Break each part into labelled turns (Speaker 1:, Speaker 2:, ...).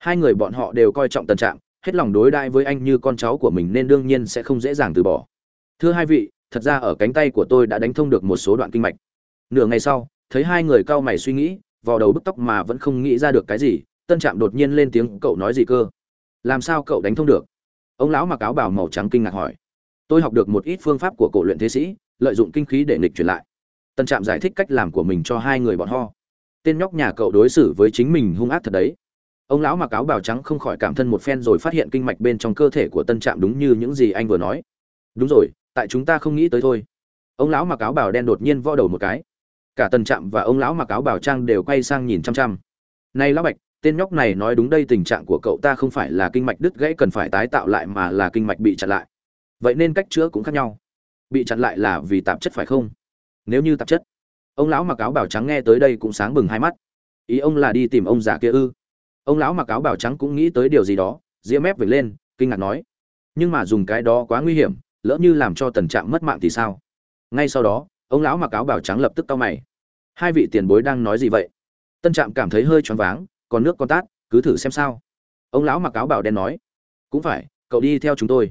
Speaker 1: hai người bọn họ đều coi trọng tân trạm, hết lòng đối đãi với anh như con cháu của mình nên đương nhiên sẽ không dễ dàng từ bỏ. Thưa hai vị, thật ra ở cánh tay của tôi đã đánh thông được một số đoạn kinh mạch. Nửa ngày sau, thấy hai người cau mày suy nghĩ, vò đầu bức tóc mà vẫn không nghĩ ra được cái gì tân trạm đột nhiên lên tiếng, cậu nói gì cơ? Làm sao cậu đánh thông được? Ông lão mặc áo bào màu trắng kinh ngạc hỏi. Tôi học được một ít phương pháp của cổ luyện thế sĩ, lợi dụng kinh khí để nghịch chuyển lại. Tân trạm giải thích cách làm của mình cho hai người bọn ho tên nhóc nhà cậu đối xử với chính mình hung ác thật đấy ông lão mặc áo bào trắng không khỏi cảm thân một phen rồi phát hiện kinh mạch bên trong cơ thể của tân trạm đúng như những gì anh vừa nói. Đúng rồi, tại chúng ta không nghĩ tới thôi. Ông lão mặc áo bào đen đột nhiên vo đầu một cái. Cả tân trạm và ông lão mặc áo bào trang đều quay sang nhìn chăm chăm. Này lão bạch, tên nhóc này nói đúng đây tình trạng của cậu ta không phải là kinh mạch đứt gãy cần phải tái tạo lại mà là kinh mạch bị chặn lại. Vậy nên cách chữa cũng khác nhau. Bị chặn lại là vì tạp chất phải không? Nếu như tạp chất. Ông lão mặc áo bào trắng nghe tới đây cũng sáng bừng hai mắt. Ý ông là đi tìm ông già kia ư? Ông lão mặc áo bào trắng cũng nghĩ tới điều gì đó, ria mép về lên, kinh ngạc nói. Nhưng mà dùng cái đó quá nguy hiểm, lỡ như làm cho tần trạm mất mạng thì sao? Ngay sau đó, ông lão mặc áo bào trắng lập tức cau mày. Hai vị tiền bối đang nói gì vậy? Tân trạm cảm thấy hơi choáng váng, còn nước con tát, cứ thử xem sao. Ông lão mặc áo bào đen nói. Cũng phải, cậu đi theo chúng tôi.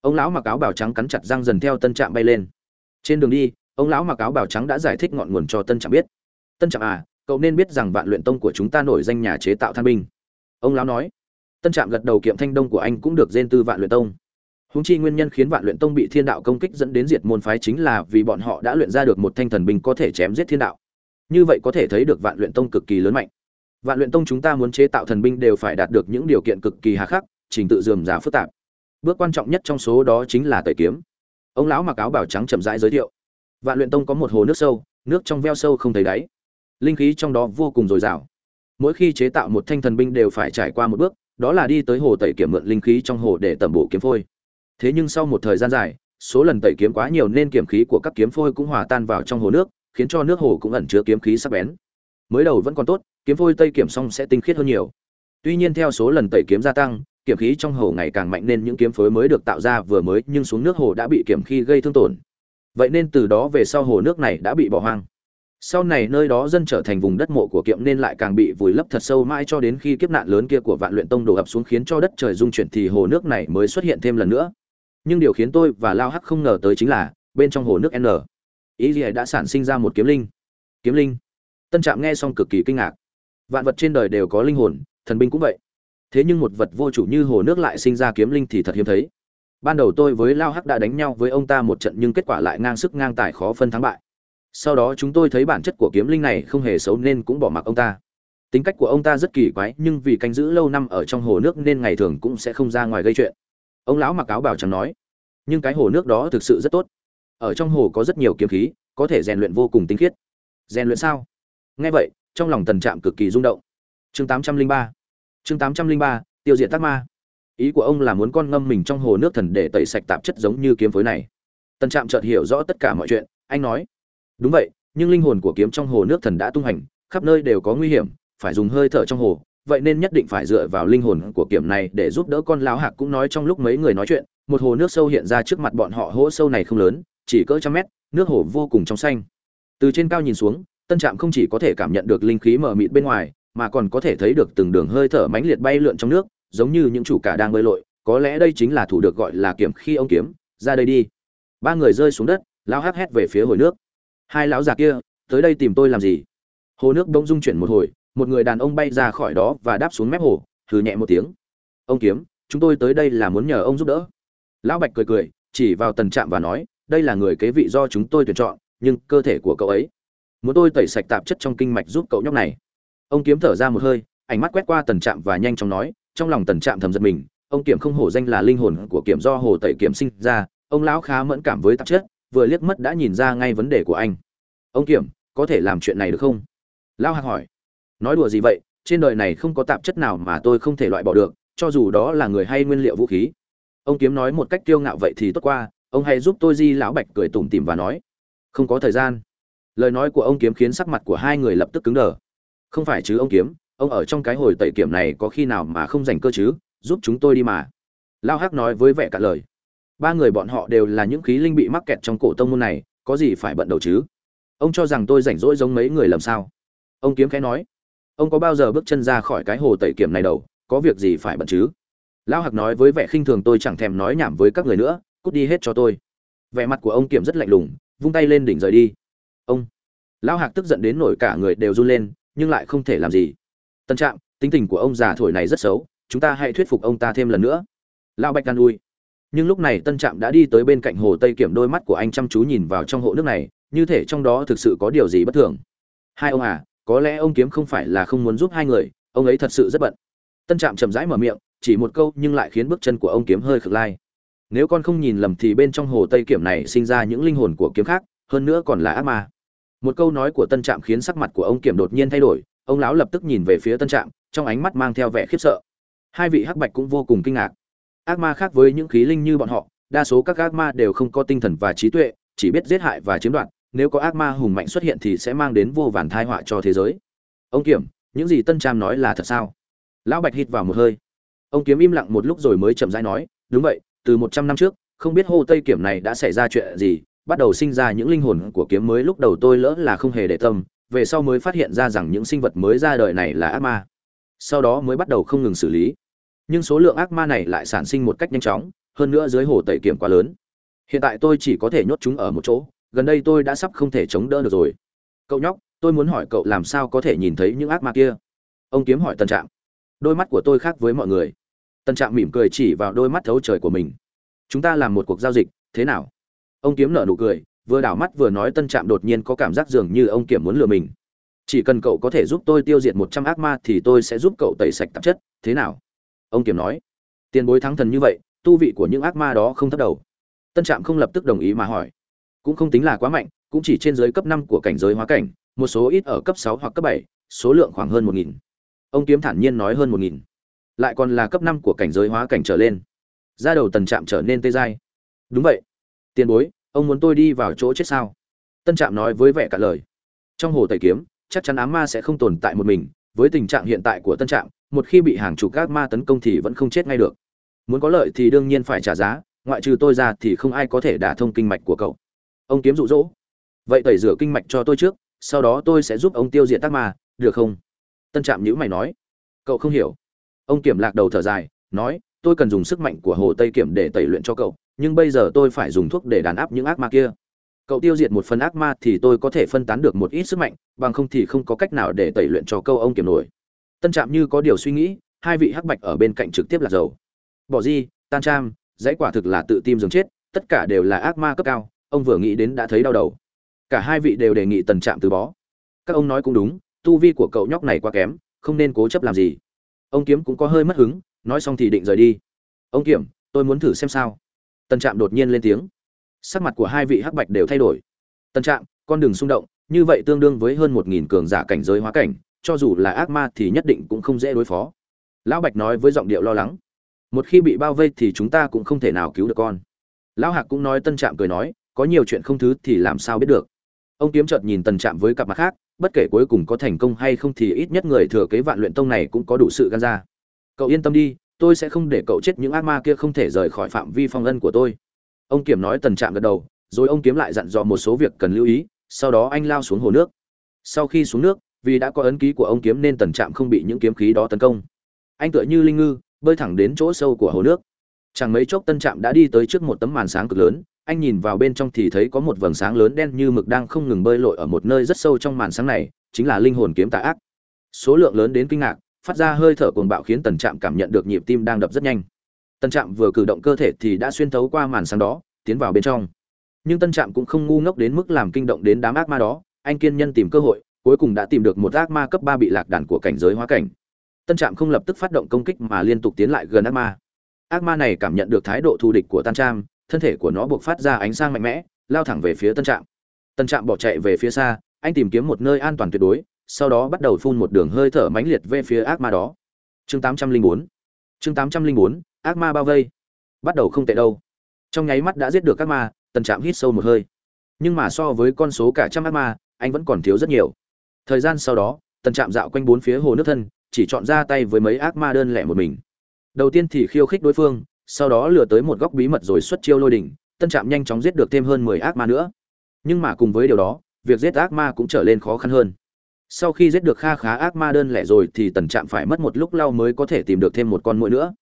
Speaker 1: Ông lão mặc áo bào trắng cắn chặt răng dần theo tân trạm bay lên. Trên đường đi, ông lão mặc áo bào trắng đã giải thích ngọn nguồn cho tân trạm biết. Tân trạm à cậu nên biết rằng vạn luyện tông của chúng ta nổi danh nhà chế tạo than binh ông lão nói. Tân trạm gật đầu kiệm thanh đông của anh cũng được dên tư vạn luyện tông. Húng chi nguyên nhân khiến vạn luyện tông bị thiên đạo công kích dẫn đến diệt môn phái chính là vì bọn họ đã luyện ra được một thanh thần binh có thể chém giết thiên đạo. Như vậy có thể thấy được vạn luyện tông cực kỳ lớn mạnh. Vạn luyện tông chúng ta muốn chế tạo thần binh đều phải đạt được những điều kiện cực kỳ hà khắc, trình tự dườm giá phức tạp. Bước quan trọng nhất trong số đó chính là tẩy kiếm. Ông lão mặc áo bảo trắng chậm rãi giới thiệu. Vạn luyện tông có một hồ nước sâu, nước trong veo sâu không thấy đáy. Linh khí trong đó vô cùng dồi dào mỗi khi chế tạo một thanh thần binh đều phải trải qua một bước, đó là đi tới hồ tẩy kiểm mượn linh khí trong hồ để tẩm bổ kiếm phôi. Thế nhưng sau một thời gian dài, số lần tẩy kiếm quá nhiều nên kiểm khí của các kiếm phôi cũng hòa tan vào trong hồ nước, khiến cho nước hồ cũng ẩn chứa kiếm khí sắc bén. Mới đầu vẫn còn tốt, kiếm phôi tây kiểm xong sẽ tinh khiết hơn nhiều. Tuy nhiên theo số lần tẩy kiếm gia tăng kiểm khí trong hồ ngày càng mạnh nên những kiếm phối mới được tạo ra vừa mới nhưng xuống nước hồ đã bị kiểm khí gây thương tổn. Vậy nên từ đó về sau hồ nước này đã bị bỏ hoang sau này nơi đó dân trở thành vùng đất mộ của kiệm nên lại càng bị vùi lấp thật sâu mãi cho đến khi kiếp nạn lớn kia của vạn luyện tông đổ ập xuống khiến cho đất trời dung chuyển thì hồ nước này mới xuất hiện thêm lần nữa. Nhưng điều khiến tôi và lao hắc không ngờ tới chính là, bên trong hồ nước n. Ý gì đã sản sinh ra một kiếm linh. Kiếm linh. Tân trạm nghe xong cực kỳ kinh ngạc. Vạn vật trên đời đều có linh hồn, thần binh cũng vậy. Thế nhưng một vật vô chủ như hồ nước lại sinh ra kiếm linh thì thật hiếm thấy. Ban đầu tôi với lao hắc đã đánh nhau với ông ta một trận nhưng kết quả lại ngang sức ngang tài khó phân thắng bại sau đó chúng tôi thấy bản chất của kiếm linh này không hề xấu nên cũng bỏ mặc ông ta. Tính cách của ông ta rất kỳ quái, nhưng vì canh giữ lâu năm ở trong hồ nước nên ngày thường cũng sẽ không ra ngoài gây chuyện. Ông lão mặc áo bảo chẳng nói, nhưng cái hồ nước đó thực sự rất tốt. Ở trong hồ có rất nhiều kiếm khí, có thể rèn luyện vô cùng tinh khiết. Rèn luyện sao? Nghe vậy, trong lòng tần trạm cực kỳ rung động. Chương tám trăm linh ba. Chương tám trăm linh ba, tiêu diệt tác ma. Ý của ông là muốn con ngâm mình trong hồ nước thần để tẩy sạch tạp chất giống như kiếm phối này. Tần trạm chợt hiểu rõ tất cả mọi chuyện, anh nói đúng vậy, nhưng linh hồn của kiếm trong hồ nước thần đã tung hành, khắp nơi đều có nguy hiểm, phải dùng hơi thở trong hồ, vậy nên nhất định phải dựa vào linh hồn của kiểm này để giúp đỡ con lão hạc cũng nói trong lúc mấy người nói chuyện, một hồ nước sâu hiện ra trước mặt bọn họ hỗ sâu này không lớn, chỉ cỡ trăm mét, nước hồ vô cùng trong xanh. Từ trên cao nhìn xuống, tân trạm không chỉ có thể cảm nhận được linh khí mờ mịt bên ngoài, mà còn có thể thấy được từng đường hơi thở mãnh liệt bay lượn trong nước, giống như những chủ cả đang bơi lội, có lẽ đây chính là thủ được gọi là kiểm khi ông kiếm, ra đây đi. Ba người rơi xuống đất, lão hắc hét về phía hồi nước hai lão già kia, tới đây tìm tôi làm gì? Hồ nước bỗng dung chuyển một hồi, một người đàn ông bay ra khỏi đó và đáp xuống mép hồ thử nhẹ một tiếng. Ông kiếm, chúng tôi tới đây là muốn nhờ ông giúp đỡ. Lão bạch cười cười, chỉ vào tần trạm và nói, đây là người kế vị do chúng tôi tuyển chọn, nhưng cơ thể của cậu ấy. Muốn tôi tẩy sạch tạp chất trong kinh mạch giúp cậu nhóc này. Ông kiếm thở ra một hơi, ánh mắt quét qua tần trạm và nhanh chóng nói, trong lòng tần trạm thầm giật mình, ông kiểm không hổ danh là linh hồn của kiểm do hồ tẩy kiểm sinh ra, ông lão khá mẫn cảm với tạp chất, vừa liếc mắt đã nhìn ra ngay vấn đề của anh ông kiểm, có thể làm chuyện này được không? Lão hạc hỏi. Nói đùa gì vậy? Trên đời này không có tạp chất nào mà tôi không thể loại bỏ được, cho dù đó là người hay nguyên liệu vũ khí. Ông kiếm nói một cách kiêu ngạo vậy thì tốt qua, ông hãy giúp tôi di lão bạch cười tủm tỉm và nói. Không có thời gian. Lời nói của ông kiếm khiến sắc mặt của hai người lập tức cứng đờ. Không phải chứ ông kiếm, ông ở trong cái hồi tẩy kiểm này có khi nào mà không dành cơ chứ, giúp chúng tôi đi mà. Lao hắc nói với vẻ cả lời. Ba người bọn họ đều là những khí linh bị mắc kẹt trong cổ tông môn này, có gì phải bận đầu chứ? Ông cho rằng tôi rảnh rỗi giống mấy người làm sao? Ông kiếm khẽ nói. Ông có bao giờ bước chân ra khỏi cái hồ tẩy kiểm này đâu, có việc gì phải bận chứ? Lão hạc nói với vẻ khinh thường tôi chẳng thèm nói nhảm với các người nữa, cút đi hết cho tôi. Vẻ mặt của ông kiểm rất lạnh lùng, vung tay lên đỉnh rời đi. Ông. Lão hạc tức giận đến nổi cả người đều run lên, nhưng lại không thể làm gì. Tân trạm, tính tình của ông già thổi này rất xấu, chúng ta hãy thuyết phục ông ta thêm lần nữa. Lão bạch can ui. Nhưng lúc này tân trạm đã đi tới bên cạnh hồ tây kiểm, đôi mắt của anh chăm chú nhìn vào trong hộ nước này như thể trong đó thực sự có điều gì bất thường. Hai ông à có lẽ ông kiếm không phải là không muốn giúp hai người, ông ấy thật sự rất bận. Tân trạm chậm rãi mở miệng, chỉ một câu nhưng lại khiến bước chân của ông kiếm hơi khực lai nếu con không nhìn lầm thì bên trong hồ tây kiểm này sinh ra những linh hồn của kiếm khác, hơn nữa còn là ác ma. Một câu nói của tân trạm khiến sắc mặt của ông kiểm đột nhiên thay đổi, ông lão lập tức nhìn về phía tân trạm, trong ánh mắt mang theo vẻ khiếp sợ. Hai vị hắc bạch cũng vô cùng kinh ngạc. Ác ma khác với những khí linh như bọn họ, đa số các ác ma đều không có tinh thần và trí tuệ, chỉ biết giết hại và chiếm đoạt nếu có ác ma hùng mạnh xuất hiện thì sẽ mang đến vô vàn thai họa cho thế giới. Ông kiểm, những gì tân trạm nói là thật sao? Lão bạch hít vào một hơi. Ông kiếm im lặng một lúc rồi mới chậm rãi nói, đúng vậy, từ một trăm năm trước, không biết hồ tây kiểm này đã xảy ra chuyện gì, bắt đầu sinh ra những linh hồn của kiếm mới lúc đầu tôi lỡ là không hề để tâm, về sau mới phát hiện ra rằng những sinh vật mới ra đời này là ác ma. Sau đó mới bắt đầu không ngừng xử lý. Nhưng số lượng ác ma này lại sản sinh một cách nhanh chóng, hơn nữa dưới hồ tẩy kiểm quá lớn. Hiện tại tôi chỉ có thể nhốt chúng ở một chỗ gần đây tôi đã sắp không thể chống đỡ được rồi. Cậu nhóc, tôi muốn hỏi cậu làm sao có thể nhìn thấy những ác ma kia? Ông kiếm hỏi tân trạm. Đôi mắt của tôi khác với mọi người. Tân trạm mỉm cười chỉ vào đôi mắt thấu trời của mình. Chúng ta làm một cuộc giao dịch, thế nào? Ông kiếm nở nụ cười, vừa đảo mắt vừa nói tân trạm đột nhiên có cảm giác dường như ông kiểm muốn lừa mình. Chỉ cần cậu có thể giúp tôi tiêu diệt một trăm ác ma thì tôi sẽ giúp cậu tẩy sạch tạp chất, thế nào? Ông kiểm nói. Tiền bối thắng thần như vậy, tu vị của những ác ma đó không thấp đầu. Tân trạm không lập tức đồng ý mà hỏi cũng không tính là quá mạnh, cũng chỉ trên dưới cấp năm của cảnh giới hóa cảnh, một số ít ở cấp sáu hoặc cấp bảy, số lượng khoảng hơn một nghìn. Ông kiếm thản nhiên nói hơn một nghìn. Lại còn là cấp năm của cảnh giới hóa cảnh trở lên. Ra đầu tần trạm trở nên tê dai. Đúng vậy. Tiền bối, ông muốn tôi đi vào chỗ chết sao? Tân trạm nói với vẻ cả lời. Trong hồ tẩy kiếm, chắc chắn ám ma sẽ không tồn tại một mình. Với tình trạng hiện tại của tân trạm, một khi bị hàng chục các ma tấn công thì vẫn không chết ngay được. Muốn có lợi thì đương nhiên phải trả giá, ngoại trừ tôi ra thì không ai có thể đả thông kinh mạch của cậu ông kiếm rụ rỗ vậy tẩy rửa kinh mạch cho tôi trước, sau đó tôi sẽ giúp ông tiêu diệt tắc ma, được không? Tân trạm nhữ mày nói. Cậu không hiểu. Ông kiểm lạc đầu thở dài, nói, tôi cần dùng sức mạnh của hồ tây kiểm để tẩy luyện cho cậu, nhưng bây giờ tôi phải dùng thuốc để đàn áp những ác ma kia. Cậu tiêu diệt một phần ác ma thì tôi có thể phân tán được một ít sức mạnh, bằng không thì không có cách nào để tẩy luyện cho câu ông kiểm nổi. Tân trạm như có điều suy nghĩ, hai vị hắc bạch ở bên cạnh trực tiếp là dầu. Bỏ di tan tram, dãy quả thực là tự tim dường chết, tất cả đều là ác ma cấp cao ông vừa nghĩ đến đã thấy đau đầu. Cả hai vị đều đề nghị tần trạm từ bó các ông nói cũng đúng, tu vi của cậu nhóc này quá kém, không nên cố chấp làm gì. Ông kiếm cũng có hơi mất hứng, nói xong thì định rời đi. Ông kiểm, tôi muốn thử xem sao. Tần trạm đột nhiên lên tiếng. Sắc mặt của hai vị hắc bạch đều thay đổi. Tần trạm, con đường xung động, như vậy tương đương với hơn một nghìn cường giả cảnh giới hóa cảnh, cho dù là ác ma thì nhất định cũng không dễ đối phó. Lão bạch nói với giọng điệu lo lắng. Một khi bị bao vây thì chúng ta cũng không thể nào cứu được con. Lão hạc cũng nói tân trạm cười nói có nhiều chuyện không thứ thì làm sao biết được. Ông kiếm chợt nhìn tần trạm với cặp mặt khác, bất kể cuối cùng có thành công hay không thì ít nhất người thừa kế vạn luyện tông này cũng có đủ sự gan ra. Cậu yên tâm đi, tôi sẽ không để cậu chết, những ác ma kia không thể rời khỏi phạm vi phong ân của tôi. Ông kiểm nói tần trạm gật đầu, rồi ông kiếm lại dặn dò một số việc cần lưu ý, sau đó anh lao xuống hồ nước. Sau khi xuống nước, vì đã có ấn ký của ông kiếm nên tần trạm không bị những kiếm khí đó tấn công. Anh tựa như linh ngư, bơi thẳng đến chỗ sâu của hồ nước. Chẳng mấy chốc tân trạm đã đi tới trước một tấm màn sáng cực lớn anh nhìn vào bên trong thì thấy có một vầng sáng lớn đen như mực đang không ngừng bơi lội ở một nơi rất sâu trong màn sáng này, chính là linh hồn kiếm tà ác. Số lượng lớn đến kinh ngạc, phát ra hơi thở cuồng bạo khiến tần trạm cảm nhận được nhịp tim đang đập rất nhanh. Tần trạm vừa cử động cơ thể thì đã xuyên thấu qua màn sáng đó, tiến vào bên trong. Nhưng tân trạm cũng không ngu ngốc đến mức làm kinh động đến đám ác ma đó, anh kiên nhân tìm cơ hội, cuối cùng đã tìm được một ác ma cấp ba bị lạc đàn của cảnh giới hóa cảnh. Tân trạm không lập tức phát động công kích mà liên tục tiến lại gần ác ma. Ác ma này cảm nhận được thái độ thù địch của tân trạm thân thể của nó buộc phát ra ánh sáng mạnh mẽ, lao thẳng về phía tân trạm. Tân trạm bỏ chạy về phía xa, anh tìm kiếm một nơi an toàn tuyệt đối, sau đó bắt đầu phun một đường hơi thở mãnh liệt về phía ác ma đó. Chương 804 chương 804 ác ma bao vây. Bắt đầu không tệ đâu. Trong nháy mắt đã giết được các ma, tân trạm hít sâu một hơi. Nhưng mà so với con số cả trăm ác ma, anh vẫn còn thiếu rất nhiều. Thời gian sau đó, tân trạm dạo quanh bốn phía hồ nước thân, chỉ chọn ra tay với mấy ác ma đơn lẻ một mình. Đầu tiên thì khiêu khích đối phương sau đó lừa tới một góc bí mật rồi xuất chiêu lôi đỉnh, tân trạm nhanh chóng giết được thêm hơn mười ác ma nữa. Nhưng mà cùng với điều đó, việc giết ác ma cũng trở nên khó khăn hơn. Sau khi giết được kha khá ác ma đơn lẻ rồi thì tần trạm phải mất một lúc lâu mới có thể tìm được thêm một con muỗi nữa.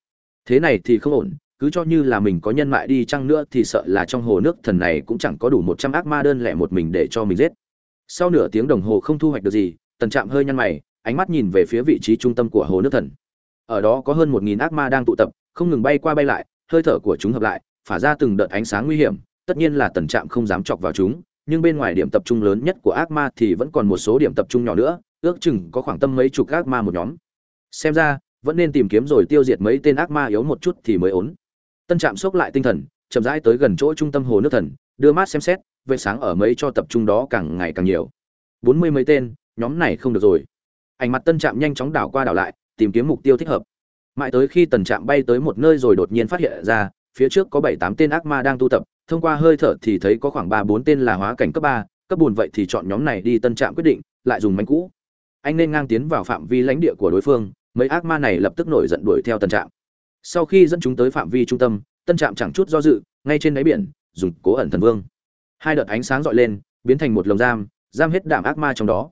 Speaker 1: Thế này thì không ổn, cứ cho như là mình có nhân mại đi chăng nữa thì sợ là trong hồ nước thần này cũng chẳng có đủ một trăm ác ma đơn lẻ một mình để cho mình giết. Sau nửa tiếng đồng hồ không thu hoạch được gì, tần trạm hơi nhăn mày, ánh mắt nhìn về phía vị trí trung tâm của hồ nước thần. Ở đó có hơn một nghìn ác ma đang tụ tập không ngừng bay qua bay lại, hơi thở của chúng hợp lại, phả ra từng đợt ánh sáng nguy hiểm, tất nhiên là tần trạm không dám chọc vào chúng, nhưng bên ngoài điểm tập trung lớn nhất của ác ma thì vẫn còn một số điểm tập trung nhỏ nữa, ước chừng có khoảng tâm mấy chục ác ma một nhóm. Xem ra, vẫn nên tìm kiếm rồi tiêu diệt mấy tên ác ma yếu một chút thì mới ổn. Tân trạm xốc lại tinh thần, chậm rãi tới gần chỗ trung tâm hồ nước thần, đưa mắt xem xét, vệ sáng ở mấy cho tập trung đó càng ngày càng nhiều. Bốn mươi mấy tên, nhóm này không được rồi. Ảnh mặt tân trạm nhanh chóng đảo qua đảo lại, tìm kiếm mục tiêu thích hợp mãi tới khi tần trạm bay tới một nơi rồi đột nhiên phát hiện ra, phía trước có bảy tám tên ác ma đang tu tập, thông qua hơi thở thì thấy có khoảng ba bốn tên là hóa cảnh cấp ba, cấp bùn vậy thì chọn nhóm này đi tân trạm quyết định, lại dùng mánh cũ. Anh nên ngang tiến vào phạm vi lãnh địa của đối phương, mấy ác ma này lập tức nổi giận đuổi theo tân trạm. Sau khi dẫn chúng tới phạm vi trung tâm, tân trạm chẳng chút do dự, ngay trên đáy biển, dùng cố ẩn thần vương. Hai đợt ánh sáng dọi lên, biến thành một lồng giam giam hết đảm ác ma trong đó.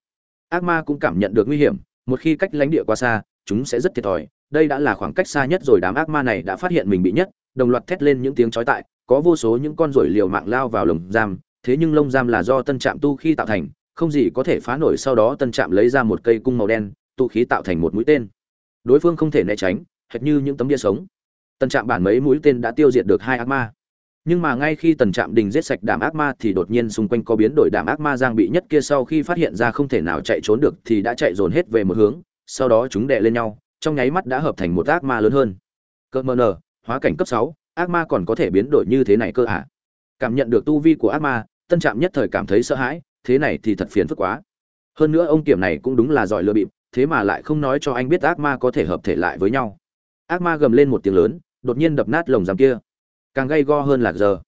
Speaker 1: Ác ma cũng cảm nhận được nguy hiểm, một khi cách lãnh địa quá xa, chúng sẽ rất thiệt thòi đây đã là khoảng cách xa nhất rồi, đám ác ma này đã phát hiện mình bị nhất, đồng loạt thét lên những tiếng chói tại có vô số những con ruồi liều mạng lao vào lồng giam, thế nhưng lông giam là do tân trạm tu khi tạo thành, không gì có thể phá nổi sau đó tân trạm lấy ra một cây cung màu đen tụ khí tạo thành một mũi tên. Đối phương không thể né tránh, hệt như những tấm bia sống. Tân trạm bản mấy mũi tên đã tiêu diệt được hai ác ma. Nhưng mà ngay khi tần trạm đình giết sạch đám ác ma thì đột nhiên xung quanh có biến đổi, đám ác ma giang bị nhất kia sau khi phát hiện ra không thể nào chạy trốn được thì đã chạy dồn hết về một hướng, sau đó chúng đè lên nhau trong nháy mắt đã hợp thành một ác ma lớn hơn. Cơ mờ nờ, hóa cảnh cấp sáu, ác ma còn có thể biến đổi như thế này cơ ạ cảm nhận được tu vi của ác ma, tân trạm nhất thời cảm thấy sợ hãi, thế này thì thật phiền phức quá. Hơn nữa ông kiểm này cũng đúng là giỏi lừa bịp, thế mà lại không nói cho anh biết ác ma có thể hợp thể lại với nhau. Ác ma gầm lên một tiếng lớn, đột nhiên đập nát lồng giam kia. Càng gay go hơn là giờ.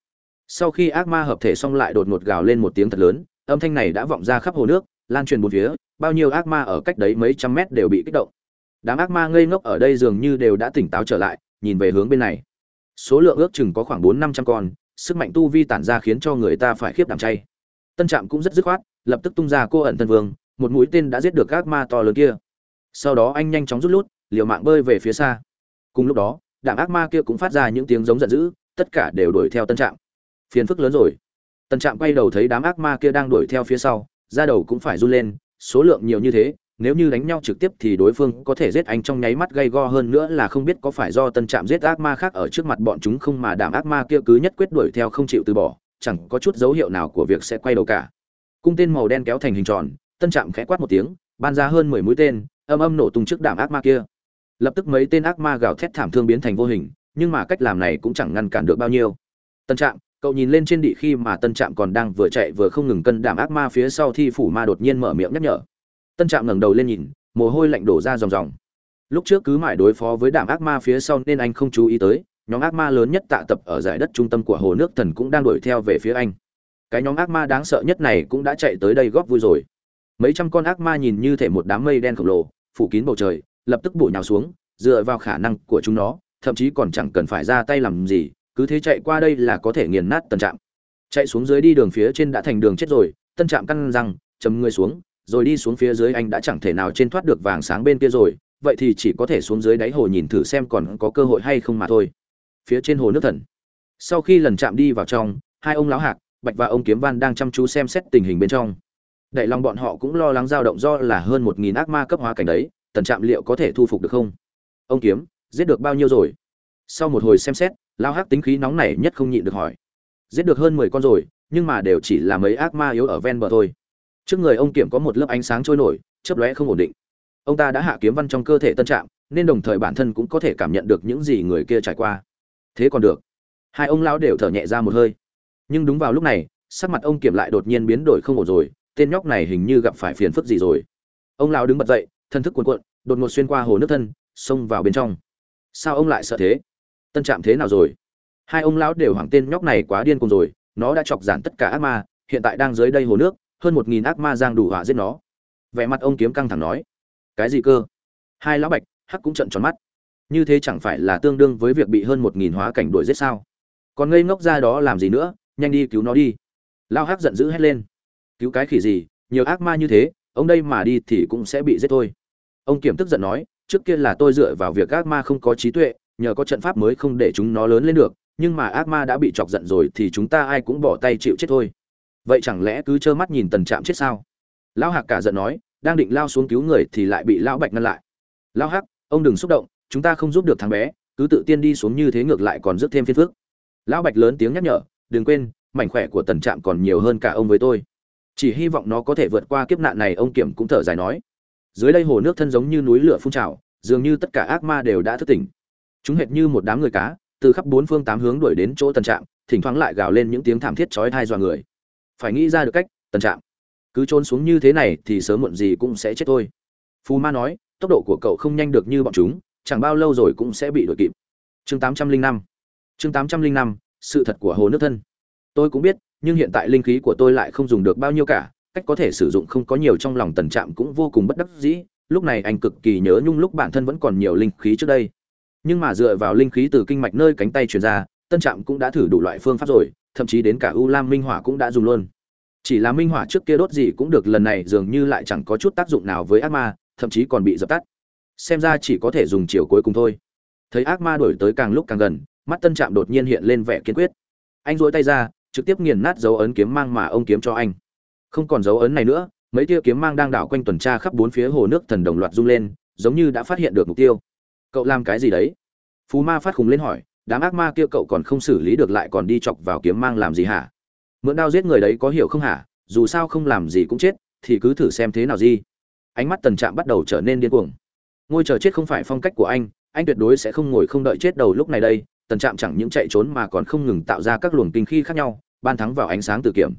Speaker 1: Sau khi ác ma hợp thể xong lại đột ngột gào lên một tiếng thật lớn, âm thanh này đã vọng ra khắp hồ nước, lan truyền bốn phía, bao nhiêu ác ma ở cách đấy mấy trăm mét đều bị kích động đám ác ma ngây ngốc ở đây dường như đều đã tỉnh táo trở lại, nhìn về hướng bên này. Số lượng ước chừng có khoảng bốn năm trăm con, sức mạnh tu vi tản ra khiến cho người ta phải khiếp đảm chay. Tân trạm cũng rất dứt khoát, lập tức tung ra cô ẩn tân vương, một mũi tên đã giết được ác ma to lớn kia. Sau đó anh nhanh chóng rút lút, liều mạng bơi về phía xa. Cùng lúc đó đạm ác ma kia cũng phát ra những tiếng giống giận dữ, tất cả đều đuổi theo tân trạm. Phiền phức lớn rồi. Tân trạm quay đầu thấy đám ác ma kia đang đuổi theo phía sau ra đầu cũng phải run lên, số lượng nhiều như thế nếu như đánh nhau trực tiếp thì đối phương có thể giết anh trong nháy mắt gây go hơn nữa là không biết có phải do tân trạm giết ác ma khác ở trước mặt bọn chúng không mà đảm ác ma kia cứ nhất quyết đuổi theo không chịu từ bỏ, chẳng có chút dấu hiệu nào của việc sẽ quay đầu cả. Cung tên màu đen kéo thành hình tròn, tân trạm khẽ quát một tiếng, ban ra hơn mười mũi tên, âm âm nổ tung trước đảm ác ma kia. Lập tức mấy tên ác ma gào thét thảm thương biến thành vô hình, nhưng mà cách làm này cũng chẳng ngăn cản được bao nhiêu. Tân trạm, cậu nhìn lên trên địa khi mà tân trạm còn đang vừa chạy vừa không ngừng cân đảm ác ma phía sau thi phủ ma đột nhiên mở miệng nhắc nhở tân trạm ngẩng đầu lên nhìn, mồ hôi lạnh đổ ra ròng ròng. Lúc trước cứ mãi đối phó với đạm ác ma phía sau nên anh không chú ý tới, nhóm ác ma lớn nhất tạ tập ở giải đất trung tâm của hồ nước thần cũng đang đuổi theo về phía anh. Cái nhóm ác ma đáng sợ nhất này cũng đã chạy tới đây góp vui rồi. Mấy trăm con ác ma nhìn như thể một đám mây đen khổng lồ, phủ kín bầu trời, lập tức bổ nhào xuống, dựa vào khả năng của chúng nó, thậm chí còn chẳng cần phải ra tay làm gì, cứ thế chạy qua đây là có thể nghiền nát tân trạm. Chạy xuống dưới đi đường phía trên đã thành đường chết rồi, tân trạm căn răng chấm người xuống rồi đi xuống phía dưới anh đã chẳng thể nào trên thoát được vàng sáng bên kia rồi, vậy thì chỉ có thể xuống dưới đáy hồ nhìn thử xem còn có cơ hội hay không mà thôi. Phía trên hồ nước thần. Sau khi lần chạm đi vào trong, hai ông lão hạc, bạch và ông kiếm văn đang chăm chú xem xét tình hình bên trong. Đại lòng bọn họ cũng lo lắng dao động do là hơn một nghìn ác ma cấp hóa cảnh đấy, tần trạm liệu có thể thu phục được không? Ông kiếm, giết được bao nhiêu rồi? Sau một hồi xem xét lao hắc tính khí nóng nảy nhất không nhịn được hỏi. Giết được hơn mười con rồi, nhưng mà đều chỉ là mấy ác ma yếu ở ven bờ thôi trước người ông kiểm có một lớp ánh sáng trôi nổi, chớp lóe không ổn định. Ông ta đã hạ kiếm văn trong cơ thể tân trạm, nên đồng thời bản thân cũng có thể cảm nhận được những gì người kia trải qua. Thế còn được. Hai ông lão đều thở nhẹ ra một hơi. Nhưng đúng vào lúc này, sắc mặt ông kiểm lại đột nhiên biến đổi không ổn rồi, tên nhóc này hình như gặp phải phiền phức gì rồi. Ông lão đứng bật dậy, thân thức cuồn cuộn, đột ngột xuyên qua hồ nước thân, xông vào bên trong. Sao ông lại sợ thế? Tân trạm thế nào rồi? Hai ông lão đều hoảng tên nhóc này quá điên cùng rồi, nó đã chọc giản tất cả ác ma, hiện tại đang dưới đây hồ nước hơn một nghìn ác ma giang đủ hỏa giết nó. Vẻ mặt ông kiếm căng thẳng nói, cái gì cơ? Hai lão bạch hắc cũng trận tròn mắt. Như thế chẳng phải là tương đương với việc bị hơn một nghìn hóa cảnh đuổi giết sao? Còn ngây ngốc ra đó làm gì nữa, nhanh đi cứu nó đi. Lao hắc giận dữ hét lên, cứu cái khỉ gì, nhiều ác ma như thế, ông đây mà đi thì cũng sẽ bị giết thôi. Ông kiểm tức giận nói, trước kia là tôi dựa vào việc ác ma không có trí tuệ, nhờ có trận pháp mới không để chúng nó lớn lên được, nhưng mà ác ma đã bị chọc giận rồi thì chúng ta ai cũng bỏ tay chịu chết thôi vậy chẳng lẽ cứ trơ mắt nhìn tần trạm chết sao? Lão hạc cả giận nói, đang định lao xuống cứu người thì lại bị lão bạch ngăn lại. Lão hắc, ông đừng xúc động, chúng ta không giúp được thằng bé, cứ tự tiên đi xuống như thế ngược lại còn rước thêm phiền phức. Lão bạch lớn tiếng nhắc nhở, đừng quên, mảnh khỏe của tần trạm còn nhiều hơn cả ông với tôi. Chỉ hy vọng nó có thể vượt qua kiếp nạn này, ông kiểm cũng thở dài nói. Dưới đây hồ nước thân giống như núi lửa phun trào, dường như tất cả ác ma đều đã thức tỉnh. Chúng hệt như một đám người cá, từ khắp bốn phương tám hướng đuổi đến chỗ tần trạm, thỉnh thoảng lại gào lên những tiếng thảm thiết chói tai dọa người phải nghĩ ra được cách, tần trạm. Cứ trốn xuống như thế này thì sớm muộn gì cũng sẽ chết thôi. Phù ma nói, tốc độ của cậu không nhanh được như bọn chúng, chẳng bao lâu rồi cũng sẽ bị đuổi kịp. Chương tám trăm linh năm. Chương tám trăm linh năm, sự thật của hồ nước thân. Tôi cũng biết, nhưng hiện tại linh khí của tôi lại không dùng được bao nhiêu cả, cách có thể sử dụng không có nhiều trong lòng tần trạm cũng vô cùng bất đắc dĩ, lúc này anh cực kỳ nhớ nhung lúc bản thân vẫn còn nhiều linh khí trước đây. Nhưng mà dựa vào linh khí từ kinh mạch nơi cánh tay truyền ra tân trạm cũng đã thử đủ loại phương pháp rồi thậm chí đến cả u lam minh hỏa cũng đã dùng luôn. Chỉ là minh hỏa trước kia đốt gì cũng được, lần này dường như lại chẳng có chút tác dụng nào với ác ma, thậm chí còn bị dập tắt. Xem ra chỉ có thể dùng chiều cuối cùng thôi. Thấy ác ma đổi tới càng lúc càng gần, mắt tân trạm đột nhiên hiện lên vẻ kiên quyết. Anh dỗi tay ra, trực tiếp nghiền nát dấu ấn kiếm mang mà ông kiếm cho anh. Không còn dấu ấn này nữa, mấy tia kiếm mang đang đảo quanh tuần tra khắp bốn phía hồ nước thần đồng loạt rung lên, giống như đã phát hiện được mục tiêu. Cậu làm cái gì đấy? Phú ma phát khùng lên hỏi đám ác ma kia cậu còn không xử lý được lại còn đi chọc vào kiếm mang làm gì hả? Mượn đao giết người đấy có hiểu không hả? Dù sao không làm gì cũng chết, thì cứ thử xem thế nào gì ánh mắt tần trạm bắt đầu trở nên điên cuồng. Ngôi chờ chết không phải phong cách của anh anh tuyệt đối sẽ không ngồi không đợi chết đầu lúc này đây, tần trạm chẳng những chạy trốn mà còn không ngừng tạo ra các luồng kinh khí khác nhau, ban thắng vào ánh sáng từ kiểm.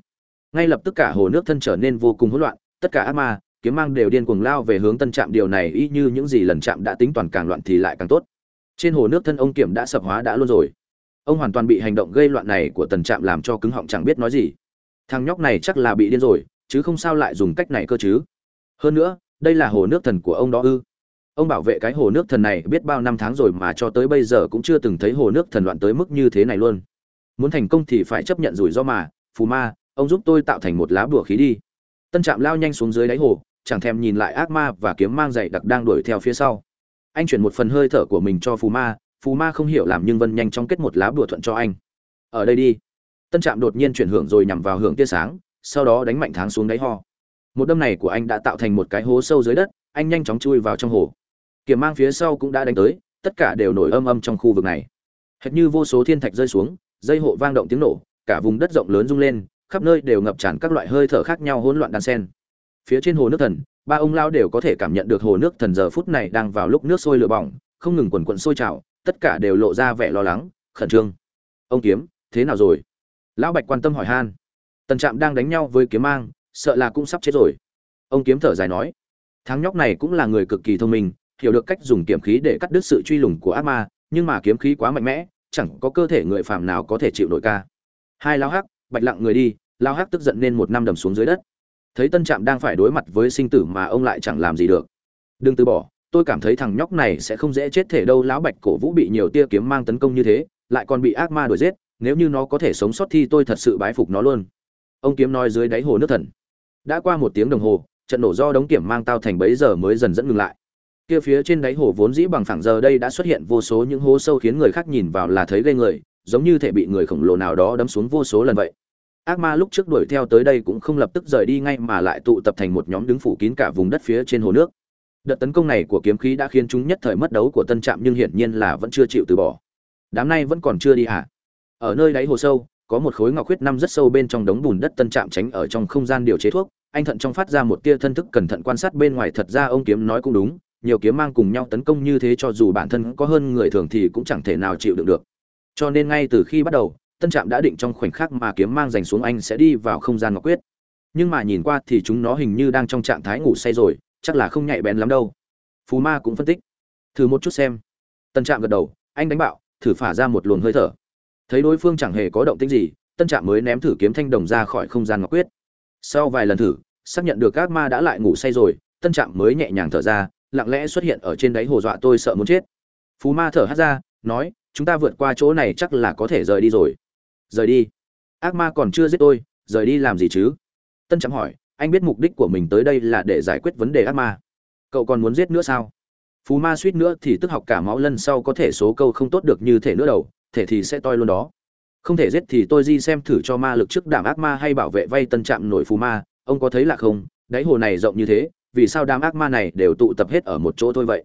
Speaker 1: Ngay lập tức cả hồ nước thân trở nên vô cùng hỗn loạn, tất cả ác ma, kiếm mang đều điên cuồng lao về hướng tân trạm, điều này y như những gì lần trạm đã tính toàn càng loạn thì lại càng tốt trên hồ nước thân ông kiểm đã sập hóa đã luôn rồi. Ông hoàn toàn bị hành động gây loạn này của tần trạm làm cho cứng họng chẳng biết nói gì. Thằng nhóc này chắc là bị điên rồi, chứ không sao lại dùng cách này cơ chứ. Hơn nữa, đây là hồ nước thần của ông đó ư. Ông bảo vệ cái hồ nước thần này biết bao năm tháng rồi mà cho tới bây giờ cũng chưa từng thấy hồ nước thần loạn tới mức như thế này luôn. Muốn thành công thì phải chấp nhận rủi ro mà, phù ma, ông giúp tôi tạo thành một lá bùa khí đi. Tân trạm lao nhanh xuống dưới đáy hồ, chẳng thèm nhìn lại ác ma và kiếm mang dày đặc đang đuổi theo phía sau anh chuyển một phần hơi thở của mình cho phù ma phù ma không hiểu làm nhưng vân nhanh chóng kết một lá bùa thuận cho anh. Ở đây đi. Tân trạm đột nhiên chuyển hưởng rồi nhằm vào hưởng tia sáng, sau đó đánh mạnh tháng xuống đáy ho. Một đâm này của anh đã tạo thành một cái hố sâu dưới đất, anh nhanh chóng chui vào trong hồ. Kiểm mang phía sau cũng đã đánh tới, tất cả đều nổi âm âm trong khu vực này. Hệt như vô số thiên thạch rơi xuống, dây hộ vang động tiếng nổ, cả vùng đất rộng lớn rung lên, khắp nơi đều ngập tràn các loại hơi thở khác nhau hỗn loạn đan sen. Phía trên hồ nước thần ba ông lao đều có thể cảm nhận được hồ nước thần giờ phút này đang vào lúc nước sôi lửa bỏng, không ngừng quần quận sôi trào, tất cả đều lộ ra vẻ lo lắng, khẩn trương. Ông kiếm, thế nào rồi? Lão bạch quan tâm hỏi han. Tần trạm đang đánh nhau với kiếm mang, sợ là cũng sắp chết rồi. Ông kiếm thở dài nói. Thằng nhóc này cũng là người cực kỳ thông minh, hiểu được cách dùng kiếm khí để cắt đứt sự truy lùng của ác ma, nhưng mà kiếm khí quá mạnh mẽ, chẳng có cơ thể người phàm nào có thể chịu nổi ca. Hai lao hắc, bạch lặng người đi lao hắc tức giận nên một năm đầm xuống dưới đất thấy tân trạm đang phải đối mặt với sinh tử mà ông lại chẳng làm gì được. Đừng từ bỏ, tôi cảm thấy thằng nhóc này sẽ không dễ chết thể đâu, lão bạch cổ vũ bị nhiều tia kiếm mang tấn công như thế, lại còn bị ác ma đuổi giết, nếu như nó có thể sống sót thì tôi thật sự bái phục nó luôn. Ông kiếm nói dưới đáy hồ nước thần. Đã qua một tiếng đồng hồ, trận nổ do đống kiểm mang tao thành bấy giờ mới dần dẫn ngừng lại. Kia phía trên đáy hồ vốn dĩ bằng phẳng giờ đây đã xuất hiện vô số những hố sâu khiến người khác nhìn vào là thấy gây người, giống như thể bị người khổng lồ nào đó đấm xuống vô số lần vậy ác ma lúc trước đuổi theo tới đây cũng không lập tức rời đi ngay mà lại tụ tập thành một nhóm đứng phủ kín cả vùng đất phía trên hồ nước. Đợt tấn công này của kiếm khí đã khiến chúng nhất thời mất đấu của tân trạm nhưng hiển nhiên là vẫn chưa chịu từ bỏ. Đám này vẫn còn chưa đi hả? Ở nơi đáy hồ sâu, có một khối ngọc huyết năm rất sâu bên trong đống bùn đất tân trạm tránh ở trong không gian điều chế thuốc. Anh thận trong phát ra một tia thân thức cẩn thận quan sát bên ngoài, thật ra ông kiếm nói cũng đúng, nhiều kiếm mang cùng nhau tấn công như thế cho dù bản thân có hơn người thường thì cũng chẳng thể nào chịu đựng được. Cho nên ngay từ khi bắt đầu tân trạm đã định trong khoảnh khắc mà kiếm mang dành xuống anh sẽ đi vào không gian ngọc quyết. Nhưng mà nhìn qua thì chúng nó hình như đang trong trạng thái ngủ say rồi, chắc là không nhạy bén lắm đâu. Phú ma cũng phân tích. Thử một chút xem. Tân trạm gật đầu, anh đánh bạo, thử phả ra một luồng hơi thở. Thấy đối phương chẳng hề có động tĩnh gì, tân trạm mới ném thử kiếm thanh đồng ra khỏi không gian ngọc quyết. Sau vài lần thử, xác nhận được các ma đã lại ngủ say rồi, tân trạm mới nhẹ nhàng thở ra, lặng lẽ xuất hiện ở trên đáy hồ dọa tôi sợ muốn chết. Phú ma thở hát ra, nói, chúng ta vượt qua chỗ này chắc là có thể rời đi rồi rời đi. Ác ma còn chưa giết tôi, rời đi làm gì chứ? Tân trạm hỏi, anh biết mục đích của mình tới đây là để giải quyết vấn đề ác ma. Cậu còn muốn giết nữa sao? Phú ma suýt nữa thì tức học cả máu lần sau có thể số câu không tốt được như thể nữa đầu, thể thì sẽ toi luôn đó. Không thể giết thì tôi di xem thử cho ma lực trước đảm ác ma hay bảo vệ vay tân trạm nổi phú ma, ông có thấy là không? Đáy hồ này rộng như thế, vì sao đám ác ma này đều tụ tập hết ở một chỗ thôi vậy?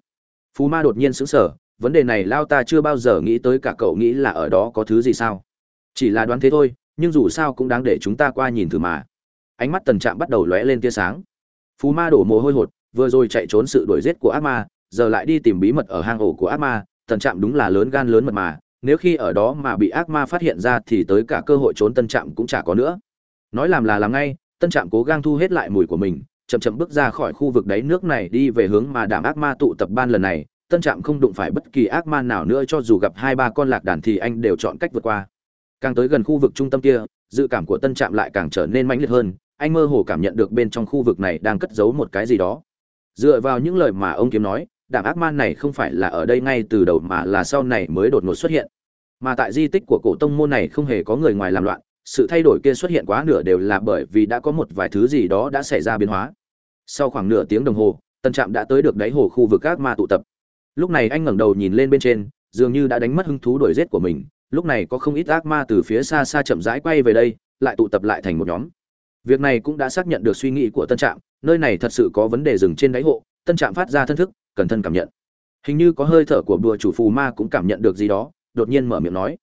Speaker 1: Phú ma đột nhiên sững sờ, vấn đề này lao ta chưa bao giờ nghĩ tới cả cậu nghĩ là ở đó có thứ gì sao? Chỉ là đoán thế thôi, nhưng dù sao cũng đáng để chúng ta qua nhìn thử mà. Ánh mắt tần trạm bắt đầu lóe lên tia sáng. Phú ma đổ mồ hôi hột, vừa rồi chạy trốn sự đuổi giết của ác ma, giờ lại đi tìm bí mật ở hang ổ của ác ma, tần trạm đúng là lớn gan lớn mật mà, nếu khi ở đó mà bị ác ma phát hiện ra thì tới cả cơ hội trốn tân trạm cũng chả có nữa. Nói làm là làm ngay tân trạm cố gắng thu hết lại mùi của mình, chậm chậm bước ra khỏi khu vực đáy nước này đi về hướng mà đảm ác ma tụ tập ban lần này tân trạm không đụng phải bất kỳ ác ma nào nữa cho dù gặp hai ba con lạc đàn thì anh đều chọn cách vượt qua càng tới gần khu vực trung tâm kia, dự cảm của tân trạm lại càng trở nên mãnh liệt hơn, anh mơ hồ cảm nhận được bên trong khu vực này đang cất giấu một cái gì đó. Dựa vào những lời mà ông kiếm nói đảm ác man này không phải là ở đây ngay từ đầu mà là sau này mới đột ngột xuất hiện. Mà tại di tích của cổ tông môn này không hề có người ngoài làm loạn, sự thay đổi kia xuất hiện quá nửa đều là bởi vì đã có một vài thứ gì đó đã xảy ra biến hóa. Sau khoảng nửa tiếng đồng hồ, tân trạm đã tới được đáy hồ khu vực ác ma tụ tập. Lúc này anh ngẩng đầu nhìn lên bên trên, dường như đã đánh mất hứng thú đuổi giết của mình lúc này có không ít ác ma từ phía xa xa chậm rãi quay về đây, lại tụ tập lại thành một nhóm. Việc này cũng đã xác nhận được suy nghĩ của tân trạm, nơi này thật sự có vấn đề dừng trên đáy hộ, tân trạm phát ra thân thức, cẩn thận cảm nhận. Hình như có hơi thở của bùa chủ phù ma cũng cảm nhận được gì đó, đột nhiên mở miệng nói.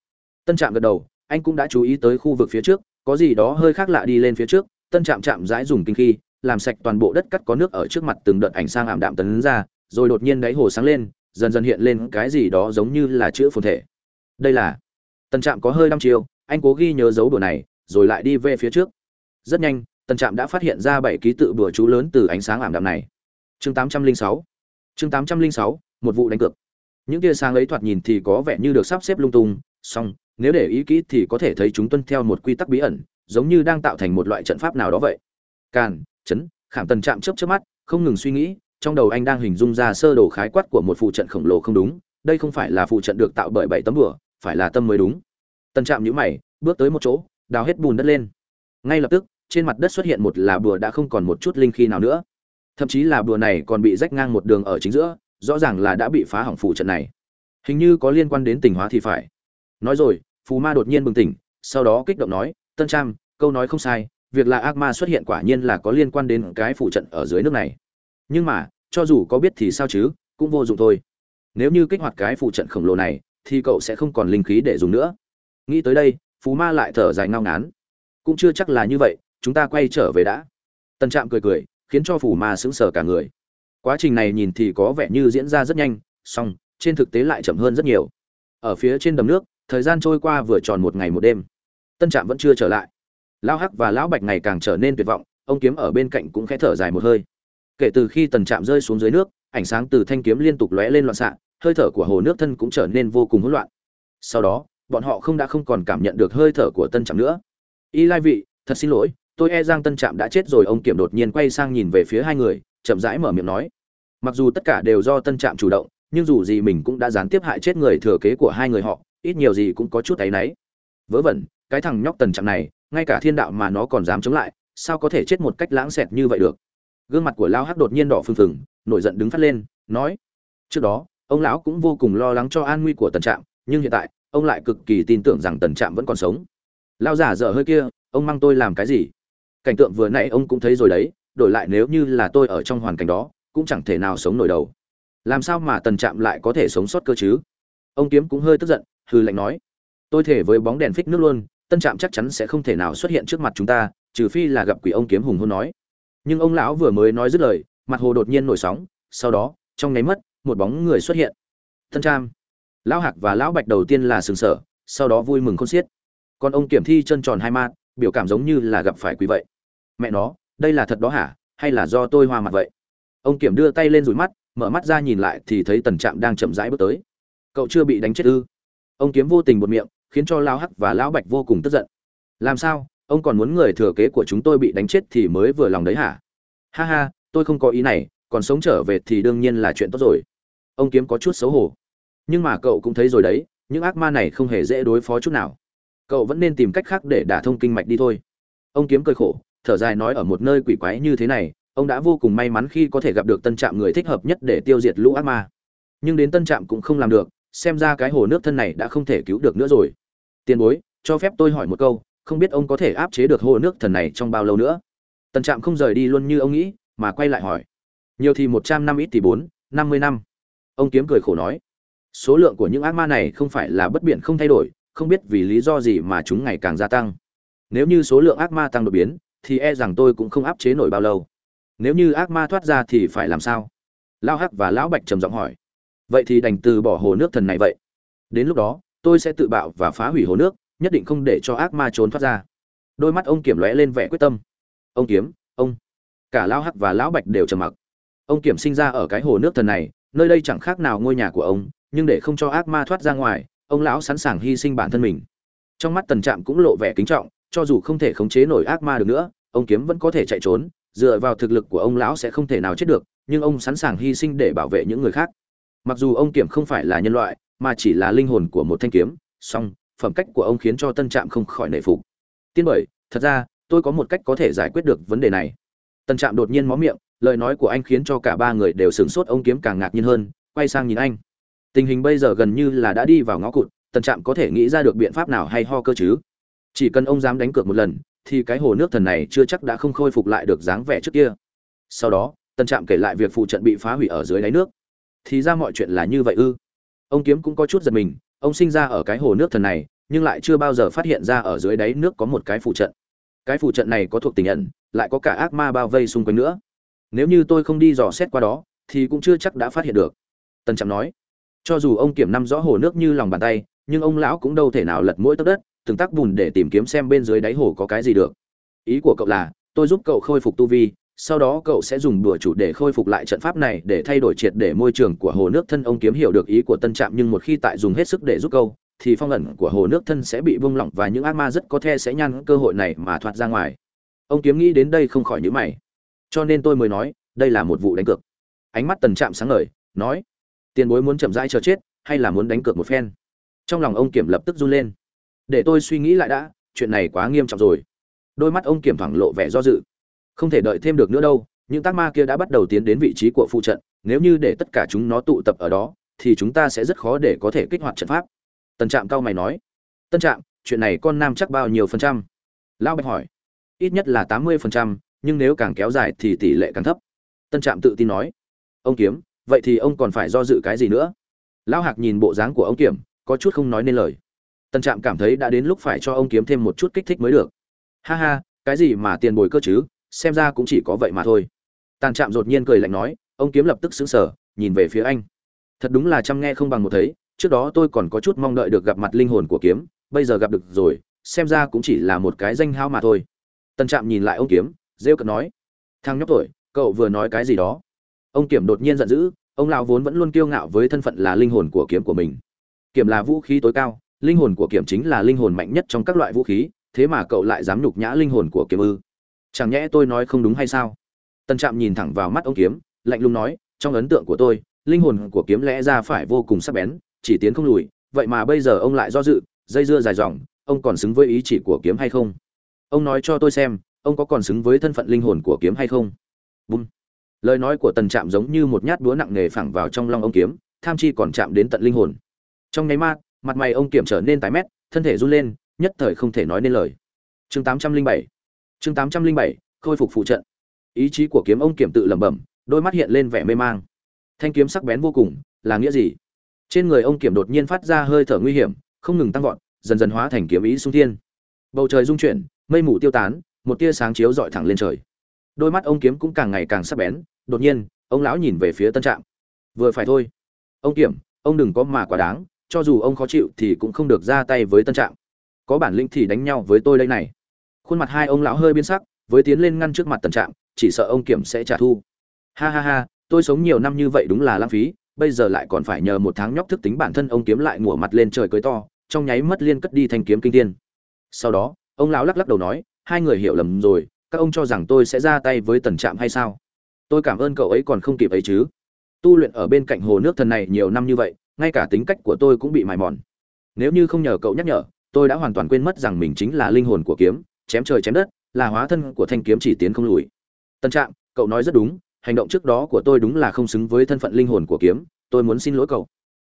Speaker 1: Tân trạm gật đầu, anh cũng đã chú ý tới khu vực phía trước, có gì đó hơi khác lạ đi lên phía trước, tân trạm chạm rãi dùng kinh khi, làm sạch toàn bộ đất cắt có nước ở trước mặt từng đợt ảnh sang ảm đạm tấn ra, rồi đột nhiên đáy hồ sáng lên, dần dần hiện lên cái gì đó giống như là chữ phồn thể. Đây là Tần trạm có hơi đăm chiêu, anh cố ghi nhớ dấu đùa này, rồi lại đi về phía trước. Rất nhanh, Tần trạm đã phát hiện ra bảy ký tự bùa chú lớn từ ánh sáng ảm đạm này. Chương 806 chương 806 một vụ đánh cược. Những tia sáng ấy thoạt nhìn thì có vẻ như được sắp xếp lung tung, song, nếu để ý kỹ thì có thể thấy chúng tuân theo một quy tắc bí ẩn, giống như đang tạo thành một loại trận pháp nào đó vậy. Càn, chấn, khảm tần Trạm chớp chớp mắt, không ngừng suy nghĩ, trong đầu anh đang hình dung ra sơ đồ khái quát của một phụ trận khổng lồ không đúng, đây không phải là phụ trận được tạo bởi bảy tấm bửa phải là tâm mới đúng. Tần Trạm nhíu mày bước tới một chỗ đào hết bùn đất lên. Ngay lập tức trên mặt đất xuất hiện một là bùa đã không còn một chút linh khí nào nữa. Thậm chí là bùa này còn bị rách ngang một đường ở chính giữa rõ ràng là đã bị phá hỏng phụ trận này. Hình như có liên quan đến tình hóa thì phải. Nói rồi phù ma đột nhiên bừng tỉnh sau đó kích động nói tân Trạm, câu nói không sai việc là ác ma xuất hiện quả nhiên là có liên quan đến cái phụ trận ở dưới nước này. Nhưng mà cho dù có biết thì sao chứ cũng vô dụng thôi. Nếu như kích hoạt cái phụ trận khổng lồ này thì cậu sẽ không còn linh khí để dùng nữa. Nghĩ tới đây, phú ma lại thở dài ngao ngán. Cũng chưa chắc là như vậy, chúng ta quay trở về đã. Tần trạm cười cười, khiến cho phù ma sững sờ cả người. Quá trình này nhìn thì có vẻ như diễn ra rất nhanh, song, trên thực tế lại chậm hơn rất nhiều. Ở phía trên đầm nước, thời gian trôi qua vừa tròn một ngày một đêm. Tân trạm vẫn chưa trở lại. Lão hắc và lão bạch ngày càng trở nên tuyệt vọng, ông kiếm ở bên cạnh cũng khẽ thở dài một hơi. Kể từ khi tần trạm rơi xuống dưới nước, ánh sáng từ thanh kiếm liên tục lóe lên loạn xạ hơi thở của hồ nước thân cũng trở nên vô cùng hỗn loạn. Sau đó, bọn họ không đã không còn cảm nhận được hơi thở của tân trạm nữa. Y lai vị, thật xin lỗi, tôi e rằng tân trạm đã chết rồi. Ông kiểm đột nhiên quay sang nhìn về phía hai người, chậm rãi mở miệng nói. Mặc dù tất cả đều do tân trạm chủ động, nhưng dù gì mình cũng đã gián tiếp hại chết người thừa kế của hai người họ, ít nhiều gì cũng có chút áy náy. Vớ vẩn, cái thằng nhóc tần trạm này, ngay cả thiên đạo mà nó còn dám chống lại, sao có thể chết một cách lãng xẹt như vậy được? Gương mặt của lao hắc đột nhiên đỏ phừng phừng, nổi giận đứng phát lên, nói. Trước đó ông lão cũng vô cùng lo lắng cho an nguy của tần trạm, nhưng hiện tại, ông lại cực kỳ tin tưởng rằng tần trạm vẫn còn sống. Lao giả dở hơi kia, ông mang tôi làm cái gì? Cảnh tượng vừa nãy ông cũng thấy rồi đấy, đổi lại nếu như là tôi ở trong hoàn cảnh đó, cũng chẳng thể nào sống nổi đầu. Làm sao mà tần trạm lại có thể sống sót cơ chứ? Ông kiếm cũng hơi tức giận hư lạnh nói. Tôi thể với bóng đèn phích nước luôn tân trạm chắc chắn sẽ không thể nào xuất hiện trước mặt chúng ta, trừ phi là gặp quỷ ông kiếm hùng hôn nói. Nhưng ông lão vừa mới nói dứt lời, mặt hồ đột nhiên nổi sóng, sau đó, trong nháy mắt một bóng người xuất hiện. Thân trạm lão hạc và lão bạch đầu tiên là sừng sở sau đó vui mừng khôn xiết. Còn ông kiểm thi chân tròn hai mát biểu cảm giống như là gặp phải quý vậy. Mẹ nó, đây là thật đó hả? Hay là do tôi hoa mặt vậy? Ông kiểm đưa tay lên rủi mắt, mở mắt ra nhìn lại thì thấy tần trạm đang chậm rãi bước tới. Cậu chưa bị đánh chết ư? Ông kiếm vô tình một miệng, khiến cho Lão hắc và lão bạch vô cùng tức giận. Làm sao? Ông còn muốn người thừa kế của chúng tôi bị đánh chết thì mới vừa lòng đấy hả? Ha ha, tôi không có ý này còn sống trở về thì đương nhiên là chuyện tốt rồi. Ông kiếm có chút xấu hổ. Nhưng mà cậu cũng thấy rồi đấy, những ác ma này không hề dễ đối phó chút nào. Cậu vẫn nên tìm cách khác để đả thông kinh mạch đi thôi. Ông kiếm cười khổ, thở dài nói ở một nơi quỷ quái như thế này, ông đã vô cùng may mắn khi có thể gặp được tân trạm người thích hợp nhất để tiêu diệt lũ ác ma. Nhưng đến tân trạm cũng không làm được, xem ra cái hồ nước thân này đã không thể cứu được nữa rồi. Tiền bối, cho phép tôi hỏi một câu, không biết ông có thể áp chế được hồ nước thần này trong bao lâu nữa? Tân trạm không rời đi luôn như ông nghĩ, mà quay lại hỏi nhiều thì một trăm năm, ít thì bốn, năm mươi năm. Ông kiếm cười khổ nói, số lượng của những ác ma này không phải là bất biện không thay đổi, không biết vì lý do gì mà chúng ngày càng gia tăng. Nếu như số lượng ác ma tăng đột biến, thì e rằng tôi cũng không áp chế nổi bao lâu. Nếu như ác ma thoát ra thì phải làm sao? Lão hắc và lão bạch trầm giọng hỏi. Vậy thì đành từ bỏ hồ nước thần này vậy. Đến lúc đó, tôi sẽ tự bạo và phá hủy hồ nước, nhất định không để cho ác ma trốn thoát ra. Đôi mắt ông kiểm lóe lên vẻ quyết tâm. Ông kiếm, ông. Cả lão hắc và lão bạch đều trầm mặc ông kiểm sinh ra ở cái hồ nước thần này, nơi đây chẳng khác nào ngôi nhà của ông, nhưng để không cho ác ma thoát ra ngoài, ông lão sẵn sàng hy sinh bản thân mình. Trong mắt tần trạm cũng lộ vẻ kính trọng, cho dù không thể khống chế nổi ác ma được nữa, ông kiếm vẫn có thể chạy trốn, dựa vào thực lực của ông lão sẽ không thể nào chết được, nhưng ông sẵn sàng hy sinh để bảo vệ những người khác. Mặc dù ông kiểm không phải là nhân loại, mà chỉ là linh hồn của một thanh kiếm, song, phẩm cách của ông khiến cho tân trạm không khỏi nể phục. Tiên bởi thật ra, tôi có một cách có thể giải quyết được vấn đề này. Tân trạm đột nhiên mó miệng lời nói của anh khiến cho cả ba người đều sửng sốt, ông kiếm càng ngạc nhiên hơn, quay sang nhìn anh. Tình hình bây giờ gần như là đã đi vào ngõ cụt, Tần trạm có thể nghĩ ra được biện pháp nào hay ho cơ chứ? Chỉ cần ông dám đánh cược một lần, thì cái hồ nước thần này chưa chắc đã không khôi phục lại được dáng vẻ trước kia. Sau đó, Tần trạm kể lại việc phụ trận bị phá hủy ở dưới đáy nước. Thì ra mọi chuyện là như vậy ư? Ông kiếm cũng có chút giật mình, ông sinh ra ở cái hồ nước thần này, nhưng lại chưa bao giờ phát hiện ra ở dưới đáy nước có một cái phụ trận. Cái phụ trận này có thuộc tình ẩn, lại có cả ác ma bao vây xung quanh nữa nếu như tôi không đi dò xét qua đó, thì cũng chưa chắc đã phát hiện được. Tân trạm nói, cho dù ông kiểm năm rõ hồ nước như lòng bàn tay, nhưng ông lão cũng đâu thể nào lật mỗi tấc đất, từng tắc bùn để tìm kiếm xem bên dưới đáy hồ có cái gì được. Ý của cậu là, tôi giúp cậu khôi phục tu vi, sau đó cậu sẽ dùng đùa chủ để khôi phục lại trận pháp này để thay đổi triệt để môi trường của hồ nước thân. Ông kiếm hiểu được ý của tân trạm nhưng một khi tại dùng hết sức để giúp câu, thì phong ẩn của hồ nước thân sẽ bị bung lỏng và những ác ma rất có the sẽ nhăn cơ hội này mà thoát ra ngoài. Ông kiếm nghĩ đến đây không khỏi nhữ mày cho nên tôi mới nói, đây là một vụ đánh cược. Ánh mắt tần trạm sáng ngời, nói, tiền bối muốn chậm rãi chờ chết, hay là muốn đánh cược một phen? Trong lòng ông kiểm lập tức run lên. Để tôi suy nghĩ lại đã, chuyện này quá nghiêm trọng rồi. Đôi mắt ông kiểm thoảng lộ vẻ do dự. Không thể đợi thêm được nữa đâu, những tác ma kia đã bắt đầu tiến đến vị trí của phụ trận, nếu như để tất cả chúng nó tụ tập ở đó, thì chúng ta sẽ rất khó để có thể kích hoạt trận pháp. Tần trạm cao mày nói, tân trạm, chuyện này con nam chắc bao nhiêu phần trăm? Lão bạch hỏi, ít nhất là tám mươi phần trăm nhưng nếu càng kéo dài thì tỷ lệ càng thấp. Tân trạm tự tin nói, ông kiếm, vậy thì ông còn phải do dự cái gì nữa? Lão hạc nhìn bộ dáng của ông kiểm có chút không nói nên lời. Tân trạm cảm thấy đã đến lúc phải cho ông kiếm thêm một chút kích thích mới được. Ha ha, cái gì mà tiền bồi cơ chứ, xem ra cũng chỉ có vậy mà thôi. Tàn trạm đột nhiên cười lạnh nói, ông kiếm lập tức xứng sở nhìn về phía anh. Thật đúng là chăm nghe không bằng một thấy, trước đó tôi còn có chút mong đợi được gặp mặt linh hồn của kiếm, bây giờ gặp được rồi, xem ra cũng chỉ là một cái danh hao mà thôi. Tân trạm nhìn lại ông kiếm rêu cợt nói, thằng nhóc tuổi, cậu vừa nói cái gì đó? Ông kiểm đột nhiên giận dữ, ông lão vốn vẫn luôn kiêu ngạo với thân phận là linh hồn của kiếm của mình. Kiểm là vũ khí tối cao, linh hồn của kiểm chính là linh hồn mạnh nhất trong các loại vũ khí, thế mà cậu lại dám nhục nhã linh hồn của kiếm ư? Chẳng nhẽ tôi nói không đúng hay sao? Tân trạm nhìn thẳng vào mắt ông kiếm lạnh lùng nói, trong ấn tượng của tôi, linh hồn của kiếm lẽ ra phải vô cùng sắc bén, chỉ tiến không lùi, vậy mà bây giờ ông lại do dự, dây dưa dài dòng, ông còn xứng với ý chỉ của kiếm hay không? Ông nói cho tôi xem ông có còn xứng với thân phận linh hồn của kiếm hay không? Bùm. Lời nói của tần trạm giống như một nhát búa nặng nề phẳng vào trong lòng ông kiếm, tham chi còn chạm đến tận linh hồn. Trong nháy mắt, mặt mày ông kiểm trở nên tái mét, thân thể run lên, nhất thời không thể nói nên lời. Chương tám trăm linh bảy. Chương tám trăm linh bảy, khôi phục phụ trận. Ý chí của kiếm ông kiểm tự lẩm bẩm, đôi mắt hiện lên vẻ mê mang. Thanh kiếm sắc bén vô cùng, là nghĩa gì? Trên người ông kiểm đột nhiên phát ra hơi thở nguy hiểm, không ngừng tăng vọt, dần dần hóa thành kiếm ý sung thiên. Bầu trời rung chuyển, mây mù tiêu tán một tia sáng chiếu dọi thẳng lên trời. Đôi mắt ông kiếm cũng càng ngày càng sắc bén, đột nhiên, ông lão nhìn về phía tân trạm. Vừa phải thôi. Ông kiểm, ông đừng có mà quá đáng, cho dù ông khó chịu thì cũng không được ra tay với tân trạm. Có bản lĩnh thì đánh nhau với tôi đây này. Khuôn mặt hai ông lão hơi biến sắc, với tiến lên ngăn trước mặt tân trạm, chỉ sợ ông kiểm sẽ trả thu ha ha ha, tôi sống nhiều năm như vậy đúng là lãng phí, bây giờ lại còn phải nhờ một tháng nhóc thức tính bản thân ông kiếm lại ngửa mặt lên trời cưới to, trong nháy mất liên cất đi thanh kiếm kinh tiên sau đó, ông lão lắc lắc đầu nói hai người hiểu lầm rồi, các ông cho rằng tôi sẽ ra tay với tần trạm hay sao? Tôi cảm ơn cậu ấy còn không kịp ấy chứ. Tu luyện ở bên cạnh hồ nước thần này nhiều năm như vậy, ngay cả tính cách của tôi cũng bị mài mòn. Nếu như không nhờ cậu nhắc nhở, tôi đã hoàn toàn quên mất rằng mình chính là linh hồn của kiếm, chém trời chém đất, là hóa thân của thanh kiếm chỉ tiến không lùi. Tân trạm, cậu nói rất đúng, hành động trước đó của tôi đúng là không xứng với thân phận linh hồn của kiếm, tôi muốn xin lỗi cậu.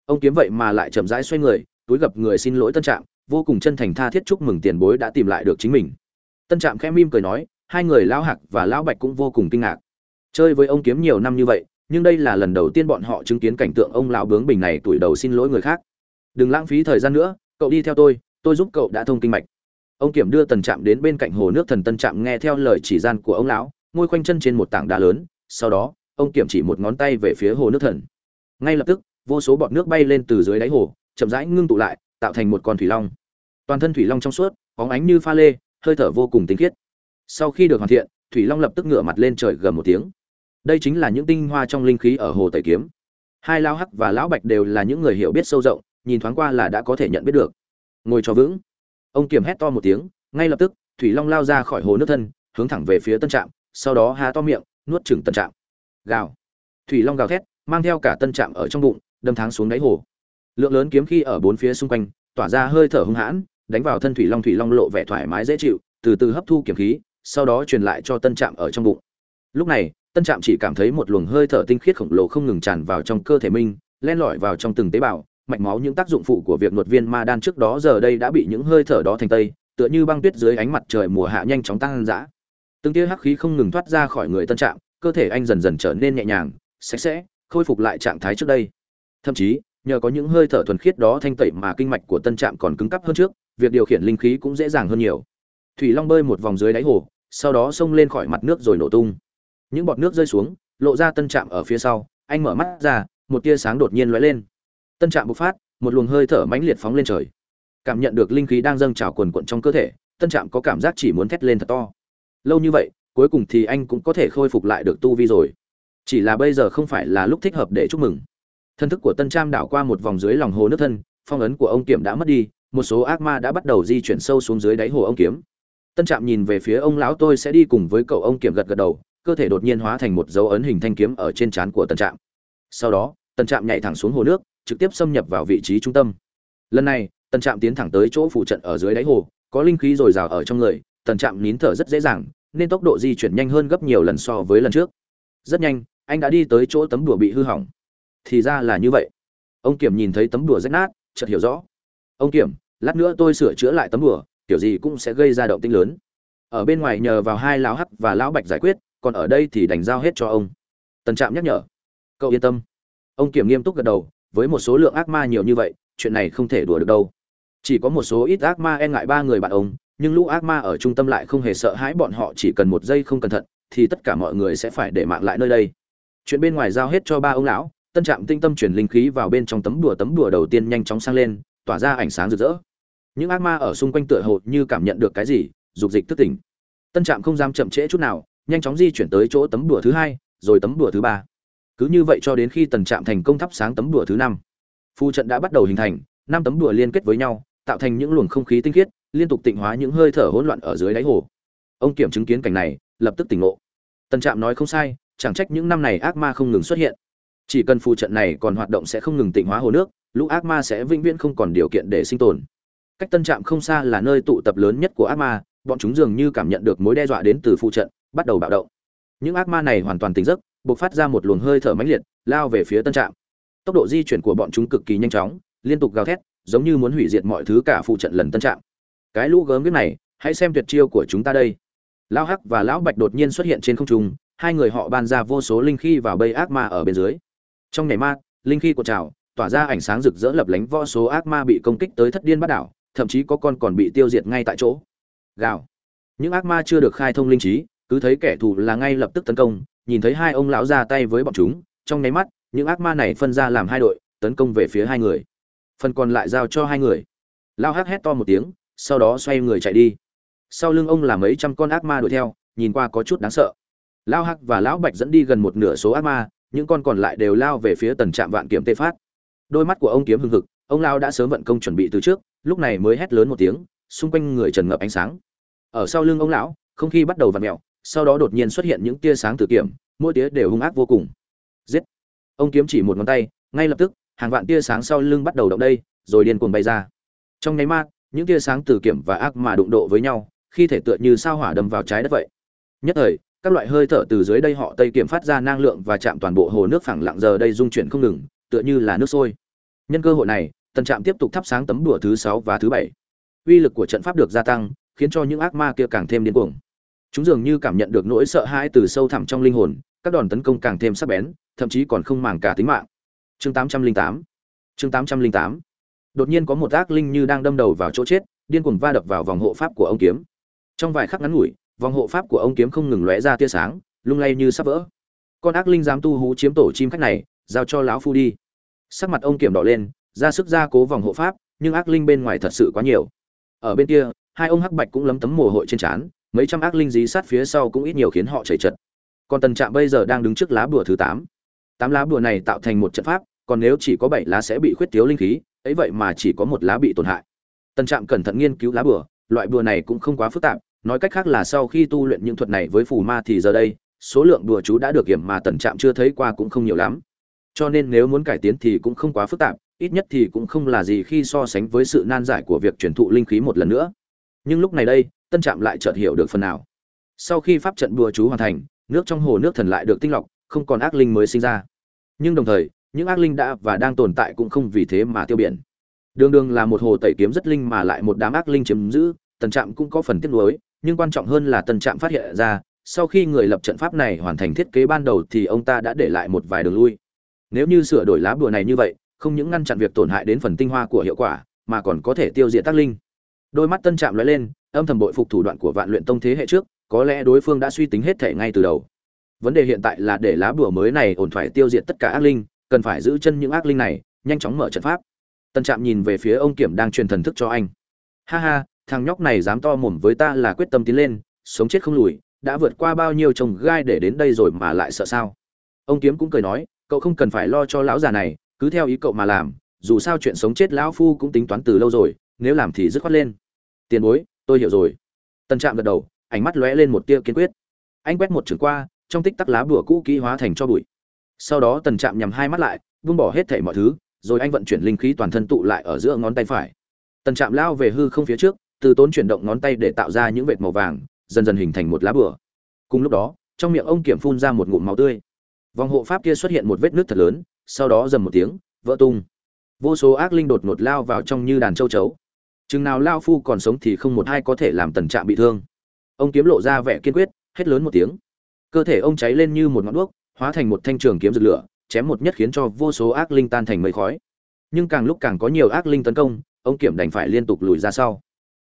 Speaker 1: Ông kiếm vậy mà lại chậm rãi xoay người, túi gập người xin lỗi tân trạm, vô cùng chân thành tha thiết chúc mừng tiền bối đã tìm lại được chính mình tân trạm khẽ mim cười nói, hai người lão hạc và lão bạch cũng vô cùng kinh ngạc. Chơi với ông kiếm nhiều năm như vậy, nhưng đây là lần đầu tiên bọn họ chứng kiến cảnh tượng ông lão bướng bình này tuổi đầu xin lỗi người khác. Đừng lãng phí thời gian nữa, cậu đi theo tôi tôi giúp cậu đã thông kinh mạch. Ông kiểm đưa tần trạm đến bên cạnh hồ nước thần tân trạm nghe theo lời chỉ gian của ông lão, ngồi khoanh chân trên một tảng đá lớn, sau đó, ông kiểm chỉ một ngón tay về phía hồ nước thần. Ngay lập tức, vô số bọt nước bay lên từ dưới đáy hồ, chậm rãi ngưng tụ lại, tạo thành một con thủy long. Toàn thân thủy long trong suốt óng ánh như pha lê hơi thở vô cùng tinh khiết. Sau khi được hoàn thiện, thủy long lập tức ngửa mặt lên trời gầm một tiếng. Đây chính là những tinh hoa trong linh khí ở hồ tẩy kiếm. Hai lão hắc và lão bạch đều là những người hiểu biết sâu rộng, nhìn thoáng qua là đã có thể nhận biết được. Ngồi cho vững. Ông kiểm hét to một tiếng, ngay lập tức, thủy long lao ra khỏi hồ nước thân, hướng thẳng về phía tân trạm, sau đó há to miệng, nuốt chửng tân trạm. Gào. Thủy long gào thét, mang theo cả tân trạm ở trong bụng, đâm thẳng xuống đáy hồ. Lượng lớn kiếm khi ở bốn phía xung quanh, tỏa ra hơi thở hung hãn đánh vào thân thủy long thủy long lộ vẻ thoải mái dễ chịu, từ từ hấp thu kiếm khí, sau đó truyền lại cho tân trạm ở trong bụng. Lúc này, tân trạm chỉ cảm thấy một luồng hơi thở tinh khiết khổng lồ không ngừng tràn vào trong cơ thể mình, len lỏi vào trong từng tế bào, mạch máu những tác dụng phụ của việc nuốt viên ma đan trước đó giờ đây đã bị những hơi thở đó thành tây, tựa như băng tuyết dưới ánh mặt trời mùa hạ nhanh chóng tăng dã. Từng tia hắc khí không ngừng thoát ra khỏi người tân trạm, cơ thể anh dần dần trở nên nhẹ nhàng, sạch sẽ, khôi phục lại trạng thái trước đây. Thậm chí, nhờ có những hơi thở thuần khiết đó thanh tẩy mà kinh mạch của tân trạm còn cứng cắp hơn trước việc điều khiển linh khí cũng dễ dàng hơn nhiều. Thủy long bơi một vòng dưới đáy hồ, sau đó xông lên khỏi mặt nước rồi nổ tung. Những bọt nước rơi xuống, lộ ra tân trạm ở phía sau, anh mở mắt ra, một tia sáng đột nhiên lóe lên. Tân trạm bộc phát, một luồng hơi thở mãnh liệt phóng lên trời. Cảm nhận được linh khí đang dâng trào quần quận trong cơ thể, tân trạm có cảm giác chỉ muốn thét lên thật to. Lâu như vậy, cuối cùng thì anh cũng có thể khôi phục lại được tu vi rồi. Chỉ là bây giờ không phải là lúc thích hợp để chúc mừng. Thân thức của tân trạm đảo qua một vòng dưới lòng hồ nước thân, phong ấn của ông kiểm đã mất đi một số ác ma đã bắt đầu di chuyển sâu xuống dưới đáy hồ ông kiếm. Tân trạm nhìn về phía ông lão tôi sẽ đi cùng với cậu ông kiểm gật gật đầu, cơ thể đột nhiên hóa thành một dấu ấn hình thanh kiếm ở trên trán của tân trạm. Sau đó, tân trạm nhảy thẳng xuống hồ nước, trực tiếp xâm nhập vào vị trí trung tâm. Lần này, tân trạm tiến thẳng tới chỗ phụ trận ở dưới đáy hồ, có linh khí dồi dào ở trong người, tân trạm nín thở rất dễ dàng, nên tốc độ di chuyển nhanh hơn gấp nhiều lần so với lần trước. Rất nhanh, anh đã đi tới chỗ tấm đùa bị hư hỏng. Thì ra là như vậy. Ông kiểm nhìn thấy tấm đùa rách nát, chợt hiểu rõ ông kiểm, lát nữa tôi sửa chữa lại tấm đùa, kiểu gì cũng sẽ gây ra động tĩnh lớn. Ở bên ngoài nhờ vào hai lão hắc và lão bạch giải quyết, còn ở đây thì đành giao hết cho ông. Tần trạm nhắc nhở. Cậu yên tâm. Ông kiểm nghiêm túc gật đầu, với một số lượng ác ma nhiều như vậy, chuyện này không thể đùa được đâu. Chỉ có một số ít ác ma e ngại ba người bạn ông, nhưng lũ ác ma ở trung tâm lại không hề sợ hãi bọn họ, chỉ cần một giây không cẩn thận, thì tất cả mọi người sẽ phải để mạng lại nơi đây. Chuyện bên ngoài giao hết cho ba ông lão, tân trạm tinh tâm chuyển linh khí vào bên trong tấm đùa tấm đùa đầu tiên nhanh chóng sang lên tỏa ra ánh sáng rực rỡ. Những ác ma ở xung quanh tựa hồ như cảm nhận được cái gì, dục dịch thức tỉnh. Tân trạm không dám chậm trễ chút nào, nhanh chóng di chuyển tới chỗ tấm đùa thứ hai, rồi tấm đùa thứ ba. Cứ như vậy cho đến khi tần trạm thành công thắp sáng tấm đùa thứ năm. Phu trận đã bắt đầu hình thành, năm tấm đùa liên kết với nhau, tạo thành những luồng không khí tinh khiết, liên tục tịnh hóa những hơi thở hỗn loạn ở dưới đáy hồ. Ông kiểm chứng kiến cảnh này, lập tức tỉnh ngộ. Tần trạm nói không sai, chẳng trách những năm này ác ma không ngừng xuất hiện chỉ cần phù trận này còn hoạt động sẽ không ngừng tịnh hóa hồ nước, lũ ác ma sẽ vĩnh viễn không còn điều kiện để sinh tồn. Cách tân trạm không xa là nơi tụ tập lớn nhất của ác ma, bọn chúng dường như cảm nhận được mối đe dọa đến từ phụ trận, bắt đầu bạo động. Những ác ma này hoàn toàn tỉnh giấc buộc phát ra một luồng hơi thở mãnh liệt, lao về phía tân trạm. Tốc độ di chuyển của bọn chúng cực kỳ nhanh chóng, liên tục gào thét, giống như muốn hủy diệt mọi thứ cả phụ trận lần tân trạm. Cái lũ gớm ghiếc này, hãy xem tuyệt chiêu của chúng ta đây. Lão hắc và lão bạch đột nhiên xuất hiện trên không trung, hai người họ ban ra vô số linh khí vào bầy ác ma ở bên dưới trong ngày ma, linh khí của trào, tỏa ra ánh sáng rực rỡ lập lánh vô số ác ma bị công kích tới thất điên bắt đảo, thậm chí có con còn bị tiêu diệt ngay tại chỗ. Gào. Những ác ma chưa được khai thông linh trí, cứ thấy kẻ thù là ngay lập tức tấn công, nhìn thấy hai ông lão ra tay với bọn chúng, trong nháy mắt, những ác ma này phân ra làm hai đội, tấn công về phía hai người. Phần còn lại giao cho hai người. Lao hắc hét to một tiếng, sau đó xoay người chạy đi. Sau lưng ông là mấy trăm con ác ma đuổi theo, nhìn qua có chút đáng sợ. Lao hắc và lão bạch dẫn đi gần một nửa số ác ma những con còn lại đều lao về phía tần trạm vạn kiếm tê phát. Đôi mắt của ông kiếm hưng hực, ông lao đã sớm vận công chuẩn bị từ trước, lúc này mới hét lớn một tiếng, xung quanh người trần ngập ánh sáng. Ở sau lưng ông lão, không khí bắt đầu vặn mẹo sau đó đột nhiên xuất hiện những tia sáng từ kiểm, mỗi tia đều hung ác vô cùng. Giết! Ông kiếm chỉ một ngón tay, ngay lập tức, hàng vạn tia sáng sau lưng bắt đầu động đây, rồi điên cuồng bay ra. Trong nháy mắt, những tia sáng từ kiểm và ác mà đụng độ với nhau khi thể tựa như sao hỏa đâm vào trái đất vậy. Nhất thời các loại hơi thở từ dưới đây họ tây kiểm phát ra năng lượng và chạm toàn bộ hồ nước phẳng lặng giờ đây dung chuyển không ngừng, tựa như là nước sôi. Nhân cơ hội này, tần trạm tiếp tục thắp sáng tấm đùa thứ sáu và thứ bảy. Uy lực của trận pháp được gia tăng, khiến cho những ác ma kia càng thêm điên cuồng. Chúng dường như cảm nhận được nỗi sợ hãi từ sâu thẳm trong linh hồn, các đòn tấn công càng thêm sắc bén, thậm chí còn không màng cả tính mạng. Chương 808 chương 808 đột nhiên có một ác linh như đang đâm đầu vào chỗ chết, điên cuồng va đập vào vòng hộ pháp của ông kiếm. Trong vài khắc ngắn ngủi vòng hộ pháp của ông kiếm không ngừng lóe ra tia sáng, lung lay như sắp vỡ. Con ác linh dám tu hú chiếm tổ chim khách này, giao cho lão phu đi. Sắc mặt ông kiểm đỏ lên, ra sức ra cố vòng hộ pháp, nhưng ác linh bên ngoài thật sự quá nhiều. Ở bên kia, hai ông hắc bạch cũng lấm tấm mồ hôi trên trán, mấy trăm ác linh dí sát phía sau cũng ít nhiều khiến họ chảy chật. Còn tần trạm bây giờ đang đứng trước lá bùa thứ tám. Tám lá bùa này tạo thành một trận pháp, còn nếu chỉ có bảy lá sẽ bị khuyết thiếu linh khí, ấy vậy mà chỉ có một lá bị tổn hại. Tần trạm cẩn thận nghiên cứu lá bùa, loại bùa này cũng không quá phức tạp nói cách khác là sau khi tu luyện những thuật này với phù ma thì giờ đây, số lượng đùa chú đã được kiểm mà tần trạm chưa thấy qua cũng không nhiều lắm. Cho nên nếu muốn cải tiến thì cũng không quá phức tạp, ít nhất thì cũng không là gì khi so sánh với sự nan giải của việc truyền thụ linh khí một lần nữa. Nhưng lúc này đây, tân trạm lại chợt hiểu được phần nào. Sau khi pháp trận đùa chú hoàn thành, nước trong hồ nước thần lại được tinh lọc, không còn ác linh mới sinh ra. Nhưng đồng thời, những ác linh đã và đang tồn tại cũng không vì thế mà tiêu biển. Đường đường là một hồ tẩy kiếm rất linh mà lại một đám ác linh chiếm giữ, tần trạm cũng có phần tiếc nuối nhưng quan trọng hơn là tần trạm phát hiện ra, sau khi người lập trận pháp này hoàn thành thiết kế ban đầu thì ông ta đã để lại một vài đường lui. Nếu như sửa đổi lá bùa này như vậy, không những ngăn chặn việc tổn hại đến phần tinh hoa của hiệu quả, mà còn có thể tiêu diệt tác linh. Đôi mắt tân trạm lóe lên, âm thầm bội phục thủ đoạn của vạn luyện tông thế hệ trước, có lẽ đối phương đã suy tính hết thể ngay từ đầu. Vấn đề hiện tại là để lá bùa mới này ổn phải tiêu diệt tất cả ác linh, cần phải giữ chân những ác linh này, nhanh chóng mở trận pháp. Tân trạm nhìn về phía ông kiểm đang truyền thần thức cho anh. Ha ha thằng nhóc này dám to mồm với ta là quyết tâm tiến lên, sống chết không lùi, đã vượt qua bao nhiêu chồng gai để đến đây rồi mà lại sợ sao? Ông kiếm cũng cười nói, cậu không cần phải lo cho lão già này, cứ theo ý cậu mà làm, dù sao chuyện sống chết lão phu cũng tính toán từ lâu rồi, nếu làm thì dứt khoát lên. Tiền bối, tôi hiểu rồi. Tân trạm gật đầu, ánh mắt lóe lên một tia kiên quyết. Anh quét một trường qua, trong tích tắc lá bùa cũ kỹ hóa thành cho bụi. Sau đó tần trạm nhắm hai mắt lại buông bỏ hết thảy mọi thứ, rồi anh vận chuyển linh khí toàn thân tụ lại ở giữa ngón tay phải. Tần trạm lao về hư không phía trước từ tốn chuyển động ngón tay để tạo ra những vệt màu vàng, dần dần hình thành một lá bùa cùng lúc đó, trong miệng ông kiểm phun ra một ngụm máu tươi. Vòng hộ pháp kia xuất hiện một vết nước thật lớn, sau đó dầm một tiếng, vỡ tung. Vô số ác linh đột ngột lao vào trong như đàn châu chấu. Chừng nào lao phu còn sống thì không một ai có thể làm tần trạm bị thương. Ông kiếm lộ ra vẻ kiên quyết hết lớn một tiếng. Cơ thể ông cháy lên như một ngọn đuốc, hóa thành một thanh trường kiếm rực lửa, chém một nhất khiến cho vô số ác linh tan thành mây khói. Nhưng càng lúc càng có nhiều ác linh tấn công, ông kiểm đành phải liên tục lùi ra sau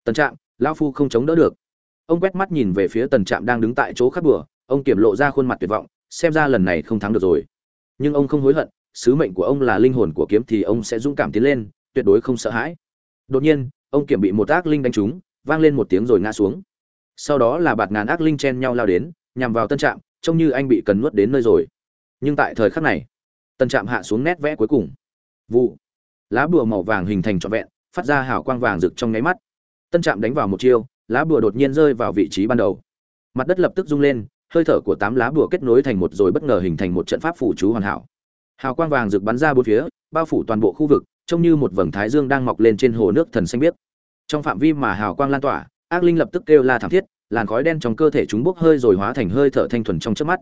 Speaker 1: tần trạm lao phu không chống đỡ được. Ông quét mắt nhìn về phía tần trạm đang đứng tại chỗ khắc bừa, ông kiểm lộ ra khuôn mặt tuyệt vọng, xem ra lần này không thắng được rồi. Nhưng ông không hối hận, sứ mệnh của ông là linh hồn của kiếm thì ông sẽ dũng cảm tiến lên, tuyệt đối không sợ hãi. Đột nhiên, ông kiểm bị một ác linh đánh trúng, vang lên một tiếng rồi ngã xuống. Sau đó là bạt ngàn ác linh chen nhau lao đến, nhằm vào tân trạm, trông như anh bị cần nuốt đến nơi rồi. Nhưng tại thời khắc này tân trạm hạ xuống nét vẽ cuối cùng. Vụ, lá bùa màu vàng hình thành trọn vẹn, phát ra hào quang vàng rực trong nháy mắt tân trạm đánh vào một chiêu, lá bùa đột nhiên rơi vào vị trí ban đầu. Mặt đất lập tức rung lên, hơi thở của tám lá bùa kết nối thành một rồi bất ngờ hình thành một trận pháp phủ chú hoàn hảo. Hào quang vàng rực bắn ra bốn phía, bao phủ toàn bộ khu vực, trông như một vầng thái dương đang mọc lên trên hồ nước thần xanh biếc. Trong phạm vi mà hào quang lan tỏa, ác linh lập tức kêu la thảm thiết, làn khói đen trong cơ thể chúng bốc hơi rồi hóa thành hơi thở thanh thuần trong trước mắt.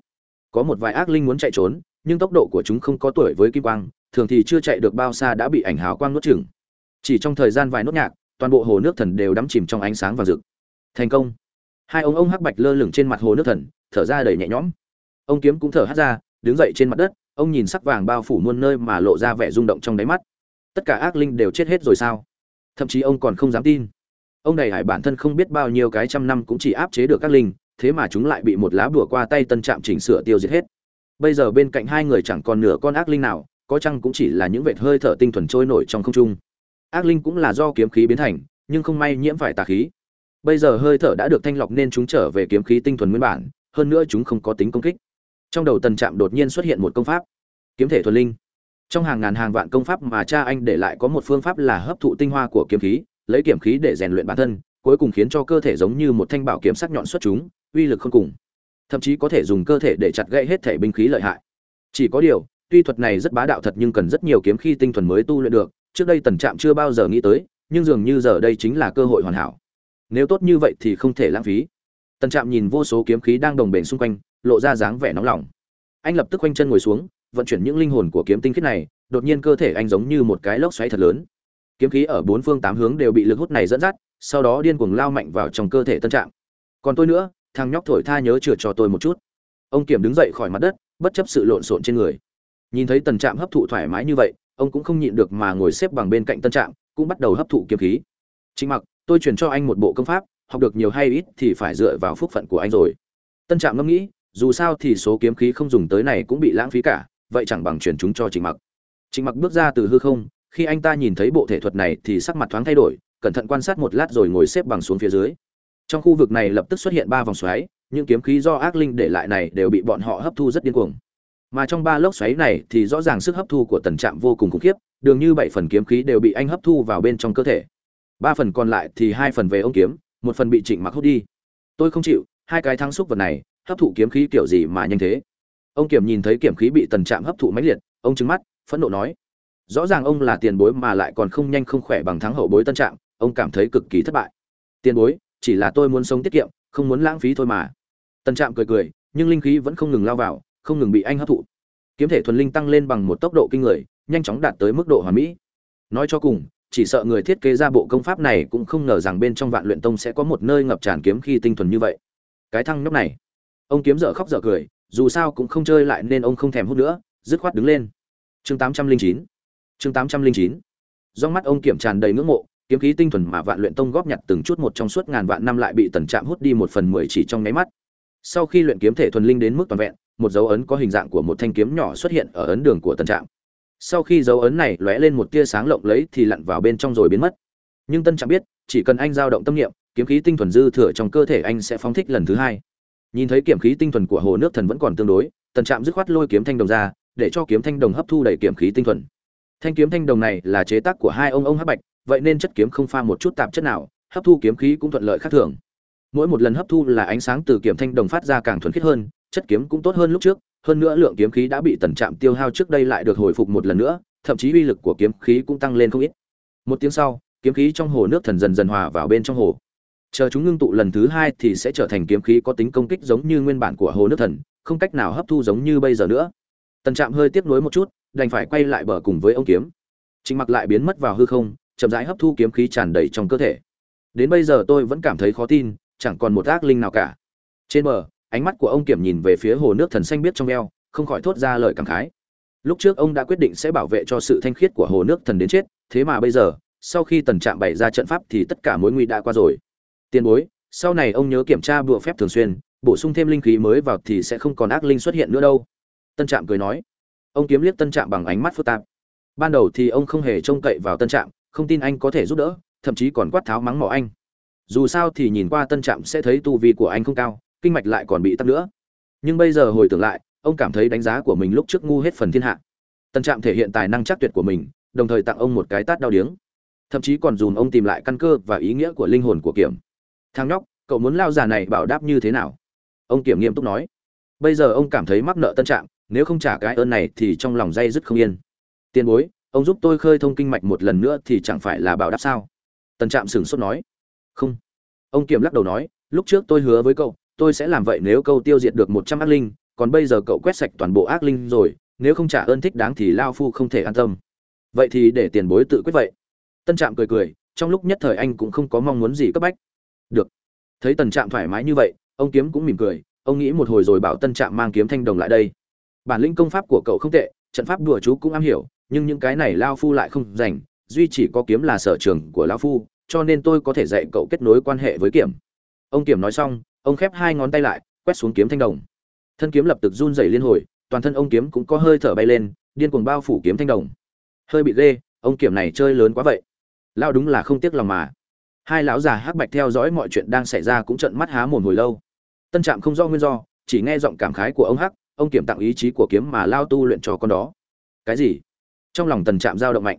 Speaker 1: Có một vài ác linh muốn chạy trốn, nhưng tốc độ của chúng không có tuổi với kim quang, thường thì chưa chạy được bao xa đã bị ảnh hào quang nuốt chửng. Chỉ trong thời gian vài nốt nhạc toàn bộ hồ nước thần đều đắm chìm trong ánh sáng và rực. Thành công. Hai ông ông hắc bạch lơ lửng trên mặt hồ nước thần, thở ra đầy nhẹ nhõm. Ông kiếm cũng thở hắt ra, đứng dậy trên mặt đất, ông nhìn sắc vàng bao phủ muôn nơi mà lộ ra vẻ rung động trong đáy mắt. Tất cả ác linh đều chết hết rồi sao? Thậm chí ông còn không dám tin. Ông đầy hải bản thân không biết bao nhiêu cái trăm năm cũng chỉ áp chế được các linh, thế mà chúng lại bị một lá bùa qua tay tân trạm chỉnh sửa tiêu diệt hết. Bây giờ bên cạnh hai người chẳng còn nửa con ác linh nào, có chăng cũng chỉ là những vệt hơi thở tinh thuần trôi nổi trong không trung ác linh cũng là do kiếm khí biến thành, nhưng không may nhiễm phải tà khí. Bây giờ hơi thở đã được thanh lọc nên chúng trở về kiếm khí tinh thuần nguyên bản, hơn nữa chúng không có tính công kích. Trong đầu tần trạm đột nhiên xuất hiện một công pháp, kiếm thể thuần linh. Trong hàng ngàn hàng vạn công pháp mà cha anh để lại có một phương pháp là hấp thụ tinh hoa của kiếm khí, lấy kiếm khí để rèn luyện bản thân, cuối cùng khiến cho cơ thể giống như một thanh bảo kiếm sắc nhọn xuất chúng, uy lực không cùng. Thậm chí có thể dùng cơ thể để chặt gãy hết thể binh khí lợi hại. Chỉ có điều, tuy thuật này rất bá đạo thật nhưng cần rất nhiều kiếm khí tinh thuần mới tu luyện được trước đây tần trạm chưa bao giờ nghĩ tới, nhưng dường như giờ đây chính là cơ hội hoàn hảo. Nếu tốt như vậy thì không thể lãng phí. Tần trạm nhìn vô số kiếm khí đang đồng bền xung quanh, lộ ra dáng vẻ nóng lòng. Anh lập tức quanh chân ngồi xuống, vận chuyển những linh hồn của kiếm tinh khiết này, đột nhiên cơ thể anh giống như một cái lốc xoáy thật lớn. Kiếm khí ở bốn phương tám hướng đều bị lực hút này dẫn dắt, sau đó điên cuồng lao mạnh vào trong cơ thể tân trạm. Còn tôi nữa, thằng nhóc thổi tha nhớ chừa cho tôi một chút. Ông kiểm đứng dậy khỏi mặt đất, bất chấp sự lộn xộn trên người. Nhìn thấy tần trạm hấp thụ thoải mái như vậy ông cũng không nhịn được mà ngồi xếp bằng bên cạnh tân trạm, cũng bắt đầu hấp thụ kiếm khí. Chính mặc, tôi truyền cho anh một bộ công pháp, học được nhiều hay ít thì phải dựa vào phúc phận của anh rồi. Tân trạm ngẫm nghĩ, dù sao thì số kiếm khí không dùng tới này cũng bị lãng phí cả, vậy chẳng bằng truyền chúng cho chính mặc. Chính mặc bước ra từ hư không, khi anh ta nhìn thấy bộ thể thuật này thì sắc mặt thoáng thay đổi, cẩn thận quan sát một lát rồi ngồi xếp bằng xuống phía dưới. Trong khu vực này lập tức xuất hiện ba vòng xoáy, những kiếm khí do ác linh để lại này đều bị bọn họ hấp thu rất điên cuồng mà trong ba lốc xoáy này thì rõ ràng sức hấp thu của tần trạm vô cùng khủng khiếp, đường như bảy phần kiếm khí đều bị anh hấp thu vào bên trong cơ thể. Ba phần còn lại thì hai phần về ông kiếm, một phần bị trịnh mặc hút đi. Tôi không chịu, hai cái thắng xúc vật này, hấp thụ kiếm khí kiểu gì mà nhanh thế? Ông kiểm nhìn thấy kiểm khí bị tần trạm hấp thụ mãnh liệt, ông trứng mắt, phẫn nộ nói. Rõ ràng ông là tiền bối mà lại còn không nhanh không khỏe bằng thắng hậu bối tân trạm, ông cảm thấy cực kỳ thất bại. Tiền bối, chỉ là tôi muốn sống tiết kiệm, không muốn lãng phí thôi mà. Tân trạm cười cười, nhưng linh khí vẫn không ngừng lao vào không ngừng bị anh hấp thụ. Kiếm thể thuần linh tăng lên bằng một tốc độ kinh người, nhanh chóng đạt tới mức độ hoàn mỹ. Nói cho cùng, chỉ sợ người thiết kế ra bộ công pháp này cũng không ngờ rằng bên trong vạn luyện tông sẽ có một nơi ngập tràn kiếm khi tinh thuần như vậy. Cái thăng nhóc này. Ông kiếm dở khóc dở cười, dù sao cũng không chơi lại nên ông không thèm hút nữa, dứt khoát đứng lên. Chương tám trăm linh chín. Chương tám trăm linh chín. Do mắt ông kiểm tràn đầy ngưỡng mộ, kiếm khí tinh thuần mà vạn luyện tông góp nhặt từng chút một trong suốt ngàn vạn năm lại bị tần trạm hút đi một phần mười chỉ trong nháy mắt. Sau khi luyện kiếm thể thuần linh đến mức toàn vẹn một dấu ấn có hình dạng của một thanh kiếm nhỏ xuất hiện ở ấn đường của tân trạm. Sau khi dấu ấn này lóe lên một tia sáng lộng lấy thì lặn vào bên trong rồi biến mất. Nhưng tân trạm biết, chỉ cần anh dao động tâm niệm, kiếm khí tinh thuần dư thừa trong cơ thể anh sẽ phóng thích lần thứ hai. Nhìn thấy kiếm khí tinh thuần của hồ nước thần vẫn còn tương đối tân trạm dứt khoát lôi kiếm thanh đồng ra, để cho kiếm thanh đồng hấp thu đầy kiếm khí tinh thuần. Thanh kiếm thanh đồng này là chế tác của hai ông ông hắc bạch, vậy nên chất kiếm không pha một chút tạp chất nào, hấp thu kiếm khí cũng thuận lợi khác thường. Mỗi một lần hấp thu là ánh sáng từ kiếm thanh đồng phát ra càng thuần khiết hơn chất kiếm cũng tốt hơn lúc trước, hơn nữa lượng kiếm khí đã bị tần trạm tiêu hao trước đây lại được hồi phục một lần nữa, thậm chí uy lực của kiếm khí cũng tăng lên không ít. Một tiếng sau, kiếm khí trong hồ nước thần dần dần hòa vào bên trong hồ. Chờ chúng ngưng tụ lần thứ hai thì sẽ trở thành kiếm khí có tính công kích giống như nguyên bản của hồ nước thần, không cách nào hấp thu giống như bây giờ nữa. Tần trạm hơi tiếc nuối một chút, đành phải quay lại bờ cùng với ông kiếm. Chính mặc lại biến mất vào hư không, chậm rãi hấp thu kiếm khí tràn đầy trong cơ thể. Đến bây giờ tôi vẫn cảm thấy khó tin, chẳng còn một ác linh nào cả. Trên bờ ánh mắt của ông kiểm nhìn về phía hồ nước thần xanh biết trong eo, không khỏi thốt ra lời cảm khái. Lúc trước ông đã quyết định sẽ bảo vệ cho sự thanh khiết của hồ nước thần đến chết, thế mà bây giờ, sau khi tần trạm bày ra trận pháp thì tất cả mối nguy đã qua rồi. Tiền bối, sau này ông nhớ kiểm tra bùa phép thường xuyên, bổ sung thêm linh khí mới vào thì sẽ không còn ác linh xuất hiện nữa đâu. Tân trạm cười nói. Ông kiếm liếc tân trạm bằng ánh mắt phức tạp. Ban đầu thì ông không hề trông cậy vào tân trạm, không tin anh có thể giúp đỡ, thậm chí còn quát tháo mắng mỏ anh. Dù sao thì nhìn qua tân trạm sẽ thấy tu vi của anh không cao kinh mạch lại còn bị tắc nữa. Nhưng bây giờ hồi tưởng lại, ông cảm thấy đánh giá của mình lúc trước ngu hết phần thiên hạ. Tân trạm thể hiện tài năng chắc tuyệt của mình, đồng thời tặng ông một cái tát đau điếng. Thậm chí còn dùm ông tìm lại căn cơ và ý nghĩa của linh hồn của kiểm. Thằng nhóc, cậu muốn lao già này bảo đáp như thế nào? Ông kiểm nghiêm túc nói. Bây giờ ông cảm thấy mắc nợ tân trạm, nếu không trả cái ơn này thì trong lòng dây dứt không yên. Tiền bối, ông giúp tôi khơi thông kinh mạch một lần nữa thì chẳng phải là bảo đáp sao? Tân trạm sửng sốt nói. Không. Ông kiểm lắc đầu nói, lúc trước tôi hứa với cậu tôi sẽ làm vậy nếu câu tiêu diệt được một trăm ác linh, còn bây giờ cậu quét sạch toàn bộ ác linh rồi, nếu không trả ơn thích đáng thì lao phu không thể an tâm. Vậy thì để tiền bối tự quyết vậy. Tân trạm cười cười, trong lúc nhất thời anh cũng không có mong muốn gì cấp bách. Được. Thấy tần trạm thoải mái như vậy, ông kiếm cũng mỉm cười, ông nghĩ một hồi rồi bảo tân trạm mang kiếm thanh đồng lại đây. Bản lĩnh công pháp của cậu không tệ, trận pháp đùa chú cũng am hiểu, nhưng những cái này lao phu lại không dành duy chỉ có kiếm là sở trường của lao phu, cho nên tôi có thể dạy cậu kết nối quan hệ với kiểm. Ông kiểm nói xong ông khép hai ngón tay lại, quét xuống kiếm thanh đồng. Thân kiếm lập tức run rẩy liên hồi, toàn thân ông kiếm cũng có hơi thở bay lên, điên cuồng bao phủ kiếm thanh đồng. Hơi bị ghê, ông kiểm này chơi lớn quá vậy. Lao đúng là không tiếc lòng mà. Hai lão già hắc bạch theo dõi mọi chuyện đang xảy ra cũng trợn mắt há mồm hồi lâu. Tân trạm không do nguyên do, chỉ nghe giọng cảm khái của ông hắc, ông kiểm tặng ý chí của kiếm mà lao tu luyện cho con đó. Cái gì? Trong lòng tần trạm dao động mạnh.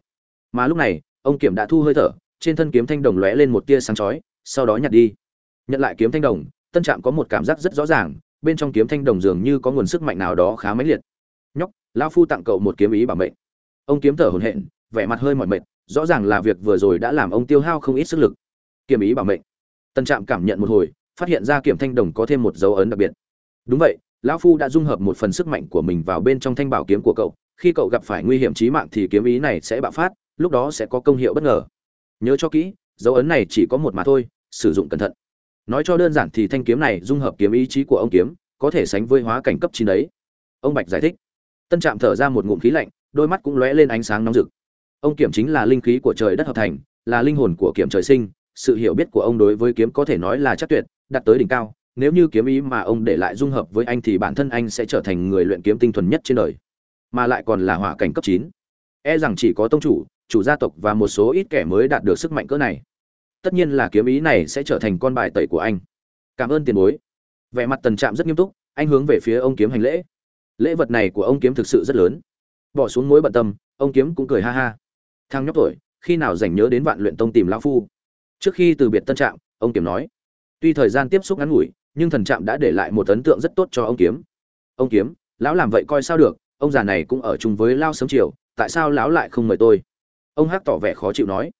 Speaker 1: Mà lúc này, ông kiểm đã thu hơi thở, trên thân kiếm thanh đồng lóe lên một tia sáng chói, sau đó nhặt đi. Nhận lại kiếm thanh đồng tân trạm có một cảm giác rất rõ ràng, bên trong kiếm thanh đồng dường như có nguồn sức mạnh nào đó khá mãnh liệt. Nhóc lao phu tặng cậu một kiếm ý bảo mệnh. Ông kiếm thở hổn hển, vẻ mặt hơi mỏi mệt, rõ ràng là việc vừa rồi đã làm ông tiêu hao không ít sức lực. Kiếm ý bảo mệnh. Tân trạm cảm nhận một hồi, phát hiện ra kiểm thanh đồng có thêm một dấu ấn đặc biệt. Đúng vậy, lão phu đã dung hợp một phần sức mạnh của mình vào bên trong thanh bảo kiếm của cậu, khi cậu gặp phải nguy hiểm chí mạng thì kiếm ý này sẽ bạo phát, lúc đó sẽ có công hiệu bất ngờ. Nhớ cho kỹ, dấu ấn này chỉ có một mà thôi, sử dụng cẩn thận nói cho đơn giản thì thanh kiếm này dung hợp kiếm ý chí của ông kiếm, có thể sánh với hóa cảnh cấp chín đấy. Ông bạch giải thích. Tân trạm thở ra một ngụm khí lạnh, đôi mắt cũng lóe lên ánh sáng nóng rực. Ông kiểm chính là linh khí của trời đất hợp thành, là linh hồn của kiểm trời sinh, sự hiểu biết của ông đối với kiếm có thể nói là chắc tuyệt, đạt tới đỉnh cao. Nếu như kiếm ý mà ông để lại dung hợp với anh thì bản thân anh sẽ trở thành người luyện kiếm tinh thuần nhất trên đời. Mà lại còn là hỏa cảnh cấp chín. E rằng chỉ có tông chủ chủ gia tộc và một số ít kẻ mới đạt được sức mạnh cỡ này tất nhiên là kiếm ý này sẽ trở thành con bài tẩy của anh. Cảm ơn tiền bối. Vẻ mặt tần trạm rất nghiêm túc, anh hướng về phía ông kiếm hành lễ. Lễ vật này của ông kiếm thực sự rất lớn. Bỏ xuống mối bận tâm, ông kiếm cũng cười ha ha. Thang nhóc tuổi, khi nào rảnh nhớ đến vạn luyện tông tìm lão phu? Trước khi từ biệt tân trạm, ông kiếm nói. Tuy thời gian tiếp xúc ngắn ngủi, nhưng thần trạm đã để lại một ấn tượng rất tốt cho ông kiếm. Ông kiếm, lão làm vậy coi sao được, ông già này cũng ở chung với lao sớm chiều, tại sao lão lại không mời tôi? Ông hắc tỏ vẻ khó chịu nói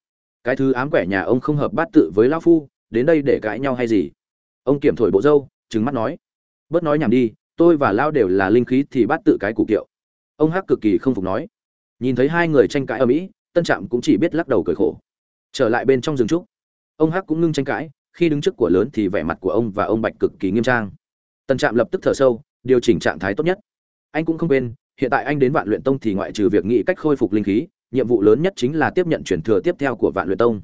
Speaker 1: cái thứ ám quẻ nhà ông không hợp bát tự với lão phu, đến đây để cãi nhau hay gì? Ông kiểm thổi bộ râu trừng mắt nói. Bớt nói nhảm đi, tôi và lao đều là linh khí thì bát tự cái củ kiệu. Ông hắc cực kỳ không phục nói. Nhìn thấy hai người tranh cãi ở mỹ, tân trạm cũng chỉ biết lắc đầu cười khổ. Trở lại bên trong rừng trúc, ông hắc cũng ngưng tranh cãi, khi đứng trước của lớn thì vẻ mặt của ông và ông bạch cực kỳ nghiêm trang. Tân trạm lập tức thở sâu, điều chỉnh trạng thái tốt nhất. Anh cũng không quên, hiện tại anh đến vạn luyện tông thì ngoại trừ việc nghĩ cách khôi phục linh khí nhiệm vụ lớn nhất chính là tiếp nhận chuyển thừa tiếp theo của vạn luyện tông.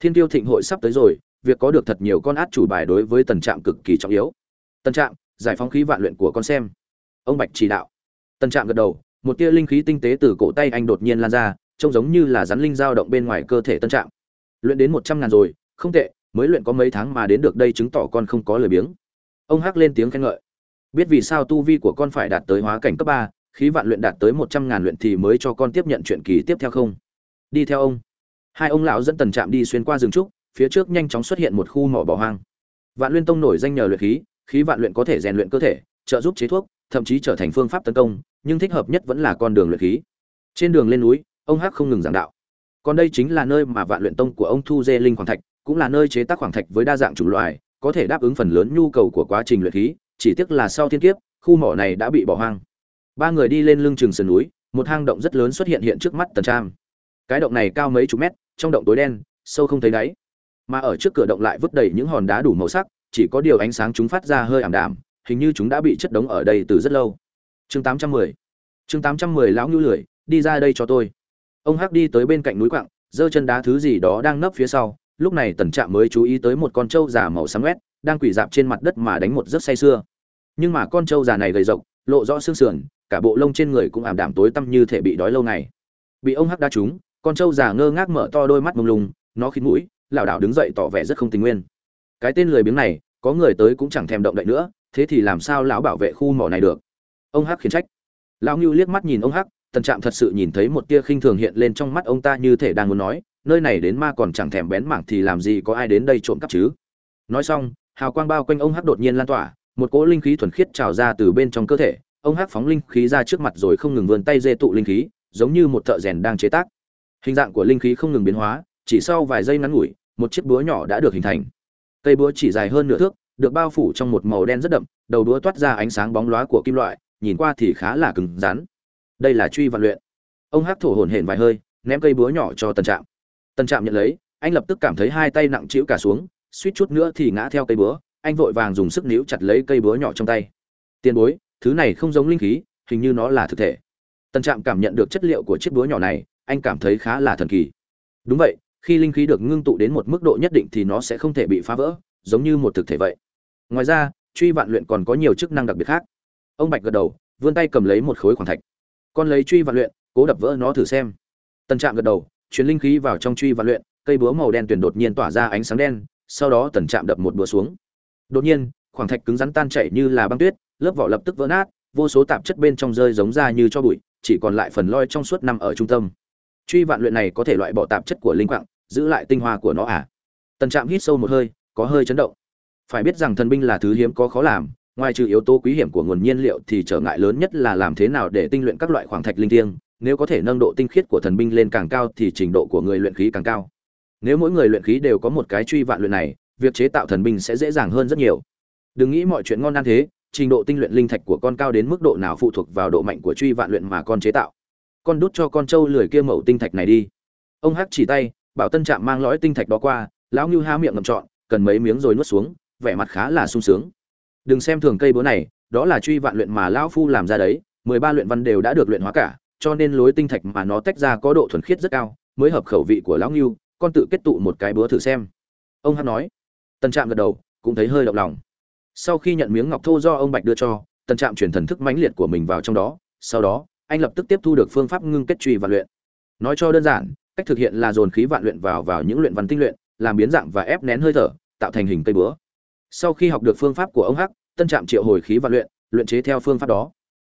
Speaker 1: Thiên tiêu thịnh hội sắp tới rồi, việc có được thật nhiều con át chủ bài đối với tần trạm cực kỳ trọng yếu. Tần trạm, giải phóng khí vạn luyện của con xem. Ông bạch chỉ đạo. Tần trạm gật đầu, một tia linh khí tinh tế từ cổ tay anh đột nhiên lan ra, trông giống như là rắn linh dao động bên ngoài cơ thể tần trạm. Luyện đến một trăm ngàn rồi, không tệ, mới luyện có mấy tháng mà đến được đây chứng tỏ con không có lời biếng. Ông hắc lên tiếng khen ngợi. Biết vì sao tu vi của con phải đạt tới hóa cảnh cấp ba khí vạn luyện đạt tới một trăm ngàn luyện thì mới cho con tiếp nhận chuyện kỳ tiếp theo không? Đi theo ông. Hai ông lão dẫn tần trạm đi xuyên qua rừng trúc, phía trước nhanh chóng xuất hiện một khu mỏ bỏ hoang. Vạn luyện tông nổi danh nhờ luyện khí khí vạn luyện có thể rèn luyện cơ thể, trợ giúp chế thuốc, thậm chí trở thành phương pháp tấn công, nhưng thích hợp nhất vẫn là con đường luyện khí. Trên đường lên núi, ông hắc không ngừng giảng đạo. Còn đây chính là nơi mà vạn luyện tông của ông thu dê linh hoàng thạch, cũng là nơi chế tác hoàng thạch với đa dạng chủng loại, có thể đáp ứng phần lớn nhu cầu của quá trình luyện khí, chỉ tiếc là sau thiên kiếp, khu mỏ này đã bị bỏ hoang ba người đi lên lưng chừng sườn núi, một hang động rất lớn xuất hiện hiện trước mắt tần trang cái động này cao mấy chục mét, trong động tối đen, sâu không thấy đáy. Mà ở trước cửa động lại vứt đầy những hòn đá đủ màu sắc, chỉ có điều ánh sáng chúng phát ra hơi ảm đạm, hình như chúng đã bị chất đống ở đây từ rất lâu. Chương 810 chương 810 lão nhu lười, đi ra đây cho tôi. Ông hắc đi tới bên cạnh núi quặng, giơ chân đá thứ gì đó đang nấp phía sau, lúc này tần trạm mới chú ý tới một con trâu già màu xám quét đang quỳ dạp trên mặt đất mà đánh một giấc say sưa. Nhưng mà con trâu già này gầy rộng, lộ rõ xương sườn cả bộ lông trên người cũng ảm đạm tối tăm như thể bị đói lâu ngày. Bị ông hắc đa trúng, con trâu già ngơ ngác mở to đôi mắt mông lung, nó khít mũi, lảo đảo đứng dậy tỏ vẻ rất không tình nguyên cái tên lười biếng này, có người tới cũng chẳng thèm động đậy nữa, thế thì làm sao lão bảo vệ khu mỏ này được? Ông hắc khiển trách. Lão ngưu liếc mắt nhìn ông hắc, tần trạm thật sự nhìn thấy một tia khinh thường hiện lên trong mắt ông ta như thể đang muốn nói, nơi này đến ma còn chẳng thèm bén mảng thì làm gì có ai đến đây trộm cắp chứ? Nói xong, hào quang bao quanh ông hắc đột nhiên lan tỏa, một cỗ linh khí thuần khiết trào ra từ bên trong cơ thể ông hắc phóng linh khí ra trước mặt rồi không ngừng vươn tay dê tụ linh khí, giống như một thợ rèn đang chế tác. Hình dạng của linh khí không ngừng biến hóa, chỉ sau vài giây ngắn ngủi, một chiếc búa nhỏ đã được hình thành. Cây búa chỉ dài hơn nửa thước, được bao phủ trong một màu đen rất đậm, đầu đúa toát ra ánh sáng bóng loá của kim loại, nhìn qua thì khá là cứng rắn. Đây là truy vạn luyện. Ông hắc thổ hổn hển vài hơi, ném cây búa nhỏ cho tần trạm. Tần trạm nhận lấy, anh lập tức cảm thấy hai tay nặng trĩu cả xuống, suýt chút nữa thì ngã theo cây búa, anh vội vàng dùng sức níu chặt lấy cây búa nhỏ trong tay. Tiền bối thứ này không giống linh khí, hình như nó là thực thể. Tần trạm cảm nhận được chất liệu của chiếc búa nhỏ này, anh cảm thấy khá là thần kỳ. Đúng vậy, khi linh khí được ngưng tụ đến một mức độ nhất định thì nó sẽ không thể bị phá vỡ, giống như một thực thể vậy. Ngoài ra, truy vạn luyện còn có nhiều chức năng đặc biệt khác. Ông bạch gật đầu, vươn tay cầm lấy một khối khoảng thạch. Con lấy truy vạn luyện, cố đập vỡ nó thử xem. Tần trạm gật đầu, chuyển linh khí vào trong truy vạn luyện, cây búa màu đen tuyển đột nhiên tỏa ra ánh sáng đen, sau đó tần trạm đập một búa xuống. Đột nhiên khoảng thạch cứng rắn tan chảy như là băng tuyết lớp vỏ lập tức vỡ nát, vô số tạp chất bên trong rơi giống ra như cho bụi, chỉ còn lại phần loi trong suốt nằm ở trung tâm. Truy vạn luyện này có thể loại bỏ tạp chất của linh quạng, giữ lại tinh hoa của nó à? Tần trạm hít sâu một hơi, có hơi chấn động. Phải biết rằng thần binh là thứ hiếm có khó làm, ngoài trừ yếu tố quý hiểm của nguồn nhiên liệu thì trở ngại lớn nhất là làm thế nào để tinh luyện các loại khoảng thạch linh thiêng, nếu có thể nâng độ tinh khiết của thần binh lên càng cao thì trình độ của người luyện khí càng cao. Nếu mỗi người luyện khí đều có một cái truy vạn luyện này, việc chế tạo thần binh sẽ dễ dàng hơn rất nhiều. Đừng nghĩ mọi chuyện ngon ăn thế trình độ tinh luyện linh thạch của con cao đến mức độ nào phụ thuộc vào độ mạnh của truy vạn luyện mà con chế tạo. Con đút cho con trâu lười kia mẩu tinh thạch này đi. Ông hắc chỉ tay, bảo tân trạm mang lõi tinh thạch đó qua, lão ngưu há miệng ngậm trọn, cần mấy miếng rồi nuốt xuống, vẻ mặt khá là sung sướng. Đừng xem thường cây búa này, đó là truy vạn luyện mà lão phu làm ra đấy, mười ba luyện văn đều đã được luyện hóa cả, cho nên lối tinh thạch mà nó tách ra có độ thuần khiết rất cao, mới hợp khẩu vị của lão ngưu, con tự kết tụ một cái búa thử xem. Ông hắc nói. Tân trạm gật đầu, cũng thấy hơi động lòng sau khi nhận miếng ngọc thô do ông bạch đưa cho tân trạm chuyển thần thức mãnh liệt của mình vào trong đó, sau đó, anh lập tức tiếp thu được phương pháp ngưng kết truy vạn luyện. Nói cho đơn giản, cách thực hiện là dồn khí vạn luyện vào vào những luyện văn tinh luyện, làm biến dạng và ép nén hơi thở, tạo thành hình cây búa. Sau khi học được phương pháp của ông hắc tân trạm triệu hồi khí vạn luyện luyện chế theo phương pháp đó.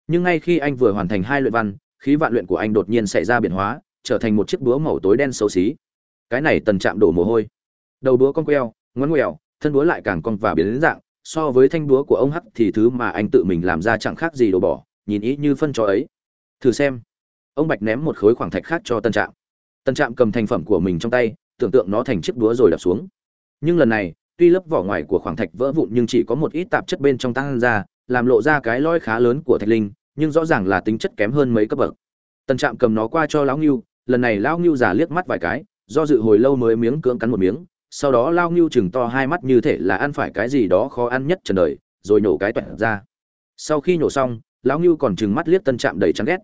Speaker 1: Nhưng ngay khi anh vừa hoàn thành hai luyện văn, khí vạn luyện của anh đột nhiên xảy ra biến hóa, trở thành một chiếc búa màu tối đen xấu xí. Cái này tần trạm đổ mồ hôi. Đầu búa con queo, ngón ngoèo thân búa lại càng cong và biến dạng so với thanh búa của ông hắc thì thứ mà anh tự mình làm ra chẳng khác gì đồ bỏ, nhìn ý như phân cho ấy. Thử xem. Ông bạch ném một khối khoảng thạch khác cho tân trạm. Tân trạm cầm thành phẩm của mình trong tay, tưởng tượng nó thành chiếc búa rồi đập xuống. Nhưng lần này, tuy lớp vỏ ngoài của khoảng thạch vỡ vụn nhưng chỉ có một ít tạp chất bên trong tăng ra, làm lộ ra cái lõi khá lớn của thạch linh, nhưng rõ ràng là tính chất kém hơn mấy cấp bậc. Tân trạm cầm nó qua cho lão ngưu, lần này lão ngưu giả liếc mắt vài cái, do dự hồi lâu mới miếng cưỡng cắn một miếng sau đó lao ngưu chừng to hai mắt như thể là ăn phải cái gì đó khó ăn nhất trần đời, rồi nhổ cái toẹt ra. Sau khi nhổ xong lão ngưu còn chừng mắt liếc tân trạm đầy chán ghét.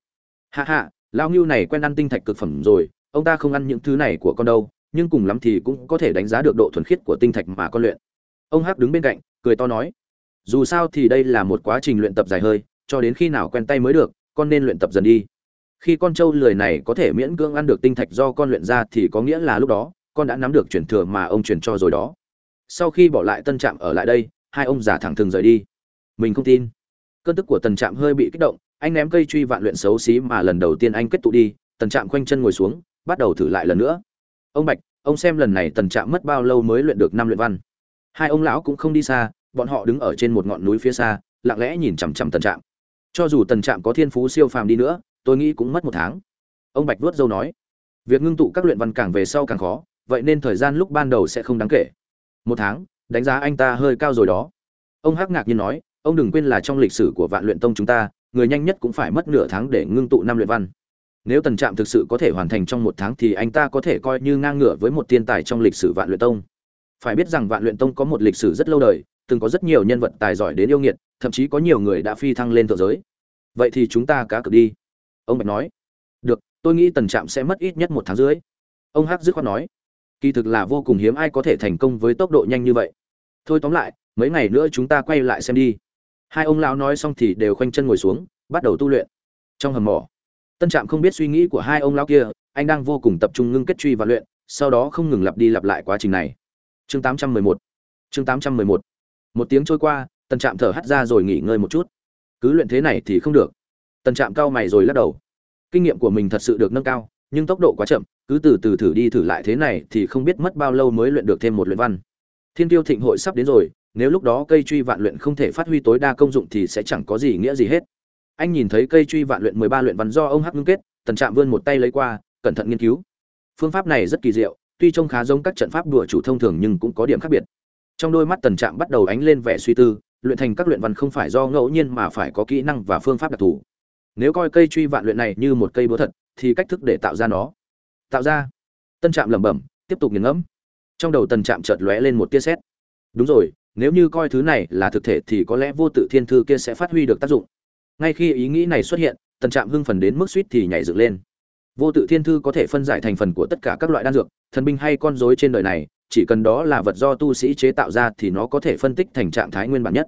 Speaker 1: Hạ hạ lão ngưu này quen ăn tinh thạch cực phẩm rồi, ông ta không ăn những thứ này của con đâu, nhưng cùng lắm thì cũng có thể đánh giá được độ thuần khiết của tinh thạch mà con luyện. Ông hắc đứng bên cạnh, cười to nói, dù sao thì đây là một quá trình luyện tập dài hơi, cho đến khi nào quen tay mới được, con nên luyện tập dần đi. Khi con trâu lười này có thể miễn cưỡng ăn được tinh thạch do con luyện ra thì có nghĩa là lúc đó con đã nắm được truyền thừa mà ông truyền cho rồi đó. Sau khi bỏ lại tân trạm ở lại đây, hai ông già thẳng thừng rời đi. Mình không tin. Cơn tức của tần trạm hơi bị kích động, anh ném cây truy vạn luyện xấu xí mà lần đầu tiên anh kết tụ đi, tần trạm khoanh chân ngồi xuống, bắt đầu thử lại lần nữa. Ông bạch, ông xem lần này tần trạm mất bao lâu mới luyện được năm luyện văn. Hai ông lão cũng không đi xa, bọn họ đứng ở trên một ngọn núi phía xa, lặng lẽ nhìn chằm chằm tần trạm. Cho dù tần trạm có thiên phú siêu phàm đi nữa, tôi nghĩ cũng mất một tháng. Ông bạch vuốt dâu nói, việc ngưng tụ các luyện văn càng về sau càng khó vậy nên thời gian lúc ban đầu sẽ không đáng kể. Một tháng, đánh giá anh ta hơi cao rồi đó. Ông hắc ngạc nhiên nói, ông đừng quên là trong lịch sử của vạn luyện tông chúng ta, người nhanh nhất cũng phải mất nửa tháng để ngưng tụ năm luyện văn. Nếu tần trạm thực sự có thể hoàn thành trong một tháng thì anh ta có thể coi như ngang ngửa với một thiên tài trong lịch sử vạn luyện tông. Phải biết rằng vạn luyện tông có một lịch sử rất lâu đời, từng có rất nhiều nhân vật tài giỏi đến yêu nghiệt, thậm chí có nhiều người đã phi thăng lên thượng giới. Vậy thì chúng ta cá cược đi. Ông bạch nói. Được, tôi nghĩ tần trạm sẽ mất ít nhất một tháng rưỡi. Ông hắc dứt khoát nói kỳ thực là vô cùng hiếm ai có thể thành công với tốc độ nhanh như vậy. Thôi tóm lại, mấy ngày nữa chúng ta quay lại xem đi. Hai ông lão nói xong thì đều khoanh chân ngồi xuống, bắt đầu tu luyện. Trong hầm mỏ, tân trạm không biết suy nghĩ của hai ông lão kia, anh đang vô cùng tập trung ngưng kết truy và luyện, sau đó không ngừng lặp đi lặp lại quá trình này. Chương 811 chương 811 một. Tiếng trôi qua, tân trạm thở hắt ra rồi nghỉ ngơi một chút. Cứ luyện thế này thì không được. Tân trạm cao mày rồi lắc đầu. Kinh nghiệm của mình thật sự được nâng cao, nhưng tốc độ quá chậm cứ từ từ thử đi thử lại thế này thì không biết mất bao lâu mới luyện được thêm một luyện văn. Thiên tiêu thịnh hội sắp đến rồi, nếu lúc đó cây truy vạn luyện không thể phát huy tối đa công dụng thì sẽ chẳng có gì nghĩa gì hết. Anh nhìn thấy cây truy vạn luyện mười ba luyện văn do ông hắc ngưng kết, tần trạm vươn một tay lấy qua, cẩn thận nghiên cứu. Phương pháp này rất kỳ diệu, tuy trông khá giống các trận pháp đùa chủ thông thường nhưng cũng có điểm khác biệt. Trong đôi mắt tần trạm bắt đầu ánh lên vẻ suy tư, luyện thành các luyện văn không phải do ngẫu nhiên mà phải có kỹ năng và phương pháp đặc thù. Nếu coi cây truy vạn luyện này như một cây búa thật, thì cách thức để tạo ra nó tạo ra. Tân trạm lẩm bẩm, tiếp tục nghiền ngẫm. Trong đầu tần trạm chợt lóe lên một tia sét. Đúng rồi, nếu như coi thứ này là thực thể thì có lẽ vô tự thiên thư kia sẽ phát huy được tác dụng. Ngay khi ý nghĩ này xuất hiện, tần trạm hưng phần đến mức suýt thì nhảy dựng lên. Vô tự thiên thư có thể phân giải thành phần của tất cả các loại đan dược, thần binh hay con rối trên đời này, chỉ cần đó là vật do tu sĩ chế tạo ra thì nó có thể phân tích thành trạng thái nguyên bản nhất.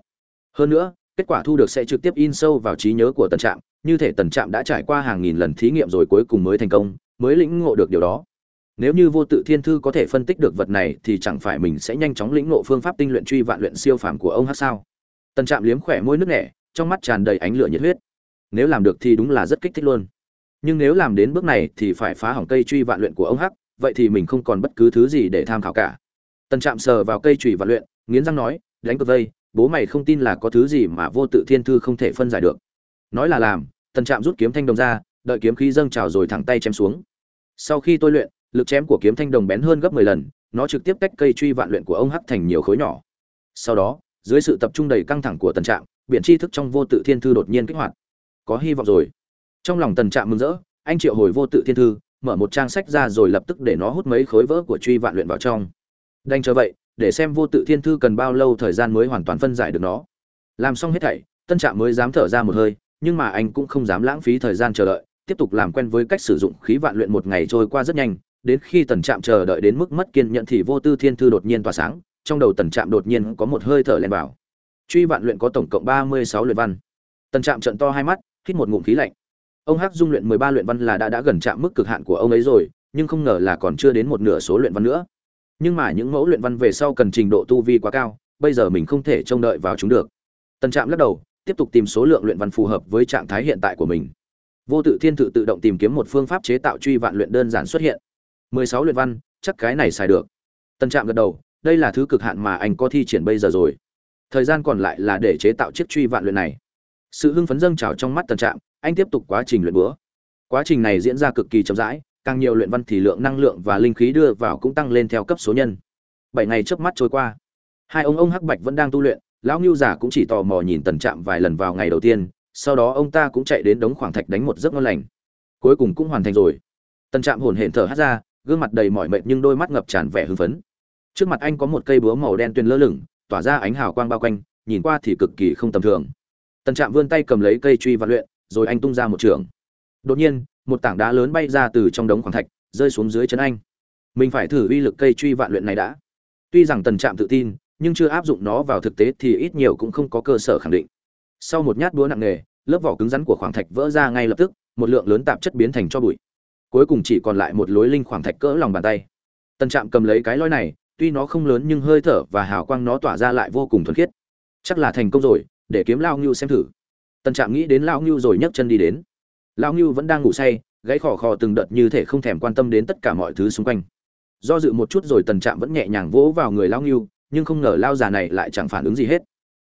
Speaker 1: Hơn nữa, kết quả thu được sẽ trực tiếp in sâu vào trí nhớ của tần trạm, như thể tần trạm đã trải qua hàng nghìn lần thí nghiệm rồi cuối cùng mới thành công mới lĩnh ngộ được điều đó. Nếu như vô tự thiên thư có thể phân tích được vật này thì chẳng phải mình sẽ nhanh chóng lĩnh ngộ phương pháp tinh luyện truy vạn luyện siêu phàm của ông hát sao? Tần trạm liếm khỏe môi nước nẻ, trong mắt tràn đầy ánh lửa nhiệt huyết. Nếu làm được thì đúng là rất kích thích luôn. Nhưng nếu làm đến bước này thì phải phá hỏng cây truy vạn luyện của ông hắc vậy thì mình không còn bất cứ thứ gì để tham khảo cả. Tần trạm sờ vào cây truy vạn luyện, nghiến răng nói, đánh cược vây, bố mày không tin là có thứ gì mà vô tự thiên thư không thể phân giải được. Nói là làm, tần trạm rút kiếm thanh đồng ra đợi kiếm khí dâng trào rồi thẳng tay chém xuống. Sau khi tôi luyện, lực chém của kiếm thanh đồng bén hơn gấp mười lần, nó trực tiếp tách cây truy vạn luyện của ông hắc thành nhiều khối nhỏ. Sau đó, dưới sự tập trung đầy căng thẳng của tần trạm biển tri thức trong vô tự thiên thư đột nhiên kích hoạt. Có hy vọng rồi. Trong lòng tần trạm mừng rỡ, anh triệu hồi vô tự thiên thư, mở một trang sách ra rồi lập tức để nó hút mấy khối vỡ của truy vạn luyện vào trong. Đành chờ vậy, để xem vô tự thiên thư cần bao lâu thời gian mới hoàn toàn phân giải được nó. Làm xong hết thảy, tân trạm mới dám thở ra một hơi, nhưng mà anh cũng không dám lãng phí thời gian chờ đợi tiếp tục làm quen với cách sử dụng khí vạn luyện một ngày trôi qua rất nhanh, đến khi tần trạm chờ đợi đến mức mất kiên nhẫn thì vô tư thiên thư đột nhiên tỏa sáng, trong đầu tần trạm đột nhiên có một hơi thở len vào. Truy vạn luyện có tổng cộng ba mươi sáu luyện văn. Tần trạm trận to hai mắt, hít một ngụm khí lạnh. Ông hắc dung luyện mười ba luyện văn là đã đã gần chạm mức cực hạn của ông ấy rồi, nhưng không ngờ là còn chưa đến một nửa số luyện văn nữa. Nhưng mà những mẫu luyện văn về sau cần trình độ tu vi quá cao, bây giờ mình không thể trông đợi vào chúng được. Tần trạm lắc đầu, tiếp tục tìm số lượng luyện văn phù hợp với trạng thái hiện tại của mình vô tự thiên tự tự động tìm kiếm một phương pháp chế tạo truy vạn luyện đơn giản xuất hiện. Mười sáu luyện văn, chắc cái này xài được. Tần trạm gật đầu, đây là thứ cực hạn mà anh có thi triển bây giờ rồi. Thời gian còn lại là để chế tạo chiếc truy vạn luyện này. Sự hưng phấn dâng trào trong mắt tần trạm, anh tiếp tục quá trình luyện búa. Quá trình này diễn ra cực kỳ chậm rãi, càng nhiều luyện văn thì lượng năng lượng và linh khí đưa vào cũng tăng lên theo cấp số nhân. Bảy ngày trước mắt trôi qua. Hai ông ông hắc bạch vẫn đang tu luyện, lão ngưu giả cũng chỉ tò mò nhìn tần trạm vài lần vào ngày đầu tiên sau đó ông ta cũng chạy đến đống khoảng thạch đánh một giấc ngon lành. Cuối cùng cũng hoàn thành rồi. Tần trạm hồn hển thở hắt ra, gương mặt đầy mỏi mệt nhưng đôi mắt ngập tràn vẻ hưng phấn. Trước mặt anh có một cây búa màu đen tuyền lơ lửng, tỏa ra ánh hào quang bao quanh, nhìn qua thì cực kỳ không tầm thường. Tần trạm vươn tay cầm lấy cây truy và luyện, rồi anh tung ra một trường. Đột nhiên, một tảng đá lớn bay ra từ trong đống khoảng thạch, rơi xuống dưới chân anh. Mình phải thử uy lực cây truy vạn luyện này đã. Tuy rằng tần trạm tự tin, nhưng chưa áp dụng nó vào thực tế thì ít nhiều cũng không có cơ sở khẳng định sau một nhát búa nặng nề, lớp vỏ cứng rắn của khoảng thạch vỡ ra ngay lập tức, một lượng lớn tạp chất biến thành cho bụi. Cuối cùng chỉ còn lại một lối linh khoảng thạch cỡ lòng bàn tay. Tần trạm cầm lấy cái lối này, tuy nó không lớn nhưng hơi thở và hào quang nó tỏa ra lại vô cùng thuần khiết. Chắc là thành công rồi, để kiếm lao ngưu xem thử. Tần trạm nghĩ đến lao ngưu rồi nhấc chân đi đến. Lao ngưu vẫn đang ngủ say, gáy khò khò từng đợt như thể không thèm quan tâm đến tất cả mọi thứ xung quanh. Do dự một chút rồi tần trạm vẫn nhẹ nhàng vỗ vào người lao ngưu, nhưng không ngờ lao già này lại chẳng phản ứng gì hết.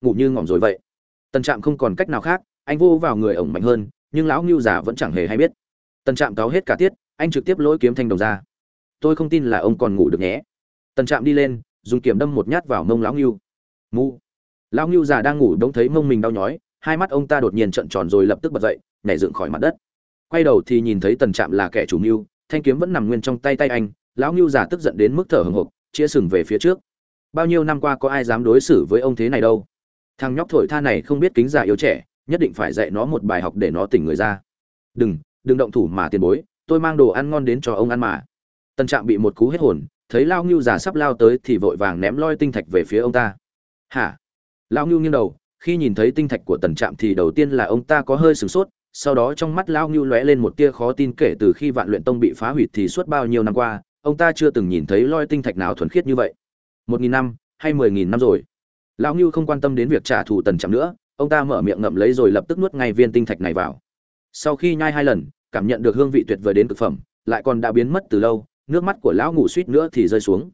Speaker 1: Ngủ như ngỏm rồi vậy tần trạm không còn cách nào khác, anh vô vào người ổng mạnh hơn, nhưng lão ngưu già vẫn chẳng hề hay biết. Tần trạm cáo hết cả tiết, anh trực tiếp lỗi kiếm thanh đồng ra. Tôi không tin là ông còn ngủ được nhé. Tần trạm đi lên, dùng kiếm đâm một nhát vào mông lão ngưu. Mu lão ngưu già đang ngủ đống thấy mông mình đau nhói, hai mắt ông ta đột nhiên trợn tròn rồi lập tức bật dậy, nhảy dựng khỏi mặt đất. Quay đầu thì nhìn thấy tần trạm là kẻ chủ mưu, thanh kiếm vẫn nằm nguyên trong tay tay anh, lão ngưu già tức giận đến mức thở hừng hộc chia sừng về phía trước. Bao nhiêu năm qua có ai dám đối xử với ông thế này đâu? Thằng nhóc thổi tha này không biết kính già yếu trẻ, nhất định phải dạy nó một bài học để nó tỉnh người ra. Đừng đừng động thủ mà tiền bối, tôi mang đồ ăn ngon đến cho ông ăn mà. Tần trạm bị một cú hết hồn, thấy lao ngưu già sắp lao tới thì vội vàng ném loi tinh thạch về phía ông ta. Hả? Lao ngưu nghiêng đầu, khi nhìn thấy tinh thạch của tần trạm thì đầu tiên là ông ta có hơi sửng sốt, sau đó trong mắt lao ngưu lóe lên một tia khó tin kể từ khi vạn luyện tông bị phá hủy thì suốt bao nhiêu năm qua, ông ta chưa từng nhìn thấy loi tinh thạch nào thuần khiết như vậy. Một nghìn năm hay mười nghìn năm rồi lão ngưu không quan tâm đến việc trả thù tần trạm nữa, ông ta mở miệng ngậm lấy rồi lập tức nuốt ngay viên tinh thạch này vào. Sau khi nhai hai lần, cảm nhận được hương vị tuyệt vời đến cực phẩm, lại còn đã biến mất từ lâu, nước mắt của lão ngủ suýt nữa thì rơi xuống.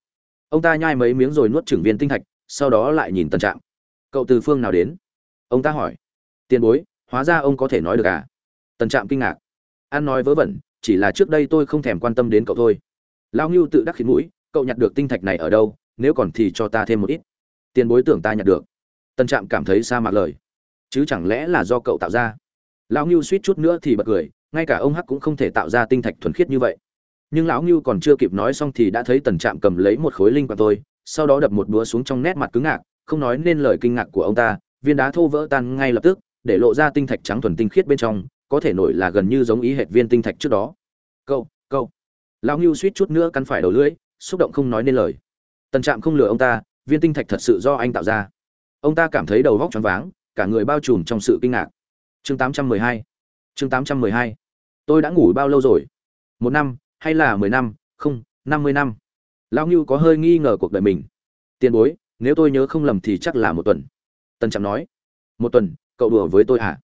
Speaker 1: Ông ta nhai mấy miếng rồi nuốt chửng viên tinh thạch, sau đó lại nhìn tần trạm. Cậu từ phương nào đến? Ông ta hỏi. Tiền bối, hóa ra ông có thể nói được à? Tần trạm kinh ngạc. An nói vớ vẩn, chỉ là trước đây tôi không thèm quan tâm đến cậu thôi. Lão ngưu tự đắc khiến mũi, cậu nhặt được tinh thạch này ở đâu, nếu còn thì cho ta thêm một ít tiền bối tưởng ta nhặt được. Tần trạm cảm thấy sa mạc lời. Chứ chẳng lẽ là do cậu tạo ra? Lão ngưu suýt chút nữa thì bật cười, ngay cả ông hắc cũng không thể tạo ra tinh thạch thuần khiết như vậy. Nhưng lão ngưu còn chưa kịp nói xong thì đã thấy tần trạm cầm lấy một khối linh quang tôi sau đó đập một búa xuống trong nét mặt cứng ngạc, không nói nên lời kinh ngạc của ông ta, viên đá thô vỡ tan ngay lập tức, để lộ ra tinh thạch trắng thuần tinh khiết bên trong, có thể nổi là gần như giống ý hệt viên tinh thạch trước đó. Cậu cậu. Lão ngưu suýt chút nữa cắn phải đầu lưỡi, xúc động không nói nên lời. Tần trạm không lừa ông ta viên tinh thạch thật sự do anh tạo ra. Ông ta cảm thấy đầu vóc choáng váng, cả người bao trùm trong sự kinh ngạc. Chương 812 chương 812 tôi đã ngủ bao lâu rồi? Một năm, hay là mười năm? Không, năm mươi năm. Lão ngưu có hơi nghi ngờ cuộc đời mình. Tiền bối, nếu tôi nhớ không lầm thì chắc là một tuần. Tần trạm nói. Một tuần, cậu đùa với tôi à?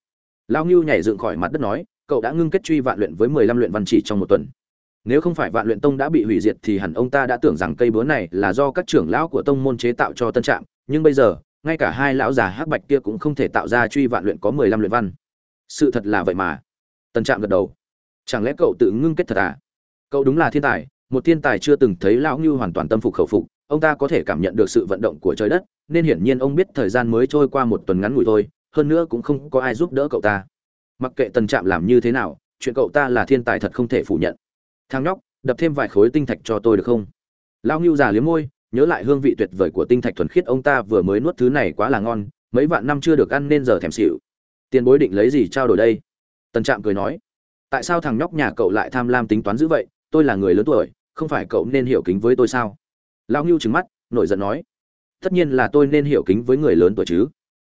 Speaker 1: Lão ngưu nhảy dựng khỏi mặt đất nói, cậu đã ngưng kết truy vạn luyện với mười lăm luyện văn chỉ trong một tuần nếu không phải vạn luyện tông đã bị hủy diệt thì hẳn ông ta đã tưởng rằng cây búa này là do các trưởng lão của tông môn chế tạo cho tân trạm. Nhưng bây giờ, ngay cả hai lão già hắc bạch kia cũng không thể tạo ra truy vạn luyện có mười lăm luyện văn. Sự thật là vậy mà. Tân trạm gật đầu. Chẳng lẽ cậu tự ngưng kết thật à? Cậu đúng là thiên tài, một thiên tài chưa từng thấy lão ngưu hoàn toàn tâm phục khẩu phục, ông ta có thể cảm nhận được sự vận động của trời đất, nên hiển nhiên ông biết thời gian mới trôi qua một tuần ngắn ngủi thôi, hơn nữa cũng không có ai giúp đỡ cậu ta. Mặc kệ tần trạm làm như thế nào, chuyện cậu ta là thiên tài thật không thể phủ nhận thang nhóc, đập thêm vài khối tinh thạch cho tôi được không? Lão ngưu già liếm môi, nhớ lại hương vị tuyệt vời của tinh thạch thuần khiết ông ta vừa mới nuốt thứ này quá là ngon, mấy vạn năm chưa được ăn nên giờ thèm xỉu. Tiền bối định lấy gì trao đổi đây? Tần trạm cười nói, tại sao thằng nhóc nhà cậu lại tham lam tính toán dữ vậy? Tôi là người lớn tuổi, không phải cậu nên hiểu kính với tôi sao? Lão ngưu trừng mắt, nổi giận nói, tất nhiên là tôi nên hiểu kính với người lớn tuổi chứ.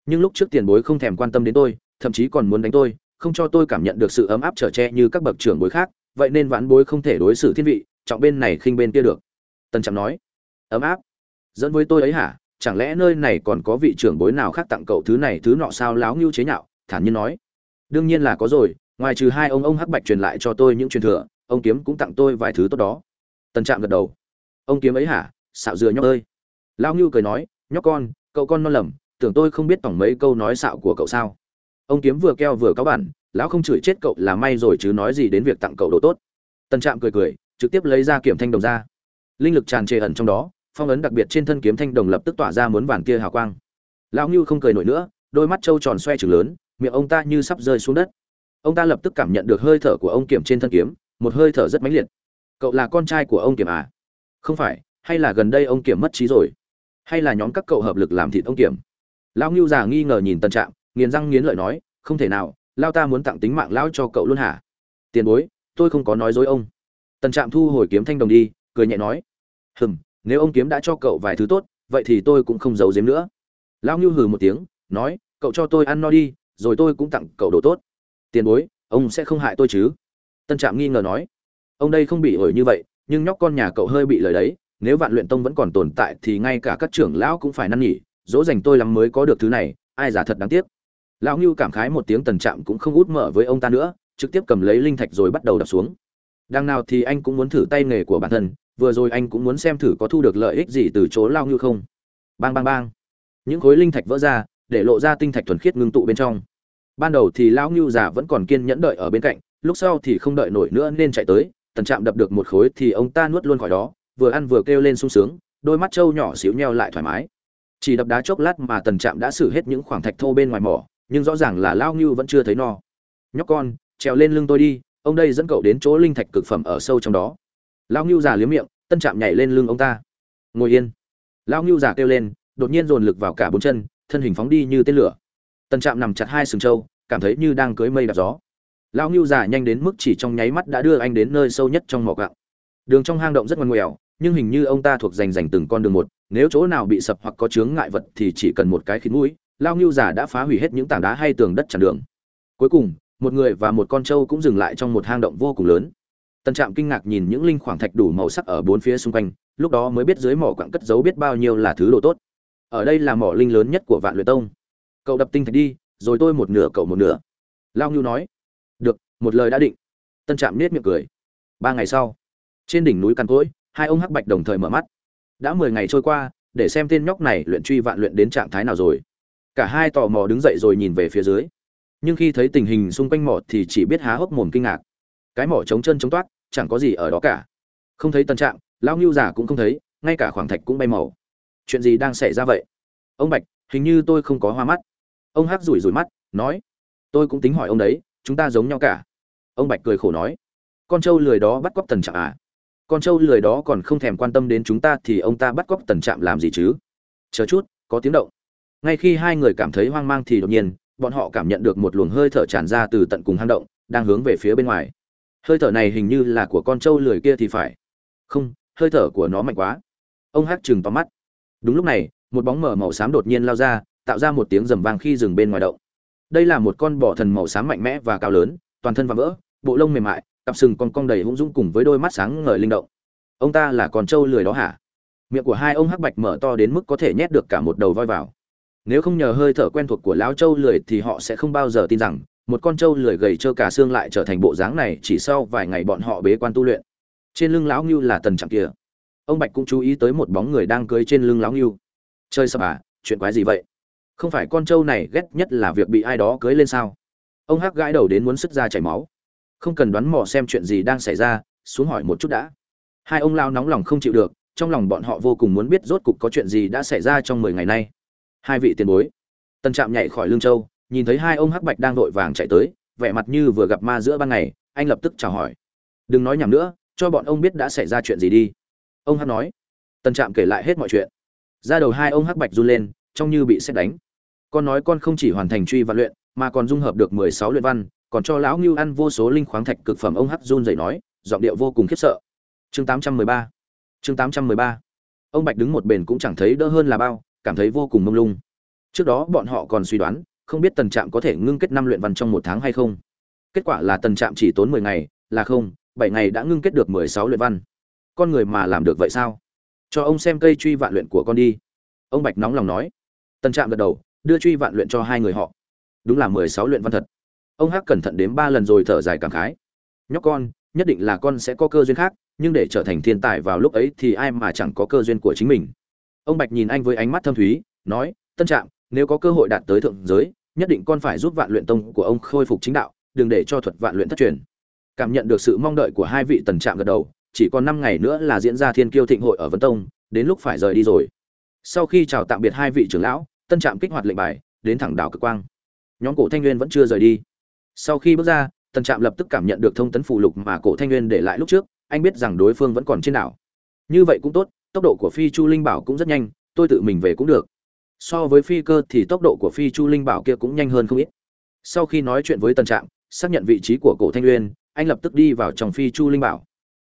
Speaker 1: Nhưng lúc trước tiền bối không thèm quan tâm đến tôi, thậm chí còn muốn đánh tôi, không cho tôi cảm nhận được sự ấm áp trở che như các bậc trưởng bối khác vậy nên vãn bối không thể đối xử thiên vị, trọng bên này khinh bên kia được. Tần trạm nói, ấm áp. Dẫn với tôi ấy hả? Chẳng lẽ nơi này còn có vị trưởng bối nào khác tặng cậu thứ này thứ nọ sao láo ngưu chế nhạo? Thản nhiên nói, đương nhiên là có rồi, ngoài trừ hai ông ông hắc bạch truyền lại cho tôi những truyền thừa, ông kiếm cũng tặng tôi vài thứ tốt đó. Tần trạm gật đầu, ông kiếm ấy hả? Xạo dừa nhóc ơi. Lao ngưu cười nói, nhóc con, cậu con non lầm, tưởng tôi không biết tổng mấy câu nói xạo của cậu sao? Ông kiếm vừa keo vừa cáo bản lão không chửi chết cậu là may rồi chứ nói gì đến việc tặng cậu đồ tốt. Tần trạm cười cười, trực tiếp lấy ra kiểm thanh đồng ra. Linh lực tràn trề ẩn trong đó, phong ấn đặc biệt trên thân kiếm thanh đồng lập tức tỏa ra muốn vàng kia hào quang. Lão ngưu không cười nổi nữa, đôi mắt trâu tròn xoe trừng lớn, miệng ông ta như sắp rơi xuống đất. Ông ta lập tức cảm nhận được hơi thở của ông kiểm trên thân kiếm, một hơi thở rất mãnh liệt. Cậu là con trai của ông kiểm à? Không phải, hay là gần đây ông kiểm mất trí rồi? Hay là nhóm các cậu hợp lực làm thịt ông kiểm? Lão ngưu già nghi ngờ nhìn tân trạm, nghiền răng nghiến lợi nói, không thể nào lao ta muốn tặng tính mạng lão cho cậu luôn hả? Tiền bối, tôi không có nói dối ông. Tần trạm thu hồi kiếm thanh đồng đi, cười nhẹ nói. Hừm, nếu ông kiếm đã cho cậu vài thứ tốt, vậy thì tôi cũng không giấu giếm nữa. Lão ngưu hừ một tiếng, nói, cậu cho tôi ăn no đi, rồi tôi cũng tặng cậu đồ tốt. Tiền bối, ông sẽ không hại tôi chứ? Tân trạm nghi ngờ nói. Ông đây không bị ổi như vậy, nhưng nhóc con nhà cậu hơi bị lời đấy, nếu vạn luyện tông vẫn còn tồn tại thì ngay cả các trưởng lão cũng phải năn nhỉ dỗ dành tôi lắm mới có được thứ này, ai giả thật đáng tiếc lão ngưu cảm khái một tiếng tần trạm cũng không út mở với ông ta nữa, trực tiếp cầm lấy linh thạch rồi bắt đầu đập xuống. Đằng nào thì anh cũng muốn thử tay nghề của bản thân, vừa rồi anh cũng muốn xem thử có thu được lợi ích gì từ chỗ lao ngưu không. Bang bang bang. Những khối linh thạch vỡ ra, để lộ ra tinh thạch thuần khiết ngưng tụ bên trong. Ban đầu thì lão ngưu già vẫn còn kiên nhẫn đợi ở bên cạnh, lúc sau thì không đợi nổi nữa nên chạy tới, tần trạm đập được một khối thì ông ta nuốt luôn khỏi đó, vừa ăn vừa kêu lên sung sướng, đôi mắt trâu nhỏ xíu nheo lại thoải mái. Chỉ đập đá chốc lát mà tần trạm đã xử hết những khoảng thạch thô bên ngoài mỏ nhưng rõ ràng là lao ngưu vẫn chưa thấy no. Nhóc con, trèo lên lưng tôi đi, ông đây dẫn cậu đến chỗ linh thạch cực phẩm ở sâu trong đó. Lao ngưu già liếm miệng, tân trạm nhảy lên lưng ông ta. Ngồi yên. Lao ngưu già kêu lên, đột nhiên dồn lực vào cả bốn chân, thân hình phóng đi như tên lửa. Tân trạm nằm chặt hai sừng trâu, cảm thấy như đang cưới mây đạp gió. Lao ngưu già nhanh đến mức chỉ trong nháy mắt đã đưa anh đến nơi sâu nhất trong mỏ gạo. Đường trong hang động rất ngoằn ngoèo, nhưng hình như ông ta thuộc dành dành từng con đường một, nếu chỗ nào bị sập hoặc có chướng ngại vật thì chỉ cần một cái khiến mũi lao ngưu giả đã phá hủy hết những tảng đá hay tường đất chặn đường. Cuối cùng, một người và một con trâu cũng dừng lại trong một hang động vô cùng lớn. Tân trạm kinh ngạc nhìn những linh khoảng thạch đủ màu sắc ở bốn phía xung quanh, lúc đó mới biết dưới mỏ quặng cất giấu biết bao nhiêu là thứ đồ tốt. Ở đây là mỏ linh lớn nhất của vạn luyện tông. Cậu đập tinh thạch đi, rồi tôi một nửa, cậu một nửa. Lao ngưu nói. Được, một lời đã định. Tân trạm nết miệng cười. Ba ngày sau, trên đỉnh núi căn cỗi, hai ông hắc bạch đồng thời mở mắt. Đã mười ngày trôi qua, để xem tên nhóc này luyện truy vạn luyện đến trạng thái nào rồi cả hai tò mò đứng dậy rồi nhìn về phía dưới. Nhưng khi thấy tình hình xung quanh mỏ thì chỉ biết há hốc mồm kinh ngạc. Cái mỏ trống chân trống toát, chẳng có gì ở đó cả. Không thấy tân trạng, lão ngưu giả cũng không thấy, ngay cả khoảng thạch cũng bay màu. Chuyện gì đang xảy ra vậy? Ông bạch, hình như tôi không có hoa mắt. Ông hắc rủi rủi mắt, nói, tôi cũng tính hỏi ông đấy, chúng ta giống nhau cả. Ông bạch cười khổ nói, con trâu lười đó bắt cóc tần trạng à? Con trâu lười đó còn không thèm quan tâm đến chúng ta thì ông ta bắt cóc tần trạm làm gì chứ? Chờ chút, có tiếng động ngay khi hai người cảm thấy hoang mang thì đột nhiên, bọn họ cảm nhận được một luồng hơi thở tràn ra từ tận cùng hang động, đang hướng về phía bên ngoài. Hơi thở này hình như là của con trâu lười kia thì phải. Không, hơi thở của nó mạnh quá. Ông hắc chừng tóm mắt. Đúng lúc này, một bóng mở màu xám đột nhiên lao ra, tạo ra một tiếng rầm vang khi dừng bên ngoài động. Đây là một con bò thần màu xám mạnh mẽ và cao lớn, toàn thân và vỡ, bộ lông mềm mại, cặp sừng con cong đầy hung dũng cùng với đôi mắt sáng ngời linh động. Ông ta là con trâu lười đó hả? Miệng của hai ông hắc bạch mở to đến mức có thể nhét được cả một đầu voi vào nếu không nhờ hơi thở quen thuộc của lão trâu lười thì họ sẽ không bao giờ tin rằng, một con trâu lười gầy trơ cả xương lại trở thành bộ dáng này chỉ sau vài ngày bọn họ bế quan tu luyện. Trên lưng lão ngưu là tần trạng kia. Ông bạch cũng chú ý tới một bóng người đang cưới trên lưng lão ngưu. Chơi sập à chuyện quái gì vậy? Không phải con trâu này ghét nhất là việc bị ai đó cưới lên sao? Ông hắc gãi đầu đến muốn sức ra chảy máu. Không cần đoán mò xem chuyện gì đang xảy ra, xuống hỏi một chút đã. Hai ông lao nóng lòng không chịu được, trong lòng bọn họ vô cùng muốn biết rốt cục có chuyện gì đã xảy ra trong mười ngày nay hai vị tiền bối. Tân trạm nhảy khỏi lương châu, nhìn thấy hai ông hắc bạch đang vội vàng chạy tới, vẻ mặt như vừa gặp ma giữa ban ngày, anh lập tức chào hỏi. Đừng nói nhầm nữa, cho bọn ông biết đã xảy ra chuyện gì đi. Ông hắc nói. Tân trạm kể lại hết mọi chuyện. Ra đầu hai ông hắc bạch run lên, trông như bị xét đánh. Con nói con không chỉ hoàn thành truy văn luyện, mà còn dung hợp được mười sáu luyện văn, còn cho lão ngưu ăn vô số linh khoáng thạch cực phẩm, ông hắc run dậy nói, giọng điệu vô cùng khiếp sợ. Chương tám trăm mười ba. Chương tám trăm mười ba. Ông bạch đứng một bên cũng chẳng thấy đỡ hơn là bao cảm thấy vô cùng mông lung. Trước đó bọn họ còn suy đoán, không biết tần trạm có thể ngưng kết năm luyện văn trong một tháng hay không. Kết quả là tần trạm chỉ tốn mười ngày, là không, bảy ngày đã ngưng kết được mười sáu luyện văn. Con người mà làm được vậy sao? Cho ông xem cây truy vạn luyện của con đi. Ông bạch nóng lòng nói. Tần trạm gật đầu, đưa truy vạn luyện cho hai người họ. Đúng là mười sáu luyện văn thật. Ông hắc cẩn thận đếm ba lần rồi thở dài cảm khái. Nhóc con, nhất định là con sẽ có cơ duyên khác, nhưng để trở thành thiên tài vào lúc ấy thì ai mà chẳng có cơ duyên của chính mình ông bạch nhìn anh với ánh mắt thâm thúy, nói, tân trạm, nếu có cơ hội đạt tới thượng giới, nhất định con phải giúp vạn luyện tông của ông khôi phục chính đạo, đừng để cho thuật vạn luyện thất truyền. Cảm nhận được sự mong đợi của hai vị tần trạm gật đầu, chỉ còn năm ngày nữa là diễn ra thiên kiêu thịnh hội ở vân tông, đến lúc phải rời đi rồi. Sau khi chào tạm biệt hai vị trưởng lão, tân trạm kích hoạt lệnh bài, đến thẳng đảo cực quang. Nhóm cổ thanh nguyên vẫn chưa rời đi. Sau khi bước ra tân trạm lập tức cảm nhận được thông tấn phụ lục mà cổ thanh nguyên để lại lúc trước, anh biết rằng đối phương vẫn còn trên đảo. Như vậy cũng tốt tốc độ của phi chu linh bảo cũng rất nhanh, tôi tự mình về cũng được. So với phi cơ thì tốc độ của phi chu linh bảo kia cũng nhanh hơn không ít. Sau khi nói chuyện với tân trạm xác nhận vị trí của cổ thanh uyên anh lập tức đi vào trong phi chu linh bảo.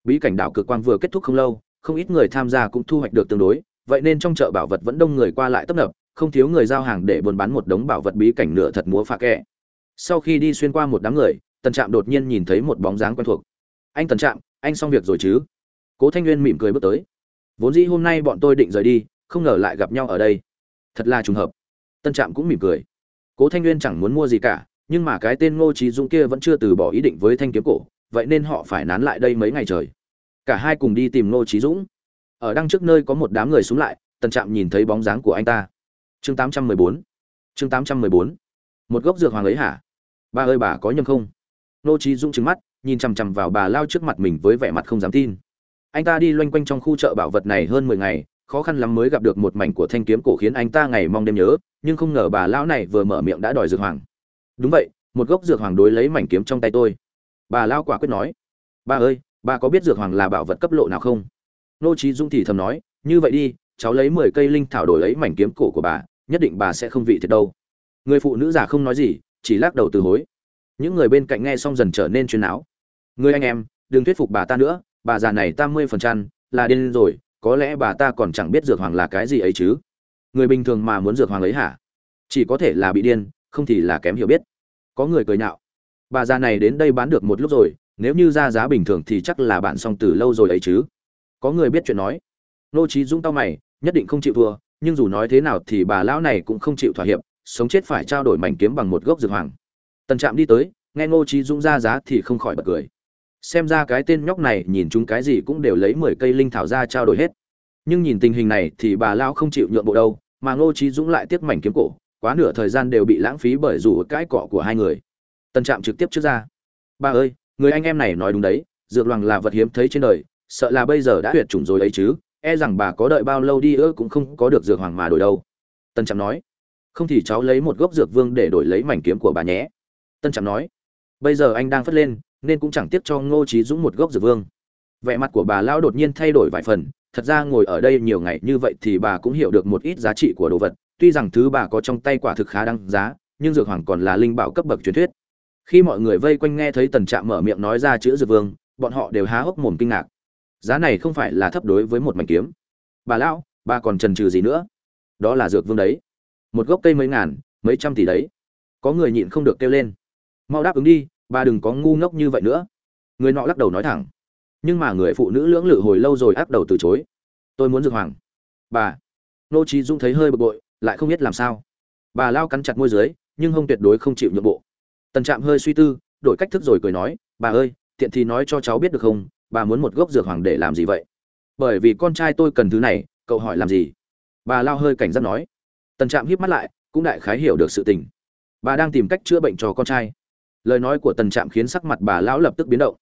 Speaker 1: Bí cảnh đảo cực quang vừa kết thúc không lâu, không ít người tham gia cũng thu hoạch được tương đối, vậy nên trong chợ bảo vật vẫn đông người qua lại tấp nập, không thiếu người giao hàng để buôn bán một đống bảo vật bí cảnh nửa thật múa pha kẹ. Sau khi đi xuyên qua một đám người, tần trạm đột nhiên nhìn thấy một bóng dáng quen thuộc. Anh tần trạm anh xong việc rồi chứ? Cố thanh nguyên mỉm cười bước tới vốn dĩ hôm nay bọn tôi định rời đi, không ngờ lại gặp nhau ở đây. Thật là trùng hợp. Tân trạm cũng mỉm cười. Cố thanh nguyên chẳng muốn mua gì cả, nhưng mà cái tên ngô trí dũng kia vẫn chưa từ bỏ ý định với thanh kiếm cổ, vậy nên họ phải nán lại đây mấy ngày trời. Cả hai cùng đi tìm ngô trí dũng. Ở đằng trước nơi có một đám người xuống lại, tân trạm nhìn thấy bóng dáng của anh ta. Chương 814 chương 814 một gốc dược hoàng ấy hả? Bà ơi bà có nhầm không? Ngô trí dũng trừng mắt, nhìn chằm chằm vào bà lao trước mặt mình với vẻ mặt không dám tin anh ta đi loanh quanh trong khu chợ bảo vật này hơn mười ngày, khó khăn lắm mới gặp được một mảnh của thanh kiếm cổ khiến anh ta ngày mong đêm nhớ, nhưng không ngờ bà lão này vừa mở miệng đã đòi dược hoàng. Đúng vậy, một gốc dược hoàng đối lấy mảnh kiếm trong tay tôi. Bà lão quả quyết nói bà ơi, bà có biết dược hoàng là bảo vật cấp lộ nào không? Nô trí dung thì thầm nói, như vậy đi, cháu lấy mười cây linh thảo đổi lấy mảnh kiếm cổ của bà, nhất định bà sẽ không vị thiệt đâu. Người phụ nữ già không nói gì, chỉ lắc đầu từ hối. Những người bên cạnh nghe xong dần trở nên chuyên não người anh em, đừng thuyết phục bà ta nữa bà già này tam mươi phần trăm, là điên rồi, có lẽ bà ta còn chẳng biết dược hoàng là cái gì ấy chứ. Người bình thường mà muốn dược hoàng ấy hả? Chỉ có thể là bị điên, không thì là kém hiểu biết. Có người cười nhạo. Bà già này đến đây bán được một lúc rồi, nếu như ra giá bình thường thì chắc là bạn xong từ lâu rồi ấy chứ. Có người biết chuyện nói. Nô trí dũng tao mày, nhất định không chịu thua, nhưng dù nói thế nào thì bà lão này cũng không chịu thỏa hiệp, sống chết phải trao đổi mảnh kiếm bằng một gốc dược hoàng. Tần trạm đi tới, nghe ngô trí dũng ra giá thì không khỏi bật cười xem ra cái tên nhóc này nhìn chúng cái gì cũng đều lấy mười cây linh thảo ra trao đổi hết. Nhưng nhìn tình hình này thì bà lao không chịu nhượng bộ đâu, mà ngô trí dũng lại tiếc mảnh kiếm cổ, quá nửa thời gian đều bị lãng phí bởi rủ cãi cọ của hai người. Tân trạm trực tiếp trước ra. Bà ơi, người anh em này nói đúng đấy, dược loằng là vật hiếm thấy trên đời, sợ là bây giờ đã tuyệt chủng rồi ấy chứ e rằng bà có đợi bao lâu đi nữa cũng không có được dược hoàng mà đổi đâu. Tân trạm nói. Không thì cháu lấy một gốc dược vương để đổi lấy mảnh kiếm của bà nhé. Tân trạm nói. Bây giờ anh đang phất lên nên cũng chẳng tiếc cho ngô Chí dũng một gốc dược vương. Vẻ mặt của bà lão đột nhiên thay đổi vài phần, thật ra ngồi ở đây nhiều ngày như vậy thì bà cũng hiểu được một ít giá trị của đồ vật, tuy rằng thứ bà có trong tay quả thực khá đáng giá, nhưng dược hoàng còn là linh bảo cấp bậc truyền thuyết. Khi mọi người vây quanh nghe thấy tần trạm mở miệng nói ra chữ dược vương, bọn họ đều há hốc mồm kinh ngạc. Giá này không phải là thấp đối với một mảnh kiếm. Bà lão, bà còn chần chừ gì nữa? Đó là dược vương đấy. Một gốc cây mấy ngàn, mấy trăm tỷ đấy. Có người nhịn không được kêu lên. Mau đáp ứng đi bà đừng có ngu ngốc như vậy nữa. Người nọ lắc đầu nói thẳng. Nhưng mà người phụ nữ lưỡng lự hồi lâu rồi áp đầu từ chối. Tôi muốn dược hoàng. Bà. Nô trí dũng thấy hơi bực bội, lại không biết làm sao. Bà lao cắn chặt môi dưới, nhưng hông tuyệt đối không chịu nhượng bộ. Tần trạm hơi suy tư, đổi cách thức rồi cười nói, bà ơi, tiện thì nói cho cháu biết được không? Bà muốn một gốc dược hoàng để làm gì vậy? Bởi vì con trai tôi cần thứ này, cậu hỏi làm gì? Bà lao hơi cảnh giác nói. Tần trạm híp mắt lại, cũng đại khái hiểu được sự tình. Bà đang tìm cách chữa bệnh cho con trai lời nói của tần trạm khiến sắc mặt bà lão lập tức biến động.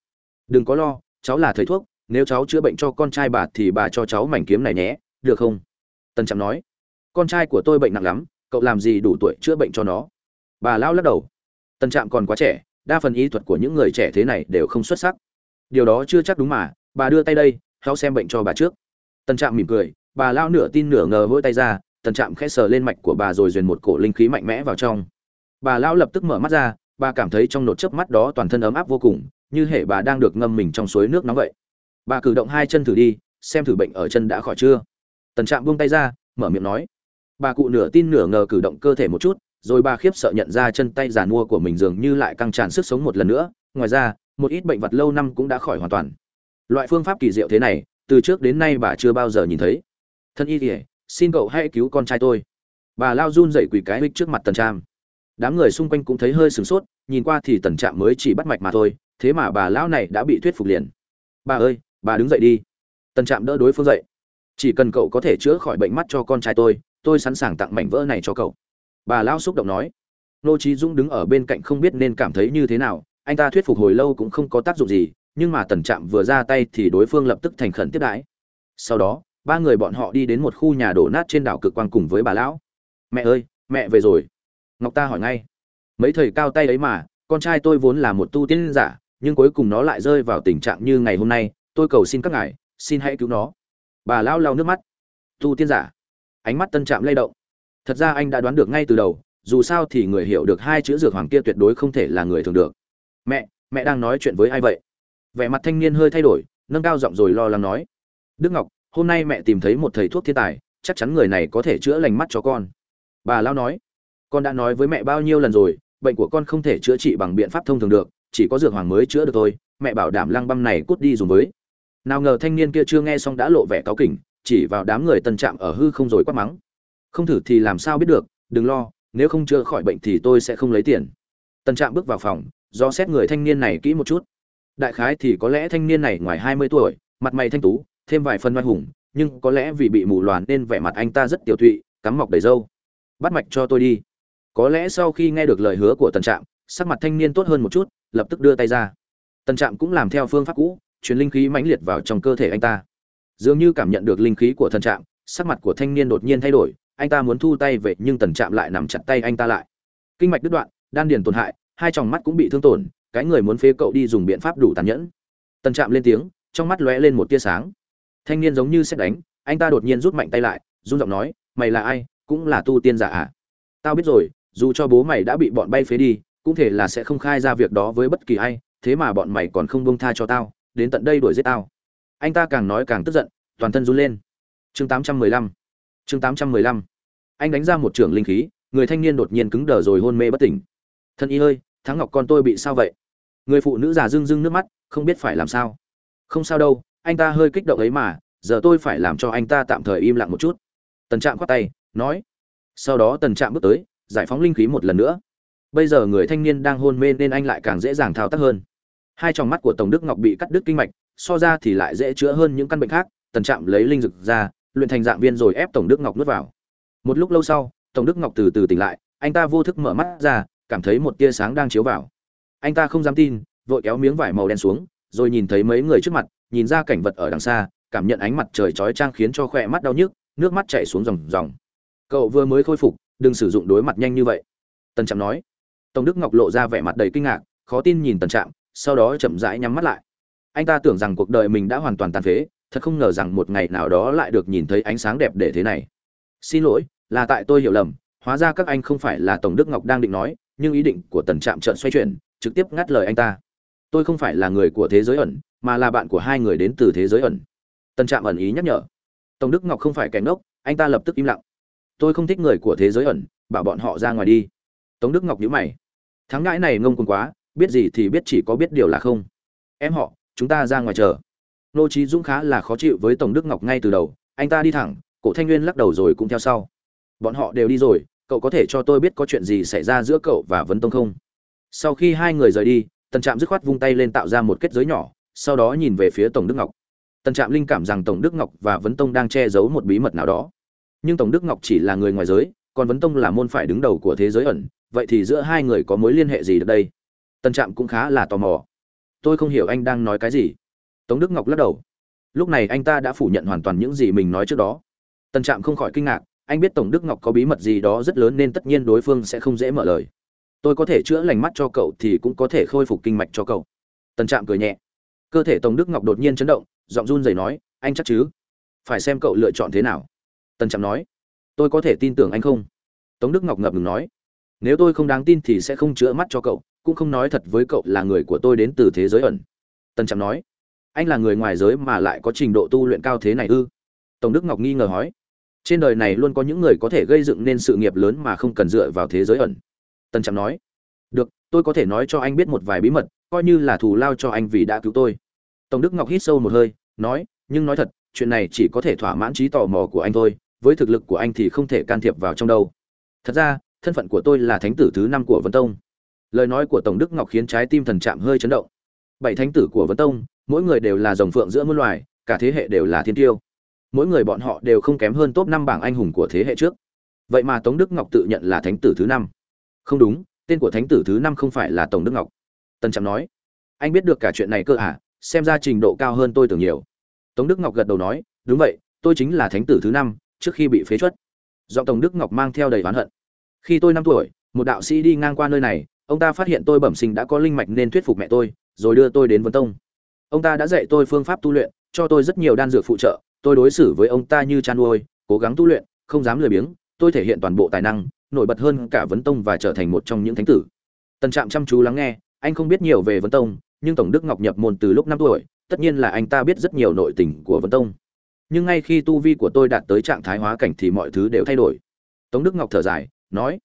Speaker 1: Đừng có lo, cháu là thầy thuốc, nếu cháu chữa bệnh cho con trai bà thì bà cho cháu mảnh kiếm này nhé, được không? Tần trạm nói. Con trai của tôi bệnh nặng lắm, cậu làm gì đủ tuổi chữa bệnh cho nó? Bà lão lắc đầu. Tần trạm còn quá trẻ, đa phần y thuật của những người trẻ thế này đều không xuất sắc. Điều đó chưa chắc đúng mà, bà đưa tay đây hãy xem bệnh cho bà trước. Tần trạm mỉm cười, bà lao nửa tin nửa ngờ vỗi tay ra, tần trạm khẽ sờ lên mạch của bà rồi duyền một cổ linh khí mạnh mẽ vào trong. Bà lão lập tức mở mắt ra bà cảm thấy trong nột chớp mắt đó toàn thân ấm áp vô cùng, như thể bà đang được ngâm mình trong suối nước nóng vậy. Bà cử động hai chân thử đi, xem thử bệnh ở chân đã khỏi chưa. Tần trạm buông tay ra, mở miệng nói. Bà cụ nửa tin nửa ngờ cử động cơ thể một chút, rồi bà khiếp sợ nhận ra chân tay giàn mua của mình dường như lại căng tràn sức sống một lần nữa. Ngoài ra, một ít bệnh vật lâu năm cũng đã khỏi hoàn toàn. Loại phương pháp kỳ diệu thế này, từ trước đến nay bà chưa bao giờ nhìn thấy. Thân y kỉa xin cậu hãy cứu con trai tôi. Bà lao run dậy quỳ cái hích trước mặt tần trạm đám người xung quanh cũng thấy hơi sửng sốt, nhìn qua thì tần trạm mới chỉ bắt mạch mà thôi, thế mà bà lão này đã bị thuyết phục liền. Bà ơi, bà đứng dậy đi. Tần trạm đỡ đối phương dậy. Chỉ cần cậu có thể chữa khỏi bệnh mắt cho con trai tôi tôi sẵn sàng tặng mảnh vỡ này cho cậu. Bà lão xúc động nói. Nô trí dũng đứng ở bên cạnh không biết nên cảm thấy như thế nào, anh ta thuyết phục hồi lâu cũng không có tác dụng gì, nhưng mà tần trạm vừa ra tay thì đối phương lập tức thành khẩn tiếp đãi. Sau đó, ba người bọn họ đi đến một khu nhà đổ nát trên đảo cực quang cùng với bà lão. Mẹ ơi, mẹ về rồi ngọc ta hỏi ngay. Mấy thầy cao tay ấy mà, con trai tôi vốn là một tu tiên giả, nhưng cuối cùng nó lại rơi vào tình trạng như ngày hôm nay, tôi cầu xin các ngài, xin hãy cứu nó. Bà lão lau nước mắt. Tu tiên giả. Ánh mắt tân trạm lay động. Thật ra anh đã đoán được ngay từ đầu, dù sao thì người hiểu được hai chữ dược hoàng kia tuyệt đối không thể là người thường được. Mẹ mẹ đang nói chuyện với ai vậy? Vẻ mặt thanh niên hơi thay đổi, nâng cao giọng rồi lo lắng nói. Đức ngọc, hôm nay mẹ tìm thấy một thầy thuốc thiên tài, chắc chắn người này có thể chữa lành mắt cho con. Bà lao nói con đã nói với mẹ bao nhiêu lần rồi, bệnh của con không thể chữa trị bằng biện pháp thông thường được, chỉ có dược hoàng mới chữa được thôi, mẹ bảo đảm lăng băm này cút đi dùng với. Nào ngờ thanh niên kia chưa nghe xong đã lộ vẻ cáu kỉnh, chỉ vào đám người tân trạm ở hư không rồi quát mắng. Không thử thì làm sao biết được, đừng lo, nếu không chữa khỏi bệnh thì tôi sẽ không lấy tiền. Tân trạm bước vào phòng, do xét người thanh niên này kỹ một chút. Đại khái thì có lẽ thanh niên này ngoài hai mươi tuổi, mặt mày thanh tú, thêm vài phân oai hùng, nhưng có lẽ vì bị mù loàn nên vẻ mặt anh ta rất tiểu thụy, cắm mọc đầy râu. Bắt mạch cho tôi đi có lẽ sau khi nghe được lời hứa của tần trạm, sắc mặt thanh niên tốt hơn một chút, lập tức đưa tay ra. Tần trạm cũng làm theo phương pháp cũ, truyền linh khí mãnh liệt vào trong cơ thể anh ta. Dường như cảm nhận được linh khí của tần trạm, sắc mặt của thanh niên đột nhiên thay đổi, anh ta muốn thu tay về nhưng tần trạm lại nằm chặt tay anh ta lại. Kinh mạch đứt đoạn, đan điền tổn hại, hai tròng mắt cũng bị thương tổn, cái người muốn phế cậu đi dùng biện pháp đủ tàn nhẫn. Tần trạm lên tiếng, trong mắt lóe lên một tia sáng. Thanh niên giống như xét đánh, anh ta đột nhiên rút mạnh tay lại, run giọng nói, mày là ai? Cũng là tu tiên giả à? Tao biết rồi dù cho bố mày đã bị bọn bay phế đi, cũng thể là sẽ không khai ra việc đó với bất kỳ ai, thế mà bọn mày còn không buông tha cho tao, đến tận đây đuổi giết tao. Anh ta càng nói càng tức giận, toàn thân run lên. Chương 815 chương 815 anh đánh ra một trưởng linh khí, người thanh niên đột nhiên cứng đờ rồi hôn mê bất tỉnh. Thân y ơi, thắng ngọc con tôi bị sao vậy? Người phụ nữ già rưng rưng nước mắt, không biết phải làm sao. Không sao đâu, anh ta hơi kích động ấy mà, giờ tôi phải làm cho anh ta tạm thời im lặng một chút. Tần trạm khoát tay, nói. Sau đó tần trạm bước tới giải phóng linh khí một lần nữa. Bây giờ người thanh niên đang hôn mê nên anh lại càng dễ dàng thao tác hơn. Hai tròng mắt của tổng đức ngọc bị cắt đứt kinh mạch, so ra thì lại dễ chữa hơn những căn bệnh khác, tần trạm lấy linh dực ra, luyện thành dạng viên rồi ép tổng đức ngọc nuốt vào. Một lúc lâu sau, tổng đức ngọc từ từ tỉnh lại, anh ta vô thức mở mắt ra, cảm thấy một tia sáng đang chiếu vào. Anh ta không dám tin, vội kéo miếng vải màu đen xuống, rồi nhìn thấy mấy người trước mặt, nhìn ra cảnh vật ở đằng xa, cảm nhận ánh mặt trời chói chang khiến cho khỏe mắt đau nhức, nước mắt chảy xuống ròng ròng. Cậu vừa mới khôi phục đừng sử dụng đối mặt nhanh như vậy. Tần trạm nói. Tổng đức ngọc lộ ra vẻ mặt đầy kinh ngạc, khó tin nhìn tần trạm, sau đó chậm rãi nhắm mắt lại. Anh ta tưởng rằng cuộc đời mình đã hoàn toàn tàn phế, thật không ngờ rằng một ngày nào đó lại được nhìn thấy ánh sáng đẹp để thế này. Xin lỗi, là tại tôi hiểu lầm, hóa ra các anh không phải là tổng đức ngọc đang định nói, nhưng ý định của tần trạm trợn xoay chuyển, trực tiếp ngắt lời anh ta. Tôi không phải là người của thế giới ẩn, mà là bạn của hai người đến từ thế giới ẩn. Tần trạm ẩn ý nhắc nhở. Tổng đức ngọc không phải kẻ ngốc, anh ta lập tức im lặng tôi không thích người của thế giới ẩn, bảo bọn họ ra ngoài đi. Tống đức ngọc nhữ mày. Thắng ngãi này ngông cuồng quá, biết gì thì biết chỉ có biết điều là không. Em họ, chúng ta ra ngoài chờ. Nô trí dũng khá là khó chịu với tổng đức ngọc ngay từ đầu, anh ta đi thẳng, cổ thanh nguyên lắc đầu rồi cũng theo sau. Bọn họ đều đi rồi, cậu có thể cho tôi biết có chuyện gì xảy ra giữa cậu và vấn tông không? Sau khi hai người rời đi, tần trạm dứt khoát vung tay lên tạo ra một kết giới nhỏ, sau đó nhìn về phía tổng đức ngọc. Tần trạm linh cảm rằng tổng đức ngọc và vấn tông đang che giấu một bí mật nào đó nhưng tổng đức ngọc chỉ là người ngoài giới, còn vấn tông là môn phải đứng đầu của thế giới ẩn, vậy thì giữa hai người có mối liên hệ gì được đây? Tần trạm cũng khá là tò mò. Tôi không hiểu anh đang nói cái gì. Tống đức ngọc lắc đầu. Lúc này anh ta đã phủ nhận hoàn toàn những gì mình nói trước đó. Tân trạm không khỏi kinh ngạc, anh biết tổng đức ngọc có bí mật gì đó rất lớn nên tất nhiên đối phương sẽ không dễ mở lời. Tôi có thể chữa lành mắt cho cậu thì cũng có thể khôi phục kinh mạch cho cậu. Tân trạm cười nhẹ. Cơ thể tổng đức ngọc đột nhiên chấn động, giọng run rẩy nói, anh chắc chứ? Phải xem cậu lựa chọn thế nào tân trạm nói, tôi có thể tin tưởng anh không? Tống đức ngọc ngập ngừng nói, nếu tôi không đáng tin thì sẽ không chữa mắt cho cậu, cũng không nói thật với cậu là người của tôi đến từ thế giới ẩn. Tân trạm nói, anh là người ngoài giới mà lại có trình độ tu luyện cao thế này ư? Tổng đức ngọc nghi ngờ hỏi, trên đời này luôn có những người có thể gây dựng nên sự nghiệp lớn mà không cần dựa vào thế giới ẩn. Tân trạm nói, được, tôi có thể nói cho anh biết một vài bí mật, coi như là thù lao cho anh vì đã cứu tôi. Tổng đức ngọc hít sâu một hơi, nói, nhưng nói thật, chuyện này chỉ có thể thỏa mãn trí tò mò của anh thôi với thực lực của anh thì không thể can thiệp vào trong đâu. Thật ra, thân phận của tôi là thánh tử thứ năm của vân tông. Lời nói của tổng đức ngọc khiến trái tim thần trạm hơi chấn động. Bảy thánh tử của vân tông, mỗi người đều là dòng phượng giữa muôn loài, cả thế hệ đều là thiên tiêu. Mỗi người bọn họ đều không kém hơn top năm bảng anh hùng của thế hệ trước. Vậy mà tống đức ngọc tự nhận là thánh tử thứ năm. Không đúng, tên của thánh tử thứ năm không phải là tổng đức ngọc. Tân trạm nói, anh biết được cả chuyện này cơ à? Xem ra trình độ cao hơn tôi tưởng nhiều. Tống đức ngọc gật đầu nói, đúng vậy, tôi chính là thánh tử thứ năm trước khi bị phế chuất. Giọng tổng đức ngọc mang theo đầy oán hận. Khi tôi năm tuổi, một đạo sĩ đi ngang qua nơi này, ông ta phát hiện tôi bẩm sinh đã có linh mạch nên thuyết phục mẹ tôi, rồi đưa tôi đến vấn tông. Ông ta đã dạy tôi phương pháp tu luyện, cho tôi rất nhiều đan dược phụ trợ, tôi đối xử với ông ta như chăn nuôi, cố gắng tu luyện, không dám lười biếng, tôi thể hiện toàn bộ tài năng, nổi bật hơn cả vấn tông và trở thành một trong những thánh tử. Tần trạm chăm chú lắng nghe, anh không biết nhiều về vấn tông, nhưng tổng đức ngọc nhập môn từ lúc năm tuổi, tất nhiên là anh ta biết rất nhiều nội tình của vấn tông nhưng ngay khi tu vi của tôi đạt tới trạng thái hóa cảnh thì mọi thứ đều thay đổi. Tống đức ngọc thở dài, nói,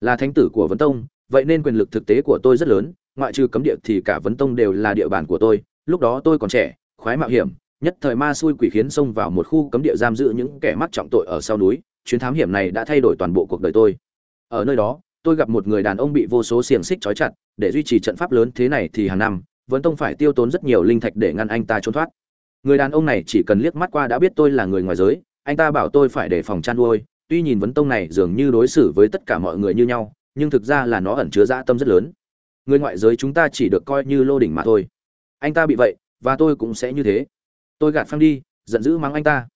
Speaker 1: là thánh tử của vấn tông, vậy nên quyền lực thực tế của tôi rất lớn, ngoại trừ cấm địa thì cả vấn tông đều là địa bàn của tôi. Lúc đó tôi còn trẻ, khoái mạo hiểm, nhất thời ma xui quỷ khiến xông vào một khu cấm địa giam giữ những kẻ mắc trọng tội ở sau núi. Chuyến thám hiểm này đã thay đổi toàn bộ cuộc đời tôi. Ở nơi đó, tôi gặp một người đàn ông bị vô số xiềng xích trói chặt. Để duy trì trận pháp lớn thế này thì hàng năm, Vấn tông phải tiêu tốn rất nhiều linh thạch để ngăn anh ta trốn thoát người đàn ông này chỉ cần liếc mắt qua đã biết tôi là người ngoài giới, anh ta bảo tôi phải đề phòng chăn nuôi, tuy nhìn vấn tông này dường như đối xử với tất cả mọi người như nhau, nhưng thực ra là nó ẩn chứa dã tâm rất lớn. Người ngoại giới chúng ta chỉ được coi như lô đỉnh mà thôi. Anh ta bị vậy, và tôi cũng sẽ như thế. Tôi gạt phăng đi, giận dữ mắng anh ta.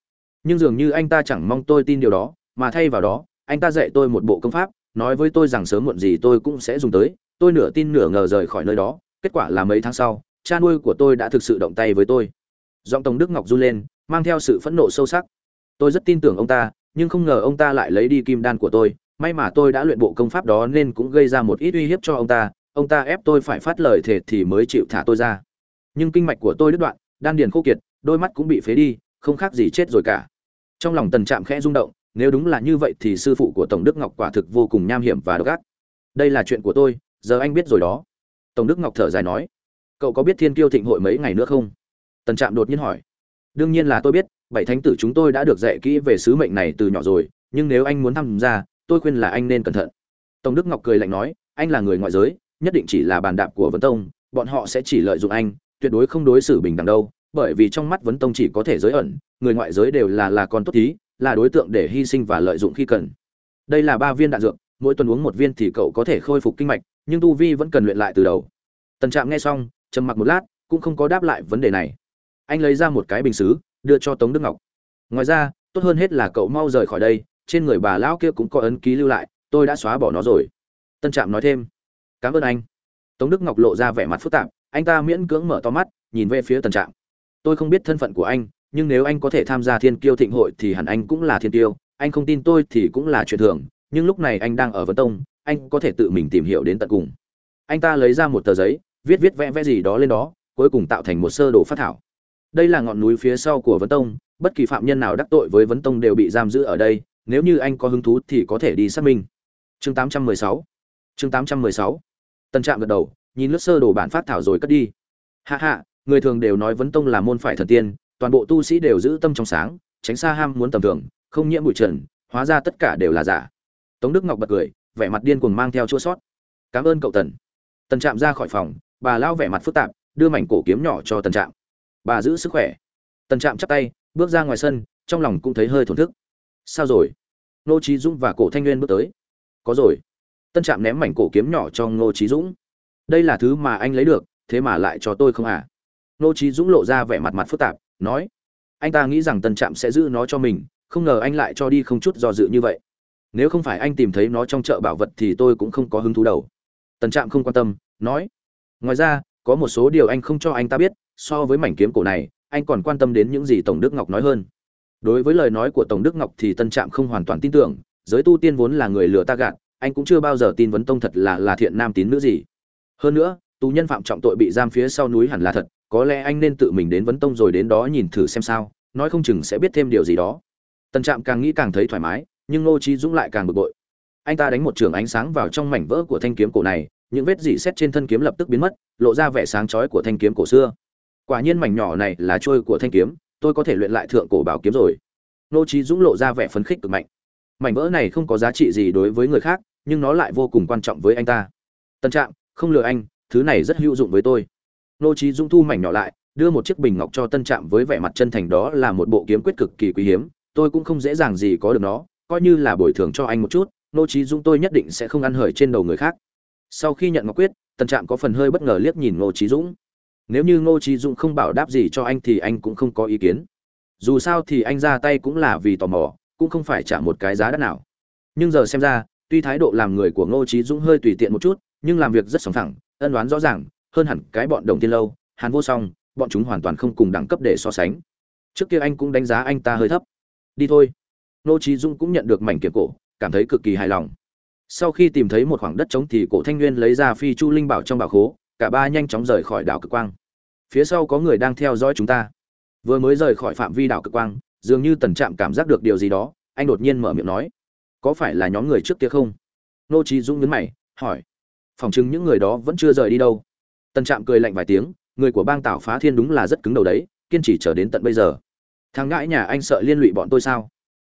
Speaker 1: Nhưng dường như anh ta chẳng mong tôi tin điều đó, mà thay vào đó, anh ta dạy tôi một bộ công pháp, nói với tôi rằng sớm muộn gì tôi cũng sẽ dùng tới. Tôi nửa tin nửa ngờ rời khỏi nơi đó, kết quả là mấy tháng sau, cha nuôi của tôi đã thực sự động tay với tôi giọng tổng đức ngọc run lên, mang theo sự phẫn nộ sâu sắc. Tôi rất tin tưởng ông ta, nhưng không ngờ ông ta lại lấy đi kim đan của tôi. May mà tôi đã luyện bộ công pháp đó nên cũng gây ra một ít uy hiếp cho ông ta. Ông ta ép tôi phải phát lời thề thì mới chịu thả tôi ra. Nhưng kinh mạch của tôi đứt đoạn, đan điền khô kiệt, đôi mắt cũng bị phế đi, không khác gì chết rồi cả. Trong lòng tần trạm khẽ rung động, nếu đúng là như vậy thì sư phụ của tổng đức ngọc quả thực vô cùng nham hiểm và độc ác. Đây là chuyện của tôi, giờ anh biết rồi đó. Tổng đức ngọc thở dài nói, cậu có biết thiên kiêu thịnh hội mấy ngày nữa không? Tần trạm đột nhiên hỏi. Đương nhiên là tôi biết, bảy thánh tử chúng tôi đã được dạy kỹ về sứ mệnh này từ nhỏ rồi, nhưng nếu anh muốn tham gia, tôi khuyên là anh nên cẩn thận. Tổng đức ngọc cười lạnh nói, anh là người ngoại giới, nhất định chỉ là bàn đạp của vấn tông, bọn họ sẽ chỉ lợi dụng anh, tuyệt đối không đối xử bình đẳng đâu, bởi vì trong mắt vấn tông chỉ có thể giới ẩn, người ngoại giới đều là là con tốt thí, là đối tượng để hy sinh và lợi dụng khi cần. Đây là ba viên đạn dược, mỗi tuần uống một viên thì cậu có thể khôi phục kinh mạch, nhưng tu vi vẫn cần luyện lại từ đầu. Tần trạm nghe xong, trầm mặc một lát, cũng không có đáp lại vấn đề này anh lấy ra một cái bình xứ, đưa cho tống đức ngọc. Ngoài ra, tốt hơn hết là cậu mau rời khỏi đây, trên người bà lão kia cũng có ấn ký lưu lại, tôi đã xóa bỏ nó rồi. Tân trạm nói thêm. Cảm ơn anh. Tống đức ngọc lộ ra vẻ mặt phức tạp, anh ta miễn cưỡng mở to mắt, nhìn về phía tân trạm. Tôi không biết thân phận của anh, nhưng nếu anh có thể tham gia thiên kiêu thịnh hội thì hẳn anh cũng là thiên kiêu anh không tin tôi thì cũng là chuyện thường, nhưng lúc này anh đang ở vân tông, anh có thể tự mình tìm hiểu đến tận cùng. Anh ta lấy ra một tờ giấy, viết viết vẽ vẽ gì đó lên đó, cuối cùng tạo thành một sơ đồ phát thảo đây là ngọn núi phía sau của vấn tông, bất kỳ phạm nhân nào đắc tội với vấn tông đều bị giam giữ ở đây, nếu như anh có hứng thú thì có thể đi xác minh. Chương 816 chương 816 tân trạm gật đầu, nhìn lướt sơ đồ bản phát thảo rồi cất đi. Hạ hạ người thường đều nói vấn tông là môn phải thần tiên, toàn bộ tu sĩ đều giữ tâm trong sáng, tránh xa ham muốn tầm thường, không nhiễm bụi trần, hóa ra tất cả đều là giả. Tống đức ngọc bật cười, vẻ mặt điên cuồng mang theo chua sót. Cảm ơn cậu tần. Tần trạm ra khỏi phòng, bà lao vẻ mặt phức tạp, đưa mảnh cổ kiếm nhỏ cho tần trạm bà giữ sức khỏe. Tần trạm chắp tay, bước ra ngoài sân, trong lòng cũng thấy hơi thổn thức. Sao rồi? Ngô trí dũng và cổ thanh nguyên bước tới. Có rồi. Tân trạm ném mảnh cổ kiếm nhỏ cho ngô trí dũng. Đây là thứ mà anh lấy được, thế mà lại cho tôi không à? Ngô trí dũng lộ ra vẻ mặt mặt phức tạp, nói, anh ta nghĩ rằng tân trạm sẽ giữ nó cho mình, không ngờ anh lại cho đi không chút do dự như vậy. Nếu không phải anh tìm thấy nó trong chợ bảo vật thì tôi cũng không có hứng thú đầu tân trạm không quan tâm, nói, ngoài ra có một số điều anh không cho anh ta biết, so với mảnh kiếm cổ này, anh còn quan tâm đến những gì tổng đức ngọc nói hơn. Đối với lời nói của tổng đức ngọc thì tân trạm không hoàn toàn tin tưởng, giới tu tiên vốn là người lừa ta gạt, anh cũng chưa bao giờ tin vấn tông thật là là thiện nam tín nữ gì. Hơn nữa, tù nhân phạm trọng tội bị giam phía sau núi hẳn là thật, có lẽ anh nên tự mình đến vấn tông rồi đến đó nhìn thử xem sao, nói không chừng sẽ biết thêm điều gì đó. Tân trạm càng nghĩ càng thấy thoải mái, nhưng ngô trí dũng lại càng bực bội. Anh ta đánh một trường ánh sáng vào trong mảnh vỡ của thanh kiếm cổ này những vết dỉ xét trên thân kiếm lập tức biến mất lộ ra vẻ sáng chói của thanh kiếm cổ xưa. Quả nhiên mảnh nhỏ này là trôi của thanh kiếm tôi có thể luyện lại thượng cổ bảo kiếm rồi. Nô trí dũng lộ ra vẻ phấn khích cực mạnh. Mảnh vỡ này không có giá trị gì đối với người khác nhưng nó lại vô cùng quan trọng với anh ta. Tân trạng, không lừa anh thứ này rất hữu dụng với tôi. Nô trí dũng thu mảnh nhỏ lại đưa một chiếc bình ngọc cho tân trạm với vẻ mặt chân thành đó là một bộ kiếm quyết cực kỳ quý hiếm tôi cũng không dễ dàng gì có được nó coi như là bồi thường cho anh một chút nô trí dũng tôi nhất định sẽ không ăn hời trên đầu người khác sau khi nhận ngọc quyết, tần trạm có phần hơi bất ngờ liếc nhìn ngô trí dũng. Nếu như ngô trí dũng không bảo đáp gì cho anh thì anh cũng không có ý kiến. Dù sao thì anh ra tay cũng là vì tò mò, cũng không phải trả một cái giá đắt nào. Nhưng giờ xem ra, tuy thái độ làm người của ngô trí dũng hơi tùy tiện một chút, nhưng làm việc rất sòng thẳng ân đoán rõ ràng, hơn hẳn cái bọn đồng tiên lâu, hàn vô song, bọn chúng hoàn toàn không cùng đẳng cấp để so sánh. Trước kia anh cũng đánh giá anh ta hơi thấp. Đi thôi. Ngô trí dũng cũng nhận được mảnh kiệt cổ, cảm thấy cực kỳ hài lòng sau khi tìm thấy một khoảng đất trống thì cổ thanh nguyên lấy ra phi chu linh bảo trong bảo khố, cả ba nhanh chóng rời khỏi đảo cực quang. Phía sau có người đang theo dõi chúng ta. Vừa mới rời khỏi phạm vi đảo cực quang, dường như tần trạm cảm giác được điều gì đó, anh đột nhiên mở miệng nói, có phải là nhóm người trước kia không? Nô trí dũng nhấn mày, hỏi, phòng chừng những người đó vẫn chưa rời đi đâu. Tần trạm cười lạnh vài tiếng, người của bang tảo phá thiên đúng là rất cứng đầu đấy, kiên trì chờ đến tận bây giờ. Thằng ngãi nhà anh sợ liên lụy bọn tôi sao?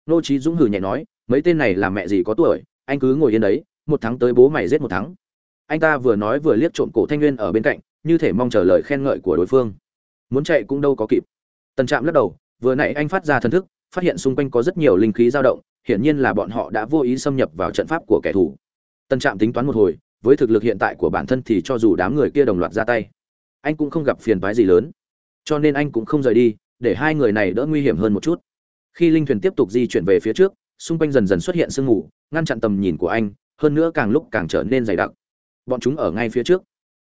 Speaker 1: Nô trí dũng hừ nhẹ nói, mấy tên này làm mẹ gì có tuổi anh cứ ngồi yên đấy, một tháng tới bố mày giết một tháng anh ta vừa nói vừa liếc trộm cổ thanh nguyên ở bên cạnh, như thể mong chờ lời khen ngợi của đối phương. Muốn chạy cũng đâu có kịp. Tần trạm lắc đầu, vừa nãy anh phát ra thần thức, phát hiện xung quanh có rất nhiều linh khí dao động, hiển nhiên là bọn họ đã vô ý xâm nhập vào trận pháp của kẻ thù. Tần trạm tính toán một hồi, với thực lực hiện tại của bản thân thì cho dù đám người kia đồng loạt ra tay, anh cũng không gặp phiền toái gì lớn. Cho nên anh cũng không rời đi, để hai người này đỡ nguy hiểm hơn một chút. Khi linh thuyền tiếp tục di chuyển về phía trước xung quanh dần dần xuất hiện sương mù, ngăn chặn tầm nhìn của anh, hơn nữa càng lúc càng trở nên dày đặc. Bọn chúng ở ngay phía trước.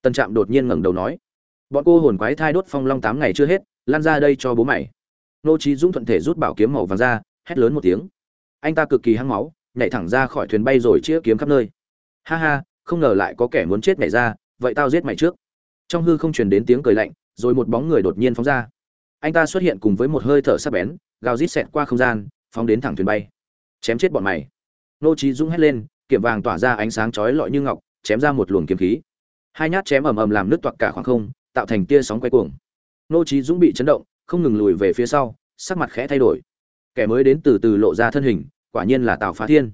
Speaker 1: Tần trạm đột nhiên ngẩng đầu nói, bọn cô hồn quái thai đốt phong long tám ngày chưa hết, lan ra đây cho bố mày. Nô trí dũng thuận thể rút bảo kiếm màu vàng ra, hét lớn một tiếng. Anh ta cực kỳ hăng máu, nhảy thẳng ra khỏi thuyền bay rồi chĩa kiếm khắp nơi. Ha ha, không ngờ lại có kẻ muốn chết nhảy ra, vậy tao giết mày trước. Trong hư không truyền đến tiếng cười lạnh, rồi một bóng người đột nhiên phóng ra. Anh ta xuất hiện cùng với một hơi thở sắc bén, gào rít xẹt qua không gian, phóng đến thẳng thuyền bay chém chết bọn mày. Nô trí dũng hét lên kiểm vàng tỏa ra ánh sáng chói lọi như ngọc, chém ra một luồng kiếm khí. Hai nhát chém ầm ầm làm nứt toạc cả khoảng không, tạo thành tia sóng quay cuồng. Nô trí dũng bị chấn động, không ngừng lùi về phía sau, sắc mặt khẽ thay đổi. Kẻ mới đến từ từ lộ ra thân hình, quả nhiên là tào phá thiên.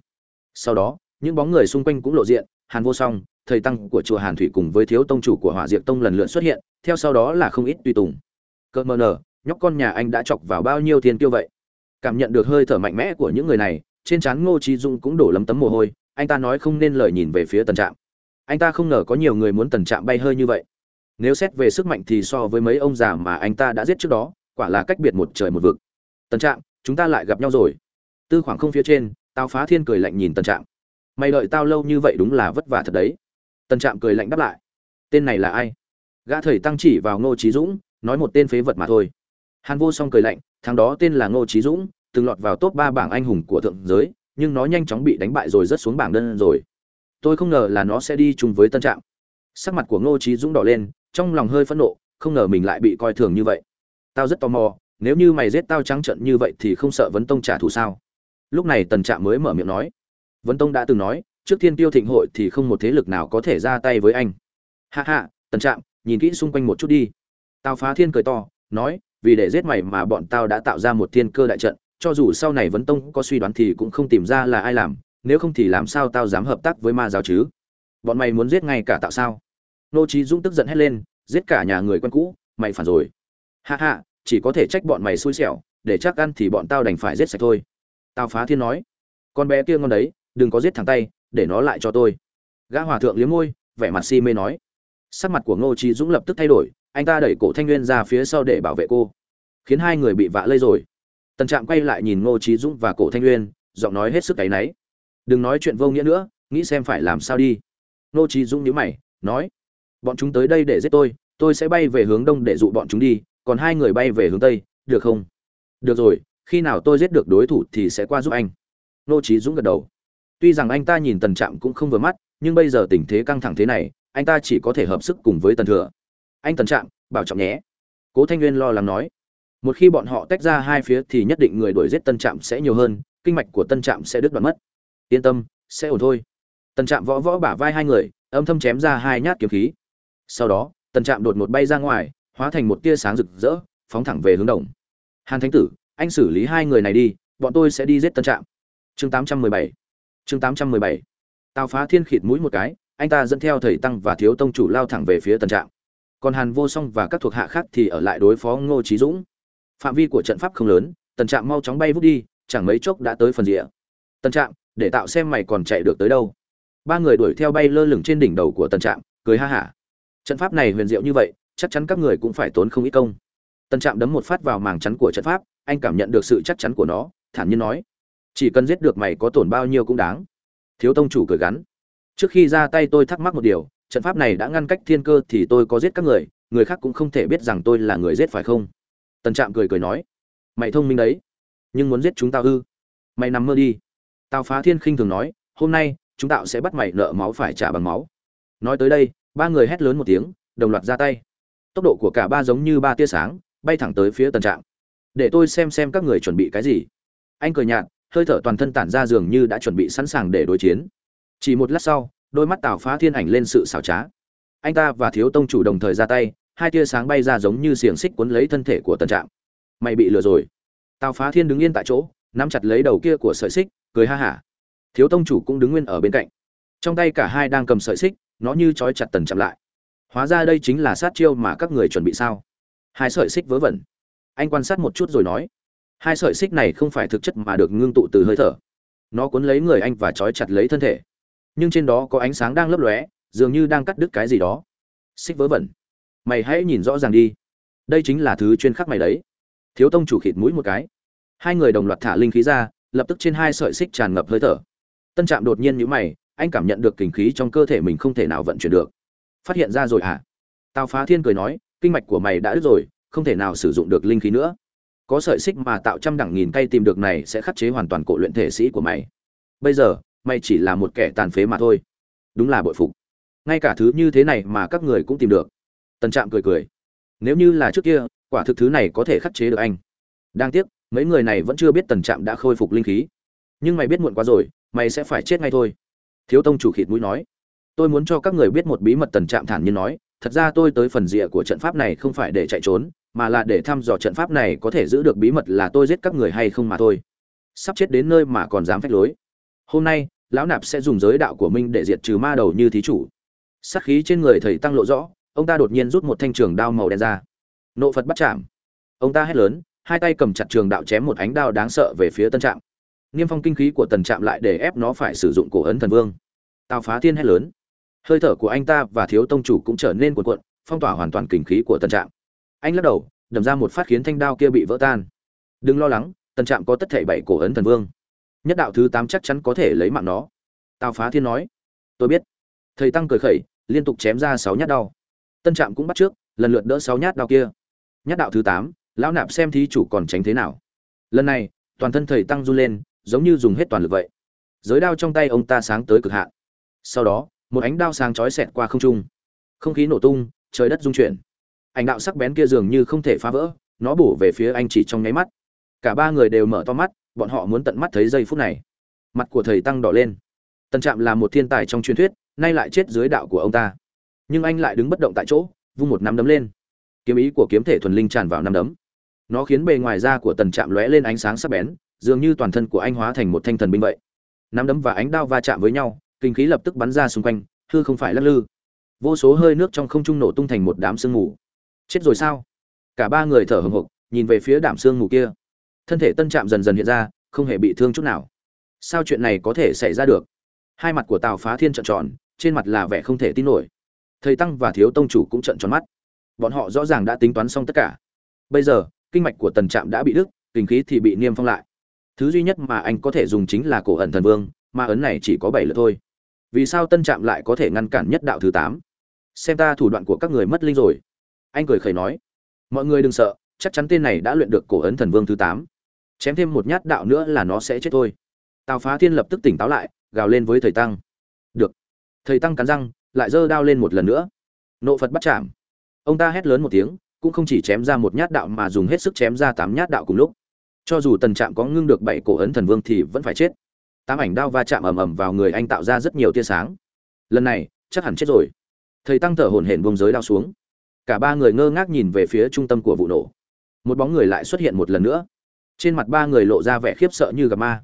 Speaker 1: Sau đó, những bóng người xung quanh cũng lộ diện, hàn vô song, thầy tăng của chùa hàn thủy cùng với thiếu tông chủ của hỏa diệp tông lần lượt xuất hiện, theo sau đó là không ít tùy tùng. Cơ mờ nở, nhóc con nhà anh đã chọc vào bao nhiêu thiên tiêu vậy? Cảm nhận được hơi thở mạnh mẽ của những người này trên trán ngô Chí dung cũng đổ lấm tấm mồ hôi, anh ta nói không nên lời nhìn về phía tần trạm. Anh ta không ngờ có nhiều người muốn tần trạm bay hơi như vậy. Nếu xét về sức mạnh thì so với mấy ông già mà anh ta đã giết trước đó, quả là cách biệt một trời một vực. Tần trạm, chúng ta lại gặp nhau rồi. Tư khoảng không phía trên tao phá thiên cười lạnh nhìn tần trạm. Mày đợi tao lâu như vậy đúng là vất vả thật đấy. Tần trạm cười lạnh đáp lại. Tên này là ai? Gã thầy tăng chỉ vào ngô Chí dũng, nói một tên phế vật mà thôi. Hàn vô song cười lạnh, thằng đó tên là ngô Chí dũng từng lọt vào top ba bảng anh hùng của thượng giới nhưng nó nhanh chóng bị đánh bại rồi rớt xuống bảng đơn rồi. Tôi không ngờ là nó sẽ đi chung với tân trạm. Sắc mặt của ngô trí dũng đỏ lên trong lòng hơi phẫn nộ không ngờ mình lại bị coi thường như vậy. Tao rất tò mò nếu như mày giết tao trắng trợn như vậy thì không sợ vấn tông trả thù sao? Lúc này tần trạm mới mở miệng nói. Vấn tông đã từng nói trước thiên tiêu thịnh hội thì không một thế lực nào có thể ra tay với anh. Ha ha, tần trạm nhìn kỹ xung quanh một chút đi. Tao phá thiên cười to nói vì để giết mày mà bọn tao đã tạo ra một thiên cơ đại trận cho dù sau này vấn tông có suy đoán thì cũng không tìm ra là ai làm, nếu không thì làm sao tao dám hợp tác với ma giáo chứ? Bọn mày muốn giết ngay cả tạo sao? Nô trí dũng tức giận hét lên, giết cả nhà người quen cũ, mày phản rồi. Hạ hạ chỉ có thể trách bọn mày xui xẻo, để chắc ăn thì bọn tao đành phải giết sạch thôi. Tao phá thiên nói, con bé kia ngon đấy, đừng có giết thẳng tay, để nó lại cho tôi. Gã hòa thượng liếm môi, vẻ mặt si mê nói. Sắc mặt của ngô trí dũng lập tức thay đổi, anh ta đẩy cổ thanh nguyên ra phía sau để bảo vệ cô, khiến hai người bị vạ lây rồi tần trạm quay lại nhìn ngô trí dũng và cổ thanh uyên giọng nói hết sức cái náy đừng nói chuyện vô nghĩa nữa, nghĩ xem phải làm sao đi. Ngô trí dũng nhíu mày, nói, bọn chúng tới đây để giết tôi tôi sẽ bay về hướng đông để dụ bọn chúng đi, còn hai người bay về hướng tây, được không? Được rồi, khi nào tôi giết được đối thủ thì sẽ qua giúp anh. Ngô trí dũng gật đầu. Tuy rằng anh ta nhìn tần trạm cũng không vừa mắt, nhưng bây giờ tình thế căng thẳng thế này, anh ta chỉ có thể hợp sức cùng với tần thừa. Anh tần trạm bảo trọng nhé. Cố thanh nguyên lo lắng nói một khi bọn họ tách ra hai phía thì nhất định người đuổi giết tân trạm sẽ nhiều hơn, kinh mạch của tân trạm sẽ đứt đoạn mất. Yên tâm, sẽ ổn thôi. Tân trạm võ võ bả vai hai người, âm thâm chém ra hai nhát kiếm khí. Sau đó, tân trạm đột một bay ra ngoài, hóa thành một tia sáng rực rỡ, phóng thẳng về hướng đồng. Hàn thánh tử, anh xử lý hai người này đi, bọn tôi sẽ đi giết tân trạm. Chương 817 chương 817 tào phá thiên khịt mũi một cái, anh ta dẫn theo thầy tăng và thiếu tông chủ lao thẳng về phía tân trạm. Còn hàn vô song và các thuộc hạ khác thì ở lại đối phó ngô trí dũng phạm vi của trận pháp không lớn, tần trạm mau chóng bay vút đi, chẳng mấy chốc đã tới phần rìa. Tần trạm, để tạo xem mày còn chạy được tới đâu. Ba người đuổi theo bay lơ lửng trên đỉnh đầu của tần trạm, cười ha hả. Trận pháp này huyền diệu như vậy, chắc chắn các người cũng phải tốn không ít công. Tần trạm đấm một phát vào màng chắn của trận pháp, anh cảm nhận được sự chắc chắn của nó, thản nhiên nói. Chỉ cần giết được mày có tổn bao nhiêu cũng đáng. Thiếu tông chủ cười gắn. Trước khi ra tay tôi thắc mắc một điều, trận pháp này đã ngăn cách thiên cơ thì tôi có giết các người người khác cũng không thể biết rằng tôi là người giết phải không? Tần trạm cười cười nói, mày thông minh đấy, nhưng muốn giết chúng tao ư? Mày nằm mơ đi. Tào phá thiên khinh thường nói, hôm nay, chúng tạo sẽ bắt mày nợ máu phải trả bằng máu. Nói tới đây, ba người hét lớn một tiếng, đồng loạt ra tay. Tốc độ của cả ba giống như ba tia sáng, bay thẳng tới phía tần trạm. Để tôi xem xem các người chuẩn bị cái gì. Anh cười nhạt, hơi thở toàn thân tản ra dường như đã chuẩn bị sẵn sàng để đối chiến. Chỉ một lát sau, đôi mắt tào phá thiên ảnh lên sự xảo trá. Anh ta và thiếu tông chủ đồng thời ra tay hai tia sáng bay ra giống như xiềng xích cuốn lấy thân thể của tần trạm. Mày bị lừa rồi. Tào phá thiên đứng yên tại chỗ, nắm chặt lấy đầu kia của sợi xích, cười ha hả. Thiếu tông chủ cũng đứng nguyên ở bên cạnh. Trong tay cả hai đang cầm sợi xích, nó như trói chặt tần chậm lại. Hóa ra đây chính là sát chiêu mà các người chuẩn bị sao? Hai sợi xích vớ vẩn. Anh quan sát một chút rồi nói. Hai sợi xích này không phải thực chất mà được ngưng tụ từ hơi thở. Nó cuốn lấy người anh và trói chặt lấy thân thể. Nhưng trên đó có ánh sáng đang lấp lóe, dường như đang cắt đứt cái gì đó. Xích vớ vẩn mày hãy nhìn rõ ràng đi. Đây chính là thứ chuyên khắc mày đấy. Thiếu tông chủ khịt mũi một cái. Hai người đồng loạt thả linh khí ra, lập tức trên hai sợi xích tràn ngập hơi thở. Tân trạm đột nhiên nhữ mày, anh cảm nhận được kinh khí trong cơ thể mình không thể nào vận chuyển được. Phát hiện ra rồi hả? À? tào phá thiên cười nói, kinh mạch của mày đã đứt rồi, không thể nào sử dụng được linh khí nữa. Có sợi xích mà tạo trăm đẳng nghìn cây tìm được này sẽ khắc chế hoàn toàn cổ luyện thể sĩ của mày. Bây giờ, mày chỉ là một kẻ tàn phế mà thôi. Đúng là bội phục. Ngay cả thứ như thế này mà các người cũng tìm được tần trạm cười cười. Nếu như là trước kia, quả thực thứ này có thể khắc chế được anh. Đang tiếc, mấy người này vẫn chưa biết tần trạm đã khôi phục linh khí. Nhưng mày biết muộn quá rồi, mày sẽ phải chết ngay thôi. Thiếu tông chủ khịt mũi nói. Tôi muốn cho các người biết một bí mật, tần trạm thản nhiên nói. Thật ra tôi tới phần rìa của trận pháp này không phải để chạy trốn, mà là để thăm dò trận pháp này có thể giữ được bí mật là tôi giết các người hay không mà thôi. Sắp chết đến nơi mà còn dám phách lối. Hôm nay, lão nạp sẽ dùng giới đạo của minh để diệt trừ ma đầu như thí chủ. Sắc khí trên người thầy tăng lộ rõ ông ta đột nhiên rút một thanh trường đao màu đen ra. Nộ phật bắt chạm. Ông ta hét lớn, hai tay cầm chặt trường đạo chém một ánh đao đáng sợ về phía tân trạm. Niêm phong kinh khí của tần trạm lại để ép nó phải sử dụng cổ ấn thần vương. Tào phá thiên hét lớn. Hơi thở của anh ta và thiếu tông chủ cũng trở nên cuộn cuộn, phong tỏa hoàn toàn kinh khí của tần trạm. Anh lắc đầu, đầm ra một phát khiến thanh đao kia bị vỡ tan. Đừng lo lắng, tần trạm có tất thể bảy cổ ấn thần vương. Nhất đạo thứ tám chắc chắn có thể lấy mạng nó. Tào phá thiên nói. Tôi biết. Thầy tăng cười khẩy, liên tục chém ra sáu nhát đau tân trạm cũng bắt trước, lần lượt đỡ sáu nhát đao kia. Nhát đạo thứ tám, lão nạp xem thí chủ còn tránh thế nào. Lần này, toàn thân thầy tăng run lên, giống như dùng hết toàn lực vậy. Giới đao trong tay ông ta sáng tới cực hạn. Sau đó, một ánh đao sáng chói xẹt qua không trung. Không khí nổ tung, trời đất rung chuyển. Ảnh đạo sắc bén kia dường như không thể phá vỡ, nó bổ về phía anh chỉ trong nháy mắt. Cả ba người đều mở to mắt, bọn họ muốn tận mắt thấy giây phút này. Mặt của thầy tăng đỏ lên. Tân trạm là một thiên tài trong truyền thuyết, nay lại chết dưới đạo của ông ta nhưng anh lại đứng bất động tại chỗ, vung một nắm đấm lên. Kiếm ý của kiếm thể thuần linh tràn vào nắm đấm. Nó khiến bề ngoài da của tần trạm lóe lên ánh sáng sắc bén, dường như toàn thân của anh hóa thành một thanh thần binh vậy. Nắm đấm và ánh đao va chạm với nhau, kinh khí lập tức bắn ra xung quanh, hư không phải lắc lư. Vô số hơi nước trong không trung nổ tung thành một đám sương mù. Chết rồi sao? Cả ba người thở hồng hộc, nhìn về phía đảm sương mù kia. Thân thể tân trạm dần dần hiện ra, không hề bị thương chút nào. Sao chuyện này có thể xảy ra được? Hai mặt của tào phá thiên trợn tròn, trên mặt là vẻ không thể tin nổi thầy tăng và thiếu tông chủ cũng trợn tròn mắt. Bọn họ rõ ràng đã tính toán xong tất cả. Bây giờ, kinh mạch của tần trạm đã bị đứt, kinh khí thì bị niêm phong lại. Thứ duy nhất mà anh có thể dùng chính là cổ ẩn thần vương, mà ấn này chỉ có bảy lượt thôi. Vì sao tân trạm lại có thể ngăn cản nhất đạo thứ tám? Xem ta thủ đoạn của các người mất linh rồi. Anh cười khẩy nói. Mọi người đừng sợ, chắc chắn tên này đã luyện được cổ ấn thần vương thứ tám. Chém thêm một nhát đạo nữa là nó sẽ chết thôi. Tào phá thiên lập tức tỉnh táo lại, gào lên với thầy tăng. Được. Thầy tăng cắn răng lại giơ đao lên một lần nữa. Nộ phật bắt chạm. Ông ta hét lớn một tiếng, cũng không chỉ chém ra một nhát đạo mà dùng hết sức chém ra tám nhát đạo cùng lúc. Cho dù tần trạm có ngưng được bảy cổ ấn thần vương thì vẫn phải chết. Tám ảnh đao va chạm ầm ầm vào người anh tạo ra rất nhiều tia sáng. Lần này, chắc hẳn chết rồi. Thầy tăng thở hổn hển bông giới đao xuống. Cả ba người ngơ ngác nhìn về phía trung tâm của vụ nổ. Một bóng người lại xuất hiện một lần nữa. Trên mặt ba người lộ ra vẻ khiếp sợ như gặp ma.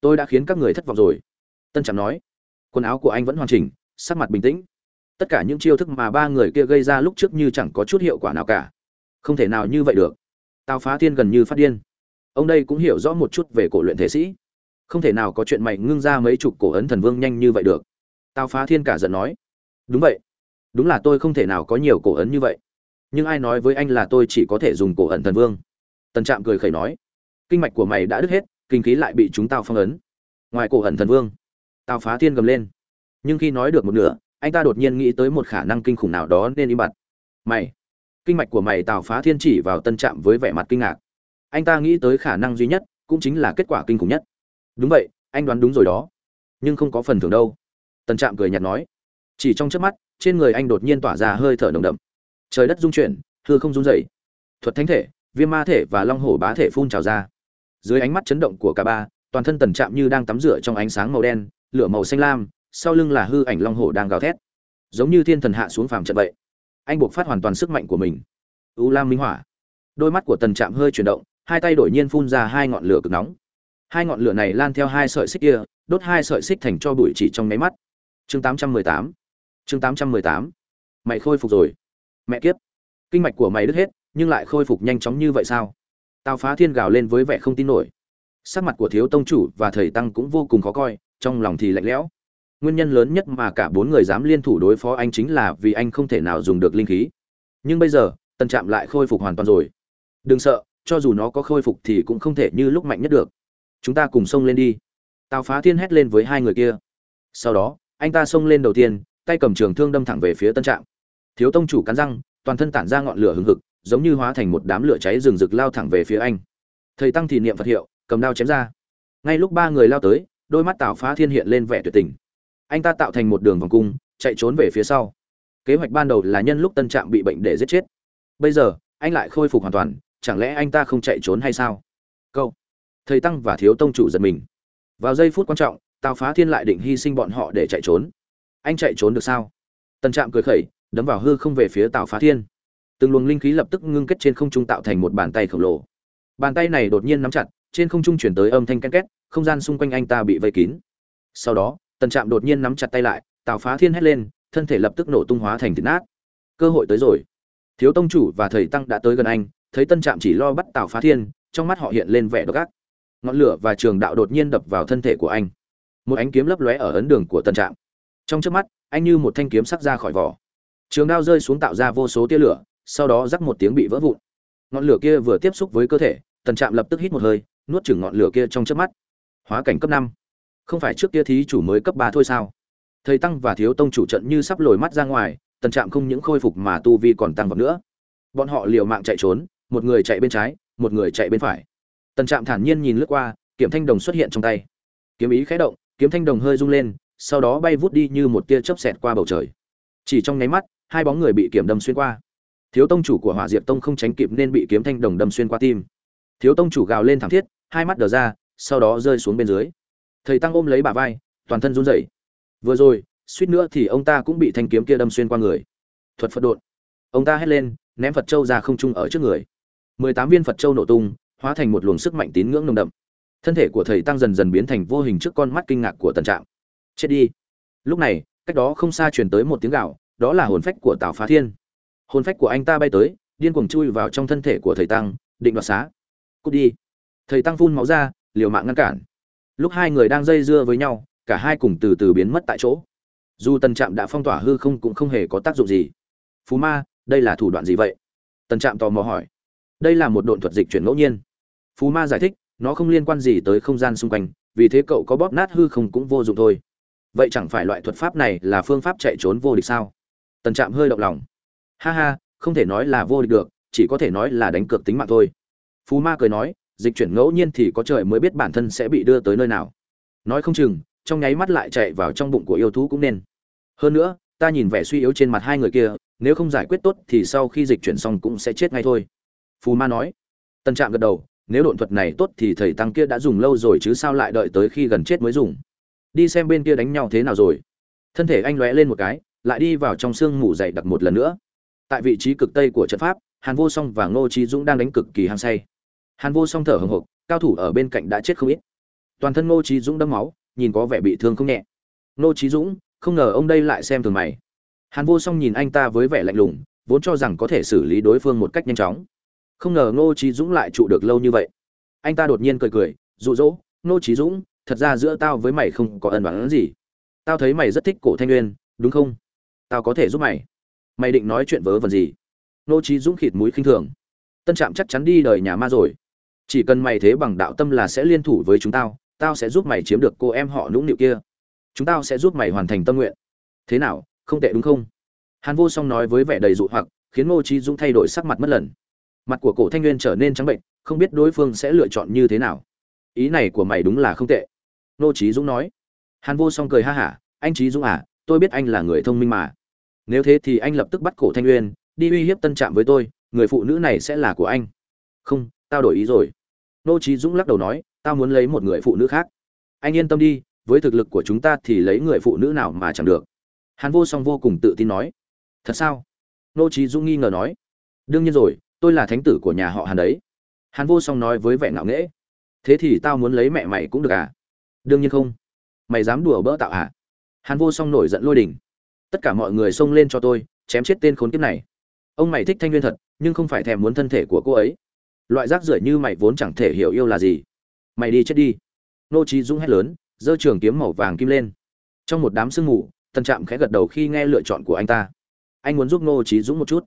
Speaker 1: Tôi đã khiến các người thất vọng rồi. Tân trạm nói, quần áo của anh vẫn hoàn chỉnh sắc mặt bình tĩnh. Tất cả những chiêu thức mà ba người kia gây ra lúc trước như chẳng có chút hiệu quả nào cả. Không thể nào như vậy được. Tào phá thiên gần như phát điên. Ông đây cũng hiểu rõ một chút về cổ luyện thể sĩ. Không thể nào có chuyện mày ngưng ra mấy chục cổ ấn thần vương nhanh như vậy được. Tào phá thiên cả giận nói. Đúng vậy. Đúng là tôi không thể nào có nhiều cổ ấn như vậy. Nhưng ai nói với anh là tôi chỉ có thể dùng cổ ẩn thần vương? Tần trạm cười khẩy nói. Kinh mạch của mày đã đứt hết, kinh khí lại bị chúng tao phong ấn. Ngoài cổ ẩn thần vương, tào phá thiên gầm lên nhưng khi nói được một nửa, anh ta đột nhiên nghĩ tới một khả năng kinh khủng nào đó nên im bặt. Mày! Kinh mạch của mày tào phá thiên chỉ vào tân trạm với vẻ mặt kinh ngạc. Anh ta nghĩ tới khả năng duy nhất, cũng chính là kết quả kinh khủng nhất. Đúng vậy, anh đoán đúng rồi đó. Nhưng không có phần thưởng đâu. Tân trạm cười nhạt nói. Chỉ trong chớp mắt, trên người anh đột nhiên tỏa ra hơi thở nồng đậm. Trời đất rung chuyển, hư không rung dậy thuật thánh thể, viêm ma thể và long hổ bá thể phun trào ra. Dưới ánh mắt chấn động của cả ba, toàn thân tần trạm như đang tắm rửa trong ánh sáng màu đen, lửa màu xanh lam sau lưng là hư ảnh long hổ đang gào thét, giống như thiên thần hạ xuống phàm trận vậy. Anh buộc phát hoàn toàn sức mạnh của mình. U lam minh hỏa. Đôi mắt của tần trạm hơi chuyển động, hai tay đổi nhiên phun ra hai ngọn lửa cực nóng. Hai ngọn lửa này lan theo hai sợi xích kia, đốt hai sợi xích thành cho bụi chỉ trong nháy mắt. Chương 818 chương 818 mày khôi phục rồi. Mẹ kiếp. Kinh mạch của mày đứt hết, nhưng lại khôi phục nhanh chóng như vậy sao? Tào phá thiên gào lên với vẻ không tin nổi. Sắc mặt của thiếu tông chủ và thầy tăng cũng vô cùng khó coi, trong lòng thì lạnh lẽo nguyên nhân lớn nhất mà cả bốn người dám liên thủ đối phó anh chính là vì anh không thể nào dùng được linh khí. Nhưng bây giờ tân trạm lại khôi phục hoàn toàn rồi. Đừng sợ, cho dù nó có khôi phục thì cũng không thể như lúc mạnh nhất được. Chúng ta cùng xông lên đi. Tào phá thiên hét lên với hai người kia. Sau đó, anh ta xông lên đầu tiên, tay cầm trường thương đâm thẳng về phía tân trạm. Thiếu tông chủ cắn răng, toàn thân tản ra ngọn lửa hừng hực, giống như hóa thành một đám lửa cháy rừng rực lao thẳng về phía anh. Thầy tăng thì niệm phật hiệu, cầm đao chém ra. Ngay lúc ba người lao tới, đôi mắt tào phá thiên hiện lên vẻ tuyệt tình anh ta tạo thành một đường vòng cung, chạy trốn về phía sau. Kế hoạch ban đầu là nhân lúc tân trạm bị bệnh để giết chết. Bây giờ, anh lại khôi phục hoàn toàn, chẳng lẽ anh ta không chạy trốn hay sao? Câu. Thầy tăng và thiếu tông chủ giật mình. Vào giây phút quan trọng, tào phá thiên lại định hy sinh bọn họ để chạy trốn. Anh chạy trốn được sao? Tân trạm cười khẩy, đấm vào hư không về phía tào phá thiên. Từng luồng linh khí lập tức ngưng kết trên không trung tạo thành một bàn tay khổng lồ. Bàn tay này đột nhiên nắm chặt, trên không trung chuyển tới âm thanh ken két, không gian xung quanh anh ta bị vây kín. Sau đó tần trạm đột nhiên nắm chặt tay lại, tào phá thiên hét lên, thân thể lập tức nổ tung hóa thành thịt nát. Cơ hội tới rồi. Thiếu tông chủ và thầy tăng đã tới gần anh, thấy tân trạm chỉ lo bắt tào phá thiên, trong mắt họ hiện lên vẻ độc ác. Ngọn lửa và trường đạo đột nhiên đập vào thân thể của anh. Một ánh kiếm lấp lóe ở ấn đường của tân trạm. Trong trước mắt, anh như một thanh kiếm sắc ra khỏi vỏ. Trường đao rơi xuống tạo ra vô số tia lửa, sau đó rắc một tiếng bị vỡ vụn. Ngọn lửa kia vừa tiếp xúc với cơ thể, tần trạm lập tức hít một hơi, nuốt chửng ngọn lửa kia trong trước mắt. Hóa cảnh cấp năm không phải trước kia thí chủ mới cấp ba thôi sao? Thầy tăng và thiếu tông chủ trận như sắp lồi mắt ra ngoài, tần trạm không những khôi phục mà tu vi còn tăng vọt nữa. Bọn họ liều mạng chạy trốn, một người chạy bên trái, một người chạy bên phải. Tần trạm thản nhiên nhìn lướt qua kiếm thanh đồng xuất hiện trong tay. Kiếm ý khẽ động, kiếm thanh đồng hơi rung lên, sau đó bay vút đi như một tia chớp xẹt qua bầu trời. Chỉ trong nháy mắt, hai bóng người bị kiểm đâm xuyên qua. Thiếu tông chủ của hỏa diệp tông không tránh kịp nên bị kiếm thanh đồng đâm xuyên qua tim. Thiếu tông chủ gào lên thảm thiết, hai mắt đờ ra, sau đó rơi xuống bên dưới thầy tăng ôm lấy bà vai, toàn thân run rẩy. Vừa rồi, suýt nữa thì ông ta cũng bị thanh kiếm kia đâm xuyên qua người. Thuật phật đột ông ta hét lên, ném phật châu ra không trung ở trước người. Mười tám viên phật châu nổ tung, hóa thành một luồng sức mạnh tín ngưỡng nồng đậm. Thân thể của thầy tăng dần dần biến thành vô hình trước con mắt kinh ngạc của tần trạm chết đi. Lúc này, cách đó không xa truyền tới một tiếng gạo đó là hồn phách của tào phá thiên. Hồn phách của anh ta bay tới, điên cuồng chui vào trong thân thể của thầy tăng, định đoạt xá. Cút đi. Thầy tăng phun máu ra, liều mạng ngăn cản lúc hai người đang dây dưa với nhau, cả hai cùng từ từ biến mất tại chỗ. Dù tần trạm đã phong tỏa hư không cũng không hề có tác dụng gì. Phú ma, đây là thủ đoạn gì vậy? Tần trạm tò mò hỏi. Đây là một độn thuật dịch chuyển ngẫu nhiên. Phú ma giải thích, nó không liên quan gì tới không gian xung quanh, vì thế cậu có bóp nát hư không cũng vô dụng thôi. Vậy chẳng phải loại thuật pháp này là phương pháp chạy trốn vô địch sao? Tần trạm hơi động lòng. Ha ha, không thể nói là vô địch được, chỉ có thể nói là đánh cược tính mạng thôi. Phú ma cười nói dịch chuyển ngẫu nhiên thì có trời mới biết bản thân sẽ bị đưa tới nơi nào. Nói không chừng, trong nháy mắt lại chạy vào trong bụng của yêu thú cũng nên. Hơn nữa, ta nhìn vẻ suy yếu trên mặt hai người kia, nếu không giải quyết tốt thì sau khi dịch chuyển xong cũng sẽ chết ngay thôi. Phù ma nói. Tân trạm gật đầu, nếu độn thuật này tốt thì thầy tăng kia đã dùng lâu rồi chứ sao lại đợi tới khi gần chết mới dùng? Đi xem bên kia đánh nhau thế nào rồi. Thân thể anh lóe lên một cái, lại đi vào trong sương mù dày đặc một lần nữa. Tại vị trí cực tây của trận pháp, hàn vô song và ngô trí dũng đang đánh cực kỳ hăng say hàn vô song thở hồng hộc cao thủ ở bên cạnh đã chết không ít. Toàn thân ngô trí dũng đẫm máu, nhìn có vẻ bị thương không nhẹ. Ngô trí dũng, không ngờ ông đây lại xem thường mày. Hàn vô song nhìn anh ta với vẻ lạnh lùng, vốn cho rằng có thể xử lý đối phương một cách nhanh chóng. Không ngờ ngô trí dũng lại trụ được lâu như vậy. Anh ta đột nhiên cười cười rụ rỗ ngô trí dũng, thật ra giữa tao với mày không có ân đoán gì. Tao thấy mày rất thích cổ thanh nguyên, đúng không? Tao có thể giúp mày. Mày định nói chuyện vớ vẩn gì? Ngô trí dũng khịt mũi khinh thường. Tân trạm chắc chắn đi đời nhà ma rồi chỉ cần mày thế bằng đạo tâm là sẽ liên thủ với chúng tao tao sẽ giúp mày chiếm được cô em họ nũng nịu kia. Chúng tao sẽ giúp mày hoàn thành tâm nguyện. Thế nào, không tệ đúng không? Hàn vô song nói với vẻ đầy dụ hoặc, khiến ngô trí dũng thay đổi sắc mặt mất lần. Mặt của cổ thanh nguyên trở nên trắng bệnh, không biết đối phương sẽ lựa chọn như thế nào. Ý này của mày đúng là không tệ. Ngô trí dũng nói. Hàn vô song cười ha hả, anh trí dũng à tôi biết anh là người thông minh mà. Nếu thế thì anh lập tức bắt cổ thanh nguyên, đi uy hiếp tân trạm với tôi, người phụ nữ này sẽ là của anh. Không, tao đổi ý rồi nô trí dũng lắc đầu nói, tao muốn lấy một người phụ nữ khác. Anh yên tâm đi, với thực lực của chúng ta thì lấy người phụ nữ nào mà chẳng được. Hàn vô song vô cùng tự tin nói. Thật sao? Nô trí dũng nghi ngờ nói. Đương nhiên rồi, tôi là thánh tử của nhà họ hàn đấy. Hàn vô song nói với vẻ ngạo nghễ. Thế thì tao muốn lấy mẹ mày cũng được à? Đương nhiên không. Mày dám đùa bỡ tạo à? Hàn vô song nổi giận lôi đình. Tất cả mọi người xông lên cho tôi, chém chết tên khốn kiếp này. Ông mày thích thanh nguyên thật, nhưng không phải thèm muốn thân thể của cô ấy loại rác rưởi như mày vốn chẳng thể hiểu yêu là gì. Mày đi chết đi. Nô trí dũng hét lớn, giơ trường kiếm màu vàng kim lên. Trong một đám sương mù, tần trạm khẽ gật đầu khi nghe lựa chọn của anh ta. Anh muốn giúp ngô trí dũng một chút.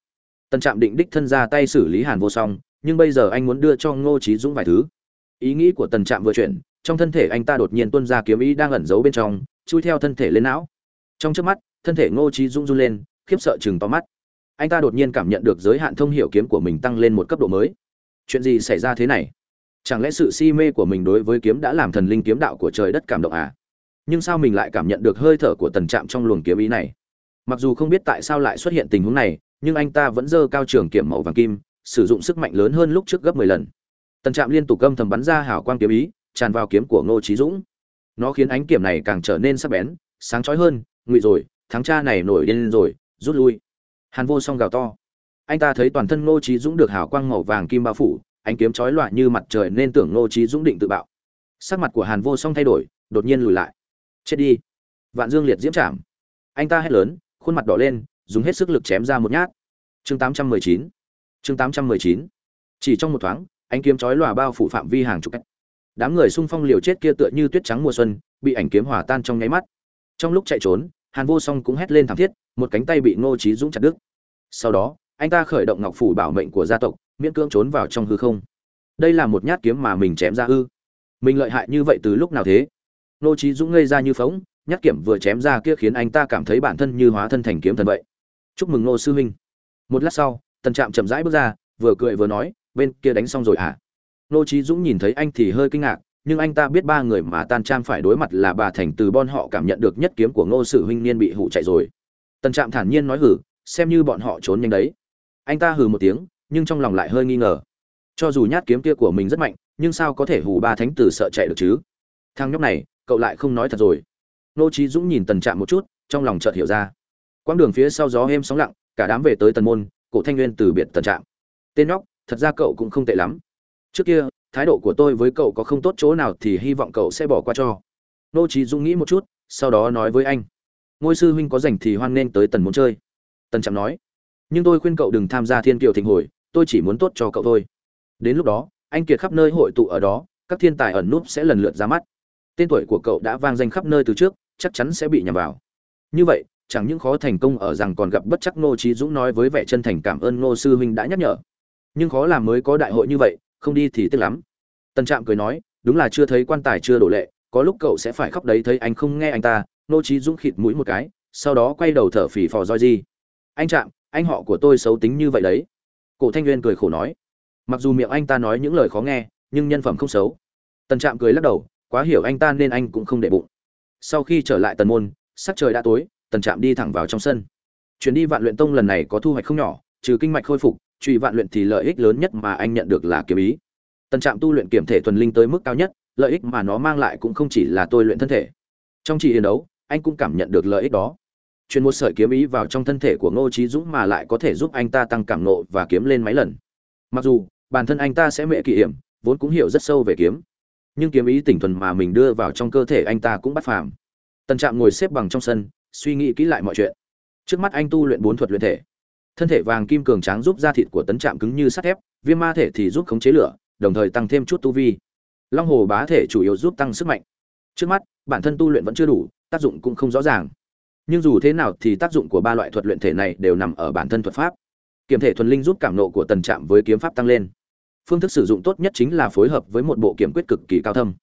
Speaker 1: Tần trạm định đích thân ra tay xử lý hàn vô song, nhưng bây giờ anh muốn đưa cho ngô trí dũng vài thứ. Ý nghĩ của tần trạm vừa chuyển, trong thân thể anh ta đột nhiên tuân ra kiếm ý đang ẩn giấu bên trong, chui theo thân thể lên não. Trong trước mắt, thân thể ngô trí dũng run lên, khiếp sợ chừng to mắt. Anh ta đột nhiên cảm nhận được giới hạn thông hiểu kiếm của mình tăng lên một cấp độ mới chuyện gì xảy ra thế này? Chẳng lẽ sự si mê của mình đối với kiếm đã làm thần linh kiếm đạo của trời đất cảm động à? Nhưng sao mình lại cảm nhận được hơi thở của tần trạm trong luồng kiếm ý này? Mặc dù không biết tại sao lại xuất hiện tình huống này, nhưng anh ta vẫn dơ cao trường kiểm màu vàng kim, sử dụng sức mạnh lớn hơn lúc trước gấp mười lần. Tần trạm liên tục gâm thầm bắn ra hảo quang kiếm ý, tràn vào kiếm của ngô trí dũng. Nó khiến ánh kiểm này càng trở nên sắc bén, sáng trói hơn, ngụy rồi, thắng cha này nổi điên rồi, rút lui. Hàn vô song gào to anh ta thấy toàn thân ngô trí dũng được hào quang màu vàng kim bao phủ, ánh kiếm chói lọi như mặt trời nên tưởng ngô trí dũng định tự bạo. Sắc mặt của hàn vô song thay đổi, đột nhiên lùi lại. Chết đi. Vạn dương liệt diễm chạm. Anh ta hét lớn, khuôn mặt đỏ lên, dùng hết sức lực chém ra một nhát. Chương 819 chương 819 chỉ trong một thoáng, ánh kiếm chói lòa bao phủ phạm vi hàng chục cách đám người xung phong liều chết kia tựa như tuyết trắng mùa xuân, bị ảnh kiếm hòa tan trong nháy mắt. Trong lúc chạy trốn, hàn vô song cũng hét lên thảm thiết, một cánh tay bị ngô trí dũng chặt đứt. Sau đó anh ta khởi động ngọc phủ bảo mệnh của gia tộc, miễn cưỡng trốn vào trong hư không. Đây là một nhát kiếm mà mình chém ra hư mình lợi hại như vậy từ lúc nào thế? Ngô trí dũng ngây ra như phóng, nhát kiếm vừa chém ra kia khiến anh ta cảm thấy bản thân như hóa thân thành kiếm thần vậy. Chúc mừng ngô sư huynh một lát sau, tần trạm chậm rãi bước ra, vừa cười vừa nói, bên kia đánh xong rồi à ngô trí dũng nhìn thấy anh thì hơi kinh ngạc, nhưng anh ta biết ba người mà tan trang phải đối mặt là bà thành từ bon họ cảm nhận được nhất kiếm của ngô sử huynh niên bị hụ chạy rồi. Tần trạm thản nhiên nói, hử, xem như bọn họ trốn nhanh đấy anh ta hừ một tiếng, nhưng trong lòng lại hơi nghi ngờ. Cho dù nhát kiếm kia của mình rất mạnh, nhưng sao có thể hù ba thánh tử sợ chạy được chứ? Thằng nhóc này, cậu lại không nói thật rồi. Nô trí dũng nhìn tần trạm một chút, trong lòng chợt hiểu ra. Quãng đường phía sau gió êm sóng lặng, cả đám về tới tần môn, cổ thanh nguyên từ biệt tần trạm. Tên nhóc, thật ra cậu cũng không tệ lắm. Trước kia, thái độ của tôi với cậu có không tốt chỗ nào thì hy vọng cậu sẽ bỏ qua cho. Nô trí dũng nghĩ một chút, sau đó nói với anh. Ngôi sư huynh có rảnh thì hoan nghênh tới tần môn chơi. Tần trạm nói nhưng tôi khuyên cậu đừng tham gia thiên kiều thịnh hồi, tôi chỉ muốn tốt cho cậu thôi. Đến lúc đó, anh kiệt khắp nơi hội tụ ở đó, các thiên tài ẩn núp sẽ lần lượt ra mắt. Tên tuổi của cậu đã vang danh khắp nơi từ trước, chắc chắn sẽ bị nhầm vào. Như vậy, chẳng những khó thành công ở rằng còn gặp bất chắc ngô trí dũng nói với vẻ chân thành cảm ơn ngô sư huynh đã nhắc nhở. Nhưng khó làm mới có đại hội như vậy, không đi thì tiếc lắm. Tân trạm cười nói, đúng là chưa thấy quan tài chưa đổ lệ, có lúc cậu sẽ phải khóc đấy, thấy anh không nghe anh ta nô trí dũng khịt mũi một cái, sau đó quay đầu thở phì phò roi gì anh trạm anh họ của tôi xấu tính như vậy đấy. Cổ thanh nguyên cười khổ nói. Mặc dù miệng anh ta nói những lời khó nghe, nhưng nhân phẩm không xấu. Tần trạm cười lắc đầu, quá hiểu anh ta nên anh cũng không để bụng. Sau khi trở lại tần môn, sắc trời đã tối, tần trạm đi thẳng vào trong sân. Chuyến đi vạn luyện tông lần này có thu hoạch không nhỏ, trừ kinh mạch khôi phục, truy vạn luyện thì lợi ích lớn nhất mà anh nhận được là kiếm ý. Tần trạm tu luyện kiểm thể thuần linh tới mức cao nhất, lợi ích mà nó mang lại cũng không chỉ là tôi luyện thân thể. Trong chỉ hiền đấu, anh cũng cảm nhận được lợi ích đó truyền một sợi kiếm ý vào trong thân thể của ngô Chí dũng mà lại có thể giúp anh ta tăng cảm ngộ và kiếm lên mấy lần. Mặc dù, bản thân anh ta sẽ mệ kỳ hiểm, vốn cũng hiểu rất sâu về kiếm. Nhưng kiếm ý tỉnh thuần mà mình đưa vào trong cơ thể anh ta cũng bắt phàm. Tần trạm ngồi xếp bằng trong sân, suy nghĩ kỹ lại mọi chuyện. Trước mắt anh tu luyện bốn thuật luyện thể. Thân thể vàng kim cường tráng giúp da thịt của tấn trạm cứng như sắt thép, viêm ma thể thì giúp khống chế lửa, đồng thời tăng thêm chút tu vi. Long hồ bá thể chủ yếu giúp tăng sức mạnh. Trước mắt, bản thân tu luyện vẫn chưa đủ, tác dụng cũng không rõ ràng nhưng dù thế nào thì tác dụng của ba loại thuật luyện thể này đều nằm ở bản thân thuật pháp. Kiểm thể thuần linh giúp cảm nộ của tần trạm với kiếm pháp tăng lên. Phương thức sử dụng tốt nhất chính là phối hợp với một bộ kiểm quyết cực kỳ cao thâm.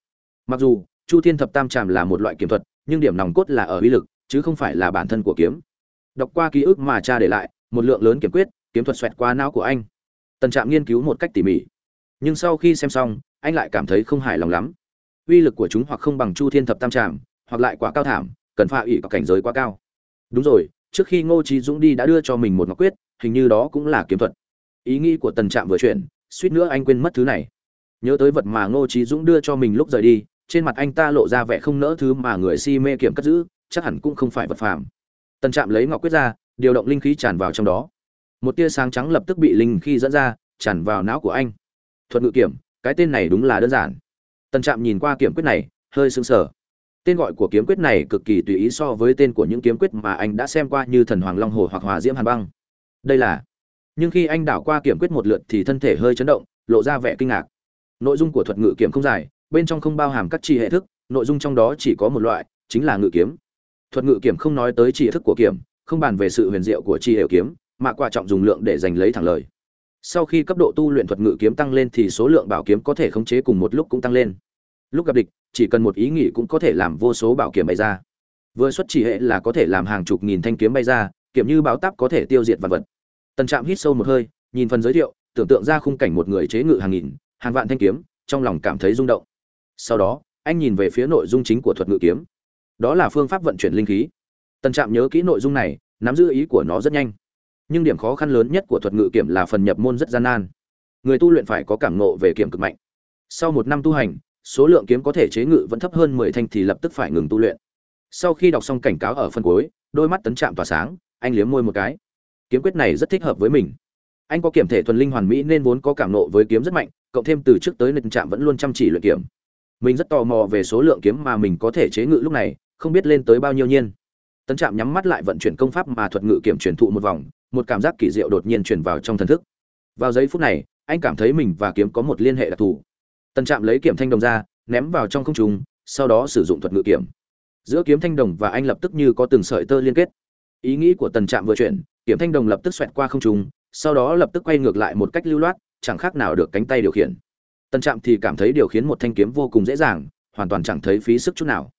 Speaker 1: Mặc dù, chu thiên thập tam tràm là một loại kiếm thuật, nhưng điểm nòng cốt là ở uy lực, chứ không phải là bản thân của kiếm. Đọc qua ký ức mà cha để lại, một lượng lớn kiểm quyết, kiếm thuật xoẹt qua não của anh. Tần trạm nghiên cứu một cách tỉ mỉ. Nhưng sau khi xem xong, anh lại cảm thấy không hài lòng lắm. Uy lực của chúng hoặc không bằng chu thiên thập tam tràm hoặc lại quá cao thảm cần pha ủy có cảnh giới quá cao. Đúng rồi, trước khi ngô trí dũng đi đã đưa cho mình một ngọc quyết, hình như đó cũng là kiếm thuật. Ý nghĩ của tần trạm vừa chuyển, suýt nữa anh quên mất thứ này. Nhớ tới vật mà ngô trí dũng đưa cho mình lúc rời đi, trên mặt anh ta lộ ra vẻ không nỡ thứ mà người si mê kiểm cất giữ, chắc hẳn cũng không phải vật phàm. Tần trạm lấy ngọc quyết ra, điều động linh khí tràn vào trong đó. Một tia sáng trắng lập tức bị linh khí dẫn ra, tràn vào não của anh. Thuật ngự kiểm, cái tên này đúng là đơn giản. Tần trạm nhìn qua kiểm quyết này, hơi sững sờ tên gọi của kiếm quyết này cực kỳ tùy ý so với tên của những kiếm quyết mà anh đã xem qua như thần hoàng long hồ hoặc hòa diễm hàn băng. Đây là, nhưng khi anh đảo qua kiểm quyết một lượt thì thân thể hơi chấn động, lộ ra vẻ kinh ngạc. Nội dung của thuật ngự kiểm không dài, bên trong không bao hàm các chi hệ thức, nội dung trong đó chỉ có một loại, chính là ngự kiếm. Thuật ngự kiểm không nói tới chi thức của kiểm không bàn về sự huyền diệu của chi hiệu kiếm, mà quan trọng dùng lượng để giành lấy thẳng lời. Sau khi cấp độ tu luyện thuật ngự kiếm tăng lên thì số lượng bảo kiếm có thể khống chế cùng một lúc cũng tăng lên lúc gặp địch, chỉ cần một ý nghĩ cũng có thể làm vô số bảo kiếm bay ra. Vừa xuất chỉ hệ là có thể làm hàng chục nghìn thanh kiếm bay ra kiểm như báo táp có thể tiêu diệt vật vật. Tần trạm hít sâu một hơi, nhìn phần giới thiệu, tưởng tượng ra khung cảnh một người chế ngự hàng nghìn, hàng vạn thanh kiếm, trong lòng cảm thấy rung động. Sau đó, anh nhìn về phía nội dung chính của thuật ngự kiếm. Đó là phương pháp vận chuyển linh khí. Tần trạm nhớ kỹ nội dung này, nắm giữ ý của nó rất nhanh. Nhưng điểm khó khăn lớn nhất của thuật ngự kiểm là phần nhập môn rất gian nan. Người tu luyện phải có cảm nộ về kiểm cực mạnh. Sau một năm tu hành số lượng kiếm có thể chế ngự vẫn thấp hơn mười thanh thì lập tức phải ngừng tu luyện. Sau khi đọc xong cảnh cáo ở phần cuối, đôi mắt tấn trạm tỏa sáng, anh liếm môi một cái. Kiếm quyết này rất thích hợp với mình. Anh có kiểm thể thuần linh hoàn mỹ nên vốn có cảm nộ với kiếm rất mạnh, cộng thêm từ trước tới nên trạm vẫn luôn chăm chỉ luyện kiếm. Mình rất tò mò về số lượng kiếm mà mình có thể chế ngự lúc này, không biết lên tới bao nhiêu nhiên. Tấn trạm nhắm mắt lại vận chuyển công pháp mà thuật ngự kiểm truyền thụ một vòng, một cảm giác kỳ diệu đột nhiên truyền vào trong thần thức. Vào giây phút này, anh cảm thấy mình và kiếm có một liên hệ đặc thù tần trạm lấy kiểm thanh đồng ra, ném vào trong không trung, sau đó sử dụng thuật ngự kiểm. Giữa kiếm thanh đồng và anh lập tức như có từng sợi tơ liên kết. Ý nghĩ của tần trạm vừa chuyển, kiểm thanh đồng lập tức xoẹt qua không trung, sau đó lập tức quay ngược lại một cách lưu loát, chẳng khác nào được cánh tay điều khiển. Tần trạm thì cảm thấy điều khiển một thanh kiếm vô cùng dễ dàng, hoàn toàn chẳng thấy phí sức chút nào.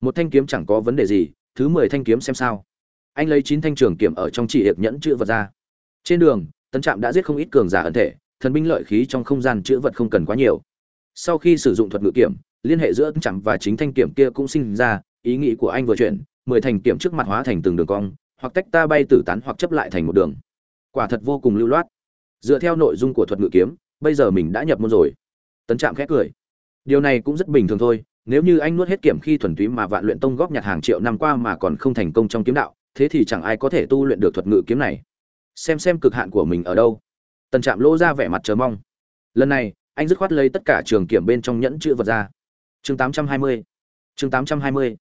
Speaker 1: Một thanh kiếm chẳng có vấn đề gì, thứ mười thanh kiếm xem sao. Anh lấy chín thanh trường kiểm ở trong chỉ hiệp nhẫn chữ vật ra. Trên đường, tần trạm đã giết không ít cường giả ẩn thể, thần binh lợi khí trong không gian chữ vật không cần quá nhiều sau khi sử dụng thuật ngự kiểm, liên hệ giữa chẳng và chính thanh kiểm kia cũng sinh ra, ý nghĩ của anh vừa chuyển, mười thành kiểm trước mặt hóa thành từng đường cong, hoặc tách ta bay tử tán hoặc chấp lại thành một đường. Quả thật vô cùng lưu loát. Dựa theo nội dung của thuật ngự kiếm, bây giờ mình đã nhập môn rồi. Tấn trạm khét cười. Điều này cũng rất bình thường thôi, nếu như anh nuốt hết kiểm khi thuần túy mà vạn luyện tông góp nhặt hàng triệu năm qua mà còn không thành công trong kiếm đạo, thế thì chẳng ai có thể tu luyện được thuật ngự kiếm này. Xem xem cực hạn của mình ở đâu. Tần trạm lỗ ra vẻ mặt chờ mong. Lần này anh dứt khoát lấy tất cả trường kiểm bên trong nhẫn chữ vật ra. Chương 820 chương 820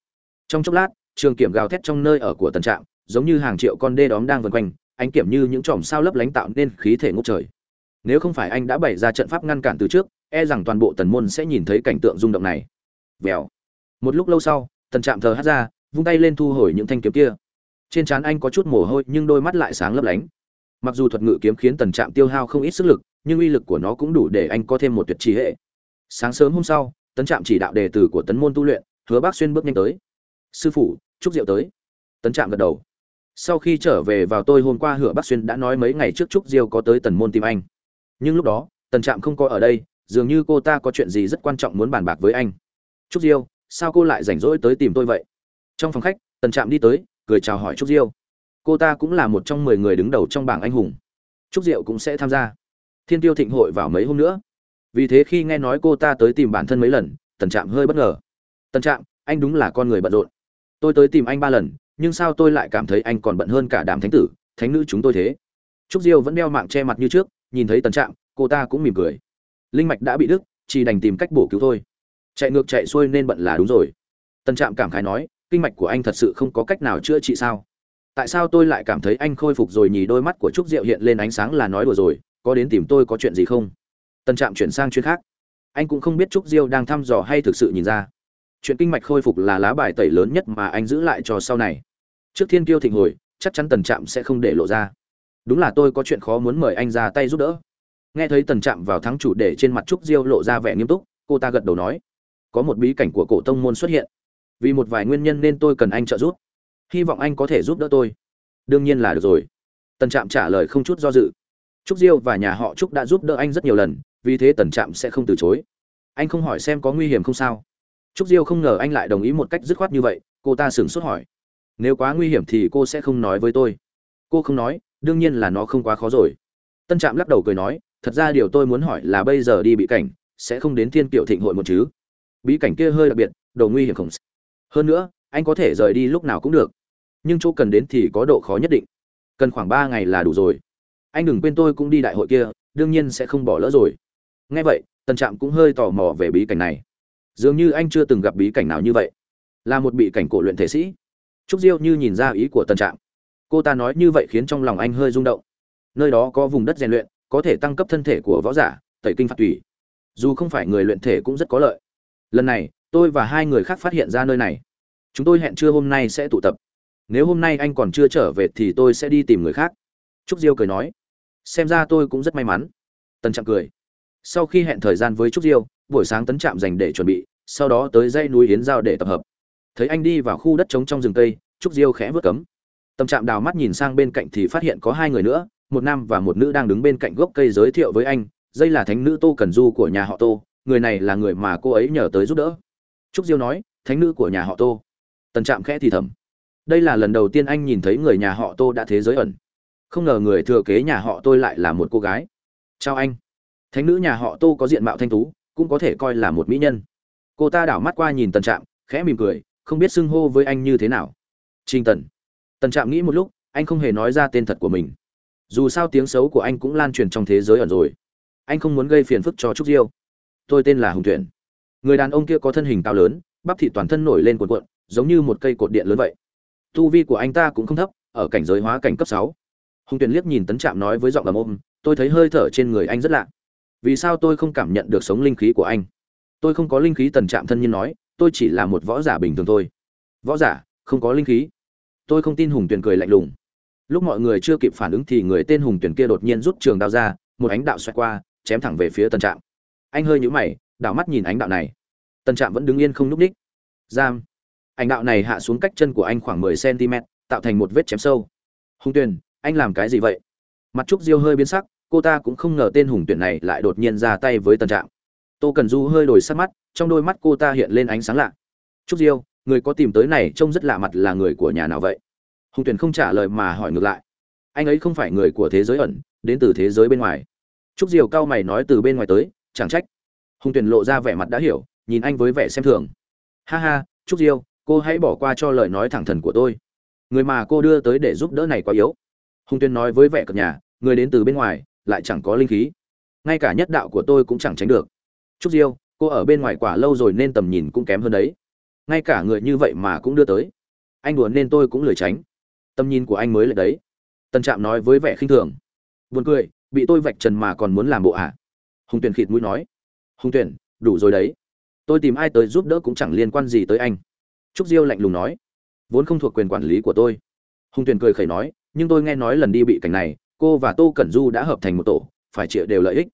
Speaker 1: trong chốc lát, trường kiểm gào thét trong nơi ở của tần trạm, giống như hàng triệu con đê đóm đang vần quanh anh kiểm như những chòm sao lấp lánh tạo nên khí thể ngút trời. Nếu không phải anh đã bày ra trận pháp ngăn cản từ trước e rằng toàn bộ tần môn sẽ nhìn thấy cảnh tượng rung động này. Vèo. Một lúc lâu sau, tần trạm thờ hát ra, vung tay lên thu hồi những thanh kiếm kia. Trên trán anh có chút mồ hôi nhưng đôi mắt lại sáng lấp lánh. Mặc dù thuật ngự kiếm khiến tần trạm tiêu hao không ít sức lực nhưng uy lực của nó cũng đủ để anh có thêm một tuyệt trí hệ. Sáng sớm hôm sau, tấn trạm chỉ đạo đề từ của tấn môn tu luyện, hứa bác xuyên bước nhanh tới. Sư phụ, chúc diệu tới. Tấn trạm gật đầu. Sau khi trở về vào tôi hôm qua, hứa bác xuyên đã nói mấy ngày trước trúc diêu có tới tần môn tìm anh. Nhưng lúc đó, tần trạm không có ở đây, dường như cô ta có chuyện gì rất quan trọng muốn bàn bạc với anh. Trúc diêu sao cô lại rảnh rỗi tới tìm tôi vậy? Trong phòng khách, tần trạm đi tới, cười chào hỏi trúc diêu cô ta cũng là một trong mười người đứng đầu trong bảng anh hùng. Trúc diệu cũng sẽ tham gia thiên tiêu thịnh hội vào mấy hôm nữa. Vì thế khi nghe nói cô ta tới tìm bản thân mấy lần, tần trạm hơi bất ngờ. Tần trạm, anh đúng là con người bận rộn. Tôi tới tìm anh ba lần, nhưng sao tôi lại cảm thấy anh còn bận hơn cả đám thánh tử, thánh nữ chúng tôi thế? Trúc diêu vẫn đeo mạng che mặt như trước, nhìn thấy tần trạm, cô ta cũng mỉm cười. Linh mạch đã bị đứt, chỉ đành tìm cách bổ cứu thôi. Chạy ngược chạy xuôi nên bận là đúng rồi. Tần trạm cảm khái nói, kinh mạch của anh thật sự không có cách nào chữa trị sao? Tại sao tôi lại cảm thấy anh khôi phục rồi nhì đôi mắt của trúc diệu hiện lên ánh sáng là nói đùa rồi? Có đến tìm tôi có chuyện gì không? Tân trạm chuyển sang chuyện khác. Anh cũng không biết trúc diêu đang thăm dò hay thực sự nhìn ra. Chuyện kinh mạch khôi phục là lá bài tẩy lớn nhất mà anh giữ lại cho sau này. Trước thiên kiêu thịnh hồi, chắc chắn tần trạm sẽ không để lộ ra. Đúng là tôi có chuyện khó muốn mời anh ra tay giúp đỡ. Nghe thấy tần trạm vào thắng chủ để trên mặt trúc diêu lộ ra vẻ nghiêm túc, cô ta gật đầu nói, có một bí cảnh của cổ tông môn xuất hiện. Vì một vài nguyên nhân nên tôi cần anh trợ giúp. Hy vọng anh có thể giúp đỡ tôi. Đương nhiên là được rồi. Tần trạm trả lời không chút do dự trúc diêu và nhà họ trúc đã giúp đỡ anh rất nhiều lần, vì thế tần trạm sẽ không từ chối. Anh không hỏi xem có nguy hiểm không sao. Trúc diêu không ngờ anh lại đồng ý một cách dứt khoát như vậy, cô ta sửng sốt hỏi. Nếu quá nguy hiểm thì cô sẽ không nói với tôi. Cô không nói, đương nhiên là nó không quá khó rồi. Tân trạm lắc đầu cười nói, thật ra điều tôi muốn hỏi là bây giờ đi bị cảnh, sẽ không đến thiên kiệu thịnh hội một chứ? Bí cảnh kia hơi đặc biệt, đồ nguy hiểm không hơn nữa, anh có thể rời đi lúc nào cũng được. Nhưng chỗ cần đến thì có độ khó nhất định. Cần khoảng ba ngày là đủ rồi anh đừng quên tôi cũng đi đại hội kia, đương nhiên sẽ không bỏ lỡ rồi. Nghe vậy, tần trạm cũng hơi tò mò về bí cảnh này. Dường như anh chưa từng gặp bí cảnh nào như vậy. Là một bị cảnh cổ luyện thể sĩ. Trúc diêu như nhìn ra ý của tần trạm. Cô ta nói như vậy khiến trong lòng anh hơi rung động. Nơi đó có vùng đất rèn luyện, có thể tăng cấp thân thể của võ giả, tẩy kinh phạt tùy dù không phải người luyện thể cũng rất có lợi. Lần này, tôi và hai người khác phát hiện ra nơi này. Chúng tôi hẹn trưa hôm nay sẽ tụ tập. Nếu hôm nay anh còn chưa trở về thì tôi sẽ đi tìm người khác. Trúc diêu cười nói xem ra tôi cũng rất may mắn. Tần trạm cười. Sau khi hẹn thời gian với trúc diêu, buổi sáng tấn trạm dành để chuẩn bị, sau đó tới dãy núi hiến giao để tập hợp. Thấy anh đi vào khu đất trống trong rừng cây, trúc diêu khẽ vớt cấm. Tầm trạm đào mắt nhìn sang bên cạnh thì phát hiện có hai người nữa, một nam và một nữ đang đứng bên cạnh gốc cây giới thiệu với anh, đây là thánh nữ tô cần du của nhà họ tô, người này là người mà cô ấy nhờ tới giúp đỡ. Trúc diêu nói, thánh nữ của nhà họ tô. Tần trạm khẽ thì thầm. Đây là lần đầu tiên anh nhìn thấy người nhà họ tô đã thế giới ẩn không ngờ người thừa kế nhà họ tôi lại là một cô gái. Chào anh. Thánh nữ nhà họ tô có diện mạo thanh tú, cũng có thể coi là một mỹ nhân. Cô ta đảo mắt qua nhìn tần trạm, khẽ mỉm cười, không biết xưng hô với anh như thế nào. Trinh tần. Tần trạm nghĩ một lúc, anh không hề nói ra tên thật của mình. Dù sao tiếng xấu của anh cũng lan truyền trong thế giới ẩn rồi. Anh không muốn gây phiền phức cho trúc diêu. Tôi tên là hùng tuyển. Người đàn ông kia có thân hình cao lớn, bắp thị toàn thân nổi lên cuộn cuộn, giống như một cây cột điện lớn vậy. Tu vi của anh ta cũng không thấp, ở cảnh giới hóa cảnh cấp sáu hùng tuyền liếc nhìn tấn trạm nói với giọng ầm ôm, tôi thấy hơi thở trên người anh rất lạ. Vì sao tôi không cảm nhận được sống linh khí của anh? Tôi không có linh khí. Tần trạm thân nhiên nói, tôi chỉ là một võ giả bình thường thôi. Võ giả, không có linh khí. Tôi không tin hùng tuyền cười lạnh lùng. Lúc mọi người chưa kịp phản ứng thì người tên hùng tuyền kia đột nhiên rút trường đao ra, một ánh đạo xoẹt qua, chém thẳng về phía tần trạm. Anh hơi nhũ mày, đảo mắt nhìn ánh đạo này. Tần trạm vẫn đứng yên không n ú c ních. Giam. Ảnh đạo này hạ xuống cách chân của anh khoảng mười cm tạo thành một vết chém sâu. Hùng tuyền anh làm cái gì vậy? Mặt trúc diêu hơi biến sắc, cô ta cũng không ngờ tên hùng tuyển này lại đột nhiên ra tay với tần trạng tô cần du hơi đổi sắc mắt, trong đôi mắt cô ta hiện lên ánh sáng lạ. Trúc diêu, người có tìm tới này trông rất lạ mặt là người của nhà nào vậy? Hùng tuyển không trả lời mà hỏi ngược lại. Anh ấy không phải người của thế giới ẩn, đến từ thế giới bên ngoài. Trúc diêu cao mày nói từ bên ngoài tới, chẳng trách. Hùng tuyển lộ ra vẻ mặt đã hiểu, nhìn anh với vẻ xem thường. Ha ha, trúc diêu, cô hãy bỏ qua cho lời nói thẳng thần của tôi. Người mà cô đưa tới để giúp đỡ này quá yếu hùng tuyên nói với vẻ cợt nhà, người đến từ bên ngoài, lại chẳng có linh khí. Ngay cả nhất đạo của tôi cũng chẳng tránh được. Trúc diêu, cô ở bên ngoài quả lâu rồi nên tầm nhìn cũng kém hơn đấy. Ngay cả người như vậy mà cũng đưa tới. Anh đùa nên tôi cũng lười tránh. Tầm nhìn của anh mới là đấy. Tần trạm nói với vẻ khinh thường. Buồn cười, bị tôi vạch trần mà còn muốn làm bộ ạ? À? hùng tuyển khịt mũi nói. Hùng tuyển đủ rồi đấy. Tôi tìm ai tới giúp đỡ cũng chẳng liên quan gì tới anh. Trúc diêu lạnh lùng nói. Vốn không thuộc quyền quản lý của tôi. Hùng tuyền cười khẩy nói nhưng tôi nghe nói lần đi bị cảnh này, cô và tô cẩn du đã hợp thành một tổ, phải chịu đều lợi ích.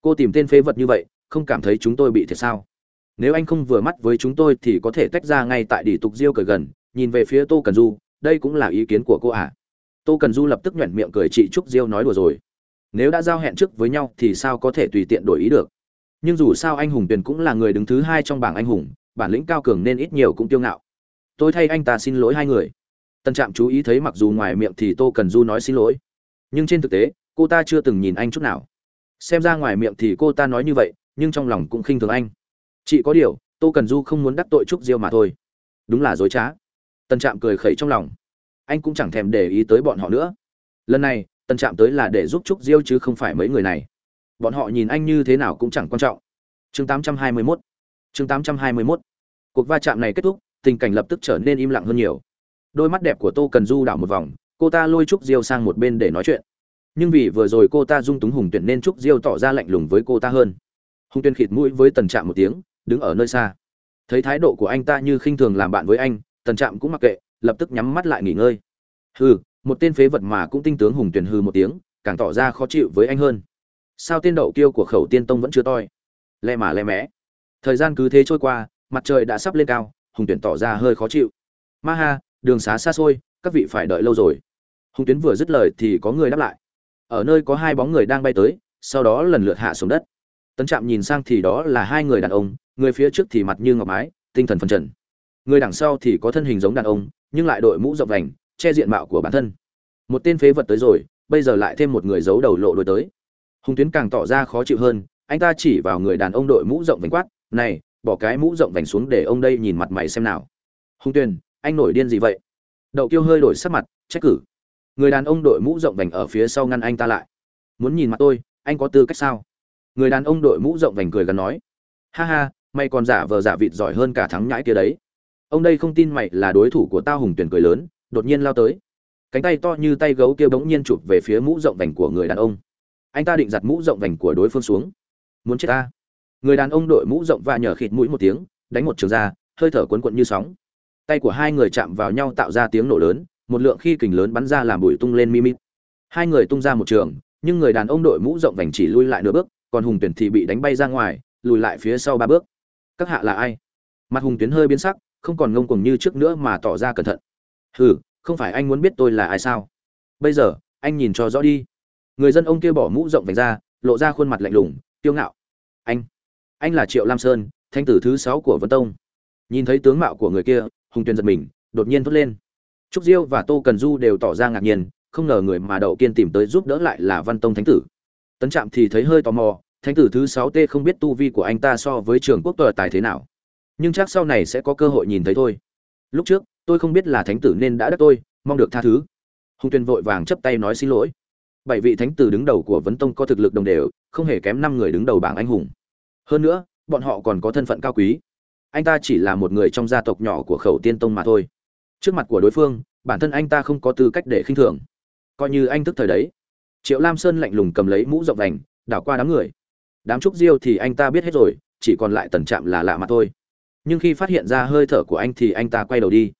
Speaker 1: Cô tìm tên phế vật như vậy, không cảm thấy chúng tôi bị thiệt sao? Nếu anh không vừa mắt với chúng tôi thì có thể tách ra ngay tại đỉ tục diêu cởi gần, nhìn về phía tô cần du, đây cũng là ý kiến của cô à tô cần du lập tức nhoẻn miệng cười chị trúc diêu nói đùa rồi. Nếu đã giao hẹn trước với nhau thì sao có thể tùy tiện đổi ý được? Nhưng dù sao anh hùng tuyền cũng là người đứng thứ hai trong bảng anh hùng, bản lĩnh cao cường nên ít nhiều cũng kiêu ngạo. Tôi thay anh ta xin lỗi hai người tân trạm chú ý thấy mặc dù ngoài miệng thì tô cần du nói xin lỗi, nhưng trên thực tế, cô ta chưa từng nhìn anh chút nào. Xem ra ngoài miệng thì cô ta nói như vậy, nhưng trong lòng cũng khinh thường anh. Chị có điều, tô cần du không muốn đắc tội trúc diêu mà thôi. Đúng là dối trá. Tân trạm cười khẩy trong lòng. Anh cũng chẳng thèm để ý tới bọn họ nữa. Lần này tân trạm tới là để giúp trúc diêu chứ không phải mấy người này. Bọn họ nhìn anh như thế nào cũng chẳng quan trọng. Chương 821 chương 821 cuộc va chạm này kết thúc, tình cảnh lập tức trở nên im lặng hơn nhiều đôi mắt đẹp của tô cần du đảo một vòng, cô ta lôi trúc diêu sang một bên để nói chuyện. Nhưng vì vừa rồi cô ta dung túng hùng tuyển nên trúc diêu tỏ ra lạnh lùng với cô ta hơn. Hùng tuyển khịt mũi với tần trạm một tiếng, đứng ở nơi xa. Thấy thái độ của anh ta như khinh thường làm bạn với anh, tần trạm cũng mặc kệ, lập tức nhắm mắt lại nghỉ ngơi. Hừ, một tên phế vật mà cũng tinh tướng hùng tuyển hừ một tiếng, càng tỏ ra khó chịu với anh hơn. Sao tên đậu kiêu của khẩu tiên tông vẫn chưa toi? Le mà le mẽ. thời gian cứ thế trôi qua, mặt trời đã sắp lên cao, hùng tuyển tỏ ra hơi khó chịu. Ma ha đường xá xa xôi, các vị phải đợi lâu rồi. Hùng tuyến vừa dứt lời thì có người đáp lại. Ở nơi có hai bóng người đang bay tới, sau đó lần lượt hạ xuống đất. Tấn trạm nhìn sang thì đó là hai người đàn ông, người phía trước thì mặt như ngọc mái, tinh thần phần trần người đằng sau thì có thân hình giống đàn ông, nhưng lại đội mũ rộng vành, che diện mạo của bản thân. Một tên phế vật tới rồi, bây giờ lại thêm một người giấu đầu lộ đôi tới. Hùng tuyến càng tỏ ra khó chịu hơn, anh ta chỉ vào người đàn ông đội mũ rộng vành quát, này, bỏ cái mũ rộng vành xuống để ông đây nhìn mặt mày xem nào. Hùng tuyền anh nổi điên gì vậy? Đậu kiêu hơi đổi sắc mặt, trách cử. Người đàn ông đội mũ rộng vành ở phía sau ngăn anh ta lại. Muốn nhìn mặt tôi, anh có tư cách sao? Người đàn ông đội mũ rộng vành cười gần nói. Ha ha, mày còn giả vờ giả vịt giỏi hơn cả thắng nhãi kia đấy. Ông đây không tin mày là đối thủ của tao hùng tuyển cười lớn, đột nhiên lao tới. Cánh tay to như tay gấu kia bỗng nhiên chụp về phía mũ rộng vành của người đàn ông. Anh ta định giặt mũ rộng vành của đối phương xuống. Muốn chết ta. Người đàn ông đội mũ rộng và nhờ khịt mũi một tiếng, đánh một trường ra, hơi thở quấn quận như sóng tay của hai người chạm vào nhau tạo ra tiếng nổ lớn, một lượng khi kình lớn bắn ra làm bụi tung lên mimit hai người tung ra một trường, nhưng người đàn ông đội mũ rộng vành chỉ lui lại nửa bước, còn hùng tuyển thì bị đánh bay ra ngoài, lùi lại phía sau ba bước. Các hạ là ai? Mặt hùng tuyến hơi biến sắc, không còn ngông cuồng như trước nữa mà tỏ ra cẩn thận. Hừ, không phải anh muốn biết tôi là ai sao? Bây giờ, anh nhìn cho rõ đi. Người dân ông kia bỏ mũ rộng vành ra, lộ ra khuôn mặt lạnh lùng, kiêu ngạo. Anh anh là triệu lam sơn thanh tử thứ sáu của vân tông. Nhìn thấy tướng mạo của người kia hùng tuyền giật mình, đột nhiên thốt lên. Trúc diêu và tô cần du đều tỏ ra ngạc nhiên, không ngờ người mà đậu kiên tìm tới giúp đỡ lại là văn tông thánh tử. Tấn trạm thì thấy hơi tò mò, thánh tử thứ sáu t không biết tu vi của anh ta so với trường quốc tờ tài thế nào. Nhưng chắc sau này sẽ có cơ hội nhìn thấy thôi. Lúc trước, tôi không biết là thánh tử nên đã đắc tôi, mong được tha thứ. Hùng tuyền vội vàng chấp tay nói xin lỗi. Bảy vị thánh tử đứng đầu của vấn tông có thực lực đồng đều, không hề kém năm người đứng đầu bảng anh hùng. Hơn nữa, bọn họ còn có thân phận cao quý anh ta chỉ là một người trong gia tộc nhỏ của khẩu tiên tông mà thôi. Trước mặt của đối phương, bản thân anh ta không có tư cách để khinh thường. Coi như anh thức thời đấy. Triệu lam sơn lạnh lùng cầm lấy mũ rộng vành, đảo qua đám người. Đám trúc diêu thì anh ta biết hết rồi, chỉ còn lại tần trạm là lạ mặt thôi. Nhưng khi phát hiện ra hơi thở của anh thì anh ta quay đầu đi.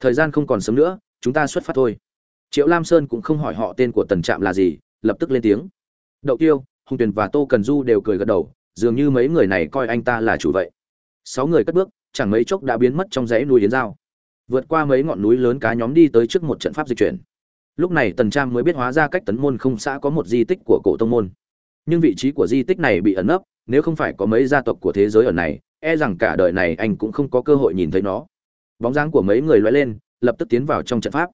Speaker 1: Thời gian không còn sớm nữa, chúng ta xuất phát thôi. Triệu lam sơn cũng không hỏi họ tên của tần trạm là gì, lập tức lên tiếng. Đậu tiêu hùng tuyền và tô cần du đều cười gật đầu, dường như mấy người này coi anh ta là chủ vậy sáu người cất bước, chẳng mấy chốc đã biến mất trong dãy núi yến giao. Vượt qua mấy ngọn núi lớn cá nhóm đi tới trước một trận pháp dịch chuyển. Lúc này tần trang mới biết hóa ra cách tấn môn không xã có một di tích của cổ tông môn. Nhưng vị trí của di tích này bị ẩn nấp, nếu không phải có mấy gia tộc của thế giới ở này e rằng cả đời này anh cũng không có cơ hội nhìn thấy nó. Bóng dáng của mấy người loay lên, lập tức tiến vào trong trận pháp.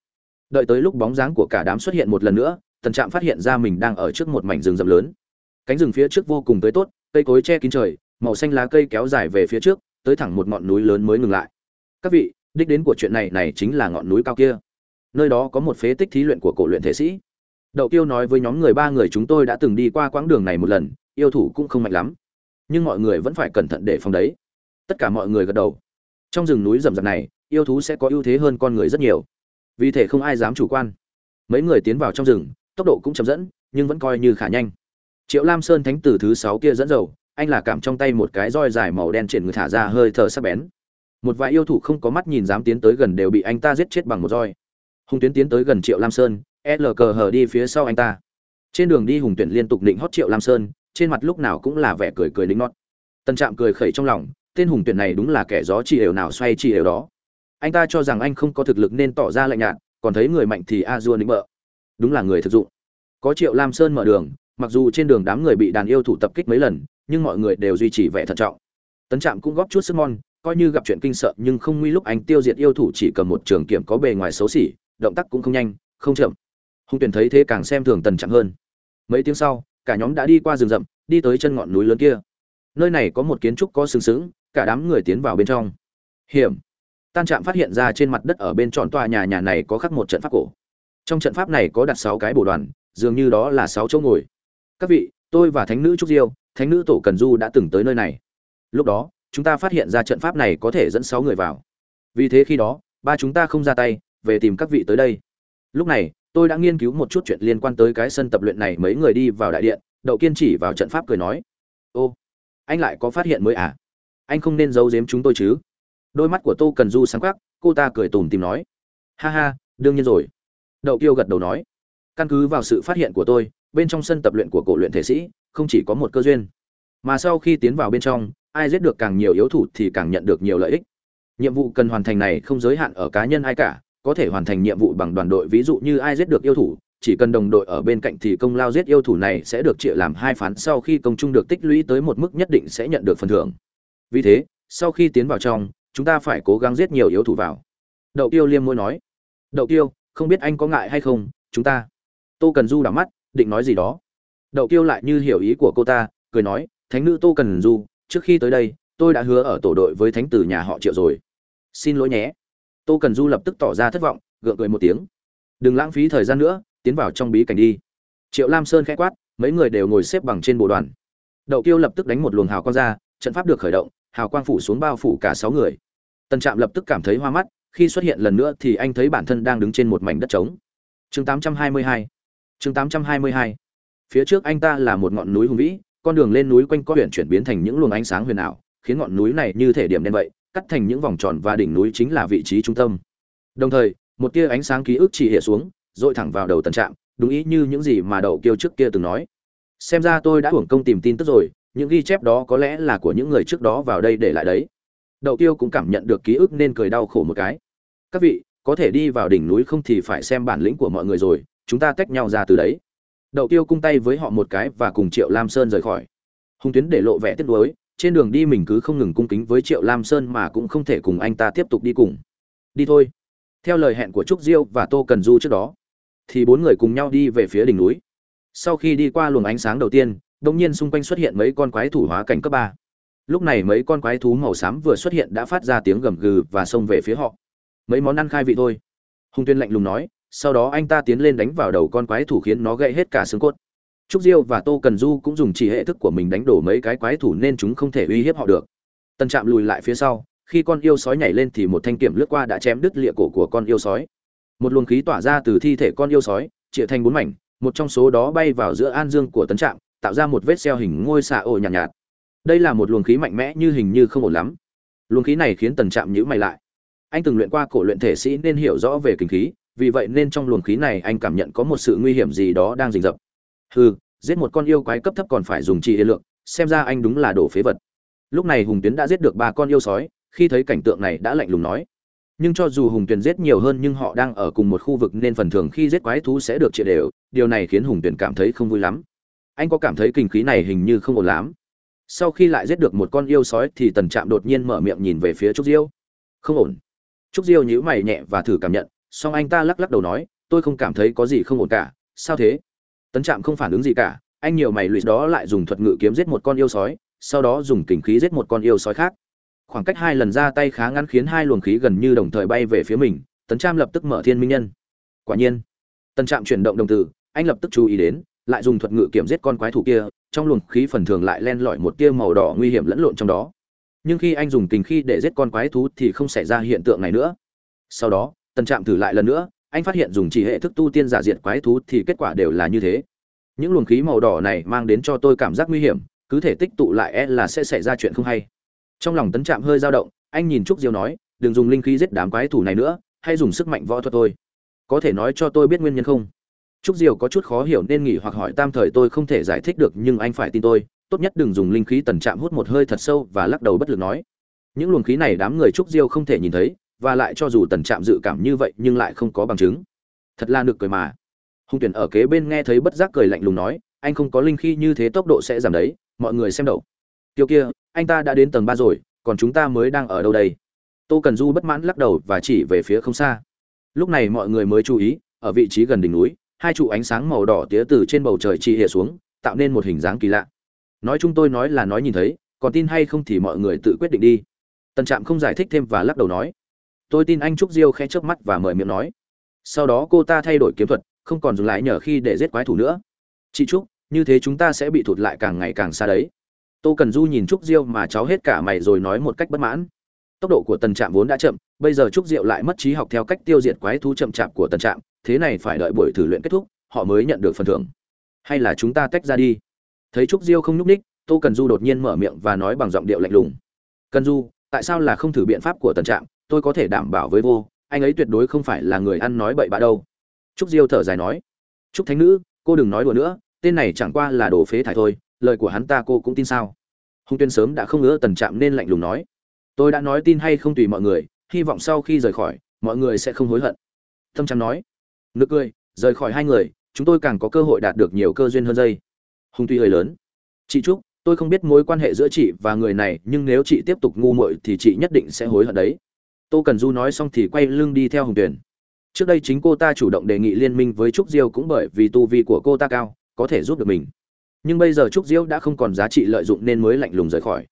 Speaker 1: Đợi tới lúc bóng dáng của cả đám xuất hiện một lần nữa, tần trạm phát hiện ra mình đang ở trước một mảnh rừng rậm lớn. Cánh rừng phía trước vô cùng tới tốt, cây cối che kín trời, màu xanh lá cây kéo dài về phía trước tới thẳng một ngọn núi lớn mới ngừng lại. Các vị, đích đến của chuyện này này chính là ngọn núi cao kia. Nơi đó có một phế tích thí luyện của cổ luyện thể sĩ. Đậu tiêu nói với nhóm người ba người chúng tôi đã từng đi qua quãng đường này một lần, yêu thủ cũng không mạnh lắm. Nhưng mọi người vẫn phải cẩn thận để phòng đấy. Tất cả mọi người gật đầu. Trong rừng núi rậm rạp này, yêu thú sẽ có ưu thế hơn con người rất nhiều. Vì thế không ai dám chủ quan. Mấy người tiến vào trong rừng, tốc độ cũng chậm dẫn, nhưng vẫn coi như khả nhanh. Triệu lam sơn thánh tử thứ sáu kia dẫn dầu anh là cảm trong tay một cái roi dài màu đen triển người thả ra hơi thở sắc bén. Một vài yêu thủ không có mắt nhìn dám tiến tới gần đều bị anh ta giết chết bằng một roi. Hùng tuyến tiến tới gần triệu lam sơn, l cờ hờ đi phía sau anh ta. Trên đường đi hùng tuyển liên tục định hót triệu lam sơn, trên mặt lúc nào cũng là vẻ cười cười lính nót tân trạm cười khẩy trong lòng, tên hùng tuyển này đúng là kẻ gió chi đều nào xoay chi đều đó. Anh ta cho rằng anh không có thực lực nên tỏ ra lạnh nhạt, còn thấy người mạnh thì a dua nịnh bợ. Đúng là người thực dụng. Có triệu lam sơn mở đường, mặc dù trên đường đám người bị đàn yêu thủ tập kích mấy lần nhưng mọi người đều duy trì vẻ thận trọng. Tấn trạm cũng góp chút sức mon, coi như gặp chuyện kinh sợ nhưng không nguy lúc anh tiêu diệt yêu thủ chỉ cầm một trường kiểm có bề ngoài xấu xỉ, động tác cũng không nhanh, không chậm. Hung tuyển thấy thế càng xem thường tần trạm hơn. Mấy tiếng sau, cả nhóm đã đi qua rừng rậm, đi tới chân ngọn núi lớn kia. Nơi này có một kiến trúc có sừng sững, cả đám người tiến vào bên trong. Hiểm! Tan trạm phát hiện ra trên mặt đất ở bên trọn tòa nhà nhà này có khắc một trận pháp cổ. Trong trận pháp này có đặt sáu cái bồ đoàn, dường như đó là sáu chỗ ngồi. Các vị, tôi và thánh nữ trúc diêu thánh nữ tổ cần du đã từng tới nơi này. Lúc đó, chúng ta phát hiện ra trận pháp này có thể dẫn sáu người vào. Vì thế khi đó, ba chúng ta không ra tay, về tìm các vị tới đây. Lúc này, tôi đã nghiên cứu một chút chuyện liên quan tới cái sân tập luyện này, mấy người đi vào đại điện, đậu kiên chỉ vào trận pháp cười nói, ô, anh lại có phát hiện mới à? Anh không nên giấu giếm chúng tôi chứ? Đôi mắt của tô cần du sáng khắc cô ta cười tủm tìm nói, ha ha, đương nhiên rồi. Đậu kiêu gật đầu nói, căn cứ vào sự phát hiện của tôi, bên trong sân tập luyện của cổ luyện thể sĩ không chỉ có một cơ duyên. Mà sau khi tiến vào bên trong, ai giết được càng nhiều yếu thủ thì càng nhận được nhiều lợi ích. Nhiệm vụ cần hoàn thành này không giới hạn ở cá nhân ai cả, có thể hoàn thành nhiệm vụ bằng đoàn đội, ví dụ như ai giết được yêu thủ, chỉ cần đồng đội ở bên cạnh thì công lao giết yêu thủ này sẽ được chia làm hai phán, sau khi công chung được tích lũy tới một mức nhất định sẽ nhận được phần thưởng. Vì thế, sau khi tiến vào trong, chúng ta phải cố gắng giết nhiều yếu thủ vào. Đậu tiêu liêm môi nói, đậu tiêu, không biết anh có ngại hay không? Chúng ta, tô cần du đảo mắt, định nói gì đó đậu tiêu lại như hiểu ý của cô ta, cười nói, thánh nữ tô cần du, trước khi tới đây, tôi đã hứa ở tổ đội với thánh tử nhà họ triệu rồi. Xin lỗi nhé. Tô cần du lập tức tỏ ra thất vọng, gượng cười một tiếng. Đừng lãng phí thời gian nữa, tiến vào trong bí cảnh đi. Triệu lam sơn khẽ quát, mấy người đều ngồi xếp bằng trên bộ đoàn. Đậu kiêu lập tức đánh một luồng hào quang ra, trận pháp được khởi động, hào quang phủ xuống bao phủ cả sáu người. Tần trạm lập tức cảm thấy hoa mắt, khi xuất hiện lần nữa thì anh thấy bản thân đang đứng trên một mảnh đất trống. Chương 822 chương 822 phía trước anh ta là một ngọn núi hùng vĩ, con đường lên núi quanh co huyện chuyển biến thành những luồng ánh sáng huyền ảo, khiến ngọn núi này như thể điểm đen vậy, cắt thành những vòng tròn và đỉnh núi chính là vị trí trung tâm. Đồng thời, một tia ánh sáng ký ức chỉ hệ xuống, dội thẳng vào đầu tần trạm, đúng ý như những gì mà đậu kiêu trước kia từng nói. Xem ra tôi đã hưởng công tìm tin tức rồi, những ghi chép đó có lẽ là của những người trước đó vào đây để lại đấy. Đậu tiêu cũng cảm nhận được ký ức nên cười đau khổ một cái. Các vị, có thể đi vào đỉnh núi không thì phải xem bản lĩnh của mọi người rồi, chúng ta tách nhau ra từ đấy đậu tiêu cung tay với họ một cái và cùng triệu lam sơn rời khỏi. Hùng tuyến để lộ vẻ tiếc nuối, trên đường đi mình cứ không ngừng cung kính với triệu lam sơn mà cũng không thể cùng anh ta tiếp tục đi cùng. Đi thôi. Theo lời hẹn của trúc diêu và tô cần du trước đó, thì bốn người cùng nhau đi về phía đỉnh núi. Sau khi đi qua luồng ánh sáng đầu tiên đông nhiên xung quanh xuất hiện mấy con quái thủ hóa cảnh cấp ba. Lúc này mấy con quái thú màu xám vừa xuất hiện đã phát ra tiếng gầm gừ và xông về phía họ. Mấy món ăn khai vị thôi. Hùng tuyên lạnh lùng nói sau đó anh ta tiến lên đánh vào đầu con quái thủ khiến nó gãy hết cả xương cốt. Trúc diêu và tô cần du cũng dùng chỉ hệ thức của mình đánh đổ mấy cái quái thủ nên chúng không thể uy hiếp họ được. Tân trạm lùi lại phía sau khi con yêu sói nhảy lên thì một thanh kiểm lướt qua đã chém đứt lịa cổ của con yêu sói. Một luồng khí tỏa ra từ thi thể con yêu sói chia thành bốn mảnh một trong số đó bay vào giữa an dương của tấn trạm tạo ra một vết xeo hình ngôi xạ ổ nhàn nhạt, nhạt. Đây là một luồng khí mạnh mẽ như hình như không ổn lắm. Luồng khí này khiến tần trạm nhữ mày lại. Anh từng luyện qua cổ luyện thể sĩ nên hiểu rõ về kinh khí vì vậy nên trong luồng khí này anh cảm nhận có một sự nguy hiểm gì đó đang rình rập. Hừ, giết một con yêu quái cấp thấp còn phải dùng trị yên lượng, xem ra anh đúng là đổ phế vật. Lúc này hùng tuyến đã giết được ba con yêu sói, khi thấy cảnh tượng này đã lạnh lùng nói. Nhưng cho dù hùng tuyền giết nhiều hơn nhưng họ đang ở cùng một khu vực nên phần thường khi giết quái thú sẽ được triệt đều, điều này khiến hùng tuyền cảm thấy không vui lắm. Anh có cảm thấy kinh khí này hình như không ổn lắm. Sau khi lại giết được một con yêu sói thì tần trạm đột nhiên mở miệng nhìn về phía trúc diêu. Không ổn. Trúc diêu nhíu mày nhẹ và thử cảm nhận song anh ta lắc lắc đầu nói, tôi không cảm thấy có gì không ổn cả, sao thế? Tấn trạm không phản ứng gì cả, anh nhiều mày lụy đó lại dùng thuật ngự kiếm giết một con yêu sói, sau đó dùng kình khí giết một con yêu sói khác. Khoảng cách hai lần ra tay khá ngắn khiến hai luồng khí gần như đồng thời bay về phía mình, tấn trạm lập tức mở thiên minh nhân. Quả nhiên, tấn trạm chuyển động đồng tử, anh lập tức chú ý đến, lại dùng thuật ngự kiểm giết con quái thủ kia, trong luồng khí phần thường lại len lỏi một tia màu đỏ nguy hiểm lẫn lộn trong đó. Nhưng khi anh dùng kình khí để giết con quái thú thì không xảy ra hiện tượng này nữa. Sau đó tần trạm thử lại lần nữa, anh phát hiện dùng chỉ hệ thức tu tiên giả diệt quái thú thì kết quả đều là như thế. Những luồng khí màu đỏ này mang đến cho tôi cảm giác nguy hiểm, cứ thể tích tụ lại e là sẽ xảy ra chuyện không hay. Trong lòng tấn trạm hơi dao động, anh nhìn trúc diêu nói, đừng dùng linh khí giết đám quái thủ này nữa hay dùng sức mạnh võ thuật tôi có thể nói cho tôi biết nguyên nhân không? Trúc diêu có chút khó hiểu nên nghỉ hoặc hỏi tam thời tôi không thể giải thích được, nhưng anh phải tin tôi, tốt nhất đừng dùng linh khí tần trạm hút một hơi thật sâu và lắc đầu bất lực nói. Những luồng khí này đám người trúc diêu không thể nhìn thấy và lại cho dù tần trạm dự cảm như vậy nhưng lại không có bằng chứng. Thật là nực cười mà. Hùng tuyển ở kế bên nghe thấy bất giác cười lạnh lùng nói, anh không có linh khí như thế tốc độ sẽ giảm đấy, mọi người xem đậu tiêu kia, anh ta đã đến tầng ba rồi, còn chúng ta mới đang ở đâu đây? Tô cần du bất mãn lắc đầu và chỉ về phía không xa. Lúc này mọi người mới chú ý, ở vị trí gần đỉnh núi, hai trụ ánh sáng màu đỏ tía từ trên bầu trời chị hệ xuống, tạo nên một hình dáng kỳ lạ. Nói chúng tôi nói là nói nhìn thấy, còn tin hay không thì mọi người tự quyết định đi. Tần trạm không giải thích thêm và lắc đầu nói tôi tin anh trúc diêu khẽ chớp mắt và mời miệng nói. Sau đó cô ta thay đổi kiếm thuật, không còn dùng lại nhờ khi để giết quái thủ nữa. Chị trúc, như thế chúng ta sẽ bị thụt lại càng ngày càng xa đấy. Tô cần du nhìn trúc diêu mà cháu hết cả mày rồi nói một cách bất mãn. Tốc độ của tần trạm vốn đã chậm, bây giờ trúc diệu lại mất trí học theo cách tiêu diệt quái thú chậm chạp của tần trạm, thế này phải đợi buổi thử luyện kết thúc, họ mới nhận được phần thưởng. Hay là chúng ta tách ra đi? Thấy trúc diêu không nhúc ních tô cần du đột nhiên mở miệng và nói bằng giọng điệu lạnh lùng. Cần du, tại sao là không thử biện pháp của tần trạm? Tôi có thể đảm bảo với vô, anh ấy tuyệt đối không phải là người ăn nói bậy bạ đâu. Trúc diêu thở dài nói. Trúc thánh nữ, cô đừng nói đùa nữa, tên này chẳng qua là đồ phế thải thôi, lời của hắn ta cô cũng tin sao? Hùng tuyên sớm đã không ngỡ tần trạm nên lạnh lùng nói. Tôi đã nói tin hay không tùy mọi người, hy vọng sau khi rời khỏi, mọi người sẽ không hối hận. Tâm trạm nói. Nực cười, rời khỏi hai người, chúng tôi càng có cơ hội đạt được nhiều cơ duyên hơn dây. Hùng tuy hơi lớn. Chị trúc, tôi không biết mối quan hệ giữa chị và người này, nhưng nếu chị tiếp tục ngu muội thì chị nhất định sẽ hối hận đấy tô cần du nói xong thì quay lưng đi theo hùng tuyển trước đây chính cô ta chủ động đề nghị liên minh với trúc diêu cũng bởi vì tu vi của cô ta cao, có thể giúp được mình. Nhưng bây giờ trúc diêu đã không còn giá trị lợi dụng nên mới lạnh lùng rời khỏi.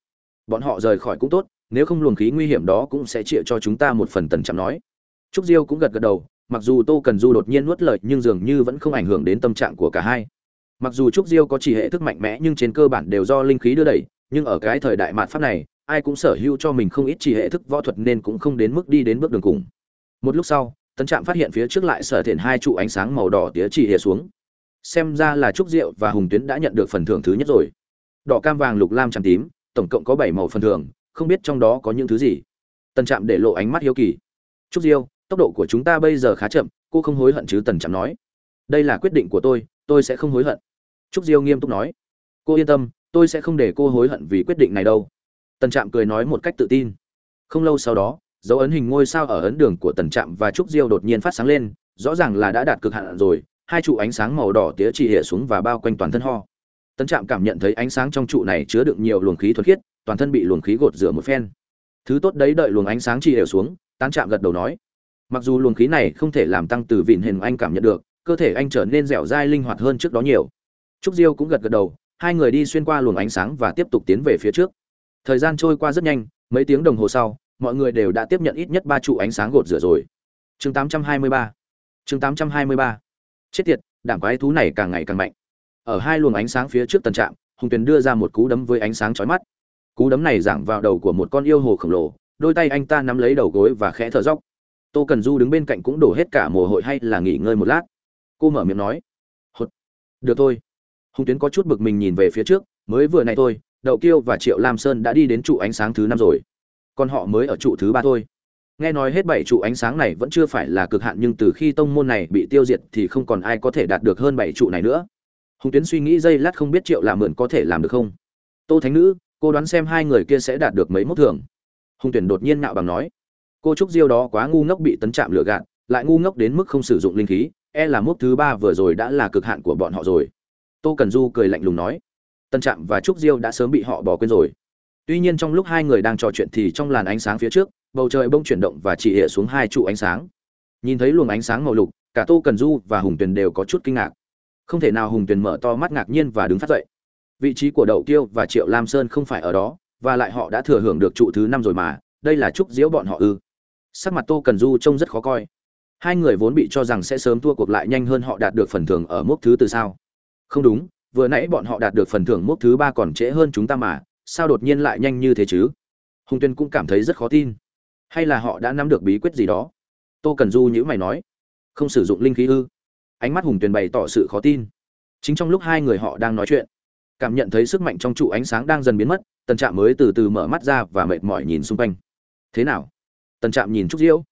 Speaker 1: Bọn họ rời khỏi cũng tốt, nếu không luồng khí nguy hiểm đó cũng sẽ chịu cho chúng ta một phần tần chạm nói. Trúc diêu cũng gật gật đầu, mặc dù tô cần du đột nhiên nuốt lời nhưng dường như vẫn không ảnh hưởng đến tâm trạng của cả hai. Mặc dù trúc diêu có chỉ hệ thức mạnh mẽ nhưng trên cơ bản đều do linh khí đưa đẩy, nhưng ở cái thời đại mạt pháp này ai cũng sở hữu cho mình không ít chỉ hệ thức võ thuật nên cũng không đến mức đi đến bước đường cùng. Một lúc sau, tấn trạm phát hiện phía trước lại sở thiện hai trụ ánh sáng màu đỏ tía chỉ hệ xuống. Xem ra là trúc diệu và hùng tuyến đã nhận được phần thưởng thứ nhất rồi. Đỏ cam vàng lục lam trắng tím, tổng cộng có bảy màu phần thưởng, không biết trong đó có những thứ gì. Tần trạm để lộ ánh mắt hiếu kỳ. Trúc diêu, tốc độ của chúng ta bây giờ khá chậm, cô không hối hận chứ? Tần trạm nói. Đây là quyết định của tôi tôi sẽ không hối hận. Trúc diêu nghiêm túc nói. Cô yên tâm, tôi sẽ không để cô hối hận vì quyết định này đâu tần trạm cười nói một cách tự tin. Không lâu sau đó, dấu ấn hình ngôi sao ở ấn đường của tần trạm và trúc diêu đột nhiên phát sáng lên, rõ ràng là đã đạt cực hạn rồi, hai trụ ánh sáng màu đỏ tía chỉ hệ xuống và bao quanh toàn thân ho. Tần trạm cảm nhận thấy ánh sáng trong trụ này chứa đựng nhiều luồng khí thuật khiết, toàn thân bị luồng khí gột rửa một phen. Thứ tốt đấy đợi luồng ánh sáng chỉ hệ xuống, tán Trạm gật đầu nói. Mặc dù luồng khí này không thể làm tăng từ vịn hình anh cảm nhận được, cơ thể anh trở nên dẻo dai linh hoạt hơn trước đó nhiều. Trúc diêu cũng gật gật đầu, hai người đi xuyên qua luồng ánh sáng và tiếp tục tiến về phía trước thời gian trôi qua rất nhanh, mấy tiếng đồng hồ sau, mọi người đều đã tiếp nhận ít nhất ba trụ ánh sáng gột rửa rồi. Chương 823 chương 823 chết tiệt, đảng quái thú này càng ngày càng mạnh. Ở hai luồng ánh sáng phía trước tần trạm, hùng tuyền đưa ra một cú đấm với ánh sáng chói mắt. Cú đấm này giảng vào đầu của một con yêu hồ khổng lồ, đôi tay anh ta nắm lấy đầu gối và khẽ thở dốc. Tô cần du đứng bên cạnh cũng đổ hết cả mồ hôi hay là nghỉ ngơi một lát. Cô mở miệng nói được thôi. Hùng tuyến có chút bực mình nhìn về phía trước, mới vừa này thôi đậu kiêu và triệu lam sơn đã đi đến trụ ánh sáng thứ năm rồi. Còn họ mới ở trụ thứ ba thôi. Nghe nói hết bảy trụ ánh sáng này vẫn chưa phải là cực hạn, nhưng từ khi tông môn này bị tiêu diệt thì không còn ai có thể đạt được hơn bảy trụ này nữa. Hùng tuyến suy nghĩ giây lát không biết triệu làm mượn có thể làm được không. Tô thánh nữ, cô đoán xem hai người kia sẽ đạt được mấy mốc thường hùng tuyển đột nhiên nạo bằng nói. Cô trúc diêu đó quá ngu ngốc bị tấn chạm lửa gạt, lại ngu ngốc đến mức không sử dụng linh khí e là mốc thứ ba vừa rồi đã là cực hạn của bọn họ rồi. Tô cần du cười lạnh lùng nói tân trạm và trúc diêu đã sớm bị họ bỏ quên rồi. Tuy nhiên trong lúc hai người đang trò chuyện thì trong làn ánh sáng phía trước, bầu trời bông chuyển động và chỉ hệ xuống hai trụ ánh sáng. Nhìn thấy luồng ánh sáng màu lục, cả tô cần du và hùng tuyền đều có chút kinh ngạc. Không thể nào hùng tuyền mở to mắt ngạc nhiên và đứng phát dậy. Vị trí của đậu Tiêu và triệu lam sơn không phải ở đó, và lại họ đã thừa hưởng được trụ thứ năm rồi mà, đây là chúc diễu bọn họ ư? Sắc mặt tô cần du trông rất khó coi. Hai người vốn bị cho rằng sẽ sớm thua cuộc lại nhanh hơn họ đạt được phần thưởng ở mốc thứ từ sao? Không đúng vừa nãy bọn họ đạt được phần thưởng mốc thứ ba còn trễ hơn chúng ta mà, sao đột nhiên lại nhanh như thế chứ? Hùng tuyên cũng cảm thấy rất khó tin. Hay là họ đã nắm được bí quyết gì đó? Tô cần du nhữ mày nói. Không sử dụng linh khí ư? Ánh mắt hùng tuyền bày tỏ sự khó tin. Chính trong lúc hai người họ đang nói chuyện, cảm nhận thấy sức mạnh trong trụ ánh sáng đang dần biến mất, tần trạm mới từ từ mở mắt ra và mệt mỏi nhìn xung quanh. Thế nào? Tần trạm nhìn trúc diêu.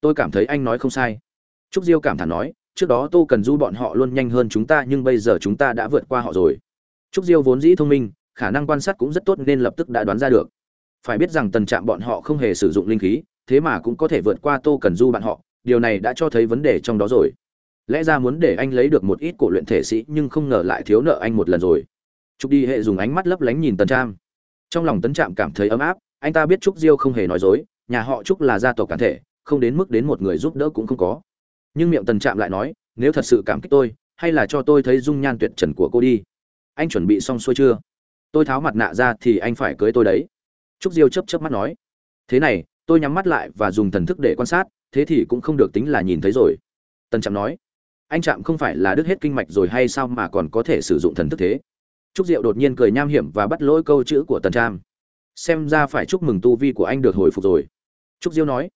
Speaker 1: Tôi cảm thấy anh nói không sai. Trúc diêu cảm thán nói trước đó tô cần du bọn họ luôn nhanh hơn chúng ta, nhưng bây giờ chúng ta đã vượt qua họ rồi. Trúc diêu vốn dĩ thông minh, khả năng quan sát cũng rất tốt nên lập tức đã đoán ra được. Phải biết rằng tần trạm bọn họ không hề sử dụng linh khí, thế mà cũng có thể vượt qua tô cần du bạn họ, điều này đã cho thấy vấn đề trong đó rồi. Lẽ ra muốn để anh lấy được một ít cổ luyện thể sĩ, nhưng không ngờ lại thiếu nợ anh một lần rồi. Trúc đi hệ dùng ánh mắt lấp lánh nhìn tần trạm. Trong lòng tấn trạm cảm thấy ấm áp, anh ta biết trúc diêu không hề nói dối, nhà họ trúc là gia tộc cá thể, không đến mức đến một người giúp đỡ cũng không có nhưng miệng tần trạm lại nói, nếu thật sự cảm kích tôi, hay là cho tôi thấy dung nhan tuyệt trần của cô đi. Anh chuẩn bị xong xuôi chưa? Tôi tháo mặt nạ ra thì anh phải cưới tôi đấy. Trúc diêu chấp chấp mắt nói, thế này, tôi nhắm mắt lại và dùng thần thức để quan sát, thế thì cũng không được tính là nhìn thấy rồi. Tần trạm nói, anh trạm không phải là đứt hết kinh mạch rồi hay sao mà còn có thể sử dụng thần thức thế? Trúc diệu đột nhiên cười nham hiểm và bắt lỗi câu chữ của tần trạm. Xem ra phải chúc mừng tu vi của anh được hồi phục rồi. Trúc diêu nói,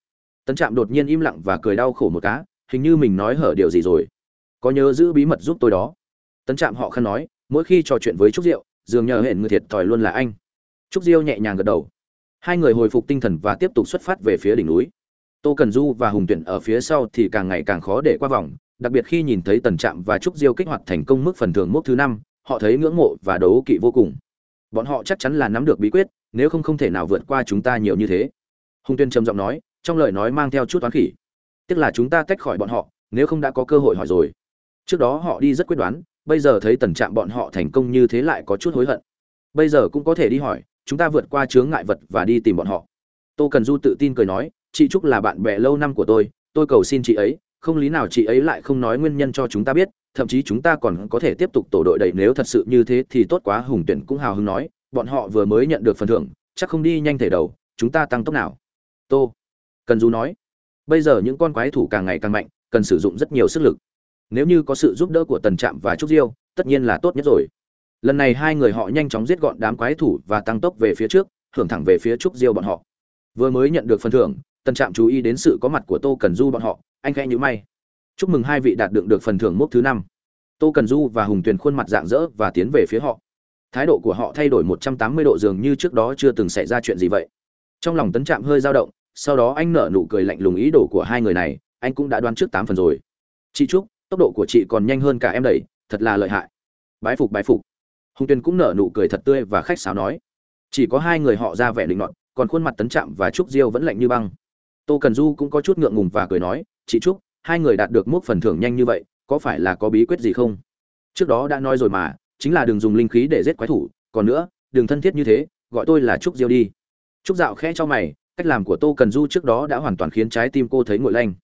Speaker 1: tần trạm đột nhiên im lặng và cười đau khổ một cá hình như mình nói hở điều gì rồi. Có nhớ giữ bí mật giúp tôi đó? Tấn trạm họ khăn nói, mỗi khi trò chuyện với trúc diệu, dường nhờ hẹn người thiệt thòi luôn là anh. Trúc diêu nhẹ nhàng gật đầu. Hai người hồi phục tinh thần và tiếp tục xuất phát về phía đỉnh núi. Tô cần du và hùng tuyển ở phía sau thì càng ngày càng khó để qua vòng, đặc biệt khi nhìn thấy tần trạm và trúc diêu kích hoạt thành công mức phần thưởng mốc thứ năm, họ thấy ngưỡng mộ và đấu kỵ vô cùng. Bọn họ chắc chắn là nắm được bí quyết, nếu không không thể nào vượt qua chúng ta nhiều như thế. Hùng tuyên trầm giọng nói, trong lời nói mang theo chút toán khỉ tức là chúng ta tách khỏi bọn họ, nếu không đã có cơ hội hỏi rồi. Trước đó họ đi rất quyết đoán, bây giờ thấy tần trạm bọn họ thành công như thế lại có chút hối hận. Bây giờ cũng có thể đi hỏi, chúng ta vượt qua chướng ngại vật và đi tìm bọn họ. Tô cần du tự tin cười nói, chị trúc là bạn bè lâu năm của tôi tôi cầu xin chị ấy, không lý nào chị ấy lại không nói nguyên nhân cho chúng ta biết, thậm chí chúng ta còn có thể tiếp tục tổ đội đầy nếu thật sự như thế thì tốt quá, hùng tuyển cũng hào hứng nói, bọn họ vừa mới nhận được phần thưởng, chắc không đi nhanh thể đầu, chúng ta tăng tốc nào. Tô cần du nói bây giờ những con quái thủ càng ngày càng mạnh, cần sử dụng rất nhiều sức lực. Nếu như có sự giúp đỡ của tần trạm và trúc diêu, tất nhiên là tốt nhất rồi. Lần này hai người họ nhanh chóng giết gọn đám quái thủ và tăng tốc về phía trước, hưởng thẳng về phía trúc diêu bọn họ. Vừa mới nhận được phần thưởng, tần trạm chú ý đến sự có mặt của tô cần du bọn họ, anh khẽ nhữ may chúc mừng hai vị đạt được được phần thưởng mốc thứ năm. Tô cần du và hùng tuyền khuôn mặt dạng dỡ và tiến về phía họ. Thái độ của họ thay đổi một trăm tám mươi độ dường như trước đó chưa từng xảy ra chuyện gì vậy. Trong lòng tấn trạm hơi dao động sau đó anh nở nụ cười lạnh lùng ý đồ của hai người này, anh cũng đã đoán trước tám phần rồi. Chị trúc, tốc độ của chị còn nhanh hơn cả em đẩy thật là lợi hại. Bái phục bái phục. Hùng tuyền cũng nở nụ cười thật tươi và khách sáo nói. Chỉ có hai người họ ra vẻ định nọt, còn khuôn mặt tấn trạm và trúc diêu vẫn lạnh như băng. Tô cần du cũng có chút ngượng ngùng và cười nói, chị trúc, hai người đạt được mức phần thưởng nhanh như vậy, có phải là có bí quyết gì không? Trước đó đã nói rồi mà, chính là đừng dùng linh khí để giết quái thủ, còn nữa, đừng thân thiết như thế, gọi tôi là trúc diêu đi. Trúc dạo khẽ cho mày cách làm của tô cần du trước đó đã hoàn toàn khiến trái tim cô thấy nguội lanh.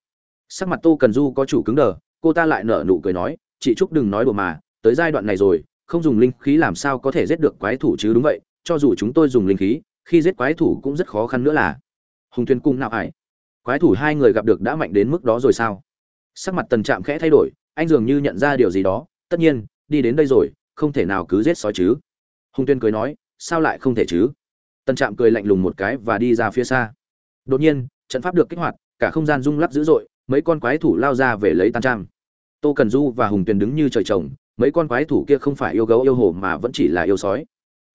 Speaker 1: Sắc mặt tô cần du có chủ cứng đờ, cô ta lại nở nụ cười nói, chị trúc đừng nói đùa mà, tới giai đoạn này rồi, không dùng linh khí làm sao có thể giết được quái thủ chứ đúng vậy, cho dù chúng tôi dùng linh khí, khi giết quái thủ cũng rất khó khăn nữa là. Hùng thuyền cung nào ải quái thủ hai người gặp được đã mạnh đến mức đó rồi sao? Sắc mặt tần trạm khẽ thay đổi, anh dường như nhận ra điều gì đó, tất nhiên, đi đến đây rồi, không thể nào cứ giết sói chứ. Hùng tuyên cười nói, sao lại không thể chứ? Tần trạm cười lạnh lùng một cái và đi ra phía xa. Đột nhiên, trận pháp được kích hoạt, cả không gian rung lắc dữ dội, mấy con quái thủ lao ra về lấy tan trang tô cần du và hùng tuyền đứng như trời trồng, mấy con quái thủ kia không phải yêu gấu yêu hổ mà vẫn chỉ là yêu sói.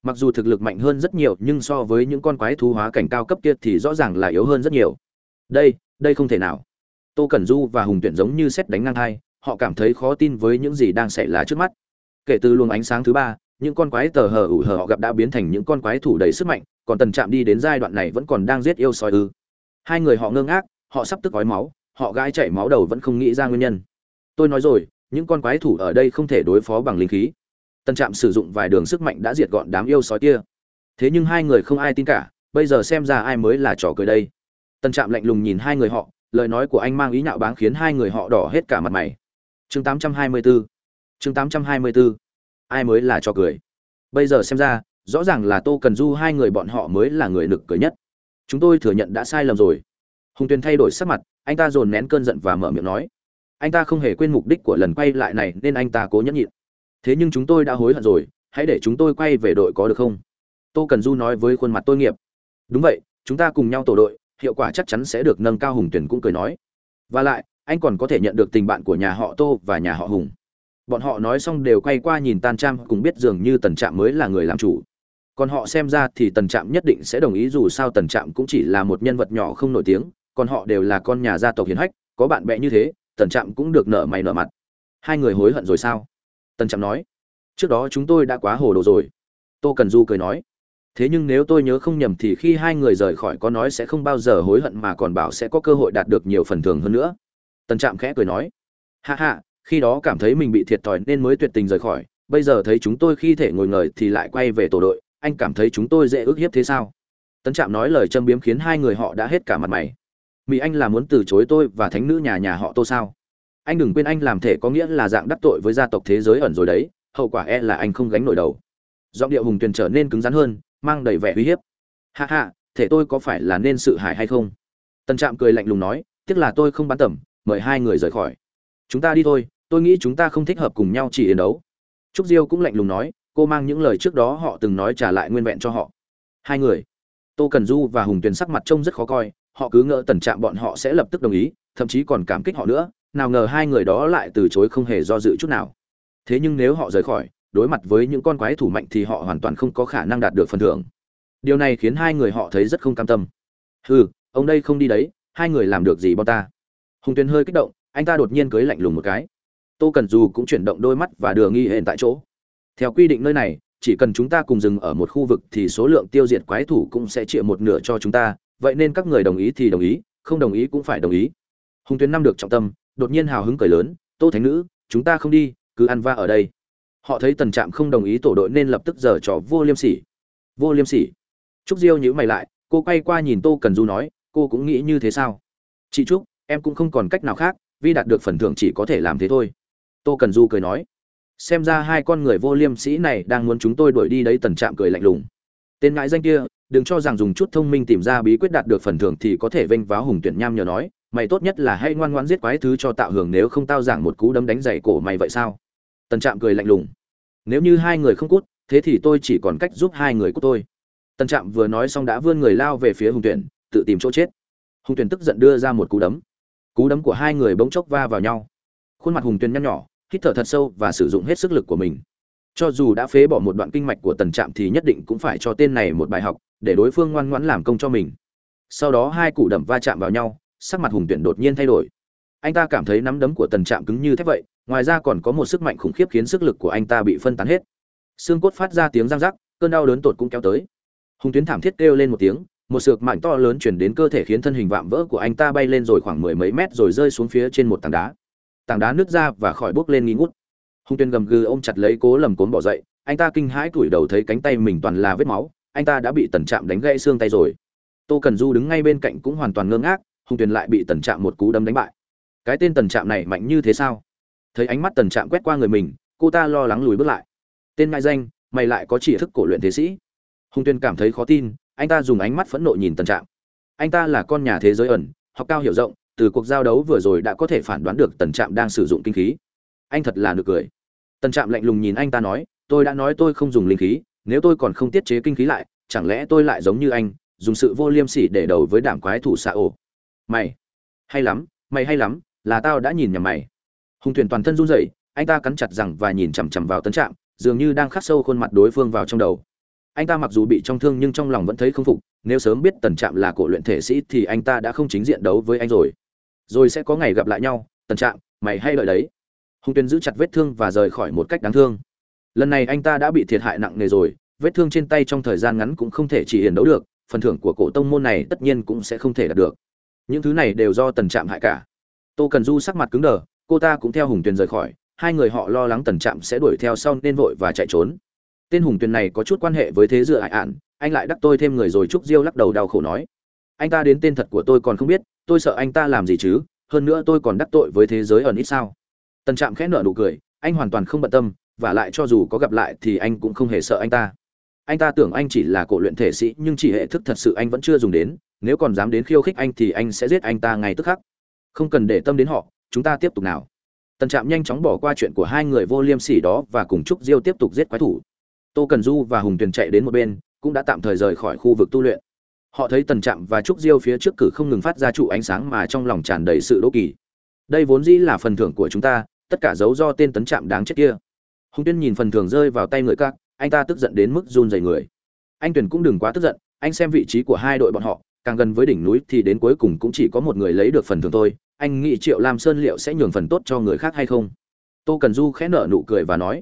Speaker 1: Mặc dù thực lực mạnh hơn rất nhiều, nhưng so với những con quái thú hóa cảnh cao cấp kia thì rõ ràng là yếu hơn rất nhiều. Đây đây không thể nào. Tô cẩn du và hùng tuyển giống như xét đánh ngang hai họ cảm thấy khó tin với những gì đang xảy ra trước mắt. Kể từ luồng ánh sáng thứ ba, những con quái tờ hờ ủ hờ họ gặp đã biến thành những con quái thủ đầy sức mạnh còn tần trạm đi đến giai đoạn này vẫn còn đang giết yêu sói ư. Hai người họ ngơ ngác, họ sắp tức ói máu, họ gãi chảy máu đầu vẫn không nghĩ ra nguyên nhân. Tôi nói rồi, những con quái thủ ở đây không thể đối phó bằng linh khí. Tần trạm sử dụng vài đường sức mạnh đã diệt gọn đám yêu sói kia. Thế nhưng hai người không ai tin cả, bây giờ xem ra ai mới là trò cười đây. Tần trạm lạnh lùng nhìn hai người họ, lời nói của anh mang ý nhạo báng khiến hai người họ đỏ hết cả mặt mày. Chương 824 chương 824 ai mới là trò cười? Bây giờ xem ra rõ ràng là tô cần du hai người bọn họ mới là người nực cười nhất. Chúng tôi thừa nhận đã sai lầm rồi. Hùng tuyền thay đổi sắc mặt, anh ta dồn nén cơn giận và mở miệng nói. Anh ta không hề quên mục đích của lần quay lại này nên anh ta cố nhẫn nhịn. Thế nhưng chúng tôi đã hối hận rồi, hãy để chúng tôi quay về đội có được không? Tô cần du nói với khuôn mặt tôi nghiệp. Đúng vậy, chúng ta cùng nhau tổ đội, hiệu quả chắc chắn sẽ được nâng cao, hùng tuyển cũng cười nói. Và lại, anh còn có thể nhận được tình bạn của nhà họ tô và nhà họ hùng. Bọn họ nói xong đều quay qua nhìn tan trang cùng biết dường như tần trạm mới là người làm chủ còn họ xem ra thì tần trạm nhất định sẽ đồng ý, dù sao tần trạm cũng chỉ là một nhân vật nhỏ không nổi tiếng, còn họ đều là con nhà gia tộc hiền hách, có bạn bè như thế, tần trạm cũng được nợ mày nợ mặt. Hai người hối hận rồi sao? Tần trạm nói. Trước đó chúng tôi đã quá hồ đồ rồi. Tô cần du cười nói. Thế nhưng nếu tôi nhớ không nhầm thì khi hai người rời khỏi có nói sẽ không bao giờ hối hận mà còn bảo sẽ có cơ hội đạt được nhiều phần thưởng hơn nữa. Tần trạm khẽ cười nói. Hạ hạ khi đó cảm thấy mình bị thiệt thòi nên mới tuyệt tình rời khỏi. Bây giờ thấy chúng tôi khi thể ngồi ngời thì lại quay về tổ đội anh cảm thấy chúng tôi dễ ức hiếp thế sao? Tấn trạm nói lời châm biếm khiến hai người họ đã hết cả mặt mày. Mỹ anh là muốn từ chối tôi và thánh nữ nhà nhà họ tô sao? Anh đừng quên anh làm thể có nghĩa là dạng đắc tội với gia tộc thế giới ẩn rồi đấy, hậu quả e là anh không gánh nổi đầu. Giọng điệu hùng tuyền trở nên cứng rắn hơn, mang đầy vẻ uy hiếp. Hạ hạ thể tôi có phải là nên sự hại hay không? Tân trạm cười lạnh lùng nói, tiếc là tôi không bán tẩm, mời hai người rời khỏi. Chúng ta đi thôi, tôi nghĩ chúng ta không thích hợp cùng nhau chỉ yến đấu. Trúc diêu cũng lạnh lùng nói cô mang những lời trước đó họ từng nói trả lại nguyên vẹn cho họ. Hai người, tô cần du và hùng tuyền sắc mặt trông rất khó coi, họ cứ ngỡ tần trạm bọn họ sẽ lập tức đồng ý, thậm chí còn cảm kích họ nữa, nào ngờ hai người đó lại từ chối không hề do dự chút nào. Thế nhưng nếu họ rời khỏi, đối mặt với những con quái thủ mạnh thì họ hoàn toàn không có khả năng đạt được phần thưởng. Điều này khiến hai người họ thấy rất không cam tâm. Hừ, ông đây không đi đấy, hai người làm được gì bọn ta? Hùng tuyền hơi kích động, anh ta đột nhiên cưới lạnh lùng một cái. Tô cần dù cũng chuyển động đôi mắt và đưa nghi hển tại chỗ theo quy định nơi này, chỉ cần chúng ta cùng dừng ở một khu vực thì số lượng tiêu diệt quái thủ cũng sẽ chịu một nửa cho chúng ta, vậy nên các người đồng ý thì đồng ý, không đồng ý cũng phải đồng ý. Hùng tuyến năm được trọng tâm, đột nhiên hào hứng cười lớn, tô thánh nữ, chúng ta không đi, cứ ăn va ở đây. Họ thấy tần trạm không đồng ý tổ đội nên lập tức giờ trò vô liêm sỉ. Vô liêm sỉ. Trúc diêu nhữ mày lại, cô quay qua nhìn tô cần du nói, cô cũng nghĩ như thế sao? Chị trúc, em cũng không còn cách nào khác vì đạt được phần thưởng chỉ có thể làm thế thôi. Tô cần du cười nói xem ra hai con người vô liêm sĩ này đang muốn chúng tôi đuổi đi đấy, tần trạm cười lạnh lùng. Tên ngãi danh kia, đừng cho rằng dùng chút thông minh tìm ra bí quyết đạt được phần thưởng thì có thể vênh váo hùng tuyển nham nhờ nói, mày tốt nhất là hãy ngoan ngoãn giết quái thứ cho tạo hưởng nếu không tao giảng một cú đấm đánh dày cổ mày vậy sao? Tần trạm cười lạnh lùng. Nếu như hai người không cút, thế thì tôi chỉ còn cách giúp hai người cút tôi. Tần trạm vừa nói xong đã vươn người lao về phía hùng tuyển, tự tìm chỗ chết. Hùng tuyển tức giận đưa ra một cú đấm. Cú đấm của hai người bỗng chốc va vào nhau. Khuôn mặt hùng tuyển nhăn nhỏ hít thở thật sâu và sử dụng hết sức lực của mình. Cho dù đã phế bỏ một đoạn kinh mạch của tần trạm thì nhất định cũng phải cho tên này một bài học, để đối phương ngoan ngoãn làm công cho mình. Sau đó hai củ đầm va chạm vào nhau, sắc mặt hùng tuyển đột nhiên thay đổi. Anh ta cảm thấy nắm đấm của tần trạm cứng như thép vậy, ngoài ra còn có một sức mạnh khủng khiếp khiến sức lực của anh ta bị phân tán hết. Xương cốt phát ra tiếng răng rắc, cơn đau đớn tột cũng kéo tới. Hùng tuyến thảm thiết kêu lên một tiếng, một sược mạnh to lớn chuyển đến cơ thể khiến thân hình vạm vỡ của anh ta bay lên rồi khoảng mười mấy mét rồi rơi xuống phía trên một tảng đá tảng đá nứt ra và khỏi bốc lên nghi ngút. Hùng tuyên gầm gừ ôm chặt lấy cố lầm cốn bỏ dậy, anh ta kinh hãi tủi đầu thấy cánh tay mình toàn là vết máu, anh ta đã bị tần trạm đánh gãy xương tay rồi. Tô cần du đứng ngay bên cạnh cũng hoàn toàn ngơ ngác hùng tuyền lại bị tần trạm một cú đấm đánh bại. Cái tên tần trạm này mạnh như thế sao? Thấy ánh mắt tần trạm quét qua người mình, cô ta lo lắng lùi bước lại. Tên ngại danh, mày lại có chỉ thức cổ luyện thế sĩ. Hùng tuyền cảm thấy khó tin, anh ta dùng ánh mắt phẫn nộ nhìn tần trạm. Anh ta là con nhà thế giới ẩn, học cao hiểu rộng từ cuộc giao đấu vừa rồi đã có thể phản đoán được tần trạm đang sử dụng kinh khí. Anh thật là nực cười. Tần trạm lạnh lùng nhìn anh ta nói, tôi đã nói tôi không dùng linh khí, nếu tôi còn không tiết chế kinh khí lại, chẳng lẽ tôi lại giống như anh, dùng sự vô liêm sỉ để đầu với đảm quái thủ xạ ổ? Mày, hay lắm, mày hay lắm, là tao đã nhìn nhầm mày. Hùng thuyền toàn thân run rẩy, anh ta cắn chặt rằng và nhìn chằm chằm vào tấn trạm, dường như đang khắc sâu khuôn mặt đối phương vào trong đầu. Anh ta mặc dù bị trong thương nhưng trong lòng vẫn thấy không phục, nếu sớm biết tần trạm là cổ luyện thể sĩ thì anh ta đã không chính diện đấu với anh rồi rồi sẽ có ngày gặp lại nhau, tần trạm mày hay đợi đấy. Hùng tuyền giữ chặt vết thương và rời khỏi một cách đáng thương. Lần này anh ta đã bị thiệt hại nặng nề rồi, vết thương trên tay trong thời gian ngắn cũng không thể chỉ hiền đấu được, phần thưởng của cổ tông môn này tất nhiên cũng sẽ không thể đạt được. Những thứ này đều do tần trạm hại cả. Tô cần du sắc mặt cứng đờ, cô ta cũng theo hùng tuyền rời khỏi, hai người họ lo lắng tần trạm sẽ đuổi theo sau nên vội và chạy trốn. Tên hùng tuyền này có chút quan hệ với thế dựa hại ạn anh lại đắc tôi thêm người rồi trúc diêu lắc đầu đau khổ nói. Anh ta đến tên thật của tôi còn không biết tôi sợ anh ta làm gì chứ? Hơn nữa tôi còn đắc tội với thế giới ẩn ít sao? Tần trạm khẽ nở nụ cười, anh hoàn toàn không bận tâm, và lại cho dù có gặp lại thì anh cũng không hề sợ anh ta. Anh ta tưởng anh chỉ là cổ luyện thể sĩ, nhưng chỉ hệ thức thật sự anh vẫn chưa dùng đến, nếu còn dám đến khiêu khích anh thì anh sẽ giết anh ta ngay tức khắc. Không cần để tâm đến họ, chúng ta tiếp tục nào. Tần trạm nhanh chóng bỏ qua chuyện của hai người vô liêm sỉ đó và cùng chúc diêu tiếp tục giết quái thủ. Tô cần du và hùng tuyền chạy đến một bên, cũng đã tạm thời rời khỏi khu vực tu luyện họ thấy tần trạm và trúc diêu phía trước cử không ngừng phát ra trụ ánh sáng mà trong lòng tràn đầy sự đố kỳ đây vốn dĩ là phần thưởng của chúng ta, tất cả dấu do tên tấn trạm đáng chết kia. Hùng tuyên nhìn phần thưởng rơi vào tay người các anh ta tức giận đến mức run dày người. Anh tuyền cũng đừng quá tức giận, anh xem vị trí của hai đội bọn họ, càng gần với đỉnh núi thì đến cuối cùng cũng chỉ có một người lấy được phần thưởng thôi. Anh nghĩ triệu lam sơn liệu sẽ nhường phần tốt cho người khác hay không? Tô cần du khẽ nở nụ cười và nói.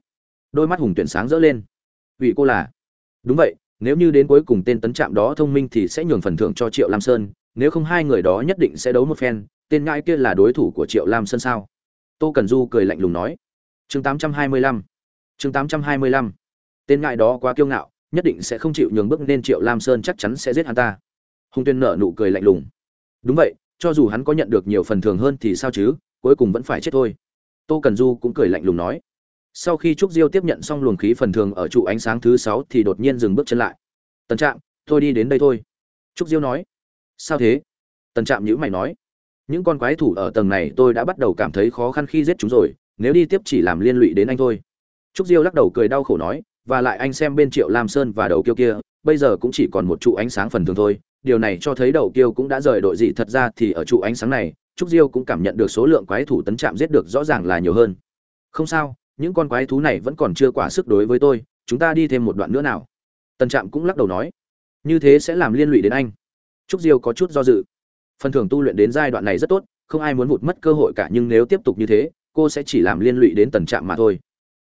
Speaker 1: Đôi mắt hùng tuyển sáng rỡ lên. Vị cô là? Đúng vậy nếu như đến cuối cùng tên tấn trạm đó thông minh thì sẽ nhường phần thưởng cho triệu lam sơn, nếu không hai người đó nhất định sẽ đấu một phen, tên ngãi kia là đối thủ của triệu lam sơn sao? Tô cần du cười lạnh lùng nói. Chương 825 chương 825 tên ngãi đó quá kiêu ngạo, nhất định sẽ không chịu nhường bước nên triệu lam sơn chắc chắn sẽ giết hắn ta. Hùng tuyên nở nụ cười lạnh lùng. Đúng vậy, cho dù hắn có nhận được nhiều phần thưởng hơn thì sao chứ, cuối cùng vẫn phải chết thôi. Tô cần du cũng cười lạnh lùng nói sau khi trúc diêu tiếp nhận xong luồng khí phần thường ở trụ ánh sáng thứ sáu thì đột nhiên dừng bước chân lại. Tần trạm, tôi đi đến đây thôi. Trúc diêu nói. Sao thế? Tần trạm nhữ mày nói. Những con quái thủ ở tầng này tôi đã bắt đầu cảm thấy khó khăn khi giết chúng rồi, nếu đi tiếp chỉ làm liên lụy đến anh thôi. Trúc diêu lắc đầu cười đau khổ nói, và lại anh xem bên triệu lam sơn và đầu kiêu kia, bây giờ cũng chỉ còn một trụ ánh sáng phần thường thôi, điều này cho thấy đầu kiêu cũng đã rời đội dị thật ra thì ở trụ ánh sáng này, trúc diêu cũng cảm nhận được số lượng quái thủ tấn Trạm giết được rõ ràng là nhiều hơn. Không sao những con quái thú này vẫn còn chưa quả sức đối với tôi, chúng ta đi thêm một đoạn nữa nào. Tần trạm cũng lắc đầu nói. Như thế sẽ làm liên lụy đến anh. Trúc diêu có chút do dự. Phần thưởng tu luyện đến giai đoạn này rất tốt, không ai muốn vụt mất cơ hội cả, nhưng nếu tiếp tục như thế, cô sẽ chỉ làm liên lụy đến tần trạm mà thôi.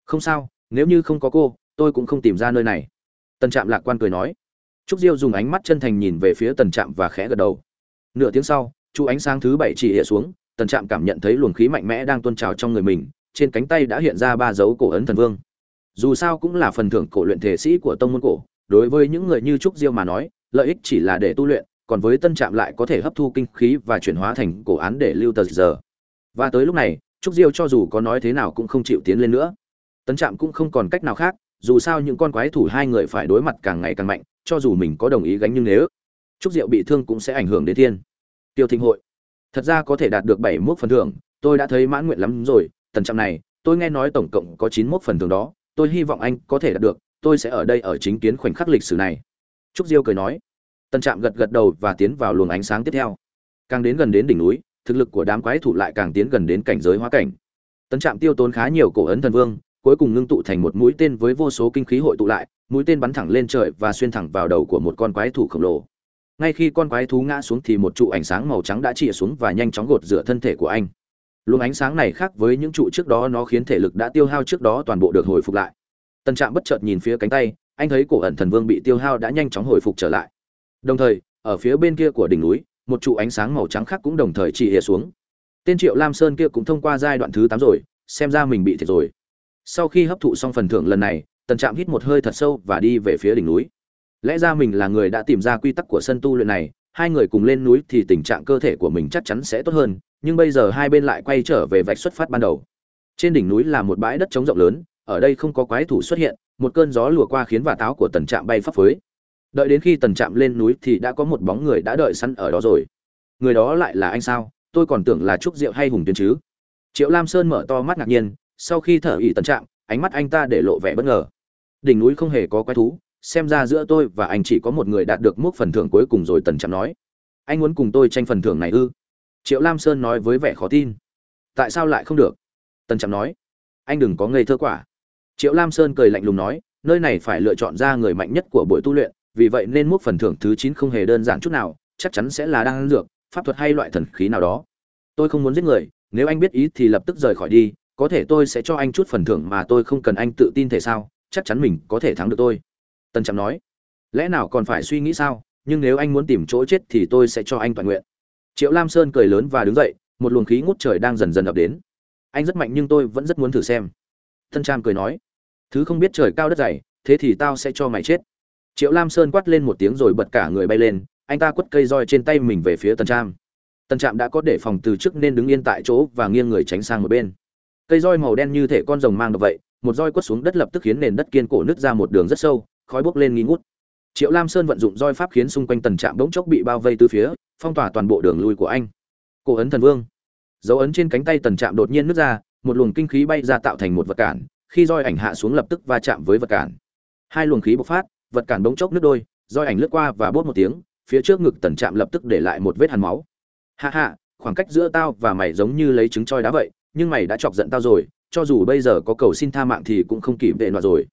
Speaker 1: Không sao, nếu như không có cô, tôi cũng không tìm ra nơi này. Tần trạm lạc quan cười nói. Trúc diêu dùng ánh mắt chân thành nhìn về phía tần trạm và khẽ gật đầu. Nửa tiếng sau chu ánh sáng thứ bảy chỉ hệ xuống, tần trạm cảm nhận thấy luồng khí mạnh mẽ đang tuôn trào trong người mình trên cánh tay đã hiện ra ba dấu cổ ấn thần vương. Dù sao cũng là phần thưởng cổ luyện thể sĩ của tông môn cổ, đối với những người như trúc diêu mà nói, lợi ích chỉ là để tu luyện, còn với tân trạm lại có thể hấp thu kinh khí và chuyển hóa thành cổ án để lưu tờ giờ. Và tới lúc này, trúc diêu cho dù có nói thế nào cũng không chịu tiến lên nữa. Tân trạm cũng không còn cách nào khác, dù sao những con quái thủ hai người phải đối mặt càng ngày càng mạnh, cho dù mình có đồng ý gánh nhưng nếu trúc diệu bị thương cũng sẽ ảnh hưởng đến thiên. Tiêu thịnh hội. Thật ra có thể đạt được bảy mức phần thưởng, tôi đã thấy mãn nguyện lắm rồi tần trạm này, tôi nghe nói tổng cộng có chín mốt phần thưởng đó, tôi hy vọng anh có thể đạt được, tôi sẽ ở đây ở chính kiến khoảnh khắc lịch sử này. Trúc diêu cười nói. Tần trạm gật gật đầu và tiến vào luồng ánh sáng tiếp theo. Càng đến gần đến đỉnh núi, thực lực của đám quái thủ lại càng tiến gần đến cảnh giới hóa cảnh. Tần trạm tiêu tốn khá nhiều cổ ấn thần vương, cuối cùng ngưng tụ thành một mũi tên với vô số kinh khí hội tụ lại, mũi tên bắn thẳng lên trời và xuyên thẳng vào đầu của một con quái thủ khổng lồ. Ngay khi con quái thú ngã xuống thì một trụ ánh sáng màu trắng đã chĩa xuống và nhanh chóng gột rửa thân thể của anh luồng ánh sáng này khác với những trụ trước đó, nó khiến thể lực đã tiêu hao trước đó toàn bộ được hồi phục lại. Tân trạm bất chợt nhìn phía cánh tay, anh thấy cổ ẩn thần vương bị tiêu hao đã nhanh chóng hồi phục trở lại. Đồng thời, ở phía bên kia của đỉnh núi, một trụ ánh sáng màu trắng khác cũng đồng thời chỉ hiện xuống. Tên triệu lam sơn kia cũng thông qua giai đoạn thứ tám rồi, xem ra mình bị thiệt rồi. Sau khi hấp thụ xong phần thưởng lần này, tần trạm hít một hơi thật sâu và đi về phía đỉnh núi. Lẽ ra mình là người đã tìm ra quy tắc của sân tu luyện này hai người cùng lên núi thì tình trạng cơ thể của mình chắc chắn sẽ tốt hơn, nhưng bây giờ hai bên lại quay trở về vạch xuất phát ban đầu. Trên đỉnh núi là một bãi đất trống rộng lớn, ở đây không có quái thủ xuất hiện, một cơn gió lùa qua khiến vả táo của tần trạm bay phấp phới. Đợi đến khi tần trạm lên núi thì đã có một bóng người đã đợi sẵn ở đó rồi. Người đó lại là anh sao? Tôi còn tưởng là trúc diệu hay hùng tuyến chứ. Triệu lam sơn mở to mắt ngạc nhiên, sau khi thở ỉ tần trạm, ánh mắt anh ta để lộ vẻ bất ngờ. Đỉnh núi không hề có quái thú xem ra giữa tôi và anh chỉ có một người đạt được mức phần thưởng cuối cùng rồi, tần trạm nói. Anh muốn cùng tôi tranh phần thưởng này ư? Triệu lam sơn nói với vẻ khó tin. Tại sao lại không được? Tần trạm nói. Anh đừng có ngây thơ quả triệu lam sơn cười lạnh lùng nói, nơi này phải lựa chọn ra người mạnh nhất của buổi tu luyện, vì vậy nên mức phần thưởng thứ chín không hề đơn giản chút nào, chắc chắn sẽ là đang dược, pháp thuật hay loại thần khí nào đó. Tôi không muốn giết người, nếu anh biết ý thì lập tức rời khỏi đi, có thể tôi sẽ cho anh chút phần thưởng mà tôi không cần anh tự tin thể sao, chắc chắn mình có thể thắng được tôi tân trạm nói, lẽ nào còn phải suy nghĩ sao? Nhưng nếu anh muốn tìm chỗ chết thì tôi sẽ cho anh toàn nguyện. Triệu lam sơn cười lớn và đứng dậy, một luồng khí ngút trời đang dần dần ập đến. Anh rất mạnh nhưng tôi vẫn rất muốn thử xem. Tân trạm cười nói, thứ không biết trời cao đất dày, thế thì tao sẽ cho mày chết. Triệu lam sơn quát lên một tiếng rồi bật cả người bay lên, anh ta quất cây roi trên tay mình về phía tân trạm. Tân trạm đã có để phòng từ trước nên đứng yên tại chỗ và nghiêng người tránh sang một bên. Cây roi màu đen như thể con rồng mang được vậy, một roi quất xuống đất lập tức khiến nền đất kiên cổ nứt ra một đường rất sâu khói bốc lên nghi ngút. Triệu lam sơn vận dụng roi pháp khiến xung quanh tần trạm bỗng chốc bị bao vây từ phía, phong tỏa toàn bộ đường lui của anh. Cổ ấn thần vương. Dấu ấn trên cánh tay tần trạm đột nhiên nứt ra, một luồng kinh khí bay ra tạo thành một vật cản, khi roi ảnh hạ xuống lập tức va chạm với vật cản. Hai luồng khí bộc phát, vật cản bỗng chốc nứt đôi, roi ảnh lướt qua và bốt một tiếng, phía trước ngực tần trạm lập tức để lại một vết hàn máu. Hạ hạ khoảng cách giữa tao và mày giống như lấy trứng trôi đá vậy, nhưng mày đã chọc giận tao rồi, cho dù bây giờ có cầu xin tha mạng thì cũng không kịp vệ nọ rồi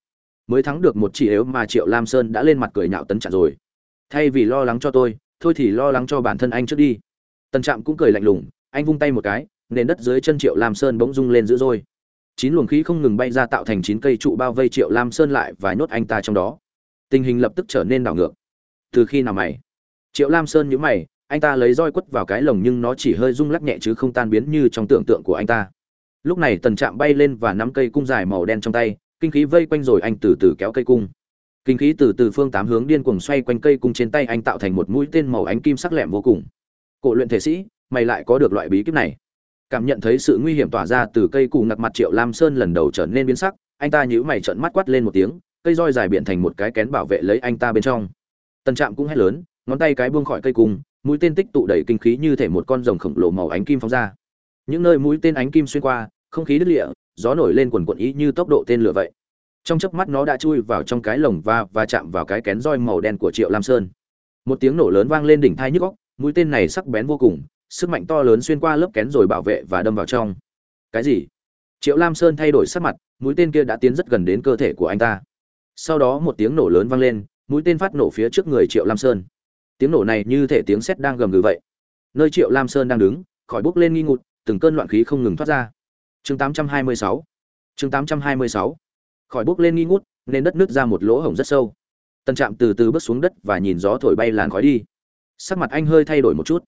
Speaker 1: mới thắng được một chỉ yếu mà triệu lam sơn đã lên mặt cười nhạo tấn chặn rồi. Thay vì lo lắng cho tôi, thôi thì lo lắng cho bản thân anh trước đi. Tần trạm cũng cười lạnh lùng, anh vung tay một cái, nền đất dưới chân triệu lam sơn bỗng rung lên dữ dội. Chín luồng khí không ngừng bay ra tạo thành chín cây trụ bao vây triệu lam sơn lại và nhốt anh ta trong đó. Tình hình lập tức trở nên đảo ngược. Từ khi nào mày? Triệu lam sơn nhíu mày, anh ta lấy roi quất vào cái lồng nhưng nó chỉ hơi rung lắc nhẹ chứ không tan biến như trong tưởng tượng của anh ta. Lúc này tần trạm bay lên và nắm cây cung dài màu đen trong tay kinh khí vây quanh rồi anh từ từ kéo cây cung. Kinh khí từ từ phương tám hướng điên cuồng xoay quanh cây cung trên tay anh tạo thành một mũi tên màu ánh kim sắc lẹm vô cùng. Cổ luyện thể sĩ, mày lại có được loại bí kíp này. Cảm nhận thấy sự nguy hiểm tỏa ra từ cây cù ngặt mặt triệu lam sơn lần đầu trở nên biến sắc, anh ta nhíu mày trợn mắt quát lên một tiếng, cây roi dài biện thành một cái kén bảo vệ lấy anh ta bên trong. Tần trạm cũng hét lớn, ngón tay cái buông khỏi cây cung, mũi tên tích tụ đầy kinh khí như thể một con rồng khổng lồ màu ánh kim phóng ra. Những nơi mũi tên ánh kim xuyên qua, không khí đứt lịa gió nổi lên quần quần ý như tốc độ tên lửa vậy. Trong chớp mắt nó đã chui vào trong cái lồng và và chạm vào cái kén roi màu đen của triệu lam sơn. Một tiếng nổ lớn vang lên đỉnh thai nhức góc mũi tên này sắc bén vô cùng, sức mạnh to lớn xuyên qua lớp kén rồi bảo vệ và đâm vào trong. Cái gì? Triệu lam sơn thay đổi sắc mặt, mũi tên kia đã tiến rất gần đến cơ thể của anh ta. Sau đó một tiếng nổ lớn vang lên, mũi tên phát nổ phía trước người triệu lam sơn. Tiếng nổ này như thể tiếng sét đang gầm gừ vậy. Nơi triệu lam sơn đang đứng khỏi bốc lên nghi ngụt từng cơn loạn khí không ngừng thoát ra chương 826 chương 826 khỏi bước lên nghi ngút nên đất nước ra một lỗ hổng rất sâu. Tân trạm từ từ bước xuống đất và nhìn gió thổi bay làn khói đi. Sắc mặt anh hơi thay đổi một chút.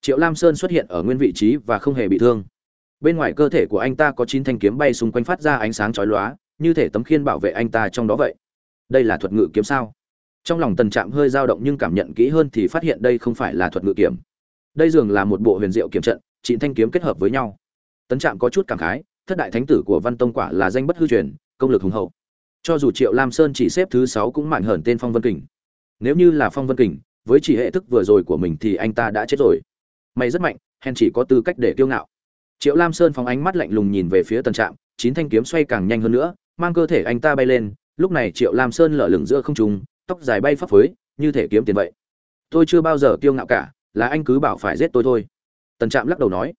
Speaker 1: Triệu lam sơn xuất hiện ở nguyên vị trí và không hề bị thương. Bên ngoài cơ thể của anh ta có chín thanh kiếm bay xung quanh phát ra ánh sáng chói lóa, như thể tấm khiên bảo vệ anh ta trong đó vậy. Đây là thuật ngự kiếm sao? Trong lòng tần trạm hơi dao động nhưng cảm nhận kỹ hơn thì phát hiện đây không phải là thuật ngự kiếm. Đây dường là một bộ huyền diệu kiếm trận, chín thanh kiếm kết hợp với nhau tấn trạm có chút cảm khái, thất đại thánh tử của văn tông quả là danh bất hư truyền, công lực hùng hậu. Cho dù triệu lam sơn chỉ xếp thứ sáu cũng mạnh hơn tên phong vân kình. Nếu như là phong vân kình, với chỉ hệ thức vừa rồi của mình thì anh ta đã chết rồi. Mày rất mạnh, hèn chỉ có tư cách để kiêu ngạo. Triệu lam sơn phóng ánh mắt lạnh lùng nhìn về phía tần trạm, chín thanh kiếm xoay càng nhanh hơn nữa, mang cơ thể anh ta bay lên, lúc này triệu lam sơn lở lửng giữa không trung, tóc dài bay phấp phới, như thể kiếm tiền vậy. Tôi chưa bao giờ kiêu ngạo cả, là anh cứ bảo phải giết tôi thôi. Tần trạm lắc đầu nói.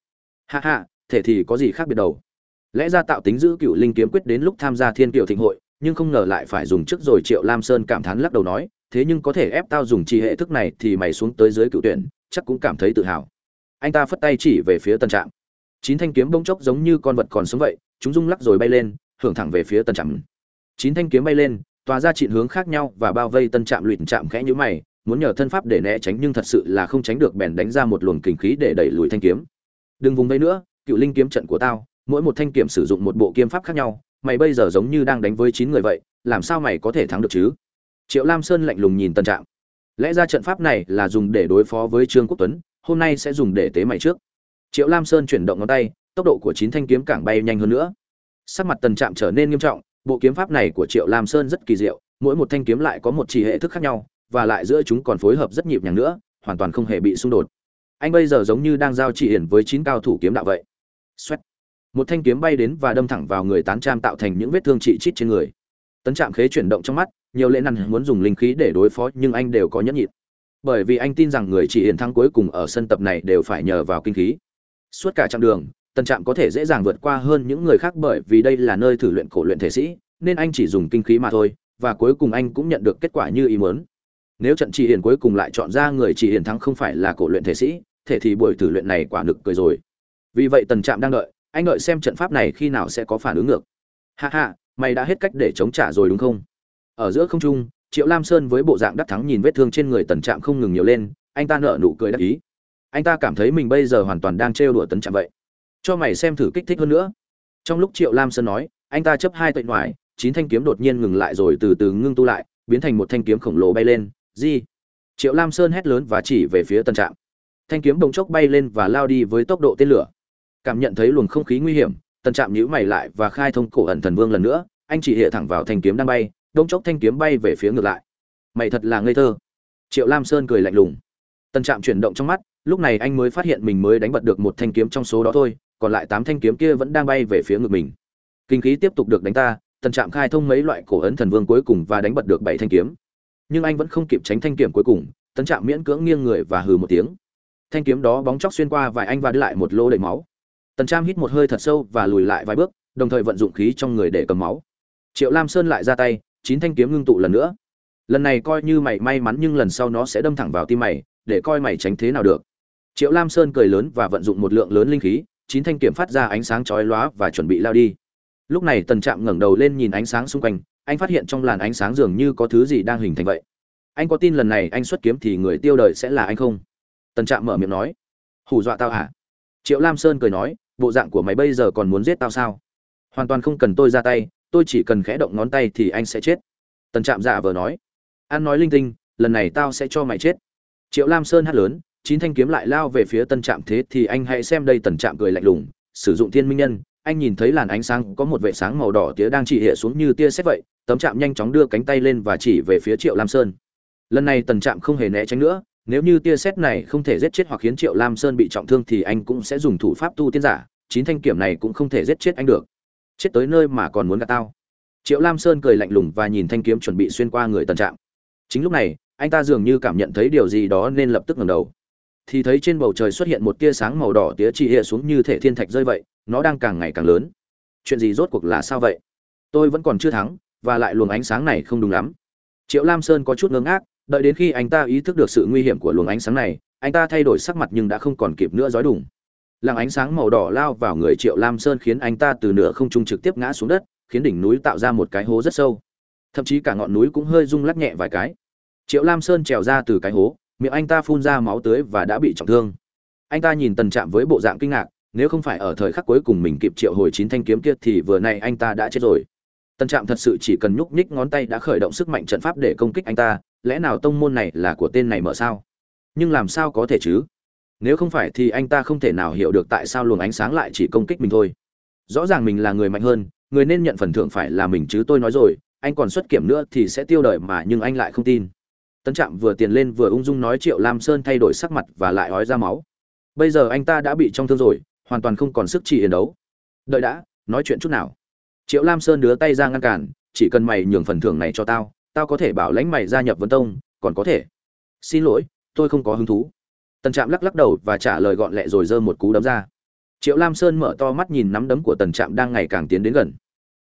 Speaker 1: Hạ hạ thể thì có gì khác biệt đầu lẽ ra tạo tính giữ cựu linh kiếm quyết đến lúc tham gia thiên kiều thịnh hội, nhưng không ngờ lại phải dùng trước rồi triệu lam sơn cảm thán lắc đầu nói, thế nhưng có thể ép tao dùng chi hệ thức này thì mày xuống tới dưới cựu tuyển, chắc cũng cảm thấy tự hào. Anh ta phất tay chỉ về phía tân trạm. Chín thanh kiếm bông chốc giống như con vật còn sống vậy, chúng rung lắc rồi bay lên, hưởng thẳng về phía tân trạm. Chín thanh kiếm bay lên tòa ra trị hướng khác nhau và bao vây tân trạm luyện trạm khẽ như mày, muốn nhờ thân pháp để né tránh nhưng thật sự là không tránh được bèn đánh ra một luồng kình khí để đẩy lùi thanh kiếm. Đừng vùng vây nữa cựu linh kiếm trận của tao, mỗi một thanh kiếm sử dụng một bộ kiếm pháp khác nhau, mày bây giờ giống như đang đánh với chín người vậy, làm sao mày có thể thắng được chứ? Triệu lam sơn lạnh lùng nhìn tân trạm. Lẽ ra trận pháp này là dùng để đối phó với trương quốc tuấn, hôm nay sẽ dùng để tế mày trước. Triệu lam sơn chuyển động ngón tay, tốc độ của chín thanh kiếm càng bay nhanh hơn nữa. Sắc mặt tần trạm trở nên nghiêm trọng, bộ kiếm pháp này của triệu lam sơn rất kỳ diệu, mỗi một thanh kiếm lại có một chỉ hệ thức khác nhau, và lại giữa chúng còn phối hợp rất nhịp nhàng nữa, hoàn toàn không hề bị xung đột. Anh bây giờ giống như đang giao chỉ hiển với chín cao thủ kiếm đạo vậy. Xoẹt. một thanh kiếm bay đến và đâm thẳng vào người tán trạm tạo thành những vết thương trị chít trên người. Tấn trạm khế chuyển động trong mắt, nhiều lẽ nằn muốn dùng linh khí để đối phó, nhưng anh đều có nhẫn nhịn. Bởi vì anh tin rằng người chỉ hiển thắng cuối cùng ở sân tập này đều phải nhờ vào kinh khí. Suốt cả chặng đường tần trạm có thể dễ dàng vượt qua hơn những người khác bởi vì đây là nơi thử luyện cổ luyện thể sĩ, nên anh chỉ dùng kinh khí mà thôi, và cuối cùng anh cũng nhận được kết quả như ý muốn. Nếu trận chỉ hiển cuối cùng lại chọn ra người chỉ hiển thắng không phải là cổ luyện thể sĩ thể thì buổi thử luyện này quả nực cười rồi vì vậy tần trạm đang đợi, anh đợi xem trận pháp này khi nào sẽ có phản ứng ngược. Hạ hạ mày đã hết cách để chống trả rồi đúng không? Ở giữa không trung, triệu lam sơn với bộ dạng đắc thắng nhìn vết thương trên người tần trạm không ngừng nhiều lên, anh ta nở nụ cười đắc ý. Anh ta cảm thấy mình bây giờ hoàn toàn đang trêu đùa tần trạm vậy. Cho mày xem thử kích thích hơn nữa. Trong lúc triệu lam sơn nói, anh ta chấp hai tệ ngoài chín thanh kiếm đột nhiên ngừng lại rồi từ từ ngưng tu lại, biến thành một thanh kiếm khổng lồ bay lên gì triệu lam sơn hét lớn và chỉ về phía tần trạm. Thanh kiếm bỗng chốc bay lên và lao đi với tốc độ tên lửa cảm nhận thấy luồng không khí nguy hiểm, tần trạm nhíu mày lại và khai thông cổ ẩn thần vương lần nữa, anh chỉ hệ thẳng vào thanh kiếm đang bay bỗng chốc thanh kiếm bay về phía ngược lại. Mày thật là ngây thơ. Triệu lam sơn cười lạnh lùng. Tần trạm chuyển động trong mắt, lúc này anh mới phát hiện mình mới đánh bật được một thanh kiếm trong số đó thôi, còn lại tám thanh kiếm kia vẫn đang bay về phía ngực mình. Kinh khí tiếp tục được đánh ta, tần trạm khai thông mấy loại cổ ấn thần vương cuối cùng và đánh bật được bảy thanh kiếm. Nhưng anh vẫn không kịp tránh thanh kiếm cuối cùng, tần trạm miễn cưỡng nghiêng người và hừ một tiếng. Thanh kiếm đó bóng chóc xuyên qua vài anh và đưa lại một lô đầy máu tần trạm hít một hơi thật sâu và lùi lại vài bước, đồng thời vận dụng khí trong người để cầm máu. Triệu lam sơn lại ra tay, chín thanh kiếm ngưng tụ lần nữa. Lần này coi như mày may mắn nhưng lần sau nó sẽ đâm thẳng vào tim mày, để coi mày tránh thế nào được. Triệu lam sơn cười lớn và vận dụng một lượng lớn linh khí, chín thanh kiểm phát ra ánh sáng chói lóa và chuẩn bị lao đi. Lúc này tần trạm ngẩng đầu lên nhìn ánh sáng xung quanh, anh phát hiện trong làn ánh sáng dường như có thứ gì đang hình thành vậy. Anh có tin lần này anh xuất kiếm thì người tiêu đời sẽ là anh không? Tần trạm mở miệng nói. Hù dọa tao hả? Triệu lam sơn cười nói bộ dạng của mày bây giờ còn muốn giết tao sao? Hoàn toàn không cần tôi ra tay, tôi chỉ cần khẽ động ngón tay thì anh sẽ chết. Tần trạm dạ giả vờ nói. An nói linh tinh, lần này tao sẽ cho mày chết. Triệu lam sơn hát lớn, chín thanh kiếm lại lao về phía tân trạm thế thì anh hãy xem đây. Tần trạm cười lạnh lùng, sử dụng thiên minh nhân, anh nhìn thấy làn ánh sáng có một vệ sáng màu đỏ tía đang chỉ hệ xuống như tia xét vậy. Tấm trạm nhanh chóng đưa cánh tay lên và chỉ về phía triệu lam sơn. Lần này tần trạm không hề né tránh nữa nếu như tia xét này không thể giết chết hoặc khiến triệu lam sơn bị trọng thương thì anh cũng sẽ dùng thủ pháp tu tiên giả, chín thanh kiểm này cũng không thể giết chết anh được. Chết tới nơi mà còn muốn gạt tao. Triệu lam sơn cười lạnh lùng và nhìn thanh kiếm chuẩn bị xuyên qua người tần trạm chính lúc này, anh ta dường như cảm nhận thấy điều gì đó nên lập tức ngẩng đầu. Thì thấy trên bầu trời xuất hiện một tia sáng màu đỏ tía chỉ hệ xuống như thể thiên thạch rơi vậy, nó đang càng ngày càng lớn. Chuyện gì rốt cuộc là sao vậy? Tôi vẫn còn chưa thắng, và lại luồng ánh sáng này không đúng lắm. Triệu lam sơn có chút ngơ ngác đợi đến khi anh ta ý thức được sự nguy hiểm của luồng ánh sáng này, anh ta thay đổi sắc mặt nhưng đã không còn kịp nữa dói đủng làng ánh sáng màu đỏ lao vào người triệu lam sơn khiến anh ta từ nửa không trung trực tiếp ngã xuống đất, khiến đỉnh núi tạo ra một cái hố rất sâu. Thậm chí cả ngọn núi cũng hơi rung lắc nhẹ vài cái. Triệu lam sơn trèo ra từ cái hố, miệng anh ta phun ra máu tưới và đã bị trọng thương. Anh ta nhìn tần trạm với bộ dạng kinh ngạc, nếu không phải ở thời khắc cuối cùng mình kịp triệu hồi chín thanh kiếm kia thì vừa nay anh ta đã chết rồi. Tần trạm thật sự chỉ cần nhúc nhích ngón tay đã khởi động sức mạnh trận pháp để công kích anh ta lẽ nào tông môn này là của tên này mở sao? Nhưng làm sao có thể chứ? Nếu không phải thì anh ta không thể nào hiểu được tại sao luồng ánh sáng lại chỉ công kích mình thôi. Rõ ràng mình là người mạnh hơn, người nên nhận phần thưởng phải là mình chứ tôi nói rồi, anh còn xuất kiểm nữa thì sẽ tiêu đời mà nhưng anh lại không tin. Tân trạm vừa tiền lên vừa ung dung nói triệu lam sơn thay đổi sắc mặt và lại ói ra máu. Bây giờ anh ta đã bị trong thương rồi, hoàn toàn không còn sức chỉ hiền đấu. Đợi đã, nói chuyện chút nào. Triệu lam sơn đưa tay ra ngăn cản, chỉ cần mày nhường phần thưởng này cho tao tao có thể bảo lãnh mày gia nhập vấn tông, còn có thể. Xin lỗi, tôi không có hứng thú. Tần trạm lắc lắc đầu và trả lời gọn lẹ rồi giơ một cú đấm ra. Triệu lam sơn mở to mắt nhìn nắm đấm của tần trạm đang ngày càng tiến đến gần.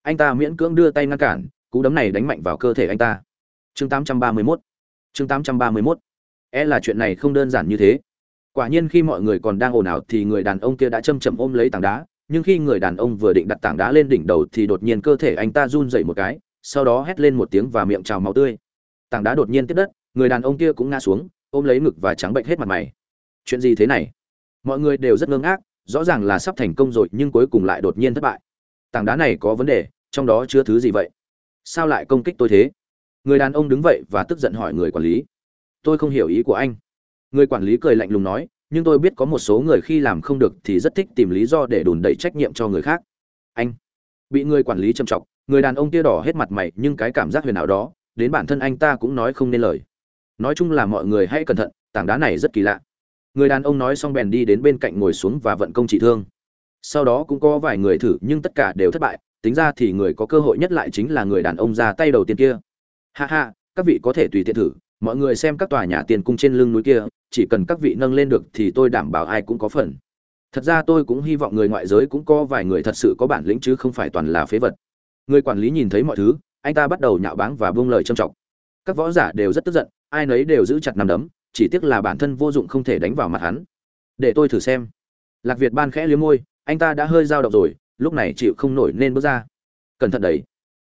Speaker 1: Anh ta miễn cưỡng đưa tay ngăn cản, cú đấm này đánh mạnh vào cơ thể anh ta. Chương 831 chương 831 e là chuyện này không đơn giản như thế. Quả nhiên khi mọi người còn đang ồn ào thì người đàn ông kia đã châm chậm ôm lấy tảng đá, nhưng khi người đàn ông vừa định đặt tảng đá lên đỉnh đầu thì đột nhiên cơ thể anh ta run dậy một cái sau đó hét lên một tiếng và miệng trào máu tươi. Tảng đá đột nhiên tiếp đất, người đàn ông kia cũng ngã xuống, ôm lấy ngực và trắng bệnh hết mặt mày. Chuyện gì thế này? Mọi người đều rất ngơ ngác, rõ ràng là sắp thành công rồi nhưng cuối cùng lại đột nhiên thất bại. Tảng đá này có vấn đề, trong đó chứa thứ gì vậy? Sao lại công kích tôi thế? Người đàn ông đứng vậy và tức giận hỏi người quản lý. Tôi không hiểu ý của anh. Người quản lý cười lạnh lùng nói, nhưng tôi biết có một số người khi làm không được thì rất thích tìm lý do để đùn đẩy trách nhiệm cho người khác. Anh bị người quản lý châm trọng người đàn ông tia đỏ hết mặt mày, nhưng cái cảm giác huyền ảo đó, đến bản thân anh ta cũng nói không nên lời. Nói chung là mọi người hãy cẩn thận, tảng đá này rất kỳ lạ. Người đàn ông nói xong bèn đi đến bên cạnh ngồi xuống và vận công trị thương. Sau đó cũng có vài người thử, nhưng tất cả đều thất bại, tính ra thì người có cơ hội nhất lại chính là người đàn ông ra tay đầu tiên kia. Ha ha, các vị có thể tùy tiện thử, mọi người xem các tòa nhà tiền cung trên lưng núi kia, chỉ cần các vị nâng lên được thì tôi đảm bảo ai cũng có phần. Thật ra tôi cũng hy vọng người ngoại giới cũng có vài người thật sự có bản lĩnh chứ không phải toàn là phế vật người quản lý nhìn thấy mọi thứ, anh ta bắt đầu nhạo báng và buông lời trầm trọng. Các võ giả đều rất tức giận, ai nấy đều giữ chặt nằm đấm, chỉ tiếc là bản thân vô dụng không thể đánh vào mặt hắn. Để tôi thử xem. Lạc việt ban khẽ liếm môi, anh ta đã hơi dao động rồi, lúc này chịu không nổi nên bước ra. Cẩn thận đấy.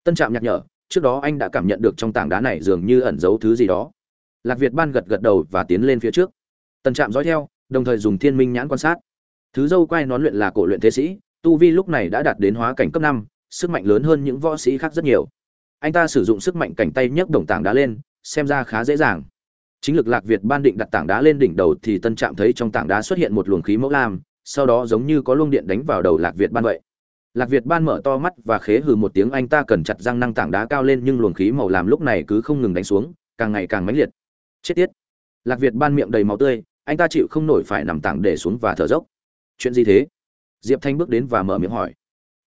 Speaker 1: Tân trạm nhắc nhở, trước đó anh đã cảm nhận được trong tảng đá này dường như ẩn giấu thứ gì đó. Lạc việt ban gật gật đầu và tiến lên phía trước. Tân trạm dõi theo, đồng thời dùng thiên minh nhãn quan sát. Thứ dâu quay nón luyện là cổ luyện thế sĩ, tu vi lúc này đã đạt đến hóa cảnh cấp năm sức mạnh lớn hơn những võ sĩ khác rất nhiều. Anh ta sử dụng sức mạnh cảnh tay nhấc đồng tảng đá lên, xem ra khá dễ dàng. Chính lực lạc việt ban định đặt tảng đá lên đỉnh đầu thì tân trạm thấy trong tảng đá xuất hiện một luồng khí mẫu lam, sau đó giống như có luồng điện đánh vào đầu lạc việt ban vậy. Lạc việt ban mở to mắt và khế hừ một tiếng, anh ta cần chặt răng năng tảng đá cao lên nhưng luồng khí màu làm lúc này cứ không ngừng đánh xuống, càng ngày càng mãnh liệt. Chết tiết. Lạc việt ban miệng đầy máu tươi, anh ta chịu không nổi phải nằm tảng để xuống và thở dốc. Chuyện gì thế? Diệp thanh bước đến và mở miệng hỏi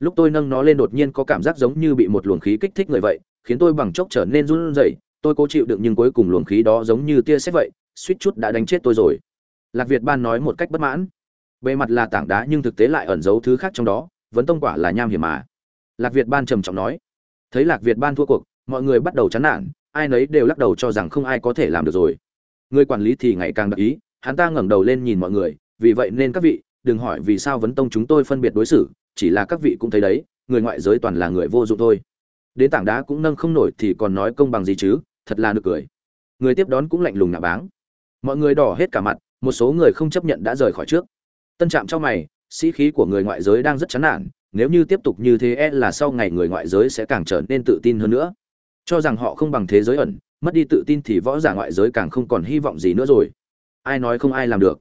Speaker 1: lúc tôi nâng nó lên đột nhiên có cảm giác giống như bị một luồng khí kích thích người vậy, khiến tôi bằng chốc trở nên run rẩy. Tôi cố chịu đựng nhưng cuối cùng luồng khí đó giống như tia sét vậy, suýt chút đã đánh chết tôi rồi. Lạc việt ban nói một cách bất mãn. Bề mặt là tảng đá nhưng thực tế lại ẩn giấu thứ khác trong đó, vấn tông quả là nham hiểm mà. Lạc việt ban trầm trọng nói. Thấy lạc việt ban thua cuộc, mọi người bắt đầu chán nản, ai nấy đều lắc đầu cho rằng không ai có thể làm được rồi. Người quản lý thì ngày càng đặc ý, hắn ta ngẩng đầu lên nhìn mọi người, vì vậy nên các vị, đừng hỏi vì sao vấn tông chúng tôi phân biệt đối xử chỉ là các vị cũng thấy đấy, người ngoại giới toàn là người vô dụng thôi. Đến tảng đá cũng nâng không nổi thì còn nói công bằng gì chứ, thật là nực cười. Người tiếp đón cũng lạnh lùng nạ báng. Mọi người đỏ hết cả mặt, một số người không chấp nhận đã rời khỏi trước. Tân trạm cho mày, sĩ khí của người ngoại giới đang rất chán nản, nếu như tiếp tục như thế e là sau ngày người ngoại giới sẽ càng trở nên tự tin hơn nữa. Cho rằng họ không bằng thế giới ẩn, mất đi tự tin thì võ giả ngoại giới càng không còn hy vọng gì nữa rồi. Ai nói không ai làm được.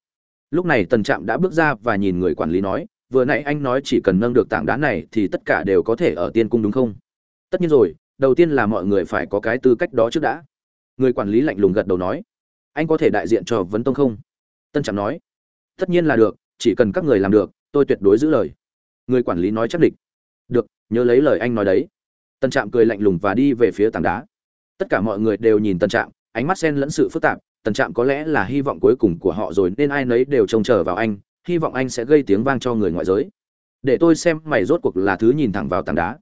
Speaker 1: Lúc này tần trạm đã bước ra và nhìn người quản lý nói vừa nãy anh nói chỉ cần nâng được tảng đá này thì tất cả đều có thể ở tiên cung đúng không? Tất nhiên rồi, đầu tiên là mọi người phải có cái tư cách đó trước đã. Người quản lý lạnh lùng gật đầu nói. Anh có thể đại diện cho vấn tông không? Tân trạm nói. Tất nhiên là được, chỉ cần các người làm được, tôi tuyệt đối giữ lời. Người quản lý nói chắc địch. Được, nhớ lấy lời anh nói đấy. Tân trạm cười lạnh lùng và đi về phía tảng đá. Tất cả mọi người đều nhìn tân trạm, ánh mắt xen lẫn sự phức tạp. Tân trạm có lẽ là hy vọng cuối cùng của họ rồi, nên ai nấy đều trông chờ vào anh hy vọng anh sẽ gây tiếng vang cho người ngoại giới. Để tôi xem mày rốt cuộc là thứ nhìn thẳng vào tảng đá.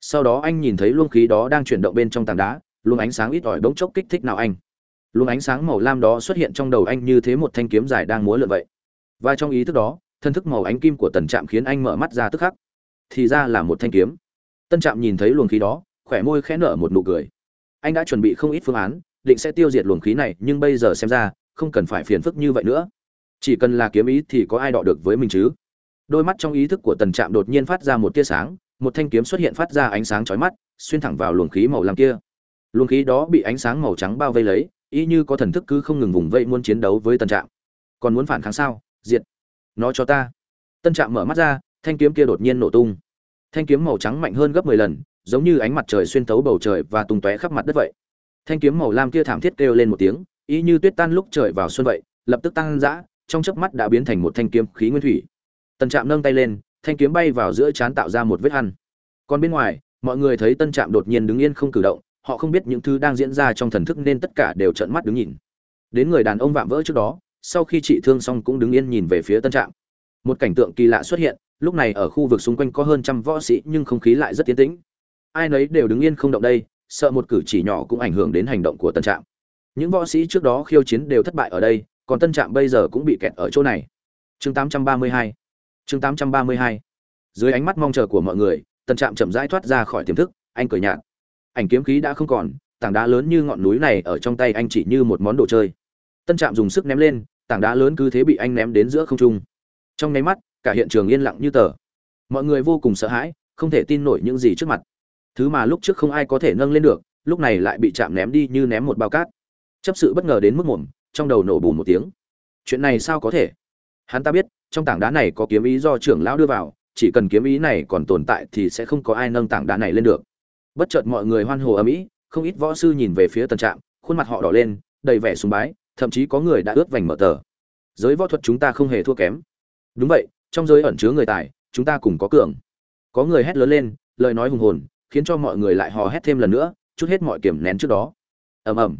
Speaker 1: Sau đó anh nhìn thấy luồng khí đó đang chuyển động bên trong tảng đá, luồng ánh sáng ít ỏi bỗng chốc kích thích nào anh. Luồng ánh sáng màu lam đó xuất hiện trong đầu anh như thế một thanh kiếm dài đang múa lượn vậy. Và trong ý thức đó, thân thức màu ánh kim của tần trạm khiến anh mở mắt ra tức khắc. Thì ra là một thanh kiếm. Tân trạm nhìn thấy luồng khí đó, khỏe môi khẽ nở một nụ cười. Anh đã chuẩn bị không ít phương án, định sẽ tiêu diệt luồng khí này, nhưng bây giờ xem ra, không cần phải phiền phức như vậy nữa chỉ cần là kiếm ý thì có ai đọ được với mình chứ? Đôi mắt trong ý thức của tần trạm đột nhiên phát ra một tia sáng, một thanh kiếm xuất hiện phát ra ánh sáng chói mắt, xuyên thẳng vào luồng khí màu lam kia. Luồng khí đó bị ánh sáng màu trắng bao vây lấy, y như có thần thức cứ không ngừng vùng vây muốn chiến đấu với tần trạm. Còn muốn phản kháng sao? Diệt. Nó cho ta. Tân trạm mở mắt ra, thanh kiếm kia đột nhiên nổ tung. Thanh kiếm màu trắng mạnh hơn gấp mười lần, giống như ánh mặt trời xuyên thấu bầu trời và tung tóe khắp mặt đất vậy. Thanh kiếm màu lam kia thảm thiết kêu lên một tiếng, y như tuyết tan lúc trời vào xuân vậy, lập tức tăng dã trong chớp mắt đã biến thành một thanh kiếm khí nguyên thủy. Tân trạm nâng tay lên, thanh kiếm bay vào giữa trán tạo ra một vết hằn. Còn bên ngoài, mọi người thấy tân trạm đột nhiên đứng yên không cử động, họ không biết những thứ đang diễn ra trong thần thức nên tất cả đều trợn mắt đứng nhìn. Đến người đàn ông vạm vỡ trước đó, sau khi trị thương xong cũng đứng yên nhìn về phía tân trạm. Một cảnh tượng kỳ lạ xuất hiện, lúc này ở khu vực xung quanh có hơn trăm võ sĩ nhưng không khí lại rất tiến tĩnh. Ai nấy đều đứng yên không động đây, sợ một cử chỉ nhỏ cũng ảnh hưởng đến hành động của tân trạm. Những võ sĩ trước đó khiêu chiến đều thất bại ở đây còn tân trạm bây giờ cũng bị kẹt ở chỗ này. Chương 832 chương 832 dưới ánh mắt mong chờ của mọi người, tân trạm chậm rãi thoát ra khỏi tiềm thức, anh cười nhạt. Ảnh kiếm khí đã không còn, tảng đá lớn như ngọn núi này ở trong tay anh chỉ như một món đồ chơi. Tân trạm dùng sức ném lên, tảng đá lớn cứ thế bị anh ném đến giữa không trung. Trong nháy mắt, cả hiện trường yên lặng như tờ. Mọi người vô cùng sợ hãi, không thể tin nổi những gì trước mặt. Thứ mà lúc trước không ai có thể nâng lên được, lúc này lại bị chạm ném đi như ném một bao cát. Chấp sự bất ngờ đến mức mồm trong đầu nổ bùn một tiếng. Chuyện này sao có thể? Hắn ta biết, trong tảng đá này có kiếm ý do trưởng lão đưa vào, chỉ cần kiếm ý này còn tồn tại thì sẽ không có ai nâng tảng đá này lên được. Bất chợt mọi người hoan hô ở mỹ không ít võ sư nhìn về phía tần trạm, khuôn mặt họ đỏ lên, đầy vẻ sùng bái, thậm chí có người đã ướt vành mở tờ. Giới võ thuật chúng ta không hề thua kém. Đúng vậy, trong giới ẩn chứa người tài, chúng ta cùng có cường. Có người hét lớn lên, lời nói hùng hồn, khiến cho mọi người lại hò hét thêm lần nữa, chút hết mọi kiểm nén trước đó. Ầm ầm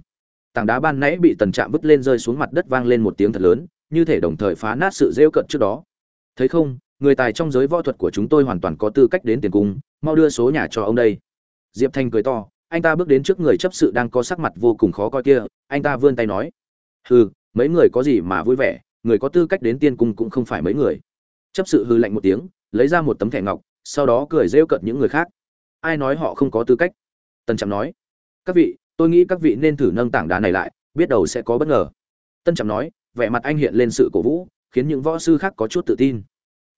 Speaker 1: tảng đá ban nãy bị tần trạm vứt lên rơi xuống mặt đất vang lên một tiếng thật lớn, như thể đồng thời phá nát sự rêu cận trước đó. Thấy không, người tài trong giới võ thuật của chúng tôi hoàn toàn có tư cách đến tiền cung, mau đưa số nhà cho ông đây. Diệp thanh cười to, anh ta bước đến trước người chấp sự đang có sắc mặt vô cùng khó coi kia, anh ta vươn tay nói. Hừ, mấy người có gì mà vui vẻ, người có tư cách đến tiên cung cũng không phải mấy người. Chấp sự hư lạnh một tiếng, lấy ra một tấm thẻ ngọc, sau đó cười rêu cận những người khác. Ai nói họ không có tư cách? Tần trạm nói. Các vị tôi nghĩ các vị nên thử nâng tảng đá này lại, biết đầu sẽ có bất ngờ. Tân trạm nói, vẻ mặt anh hiện lên sự cổ vũ, khiến những võ sư khác có chút tự tin.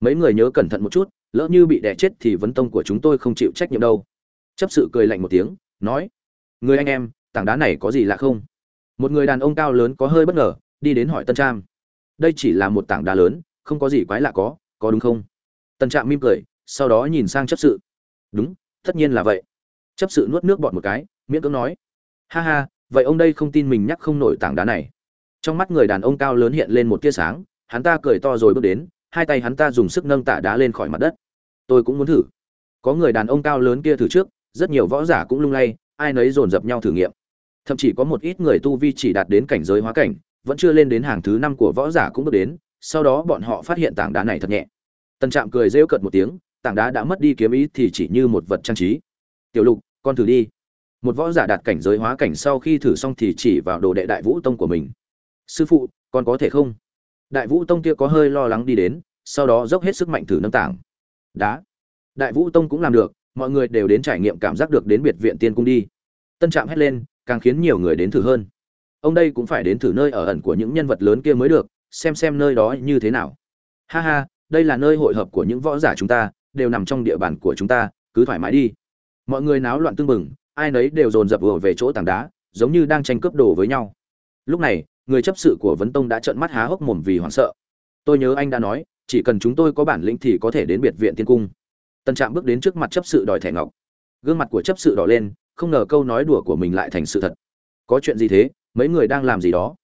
Speaker 1: Mấy người nhớ cẩn thận một chút, lỡ như bị đẻ chết thì vấn tông của chúng tôi không chịu trách nhiệm đâu. Chấp sự cười lạnh một tiếng, nói, người anh em, tảng đá này có gì lạ không? Một người đàn ông cao lớn có hơi bất ngờ, đi đến hỏi tân trạm. Đây chỉ là một tảng đá lớn, không có gì quái lạ có có đúng không? Tân trạm mỉm cười, sau đó nhìn sang chấp sự. Đúng, tất nhiên là vậy. Chấp sự nuốt nước bọt một cái, miễn cưỡng nói ha ha, vậy ông đây không tin mình nhắc không nổi tảng đá này. Trong mắt người đàn ông cao lớn hiện lên một tia sáng, hắn ta cười to rồi bước đến, hai tay hắn ta dùng sức nâng tảng đá lên khỏi mặt đất. Tôi cũng muốn thử. Có người đàn ông cao lớn kia thử trước, rất nhiều võ giả cũng lung lay, ai nấy dồn dập nhau thử nghiệm. Thậm chí có một ít người tu vi chỉ đạt đến cảnh giới hóa cảnh, vẫn chưa lên đến hàng thứ năm của võ giả cũng bước đến, sau đó bọn họ phát hiện tảng đá này thật nhẹ. Tần trạm cười rêu cợt một tiếng, tảng đá đã mất đi kiếm ý thì chỉ như một vật trang trí. Tiểu lục, con thử đi một võ giả đạt cảnh giới hóa cảnh sau khi thử xong thì chỉ vào đồ đệ đại vũ tông của mình. Sư phụ còn có thể không? Đại vũ tông kia có hơi lo lắng đi đến, sau đó dốc hết sức mạnh thử nâng tảng. Đá. Đại vũ tông cũng làm được, mọi người đều đến trải nghiệm cảm giác được đến biệt viện tiên cung đi. Tân trạm hét lên, càng khiến nhiều người đến thử hơn. Ông đây cũng phải đến thử nơi ở ẩn của những nhân vật lớn kia mới được, xem xem nơi đó như thế nào. Ha ha, đây là nơi hội hợp của những võ giả chúng ta, đều nằm trong địa bàn của chúng ta, cứ thoải mái đi. Mọi người náo loạn tưng bừng ai nấy đều dồn dập vừa về chỗ tảng đá, giống như đang tranh cướp đồ với nhau. Lúc này, người chấp sự của vấn tông đã trợn mắt há hốc mồm vì hoảng sợ. Tôi nhớ anh đã nói, chỉ cần chúng tôi có bản lĩnh thì có thể đến biệt viện tiên cung. Tân trạm bước đến trước mặt chấp sự đòi thẻ ngọc. Gương mặt của chấp sự đỏ lên, không ngờ câu nói đùa của mình lại thành sự thật. Có chuyện gì thế? Mấy người đang làm gì đó?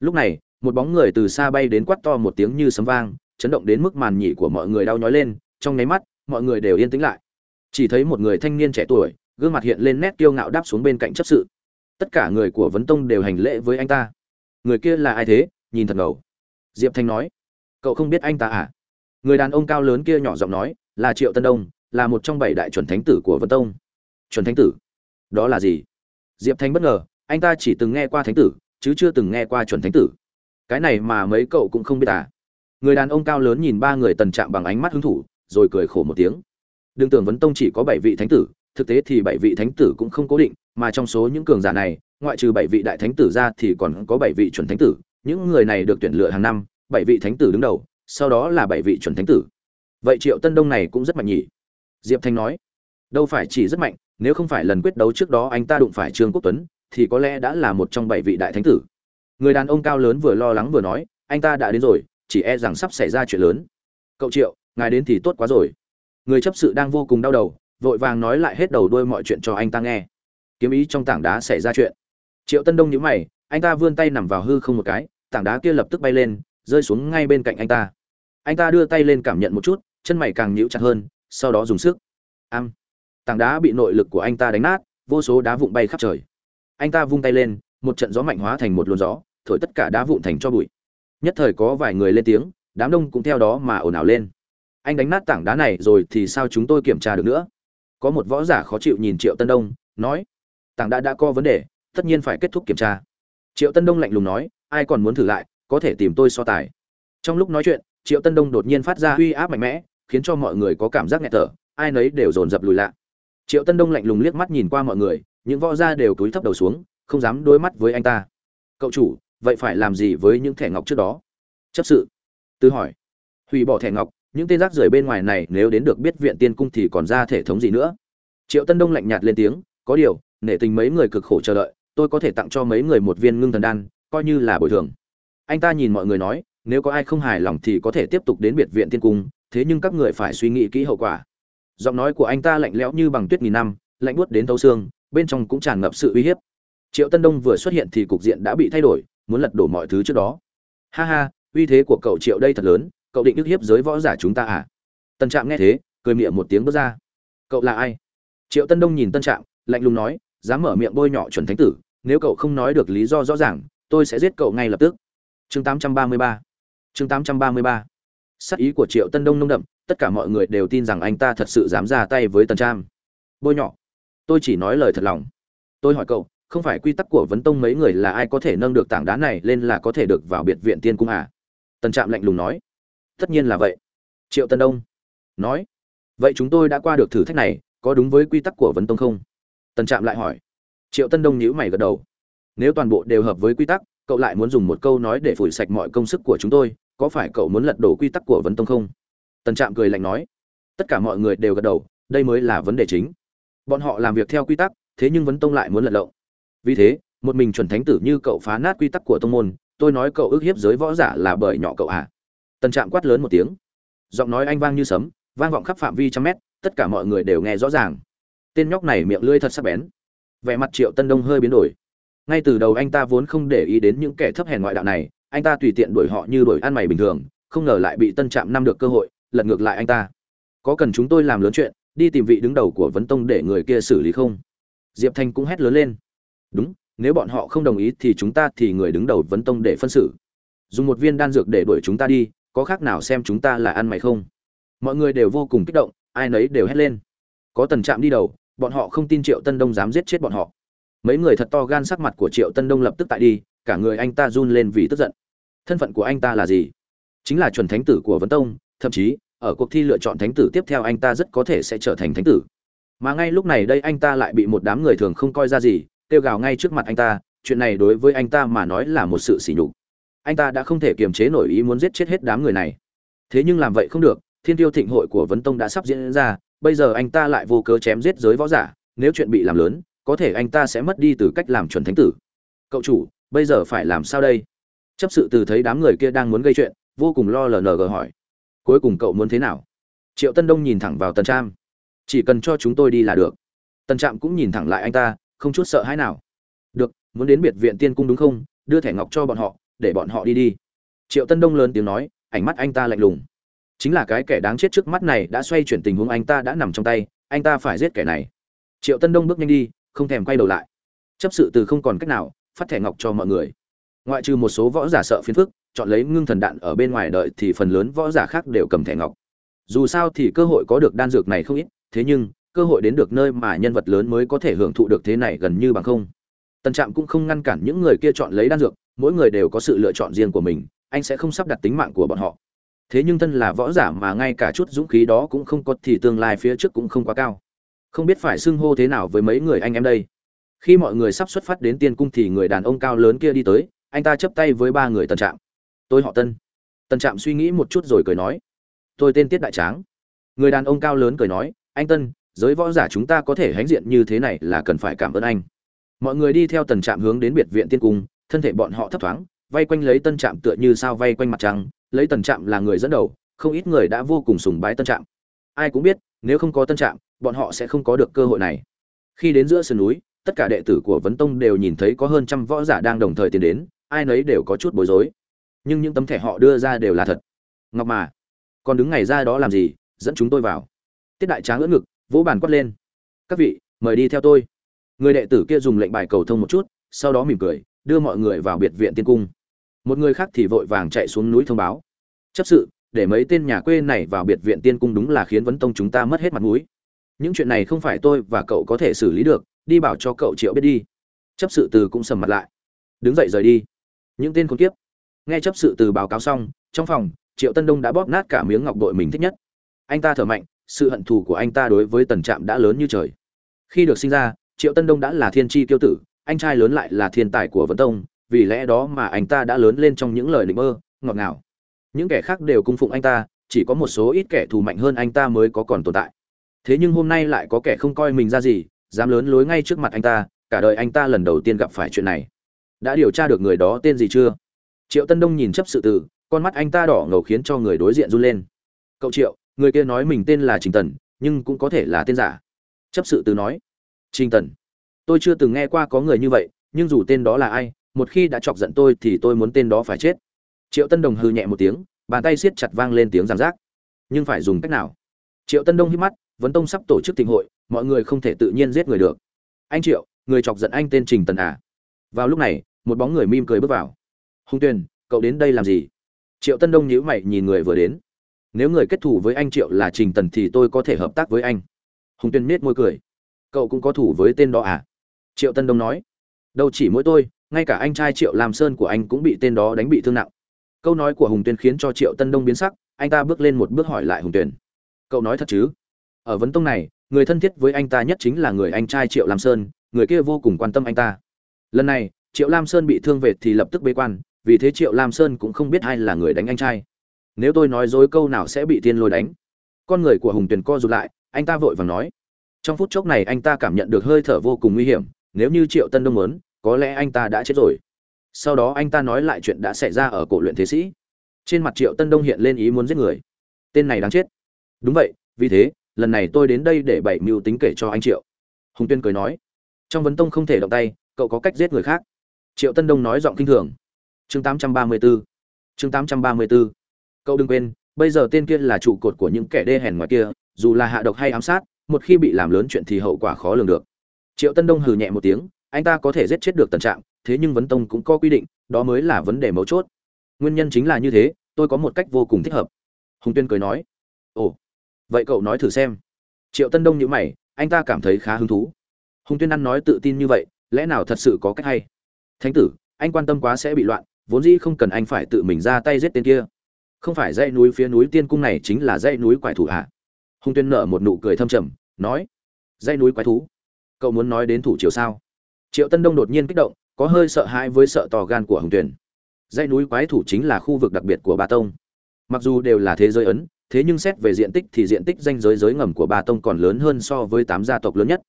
Speaker 1: Lúc này, một bóng người từ xa bay đến quát to một tiếng như sấm vang, chấn động đến mức màn nhị của mọi người đau nhói lên. Trong nháy mắt, mọi người đều yên tĩnh lại. Chỉ thấy một người thanh niên trẻ tuổi gương mặt hiện lên nét kiêu ngạo đáp xuống bên cạnh chấp sự. Tất cả người của vấn tông đều hành lễ với anh ta. Người kia là ai thế? Nhìn thật ngầu. Diệp thanh nói. Cậu không biết anh ta à? Người đàn ông cao lớn kia nhỏ giọng nói, là triệu tân đông, là một trong bảy đại chuẩn thánh tử của vấn tông. Chuẩn thánh tử? Đó là gì? Diệp thanh bất ngờ, anh ta chỉ từng nghe qua thánh tử, chứ chưa từng nghe qua chuẩn thánh tử. Cái này mà mấy cậu cũng không biết à? Người đàn ông cao lớn nhìn ba người tần chạm bằng ánh mắt hứng thủ rồi cười khổ một tiếng. Đừng tưởng vấn tông chỉ có bảy vị thánh tử thực tế thì bảy vị thánh tử cũng không cố định, mà trong số những cường giả này, ngoại trừ bảy vị đại thánh tử ra thì còn có bảy vị chuẩn thánh tử. Những người này được tuyển lựa hàng năm, bảy vị thánh tử đứng đầu, sau đó là bảy vị chuẩn thánh tử. Vậy triệu tân đông này cũng rất mạnh nhỉ? Diệp thanh nói, đâu phải chỉ rất mạnh, nếu không phải lần quyết đấu trước đó anh ta đụng phải trương quốc tuấn, thì có lẽ đã là một trong bảy vị đại thánh tử. Người đàn ông cao lớn vừa lo lắng vừa nói, anh ta đã đến rồi, chỉ e rằng sắp xảy ra chuyện lớn. Cậu triệu, ngài đến thì tốt quá rồi. Người chấp sự đang vô cùng đau đầu vội vàng nói lại hết đầu đuôi mọi chuyện cho anh ta nghe. Kiếm ý trong tảng đá xảy ra chuyện. Triệu tân đông nhíu mày, anh ta vươn tay nằm vào hư không một cái, tảng đá kia lập tức bay lên, rơi xuống ngay bên cạnh anh ta. Anh ta đưa tay lên cảm nhận một chút, chân mày càng nhíu chặt hơn, sau đó dùng sức. Am. Tảng đá bị nội lực của anh ta đánh nát, vô số đá vụn bay khắp trời. Anh ta vung tay lên, một trận gió mạnh hóa thành một luồng gió, thổi tất cả đá vụn thành cho bụi. Nhất thời có vài người lên tiếng, đám đông cũng theo đó mà ồn ào lên. Anh đánh nát tảng đá này rồi thì sao chúng tôi kiểm tra được nữa? Có một võ giả khó chịu nhìn triệu tân đông, nói, tảng đã đã có vấn đề, tất nhiên phải kết thúc kiểm tra. Triệu tân đông lạnh lùng nói, ai còn muốn thử lại, có thể tìm tôi so tài. Trong lúc nói chuyện, triệu tân đông đột nhiên phát ra uy áp mạnh mẽ, khiến cho mọi người có cảm giác nghẹt thở, ai nấy đều dồn dập lùi lại. Triệu tân đông lạnh lùng liếc mắt nhìn qua mọi người, những võ gia đều cúi thấp đầu xuống, không dám đối mắt với anh ta. Cậu chủ, vậy phải làm gì với những thẻ ngọc trước đó? Chấp sự. Tư hỏi. Hủy bỏ thẻ ngọc những tên rác rưởi bên ngoài này nếu đến được biết viện tiên cung thì còn ra thể thống gì nữa? Triệu tân đông lạnh nhạt lên tiếng, có điều, nể tình mấy người cực khổ chờ đợi, tôi có thể tặng cho mấy người một viên ngưng thần đan, coi như là bồi thường. Anh ta nhìn mọi người nói, nếu có ai không hài lòng thì có thể tiếp tục đến biệt viện tiên cung, thế nhưng các người phải suy nghĩ kỹ hậu quả. Giọng nói của anh ta lạnh lẽo như bằng tuyết nghìn năm, lạnh buốt đến thấu xương, bên trong cũng tràn ngập sự uy hiếp. Triệu tân đông vừa xuất hiện thì cục diện đã bị thay đổi, muốn lật đổ mọi thứ trước đó. Ha ha, uy thế của cậu triệu đây thật lớn cậu định ức hiếp giới võ giả chúng ta à? Tân trạm nghe thế, cười miệng một tiếng bước ra. Cậu là ai? Triệu tân đông nhìn tân trạm, lạnh lùng nói, dám mở miệng bôi nhọ chuẩn thánh tử, nếu cậu không nói được lý do rõ ràng, tôi sẽ giết cậu ngay lập tức. Chương 833 chương 833 sắc ý của triệu tân đông nông đậm, tất cả mọi người đều tin rằng anh ta thật sự dám ra tay với tân trạm. Bôi nhọ. Tôi chỉ nói lời thật lòng. Tôi hỏi cậu, không phải quy tắc của vấn tông mấy người là ai có thể nâng được tảng đá này lên là có thể được vào biệt viện tiên cung à? Tân trạm lạnh lùng nói tất nhiên là vậy. Triệu tân đông nói, vậy chúng tôi đã qua được thử thách này, có đúng với quy tắc của vấn tông không? Tần trạm lại hỏi. Triệu tân đông nhíu mày gật đầu. Nếu toàn bộ đều hợp với quy tắc, cậu lại muốn dùng một câu nói để phủi sạch mọi công sức của chúng tôi, có phải cậu muốn lật đổ quy tắc của vấn tông không? Tần trạm cười lạnh nói. Tất cả mọi người đều gật đầu, đây mới là vấn đề chính. Bọn họ làm việc theo quy tắc, thế nhưng vấn tông lại muốn lật lộn vì thế, một mình chuẩn thánh tử như cậu phá nát quy tắc của tông môn, tôi nói cậu ước hiếp giới võ giả là bởi nhỏ cậu à? Tần trạm quát lớn một tiếng. Giọng nói anh vang như sấm, vang vọng khắp phạm vi trăm mét, tất cả mọi người đều nghe rõ ràng. Tên nhóc này miệng lưỡi thật sắc bén. Vẻ mặt triệu tân đông hơi biến đổi. Ngay từ đầu anh ta vốn không để ý đến những kẻ thấp hèn ngoại đạo này, anh ta tùy tiện đuổi họ như đuổi ăn mày bình thường, không ngờ lại bị tân trạm năm được cơ hội, lật ngược lại anh ta. Có cần chúng tôi làm lớn chuyện, đi tìm vị đứng đầu của vấn tông để người kia xử lý không? Diệp thanh cũng hét lớn lên. Đúng, nếu bọn họ không đồng ý thì chúng ta thì người đứng đầu vấn tông để phân xử. Dùng một viên đan dược để đuổi chúng ta đi có khác nào xem chúng ta là ăn mày không? Mọi người đều vô cùng kích động, ai nấy đều hét lên. Có tần trạm đi đầu, bọn họ không tin triệu tân đông dám giết chết bọn họ. Mấy người thật to gan sắc mặt của triệu tân đông lập tức tại đi, cả người anh ta run lên vì tức giận. Thân phận của anh ta là gì? Chính là chuẩn thánh tử của vấn tông, thậm chí, ở cuộc thi lựa chọn thánh tử tiếp theo anh ta rất có thể sẽ trở thành thánh tử. Mà ngay lúc này đây anh ta lại bị một đám người thường không coi ra gì, kêu gào ngay trước mặt anh ta, chuyện này đối với anh ta mà nói là một sự sỉ nhục anh ta đã không thể kiềm chế nổi ý muốn giết chết hết đám người này. Thế nhưng làm vậy không được, thiên tiêu thịnh hội của vấn tông đã sắp diễn ra, bây giờ anh ta lại vô cớ chém giết giới võ giả, nếu chuyện bị làm lớn, có thể anh ta sẽ mất đi từ cách làm chuẩn thánh tử. Cậu chủ, bây giờ phải làm sao đây? Chấp sự từ thấy đám người kia đang muốn gây chuyện, vô cùng lo lng hỏi. Cuối cùng cậu muốn thế nào? Triệu tân đông nhìn thẳng vào tần trạm. Chỉ cần cho chúng tôi đi là được. Tần trạm cũng nhìn thẳng lại anh ta, không chút sợ hãi nào. Được, muốn đến biệt viện tiên cung đúng không? Đưa thẻ ngọc cho bọn họ để bọn họ đi đi. Triệu tân đông lớn tiếng nói, ánh mắt anh ta lạnh lùng. Chính là cái kẻ đáng chết trước mắt này đã xoay chuyển tình huống anh ta đã nằm trong tay, anh ta phải giết kẻ này. Triệu tân đông bước nhanh đi, không thèm quay đầu lại. Chấp sự từ không còn cách nào, phát thẻ ngọc cho mọi người. Ngoại trừ một số võ giả sợ phiền phức, chọn lấy ngưng thần đạn ở bên ngoài đợi thì phần lớn võ giả khác đều cầm thẻ ngọc. Dù sao thì cơ hội có được đan dược này không ít, thế nhưng, cơ hội đến được nơi mà nhân vật lớn mới có thể hưởng thụ được thế này gần như bằng không. Tần trạm cũng không ngăn cản những người kia chọn lấy đan dược mỗi người đều có sự lựa chọn riêng của mình, anh sẽ không sắp đặt tính mạng của bọn họ. Thế nhưng thân là võ giả mà ngay cả chút dũng khí đó cũng không có thì tương lai phía trước cũng không quá cao. Không biết phải xưng hô thế nào với mấy người anh em đây. Khi mọi người sắp xuất phát đến tiên cung thì người đàn ông cao lớn kia đi tới, anh ta chấp tay với ba người tân trạm. Tôi họ tân. Tân trạm suy nghĩ một chút rồi cười nói, tôi tên tiết đại tráng. Người đàn ông cao lớn cười nói, anh tân, giới võ giả chúng ta có thể hãnh diện như thế này là cần phải cảm ơn anh. Mọi người đi theo tần trạm hướng đến biệt viện tiên cung thân thể bọn họ thấp thoáng, vây quanh lấy tân trạm tựa như sao vây quanh mặt trăng, lấy tần trạm là người dẫn đầu, không ít người đã vô cùng sùng bái tân trạm. Ai cũng biết, nếu không có tân trạm, bọn họ sẽ không có được cơ hội này. Khi đến giữa sườn núi, tất cả đệ tử của vấn tông đều nhìn thấy có hơn trăm võ giả đang đồng thời tiến đến, ai nấy đều có chút bối rối. Nhưng những tấm thẻ họ đưa ra đều là thật. Ngọc mà, còn đứng ngày ra đó làm gì, dẫn chúng tôi vào. Tiết đại tráng ưỡn ngực, vỗ bàn quát lên. Các vị, mời đi theo tôi. Người đệ tử kia dùng lệnh bài cầu thông một chút, sau đó mỉm cười đưa mọi người vào biệt viện tiên cung. Một người khác thì vội vàng chạy xuống núi thông báo. Chấp sự, để mấy tên nhà quê này vào biệt viện tiên cung đúng là khiến vấn tông chúng ta mất hết mặt mũi. Những chuyện này không phải tôi và cậu có thể xử lý được, đi bảo cho cậu triệu biết đi. Chấp sự từ cũng sầm mặt lại. Đứng dậy rời đi. Những tên con kiếp. Nghe chấp sự từ báo cáo xong, trong phòng, triệu tân đông đã bóp nát cả miếng ngọc đội mình thích nhất. Anh ta thở mạnh, sự hận thù của anh ta đối với tần trạm đã lớn như trời. Khi được sinh ra, triệu tân đông đã là thiên tri tiêu tử anh trai lớn lại là thiên tài của vấn tông, vì lẽ đó mà anh ta đã lớn lên trong những lời định mơ ngọt ngào. Những kẻ khác đều cung phụng anh ta, chỉ có một số ít kẻ thù mạnh hơn anh ta mới có còn tồn tại. Thế nhưng hôm nay lại có kẻ không coi mình ra gì, dám lớn lối ngay trước mặt anh ta, cả đời anh ta lần đầu tiên gặp phải chuyện này. Đã điều tra được người đó tên gì chưa? Triệu tân đông nhìn chấp sự tử, con mắt anh ta đỏ ngầu khiến cho người đối diện run lên. Cậu triệu, người kia nói mình tên là trình tần, nhưng cũng có thể là tên giả. Chấp sự tử nói, trình tần tôi chưa từng nghe qua có người như vậy, nhưng dù tên đó là ai, một khi đã chọc giận tôi thì tôi muốn tên đó phải chết. Triệu tân đồng hư nhẹ một tiếng, bàn tay siết chặt vang lên tiếng giàn rác. Nhưng phải dùng cách nào? Triệu tân đông hít mắt, vấn tông sắp tổ chức tình hội, mọi người không thể tự nhiên giết người được. Anh triệu, người chọc giận anh tên trình tần à? Vào lúc này, một bóng người mỉm cười bước vào. Hùng tuyền, cậu đến đây làm gì? Triệu tân đông nhíu mày nhìn người vừa đến. Nếu người kết thù với anh triệu là trình tần thì tôi có thể hợp tác với anh. Hùng tuyền miết môi cười. Cậu cũng có thủ với tên đó à? Triệu tân đông nói, đâu chỉ mỗi tôi, ngay cả anh trai triệu làm sơn của anh cũng bị tên đó đánh bị thương nặng. Câu nói của hùng tuyền khiến cho triệu tân đông biến sắc, anh ta bước lên một bước hỏi lại hùng tuyền cậu nói thật chứ? Ở vấn tông này, người thân thiết với anh ta nhất chính là người anh trai triệu lam sơn, người kia vô cùng quan tâm anh ta. Lần này, triệu lam sơn bị thương về thì lập tức bế quan, vì thế triệu lam sơn cũng không biết ai là người đánh anh trai. Nếu tôi nói dối câu nào sẽ bị tiên lôi đánh. Con người của hùng tuyền co rụt lại, anh ta vội vàng nói, trong phút chốc này anh ta cảm nhận được hơi thở vô cùng nguy hiểm nếu như triệu tân đông muốn, có lẽ anh ta đã chết rồi. Sau đó anh ta nói lại chuyện đã xảy ra ở cổ luyện thế sĩ. Trên mặt triệu tân đông hiện lên ý muốn giết người. Tên này đáng chết. Đúng vậy, vì thế, lần này tôi đến đây để bảy mưu tính kể cho anh triệu. Hùng tuyên cười nói. Trong vấn tông không thể động tay, cậu có cách giết người khác. Triệu tân đông nói giọng kinh thường. Chương 834 chương 834 cậu đừng quên, bây giờ tên kia là trụ cột của những kẻ đê hèn ngoài kia, dù là hạ độc hay ám sát, một khi bị làm lớn chuyện thì hậu quả khó lường được triệu tân đông hừ nhẹ một tiếng, anh ta có thể giết chết được tần trạng thế nhưng vấn tông cũng có quy định, đó mới là vấn đề mấu chốt. Nguyên nhân chính là như thế, tôi có một cách vô cùng thích hợp. Hùng tuyên cười nói, ồ, vậy cậu nói thử xem. Triệu tân đông nhữ mày, anh ta cảm thấy khá hứng thú. Hùng tuyên ăn nói tự tin như vậy, lẽ nào thật sự có cách hay? Thánh tử, anh quan tâm quá sẽ bị loạn, vốn dĩ không cần anh phải tự mình ra tay giết tên kia. Không phải dãy núi phía núi tiên cung này chính là dãy núi quải thủ à? hùng tuyên nở một nụ cười thâm trầm, nói, dãy núi quái thú? Cậu muốn nói đến thủ triều sao? Triệu tân đông đột nhiên kích động, có hơi sợ hãi với sợ to gan của hồng tuyền. Dãy núi quái thủ chính là khu vực đặc biệt của ba tông. Mặc dù đều là thế giới ấn, thế nhưng xét về diện tích thì diện tích danh giới giới ngầm của ba tông còn lớn hơn so với tám gia tộc lớn nhất.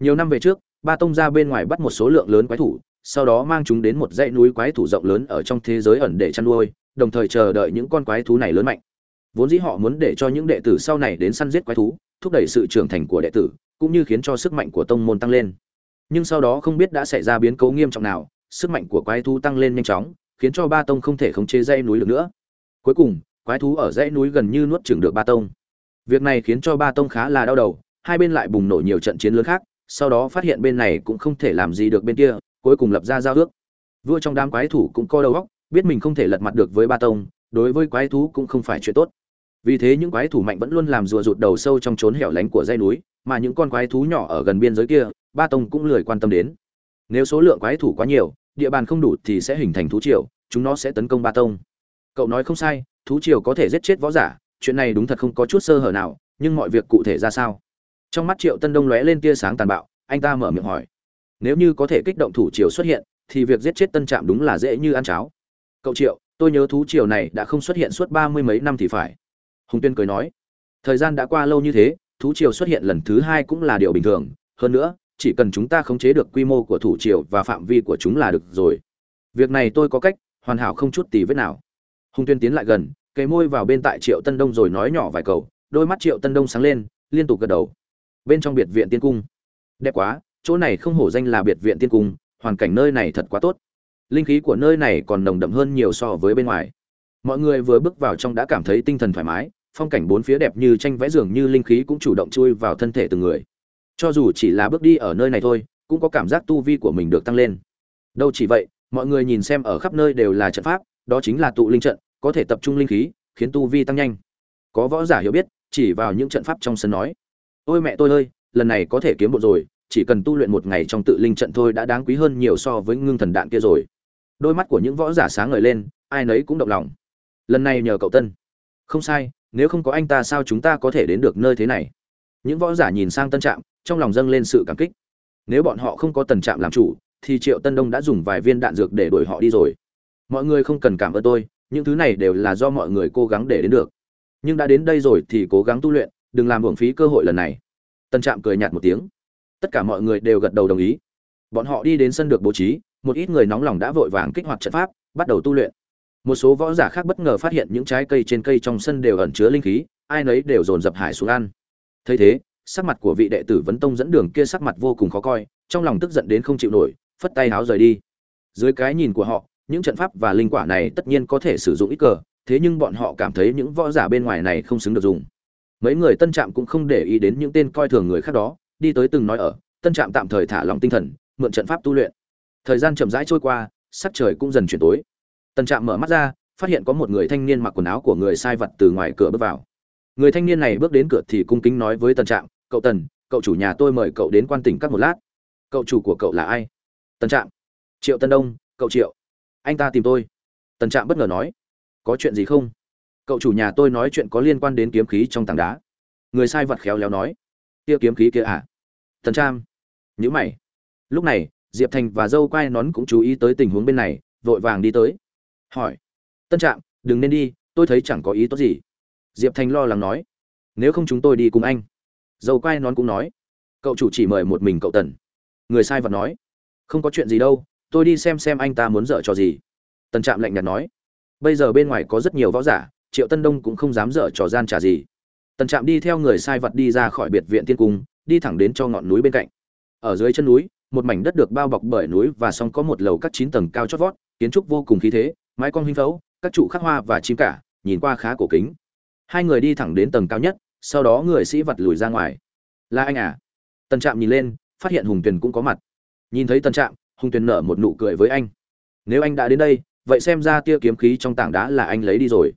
Speaker 1: Nhiều năm về trước, ba tông ra bên ngoài bắt một số lượng lớn quái thủ, sau đó mang chúng đến một dãy núi quái thủ rộng lớn ở trong thế giới ẩn để chăn nuôi, đồng thời chờ đợi những con quái thú này lớn mạnh. Vốn dĩ họ muốn để cho những đệ tử sau này đến săn giết quái thú thúc đẩy sự trưởng thành của đệ tử, cũng như khiến cho sức mạnh của tông môn tăng lên. Nhưng sau đó không biết đã xảy ra biến cố nghiêm trọng nào, sức mạnh của quái thú tăng lên nhanh chóng, khiến cho ba tông không thể khống chế dãy núi được nữa. Cuối cùng, quái thú ở dãy núi gần như nuốt chửng được ba tông. Việc này khiến cho ba tông khá là đau đầu, hai bên lại bùng nổ nhiều trận chiến lớn khác, sau đó phát hiện bên này cũng không thể làm gì được bên kia, cuối cùng lập ra giao ước. Vua trong đám quái thủ cũng co đầu óc, biết mình không thể lật mặt được với ba tông, đối với quái thú cũng không phải chuyện tốt vì thế những quái thủ mạnh vẫn luôn làm rùa rụt đầu sâu trong chốn hẻo lánh của dãy núi, mà những con quái thú nhỏ ở gần biên giới kia, ba tông cũng lười quan tâm đến. Nếu số lượng quái thủ quá nhiều, địa bàn không đủ thì sẽ hình thành thú triều, chúng nó sẽ tấn công ba tông. Cậu nói không sai, thú triều có thể giết chết võ giả, chuyện này đúng thật không có chút sơ hở nào, nhưng mọi việc cụ thể ra sao? Trong mắt triệu tân đông lóe lên tia sáng tàn bạo, anh ta mở miệng hỏi. Nếu như có thể kích động thủ triều xuất hiện, thì việc giết chết tân trạm đúng là dễ như ăn cháo. Cậu triệu, tôi nhớ thú triều này đã không xuất hiện suốt ba mươi mấy năm thì phải hùng tuyên cười nói, thời gian đã qua lâu như thế, thú triều xuất hiện lần thứ hai cũng là điều bình thường. Hơn nữa, chỉ cần chúng ta khống chế được quy mô của thủ triều và phạm vi của chúng là được rồi. Việc này tôi có cách, hoàn hảo không chút tì vết nào. Hùng tuyên tiến lại gần, kề môi vào bên tại triệu tân đông rồi nói nhỏ vài câu, đôi mắt triệu tân đông sáng lên, liên tục gật đầu. Bên trong biệt viện tiên cung. Đẹp quá, chỗ này không hổ danh là biệt viện tiên cung, hoàn cảnh nơi này thật quá tốt. Linh khí của nơi này còn nồng đậm hơn nhiều so với bên ngoài. Mọi người vừa bước vào trong đã cảm thấy tinh thần thoải mái phong cảnh bốn phía đẹp như tranh vẽ dường như linh khí cũng chủ động chui vào thân thể từng người. Cho dù chỉ là bước đi ở nơi này thôi, cũng có cảm giác tu vi của mình được tăng lên. Đâu chỉ vậy, mọi người nhìn xem ở khắp nơi đều là trận pháp, đó chính là tụ linh trận, có thể tập trung linh khí, khiến tu vi tăng nhanh. Có võ giả hiểu biết, chỉ vào những trận pháp trong sân nói, ôi mẹ tôi ơi, lần này có thể kiếm bộ rồi, chỉ cần tu luyện một ngày trong tự linh trận thôi đã đáng quý hơn nhiều so với ngưng thần đạn kia rồi. Đôi mắt của những võ giả sáng ngời lên, ai nấy cũng động lòng. Lần này nhờ cậu tân. Không sai nếu không có anh ta sao chúng ta có thể đến được nơi thế này? Những võ giả nhìn sang tân trạm, trong lòng dâng lên sự cảm kích. Nếu bọn họ không có tần trạm làm chủ, thì triệu tân đông đã dùng vài viên đạn dược để đuổi họ đi rồi. Mọi người không cần cảm ơn tôi, những thứ này đều là do mọi người cố gắng để đến được. Nhưng đã đến đây rồi thì cố gắng tu luyện, đừng làm hưởng phí cơ hội lần này. Tân trạm cười nhạt một tiếng. Tất cả mọi người đều gật đầu đồng ý. Bọn họ đi đến sân được bố trí, một ít người nóng lòng đã vội vàng kích hoạt trận pháp, bắt đầu tu luyện một số võ giả khác bất ngờ phát hiện những trái cây trên cây trong sân đều ẩn chứa linh khí, ai nấy đều dồn dập hải xuống ăn. Thấy thế, sắc mặt của vị đệ tử vấn tông dẫn đường kia sắc mặt vô cùng khó coi, trong lòng tức giận đến không chịu nổi, phất tay háo rời đi. Dưới cái nhìn của họ, những trận pháp và linh quả này tất nhiên có thể sử dụng ít cờ, thế nhưng bọn họ cảm thấy những võ giả bên ngoài này không xứng được dùng. Mấy người tân trạm cũng không để ý đến những tên coi thường người khác đó, đi tới từng nói ở, tân trạm tạm thời thả lòng tinh thần, mượn trận pháp tu luyện. Thời gian chậm rãi trôi qua, sắc trời cũng dần chuyển tối. Tần trạm mở mắt ra, phát hiện có một người thanh niên mặc quần áo của người sai vật từ ngoài cửa bước vào. Người thanh niên này bước đến cửa thì cung kính nói với Tần trạm, cậu tần, cậu chủ nhà tôi mời cậu đến quan tỉnh các một lát. Cậu chủ của cậu là ai? Tần trạm, triệu tân đông, cậu triệu. Anh ta tìm tôi. Tần trạm bất ngờ nói, có chuyện gì không? Cậu chủ nhà tôi nói chuyện có liên quan đến kiếm khí trong tảng đá. Người sai vật khéo léo nói kia kiếm khí kia à? Tần trạm nhữ mày. Lúc này, diệp thành và dâu quai nón cũng chú ý tới tình huống bên này, vội vàng đi tới hỏi. Tân trạm, đừng nên đi, tôi thấy chẳng có ý tốt gì. Diệp thành lo lắng nói. Nếu không chúng tôi đi cùng anh. Dầu quai nón cũng nói. Cậu chủ chỉ mời một mình cậu tần. Người sai vật nói. Không có chuyện gì đâu, tôi đi xem xem anh ta muốn dở trò gì. Tần trạm lạnh nhạt nói. Bây giờ bên ngoài có rất nhiều võ giả, triệu tân đông cũng không dám dở trò gian trả gì. Tần trạm đi theo người sai vật đi ra khỏi biệt viện tiên cung, đi thẳng đến cho ngọn núi bên cạnh. Ở dưới chân núi, một mảnh đất được bao bọc bởi núi và song có một lầu các chín tầng cao chót vót, kiến trúc vô cùng khí thế mái con huynh phấu, các trụ khắc hoa và chim cả, nhìn qua khá cổ kính. Hai người đi thẳng đến tầng cao nhất, sau đó người sĩ vật lùi ra ngoài. Là anh à? Tần trạm nhìn lên, phát hiện hùng tuyền cũng có mặt. Nhìn thấy tần trạm, hùng tuyền nở một nụ cười với anh. Nếu anh đã đến đây, vậy xem ra tia kiếm khí trong tảng đá là anh lấy đi rồi.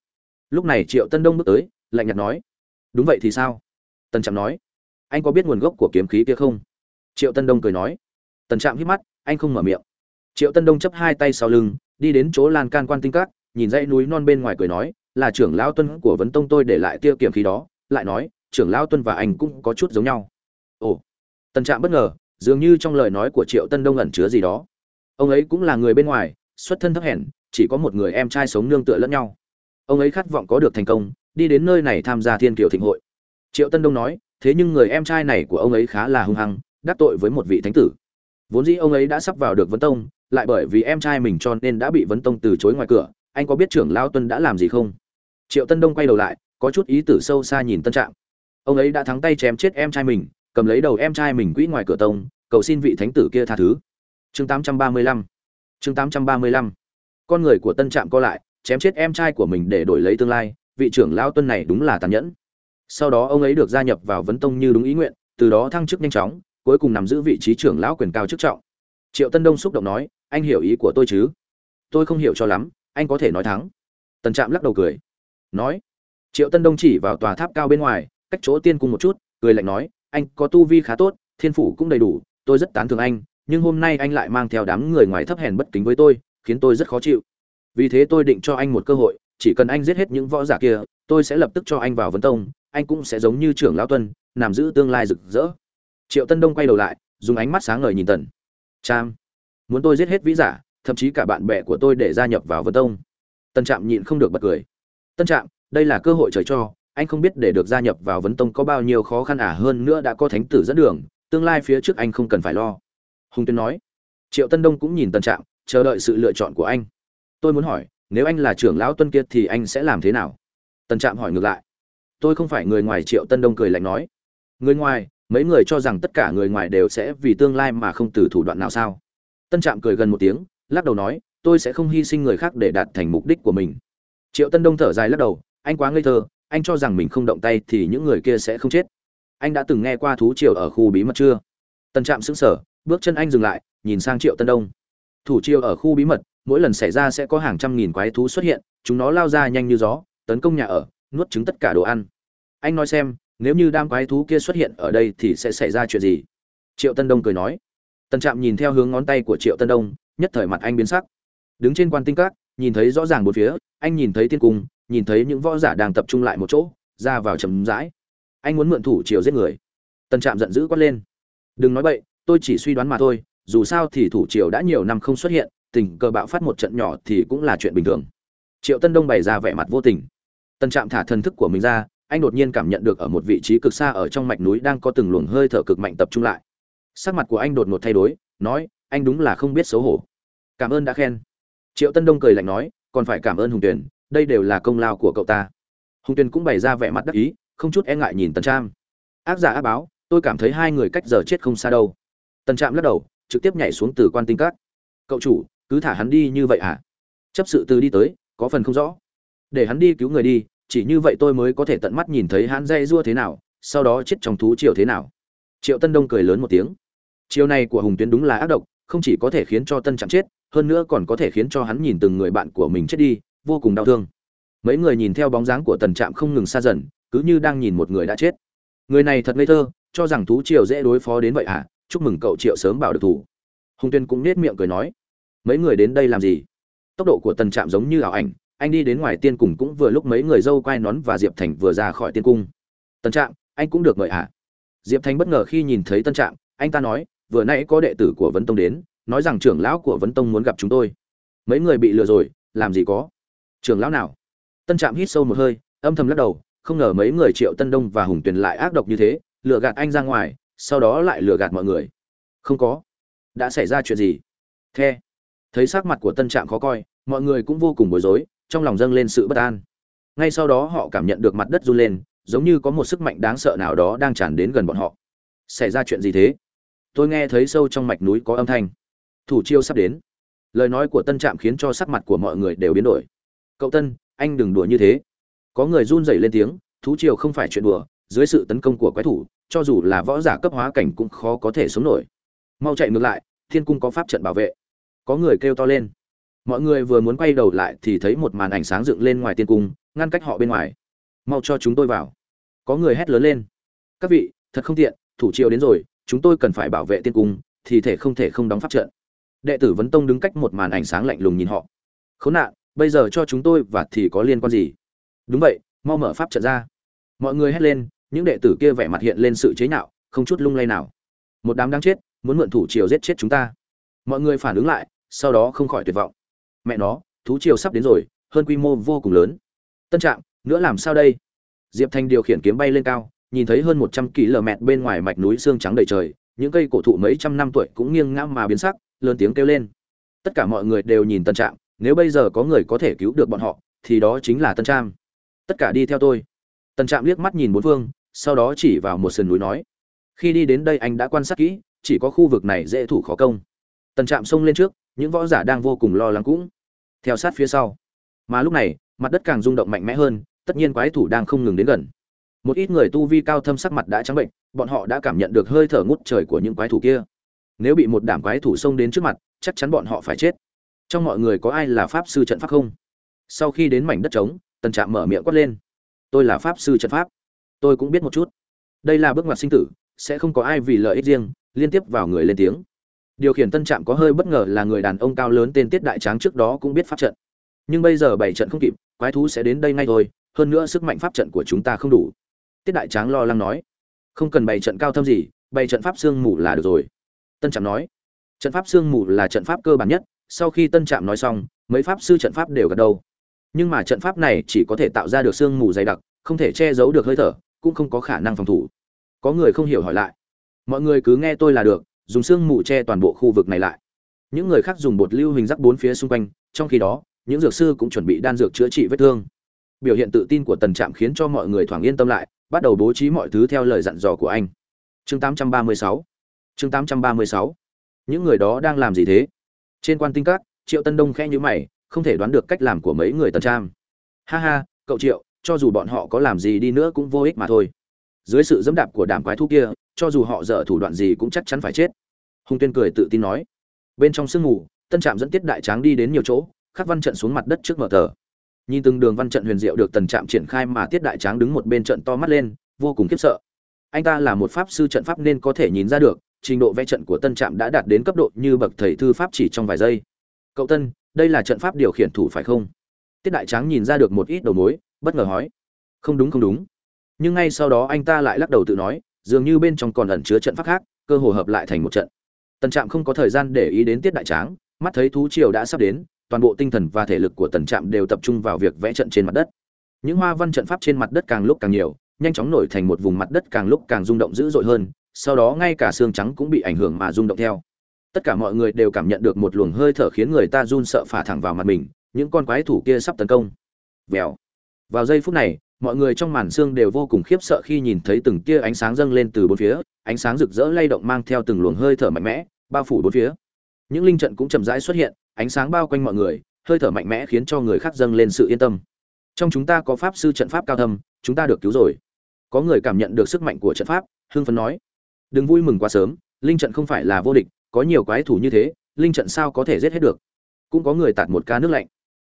Speaker 1: Lúc này triệu tân đông bước tới, lạnh nhạt nói. Đúng vậy thì sao? Tần trạm nói. Anh có biết nguồn gốc của kiếm khí kia không? Triệu tân đông cười nói. Tần trạm hít mắt, anh không mở miệng. Triệu tân đông chấp hai tay sau lưng đi đến chỗ lan can quan tinh các, nhìn dãy núi non bên ngoài cười nói, là trưởng lão tuân của vấn tông tôi để lại tiêu kiểm khí đó. Lại nói, trưởng lão tuân và anh cũng có chút giống nhau. Ồ tân trạm bất ngờ, dường như trong lời nói của triệu tân đông ẩn chứa gì đó. Ông ấy cũng là người bên ngoài, xuất thân thấp hèn, chỉ có một người em trai sống nương tựa lẫn nhau. Ông ấy khát vọng có được thành công, đi đến nơi này tham gia thiên kiều thịnh hội. Triệu tân đông nói, thế nhưng người em trai này của ông ấy khá là hung hăng, đắc tội với một vị thánh tử. Vốn dĩ ông ấy đã sắp vào được vấn tông lại bởi vì em trai mình cho nên đã bị vấn tông từ chối ngoài cửa, anh có biết trưởng lao tuân đã làm gì không? Triệu tân đông quay đầu lại, có chút ý tử sâu xa nhìn tân trạng ông ấy đã thắng tay chém chết em trai mình, cầm lấy đầu em trai mình quỹ ngoài cửa tông, cầu xin vị thánh tử kia tha thứ. Chương 835 chương 835 con người của tân trạm co lại, chém chết em trai của mình để đổi lấy tương lai, vị trưởng lao tuân này đúng là tàn nhẫn. Sau đó ông ấy được gia nhập vào vấn tông như đúng ý nguyện, từ đó thăng chức nhanh chóng, cuối cùng nắm giữ vị trí trưởng lão quyền cao chức trọng. Triệu tân đông xúc động nói anh hiểu ý của tôi chứ? Tôi không hiểu cho lắm anh có thể nói thắng. Tần trạm lắc đầu cười. Nói. Triệu tân đông chỉ vào tòa tháp cao bên ngoài cách chỗ tiên cung một chút cười lạnh nói anh có tu vi khá tốt thiên phủ cũng đầy đủ tôi rất tán thưởng anh nhưng hôm nay anh lại mang theo đám người ngoài thấp hèn bất kính với tôi khiến tôi rất khó chịu. Vì thế tôi định cho anh một cơ hội chỉ cần anh giết hết những võ giả kia tôi sẽ lập tức cho anh vào vấn tông anh cũng sẽ giống như trưởng lão tuân nằm giữ tương lai rực rỡ. Triệu tân đông quay đầu lại dùng ánh mắt sáng ngời nhìn tần. Trang, muốn tôi giết hết vĩ giả, thậm chí cả bạn bè của tôi để gia nhập vào vân tông. Tân trạm nhịn không được bật cười. Tân trạm, đây là cơ hội trời cho, anh không biết để được gia nhập vào vấn tông có bao nhiêu khó khăn ả à hơn nữa đã có thánh tử dẫn đường, tương lai phía trước anh không cần phải lo. Hùng tuyên nói. Triệu tân đông cũng nhìn tân trạm, chờ đợi sự lựa chọn của anh. Tôi muốn hỏi, nếu anh là trưởng lão tuân kiệt thì anh sẽ làm thế nào? Tân trạm hỏi ngược lại. Tôi không phải người ngoài, triệu tân đông cười lạnh nói. Người ngoài, mấy người cho rằng tất cả người ngoài đều sẽ vì tương lai mà không từ thủ đoạn nào sao? Tân trạm cười gần một tiếng, lắc đầu nói, tôi sẽ không hy sinh người khác để đạt thành mục đích của mình. Triệu tân đông thở dài lắc đầu, anh quá ngây thơ, anh cho rằng mình không động tay thì những người kia sẽ không chết. Anh đã từng nghe qua thú triều ở khu bí mật chưa? Tân trạm sững sờ, bước chân anh dừng lại, nhìn sang triệu tân đông. Thủ triều ở khu bí mật, mỗi lần xảy ra sẽ có hàng trăm nghìn quái thú xuất hiện, chúng nó lao ra nhanh như gió, tấn công nhà ở, nuốt trứng tất cả đồ ăn. Anh nói xem, nếu như đám quái thú kia xuất hiện ở đây thì sẽ xảy ra chuyện gì? Triệu tân đông cười nói tân trạm nhìn theo hướng ngón tay của triệu tân đông, nhất thời mặt anh biến sắc. Đứng trên quan tinh các, nhìn thấy rõ ràng bốn phía, anh nhìn thấy tiên cung, nhìn thấy những võ giả đang tập trung lại một chỗ, ra vào chấm rãi. Anh muốn mượn thủ triều giết người. Tân trạm giận dữ quát lên. Đừng nói bậy, tôi chỉ suy đoán mà thôi, dù sao thì thủ triều đã nhiều năm không xuất hiện, tình cờ bạo phát một trận nhỏ thì cũng là chuyện bình thường. Triệu tân đông bày ra vẻ mặt vô tình. Tân trạm thả thần thức của mình ra, anh đột nhiên cảm nhận được ở một vị trí cực xa ở trong mạch núi đang có từng luồng hơi thở cực mạnh tập trung lại sắc mặt của anh đột ngột thay đổi, nói, anh đúng là không biết xấu hổ. Cảm ơn đã khen. Triệu tân đông cười lạnh nói, còn phải cảm ơn hùng tuyền, đây đều là công lao của cậu ta. Hùng tuyền cũng bày ra vẻ mặt đắc ý, không chút e ngại nhìn tần trạm. Ác giả ác báo, tôi cảm thấy hai người cách giờ chết không xa đâu. Tần trạm lắc đầu, trực tiếp nhảy xuống từ quan tinh cát cậu chủ, cứ thả hắn đi như vậy hả? Chấp sự từ đi tới, có phần không rõ. Để hắn đi cứu người đi, chỉ như vậy tôi mới có thể tận mắt nhìn thấy hắn dây dua thế nào, sau đó chết trong thú triều thế nào. Triệu tân đông cười lớn một tiếng chiều này của hùng tuyến đúng là ác độc, không chỉ có thể khiến cho tân chẳng chết, hơn nữa còn có thể khiến cho hắn nhìn từng người bạn của mình chết đi, vô cùng đau thương. Mấy người nhìn theo bóng dáng của tần trạm không ngừng xa dần, cứ như đang nhìn một người đã chết. Người này thật ngây thơ, cho rằng thú triều dễ đối phó đến vậy à? Chúc mừng cậu triệu sớm bảo được thủ. Hùng tuyên cũng nết miệng cười nói, mấy người đến đây làm gì? Tốc độ của tần trạm giống như ảo ảnh, anh đi đến ngoài tiên cung cũng vừa lúc mấy người dâu quai nón và diệp thành vừa ra khỏi tiên cung. Tân trạm, anh cũng được mời ạ à? diệp thành bất ngờ khi nhìn thấy tân trạm, anh ta nói vừa nãy có đệ tử của vấn tông đến, nói rằng trưởng lão của vấn tông muốn gặp chúng tôi. Mấy người bị lừa rồi, làm gì có? Trưởng lão nào? Tân trạm hít sâu một hơi, âm thầm lắc đầu, không ngờ mấy người triệu tân đông và hùng tuyền lại ác độc như thế, lừa gạt anh ra ngoài, sau đó lại lừa gạt mọi người. Không có. Đã xảy ra chuyện gì? The. Thấy sắc mặt của tân trạm khó coi, mọi người cũng vô cùng bối rối, trong lòng dâng lên sự bất an. Ngay sau đó họ cảm nhận được mặt đất run lên, giống như có một sức mạnh đáng sợ nào đó đang tràn đến gần bọn họ. Xảy ra chuyện gì thế? Tôi nghe thấy sâu trong mạch núi có âm thanh. Thủ chiêu sắp đến. Lời nói của tân trạm khiến cho sắc mặt của mọi người đều biến đổi. Cậu tân, anh đừng đùa như thế. Có người run rẩy lên tiếng, thú triều không phải chuyện đùa, dưới sự tấn công của quái thủ, cho dù là võ giả cấp hóa cảnh cũng khó có thể sống nổi. Mau chạy ngược lại, thiên cung có pháp trận bảo vệ. Có người kêu to lên. Mọi người vừa muốn quay đầu lại thì thấy một màn ảnh sáng dựng lên ngoài tiên cung, ngăn cách họ bên ngoài. Mau cho chúng tôi vào. Có người hét lớn lên. Các vị, thật không tiện, thủ triều đến rồi chúng tôi cần phải bảo vệ tiên cung, thì thể không thể không đóng pháp trận. Đệ tử vấn tông đứng cách một màn ảnh sáng lạnh lùng nhìn họ. Khốn nạn, bây giờ cho chúng tôi và thì có liên quan gì? Đúng vậy, mau mở pháp trận ra. Mọi người hét lên, những đệ tử kia vẻ mặt hiện lên sự chế nhạo, không chút lung lay nào. Một đám đáng chết, muốn mượn thủ triều giết chết chúng ta. Mọi người phản ứng lại, sau đó không khỏi tuyệt vọng. Mẹ nó, thú triều sắp đến rồi, hơn quy mô vô cùng lớn. Tân trạng nữa làm sao đây? Diệp thanh điều khiển kiếm bay lên cao nhìn thấy hơn một trăm km bên ngoài mạch núi xương trắng đầy trời, những cây cổ thụ mấy trăm năm tuổi cũng nghiêng ngã mà biến sắc, lớn tiếng kêu lên. Tất cả mọi người đều nhìn tân trạm, nếu bây giờ có người có thể cứu được bọn họ, thì đó chính là tân trạm. Tất cả đi theo tôi. Tân trạm liếc mắt nhìn bốn phương, sau đó chỉ vào một sườn núi nói, khi đi đến đây anh đã quan sát kỹ, chỉ có khu vực này dễ thủ khó công. Tân trạm xông lên trước, những võ giả đang vô cùng lo lắng cũng theo sát phía sau. Mà lúc này, mặt đất càng rung động mạnh mẽ hơn, tất nhiên quái thủ đang không ngừng đến gần một ít người tu vi cao thâm sắc mặt đã trắng bệnh, bọn họ đã cảm nhận được hơi thở ngút trời của những quái thủ kia. Nếu bị một đảm quái thủ xông đến trước mặt, chắc chắn bọn họ phải chết. Trong mọi người có ai là pháp sư trận pháp không? Sau khi đến mảnh đất trống, tần trạm mở miệng quát lên. Tôi là pháp sư trận pháp. Tôi cũng biết một chút. Đây là bước ngoặt sinh tử, sẽ không có ai vì lợi ích riêng, liên tiếp vào người lên tiếng. Điều khiển tân trạm có hơi bất ngờ là người đàn ông cao lớn tên tiết đại tráng trước đó cũng biết pháp trận. Nhưng bây giờ bảy trận không kịp, quái thú sẽ đến đây ngay thôi, hơn nữa sức mạnh pháp trận của chúng ta không đủ tiết đại tráng lo lắng nói, không cần bày trận cao thâm gì, bày trận pháp sương mù là được rồi. Tân trạm nói, trận pháp sương mù là trận pháp cơ bản nhất, sau khi tân trạm nói xong, mấy pháp sư trận pháp đều gật đầu. Nhưng mà trận pháp này chỉ có thể tạo ra được sương mù dày đặc, không thể che giấu được hơi thở, cũng không có khả năng phòng thủ. Có người không hiểu hỏi lại, mọi người cứ nghe tôi là được, dùng sương mù che toàn bộ khu vực này lại. Những người khác dùng bột lưu hình rắc bốn phía xung quanh, trong khi đó, những dược sư cũng chuẩn bị đan dược chữa trị vết thương. Biểu hiện tự tin của tần trạm khiến cho mọi người thoáng yên tâm lại bắt đầu bố trí mọi thứ theo lời dặn dò của anh. Chương 836 chương 836 những người đó đang làm gì thế? Trên quan tinh các, triệu tân đông khẽ nhíu mày, không thể đoán được cách làm của mấy người tần trang ha ha, cậu triệu, cho dù bọn họ có làm gì đi nữa cũng vô ích mà thôi. Dưới sự dẫm đạp của đàm quái thú kia, cho dù họ dở thủ đoạn gì cũng chắc chắn phải chết. Hùng tuyên cười tự tin nói. Bên trong sương mù, tân trạm dẫn tiết đại tráng đi đến nhiều chỗ, khắc văn trận xuống mặt đất trước mở tờ nhìn từng đường văn trận huyền diệu được tần trạm triển khai mà tiết đại tráng đứng một bên trận to mắt lên, vô cùng khiếp sợ. Anh ta là một pháp sư trận pháp nên có thể nhìn ra được, trình độ vẽ trận của tân trạm đã đạt đến cấp độ như bậc thầy thư pháp chỉ trong vài giây. Cậu tân, đây là trận pháp điều khiển thủ phải không? Tiết đại tráng nhìn ra được một ít đầu mối, bất ngờ hỏi. Không đúng không đúng. Nhưng ngay sau đó anh ta lại lắc đầu tự nói, dường như bên trong còn ẩn chứa trận pháp khác, cơ hồ hợp lại thành một trận. Tân trạm không có thời gian để ý đến tiết đại tráng, mắt thấy thú triều đã sắp đến toàn bộ tinh thần và thể lực của tần trạm đều tập trung vào việc vẽ trận trên mặt đất. Những hoa văn trận pháp trên mặt đất càng lúc càng nhiều, nhanh chóng nổi thành một vùng mặt đất càng lúc càng rung động dữ dội hơn, sau đó ngay cả xương trắng cũng bị ảnh hưởng mà rung động theo. Tất cả mọi người đều cảm nhận được một luồng hơi thở khiến người ta run sợ phả thẳng vào mặt mình, những con quái thủ kia sắp tấn công. Vèo. Vào giây phút này, mọi người trong màn xương đều vô cùng khiếp sợ khi nhìn thấy từng tia ánh sáng dâng lên từ bốn phía, ánh sáng rực rỡ lay động mang theo từng luồng hơi thở mạnh mẽ, bao phủ bốn phía. Những linh trận cũng chậm rãi xuất hiện ánh sáng bao quanh mọi người, hơi thở mạnh mẽ khiến cho người khác dâng lên sự yên tâm. Trong chúng ta có pháp sư trận pháp cao thâm, chúng ta được cứu rồi. Có người cảm nhận được sức mạnh của trận pháp, hưng phấn nói. Đừng vui mừng quá sớm, linh trận không phải là vô địch, có nhiều quái thủ như thế, linh trận sao có thể giết hết được? Cũng có người tạt một ca nước lạnh.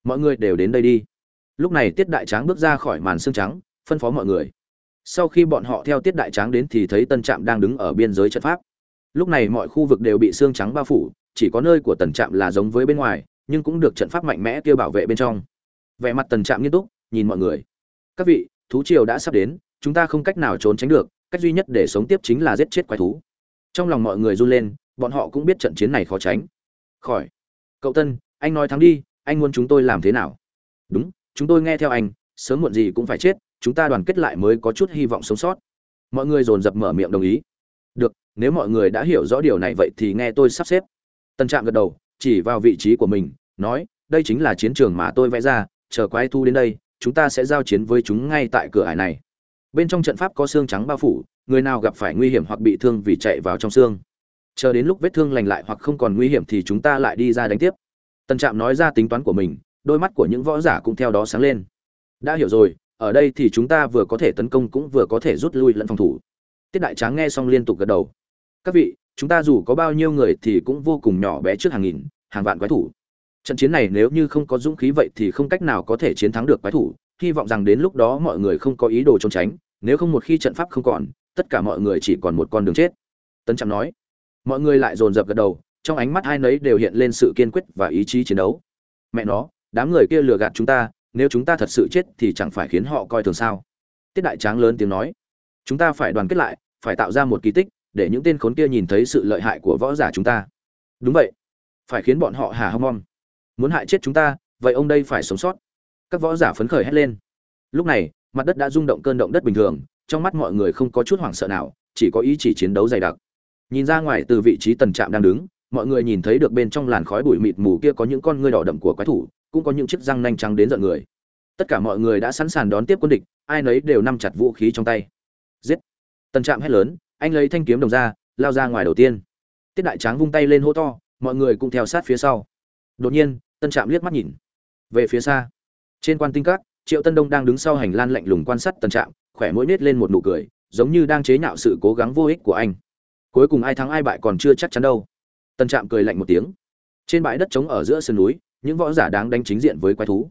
Speaker 1: Mọi người đều đến đây đi. Lúc này tiết đại tráng bước ra khỏi màn xương trắng, phân phó mọi người. Sau khi bọn họ theo tiết đại tráng đến thì thấy tân trạm đang đứng ở biên giới trận pháp. Lúc này mọi khu vực đều bị xương trắng bao phủ chỉ có nơi của tần trạm là giống với bên ngoài, nhưng cũng được trận pháp mạnh mẽ kia bảo vệ bên trong. Vẻ mặt tần trạm nghiêm túc, nhìn mọi người. Các vị, thú triều đã sắp đến, chúng ta không cách nào trốn tránh được, cách duy nhất để sống tiếp chính là giết chết quái thú. Trong lòng mọi người run lên, bọn họ cũng biết trận chiến này khó tránh. Khỏi. Cậu tân, anh nói thắng đi, anh muốn chúng tôi làm thế nào? Đúng, chúng tôi nghe theo anh, sớm muộn gì cũng phải chết, chúng ta đoàn kết lại mới có chút hy vọng sống sót. Mọi người dồn dập mở miệng đồng ý. Được, nếu mọi người đã hiểu rõ điều này vậy thì nghe tôi sắp xếp tân trạm gật đầu, chỉ vào vị trí của mình, nói, đây chính là chiến trường mà tôi vẽ ra, chờ quái thu đến đây, chúng ta sẽ giao chiến với chúng ngay tại cửa ải này. Bên trong trận pháp có xương trắng bao phủ, người nào gặp phải nguy hiểm hoặc bị thương vì chạy vào trong xương. Chờ đến lúc vết thương lành lại hoặc không còn nguy hiểm thì chúng ta lại đi ra đánh tiếp. Tân trạm nói ra tính toán của mình, đôi mắt của những võ giả cũng theo đó sáng lên. Đã hiểu rồi, ở đây thì chúng ta vừa có thể tấn công cũng vừa có thể rút lui lẫn phòng thủ. Tiết đại tráng nghe xong liên tục gật đầu. Các vị chúng ta dù có bao nhiêu người thì cũng vô cùng nhỏ bé trước hàng nghìn, hàng vạn quái thủ. Trận chiến này nếu như không có dũng khí vậy thì không cách nào có thể chiến thắng được quái thủ. Hy vọng rằng đến lúc đó mọi người không có ý đồ trốn tránh, nếu không một khi trận pháp không còn, tất cả mọi người chỉ còn một con đường chết. Tấn trạm nói. Mọi người lại dồn dập gật đầu, trong ánh mắt hai nấy đều hiện lên sự kiên quyết và ý chí chiến đấu. Mẹ nó, đám người kia lừa gạt chúng ta, nếu chúng ta thật sự chết thì chẳng phải khiến họ coi thường sao? Tiết đại tráng lớn tiếng nói. Chúng ta phải đoàn kết lại, phải tạo ra một kỳ tích để những tên khốn kia nhìn thấy sự lợi hại của võ giả chúng ta. Đúng vậy. Phải khiến bọn họ hà hông mong muốn hại chết chúng ta, vậy ông đây phải sống sót. Các võ giả phấn khởi hét lên. Lúc này, mặt đất đã rung động cơn động đất bình thường, trong mắt mọi người không có chút hoảng sợ nào, chỉ có ý chỉ chiến đấu dày đặc. Nhìn ra ngoài từ vị trí tần trạm đang đứng, mọi người nhìn thấy được bên trong làn khói bụi mịt mù kia có những con ngươi đỏ đậm của quái thủ, cũng có những chiếc răng nanh trắng đến giận người. Tất cả mọi người đã sẵn sàng đón tiếp quân địch, ai nấy đều nắm chặt vũ khí trong tay. Giết! Tần trạm hét lớn anh lấy thanh kiếm đồng ra, lao ra ngoài đầu tiên. Tiết đại tráng vung tay lên hô to, mọi người cũng theo sát phía sau. Đột nhiên, tân trạm liếc mắt nhìn. Về phía xa, trên quan tinh các, triệu tân đông đang đứng sau hành lan lạnh lùng quan sát tân trạm, khỏe mũi nết lên một nụ cười, giống như đang chế nhạo sự cố gắng vô ích của anh. Cuối cùng ai thắng ai bại còn chưa chắc chắn đâu. Tân trạm cười lạnh một tiếng. Trên bãi đất trống ở giữa sườn núi, những võ giả đang đánh chính diện với quái thú.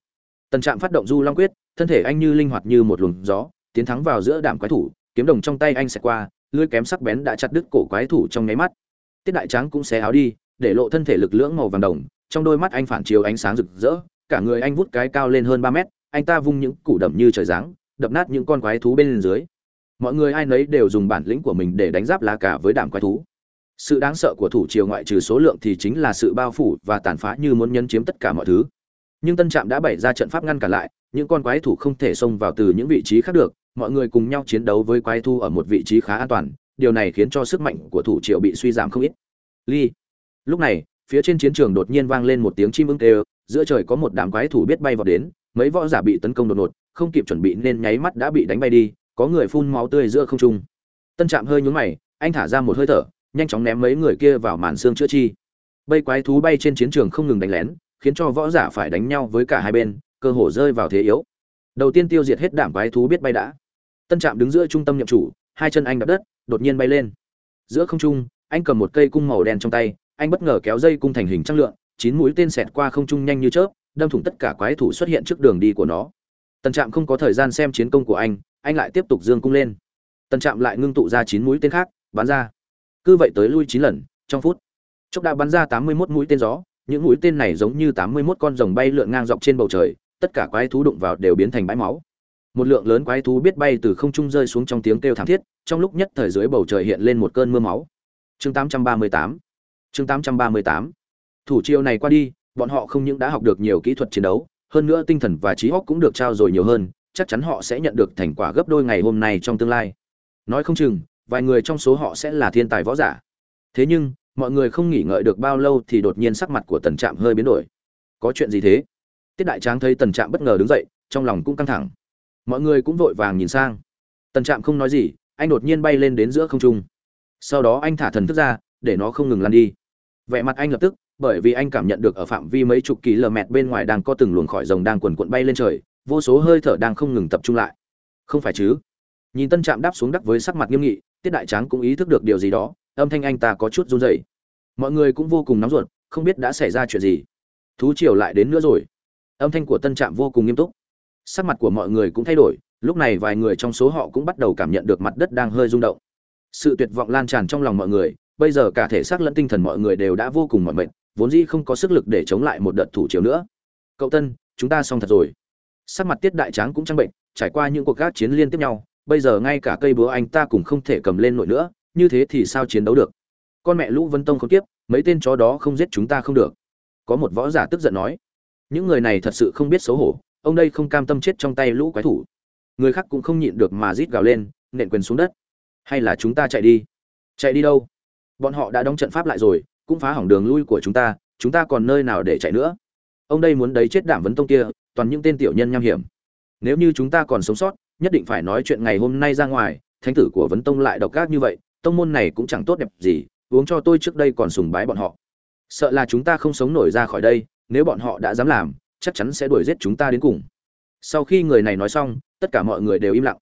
Speaker 1: Tân trạm phát động du long quyết, thân thể anh như linh hoạt như một luồng gió, tiến thắng vào giữa đạm quái thủ kiếm đồng trong tay anh sẽ qua lưỡi kém sắc bén đã chặt đứt cổ quái thủ trong nháy mắt. Tiết đại tráng cũng xé áo đi, để lộ thân thể lực lưỡng màu vàng đồng, trong đôi mắt anh phản chiếu ánh sáng rực rỡ, cả người anh vút cái cao lên hơn ba mét, anh ta vung những củ đậm như trời giáng, đập nát những con quái thú bên dưới. Mọi người ai nấy đều dùng bản lĩnh của mình để đánh giáp lá cả với đám quái thú. Sự đáng sợ của thủ triều ngoại trừ số lượng thì chính là sự bao phủ và tàn phá như muốn nhấn chiếm tất cả mọi thứ. Nhưng tân trạm đã bày ra trận pháp ngăn cản lại, những con quái thủ không thể xông vào từ những vị trí khác được mọi người cùng nhau chiến đấu với quái thu ở một vị trí khá an toàn, điều này khiến cho sức mạnh của thủ triệu bị suy giảm không ít. Ly lúc này, phía trên chiến trường đột nhiên vang lên một tiếng chim ưng tê giữa trời có một đám quái thủ biết bay vào đến, mấy võ giả bị tấn công đột ngột, không kịp chuẩn bị nên nháy mắt đã bị đánh bay đi, có người phun máu tươi giữa không trung. Tân trạm hơi nhún mày, anh thả ra một hơi thở, nhanh chóng ném mấy người kia vào màn xương chữa chi. Bây quái thú bay trên chiến trường không ngừng đánh lén, khiến cho võ giả phải đánh nhau với cả hai bên, cơ hồ rơi vào thế yếu. Đầu tiên tiêu diệt hết đảm quái thú biết bay đã tân trạm đứng giữa trung tâm nhậm chủ, hai chân anh đập đất, đột nhiên bay lên. Giữa không trung, anh cầm một cây cung màu đen trong tay, anh bất ngờ kéo dây cung thành hình trăng lượn chín mũi tên xẹt qua không trung nhanh như chớp, đâm thủng tất cả quái thủ xuất hiện trước đường đi của nó. Tân trạm không có thời gian xem chiến công của anh anh lại tiếp tục dương cung lên. Tân trạm lại ngưng tụ ra chín mũi tên khác, bắn ra. Cứ vậy tới lui chín lần, trong phút chốc đã bắn ra tám mươi 81 mũi tên gió, những mũi tên này giống như tám mươi 81 con rồng bay lượn ngang dọc trên bầu trời, tất cả quái thú đụng vào đều biến thành bãi máu một lượng lớn quái thú biết bay từ không trung rơi xuống trong tiếng kêu thảm thiết, trong lúc nhất thời dưới bầu trời hiện lên một cơn mưa máu. Chương 838 chương 838 thủ chiêu này qua đi, bọn họ không những đã học được nhiều kỹ thuật chiến đấu, hơn nữa tinh thần và trí óc cũng được trao dồi nhiều hơn, chắc chắn họ sẽ nhận được thành quả gấp đôi ngày hôm nay trong tương lai. Nói không chừng, vài người trong số họ sẽ là thiên tài võ giả. Thế nhưng, mọi người không nghỉ ngợi được bao lâu thì đột nhiên sắc mặt của tần trạm hơi biến đổi. Có chuyện gì thế? Tiết đại tráng thấy tần trạm bất ngờ đứng dậy, trong lòng cũng căng thẳng mọi người cũng vội vàng nhìn sang. Tần trạm không nói gì, anh đột nhiên bay lên đến giữa không trung. Sau đó anh thả thần thức ra, để nó không ngừng lăn đi. Vẻ mặt anh lập tức, bởi vì anh cảm nhận được ở phạm vi mấy chục kỳ lờ mẹt bên ngoài đang có từng luồng khỏi rồng đang quần quận bay lên trời, vô số hơi thở đang không ngừng tập trung lại. Không phải chứ? Nhìn tân trạm đáp xuống đắc với sắc mặt nghiêm nghị, tiết đại tráng cũng ý thức được điều gì đó, âm thanh anh ta có chút run rẩy. Mọi người cũng vô cùng nóng ruột, không biết đã xảy ra chuyện gì. Thú triều lại đến nữa rồi. Âm thanh của tân trạm vô cùng nghiêm túc sắc mặt của mọi người cũng thay đổi, lúc này vài người trong số họ cũng bắt đầu cảm nhận được mặt đất đang hơi rung động. Sự tuyệt vọng lan tràn trong lòng mọi người, bây giờ cả thể xác lẫn tinh thần mọi người đều đã vô cùng mỏi mệt, vốn dĩ không có sức lực để chống lại một đợt thủ chiều nữa. Cậu tân, chúng ta xong thật rồi. Sắc mặt tiết đại tráng cũng trăng bệnh, trải qua những cuộc gác chiến liên tiếp nhau, bây giờ ngay cả cây búa anh ta cũng không thể cầm lên nổi nữa, như thế thì sao chiến đấu được? Con mẹ lũ vân tông không tiếp mấy tên chó đó không giết chúng ta không được. Có một võ giả tức giận nói, những người này thật sự không biết xấu hổ ông đây không cam tâm chết trong tay lũ quái thủ. Người khác cũng không nhịn được mà rít gào lên, nện quyền xuống đất. Hay là chúng ta chạy đi? Chạy đi đâu? Bọn họ đã đóng trận pháp lại rồi, cũng phá hỏng đường lui của chúng ta chúng ta còn nơi nào để chạy nữa? Ông đây muốn đấy chết đảm vấn tông kia, toàn những tên tiểu nhân nham hiểm. Nếu như chúng ta còn sống sót, nhất định phải nói chuyện ngày hôm nay ra ngoài, thánh tử của vấn tông lại độc ác như vậy, tông môn này cũng chẳng tốt đẹp gì uống cho tôi trước đây còn sùng bái bọn họ. Sợ là chúng ta không sống nổi ra khỏi đây, nếu bọn họ đã dám làm chắc chắn sẽ đuổi giết chúng ta đến cùng. Sau khi người này nói xong, tất cả mọi người đều im lặng.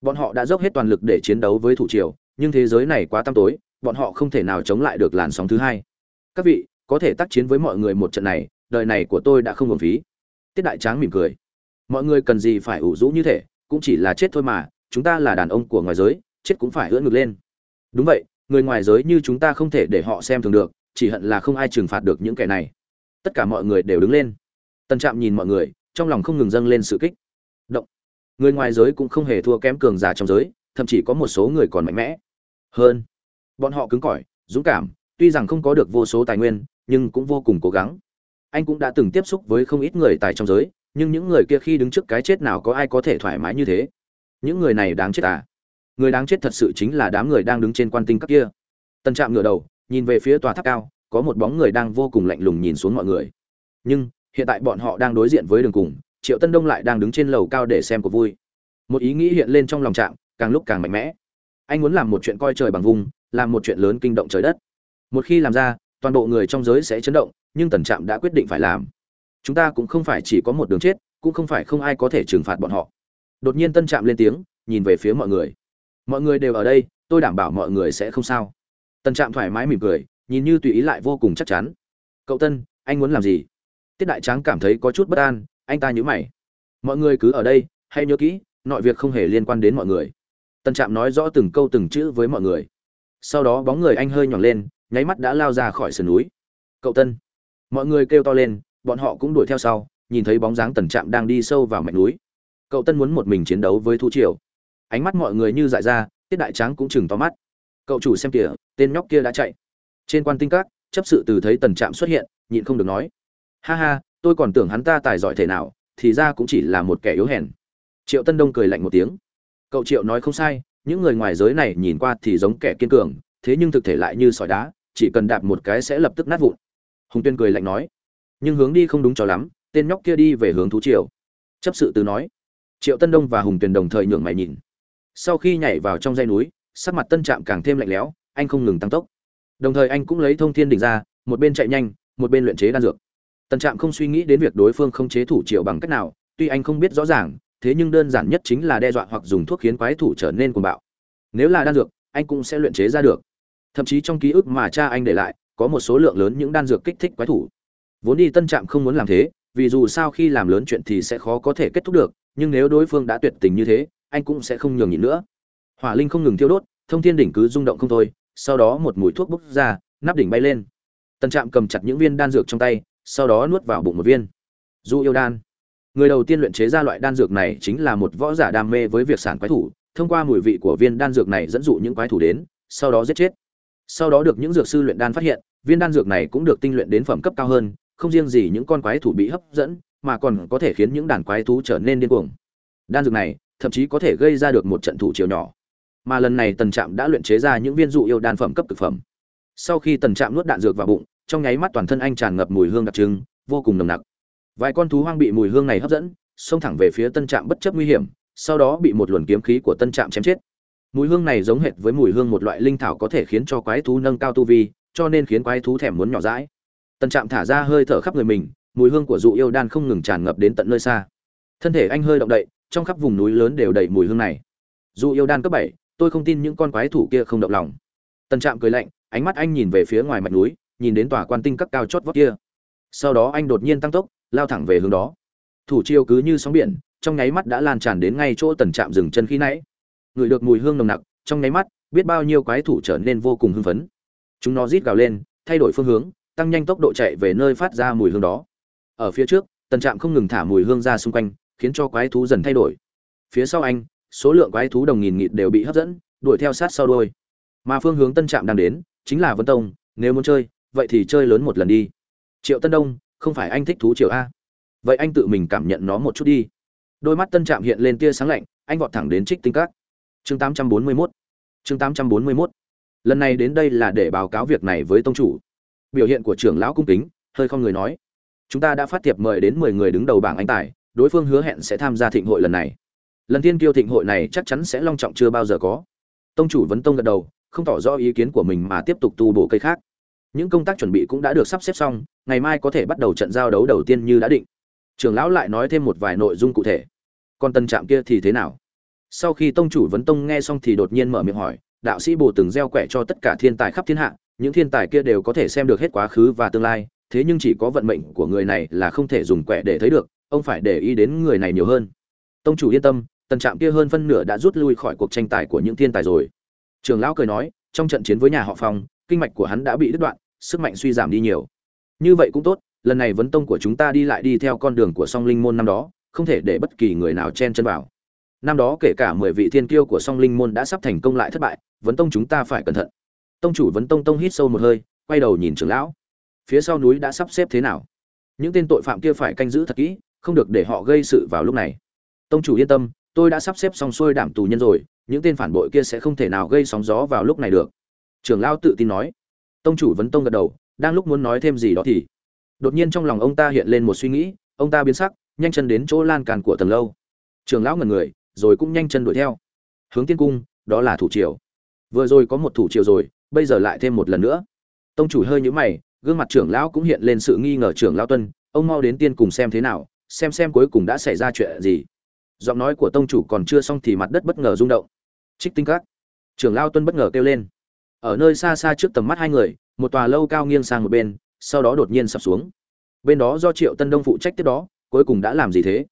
Speaker 1: Bọn họ đã dốc hết toàn lực để chiến đấu với thủ triều, nhưng thế giới này quá tăm tối, bọn họ không thể nào chống lại được làn sóng thứ hai. Các vị, có thể tác chiến với mọi người một trận này, đời này của tôi đã không hưởng phí. Tiết đại tráng mỉm cười. Mọi người cần gì phải ủ rũ như thế cũng chỉ là chết thôi mà, chúng ta là đàn ông của ngoài giới, chết cũng phải ưỡn ngực lên. Đúng vậy, người ngoài giới như chúng ta không thể để họ xem thường được, chỉ hận là không ai trừng phạt được những kẻ này. Tất cả mọi người đều đứng lên tân trạm nhìn mọi người, trong lòng không ngừng dâng lên sự kích. Động. Người ngoài giới cũng không hề thua kém cường giả trong giới, thậm chí có một số người còn mạnh mẽ. Hơn. Bọn họ cứng cỏi, dũng cảm, tuy rằng không có được vô số tài nguyên, nhưng cũng vô cùng cố gắng. Anh cũng đã từng tiếp xúc với không ít người tài trong giới, nhưng những người kia khi đứng trước cái chết nào có ai có thể thoải mái như thế? Những người này đáng chết à? Người đáng chết thật sự chính là đám người đang đứng trên quan tinh các kia. Tân trạm ngửa đầu, nhìn về phía tòa tháp cao, có một bóng người đang vô cùng lạnh lùng nhìn xuống mọi người. Nhưng hiện tại bọn họ đang đối diện với đường cùng, triệu tân đông lại đang đứng trên lầu cao để xem cuộc vui. Một ý nghĩ hiện lên trong lòng trạm, càng lúc càng mạnh mẽ. Anh muốn làm một chuyện coi trời bằng vùng, làm một chuyện lớn kinh động trời đất. Một khi làm ra, toàn bộ người trong giới sẽ chấn động, nhưng tần trạm đã quyết định phải làm. Chúng ta cũng không phải chỉ có một đường chết, cũng không phải không ai có thể trừng phạt bọn họ. Đột nhiên tân trạm lên tiếng, nhìn về phía mọi người. Mọi người đều ở đây, tôi đảm bảo mọi người sẽ không sao. Tân trạm thoải mái mỉm cười, nhìn như tùy ý lại vô cùng chắc chắn. Cậu tân, anh muốn làm gì? Tiết đại tráng cảm thấy có chút bất an, anh ta nhớ mày. Mọi người cứ ở đây hay nhớ kỹ mọi việc không hề liên quan đến mọi người. Tân trạm nói rõ từng câu từng chữ với mọi người. Sau đó bóng người anh hơi nhỏng lên, nháy mắt đã lao ra khỏi sườn núi. Cậu tân. Mọi người kêu to lên, bọn họ cũng đuổi theo sau, nhìn thấy bóng dáng tần trạm đang đi sâu vào mạch núi. Cậu tân muốn một mình chiến đấu với thu triều. Ánh mắt mọi người như dại ra, tiết đại tráng cũng chừng to mắt. Cậu chủ xem kìa, tên nhóc kia đã chạy. Trên quan tinh các, chấp sự từ thấy tần trạm xuất hiện, nhịn không được nói ha ha, tôi còn tưởng hắn ta tài giỏi thể nào, thì ra cũng chỉ là một kẻ yếu hèn. Triệu tân đông cười lạnh một tiếng. Cậu triệu nói không sai, những người ngoài giới này nhìn qua thì giống kẻ kiên cường, thế nhưng thực thể lại như sỏi đá, chỉ cần đạp một cái sẽ lập tức nát vụn. Hùng tuyên cười lạnh nói. Nhưng hướng đi không đúng cho lắm, tên nhóc kia đi về hướng thú triều. Chấp sự từ nói. Triệu tân đông và hùng tuyền đồng thời nhường mày nhìn. Sau khi nhảy vào trong dây núi, sắc mặt tân trạm càng thêm lạnh lẽo, anh không ngừng tăng tốc. Đồng thời anh cũng lấy thông thiên đỉnh ra, một bên chạy nhanh, một bên luyện chế đan dược tân trạm không suy nghĩ đến việc đối phương không chế thủ triệu bằng cách nào, tuy anh không biết rõ ràng, thế nhưng đơn giản nhất chính là đe dọa hoặc dùng thuốc khiến quái thủ trở nên cuồng bạo. Nếu là đan dược, anh cũng sẽ luyện chế ra được. Thậm chí trong ký ức mà cha anh để lại, có một số lượng lớn những đan dược kích thích quái thủ. Vốn đi tân trạm không muốn làm thế, vì dù sao khi làm lớn chuyện thì sẽ khó có thể kết thúc được, nhưng nếu đối phương đã tuyệt tình như thế, anh cũng sẽ không nhường nhịn nữa. Hỏa linh không ngừng thiêu đốt, thông thiên đỉnh cứ rung động không thôi, sau đó một mùi thuốc bốc ra, nắp đỉnh bay lên. Tân trạm cầm chặt những viên đan dược trong tay sau đó nuốt vào bụng một viên. Du yêu đan. Người đầu tiên luyện chế ra loại đan dược này chính là một võ giả đam mê với việc sản quái thủ, thông qua mùi vị của viên đan dược này dẫn dụ những quái thủ đến, sau đó giết chết. Sau đó được những dược sư luyện đan phát hiện, viên đan dược này cũng được tinh luyện đến phẩm cấp cao hơn, không riêng gì những con quái thủ bị hấp dẫn, mà còn có thể khiến những đàn quái thú trở nên điên cuồng. Đan dược này, thậm chí có thể gây ra được một trận thủ chiều nhỏ. Mà lần này tần trạm đã luyện chế ra những viên dụ yêu đan phẩm cấp thực phẩm. Sau khi tần trạm nuốt đạn dược vào bụng trong nháy mắt toàn thân anh tràn ngập mùi hương đặc trưng, vô cùng nồng nặc. Vài con thú hoang bị mùi hương này hấp dẫn, xông thẳng về phía tân trạm bất chấp nguy hiểm, sau đó bị một luồng kiếm khí của tân trạm chém chết. Mùi hương này giống hệt với mùi hương một loại linh thảo có thể khiến cho quái thú nâng cao tu vi, cho nên khiến quái thú thèm muốn nhỏ rãi tân trạm thả ra hơi thở khắp người mình, mùi hương của dụ yêu đan không ngừng tràn ngập đến tận nơi xa. Thân thể anh hơi động đậy, trong khắp vùng núi lớn đều đầy mùi hương này. Dụ yêu đan cấp bảy, tôi không tin những con quái thủ kia không động lòng. Tân trạm cười lạnh, ánh mắt anh nhìn về phía ngoài mạch núi nhìn đến tòa quan tinh cấp cao chót vót kia. Sau đó anh đột nhiên tăng tốc, lao thẳng về hướng đó. Thủ chiêu cứ như sóng biển, trong nháy mắt đã lan tràn đến ngay chỗ tần trạm dừng chân khi nãy. Ngửi được mùi hương nồng nặc, trong nháy mắt, biết bao nhiêu quái thủ trở nên vô cùng hưng phấn. Chúng nó rít gào lên, thay đổi phương hướng, tăng nhanh tốc độ chạy về nơi phát ra mùi hương đó. Ở phía trước, tần trạm không ngừng thả mùi hương ra xung quanh, khiến cho quái thú dần thay đổi. Phía sau anh, số lượng quái thú đồng nghìn nghịt đều bị hấp dẫn, đuổi theo sát sau đôi mà phương hướng tân trạm đang đến, chính là vân tông, nếu muốn chơi vậy thì chơi lớn một lần đi. Triệu tân đông, không phải anh thích thú triệu a. Vậy anh tự mình cảm nhận nó một chút đi. Đôi mắt tân trạm hiện lên tia sáng lạnh, anh vọt thẳng đến trích tinh các. Chương 841 chương 841 lần này đến đây là để báo cáo việc này với tông chủ. Biểu hiện của trưởng lão cung kính, hơi không người nói. Chúng ta đã phát thiệp mời đến mười người đứng đầu bảng anh tài, đối phương hứa hẹn sẽ tham gia thịnh hội lần này. Lần tiên kiêu thịnh hội này chắc chắn sẽ long trọng chưa bao giờ có. Tông chủ vấn tông gật đầu, không tỏ rõ ý kiến của mình mà tiếp tục tu bổ cây khác những công tác chuẩn bị cũng đã được sắp xếp xong, ngày mai có thể bắt đầu trận giao đấu đầu tiên như đã định. Trưởng lão lại nói thêm một vài nội dung cụ thể. Còn tân trạm kia thì thế nào? Sau khi tông chủ vấn tông nghe xong thì đột nhiên mở miệng hỏi, đạo sĩ bồ từng gieo quẻ cho tất cả thiên tài khắp thiên hạ, những thiên tài kia đều có thể xem được hết quá khứ và tương lai, thế nhưng chỉ có vận mệnh của người này là không thể dùng quẻ để thấy được, ông phải để ý đến người này nhiều hơn. Tông chủ yên tâm tần trạm kia hơn phân nửa đã rút lui khỏi cuộc tranh tài của những thiên tài rồi. Trường lão cười nói, trong trận chiến với nhà họ phong, kinh mạch của hắn đã bị đứt đoạn sức mạnh suy giảm đi nhiều. Như vậy cũng tốt, lần này vấn tông của chúng ta đi lại đi theo con đường của song linh môn năm đó, không thể để bất kỳ người nào chen chân vào. Năm đó kể cả mười vị thiên kiêu của song linh môn đã sắp thành công lại thất bại, vấn tông chúng ta phải cẩn thận. Tông chủ vấn tông tông hít sâu một hơi, quay đầu nhìn trưởng lão. Phía sau núi đã sắp xếp thế nào? Những tên tội phạm kia phải canh giữ thật kỹ, không được để họ gây sự vào lúc này. Tông chủ yên tâm, tôi đã sắp xếp xong xuôi đảm tù nhân rồi, những tên phản bội kia sẽ không thể nào gây sóng gió vào lúc này được. Trưởng lão tự tin nói tông chủ vấn tông gật đầu, đang lúc muốn nói thêm gì đó thì đột nhiên trong lòng ông ta hiện lên một suy nghĩ, ông ta biến sắc, nhanh chân đến chỗ lan càn của tầng lâu. Trường lão ngần người, rồi cũng nhanh chân đuổi theo. Hướng tiên cung, đó là thủ triều. Vừa rồi có một thủ triều rồi, bây giờ lại thêm một lần nữa. Tông chủ hơi nhíu mày, gương mặt trưởng lão cũng hiện lên sự nghi ngờ trưởng lão tuân, ông mau đến tiên cùng xem thế nào, xem xem cuối cùng đã xảy ra chuyện gì. Giọng nói của tông chủ còn chưa xong thì mặt đất bất ngờ rung động. Trích tinh các. Trưởng lão tuân bất ngờ kêu lên ở nơi xa xa trước tầm mắt hai người, một tòa lâu cao nghiêng sang một bên, sau đó đột nhiên sập xuống. Bên đó do triệu tân đông phụ trách tiếp đó, cuối cùng đã làm gì thế?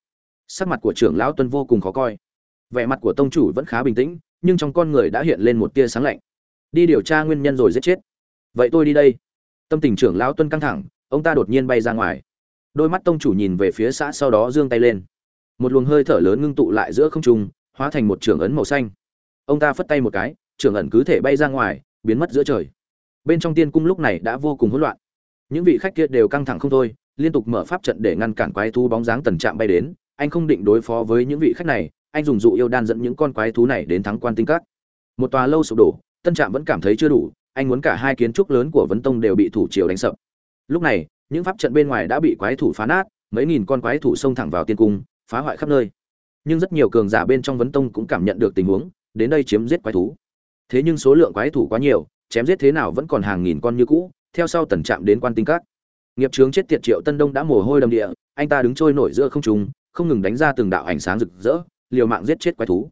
Speaker 1: Sắc mặt của trưởng lão tuân vô cùng khó coi. Vẻ mặt của tông chủ vẫn khá bình tĩnh, nhưng trong con người đã hiện lên một tia sáng lạnh. Đi điều tra nguyên nhân rồi giết chết. Vậy tôi đi đây. Tâm tình trưởng lão tuân căng thẳng, ông ta đột nhiên bay ra ngoài. Đôi mắt tông chủ nhìn về phía xã sau đó giương tay lên. Một luồng hơi thở lớn ngưng tụ lại giữa không trung, hóa thành một trưởng ấn màu xanh. Ông ta phất tay một cái trưởng ẩn cứ thể bay ra ngoài biến mất giữa trời. Bên trong tiên cung lúc này đã vô cùng hỗn loạn. Những vị khách kia đều căng thẳng không thôi, liên tục mở pháp trận để ngăn cản quái thú bóng dáng tần trạm bay đến. Anh không định đối phó với những vị khách này, anh dùng dụ yêu đan dẫn những con quái thú này đến thắng quan tinh các. Một tòa lâu sụp đổ, tân trạm vẫn cảm thấy chưa đủ, anh muốn cả hai kiến trúc lớn của vấn tông đều bị thủ triều đánh sập. Lúc này, những pháp trận bên ngoài đã bị quái thủ phá nát, mấy nghìn con quái thủ xông thẳng vào tiên cung, phá hoại khắp nơi. Nhưng rất nhiều cường giả bên trong vấn tông cũng cảm nhận được tình huống, đến đây chiếm giết quái thú thế nhưng số lượng quái thủ quá nhiều, chém giết thế nào vẫn còn hàng nghìn con như cũ, theo sau tần trạm đến quan tinh các. Nghiệp trướng chết tiệt triệu tân đông đã mồ hôi đầm địa, anh ta đứng trôi nổi giữa không trung, không ngừng đánh ra từng đạo ánh sáng rực rỡ, liều mạng giết chết quái thú.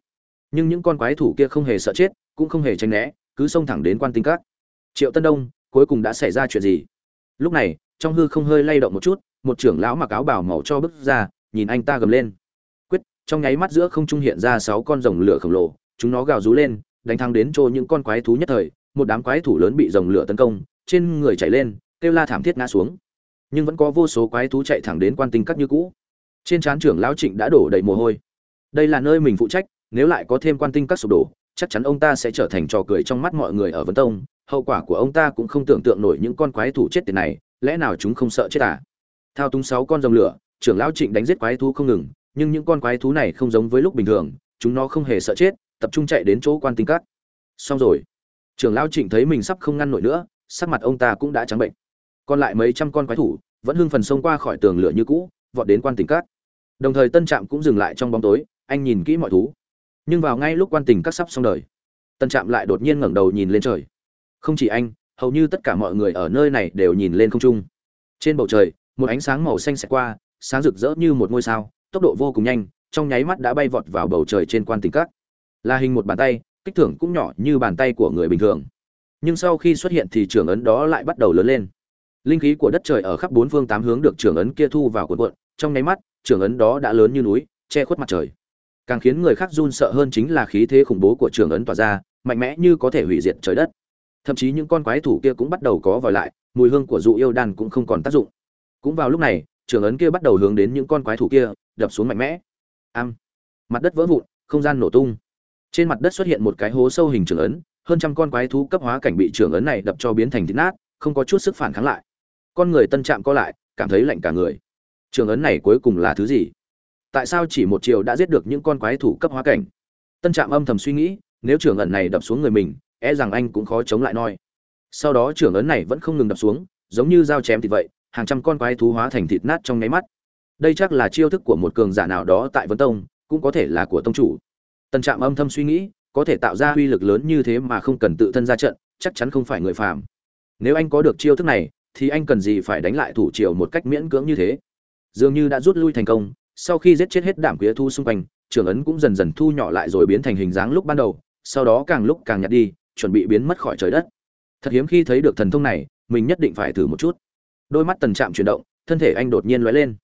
Speaker 1: Nhưng những con quái thủ kia không hề sợ chết, cũng không hề tránh né, cứ xông thẳng đến quan tinh các. Triệu tân đông, cuối cùng đã xảy ra chuyện gì? Lúc này, trong hư không hơi lay động một chút, một trưởng lão mặc áo bảo màu cho bước ra, nhìn anh ta gầm lên. Quyết, trong nháy mắt giữa không trung hiện ra sáu con rồng lửa khổng lồ, chúng nó gào rú lên đánh thắng đến chỗ những con quái thú nhất thời, một đám quái thủ lớn bị rồng lửa tấn công, trên người chảy lên, kêu la thảm thiết ngã xuống. Nhưng vẫn có vô số quái thú chạy thẳng đến quan tinh các như cũ. Trên trán trưởng lão trịnh đã đổ đầy mồ hôi. Đây là nơi mình phụ trách, nếu lại có thêm quan tinh các sụp đổ, chắc chắn ông ta sẽ trở thành trò cười trong mắt mọi người ở vân tông. Hậu quả của ông ta cũng không tưởng tượng nổi những con quái thủ chết tiệt này, lẽ nào chúng không sợ chết à? Thao túng sáu con rồng lửa, trưởng lão trịnh đánh giết quái thú không ngừng, nhưng những con quái thú này không giống với lúc bình thường, chúng nó không hề sợ chết tập trung chạy đến chỗ quan tinh các. Xong rồi. Trưởng lão trịnh thấy mình sắp không ngăn nổi nữa, sắc mặt ông ta cũng đã trắng bệnh. Còn lại mấy trăm con quái thủ, vẫn hưng phần xông qua khỏi tường lửa như cũ, vọt đến quan tình cát đồng thời tân trạm cũng dừng lại trong bóng tối, anh nhìn kỹ mọi thú. Nhưng vào ngay lúc quan tình cát sắp xong đời, tân trạm lại đột nhiên ngẩng đầu nhìn lên trời. Không chỉ anh, hầu như tất cả mọi người ở nơi này đều nhìn lên không trung. Trên bầu trời, một ánh sáng màu xanh xẹt qua, sáng rực rỡ như một ngôi sao, tốc độ vô cùng nhanh, trong nháy mắt đã bay vọt vào bầu trời trên quan tình cát là hình một bàn tay, kích thưởng cũng nhỏ như bàn tay của người bình thường. Nhưng sau khi xuất hiện thì trưởng ấn đó lại bắt đầu lớn lên. Linh khí của đất trời ở khắp bốn phương tám hướng được trưởng ấn kia thu vào cuộn cuộn, trong nháy mắt, trưởng ấn đó đã lớn như núi, che khuất mặt trời. Càng khiến người khác run sợ hơn chính là khí thế khủng bố của trưởng ấn tỏa ra, mạnh mẽ như có thể hủy diệt trời đất. Thậm chí những con quái thủ kia cũng bắt đầu có vòi lại, mùi hương của dụ yêu đan cũng không còn tác dụng. Cũng vào lúc này, trưởng ấn kia bắt đầu hướng đến những con quái thủ kia, đập xuống mạnh mẽ. Am mặt đất vỡ vụn, không gian nổ tung trên mặt đất xuất hiện một cái hố sâu hình trưởng ấn, hơn trăm con quái thú cấp hóa cảnh bị trưởng ấn này đập cho biến thành thịt nát, không có chút sức phản kháng lại. Con người tân trạm co lại, cảm thấy lạnh cả người. Trưởng ấn này cuối cùng là thứ gì? Tại sao chỉ một chiều đã giết được những con quái thủ cấp hóa cảnh? Tân trạm âm thầm suy nghĩ, nếu trưởng ấn này đập xuống người mình e rằng anh cũng khó chống lại noi. Sau đó trưởng ấn này vẫn không ngừng đập xuống, giống như dao chém thịt vậy, hàng trăm con quái thú hóa thành thịt nát trong nháy mắt. Đây chắc là chiêu thức của một cường giả nào đó tại vấn tông, cũng có thể là của tông chủ. Tần Trạm âm thầm suy nghĩ, có thể tạo ra uy lực lớn như thế mà không cần tự thân ra trận, chắc chắn không phải người phàm. Nếu anh có được chiêu thức này, thì anh cần gì phải đánh lại thủ triều một cách miễn cưỡng như thế? Dường như đã rút lui thành công, sau khi giết chết hết đảm quía thu xung quanh, trường ấn cũng dần dần thu nhỏ lại rồi biến thành hình dáng lúc ban đầu, sau đó càng lúc càng nhạt đi, chuẩn bị biến mất khỏi trời đất. Thật hiếm khi thấy được thần thông này, mình nhất định phải thử một chút. Đôi mắt Tần Trạm chuyển động, thân thể anh đột nhiên lóe lên.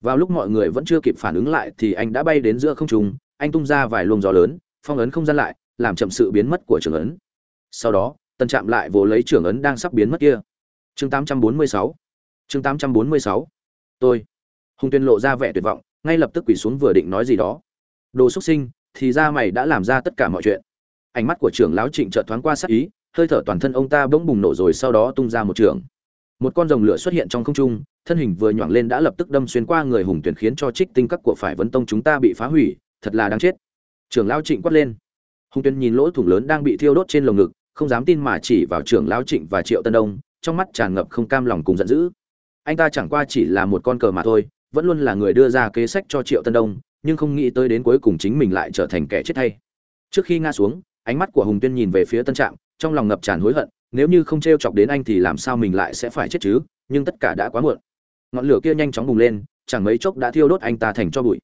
Speaker 1: Vào lúc mọi người vẫn chưa kịp phản ứng lại thì anh đã bay đến giữa không trung, anh tung ra vài luồng gió lớn, phong ấn không gian lại, làm chậm sự biến mất của trường ấn. Sau đó tân chạm lại vồ lấy trưởng ấn đang sắp biến mất kia. Chương 846 chương 846 tôi. Hùng tuyên lộ ra vẻ tuyệt vọng, ngay lập tức quỳ xuống vừa định nói gì đó. Đồ xuất sinh, thì ra mày đã làm ra tất cả mọi chuyện. Ánh mắt của trưởng lão trịnh trợ thoáng qua sắc ý, hơi thở toàn thân ông ta bỗng bùng nổ rồi sau đó tung ra một trường. Một con rồng lửa xuất hiện trong không trung, thân hình vừa nhoảng lên đã lập tức đâm xuyên qua người hùng tuyển khiến cho trích tinh các của phải vấn tông chúng ta bị phá hủy thật là đáng chết. Trưởng lão trịnh quát lên. Hùng tuyên nhìn lỗ thủng lớn đang bị thiêu đốt trên lồng ngực, không dám tin mà chỉ vào trưởng lão trịnh và triệu tân đông, trong mắt tràn ngập không cam lòng cùng giận dữ. Anh ta chẳng qua chỉ là một con cờ mà thôi, vẫn luôn là người đưa ra kế sách cho triệu tân đông, nhưng không nghĩ tới đến cuối cùng chính mình lại trở thành kẻ chết thay. Trước khi ngã xuống, ánh mắt của hùng tuyên nhìn về phía tân trạm, trong lòng ngập tràn hối hận, nếu như không t r e o chọc đến anh thì làm sao mình lại sẽ phải chết chứ, nhưng tất cả đã quá muộn. Ngọn lửa kia nhanh chóng bùng lên, chẳng mấy chốc đã thiêu đốt anh ta thành cho bụi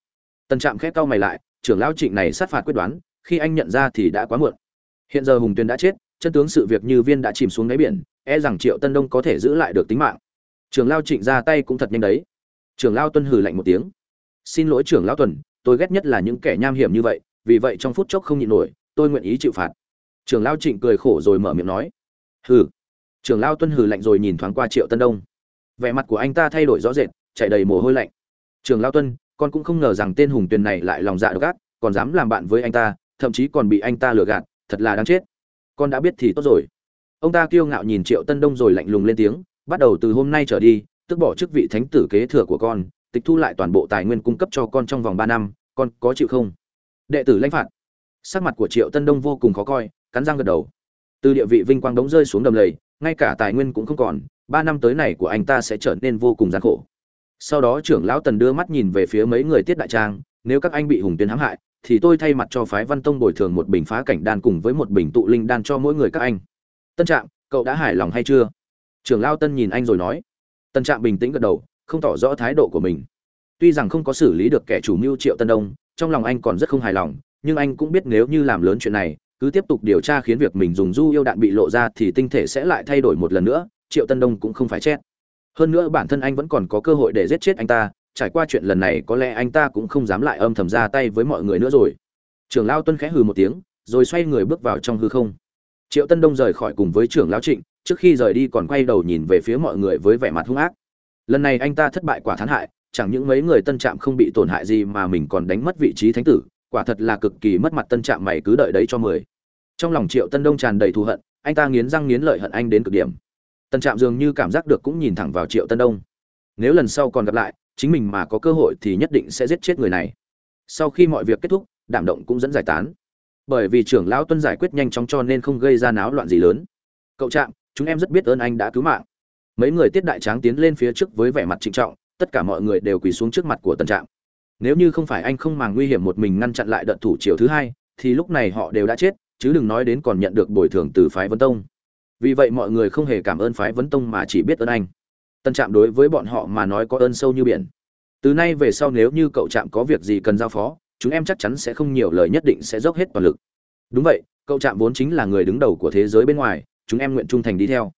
Speaker 1: tân trạm khép cau mày lại, trưởng lão trịnh này sát phạt quyết đoán, khi anh nhận ra thì đã quá muộn. Hiện giờ hùng tuyên đã chết, chân tướng sự việc như viên đã chìm xuống đáy biển e rằng triệu tân đông có thể giữ lại được tính mạng. Trưởng lao trịnh ra tay cũng thật nhanh đấy. Trưởng lao tuân hừ lạnh một tiếng. Xin lỗi trưởng lão tuần, tôi ghét nhất là những kẻ nham hiểm như vậy, vì vậy trong phút chốc không nhịn nổi, tôi nguyện ý chịu phạt. Trưởng lao trịnh cười khổ rồi mở miệng nói. Hừ. Trưởng lao tuân hừ lạnh rồi nhìn thoáng qua triệu tân đông. Vẻ mặt của anh ta thay đổi rõ rệt chạy đầy mồ hôi lạnh. Trưởng lao tuân con cũng không ngờ rằng tên hùng tuyền này lại lòng dạ độc ác, còn dám làm bạn với anh ta, thậm chí còn bị anh ta lừa gạt, thật là đáng chết. Con đã biết thì tốt rồi. Ông ta kiêu ngạo nhìn triệu tân đông rồi lạnh lùng lên tiếng, bắt đầu từ hôm nay trở đi, tức bỏ chức vị thánh tử kế thừa của con, tịch thu lại toàn bộ tài nguyên cung cấp cho con trong vòng ba năm, con có chịu không? Đệ tử lãnh phạt. Sắc mặt của triệu tân đông vô cùng khó coi, cắn răng gật đầu. Từ địa vị vinh quang đống rơi xuống đầm lầy, ngay cả tài nguyên cũng không còn, ba năm tới này của anh ta sẽ trở nên vô cùng gian khổ sau đó trưởng lão tần đưa mắt nhìn về phía mấy người tiết đại trang, nếu các anh bị hùng tuyến hãm hại, thì tôi thay mặt cho phái văn tông bồi thường một bình phá cảnh đan cùng với một bình tụ linh đan cho mỗi người các anh. Tân trạm, cậu đã hài lòng hay chưa? Trưởng lao tân nhìn anh rồi nói. Tân trạm bình tĩnh gật đầu, không tỏ rõ thái độ của mình. Tuy rằng không có xử lý được kẻ chủ mưu triệu tân đông, trong lòng anh còn rất không hài lòng, nhưng anh cũng biết nếu như làm lớn chuyện này, cứ tiếp tục điều tra khiến việc mình dùng du yêu đạn bị lộ ra thì tinh thể sẽ lại thay đổi một lần nữa, triệu tân đông cũng không phải chết hơn nữa bản thân anh vẫn còn có cơ hội để giết chết anh ta, trải qua chuyện lần này có lẽ anh ta cũng không dám lại âm thầm ra tay với mọi người nữa rồi. Trưởng lao tuân khẽ hừ một tiếng, rồi xoay người bước vào trong hư không. Triệu tân đông rời khỏi cùng với trưởng lão trịnh, trước khi rời đi còn quay đầu nhìn về phía mọi người với vẻ mặt hung ác. Lần này anh ta thất bại quả thán hại, chẳng những mấy người tân trạm không bị tổn hại gì mà mình còn đánh mất vị trí thánh tử, quả thật là cực kỳ mất mặt tân trạm mày cứ đợi đấy cho mười. Trong lòng triệu tân đông tràn đầy thù hận, anh ta nghiến răng nghiến lợi hận anh đến cực điểm. Tần trạm dường như cảm giác được cũng nhìn thẳng vào triệu tân đông. Nếu lần sau còn gặp lại, chính mình mà có cơ hội thì nhất định sẽ giết chết người này. Sau khi mọi việc kết thúc đảm động cũng dẫn giải tán. Bởi vì trưởng lão tuân giải quyết nhanh chóng cho nên không gây ra náo loạn gì lớn. Cậu trạm, chúng em rất biết ơn anh đã cứu mạng. Mấy người tiết đại tráng tiến lên phía trước với vẻ mặt trịnh trọng, tất cả mọi người đều quỳ xuống trước mặt của Tần trạm. Nếu như không phải anh không màng nguy hiểm một mình ngăn chặn lại đợt thủ chiều thứ hai, thì lúc này họ đều đã chết, chứ đừng nói đến còn nhận được bồi thường từ phái Vân tông vì vậy mọi người không hề cảm ơn phái vấn tông mà chỉ biết ơn anh. Tân trạm đối với bọn họ mà nói có ơn sâu như biển. Từ nay về sau nếu như cậu trạm có việc gì cần giao phó, chúng em chắc chắn sẽ không nhiều lời nhất định sẽ dốc hết toàn lực. Đúng vậy, cậu trạm vốn chính là người đứng đầu của thế giới bên ngoài, chúng em nguyện trung thành đi theo.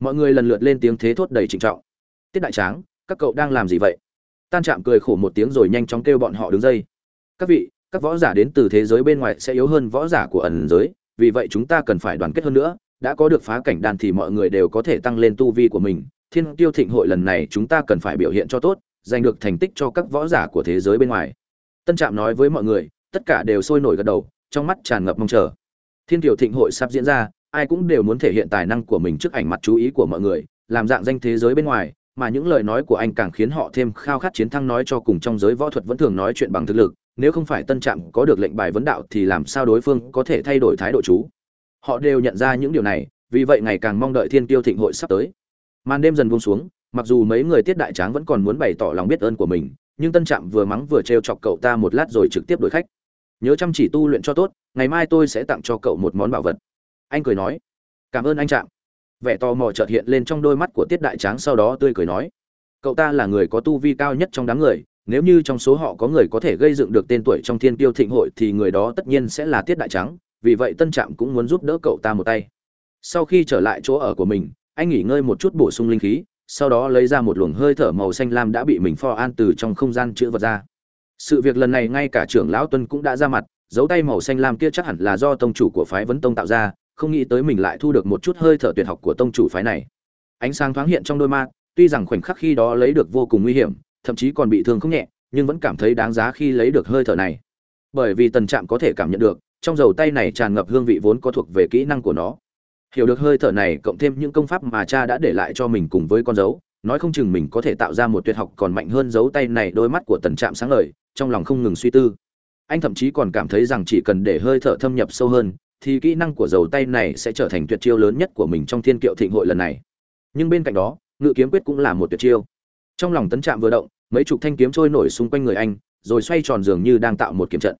Speaker 1: Mọi người lần lượt lên tiếng thế thốt đầy trịnh trọng. Tiết đại tráng, các cậu đang làm gì vậy? Tan trạm cười khổ một tiếng rồi nhanh chóng kêu bọn họ đứng dây các vị, các võ giả đến từ thế giới bên ngoài sẽ yếu hơn võ giả của ẩn giới, vì vậy chúng ta cần phải đoàn kết hơn nữa đã có được phá cảnh đàn thì mọi người đều có thể tăng lên tu vi của mình. Thiên tiêu thịnh hội lần này chúng ta cần phải biểu hiện cho tốt, giành được thành tích cho các võ giả của thế giới bên ngoài. Tân trạm nói với mọi người, tất cả đều sôi nổi gật đầu, trong mắt tràn ngập mong chờ. Thiên Tiêu thịnh hội sắp diễn ra, ai cũng đều muốn thể hiện tài năng của mình trước ảnh mặt chú ý của mọi người, làm dạng danh thế giới bên ngoài, mà những lời nói của anh càng khiến họ thêm khao khát chiến thắng nói cho cùng trong giới võ thuật vẫn thường nói chuyện bằng thực lực. Nếu không phải tân trạm có được lệnh bài vấn đạo thì làm sao đối phương có thể thay đổi thái độ chú? Họ đều nhận ra những điều này, vì vậy ngày càng mong đợi thiên tiêu thịnh hội sắp tới. Màn đêm dần buông xuống, mặc dù mấy người tiết đại tráng vẫn còn muốn bày tỏ lòng biết ơn của mình, nhưng tân trạm vừa mắng vừa trêu chọc cậu ta một lát rồi trực tiếp đổi khách. Nhớ chăm chỉ tu luyện cho tốt, ngày mai tôi sẽ tặng cho cậu một món bảo vật. Anh cười nói. Cảm ơn anh trạm. Vẻ tò mò chợt hiện lên trong đôi mắt của tiết đại tráng sau đó tươi cười nói. Cậu ta là người có tu vi cao nhất trong đám người, nếu như trong số họ có người có thể gây dựng được tên tuổi trong thiên tiêu thịnh hội thì người đó tất nhiên sẽ là tiết đại trắng vì vậy tân trạm cũng muốn giúp đỡ cậu ta một tay. Sau khi trở lại chỗ ở của mình, anh nghỉ ngơi một chút bổ sung linh khí, sau đó lấy ra một luồng hơi thở màu xanh lam đã bị mình pho an từ trong không gian chữ vật ra. Sự việc lần này ngay cả trưởng lão tuân cũng đã ra mặt, dấu tay màu xanh lam kia chắc hẳn là do tông chủ của phái vấn tông tạo ra, không nghĩ tới mình lại thu được một chút hơi thở tuyệt học của tông chủ phái này. Ánh sáng thoáng hiện trong đôi mắt, tuy rằng khoảnh khắc khi đó lấy được vô cùng nguy hiểm, thậm chí còn bị thương không nhẹ, nhưng vẫn cảm thấy đáng giá khi lấy được hơi thở này. Bởi vì tần trạm có thể cảm nhận được trong dầu tay này tràn ngập hương vị vốn có thuộc về kỹ năng của nó. Hiểu được hơi thở này, cộng thêm những công pháp mà cha đã để lại cho mình cùng với con dấu, nói không chừng mình có thể tạo ra một tuyệt học còn mạnh hơn dấu tay này đôi mắt của tần trạm sáng ngời, trong lòng không ngừng suy tư. Anh thậm chí còn cảm thấy rằng chỉ cần để hơi thở thâm nhập sâu hơn, thì kỹ năng của dầu tay này sẽ trở thành tuyệt chiêu lớn nhất của mình trong thiên kiệu thịnh hội lần này. Nhưng bên cạnh đó, ngự kiếm quyết cũng là một tuyệt chiêu. Trong lòng tấn trạm vừa động, mấy chục thanh kiếm trôi nổi xung quanh người anh, rồi xoay tròn dường như đang tạo một kiếm trận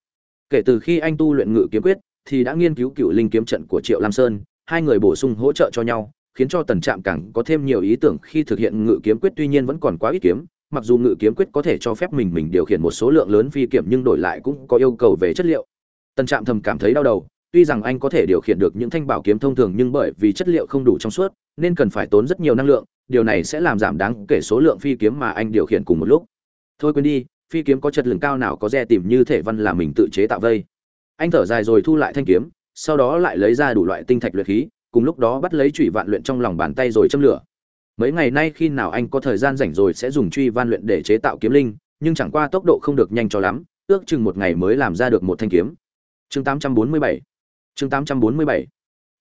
Speaker 1: kể từ khi anh tu luyện ngự kiếm quyết, thì đã nghiên cứu cựu linh kiếm trận của triệu lam sơn. Hai người bổ sung hỗ trợ cho nhau, khiến cho tần trạm càng có thêm nhiều ý tưởng khi thực hiện ngự kiếm quyết tuy nhiên vẫn còn quá ít kiếm. Mặc dù ngự kiếm quyết có thể cho phép mình mình điều khiển một số lượng lớn phi kiểm nhưng đổi lại cũng có yêu cầu về chất liệu. Tần trạm thầm cảm thấy đau đầu, tuy rằng anh có thể điều khiển được những thanh bảo kiếm thông thường nhưng bởi vì chất liệu không đủ trong suốt, nên cần phải tốn rất nhiều năng lượng, điều này sẽ làm giảm đáng kể số lượng phi kiếm mà anh điều khiển cùng một lúc. Thôi quên đi phi kiếm có chất lượng cao nào có dè tìm như thể văn là mình tự chế tạo vây. Anh thở dài rồi thu lại thanh kiếm, sau đó lại lấy ra đủ loại tinh thạch luyện khí, cùng lúc đó bắt lấy chủy vạn luyện trong lòng bàn tay rồi châm lửa. Mấy ngày nay khi nào anh có thời gian rảnh rồi sẽ dùng truy van luyện để chế tạo kiếm linh, nhưng chẳng qua tốc độ không được nhanh cho lắm, ước chừng một ngày mới làm ra được một thanh kiếm. Chương 847 chương 847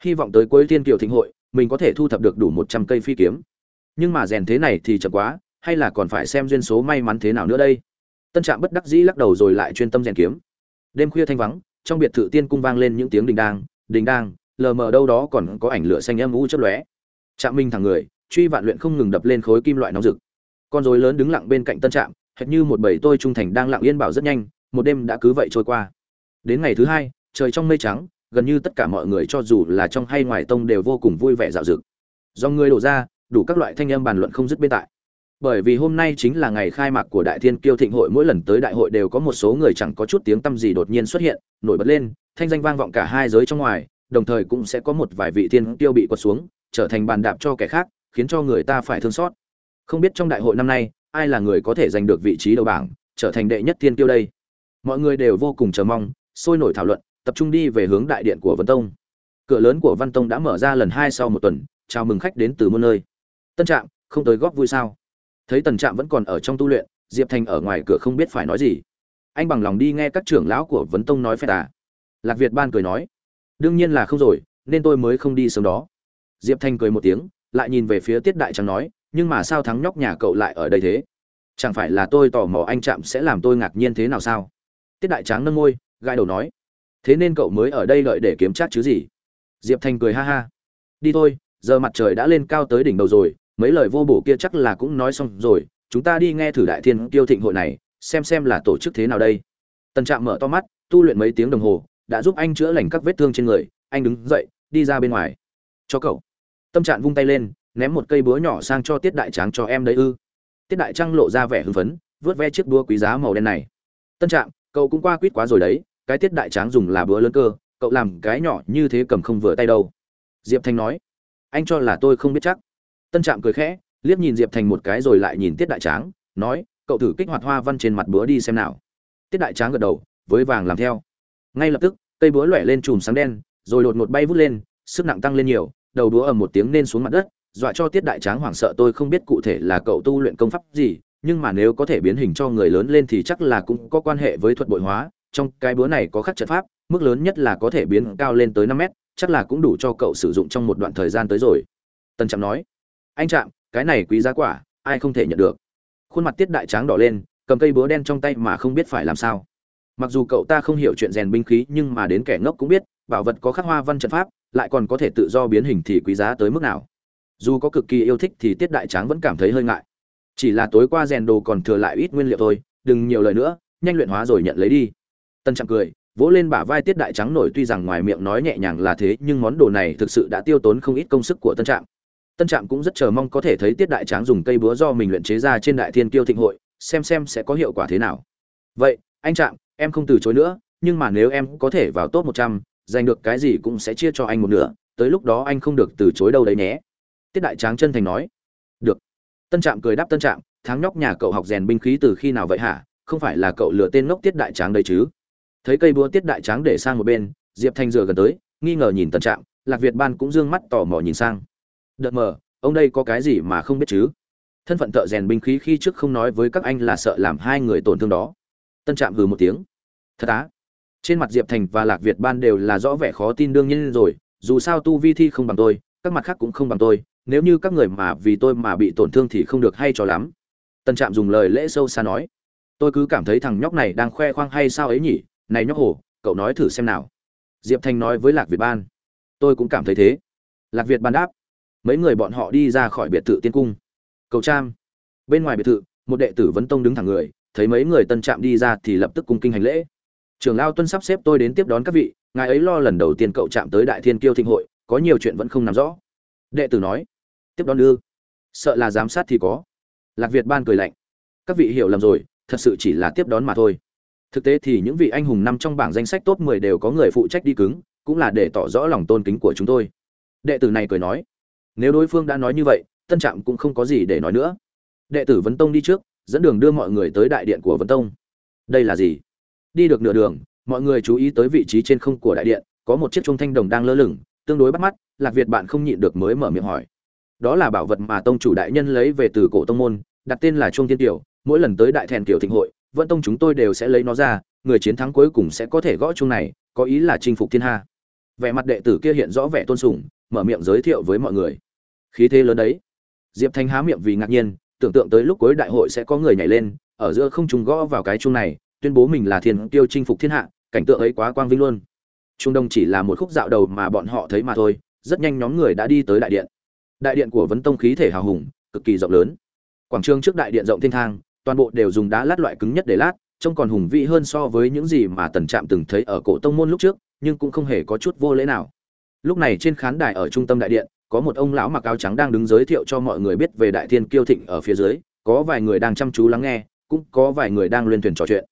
Speaker 1: hy vọng tới cuối thiên kiều thịnh hội, mình có thể thu thập được đủ một trăm cây phi kiếm. Nhưng mà rèn thế này thì chậm quá, hay là còn phải xem duyên số may mắn thế nào nữa đây? Tân trạm bất đắc dĩ lắc đầu rồi lại chuyên tâm rèn kiếm. Đêm khuya thanh vắng, trong biệt thự tiên cung vang lên những tiếng đình đang đình đang, lờ mờ đâu đó còn có ảnh lửa xanh âm u chớp lóe. Trạm minh thẳng người, truy vạn luyện không ngừng đập lên khối kim loại nóng rực. Con rối lớn đứng lặng bên cạnh tân trạm, hệt như một bầy tôi trung thành đang lặng yên bảo rất nhanh, một đêm đã cứ vậy trôi qua. Đến ngày thứ hai, trời trong mây trắng, gần như tất cả mọi người cho dù là trong hay ngoài tông đều vô cùng vui vẻ dạo dực. Do người đổ ra, đủ các loại thanh âm bàn luận không dứt bên tại bởi vì hôm nay chính là ngày khai mạc của đại thiên kiêu thịnh hội mỗi lần tới đại hội đều có một số người chẳng có chút tiếng tăm gì đột nhiên xuất hiện nổi bật lên thanh danh vang vọng cả hai giới trong ngoài đồng thời cũng sẽ có một vài vị thiên kiêu bị quật xuống trở thành bàn đạp cho kẻ khác khiến cho người ta phải thương xót không biết trong đại hội năm nay ai là người có thể giành được vị trí đầu bảng trở thành đệ nhất thiên kiêu đây mọi người đều vô cùng chờ mong sôi nổi thảo luận tập trung đi về hướng đại điện của Vân Tông. Cửa lớn của Văn Tông đã mở ra lần hai sau một tuần, chào mừng khách đến từ muôn nơi. Tân Trạm, không tới góp vui sao? Thấy Tần Trạm vẫn còn ở trong tu luyện, Diệp Thành ở ngoài cửa không biết phải nói gì. Anh bằng lòng đi nghe các trưởng lão của Vấn Tông nói phép à? Lạc Việt Ban cười nói, đương nhiên là không rồi, nên tôi mới không đi sớm đó. Diệp Thành cười một tiếng, lại nhìn về phía Tiết Đại Trắng nói, nhưng mà sao thắng nhóc nhà cậu lại ở đây thế? Chẳng phải là tôi tò mò anh Trạm sẽ làm tôi ngạc nhiên thế nào sao? Tiết Đại Trắng nâng môi, gãi đầu nói, thế nên cậu mới ở đây lợi để kiếm chắc chứ gì diệp thành cười ha ha đi thôi giờ mặt trời đã lên cao tới đỉnh đầu rồi mấy lời vô bổ kia chắc là cũng nói xong rồi, chúng ta đi nghe thử đại thiên kiêu thịnh hội này, xem xem là tổ chức thế nào đây. Tần trạm mở to mắt, tu luyện mấy tiếng đồng hồ, đã giúp anh chữa lành các vết thương trên người, anh đứng dậy, đi ra bên ngoài. Cho cậu. Tâm trạng vung tay lên, ném một cây búa nhỏ sang cho tiết đại tráng cho em đấy ư. Tiết đại trăng lộ ra vẻ hưng phấn, vớt ve chiếc búa quý giá màu đen này. Tân trạng cậu cũng qua quýt quá rồi đấy, cái tiết đại tráng dùng là búa lớn cơ, cậu làm cái nhỏ như thế cầm không vừa tay đâu. Diệp Thanh nói. Anh cho là tôi không biết chắc tân trạm cười khẽ, liếc nhìn diệp thành một cái rồi lại nhìn tiết đại tráng, nói, cậu thử kích hoạt hoa văn trên mặt búa đi xem nào. Tiết đại tráng gật đầu, với vàng làm theo. Ngay lập tức, cây búa lóe lên chùm sáng đen, rồi đột ngột bay vút lên, sức nặng tăng lên nhiều, đầu búa ầm một tiếng nên xuống mặt đất, dọa cho tiết đại tráng hoảng sợ, tôi không biết cụ thể là cậu tu luyện công pháp gì, nhưng mà nếu có thể biến hình cho người lớn lên thì chắc là cũng có quan hệ với thuật bội hóa, trong cái búa này có khắc trận pháp, mức lớn nhất là có thể biến cao lên tới năm mét, chắc là cũng đủ cho cậu sử dụng trong một đoạn thời gian tới rồi. Tân trạm nói anh trạm, cái này quý giá quả, ai không thể nhận được. Khuôn mặt tiết đại tráng đỏ lên, cầm cây búa đen trong tay mà không biết phải làm sao. Mặc dù cậu ta không hiểu chuyện rèn binh khí nhưng mà đến kẻ ngốc cũng biết, bảo vật có khắc hoa văn trận pháp, lại còn có thể tự do biến hình thì quý giá tới mức nào. Dù có cực kỳ yêu thích thì tiết đại tráng vẫn cảm thấy hơi ngại. Chỉ là tối qua rèn đồ còn thừa lại ít nguyên liệu thôi, đừng nhiều lời nữa, nhanh luyện hóa rồi nhận lấy đi. Tân trạng cười, vỗ lên bả vai tiết đại trắng nổi tuy rằng ngoài miệng nói nhẹ nhàng là thế nhưng món đồ này thực sự đã tiêu tốn không ít công sức của tân trạng tân trạm cũng rất chờ mong có thể thấy tiết đại tráng dùng cây búa do mình luyện chế ra trên đại thiên kiêu thịnh hội, xem xem sẽ có hiệu quả thế nào. Vậy, anh trạm, em không từ chối nữa, nhưng mà nếu em có thể vào top một trăm, giành được cái gì cũng sẽ chia cho anh một nửa, tới lúc đó anh không được từ chối đâu đấy nhé. Tiết đại tráng chân thành nói. Được. Tân trạm cười đáp tân trạm, tháng nhóc nhà cậu học rèn binh khí từ khi nào vậy hả? Không phải là cậu lừa tên ngốc tiết đại tráng đấy chứ? Thấy cây búa tiết đại tráng để sang một bên, diệp thanh dựa gần tới, nghi ngờ nhìn tân trạm, lạc việt ban cũng dương mắt tò mò nhìn sang đợt mờ, ông đây có cái gì mà không biết chứ? Thân phận thợ rèn binh khí khi trước không nói với các anh là sợ làm hai người tổn thương đó. Tân trạm hừ một tiếng. Thật á? Trên mặt diệp thành và lạc việt ban đều là rõ vẻ khó tin đương nhiên rồi, dù sao tu vi thi không bằng tôi, các mặt khác cũng không bằng tôi, nếu như các người mà vì tôi mà bị tổn thương thì không được hay cho lắm. Tân trạm dùng lời lễ sâu xa nói. Tôi cứ cảm thấy thằng nhóc này đang khoe khoang hay sao ấy nhỉ? Này nhóc hồ, cậu nói thử xem nào. Diệp thành nói với lạc việt ban. Tôi cũng cảm thấy thế. Lạc việt ban đáp mấy người bọn họ đi ra khỏi biệt thự tiên cung. Cầu trang bên ngoài biệt thự, một đệ tử vấn tông đứng thẳng người, thấy mấy người tân trạm đi ra thì lập tức cung kinh hành lễ. Trưởng lao tuân sắp xếp tôi đến tiếp đón các vị, ngài ấy lo lần đầu tiên cậu chạm tới đại thiên kiêu thịnh hội, có nhiều chuyện vẫn không nắm rõ. Đệ tử nói, tiếp đón ư? Sợ là giám sát thì có. Lạc việt ban cười lạnh, các vị hiểu lầm rồi, thật sự chỉ là tiếp đón mà thôi. Thực tế thì những vị anh hùng nằm trong bảng danh sách top 10 đều có người phụ trách đi cứng, cũng là để tỏ rõ lòng tôn kính của chúng tôi. Đệ tử này cười nói nếu đối phương đã nói như vậy, tân trạm cũng không có gì để nói nữa. Đệ tử vấn tông đi trước, dẫn đường đưa mọi người tới đại điện của vấn tông. Đây là gì? Đi được nửa đường, mọi người chú ý tới vị trí trên không của đại điện, có một chiếc chuông thanh đồng đang lơ lửng, tương đối bắt mắt, lạc việt bạn không nhịn được mới mở miệng hỏi. Đó là bảo vật mà tông chủ đại nhân lấy về từ cổ tông môn, đặt tên là chuông thiên tiểu mỗi lần tới đại thèn tiểu thịnh hội, vẫn tông chúng tôi đều sẽ lấy nó ra, người chiến thắng cuối cùng sẽ có thể gõ chuông này, có ý là chinh phục thiên hạ. Vẻ mặt đệ tử kia hiện rõ vẻ tôn sùng, mở miệng giới thiệu với mọi người khí thế lớn đấy. Diệp thanh há miệng vì ngạc nhiên, tưởng tượng tới lúc cuối đại hội sẽ có người nhảy lên, ở giữa không trùng gõ vào cái chung này, tuyên bố mình là thiên tiêu chinh phục thiên hạ, cảnh tượng ấy quá quang vinh luôn. Trung đông chỉ là một khúc dạo đầu mà bọn họ thấy mà thôi, rất nhanh nhóm người đã đi tới đại điện. Đại điện của vấn tông khí thể hào hùng, cực kỳ rộng lớn. Quảng trường trước đại điện rộng thiên thang, toàn bộ đều dùng đá lát loại cứng nhất để lát, trông còn hùng vĩ hơn so với những gì mà tần trạm từng thấy ở cổ tông môn lúc trước, nhưng cũng không hề có chút vô lễ nào. Lúc này trên khán đài ở trung tâm đại điện có một ông lão mặc áo trắng đang đứng giới thiệu cho mọi người biết về đại thiên kiêu thịnh ở phía dưới, có vài người đang chăm chú lắng nghe, cũng có vài người đang luyên thuyền trò chuyện.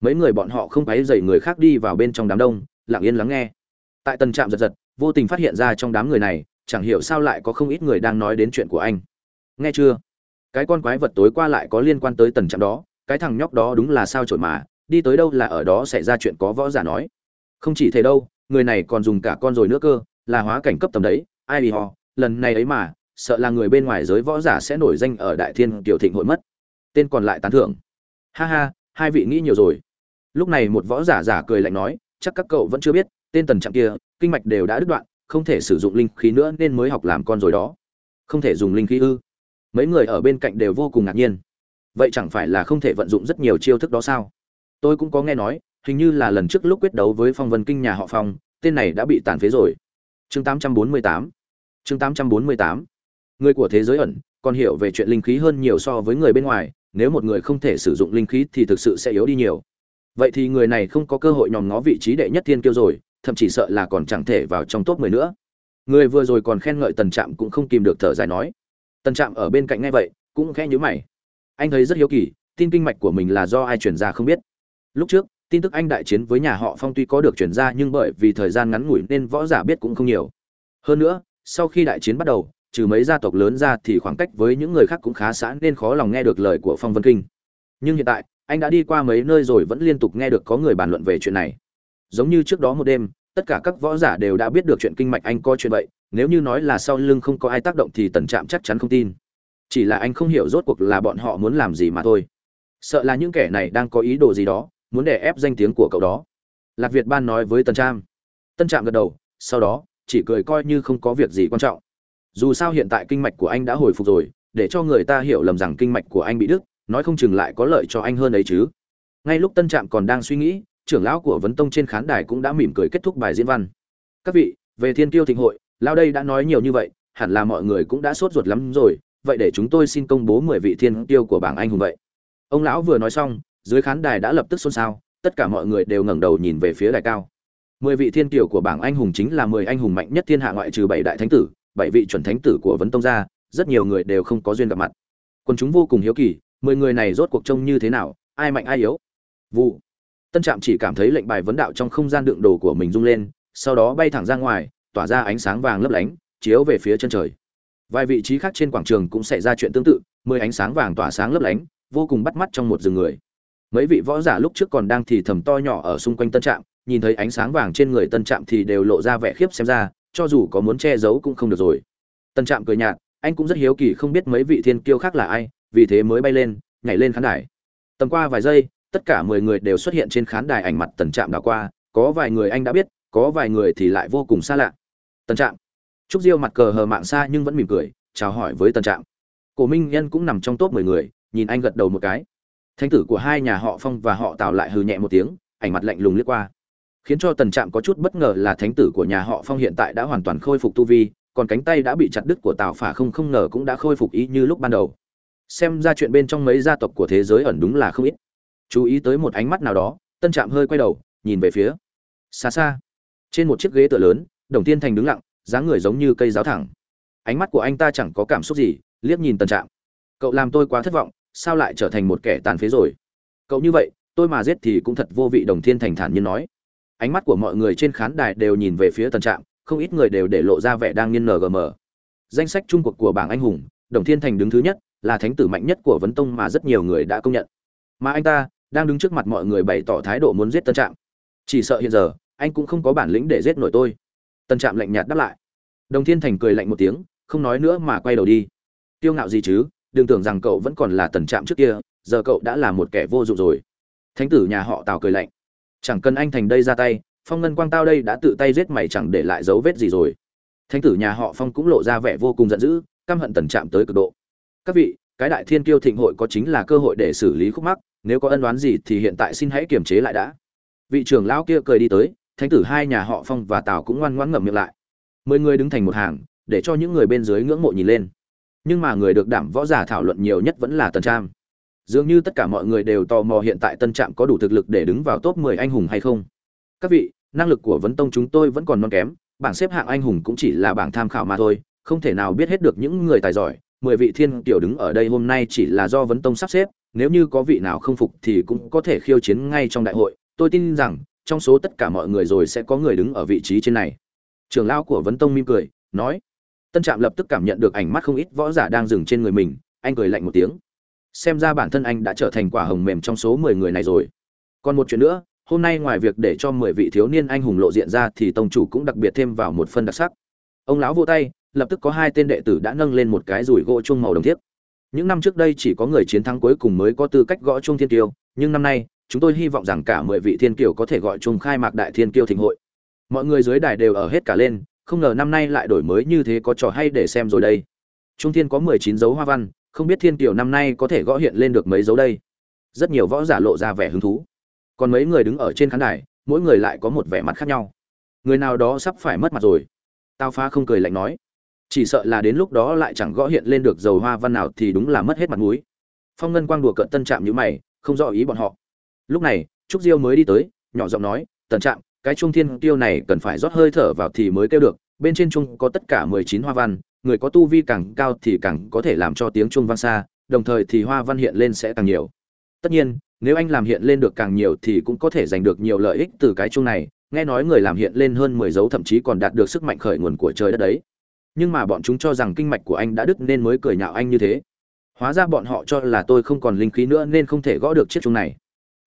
Speaker 1: Mấy người bọn họ không quấy dày người khác đi vào bên trong đám đông, lặng yên lắng nghe. Tại tần trạm giật giật, vô tình phát hiện ra trong đám người này, chẳng hiểu sao lại có không ít người đang nói đến chuyện của anh. Nghe chưa? Cái con quái vật tối qua lại có liên quan tới tần trạm đó, cái thằng nhóc đó đúng là sao trội mà, đi tới đâu là ở đó xảy ra chuyện có võ giả nói. Không chỉ thế đâu, người này còn dùng cả con rồi nữa cơ, là hóa cảnh cấp tầm đấy, ai bị họ lần này ấy mà, sợ là người bên ngoài giới võ giả sẽ nổi danh ở đại thiên tiểu thịnh hội mất. Tên còn lại tán thưởng. Ha ha, hai vị nghĩ nhiều rồi. Lúc này một võ giả giả cười lạnh nói, chắc các cậu vẫn chưa biết, tên tần trạng kia, kinh mạch đều đã đứt đoạn, không thể sử dụng linh khí nữa nên mới học làm con rồi đó. Không thể dùng linh khí ư? Mấy người ở bên cạnh đều vô cùng ngạc nhiên. Vậy chẳng phải là không thể vận dụng rất nhiều chiêu thức đó sao? Tôi cũng có nghe nói, hình như là lần trước lúc quyết đấu với phong vân kinh nhà họ phong, tên này đã bị tàn phế rồi. Chương 848 chương 848 người của thế giới ẩn, còn hiểu về chuyện linh khí hơn nhiều so với người bên ngoài, nếu một người không thể sử dụng linh khí thì thực sự sẽ yếu đi nhiều. Vậy thì người này không có cơ hội nhòm ngó vị trí đệ nhất thiên kiêu rồi, thậm chí sợ là còn chẳng thể vào trong top mười nữa. Người vừa rồi còn khen ngợi tần trạm cũng không kìm được thở dài nói. Tần trạm ở bên cạnh ngay vậy, cũng khẽ nhíu mày. Anh thấy rất hiếu kỳ, tin kinh mạch của mình là do ai truyền ra không biết. Lúc trước, tin tức anh đại chiến với nhà họ phong tuy có được truyền ra nhưng bởi vì thời gian ngắn ngủi nên võ giả biết cũng không nhiều. Hơn nữa sau khi đại chiến bắt đầu, trừ mấy gia tộc lớn ra thì khoảng cách với những người khác cũng khá xã nên khó lòng nghe được lời của phong vân kinh. Nhưng hiện tại, anh đã đi qua mấy nơi rồi vẫn liên tục nghe được có người bàn luận về chuyện này. Giống như trước đó một đêm, tất cả các võ giả đều đã biết được chuyện kinh mạch anh coi chuyện vậy, nếu như nói là sau lưng không có ai tác động thì tần trạm chắc chắn không tin. Chỉ là anh không hiểu rốt cuộc là bọn họ muốn làm gì mà thôi. Sợ là những kẻ này đang có ý đồ gì đó, muốn đè ép danh tiếng của cậu đó. Lạc việt ban nói với tần trạm. Tân trạm gật đầu, sau đó chỉ cười coi như không có việc gì quan trọng. Dù sao hiện tại kinh mạch của anh đã hồi phục rồi, để cho người ta hiểu lầm rằng kinh mạch của anh bị đứt, nói không chừng lại có lợi cho anh hơn ấy chứ. Ngay lúc tân trạm còn đang suy nghĩ, trưởng lão của vấn tông trên khán đài cũng đã mỉm cười kết thúc bài diễn văn. Các vị, về thiên tiêu thịnh hội, lão đây đã nói nhiều như vậy, hẳn là mọi người cũng đã sốt ruột lắm rồi, vậy để chúng tôi xin công bố mười vị thiên tiêu của bảng anh hùng vậy. Ông lão vừa nói xong, dưới khán đài đã lập tức xôn xao, tất cả mọi người đều ngẩng đầu nhìn về phía đài cao mười vị thiên kiều của bảng anh hùng chính là mười anh hùng mạnh nhất thiên hạ ngoại trừ bảy đại thánh tử, bảy vị chuẩn thánh tử của vấn tông gia, rất nhiều người đều không có duyên gặp mặt. Quân chúng vô cùng hiếu kỳ, mười người này rốt cuộc trông như thế nào, ai mạnh ai yếu? Vụ. Tân trạm chỉ cảm thấy lệnh bài vấn đạo trong không gian đựng đồ của mình rung lên, sau đó bay thẳng ra ngoài, tỏa ra ánh sáng vàng lấp lánh, chiếu về phía chân trời. Vài vị trí khác trên quảng trường cũng xảy ra chuyện tương tự, mười ánh sáng vàng tỏa sáng lấp lánh, vô cùng bắt mắt trong một rừng người. Mấy vị võ giả lúc trước còn đang thì thầm to nhỏ ở xung quanh tân trạm nhìn thấy ánh sáng vàng trên người tân trạm thì đều lộ ra vẻ khiếp xem ra, cho dù có muốn che giấu cũng không được rồi. Tân trạm cười nhạt, anh cũng rất hiếu kỳ không biết mấy vị thiên kiêu khác là ai, vì thế mới bay lên, nhảy lên khán đài. Tầm qua vài giây, tất cả mười người đều xuất hiện trên khán đài ảnh mặt tần trạm đã qua, có vài người anh đã biết, có vài người thì lại vô cùng xa lạ. Tần trạm. Trúc diêu mặt cờ hờ mạng xa nhưng vẫn mỉm cười, chào hỏi với tần trạm. Cổ minh nhân cũng nằm trong top mười người, nhìn anh gật đầu một cái. Thánh tử của hai nhà họ phong và họ tào lại hừ nhẹ một tiếng, ảnh mặt lạnh lùng liếc qua khiến cho tần trạm có chút bất ngờ là thánh tử của nhà họ phong hiện tại đã hoàn toàn khôi phục tu vi, còn cánh tay đã bị chặt đứt của tào phả không không ngờ cũng đã khôi phục ý như lúc ban đầu. Xem ra chuyện bên trong mấy gia tộc của thế giới ẩn đúng là không ít. Chú ý tới một ánh mắt nào đó tân trạm hơi quay đầu, nhìn về phía. Xa xa, trên một chiếc ghế tựa lớn, đồng tiên thành đứng lặng, dáng người giống như cây giáo thẳng. Ánh mắt của anh ta chẳng có cảm xúc gì, liếc nhìn tân trạm. Cậu làm tôi quá thất vọng, sao lại trở thành một kẻ tàn phế rồi? Cậu như vậy, tôi mà giết thì cũng thật vô vị, đồng thiên thành thản nhiên nói ánh mắt của mọi người trên khán đài đều nhìn về phía Tần trạm, không ít người đều để lộ ra vẻ đang nghiêng ngm danh sách trung cuộc của bảng anh hùng, đồng thiên thành đứng thứ nhất, là thánh tử mạnh nhất của vấn tông mà rất nhiều người đã công nhận. Mà anh ta đang đứng trước mặt mọi người bày tỏ thái độ muốn giết tân trạm. Chỉ sợ hiện giờ, anh cũng không có bản lĩnh để giết nổi tôi. Tân trạm lạnh nhạt đáp lại. Đồng thiên thành cười lạnh một tiếng, không nói nữa mà quay đầu đi. Tiêu ngạo gì chứ, đừng tưởng rằng cậu vẫn còn là tần trạm trước kia, giờ cậu đã là một kẻ vô dụng rồi. Thánh tử nhà họ tào cười lạnh chẳng cần anh thành đây ra tay, phong ngân quang tao đây đã tự tay giết mày chẳng để lại dấu vết gì rồi. Thánh tử nhà họ phong cũng lộ ra vẻ vô cùng giận dữ, căm hận tần trạm tới cực độ. Các vị, cái đại thiên kiêu thịnh hội có chính là cơ hội để xử lý khúc mắc, nếu có ân đoán gì thì hiện tại xin hãy kiềm chế lại đã. Vị trưởng lão kia cười đi tới, thánh tử hai nhà họ phong và tào cũng ngoan ngoãn ngậm miệng lại. Mười người đứng thành một hàng, để cho những người bên dưới ngưỡng mộ nhìn lên. Nhưng mà người được đảm võ giả thảo luận nhiều nhất vẫn là tần trạm dường như tất cả mọi người đều tò mò hiện tại tân trạm có đủ thực lực để đứng vào top 10 anh hùng hay không. Các vị, năng lực của vấn tông chúng tôi vẫn còn non kém, bảng xếp hạng anh hùng cũng chỉ là bảng tham khảo mà thôi, không thể nào biết hết được những người tài giỏi. Mười vị thiên tiểu đứng ở đây hôm nay chỉ là do vấn tông sắp xếp, nếu như có vị nào không phục thì cũng có thể khiêu chiến ngay trong đại hội. Tôi tin rằng, trong số tất cả mọi người rồi sẽ có người đứng ở vị trí trên này. Trưởng lão của vấn tông mỉm cười, nói. Tân trạm lập tức cảm nhận được ảnh mắt không ít võ giả đang dừng trên người mình, anh cười lạnh một tiếng xem ra bản thân anh đã trở thành quả hồng mềm trong số mười người này rồi. Còn một chuyện nữa, hôm nay ngoài việc để cho mười vị thiếu niên anh hùng lộ diện ra thì tông chủ cũng đặc biệt thêm vào một phân đặc sắc. Ông lão vô tay, lập tức có hai tên đệ tử đã nâng lên một cái rủi gỗ chuông màu đồng thiếp những năm trước đây chỉ có người chiến thắng cuối cùng mới có tư cách gõ chuông thiên kiêu, nhưng năm nay, chúng tôi hy vọng rằng cả mười vị thiên kiều có thể gọi chung khai mạc đại thiên kiêu thịnh hội. Mọi người dưới đài đều ở hết cả lên, không ngờ năm nay lại đổi mới như thế có trò hay để xem rồi đây. Trung thiên có mười chín dấu hoa văn không biết thiên kiều năm nay có thể gõ hiện lên được mấy dấu đây. Rất nhiều võ giả lộ ra vẻ hứng thú. Còn mấy người đứng ở trên khán đài, mỗi người lại có một vẻ mặt khác nhau. Người nào đó sắp phải mất mặt rồi. Tao phá không cười lạnh nói. Chỉ sợ là đến lúc đó lại chẳng gõ hiện lên được dầu hoa văn nào thì đúng là mất hết mặt mũi. Phong ngân quang đùa cợt tân trạm như mày, không rõ ý bọn họ. Lúc này, trúc diêu mới đi tới, nhỏ giọng nói, tần trạm, cái trung thiên tiêu này cần phải rót hơi thở vào thì mới kêu được. Bên trên trung có tất cả mười chín hoa văn người có tu vi càng cao thì càng có thể làm cho tiếng chuông vang xa, đồng thời thì hoa văn hiện lên sẽ càng nhiều. Tất nhiên, nếu anh làm hiện lên được càng nhiều thì cũng có thể giành được nhiều lợi ích từ cái chung này, nghe nói người làm hiện lên hơn mười dấu thậm chí còn đạt được sức mạnh khởi nguồn của trời đất đấy. Nhưng mà bọn chúng cho rằng kinh mạch của anh đã đứt nên mới cười nhạo anh như thế. Hóa ra bọn họ cho là tôi không còn linh khí nữa nên không thể gõ được chiếc chung này.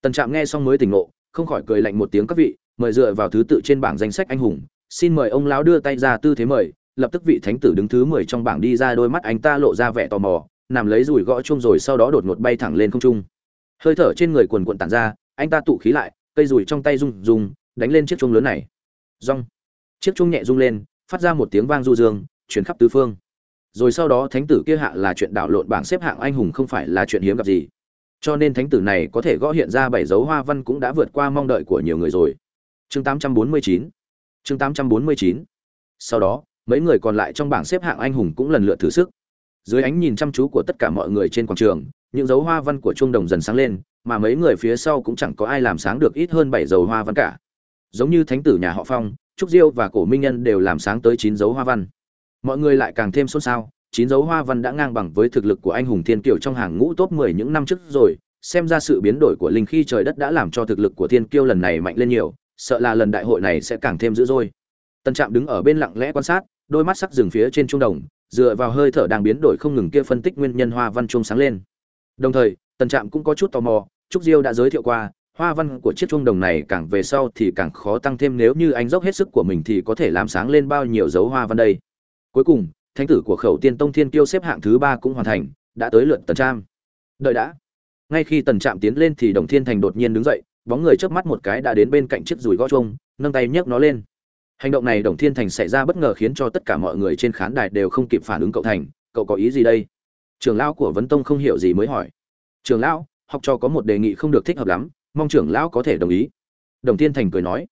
Speaker 1: Tần trạm nghe xong mới tỉnh ngộ, không khỏi cười lạnh một tiếng các vị, mời dựa vào thứ tự trên bảng danh sách anh hùng. Xin mời ông lão đưa tay ra tư thế mời lập tức vị thánh tử đứng thứ mười trong bảng đi ra đôi mắt anh ta lộ ra vẻ tò mò, nằm lấy rủi gõ chung rồi sau đó đột ngột bay thẳng lên không trung. Hơi thở trên người quần cuộn tản ra, anh ta tụ khí lại, cây rủi trong tay rung rung, đánh lên chiếc chuông lớn này. Rong. Chiếc chuông nhẹ rung lên, phát ra một tiếng vang du dương, chuyển khắp tứ phương. Rồi sau đó thánh tử kia hạ là chuyện đảo lộn bảng xếp hạng anh hùng không phải là chuyện hiếm gặp gì. Cho nên thánh tử này có thể gõ hiện ra bảy dấu hoa văn cũng đã vượt qua mong đợi của nhiều người rồi. Chương 849 chương 849 sau đó mấy người còn lại trong bảng xếp hạng anh hùng cũng lần lượt thử sức. Dưới ánh nhìn chăm chú của tất cả mọi người trên quảng trường, những dấu hoa văn của trung đồng dần sáng lên, mà mấy người phía sau cũng chẳng có ai làm sáng được ít hơn bảy dấu hoa văn cả. Giống như thánh tử nhà họ phong, trúc diêu và cổ minh nhân đều làm sáng tới chín dấu hoa văn. Mọi người lại càng thêm xôn xao, chín dấu hoa văn đã ngang bằng với thực lực của anh hùng thiên kiều trong hàng ngũ top 10 những năm trước rồi, xem ra sự biến đổi của linh khí trời đất đã làm cho thực lực của thiên kiêu lần này mạnh lên nhiều, sợ là lần đại hội này sẽ càng thêm dữ dội. Tân trạm đứng ở bên lặng lẽ quan sát đôi mắt sắc rừng phía trên trung đồng, dựa vào hơi thở đang biến đổi không ngừng kia phân tích nguyên nhân hoa văn trung sáng lên. Đồng thời, tần trạm cũng có chút tò mò, trúc diêu đã giới thiệu qua, hoa văn của chiếc trung đồng này càng về sau thì càng khó tăng thêm nếu như anh dốc hết sức của mình thì có thể làm sáng lên bao nhiêu dấu hoa văn đây. Cuối cùng, thánh tử của khẩu tiên tông thiên kiêu xếp hạng thứ ba cũng hoàn thành, đã tới lượt tần trạm. Đợi đã. Ngay khi tần trạm tiến lên thì đồng thiên thành đột nhiên đứng dậy, bóng người trước mắt một cái đã đến bên cạnh chiếc rùi gõ chuông, nâng tay nhấc nó lên hành động này đồng thiên thành xảy ra bất ngờ khiến cho tất cả mọi người trên khán đài đều không kịp phản ứng cậu thành, cậu có ý gì đây? Trưởng lão của vấn tông không hiểu gì mới hỏi. Trưởng lão, học trò có một đề nghị không được thích hợp lắm, mong trưởng lão có thể đồng ý. Đồng thiên thành cười nói.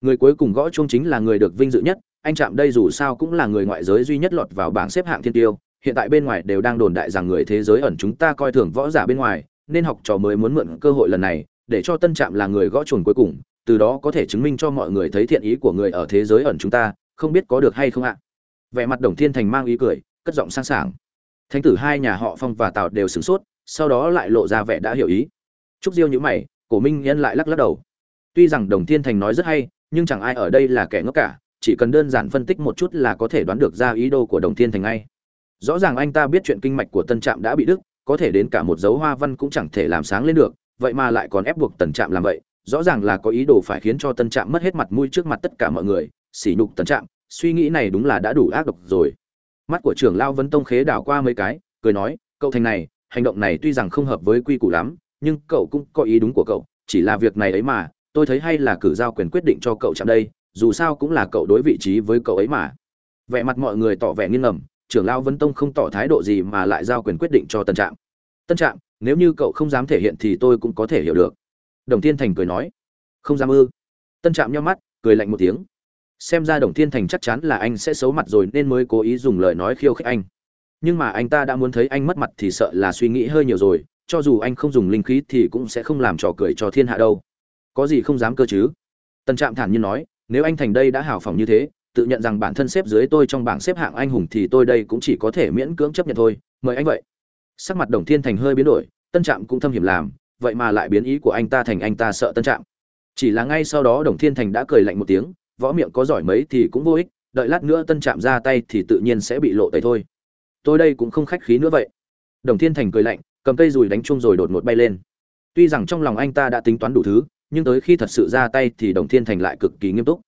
Speaker 1: Người cuối cùng gõ chuông chính là người được vinh dự nhất, anh Trạm đây dù sao cũng là người ngoại giới duy nhất lọt vào bảng xếp hạng thiên tiêu, hiện tại bên ngoài đều đang đồn đại rằng người thế giới ẩn chúng ta coi thường võ giả bên ngoài, nên học trò mới muốn mượn cơ hội lần này, để cho tân trạm là người gõ chuồn cuối cùng từ đó có thể chứng minh cho mọi người thấy thiện ý của người ở thế giới ẩn chúng ta, không biết có được hay không ạ? Vẻ mặt đồng thiên thành mang ý cười, cất giọng sang sảng. Thánh tử hai nhà họ phong và tào đều sửng sốt, sau đó lại lộ ra vẻ đã hiểu ý. Trúc diêu nhữ mày, cổ minh nhân lại lắc lắc đầu. Tuy rằng đồng thiên thành nói rất hay, nhưng chẳng ai ở đây là kẻ ngốc cả, chỉ cần đơn giản phân tích một chút là có thể đoán được ra ý đồ của đồng thiên thành ngay. Rõ ràng anh ta biết chuyện kinh mạch của tân trạm đã bị đứt, có thể đến cả một dấu hoa văn cũng chẳng thể làm sáng lên được, vậy mà lại còn ép buộc tần trạm làm vậy rõ ràng là có ý đồ phải khiến cho tân trạm mất hết mặt mũi trước mặt tất cả mọi người, sỉ nhục Tân trạm, suy nghĩ này đúng là đã đủ ác độc rồi. Mắt của trưởng lao vấn tông khế đảo qua mấy cái, cười nói, cậu thành này, hành động này tuy rằng không hợp với quy củ lắm, nhưng cậu cũng có ý đúng của cậu, chỉ là việc này ấy mà, tôi thấy hay là cử giao quyền quyết định cho cậu chạm đây, dù sao cũng là cậu đối vị trí với cậu ấy mà. Vẻ mặt mọi người tỏ vẻ nghiêng ngầm trưởng lao vấn tông không tỏ thái độ gì mà lại giao quyền quyết định cho tân trạm. Tân trạm, nếu như cậu không dám thể hiện thì tôi cũng có thể hiểu được đồng thiên thành cười nói, không dám ư? Tân trạm nhau mắt, cười lạnh một tiếng, xem ra đồng thiên thành chắc chắn là anh sẽ xấu mặt rồi nên mới cố ý dùng lời nói khiêu khích anh. Nhưng mà anh ta đã muốn thấy anh mất mặt thì sợ là suy nghĩ hơi nhiều rồi, cho dù anh không dùng linh khí thì cũng sẽ không làm trò cười cho thiên hạ đâu. Có gì không dám cơ chứ? Tân trạm thản nhiên nói, nếu anh thành đây đã hào phóng như thế, tự nhận rằng bản thân xếp dưới tôi trong bảng xếp hạng anh hùng thì tôi đây cũng chỉ có thể miễn cưỡng chấp nhận thôi. Mời anh vậy. Sắc mặt đồng thiên thành hơi biến đổi, tân trạm cũng thâm hiểm làm vậy mà lại biến ý của anh ta thành anh ta sợ tân trạm. Chỉ là ngay sau đó đồng thiên thành đã cười lạnh một tiếng, võ miệng có giỏi mấy thì cũng vô ích, đợi lát nữa tân trạm ra tay thì tự nhiên sẽ bị lộ tẩy thôi. Tôi đây cũng không khách khí nữa vậy. Đồng thiên thành cười lạnh, cầm cây dùi đánh chung rồi đột ngột bay lên. Tuy rằng trong lòng anh ta đã tính toán đủ thứ, nhưng tới khi thật sự ra tay thì đồng thiên thành lại cực kỳ nghiêm túc.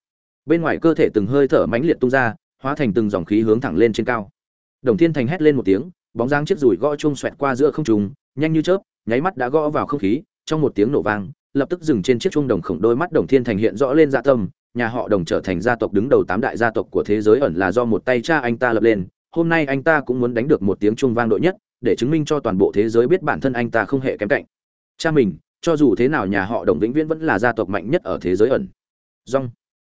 Speaker 1: Bên ngoài cơ thể từng hơi thở mãnh liệt tung ra, hóa thành từng dòng khí hướng thẳng lên trên cao. Đồng thiên thành hét lên một tiếng, bóng dáng chiếc rùi gõ chung xoẹt qua giữa không trung, nhanh như chớp nháy mắt đã gõ vào không khí, trong một tiếng nổ vang, lập tức dừng trên chiếc chuông đồng khổng đôi mắt đồng thiên thành hiện rõ lên dạ tâm, nhà họ đồng trở thành gia tộc đứng đầu tám đại gia tộc của thế giới ẩn là do một tay cha anh ta lập lên, hôm nay anh ta cũng muốn đánh được một tiếng chuông vang đội nhất, để chứng minh cho toàn bộ thế giới biết bản thân anh ta không hề kém cạnh. Cha mình, cho dù thế nào nhà họ đồng vĩnh viễn vẫn là gia tộc mạnh nhất ở thế giới ẩn. Rong.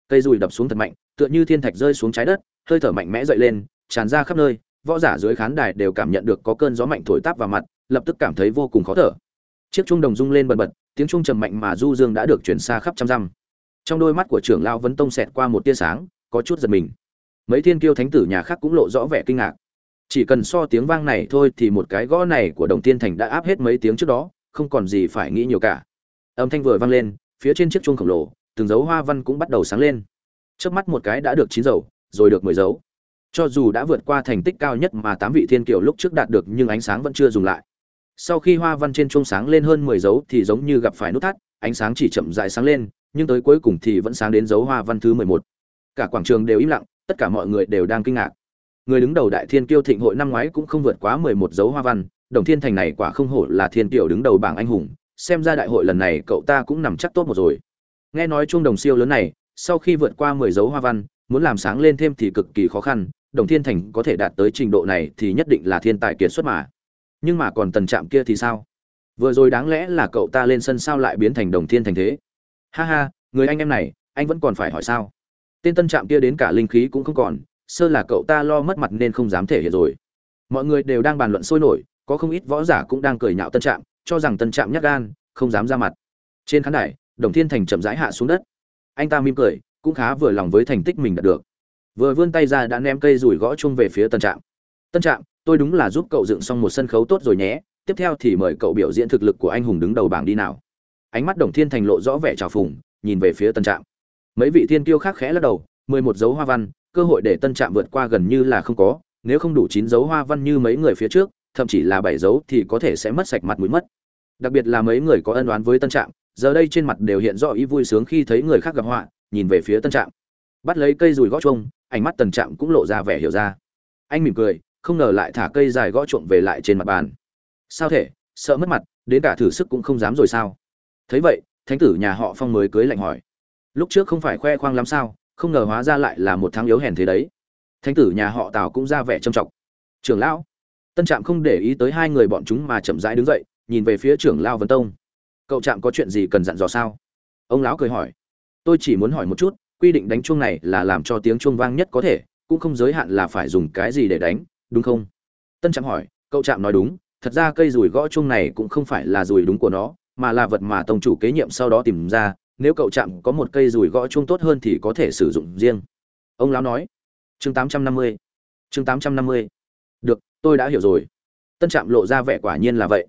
Speaker 1: Cây dùi đập xuống thật mạnh, tựa như thiên thạch rơi xuống trái đất, hơi thở mạnh mẽ dậy lên, tràn ra khắp nơi, võ giả dưới khán đài đều cảm nhận được có cơn gió mạnh thổi táp vào mặt lập tức cảm thấy vô cùng khó thở. Chiếc chuông đồng rung lên bần bật, tiếng chuông trầm mạnh mà du dương đã được chuyển xa khắp trăm dặm. Trong đôi mắt của trưởng lao vấn tông xẹt qua một tia sáng, có chút giật mình. Mấy thiên kiêu thánh tử nhà khác cũng lộ rõ vẻ kinh ngạc. Chỉ cần so tiếng vang này thôi thì một cái gõ này của đồng tiên thành đã áp hết mấy tiếng trước đó, không còn gì phải nghĩ nhiều cả. Âm thanh vừa vang lên, phía trên chiếc chuông khổng lồ, từng dấu hoa văn cũng bắt đầu sáng lên. Trước mắt một cái đã được chín dấu, rồi được mười dấu. Cho dù đã vượt qua thành tích cao nhất mà tám vị thiên kiều lúc trước đạt được nhưng ánh sáng vẫn chưa dùng lại sau khi hoa văn trên chuông sáng lên hơn mười dấu thì giống như gặp phải nút thắt, ánh sáng chỉ chậm rãi sáng lên, nhưng tới cuối cùng thì vẫn sáng đến dấu hoa văn thứ mười một. Cả quảng trường đều im lặng, tất cả mọi người đều đang kinh ngạc. Người đứng đầu đại thiên kiêu thịnh hội năm ngoái cũng không vượt quá mười một dấu hoa văn, đồng thiên thành này quả không hổ là thiên kiều đứng đầu bảng anh hùng, xem ra đại hội lần này cậu ta cũng nằm chắc tốt một rồi. Nghe nói chuông đồng siêu lớn này, sau khi vượt qua mười dấu hoa văn, muốn làm sáng lên thêm thì cực kỳ khó khăn, đồng thiên thành có thể đạt tới trình độ này thì nhất định là thiên tài kiệt xuất mà nhưng mà còn tần trạm kia thì sao? Vừa rồi đáng lẽ là cậu ta lên sân sao lại biến thành đồng thiên thành thế? Ha ha, người anh em này, anh vẫn còn phải hỏi sao? Tên tân trạm kia đến cả linh khí cũng không còn, sơ là cậu ta lo mất mặt nên không dám thể hiện rồi. Mọi người đều đang bàn luận sôi nổi, có không ít võ giả cũng đang cười nhạo tân trạm, cho rằng tân trạm nhắc gan, không dám ra mặt. Trên khán đài, đồng thiên thành chậm rãi hạ xuống đất. Anh ta mỉm cười, cũng khá vừa lòng với thành tích mình đạt được. Vừa vươn tay ra đã ném cây rủi gõ chung về phía tân trạm. Tân trạm tôi đúng là giúp cậu dựng xong một sân khấu tốt rồi nhé, tiếp theo thì mời cậu biểu diễn thực lực của anh hùng đứng đầu bảng đi nào. Ánh mắt đồng thiên thành lộ rõ vẻ trào phùng nhìn về phía tân trạm. Mấy vị thiên kiêu khác khẽ lắc đầu, mười một dấu hoa văn, cơ hội để tân trạm vượt qua gần như là không có, nếu không đủ chín dấu hoa văn như mấy người phía trước, thậm chí là bảy dấu thì có thể sẽ mất sạch mặt mũi mất. Đặc biệt là mấy người có ân oán với tân trạm, giờ đây trên mặt đều hiện rõ ý vui sướng khi thấy người khác gặp họa, nhìn về phía tân trạm. Bắt lấy cây dùi gót chuông, ánh mắt tần trạm cũng lộ ra vẻ hiểu ra. Anh mỉm cười không ngờ lại thả cây dài gõ trộm về lại trên mặt bàn. Sao thể, sợ mất mặt, đến cả thử sức cũng không dám rồi sao? Thấy vậy, thánh tử nhà họ phong mới cưới lạnh hỏi. Lúc trước không phải khoe khoang lắm sao, không ngờ hóa ra lại là một tháng yếu hèn thế đấy. Thánh tử nhà họ tào cũng ra vẻ trầm trọng. Trưởng lão, tân trạm không để ý tới hai người bọn chúng mà chậm rãi đứng dậy, nhìn về phía trưởng lao vấn tông. Cậu trạm có chuyện gì cần dặn dò sao? Ông lão cười hỏi. Tôi chỉ muốn hỏi một chút, quy định đánh chuông này là làm cho tiếng chuông vang nhất có thể, cũng không giới hạn là phải dùng cái gì để đánh đúng không? Tân trạm hỏi, cậu trạm nói đúng, thật ra cây rùi gõ chuông này cũng không phải là rùi đúng của nó, mà là vật mà tông chủ kế nhiệm sau đó tìm ra, nếu cậu trạm có một cây rùi gõ chuông tốt hơn thì có thể sử dụng riêng. Ông lão nói, chương 850 chương 850 được, tôi đã hiểu rồi. Tân trạm lộ ra vẻ quả nhiên là vậy.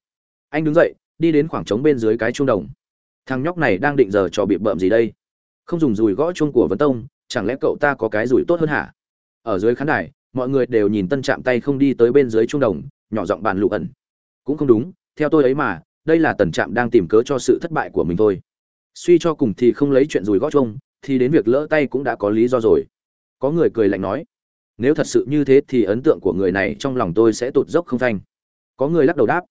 Speaker 1: Anh đứng dậy, đi đến khoảng trống bên dưới cái chuông đồng. Thằng nhóc này đang định giờ trò bị bợm gì đây? Không dùng rùi gõ chuông của vấn tông, chẳng lẽ cậu ta có cái rùi tốt hơn hả? Ở dưới khán đài mọi người đều nhìn tân chạm tay không đi tới bên dưới trung đồng, nhỏ giọng bàn lụ ẩn. Cũng không đúng, theo tôi ấy mà, đây là tần trạm đang tìm cớ cho sự thất bại của mình thôi. Suy cho cùng thì không lấy chuyện rùi gót chung, thì đến việc lỡ tay cũng đã có lý do rồi. Có người cười lạnh nói, nếu thật sự như thế thì ấn tượng của người này trong lòng tôi sẽ tụt dốc không thanh có người lắc đầu đáp,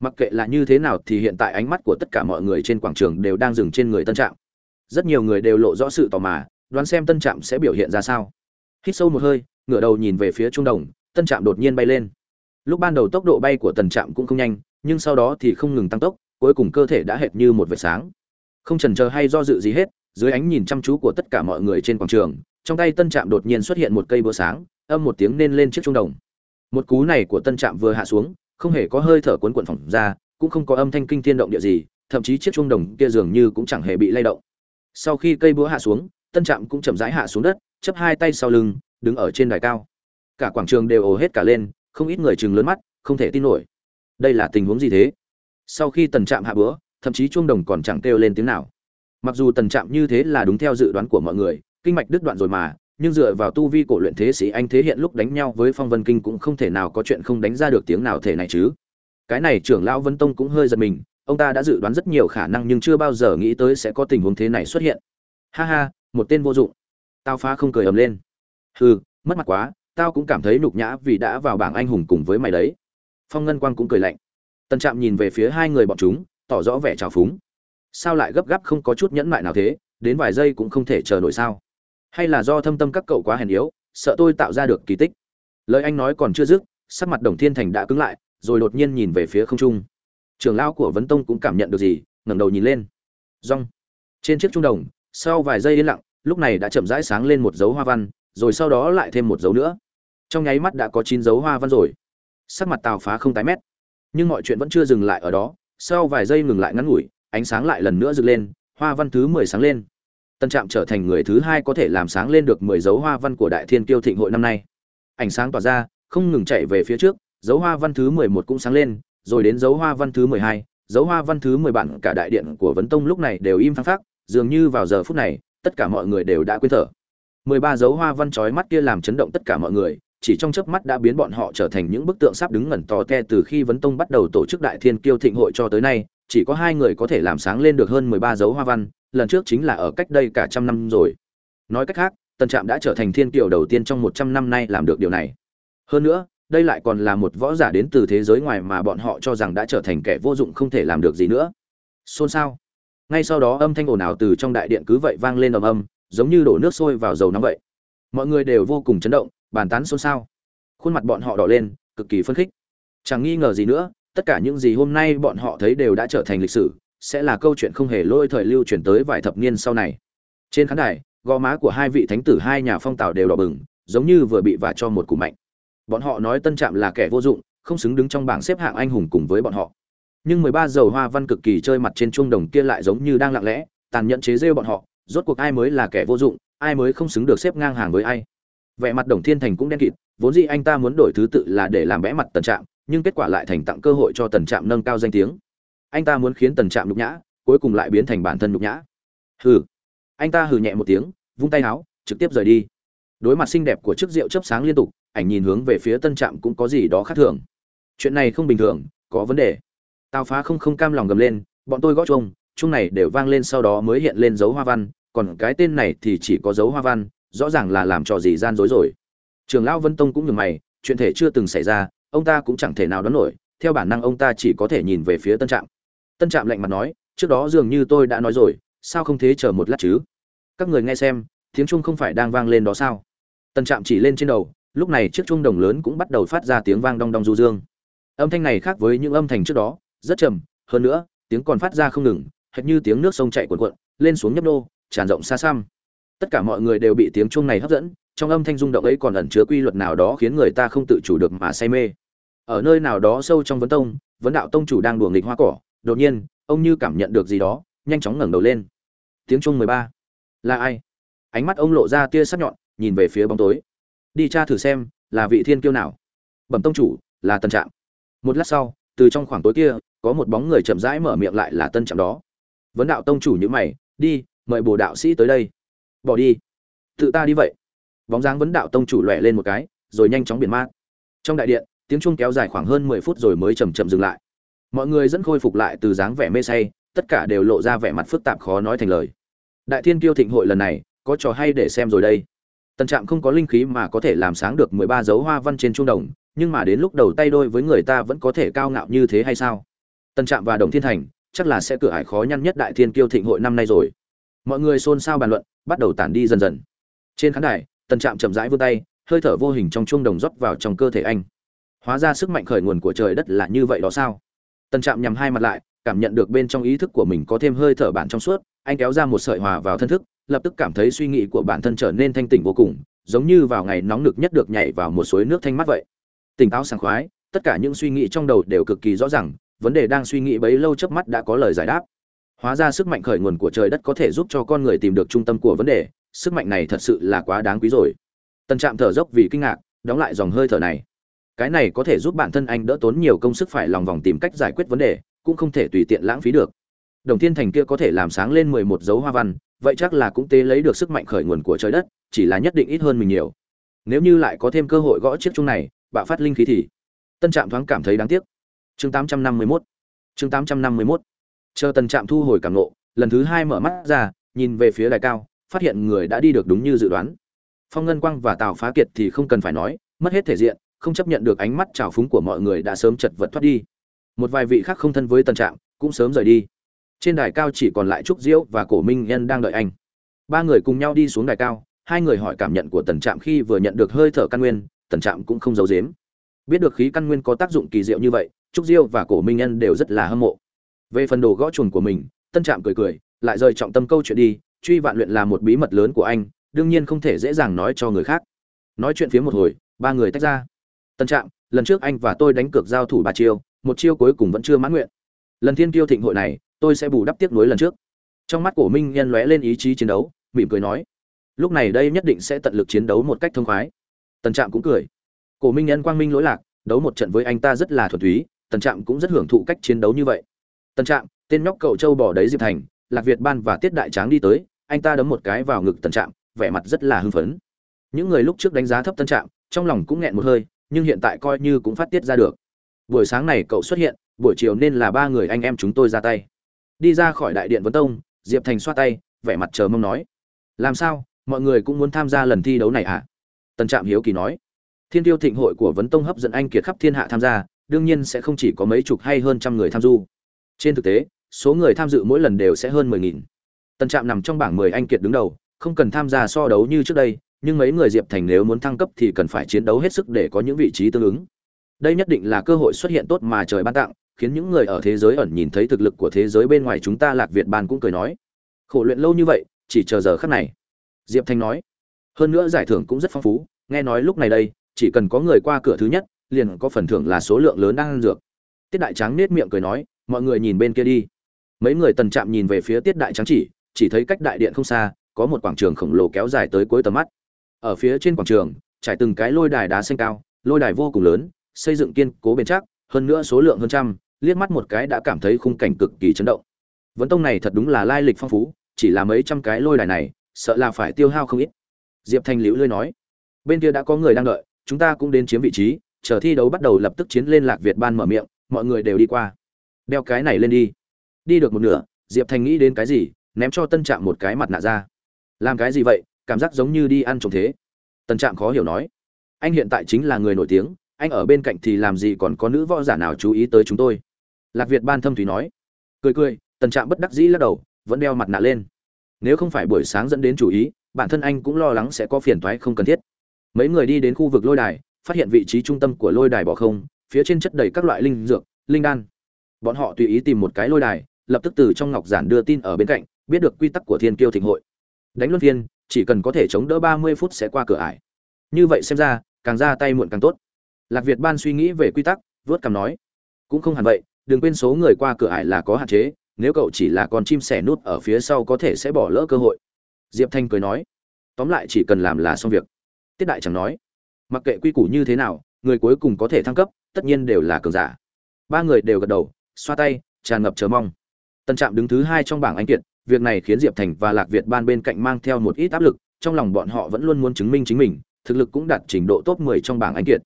Speaker 1: mặc kệ là như thế nào thì hiện tại ánh mắt của tất cả mọi người trên quảng trường đều đang dừng trên người tân trạm. Rất nhiều người đều lộ rõ sự tò mò, đoán xem tân trạm sẽ biểu hiện ra sao. Hít sâu một hơi ngửa đầu nhìn về phía trung đồng, tân trạm đột nhiên bay lên. Lúc ban đầu tốc độ bay của tần trạm cũng không nhanh, nhưng sau đó thì không ngừng tăng tốc, cuối cùng cơ thể đã hệt như một vệt sáng. Không chần chờ hay do dự gì hết, dưới ánh nhìn chăm chú của tất cả mọi người trên quảng trường, trong tay tân trạm đột nhiên xuất hiện một cây búa sáng, âm một tiếng nên lên chiếc trung đồng. Một cú này của tân trạm vừa hạ xuống, không hề có hơi thở cuốn cuộn phỏng ra, cũng không có âm thanh kinh thiên động địa gì, thậm chí chiếc trung đồng kia dường như cũng chẳng hề bị lay động. Sau khi cây búa hạ xuống, tân trạm cũng chậm rãi hạ xuống đất chấp hai tay sau lưng đứng ở trên đài cao. Cả quảng trường đều ồ hết cả lên, không ít người chừng lớn mắt, không thể tin nổi. Đây là tình huống gì thế? Sau khi tần trạm hạ bữa, thậm chí chuông đồng còn chẳng kêu lên tiếng nào. Mặc dù tần trạm như thế là đúng theo dự đoán của mọi người, kinh mạch đứt đoạn rồi mà, nhưng dựa vào tu vi cổ luyện thế sĩ anh thế hiện lúc đánh nhau với phong vân kinh cũng không thể nào có chuyện không đánh ra được tiếng nào thể này chứ. Cái này trưởng lão vân tông cũng hơi giật mình, ông ta đã dự đoán rất nhiều khả năng nhưng chưa bao giờ nghĩ tới sẽ có tình huống thế này xuất hiện. Ha ha, một tên vô dụng. Tao phá không cười ầm lên hừ, mất mặt quá, tao cũng cảm thấy nhục nhã vì đã vào bảng anh hùng cùng với mày đấy. Phong ngân quang cũng cười lạnh. Tân trạm nhìn về phía hai người bọn chúng, tỏ rõ vẻ trào phúng. Sao lại gấp gáp không có chút nhẫn mại nào thế, đến vài giây cũng không thể chờ nổi sao? Hay là do thâm tâm các cậu quá hèn yếu, sợ tôi tạo ra được kỳ tích? Lời anh nói còn chưa dứt, sắc mặt đồng thiên thành đã cứng lại, rồi đột nhiên nhìn về phía không trung. Trưởng lão của vấn tông cũng cảm nhận được gì, ngẩng đầu nhìn lên. Rong. Trên chiếc trung đồng, sau vài giây yên lặng, lúc này đã chậm rãi sáng lên một dấu hoa văn rồi sau đó lại thêm một dấu nữa. Trong nháy mắt đã có chín dấu hoa văn rồi. Sắc mặt tào phá không tái mét. Nhưng mọi chuyện vẫn chưa dừng lại ở đó. Sau vài giây ngừng lại ngắn ngủi, ánh sáng lại lần nữa dựng lên, hoa văn thứ mười sáng lên. Tân trạm trở thành người thứ hai có thể làm sáng lên được mười dấu hoa văn của đại thiên kiêu thịnh hội năm nay. Ánh sáng tỏa ra, không ngừng chạy về phía trước, dấu hoa văn thứ mười một cũng sáng lên, rồi đến dấu hoa văn thứ mười hai, dấu hoa văn thứ mười bản cả đại điện của vấn tông lúc này đều im phăng phắc, dường như vào giờ phút này, tất cả mọi người đều đã quên thở mười ba dấu hoa văn chói mắt kia làm chấn động tất cả mọi người, chỉ trong chớp mắt đã biến bọn họ trở thành những bức tượng sắp đứng ngẩn tò te từ khi vấn tông bắt đầu tổ chức đại thiên kiêu thịnh hội cho tới nay, chỉ có hai người có thể làm sáng lên được hơn mười ba dấu hoa văn, lần trước chính là ở cách đây cả trăm năm rồi. Nói cách khác, tần trạm đã trở thành thiên kiều đầu tiên trong một trăm năm nay làm được điều này. Hơn nữa, đây lại còn là một võ giả đến từ thế giới ngoài mà bọn họ cho rằng đã trở thành kẻ vô dụng không thể làm được gì nữa. Xôn xao. Ngay sau đó âm thanh ồn ào từ trong đại điện cứ vậy vang lên ầm ầm giống như đổ nước sôi vào dầu nóng vậy. Mọi người đều vô cùng chấn động, bàn tán xôn xao. Khuôn mặt bọn họ đỏ lên, cực kỳ phấn khích. Chẳng nghi ngờ gì nữa, tất cả những gì hôm nay bọn họ thấy đều đã trở thành lịch sử, sẽ là câu chuyện không hề lôi thời lưu chuyển tới vài thập niên sau này. Trên khán đài, gò má của hai vị thánh tử hai nhà phong tào đều đỏ bừng, giống như vừa bị vả cho một cú mạnh. Bọn họ nói tân trạm là kẻ vô dụng, không xứng đứng trong bảng xếp hạng anh hùng cùng với bọn họ. Nhưng mười ba dầu hoa văn cực kỳ chơi mặt trên chuông đồng kia lại giống như đang lặng lẽ, tàn nhẫn chế rêu bọn họ rốt cuộc ai mới là kẻ vô dụng, ai mới không xứng được xếp ngang hàng với ai. Vẻ mặt đồng thiên thành cũng đen kịt, vốn dĩ anh ta muốn đổi thứ tự là để làm bẽ mặt tần trạm, nhưng kết quả lại thành tặng cơ hội cho tần trạm nâng cao danh tiếng. Anh ta muốn khiến tần trạm nhục nhã, cuối cùng lại biến thành bản thân nhục nhã. Hừ. Anh ta hừ nhẹ một tiếng, vung tay áo trực tiếp rời đi. Đối mặt xinh đẹp của chiếc rượu chớp sáng liên tục, ảnh nhìn hướng về phía tân trạm cũng có gì đó khác thường. Chuyện này không bình thường, có vấn đề. Tào phá không không cam lòng gầm lên, bọn tôi gõ chung chung này đều vang lên sau đó mới hiện lên dấu hoa văn, còn cái tên này thì chỉ có dấu hoa văn, rõ ràng là làm trò gì gian dối rồi. Trường lão vân tông cũng nhường mày, chuyện thể chưa từng xảy ra, ông ta cũng chẳng thể nào đoán nổi, theo bản năng ông ta chỉ có thể nhìn về phía tân trạm. Tân trạm lạnh mặt nói, trước đó dường như tôi đã nói rồi, sao không thế chờ một lát chứ? Các người nghe xem, tiếng chuông không phải đang vang lên đó sao? Tân trạm chỉ lên trên đầu, lúc này chiếc chuông đồng lớn cũng bắt đầu phát ra tiếng vang đong đong du dương. Âm thanh này khác với những âm thanh trước đó, rất trầm, hơn nữa, tiếng còn phát ra không ngừng hệt như tiếng nước sông chảy cuồn cuộn, lên xuống nhấp nô, tràn rộng xa xăm. Tất cả mọi người đều bị tiếng chuông này hấp dẫn, trong âm thanh rung động ấy còn ẩn chứa quy luật nào đó khiến người ta không tự chủ được mà say mê. Ở nơi nào đó sâu trong vấn tông, vấn đạo tông chủ đang đùa nghịch hoa cỏ, đột nhiên, ông như cảm nhận được gì đó, nhanh chóng ngẩng đầu lên. Tiếng chuông mười ba. Là ai? Ánh mắt ông lộ ra tia sắc nhọn, nhìn về phía bóng tối. Đi tra thử xem, là vị thiên kiêu nào? Bẩm tông chủ, là tân trạm. Một lát sau, từ trong khoảng tối kia, có một bóng người chậm rãi mở miệng lại là tân trạm đó vấn đạo tông chủ như mày, đi, mời bồ đạo sĩ tới đây. Bỏ đi. Tự ta đi vậy. Bóng dáng vấn đạo tông chủ lóe lên một cái, rồi nhanh chóng biển mát. Trong đại điện, tiếng chuông kéo dài khoảng hơn mười phút rồi mới chầm chậm dừng lại. Mọi người dẫn khôi phục lại từ dáng vẻ mê say, tất cả đều lộ ra vẻ mặt phức tạp khó nói thành lời. Đại thiên kiêu thịnh hội lần này, có trò hay để xem rồi đây. Tần trạm không có linh khí mà có thể làm sáng được mười ba dấu hoa văn trên trung đồng, nhưng mà đến lúc đầu tay đôi với người ta vẫn có thể cao ngạo như thế hay sao? Tần trạm và đồng thiên thành chắc là sẽ cửa hải khó nhăn nhất đại thiên kiêu thịnh hội năm nay rồi. Mọi người xôn xao bàn luận, bắt đầu tản đi dần dần. Trên khán đài, tần trạm chậm rãi vươn tay, hơi thở vô hình trong chuông đồng rót vào trong cơ thể anh. Hóa ra sức mạnh khởi nguồn của trời đất là như vậy đó sao? Tần trạm nhắm hai mặt lại, cảm nhận được bên trong ý thức của mình có thêm hơi thở bản trong suốt, anh kéo ra một sợi hòa vào thân thức, lập tức cảm thấy suy nghĩ của bản thân trở nên thanh tỉnh vô cùng, giống như vào ngày nóng nực nhất được nhảy vào một suối nước thanh mát vậy. Tỉnh táo sảng khoái, tất cả những suy nghĩ trong đầu đều cực kỳ rõ ràng vấn đề đang suy nghĩ bấy lâu chớp mắt đã có lời giải đáp. Hóa ra sức mạnh khởi nguồn của trời đất có thể giúp cho con người tìm được trung tâm của vấn đề, sức mạnh này thật sự là quá đáng quý rồi. Tần trạm thở dốc vì kinh ngạc, đóng lại dòng hơi thở này. Cái này có thể giúp bản thân anh đỡ tốn nhiều công sức phải lòng vòng tìm cách giải quyết vấn đề, cũng không thể tùy tiện lãng phí được. Đồng thiên thành kia có thể làm sáng lên mười một dấu hoa văn, vậy chắc là cũng tế lấy được sức mạnh khởi nguồn của trời đất, chỉ là nhất định ít hơn mình nhiều. Nếu như lại có thêm cơ hội gõ chiếc chung này, bạo phát linh khí thì. Tân trạm thoáng cảm thấy đáng tiếc chương 851 chương 851 chờ tần trạm thu hồi cảm nộ, lần thứ hai mở mắt ra, nhìn về phía đài cao, phát hiện người đã đi được đúng như dự đoán. Phong ngân quang và tào phá kiệt thì không cần phải nói, mất hết thể diện, không chấp nhận được ánh mắt trào phúng của mọi người đã sớm chật vật thoát đi. Một vài vị khác không thân với tần trạm, cũng sớm rời đi. Trên đài cao chỉ còn lại trúc diễu và cổ minh nhân đang đợi anh. Ba người cùng nhau đi xuống đài cao, hai người hỏi cảm nhận của tần trạm khi vừa nhận được hơi thở căn nguyên, tần trạm cũng không giấu dếm biết được khí căn nguyên có tác dụng kỳ diệu như vậy, trúc diêu và cổ minh nhân đều rất là hâm mộ. Về phần đồ gõ chuồn của mình, tân trạm cười cười, lại rời trọng tâm câu chuyện đi, truy vạn luyện là một bí mật lớn của anh, đương nhiên không thể dễ dàng nói cho người khác. Nói chuyện phía một hồi, ba người tách ra. Tân trạm, lần trước anh và tôi đánh cược giao thủ ba chiêu, một chiêu cuối cùng vẫn chưa mãn nguyện. Lần thiên kiêu thịnh hội này, tôi sẽ bù đắp tiếc nuối lần trước. Trong mắt cổ minh nhân lóe lên ý chí chiến đấu, mỉm cười nói, lúc này đây nhất định sẽ tận lực chiến đấu một cách thông khoái. Tân trạm cũng cười cổ minh nhân quang minh lỗi lạc, đấu một trận với anh ta rất là thuần túy, tần trạm cũng rất hưởng thụ cách chiến đấu như vậy. Tần trạm, tên nhóc cậu châu bỏ đấy diệp thành, lạc việt ban và tiết đại tráng đi tới, anh ta đấm một cái vào ngực tần trạm, vẻ mặt rất là hưng phấn. Những người lúc trước đánh giá thấp tân trạm, trong lòng cũng nghẹn một hơi, nhưng hiện tại coi như cũng phát tiết ra được. Buổi sáng này cậu xuất hiện, buổi chiều nên là ba người anh em chúng tôi ra tay. Đi ra khỏi đại điện vấn tông, diệp thành xoa tay, vẻ mặt chờ mong nói. Làm sao, mọi người cũng muốn tham gia lần thi đấu này à tân trạm hiếu kỳ nói thiên tiêu thịnh hội của vấn tông hấp dẫn anh kiệt khắp thiên hạ tham gia, đương nhiên sẽ không chỉ có mấy chục hay hơn trăm người tham du. Trên thực tế, số người tham dự mỗi lần đều sẽ hơn mười nghìn. Tân trạm nằm trong bảng mười anh kiệt đứng đầu, không cần tham gia so đấu như trước đây, nhưng mấy người diệp thành nếu muốn thăng cấp thì cần phải chiến đấu hết sức để có những vị trí tương ứng. Đây nhất định là cơ hội xuất hiện tốt mà trời ban tặng, khiến những người ở thế giới ẩn nhìn thấy thực lực của thế giới bên ngoài chúng ta lạc việt ban cũng cười nói. Khổ luyện lâu như vậy, chỉ chờ giờ khắc này. Diệp Thành nói. Hơn nữa giải thưởng cũng rất phong phú, nghe nói lúc này đây chỉ cần có người qua cửa thứ nhất, liền có phần thưởng là số lượng lớn đang ăn dược. Tiết đại trắng nết miệng cười nói, mọi người nhìn bên kia đi. Mấy người tần trạm nhìn về phía tiết đại trắng chỉ chỉ thấy cách đại điện không xa, có một quảng trường khổng lồ kéo dài tới cuối tầm mắt. Ở phía trên quảng trường, trải từng cái lôi đài đá xanh cao, lôi đài vô cùng lớn, xây dựng kiên cố bền chắc, hơn nữa số lượng hơn trăm, liếc mắt một cái đã cảm thấy khung cảnh cực kỳ chấn động. Vấn tông này thật đúng là lai lịch phong phú, chỉ là mấy trăm cái lôi đài này, sợ là phải tiêu hao không ít. Diệp thanh liễu lưỡi nói, bên kia đã có người đang đợi chúng ta cũng đến chiếm vị trí, chờ thi đấu bắt đầu lập tức chiến lên lạc việt ban mở miệng, mọi người đều đi qua. Đeo cái này lên đi. Đi được một nửa, diệp thành nghĩ đến cái gì, ném cho tân trạm một cái mặt nạ ra. Làm cái gì vậy, cảm giác giống như đi ăn trộm thế. Tân trạm khó hiểu nói. Anh hiện tại chính là người nổi tiếng, anh ở bên cạnh thì làm gì còn có nữ võ giả nào chú ý tới chúng tôi. Lạc việt ban thâm thúy nói. Cười cười, tân trạm bất đắc dĩ lắc đầu, vẫn đeo mặt nạ lên. Nếu không phải buổi sáng dẫn đến chủ ý, bản thân anh cũng lo lắng sẽ có phiền toái không cần thiết mấy người đi đến khu vực lôi đài, phát hiện vị trí trung tâm của lôi đài bỏ không, phía trên chất đầy các loại linh dược, linh đan. Bọn họ tùy ý tìm một cái lôi đài, lập tức từ trong ngọc giản đưa tin ở bên cạnh, biết được quy tắc của thiên kiêu thịnh hội. Đánh luân phiên, chỉ cần có thể chống đỡ ba mươi phút sẽ qua cửa ải. Như vậy xem ra, càng ra tay muộn càng tốt. Lạc việt ban suy nghĩ về quy tắc, vớt cằm nói, cũng không hẳn vậy, đừng quên số người qua cửa ải là có hạn chế, nếu cậu chỉ là con chim sẻ nút ở phía sau có thể sẽ bỏ lỡ cơ hội. Diệp thanh cười nói, tóm lại chỉ cần làm là xong việc tiết đại chẳng nói, mặc kệ quy củ như thế nào, người cuối cùng có thể thăng cấp, tất nhiên đều là cường giả. Ba người đều gật đầu, xoa tay, tràn ngập chờ mong. Tân trạm đứng thứ hai trong bảng anh kiệt, việc này khiến diệp thành và lạc việt ban bên cạnh mang theo một ít áp lực, trong lòng bọn họ vẫn luôn muốn chứng minh chính mình, thực lực cũng đạt trình độ top 10 trong bảng anh kiệt.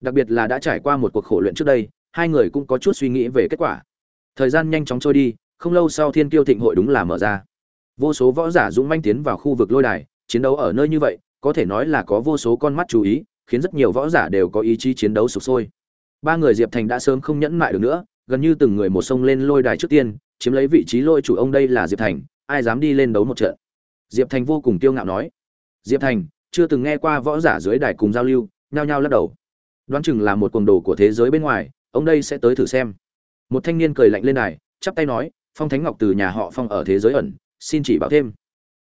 Speaker 1: Đặc biệt là đã trải qua một cuộc khổ luyện trước đây, hai người cũng có chút suy nghĩ về kết quả. Thời gian nhanh chóng trôi đi, không lâu sau thiên kiêu thịnh hội đúng là mở ra. Vô số võ giả dũng manh tiến vào khu vực lôi đài, chiến đấu ở nơi như vậy có thể nói là có vô số con mắt chú ý, khiến rất nhiều võ giả đều có ý chí chiến đấu sục sôi. Ba người diệp thành đã sớm không nhẫn mại được nữa, gần như từng người một sông lên lôi đài trước tiên, chiếm lấy vị trí lôi chủ ông đây là diệp thành, ai dám đi lên đấu một trận? Diệp thành vô cùng tiêu ngạo nói. Diệp thành, chưa từng nghe qua võ giả dưới đài cùng giao lưu, nhao nhao lắc đầu. Đoán chừng là một cuồng đồ của thế giới bên ngoài, ông đây sẽ tới thử xem. Một thanh niên cười lạnh lên đài, chắp tay nói, phong thánh ngọc từ nhà họ phong ở thế giới ẩn, xin chỉ bảo thêm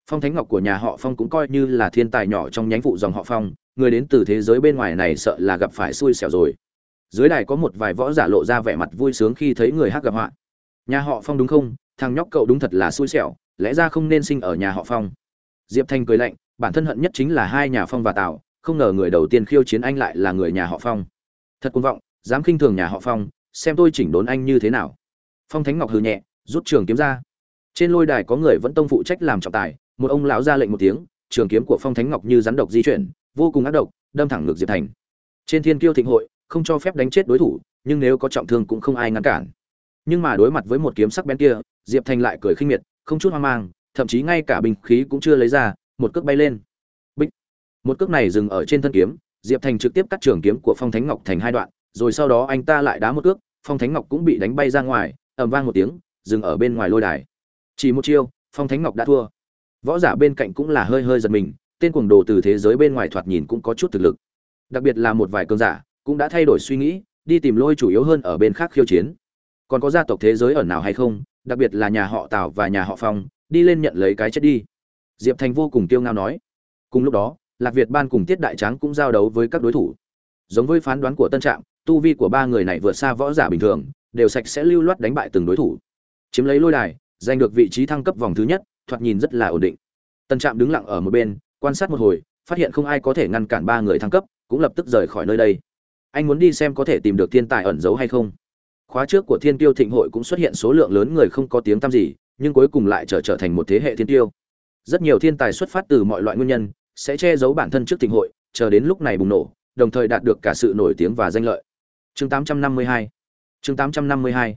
Speaker 1: phong thánh ngọc của nhà họ phong cũng coi như là thiên tài nhỏ trong nhánh phụ dòng họ phong, người đến từ thế giới bên ngoài này sợ là gặp phải xui xẻo rồi. Dưới đài có một vài võ giả lộ ra vẻ mặt vui sướng khi thấy người hát gặp họa. Nhà họ phong đúng không? Thằng nhóc cậu đúng thật là xui xẻo, lẽ ra không nên sinh ở nhà họ phong. Diệp thanh cười lạnh, bản thân hận nhất chính là hai nhà phong và tào, không ngờ người đầu tiên khiêu chiến anh lại là người nhà họ phong. Thật cuồng vọng, dám khinh thường nhà họ phong, xem tôi chỉnh đốn anh như thế nào. Phong thánh ngọc hừ nhẹ, rút trường kiếm ra. Trên lôi đài có người vẫn tông phụ trách làm trọng tài một ông lão ra lệnh một tiếng, trường kiếm của phong thánh ngọc như rắn độc di chuyển, vô cùng ác độc, đâm thẳng ngược diệp thành. Trên thiên kiêu thịnh hội, không cho phép đánh chết đối thủ, nhưng nếu có trọng thương cũng không ai ngăn cản. Nhưng mà đối mặt với một kiếm sắc bén kia, diệp thành lại cười khinh miệt, không chút hoang mang, thậm chí ngay cả bình khí cũng chưa lấy ra, một cước bay lên. Bích một cước này dừng ở trên thân kiếm, diệp thành trực tiếp cắt trường kiếm của phong thánh ngọc thành hai đoạn, rồi sau đó anh ta lại đá một cước, phong thánh ngọc cũng bị đánh bay ra ngoài, ầm vang một tiếng, dừng ở bên ngoài lôi đài. Chỉ một chiêu, phong thánh ngọc đã thua võ giả bên cạnh cũng là hơi hơi giật mình, tên cuồng đồ từ thế giới bên ngoài thoạt nhìn cũng có chút thực lực. Đặc biệt là một vài cơn giả, cũng đã thay đổi suy nghĩ, đi tìm lôi chủ yếu hơn ở bên khác khiêu chiến. Còn có gia tộc thế giới ở nào hay không, đặc biệt là nhà họ tào và nhà họ phong, đi lên nhận lấy cái chết đi. Diệp thành vô cùng kiêu ngao nói. Cùng lúc đó, lạc việt ban cùng tiết đại tráng cũng giao đấu với các đối thủ. Giống với phán đoán của tân trạm, tu vi của ba người này vượt xa võ giả bình thường, đều sạch sẽ lưu loát đánh bại từng đối thủ. Chiếm lấy lôi đài, giành được vị trí thăng cấp vòng thứ nhất thoạt nhìn rất là ổn định. Tần trạm đứng lặng ở một bên, quan sát một hồi, phát hiện không ai có thể ngăn cản ba người thăng cấp, cũng lập tức rời khỏi nơi đây. Anh muốn đi xem có thể tìm được thiên tài ẩn giấu hay không. Khóa trước của thiên tiêu thịnh hội cũng xuất hiện số lượng lớn người không có tiếng tăm gì, nhưng cuối cùng lại trở trở thành một thế hệ thiên tiêu. Rất nhiều thiên tài xuất phát từ mọi loại nguyên nhân, sẽ che giấu bản thân trước thịnh hội, chờ đến lúc này bùng nổ, đồng thời đạt được cả sự nổi tiếng và danh lợi. Chương 852 chương 852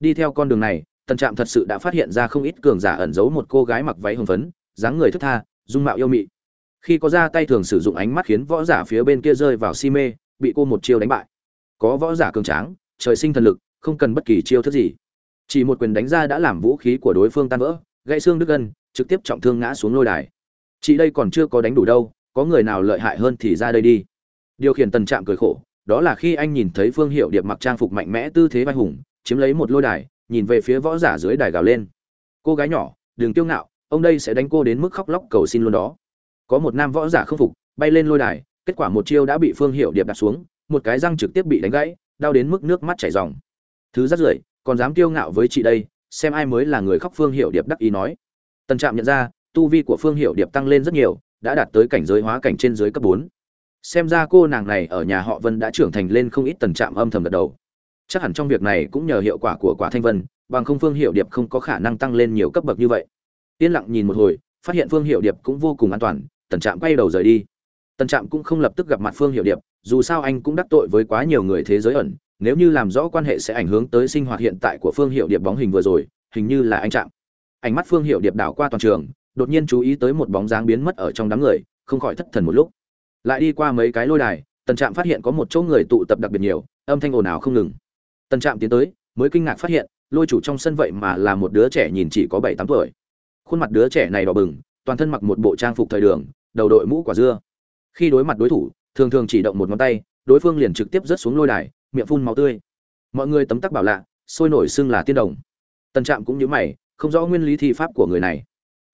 Speaker 1: đi theo con đường này tần trạm thật sự đã phát hiện ra không ít cường giả ẩn giấu một cô gái mặc váy hồng phấn, dáng người thức tha, dung mạo yêu mị. Khi có ra tay thường sử dụng ánh mắt khiến võ giả phía bên kia rơi vào si mê, bị cô một chiêu đánh bại. Có võ giả cường tráng, trời sinh thần lực, không cần bất kỳ chiêu thức gì. Chỉ một quyền đánh ra đã làm vũ khí của đối phương tan vỡ, gãy xương đứt gân, trực tiếp trọng thương ngã xuống lôi đài. Chị đây còn chưa có đánh đủ đâu, có người nào lợi hại hơn thì ra đây đi. Điều khiển tần trạm cười khổ, đó là khi anh nhìn thấy phương hiệu điệp mặc trang phục mạnh mẽ tư thế vai hùng, chiếm lấy một lôi đài nhìn về phía võ giả dưới đài gào lên. Cô gái nhỏ, đừng kiêu ngạo, ông đây sẽ đánh cô đến mức khóc lóc cầu xin luôn đó. Có một nam võ giả không phục, bay lên lôi đài, kết quả một chiêu đã bị phương hiệu điệp đặt xuống, một cái răng trực tiếp bị đánh gãy, đau đến mức nước mắt chảy ròng. Thứ rất rưởi, còn dám kiêu ngạo với chị đây, xem ai mới là người khóc phương hiệu điệp đắc ý nói. Tần trạm nhận ra, tu vi của phương hiệu điệp tăng lên rất nhiều, đã đạt tới cảnh giới hóa cảnh trên dưới cấp bốn. Xem ra cô nàng này ở nhà họ vân đã trưởng thành lên không ít tần trạm âm thầm gật đầu chắc hẳn trong việc này cũng nhờ hiệu quả của quả thanh vân, bằng không phương hiệu điệp không có khả năng tăng lên nhiều cấp bậc như vậy. Yên lặng nhìn một hồi, phát hiện phương hiệu điệp cũng vô cùng an toàn, tần trạm quay đầu rời đi. Tần trạm cũng không lập tức gặp mặt phương hiệu điệp, dù sao anh cũng đắc tội với quá nhiều người thế giới ẩn, nếu như làm rõ quan hệ sẽ ảnh hưởng tới sinh hoạt hiện tại của phương hiệu điệp bóng hình vừa rồi, hình như là anh trạm. Ánh mắt phương hiệu điệp đảo qua toàn trường, đột nhiên chú ý tới một bóng dáng biến mất ở trong đám người, không khỏi thất thần một lúc. Lại đi qua mấy cái lôi đài, tần trạm phát hiện có một chỗ người tụ tập đặc biệt nhiều, âm thanh ồn ào không ngừng tần trạm tiến tới, mới kinh ngạc phát hiện, lôi chủ trong sân vậy mà là một đứa trẻ nhìn chỉ có bảy tám tuổi. Khuôn mặt đứa trẻ này đỏ bừng, toàn thân mặc một bộ trang phục thời đường, đầu đội mũ quả dưa. Khi đối mặt đối thủ, thường thường chỉ động một ngón tay, đối phương liền trực tiếp rớt xuống lôi đài, miệng phun máu tươi. Mọi người tấm tắc bảo lạ, sôi nổi xưng là tiên đồng. Tần trạm cũng như mày, không rõ nguyên lý thi pháp của người này.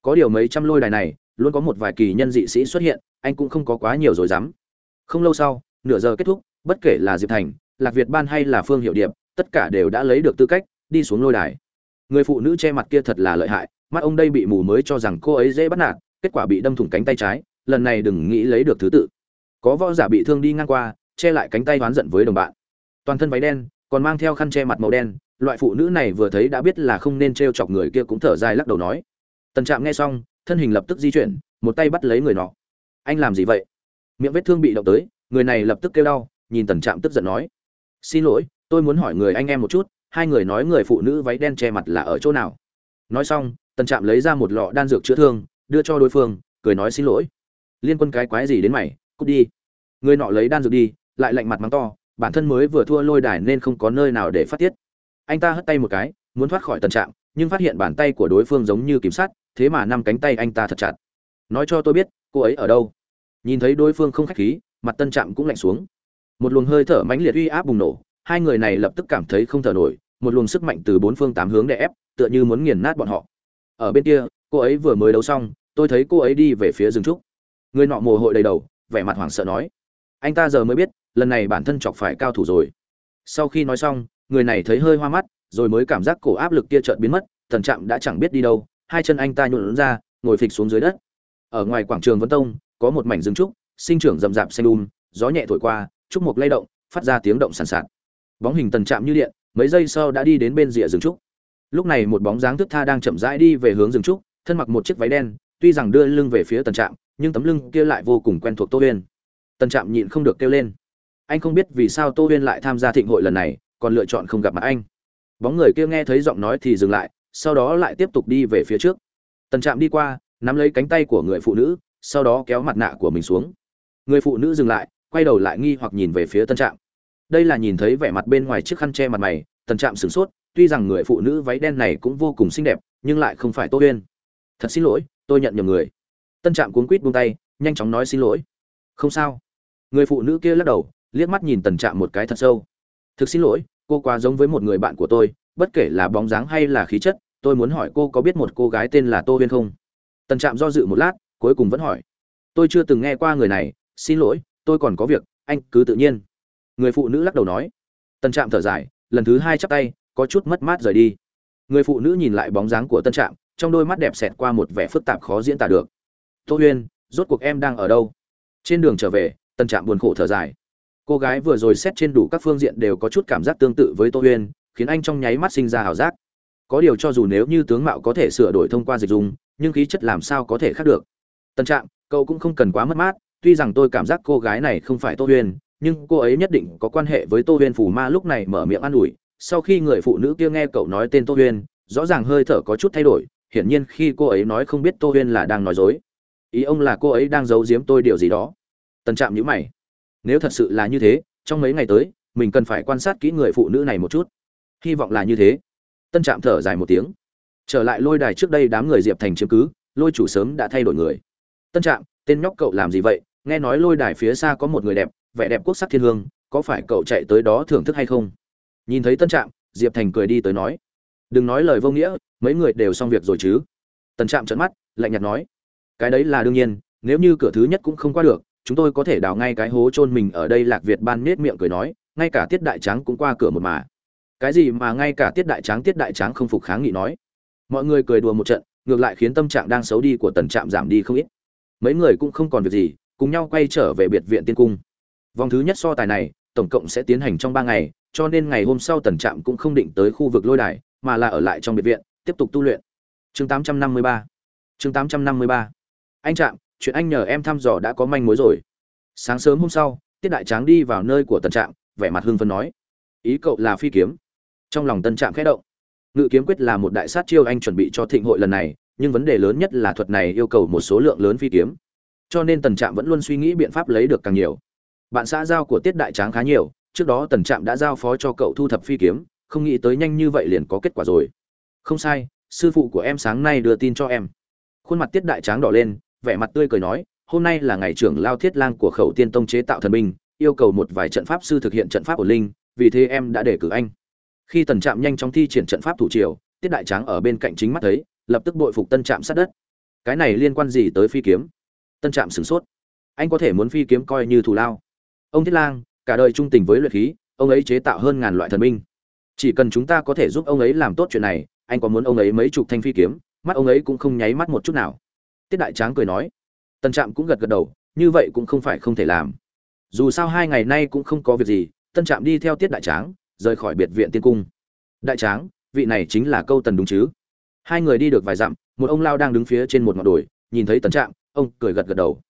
Speaker 1: Có điều mấy trăm lôi đài này, luôn có một vài kỳ nhân dị sĩ xuất hiện, anh cũng không có quá nhiều rồi dám. Không lâu sau, nửa giờ kết thúc, bất kể là diệp thành, lạc việt ban hay là phương hiệu điệp tất cả đều đã lấy được tư cách, đi xuống lôi đài. Người phụ nữ che mặt kia thật là lợi hại, mắt ông đây bị mù mới cho rằng cô ấy dễ bắt nạt, kết quả bị đâm thủng cánh tay trái, lần này đừng nghĩ lấy được thứ tự. Có võ giả bị thương đi ngang qua, che lại cánh tay oán giận với đồng bạn. Toàn thân váy đen, còn mang theo khăn che mặt màu đen, loại phụ nữ này vừa thấy đã biết là không nên t chọc người kia cũng thở dài lắc đầu nói. Tần trạm nghe xong, thân hình lập tức di chuyển, một tay bắt lấy người nọ. Anh làm gì vậy? Miệng vết thương bị động tới, người này lập tức kêu đau, nhìn tần trạm tức giận nói. Xin lỗi tôi muốn hỏi người anh em một chút, hai người nói người phụ nữ váy đen che mặt là ở chỗ nào? Nói xong, tần trạm lấy ra một lọ đan dược chữa thương, đưa cho đối phương, cười nói xin lỗi. Liên quân cái quái gì đến mày, cút đi. Người nọ lấy đan dược đi, lại lạnh mặt mắng to, bản thân mới vừa thua lôi đài nên không có nơi nào để phát tiết. Anh ta hất tay một cái, muốn thoát khỏi tần trạm, nhưng phát hiện bàn tay của đối phương giống như kiểm sát thế mà năm cánh tay anh ta thật chặt. Nói cho tôi biết, cô ấy ở đâu? Nhìn thấy đối phương không khách khí, mặt tân trạm cũng lạnh xuống. Một luồng hơi thở mãnh liệt uy áp bùng nổ hai người này lập tức cảm thấy không thở nổi, một luồng sức mạnh từ bốn phương tám hướng đè ép, tựa như muốn nghiền nát bọn họ. Ở bên kia, cô ấy vừa mới đấu xong, tôi thấy cô ấy đi về phía rừng trúc. Người nọ mồ hôi đầy đầu, vẻ mặt hoảng sợ nói, anh ta giờ mới biết, lần này bản thân chọc phải cao thủ rồi. Sau khi nói xong, người này thấy hơi hoa mắt, rồi mới cảm giác cổ áp lực kia chợt biến mất, thần trạm đã chẳng biết đi đâu, hai chân anh ta nhuộn ra, ngồi phịch xuống dưới đất. Ở ngoài quảng trường vân tông, có một mảnh rừng trúc, sinh trưởng rậm rạp xanh đun gió nhẹ thổi qua, trúc mục lay động, phát ra tiếng động sàn sạt bóng hình tần chạm như điện, mấy giây sau đã đi đến bên rìa rừng trúc. Lúc này một bóng dáng thức tha đang chậm rãi đi về hướng rừng trúc, thân mặc một chiếc váy đen, tuy rằng đưa lưng về phía tần trạm, nhưng tấm lưng kia lại vô cùng quen thuộc tô huyên. Tần trạm nhịn không được kêu lên. Anh không biết vì sao tô huyên lại tham gia thịnh hội lần này, còn lựa chọn không gặp mặt anh. Bóng người kia nghe thấy giọng nói thì dừng lại, sau đó lại tiếp tục đi về phía trước. Tần trạm đi qua, nắm lấy cánh tay của người phụ nữ, sau đó kéo mặt nạ của mình xuống. Người phụ nữ dừng lại, quay đầu lại nghi hoặc nhìn về phía tân trạm đây là nhìn thấy vẻ mặt bên ngoài chiếc khăn che mặt mày, tần trạm sửng sốt, tuy rằng người phụ nữ váy đen này cũng vô cùng xinh đẹp, nhưng lại không phải tô huyên. Thật xin lỗi, tôi nhận nhầm người. Tân trạm cuốn quýt buông tay, nhanh chóng nói xin lỗi. Không sao. Người phụ nữ kia lắc đầu, liếc mắt nhìn tần trạm một cái thật sâu. Thực xin lỗi, cô quá giống với một người bạn của tôi, bất kể là bóng dáng hay là khí chất, tôi muốn hỏi cô có biết một cô gái tên là tô huyên không? Tần trạm do dự một lát, cuối cùng vẫn hỏi. Tôi chưa từng nghe qua người này, xin lỗi, tôi còn có việc, anh cứ tự nhiên người phụ nữ lắc đầu nói. Tân trạm thở dài, lần thứ hai chắp tay, có chút mất mát rời đi. Người phụ nữ nhìn lại bóng dáng của tân trạm, trong đôi mắt đẹp xẹt qua một vẻ phức tạp khó diễn tả được. Tô huyên, rốt cuộc em đang ở đâu? Trên đường trở về, tân trạm buồn khổ thở dài. Cô gái vừa rồi xét trên đủ các phương diện đều có chút cảm giác tương tự với tô huyên, khiến anh trong nháy mắt sinh ra ảo giác. Có điều cho dù nếu như tướng mạo có thể sửa đổi thông qua dịch dùng nhưng khí chất làm sao có thể khác được? Tân trạm, cậu cũng không cần quá mất mát, tuy rằng tôi cảm giác cô gái này không phải tô huyên nhưng cô ấy nhất định có quan hệ với tô huyên phù ma lúc này mở miệng an ủi. Sau khi người phụ nữ kia nghe cậu nói tên tô huyên, rõ ràng hơi thở có chút thay đổi, hiển nhiên khi cô ấy nói không biết tô huyên là đang nói dối. Ý ông là cô ấy đang giấu giếm tôi điều gì đó. Tần trạm nhữ mày. Nếu thật sự là như thế, trong mấy ngày tới, mình cần phải quan sát kỹ người phụ nữ này một chút. Hy vọng là như thế. Tân trạm thở dài một tiếng. Trở lại lôi đài trước đây đám người diệp thành chiếm cứ, lôi chủ sớm đã thay đổi người. Tân trạm, tên nhóc cậu làm gì vậy? Nghe nói lôi đài phía xa có một người đẹp vẻ đẹp quốc sắc thiên hương, có phải cậu chạy tới đó thưởng thức hay không? Nhìn thấy tân trạm, diệp thành cười đi tới nói. Đừng nói lời vô nghĩa, mấy người đều xong việc rồi chứ? Tân trạm trợn mắt, lạnh nhạt nói. Cái đấy là đương nhiên, nếu như cửa thứ nhất cũng không qua được, chúng tôi có thể đào ngay cái hố chôn mình ở đây lạc việt ban nết miệng cười nói, ngay cả tiết đại tráng cũng qua cửa một mà. Cái gì mà ngay cả tiết đại tráng, tiết đại tráng không phục kháng nghị nói. Mọi người cười đùa một trận, ngược lại khiến tâm trạng đang xấu đi của tần trạm giảm đi không ít. Mấy người cũng không còn việc gì, cùng nhau quay trở về biệt viện tiên cung vòng thứ nhất so tài này, tổng cộng sẽ tiến hành trong ba ngày, cho nên ngày hôm sau tần trạm cũng không định tới khu vực lôi đài, mà là ở lại trong biệt viện, tiếp tục tu luyện. Chương 853 chương 853 anh trạm, chuyện anh nhờ em thăm dò đã có manh mối rồi. Sáng sớm hôm sau, tiết đại tráng đi vào nơi của tần trạm, vẻ mặt hưng phấn nói. Ý cậu là phi kiếm. Trong lòng tần trạm khẽ động. Ngự kiếm quyết là một đại sát chiêu anh chuẩn bị cho thịnh hội lần này, nhưng vấn đề lớn nhất là thuật này yêu cầu một số lượng lớn phi kiếm. Cho nên tần trạm vẫn luôn suy nghĩ biện pháp lấy được càng nhiều bạn xã giao của tiết đại tráng khá nhiều, trước đó tần trạm đã giao phó cho cậu thu thập phi kiếm, không nghĩ tới nhanh như vậy liền có kết quả rồi. Không sai, sư phụ của em sáng nay đưa tin cho em. Khuôn mặt tiết đại tráng đỏ lên, vẻ mặt tươi cười nói, hôm nay là ngày trưởng lao thiết lang của khẩu tiên tông chế tạo thần binh, yêu cầu một vài trận pháp sư thực hiện trận pháp ổn linh, vì thế em đã đề cử anh. Khi tần trạm nhanh chóng thi triển trận pháp thủ triều, tiết đại tráng ở bên cạnh chính mắt thấy, lập tức bội phục tân trạm sát đất. Cái này liên quan gì tới phi kiếm? Tân trạm sửng sốt. Anh có thể muốn phi kiếm coi như thù lao ông thiết lang, cả đời trung tình với luyện khí, ông ấy chế tạo hơn ngàn loại thần minh. chỉ cần chúng ta có thể giúp ông ấy làm tốt chuyện này, anh có muốn ông ấy mấy chục thanh phi kiếm, mắt ông ấy cũng không nháy mắt một chút nào. Tiết đại tráng cười nói. Tần trạm cũng gật gật đầu, như vậy cũng không phải không thể làm. Dù sao hai ngày nay cũng không có việc gì tân trạm đi theo tiết đại tráng, rời khỏi biệt viện tiên cung. Đại tráng, vị này chính là câu tần đúng chứ? Hai người đi được vài dặm, một ông lao đang đứng phía trên một ngọn đồi, nhìn thấy tần trạm, ông cười gật gật đầu.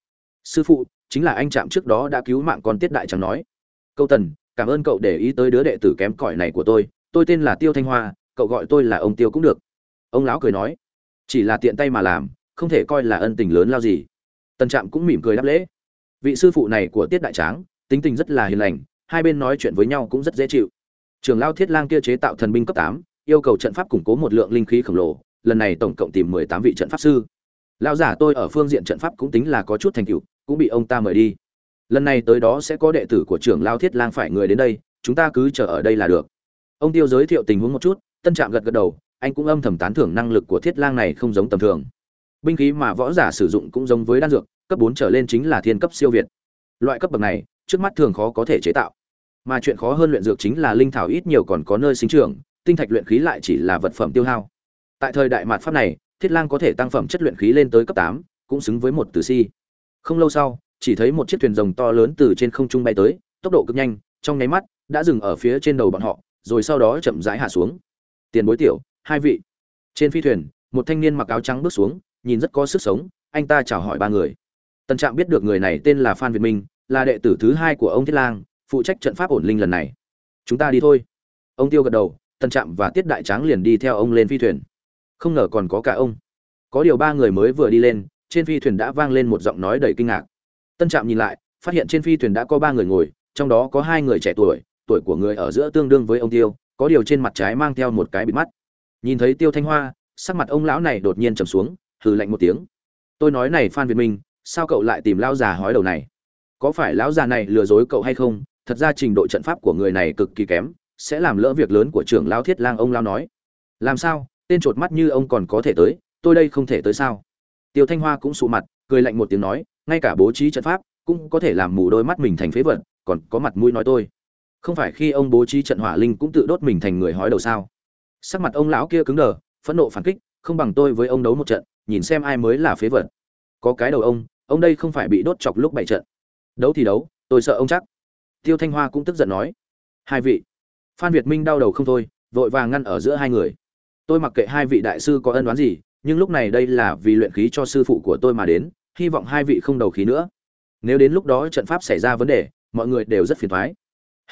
Speaker 1: Sư phụ chính là anh chạm trước đó đã cứu mạng con tiết đại tráng nói. Câu tần, cảm ơn cậu để ý tới đứa đệ tử kém cỏi này của tôi tôi tên là tiêu thanh hoa, cậu gọi tôi là ông tiêu cũng được. Ông lão cười nói. Chỉ là tiện tay mà làm, không thể coi là ân tình lớn lao gì. Tần trạm cũng mỉm cười đáp lễ. Vị sư phụ này của tiết đại tráng, tính tình rất là hiền lành, hai bên nói chuyện với nhau cũng rất dễ chịu. Trường lao thiết lang kia chế tạo thần binh cấp tám, yêu cầu trận pháp củng cố một lượng linh khí khổng lồ, lần này tổng cộng tìm mười tám vị trận pháp sư. Lao giả tôi ở phương diện trận pháp cũng tính là có chút thành tựu cũng bị ông ta mời đi. Lần này tới đó sẽ có đệ tử của trưởng lao thiết lang phải người đến đây, chúng ta cứ chờ ở đây là được. Ông tiêu giới thiệu tình huống một chút, tân trạm gật gật đầu, anh cũng âm thầm tán thưởng năng lực của thiết lang này không giống tầm thường. Binh khí mà võ giả sử dụng cũng giống với đan dược, cấp bốn trở lên chính là thiên cấp siêu việt. Loại cấp bậc này, trước mắt thường khó có thể chế tạo. Mà chuyện khó hơn luyện dược chính là linh thảo ít nhiều còn có nơi sinh trưởng, tinh thạch luyện khí lại chỉ là vật phẩm tiêu hao. Tại thời đại mạt pháp này, thiết lang có thể tăng phẩm chất luyện khí lên tới cấp tám, cũng xứng với một tử si không lâu sau, chỉ thấy một chiếc thuyền rồng to lớn từ trên không trung bay tới, tốc độ cực nhanh, trong nháy mắt, đã dừng ở phía trên đầu bọn họ, rồi sau đó chậm rãi hạ xuống. Tiền bối tiểu, hai vị. Trên phi thuyền, một thanh niên mặc áo trắng bước xuống, nhìn rất có sức sống, anh ta chào hỏi ba người. Tân trạm biết được người này tên là phan việt minh, là đệ tử thứ hai của ông thiết lang, phụ trách trận pháp ổn linh lần này. Chúng ta đi thôi. Ông tiêu gật đầu tân trạm và tiết đại tráng liền đi theo ông lên phi thuyền. Không ngờ còn có cả ông. Có điều ba người mới vừa đi lên trên phi thuyền đã vang lên một giọng nói đầy kinh ngạc. Tân trạm nhìn lại, phát hiện trên phi thuyền đã có ba người ngồi, trong đó có hai người trẻ tuổi tuổi của người ở giữa tương đương với ông tiêu, có điều trên mặt trái mang theo một cái bịt mắt. Nhìn thấy tiêu thanh hoa, sắc mặt ông lão này đột nhiên trầm xuống, hừ lạnh một tiếng. Tôi nói này phan việt minh, sao cậu lại tìm lão già hói đầu này? Có phải lão già này lừa dối cậu hay không? Thật ra trình độ trận pháp của người này cực kỳ kém, sẽ làm lỡ việc lớn của trưởng lão thiết lang. Ông lao nói. Làm sao? Tên trột mắt như ông còn có thể tới, tôi đây không thể tới sao? Tiêu thanh hoa cũng sụ mặt, cười lạnh một tiếng nói, ngay cả bố trí trận pháp cũng có thể làm mù đôi mắt mình thành phế vật, còn có mặt mũi nói tôi. Không phải khi ông bố trí trận hỏa linh cũng tự đốt mình thành người hói đầu sao? Sắc mặt ông lão kia cứng đờ, phẫn nộ phản kích, không bằng tôi với ông đấu một trận, nhìn xem ai mới là phế vật. Có cái đầu ông ông đây không phải bị đốt chọc lúc bảy trận. Đấu thì đấu, tôi sợ ông chắc. Tiêu thanh hoa cũng tức giận nói. Hai vị. Phan việt minh đau đầu không thôi, vội vàng ngăn ở giữa hai người. Tôi mặc kệ hai vị đại sư có ân đoán gì nhưng lúc này đây là vì luyện khí cho sư phụ của tôi mà đến, hy vọng hai vị không đầu khí nữa. Nếu đến lúc đó trận pháp xảy ra vấn đề, mọi người đều rất phiền thoái.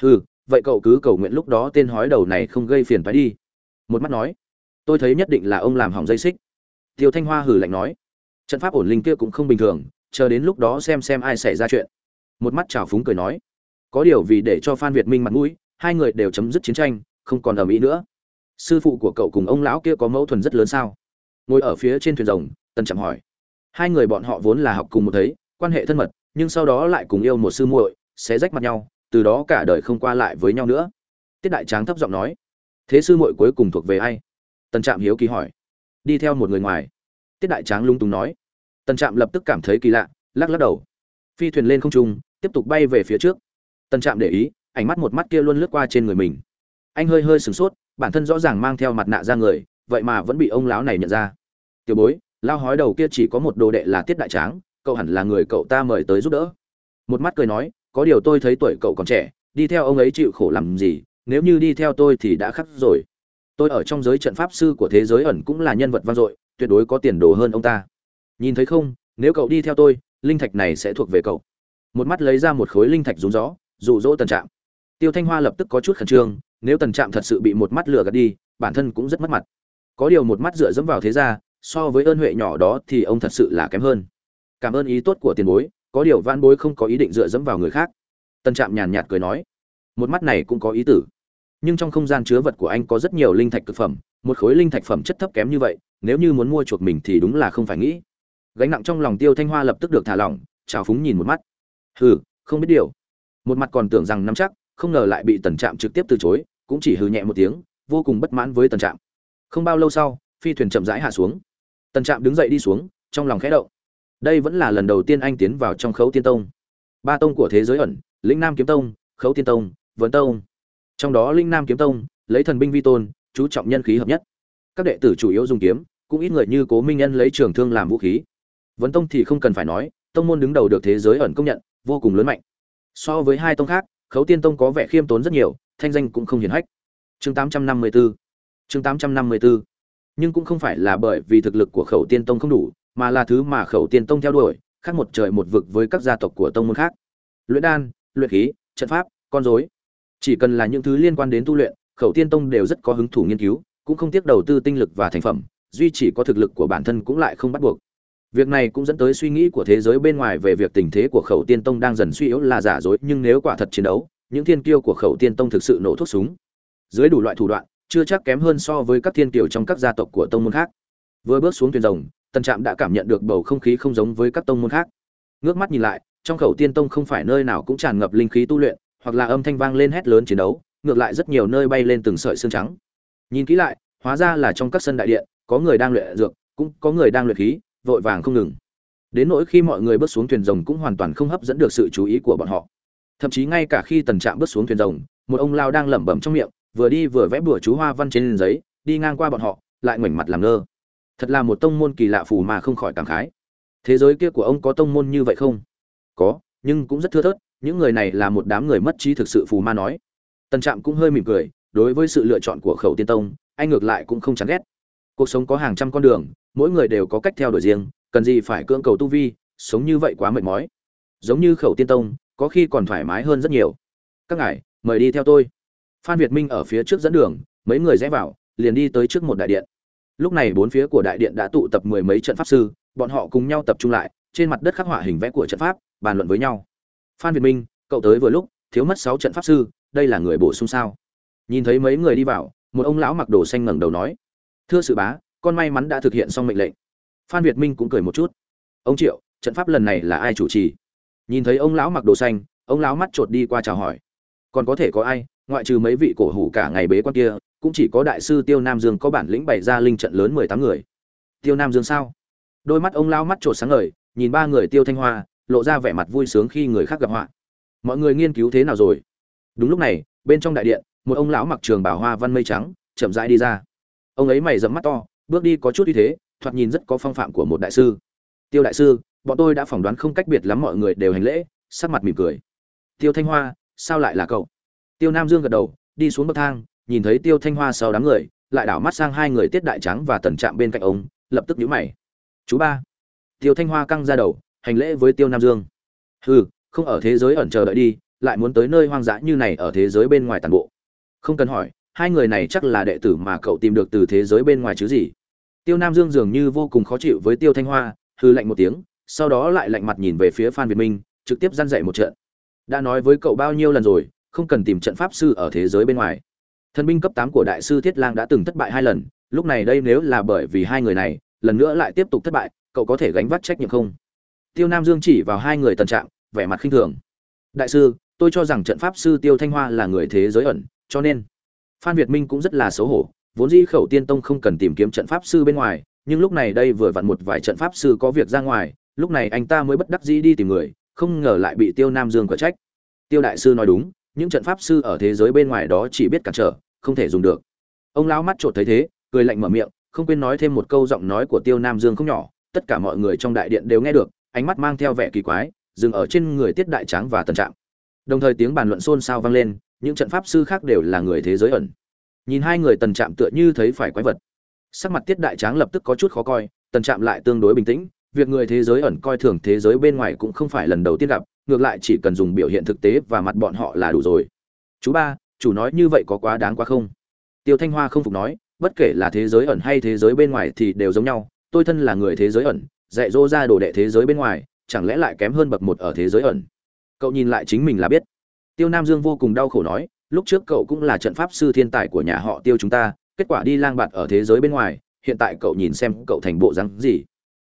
Speaker 1: Hừ, vậy cậu cứ cầu nguyện lúc đó tên hói đầu này không gây phiền thoái đi. Một mắt nói, tôi thấy nhất định là ông làm hỏng dây xích. Tiêu thanh hoa hừ lạnh nói, trận pháp ổn linh kia cũng không bình thường, chờ đến lúc đó xem xem ai xảy ra chuyện. Một mắt trào phúng cười nói, có điều vì để cho phan việt minh mặt mũi, hai người đều chấm dứt chiến tranh, không còn ở mỹ nữa. Sư phụ của cậu cùng ông lão kia có mâu thuẫn rất lớn sao? Ngồi ở phía trên thuyền rồng, Tần Trạm hỏi. Hai người bọn họ vốn là học cùng một thấy, quan hệ thân mật, nhưng sau đó lại cùng yêu một sư muội sẽ rách mặt nhau, từ đó cả đời không qua lại với nhau nữa. Tiết đại tráng thấp giọng nói. Thế sư muội cuối cùng thuộc về ai? Tần trạm hiếu kỳ hỏi. Đi theo một người ngoài. Tiết đại tráng lung túng nói. Tần trạm lập tức cảm thấy kỳ lạ, lắc lắc đầu. Phi thuyền lên không trung, tiếp tục bay về phía trước. Tần trạm để ý, ánh mắt một mắt kia luôn lướt qua trên người mình. Anh hơi hơi sửng sốt, bản thân rõ ràng mang theo mặt nạ ra người vậy mà vẫn bị ông lão này nhận ra. Tiểu bối lao hói đầu kia chỉ có một đồ đệ là tiết đại tráng, cậu hẳn là người cậu ta mời tới giúp đỡ. Một mắt cười nói, có điều tôi thấy tuổi cậu còn trẻ, đi theo ông ấy chịu khổ làm gì, nếu như đi theo tôi thì đã khắc rồi. Tôi ở trong giới trận pháp sư của thế giới ẩn cũng là nhân vật vang dội, tuyệt đối có tiền đồ hơn ông ta. Nhìn thấy không, nếu cậu đi theo tôi, linh thạch này sẽ thuộc về cậu. Một mắt lấy ra một khối linh thạch rúng gió, dụ dỗ tần trạm. Tiêu thanh hoa lập tức có chút khẩn trương, nếu tần trạm thật sự bị một mắt lừa gạt đi, bản thân cũng rất mất mặt có điều một mắt dựa dẫm vào thế gia, so với ơn huệ nhỏ đó thì ông thật sự là kém hơn. Cảm ơn ý tốt của tiền bối, có điều van bối không có ý định dựa dẫm vào người khác. Tân trạm nhàn nhạt cười nói, một mắt này cũng có ý tử. Nhưng trong không gian chứa vật của anh có rất nhiều linh thạch cực phẩm, một khối linh thạch phẩm chất thấp kém như vậy, nếu như muốn mua chuộc mình thì đúng là không phải nghĩ. Gánh nặng trong lòng tiêu thanh hoa lập tức được thả lỏng, trào phúng nhìn một mắt. Hừ, không biết điều. Một mặt còn tưởng rằng nắm chắc, không ngờ lại bị tần trạm trực tiếp từ chối, cũng chỉ hừ nhẹ một tiếng, vô cùng bất mãn với tần trạm không bao lâu sau, phi thuyền chậm rãi hạ xuống. Tần trạm đứng dậy đi xuống, trong lòng khẽ động. Đây vẫn là lần đầu tiên anh tiến vào trong khấu tiên tông. Ba tông của thế giới ẩn, lĩnh nam kiếm tông, khấu tiên tông vấn tông. Trong đó linh nam kiếm tông, lấy thần binh vi tôn, chú trọng nhân khí hợp nhất. Các đệ tử chủ yếu dùng kiếm, cũng ít người như cố minh nhân lấy trường thương làm vũ khí. Vấn tông thì không cần phải nói, tông môn đứng đầu được thế giới ẩn công nhận, vô cùng lớn mạnh. So với hai tông khác, khấu tiên tông có vẻ khiêm tốn rất nhiều, thanh danh cũng không hiển hách. Chương 854 chương 854 nhưng cũng không phải là bởi vì thực lực của khẩu tiên tông không đủ mà là thứ mà khẩu tiên tông theo đuổi khác một trời một vực với các gia tộc của tông môn khác. Luyện đan luyện khí trận pháp con rối, chỉ cần là những thứ liên quan đến tu luyện khẩu tiên tông đều rất có hứng thú nghiên cứu cũng không tiếc đầu tư tinh lực và thành phẩm duy chỉ có thực lực của bản thân cũng lại không bắt buộc. Việc này cũng dẫn tới suy nghĩ của thế giới bên ngoài về việc tình thế của khẩu tiên tông đang dần suy yếu là giả dối nhưng nếu quả thật chiến đấu những thiên kiêu của khẩu tiên tông thực sự nổ thuốc súng. Dưới đủ loại thủ đoạn chưa chắc kém hơn so với các thiên kiều trong các gia tộc của tông môn khác. Vừa bước xuống thuyền rồng, tần trạm đã cảm nhận được bầu không khí không giống với các tông môn khác. Ngước mắt nhìn lại, trong khẩu tiên tông không phải nơi nào cũng tràn ngập linh khí tu luyện, hoặc là âm thanh vang lên hét lớn chiến đấu, ngược lại rất nhiều nơi bay lên từng sợi xương trắng. Nhìn kỹ lại, hóa ra là trong các sân đại điện, có người đang luyện dược, cũng có người đang luyện khí, vội vàng không ngừng. Đến nỗi khi mọi người bước xuống thuyền rồng cũng hoàn toàn không hấp dẫn được sự chú ý của bọn họ. Thậm chí ngay cả khi tần trạm bước xuống thuyền rồng, một ông lao đang lẩm bẩm trong miệng vừa đi vừa vẽ bùa chú hoa văn trên giấy, đi ngang qua bọn họ, lại ngoảnh mặt làm ngơ. Thật là một tông môn kỳ lạ phù mà không khỏi cảm khái. Thế giới kia của ông có tông môn như vậy không? Có, nhưng cũng rất thưa thớt, những người này là một đám người mất trí thực sự phù ma nói. Tần trạm cũng hơi mỉm cười, đối với sự lựa chọn của khẩu tiên tông, anh ngược lại cũng không chán ghét. Cuộc sống có hàng trăm con đường, mỗi người đều có cách theo đuổi riêng, cần gì phải cưỡng cầu tu vi, sống như vậy quá mệt mỏi. Giống như khẩu tiên tông, có khi còn thoải mái hơn rất nhiều. Các ngài, mời đi theo tôi phan việt minh ở phía trước dẫn đường, mấy người rẽ vào, liền đi tới trước một đại điện. Lúc này bốn phía của đại điện đã tụ tập mười mấy trận pháp sư, bọn họ cùng nhau tập trung lại, trên mặt đất khắc họa hình vẽ của trận pháp, bàn luận với nhau. Phan việt minh, cậu tới vừa lúc, thiếu mất sáu trận pháp sư, đây là người bổ sung sao? Nhìn thấy mấy người đi vào, một ông lão mặc đồ xanh ngẩng đầu nói, thưa sự bá, con may mắn đã thực hiện xong mệnh lệnh. Phan việt minh cũng cười một chút, ông triệu, trận pháp lần này là ai chủ trì? Nhìn thấy ông lão mặc đồ xanh, ông lão mắt chột đi qua chào hỏi, còn có thể có ai ngoại trừ mấy vị cổ hủ cả ngày bế quan kia, cũng chỉ có đại sư tiêu nam dương có bản lĩnh bày ra linh trận lớn mười tám người. Tiêu nam dương sao? Đôi mắt ông lão mắt trột sáng ngời, nhìn ba người tiêu thanh hoa, lộ ra vẻ mặt vui sướng khi người khác gặp họa. Mọi người nghiên cứu thế nào rồi? Đúng lúc này, bên trong đại điện, một ông lão mặc trường bảo hoa văn mây trắng, chậm rãi đi ra. Ông ấy mày dẫm mắt to, bước đi có chút uy thế, thoạt nhìn rất có phong phạm của một đại sư. Tiêu đại sư, bọn tôi đã phỏng đoán không cách biệt lắm mọi người đều hành lễ, sắc mặt mỉm cười. Tiêu thanh hoa, sao lại là cậu? Tiêu nam dương gật đầu, đi xuống bậc thang, nhìn thấy tiêu thanh hoa sau đám người, lại đảo mắt sang hai người tiết đại trắng và tần trạm bên cạnh ông, lập tức nhíu mày. Chú ba. Tiêu thanh hoa căng ra đầu, hành lễ với tiêu nam dương. Hừ, không ở thế giới ẩn chờ đợi đi, lại muốn tới nơi hoang dã như này ở thế giới bên ngoài toàn bộ. Không cần hỏi, hai người này chắc là đệ tử mà cậu tìm được từ thế giới bên ngoài chứ gì. Tiêu nam dương dường như vô cùng khó chịu với tiêu thanh hoa hư lạnh một tiếng, sau đó lại lạnh mặt nhìn về phía phan việt minh, trực tiếp răn dậy một trận. Đã nói với cậu bao nhiêu lần rồi không cần tìm trận pháp sư ở thế giới bên ngoài. Thần binh cấp tám của đại sư thiết lang đã từng thất bại hai lần, lúc này đây nếu là bởi vì hai người này, lần nữa lại tiếp tục thất bại, cậu có thể gánh vác trách nhiệm không? Tiêu nam dương chỉ vào hai người tần trạng, vẻ mặt khinh thường. Đại sư, tôi cho rằng trận pháp sư tiêu thanh hoa là người thế giới ẩn, cho nên phan việt minh cũng rất là xấu hổ, vốn dĩ khẩu tiên tông không cần tìm kiếm trận pháp sư bên ngoài, nhưng lúc này đây vừa vặn một vài trận pháp sư có việc ra ngoài, lúc này anh ta mới bất đắc dĩ đi tìm người, không ngờ lại bị tiêu nam dương cở trách. Tiêu đại sư nói đúng những trận pháp sư ở thế giới bên ngoài đó chỉ biết cản trở, không thể dùng được. Ông lão mắt trộn thấy thế, cười lạnh mở miệng, không quên nói thêm một câu giọng nói của tiêu nam dương không nhỏ, tất cả mọi người trong đại điện đều nghe được, ánh mắt mang theo vẻ kỳ quái, dừng ở trên người tiết đại tráng và tần trạm. Đồng thời tiếng bàn luận xôn xao vang lên, những trận pháp sư khác đều là người thế giới ẩn. Nhìn hai người tần trạm tựa như thấy phải quái vật. Sắc mặt tiết đại tráng lập tức có chút khó coi, tần trạm lại tương đối bình tĩnh, việc người thế giới ẩn coi thường thế giới bên ngoài cũng không phải lần đầu tiên gặp ngược lại chỉ cần dùng biểu hiện thực tế và mặt bọn họ là đủ rồi. Chú ba, chủ nói như vậy có quá đáng quá không? Tiêu thanh hoa không phục nói, bất kể là thế giới ẩn hay thế giới bên ngoài thì đều giống nhau, tôi thân là người thế giới ẩn, dạy dỗ ra đồ đệ thế giới bên ngoài, chẳng lẽ lại kém hơn bậc một ở thế giới ẩn? Cậu nhìn lại chính mình là biết. Tiêu nam dương vô cùng đau khổ nói, lúc trước cậu cũng là trận pháp sư thiên tài của nhà họ tiêu chúng ta, kết quả đi lang bạt ở thế giới bên ngoài, hiện tại cậu nhìn xem cậu thành bộ rắn gì?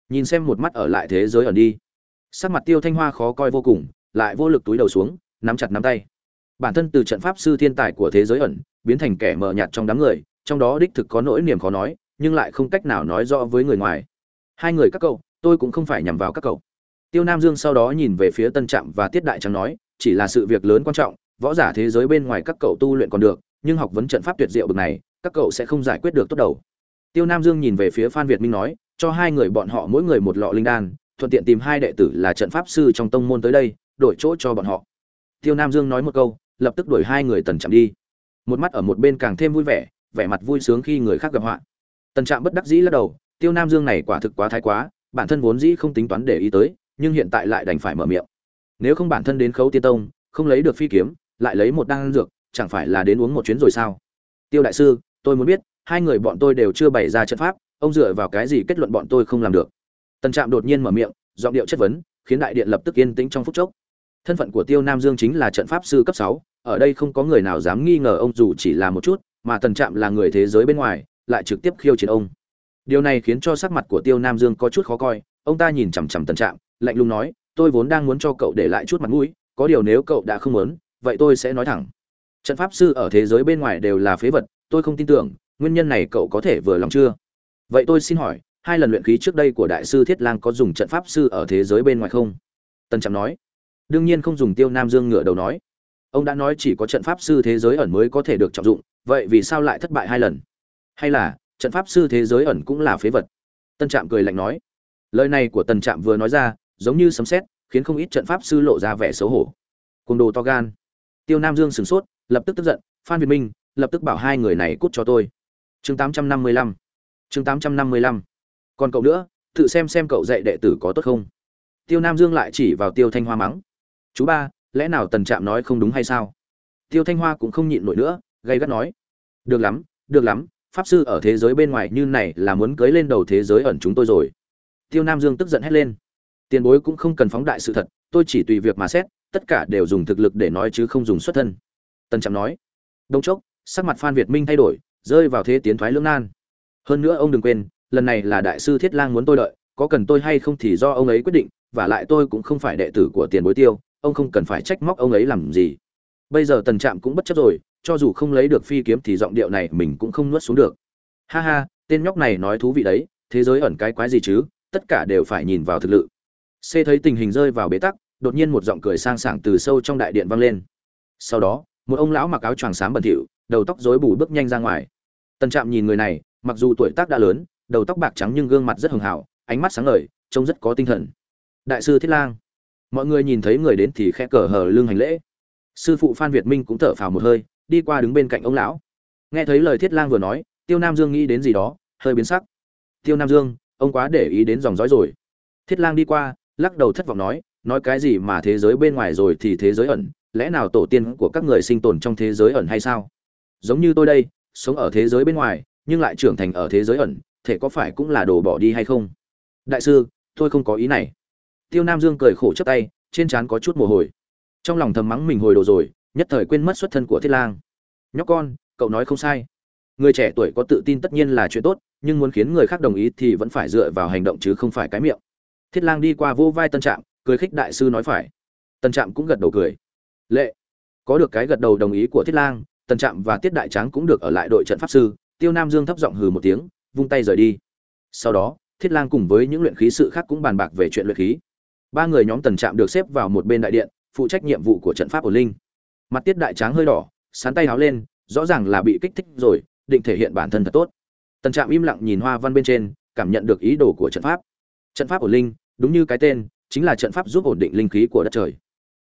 Speaker 1: Nhìn xem một mắt ở lại thế giới ẩn đi sắc mặt tiêu thanh hoa khó coi vô cùng, lại vô lực túi đầu xuống, nắm chặt nắm tay. Bản thân từ trận pháp sư thiên tài của thế giới ẩn, biến thành kẻ mờ nhạt trong đám người, trong đó đích thực có nỗi niềm khó nói, nhưng lại không cách nào nói rõ với người ngoài. Hai người các cậu, tôi cũng không phải nhằm vào các cậu. Tiêu nam dương sau đó nhìn về phía tân trạm và tiết đại trắng nói, chỉ là sự việc lớn quan trọng, võ giả thế giới bên ngoài các cậu tu luyện còn được, nhưng học vấn trận pháp tuyệt diệu bực này, các cậu sẽ không giải quyết được tốt đầu. Tiêu nam dương nhìn về phía phan việt minh nói, cho hai người bọn họ mỗi người một lọ linh đan thuận tiện tìm hai đệ tử là trận pháp sư trong tông môn tới đây, đổi chỗ cho bọn họ. Tiêu nam dương nói một câu, lập tức đuổi hai người tần trạm đi. Một mắt ở một bên càng thêm vui vẻ vẻ mặt vui sướng khi người khác gặp họa. Tần trạm bất đắc dĩ lắc đầu, tiêu nam dương này quả thực quá thái quá, bản thân vốn dĩ không tính toán để ý tới, nhưng hiện tại lại đành phải mở miệng. Nếu không bản thân đến khấu tiên tông, không lấy được phi kiếm, lại lấy một đan dược, chẳng phải là đến uống một chuyến rồi sao? Tiêu đại sư, tôi muốn biết, hai người bọn tôi đều chưa bày ra trận pháp, ông dựa vào cái gì kết luận bọn tôi không làm được? Tần trạm đột nhiên mở miệng, giọng điệu chất vấn, khiến đại điện lập tức yên tĩnh trong phút chốc. Thân phận của tiêu nam dương chính là trận pháp sư cấp sáu, ở đây không có người nào dám nghi ngờ ông dù chỉ là một chút, mà tần trạm là người thế giới bên ngoài, lại trực tiếp khiêu chiến ông. Điều này khiến cho sắc mặt của tiêu nam dương có chút khó coi, ông ta nhìn chằm chằm tần trạm, lạnh lùng nói, tôi vốn đang muốn cho cậu để lại chút mặt mũi, có điều nếu cậu đã không muốn, vậy tôi sẽ nói thẳng. Trận pháp sư ở thế giới bên ngoài đều là phế vật, tôi không tin tưởng, nguyên nhân này cậu có thể vừa lòng chưa? Vậy tôi xin hỏi hai lần luyện khí trước đây của đại sư thiết lang có dùng trận pháp sư ở thế giới bên ngoài không? Tân trạm nói. Đương nhiên không dùng tiêu nam dương ngựa đầu nói. Ông đã nói chỉ có trận pháp sư thế giới ẩn mới có thể được trọng dụng, vậy vì sao lại thất bại hai lần? Hay là, trận pháp sư thế giới ẩn cũng là phế vật? Tân trạm cười lạnh nói. Lời này của tân trạm vừa nói ra, giống như sấm sét, khiến không ít trận pháp sư lộ ra vẻ xấu hổ. Côn đồ to gan. Tiêu nam dương sửng sốt, lập tức tức giận, phan việt minh, lập tức bảo hai người này cút cho tôi. Chương 855 chương 855 còn cậu nữa, tự xem xem cậu dạy đệ tử có tốt không. Tiêu nam dương lại chỉ vào tiêu thanh hoa mắng. Chú ba, lẽ nào tần trạm nói không đúng hay sao? Tiêu thanh hoa cũng không nhịn nổi nữa gây gắt nói. Được lắm được lắm, pháp sư ở thế giới bên ngoài như này là muốn cưới lên đầu thế giới ẩn chúng tôi rồi. Tiêu nam dương tức giận hét lên. Tiền bối cũng không cần phóng đại sự thật, tôi chỉ tùy việc mà xét, tất cả đều dùng thực lực để nói chứ không dùng xuất thân. Tần trạm nói. Đông chốc, sắc mặt phan việt minh thay đổi, rơi vào thế tiến thoái lưỡng nan. Hơn nữa ông đừng quên lần này là đại sư thiết lang muốn tôi đợi, có cần tôi hay không thì do ông ấy quyết định, và lại tôi cũng không phải đệ tử của tiền bối tiêu, ông không cần phải trách móc ông ấy làm gì. Bây giờ tần trạm cũng bất chấp rồi, cho dù không lấy được phi kiếm thì giọng điệu này mình cũng không nuốt xuống được. Ha ha, tên nhóc này nói thú vị đấy, thế giới ẩn cái quái gì chứ, tất cả đều phải nhìn vào thực lực c thấy tình hình rơi vào bế tắc, đột nhiên một giọng cười sang sảng từ sâu trong đại điện vang lên. Sau đó, một ông lão mặc áo choàng xám bẩn thỉu, đầu tóc rối bù bước nhanh ra ngoài. Tần trạm nhìn người này, mặc dù tuổi tác đã lớn đầu tóc bạc trắng nhưng gương mặt rất hường hảo, ánh mắt sáng ngời, trông rất có tinh thần. Đại sư thiết lang, mọi người nhìn thấy người đến thì khẽ cờ hờ lưng hành lễ. Sư phụ phan việt minh cũng thở phào một hơi, đi qua đứng bên cạnh ông lão. Nghe thấy lời thiết lang vừa nói, tiêu nam dương nghĩ đến gì đó, hơi biến sắc. Tiêu nam dương, ông quá để ý đến dòng dõi rồi. Thiết lang đi qua, lắc đầu thất vọng nói nói cái gì mà thế giới bên ngoài rồi thì thế giới ẩn, lẽ nào tổ tiên của các người sinh tồn trong thế giới ẩn hay sao? Giống như tôi đây, sống ở thế giới bên ngoài, nhưng lại trưởng thành ở thế giới ẩn thể có phải cũng là đồ bỏ đi hay không? Đại sư, tôi không có ý này. Tiêu nam dương cười khổ chấp tay, trên trán có chút mồ hôi. Trong lòng thầm mắng mình hồi đồ rồi, nhất thời quên mất xuất thân của thiết lang. Nhóc con, cậu nói không sai. Người trẻ tuổi có tự tin tất nhiên là chuyện tốt, nhưng muốn khiến người khác đồng ý thì vẫn phải dựa vào hành động chứ không phải cái miệng. Thiết lang đi qua vô vai tân trạm, cười khích đại sư nói phải. Tân trạm cũng gật đầu cười. Lệ. Có được cái gật đầu đồng ý của thiết lang, tân trạm và tiết đại tráng cũng được ở lại đội trận pháp sư, tiêu nam dương thấp giọng hừ một tiếng vung tay rời đi. Sau đó, thiết lang cùng với những luyện khí sự khác cũng bàn bạc về chuyện luyện khí. Ba người nhóm tần trạm được xếp vào một bên đại điện, phụ trách nhiệm vụ của trận pháp ổn linh. Mặt tiết đại tráng hơi đỏ, sán tay háo lên, rõ ràng là bị kích thích rồi, định thể hiện bản thân thật tốt. Tần trạm im lặng nhìn hoa văn bên trên, cảm nhận được ý đồ của trận pháp. Trận pháp ổn linh, đúng như cái tên, chính là trận pháp giúp ổn định linh khí của đất trời.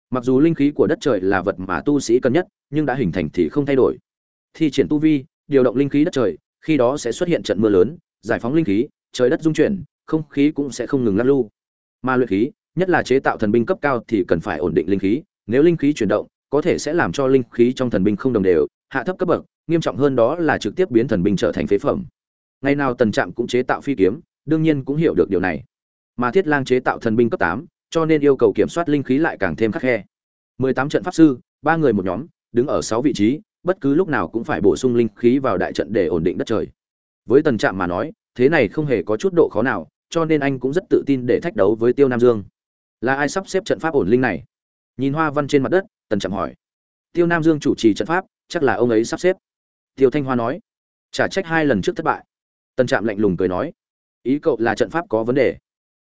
Speaker 1: Mặc dù linh khí của đất trời là vật mà tu sĩ cần nhất, nhưng đã hình thành thì không thay đổi. Thi triển tu vi, điều động linh khí đất trời khi đó sẽ xuất hiện trận mưa lớn, giải phóng linh khí, trời đất dung chuyển, không khí cũng sẽ không ngừng lăn lu mà luyện khí, nhất là chế tạo thần binh cấp cao thì cần phải ổn định linh khí, nếu linh khí chuyển động, có thể sẽ làm cho linh khí trong thần binh không đồng đều, hạ thấp cấp bậc, nghiêm trọng hơn đó là trực tiếp biến thần binh trở thành phế phẩm. Ngày nào tần trạm cũng chế tạo phi kiếm, đương nhiên cũng hiểu được điều này. Mà thiết lang chế tạo thần binh cấp tám, cho nên yêu cầu kiểm soát linh khí lại càng thêm khắc khe. Mười tám trận pháp sư, ba người một nhóm, đứng ở sáu vị trí bất cứ lúc nào cũng phải bổ sung linh khí vào đại trận để ổn định đất trời. Với tần trạm mà nói, thế này không hề có chút độ khó nào, cho nên anh cũng rất tự tin để thách đấu với tiêu nam dương. Là ai sắp xếp trận pháp ổn linh này? Nhìn hoa văn trên mặt đất, tần trạm hỏi. Tiêu nam dương chủ trì trận pháp, chắc là ông ấy sắp xếp. Tiêu thanh hoa nói. Trả trách hai lần trước thất bại. Tần trạm lạnh lùng cười nói. Ý cậu là trận pháp có vấn đề.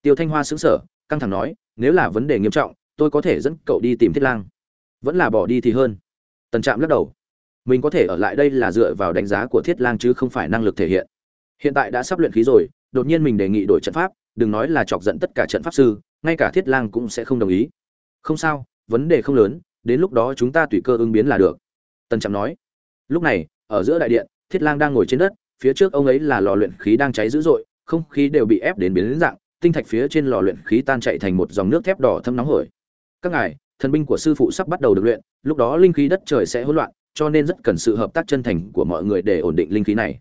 Speaker 1: Tiêu thanh hoa xứng sở căng thẳng nói, nếu là vấn đề nghiêm trọng, tôi có thể dẫn cậu đi tìm thiết lang. Vẫn là bỏ đi thì hơn. Tần trạm lắc đầu mình có thể ở lại đây là dựa vào đánh giá của thiết lang chứ không phải năng lực thể hiện. Hiện tại đã sắp luyện khí rồi, đột nhiên mình đề nghị đổi trận pháp, đừng nói là chọc giận tất cả trận pháp sư, ngay cả thiết lang cũng sẽ không đồng ý. Không sao, vấn đề không lớn, đến lúc đó chúng ta tùy cơ ứng biến là được. Tần trạm nói. Lúc này, ở giữa đại điện, thiết lang đang ngồi trên đất, phía trước ông ấy là lò luyện khí đang cháy dữ dội, không khí đều bị ép đến biến đến dạng, tinh thạch phía trên lò luyện khí tan chạy thành một dòng nước thép đỏ thâm nóng hổi. Các ngài, thần binh của sư phụ sắp bắt đầu được luyện, lúc đó linh khí đất trời sẽ hỗn loạn cho nên rất cần sự hợp tác chân thành của mọi người để ổn định linh khí này.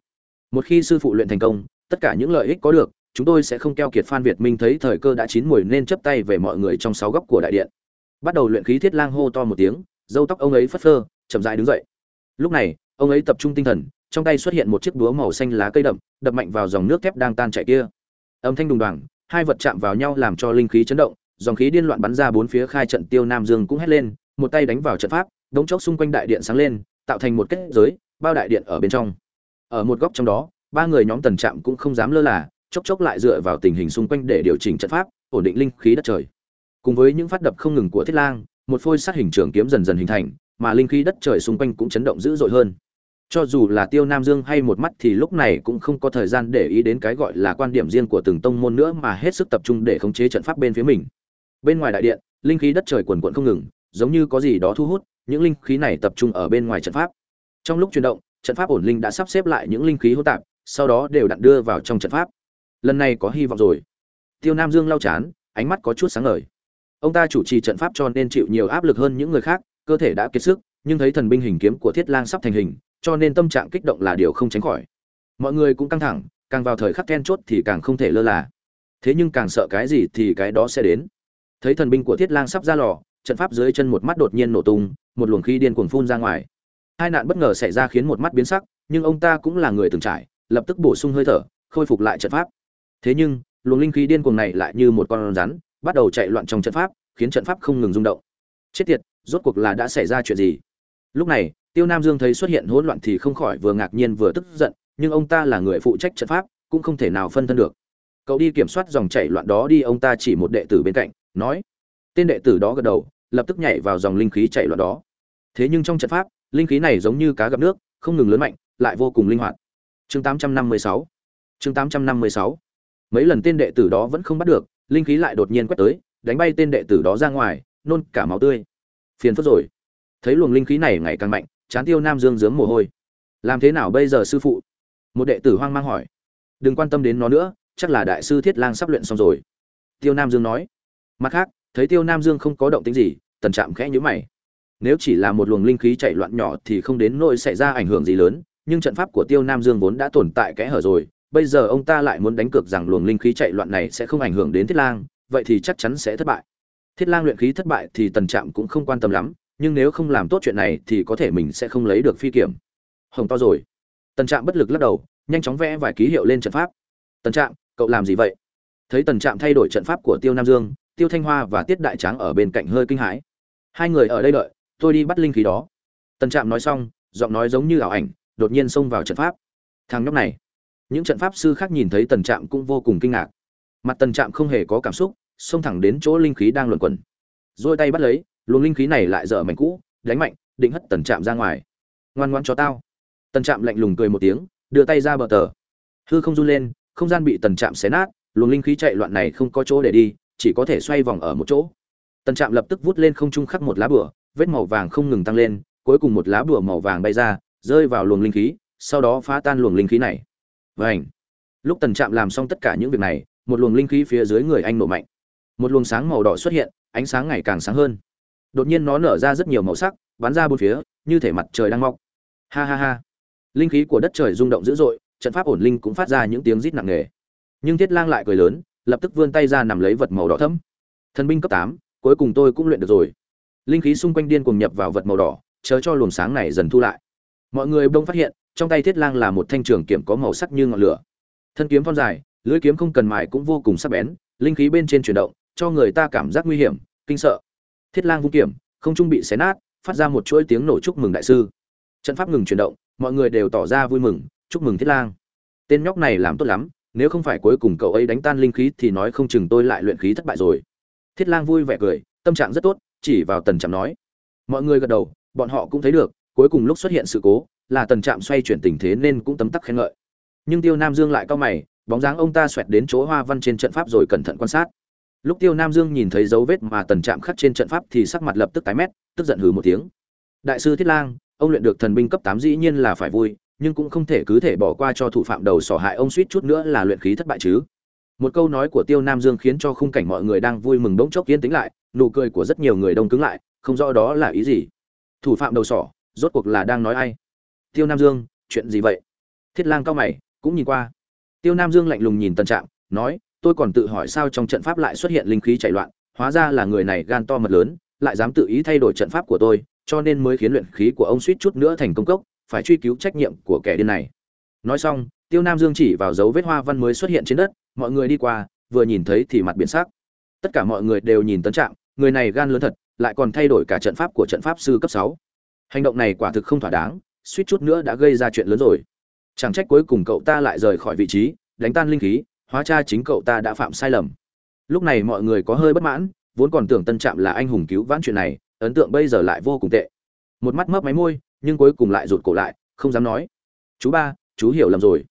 Speaker 1: Một khi sư phụ luyện thành công, tất cả những lợi ích có được, chúng tôi sẽ không keo kiệt phan việt minh thấy thời cơ đã chín muồi nên chấp tay về mọi người trong sáu góc của đại điện. Bắt đầu luyện khí thiết lang hô to một tiếng râu tóc ông ấy phất phơ, chậm rãi đứng dậy. Lúc này, ông ấy tập trung tinh thần, trong tay xuất hiện một chiếc đũa màu xanh lá cây đậm, đập mạnh vào dòng nước thép đang tan chảy kia. Âm thanh đùng đoàng, hai vật chạm vào nhau làm cho linh khí chấn động, dòng khí điên loạn bắn ra bốn phía, khai trận tiêu nam dương cũng hét lên, một tay đánh vào trận pháp đống chốc xung quanh đại điện sáng lên, tạo thành một kết giới, bao đại điện ở bên trong. Ở một góc trong đó, ba người nhóm tần trạm cũng không dám lơ là, chốc chốc lại dựa vào tình hình xung quanh để điều chỉnh trận pháp, ổn định linh khí đất trời. Cùng với những phát đập không ngừng của thiết lang, một phôi sát hình trường kiếm dần dần hình thành, mà linh khí đất trời xung quanh cũng chấn động dữ dội hơn. Cho dù là tiêu nam dương hay một mắt thì lúc này cũng không có thời gian để ý đến cái gọi là quan điểm riêng của từng tông môn nữa mà hết sức tập trung để khống chế trận pháp bên phía mình. Bên ngoài đại điện, linh khí đất trời quần quận không ngừng, giống như có gì đó thu hút những linh khí này tập trung ở bên ngoài trận pháp. Trong lúc chuyển động, trận pháp ổn linh đã sắp xếp lại những linh khí hỗn tạp, sau đó đều đặn đưa vào trong trận pháp. Lần này có hy vọng rồi. Tiêu nam dương lau chán, ánh mắt có chút sáng ngời. Ông ta chủ trì trận pháp cho nên chịu nhiều áp lực hơn những người khác, cơ thể đã kiệt sức, nhưng thấy thần binh hình kiếm của thiết lang sắp thành hình, cho nên tâm trạng kích động là điều không tránh khỏi. Mọi người cũng căng thẳng, càng vào thời khắc then chốt thì càng không thể lơ là. Thế nhưng càng sợ cái gì thì cái đó sẽ đến. Thấy thần binh của thiết lang sắp ra lò trận pháp dưới chân một mắt đột nhiên nổ tung, một luồng khí điên cuồng phun ra ngoài. Hai nạn bất ngờ xảy ra khiến một mắt biến sắc, nhưng ông ta cũng là người từng trải, lập tức bổ sung hơi thở, khôi phục lại trận pháp. Thế nhưng, luồng linh khí điên cuồng này lại như một con rắn, bắt đầu chạy loạn trong trận pháp, khiến trận pháp không ngừng rung động. Chết tiệt, rốt cuộc là đã xảy ra chuyện gì? Lúc này, tiêu nam dương thấy xuất hiện hỗn loạn thì không khỏi vừa ngạc nhiên vừa tức giận, nhưng ông ta là người phụ trách trận pháp, cũng không thể nào phân thân được. Cậu đi kiểm soát dòng chảy loạn đó đi, ông ta chỉ một đệ tử bên cạnh, nói. Tên đệ tử đó gật đầu lập tức nhảy vào dòng linh khí chảy loạn đó. Thế nhưng trong trận pháp, linh khí này giống như cá gặp nước, không ngừng lớn mạnh, lại vô cùng linh hoạt. Chương 856 chương 856 mấy lần tên đệ tử đó vẫn không bắt được, linh khí lại đột nhiên quét tới, đánh bay tên đệ tử đó ra ngoài, nôn cả máu tươi. Phiền phức rồi. Thấy luồng linh khí này ngày càng mạnh, chán tiêu nam dương dướng mồ hôi. Làm thế nào bây giờ sư phụ? Một đệ tử hoang mang hỏi. Đừng quan tâm đến nó nữa, chắc là đại sư thiết lang sắp luyện xong rồi. Tiêu nam dương nói. Mặt khác thấy tiêu nam dương không có động tính gì, tần trạm khẽ nhữ mày. Nếu chỉ là một luồng linh khí chạy loạn nhỏ thì không đến nỗi xảy ra ảnh hưởng gì lớn, nhưng trận pháp của tiêu nam dương vốn đã tồn tại kẽ hở rồi, bây giờ ông ta lại muốn đánh cược rằng luồng linh khí chạy loạn này sẽ không ảnh hưởng đến thiết lang, vậy thì chắc chắn sẽ thất bại. Thiết lang luyện khí thất bại thì tần trạm cũng không quan tâm lắm, nhưng nếu không làm tốt chuyện này thì có thể mình sẽ không lấy được phi kiểm. Hồng to rồi. Tần trạm bất lực lắc đầu, nhanh chóng vẽ vài ký hiệu lên trận pháp. Tần trạm, cậu làm gì vậy? Thấy tần trạm thay đổi trận pháp của tiêu nam dương tiêu thanh hoa và tiết đại tráng ở bên cạnh hơi kinh hãi. Hai người ở đây đợi, tôi đi bắt linh khí đó. Tần trạm nói xong, giọng nói giống như ảo ảnh, đột nhiên xông vào trận pháp. Thằng nhóc này. Những trận pháp sư khác nhìn thấy tần trạm cũng vô cùng kinh ngạc. Mặt tần trạm không hề có cảm xúc, xông thẳng đến chỗ linh khí đang luẩn quẩn. Rồi tay bắt lấy, luồng linh khí này lại dở mảnh cũ, đánh mạnh, định hất tần trạm ra ngoài. Ngoan ngoan cho tao. Tần trạm lạnh lùng cười một tiếng, đưa tay ra bờ tờ. Hư không run lên, không gian bị tần trạm xé nát, luồng linh khí chạy loạn này không có chỗ để đi chỉ có thể xoay vòng ở một chỗ. Tần trạm lập tức vút lên không trung khắc một lá bửa vết màu vàng không ngừng tăng lên, cuối cùng một lá bửa màu vàng bay ra, rơi vào luồng linh khí, sau đó phá tan luồng linh khí này. Vảnh lúc tần trạm làm xong tất cả những việc này, một luồng linh khí phía dưới người anh nổ mạnh. Một luồng sáng màu đỏ xuất hiện, ánh sáng ngày càng sáng hơn. Đột nhiên nó nở ra rất nhiều màu sắc, bắn ra bốn phía, như thể mặt trời đang mọc. Ha ha ha! Linh khí của đất trời rung động dữ dội, trận pháp ổn linh cũng phát ra những tiếng rít nặng nề. Nhưng thiết lang lại cười lớn lập tức vươn tay ra nằm lấy vật màu đỏ thẫm. Thần binh cấp tám, cuối cùng tôi cũng luyện được rồi. Linh khí xung quanh điên cuồng nhập vào vật màu đỏ, chờ cho luồng sáng này dần thu lại. Mọi người bỗng phát hiện, trong tay thiết lang là một thanh trường kiếm có màu sắc như ngọn lửa. Thân kiếm thon dài, lưỡi kiếm không cần mài cũng vô cùng sắc bén, linh khí bên trên chuyển động, cho người ta cảm giác nguy hiểm, kinh sợ. Thiết lang vung kiếm, không trung bị xé nát, phát ra một chuỗi tiếng nổ chúc mừng đại sư. Trận pháp ngừng chuyển động, mọi người đều tỏ ra vui mừng, chúc mừng thiết lang. Tên nhóc này làm tốt lắm nếu không phải cuối cùng cậu ấy đánh tan linh khí thì nói không chừng tôi lại luyện khí thất bại rồi. Thiết lang vui vẻ cười, tâm trạng rất tốt, chỉ vào tần trạm nói. Mọi người gật đầu, bọn họ cũng thấy được, cuối cùng lúc xuất hiện sự cố, là tần trạm xoay chuyển tình thế nên cũng tấm tắc khen ngợi. Nhưng tiêu nam dương lại cao mày, bóng dáng ông ta xoẹt đến chỗ hoa văn trên trận pháp rồi cẩn thận quan sát. Lúc tiêu nam dương nhìn thấy dấu vết mà tần trạm khắc trên trận pháp thì sắc mặt lập tức tái mét, tức giận hừ một tiếng. Đại sư thiết lang, ông luyện được thần binh cấp tám dĩ nhiên là phải vui nhưng cũng không thể cứ thể bỏ qua cho thủ phạm đầu sỏ hại ông suýt chút nữa là luyện khí thất bại chứ. Một câu nói của tiêu nam dương khiến cho khung cảnh mọi người đang vui mừng bỗng chốc yên tĩnh lại, nụ cười của rất nhiều người đông cứng lại, không rõ đó là ý gì. Thủ phạm đầu sỏ, rốt cuộc là đang nói ai? Tiêu nam dương, chuyện gì vậy? Thiết lang cao mày, cũng nhìn qua. Tiêu nam dương lạnh lùng nhìn tân trạng nói, tôi còn tự hỏi sao trong trận pháp lại xuất hiện linh khí chạy loạn, hóa ra là người này gan to mật lớn, lại dám tự ý thay đổi trận pháp của tôi, cho nên mới khiến luyện khí của ông suýt chút nữa thành công cốc phải truy cứu trách nhiệm của kẻ điên này. Nói xong, tiêu nam dương chỉ vào dấu vết hoa văn mới xuất hiện trên đất, mọi người đi qua, vừa nhìn thấy thì mặt biến sắc. Tất cả mọi người đều nhìn tấn trạng, người này gan lớn thật, lại còn thay đổi cả trận pháp của trận pháp sư cấp sáu. Hành động này quả thực không thỏa đáng, suýt chút nữa đã gây ra chuyện lớn rồi. Chẳng trách cuối cùng cậu ta lại rời khỏi vị trí, đánh tan linh khí, hóa ra chính cậu ta đã phạm sai lầm. Lúc này mọi người có hơi bất mãn, vốn còn tưởng tân trạm là anh hùng cứu vãn chuyện này, ấn tượng bây giờ lại vô cùng tệ. Một mắt mấp máy môi nhưng cuối cùng lại rụt cổ lại, không dám nói. Chú ba, chú hiểu lầm rồi.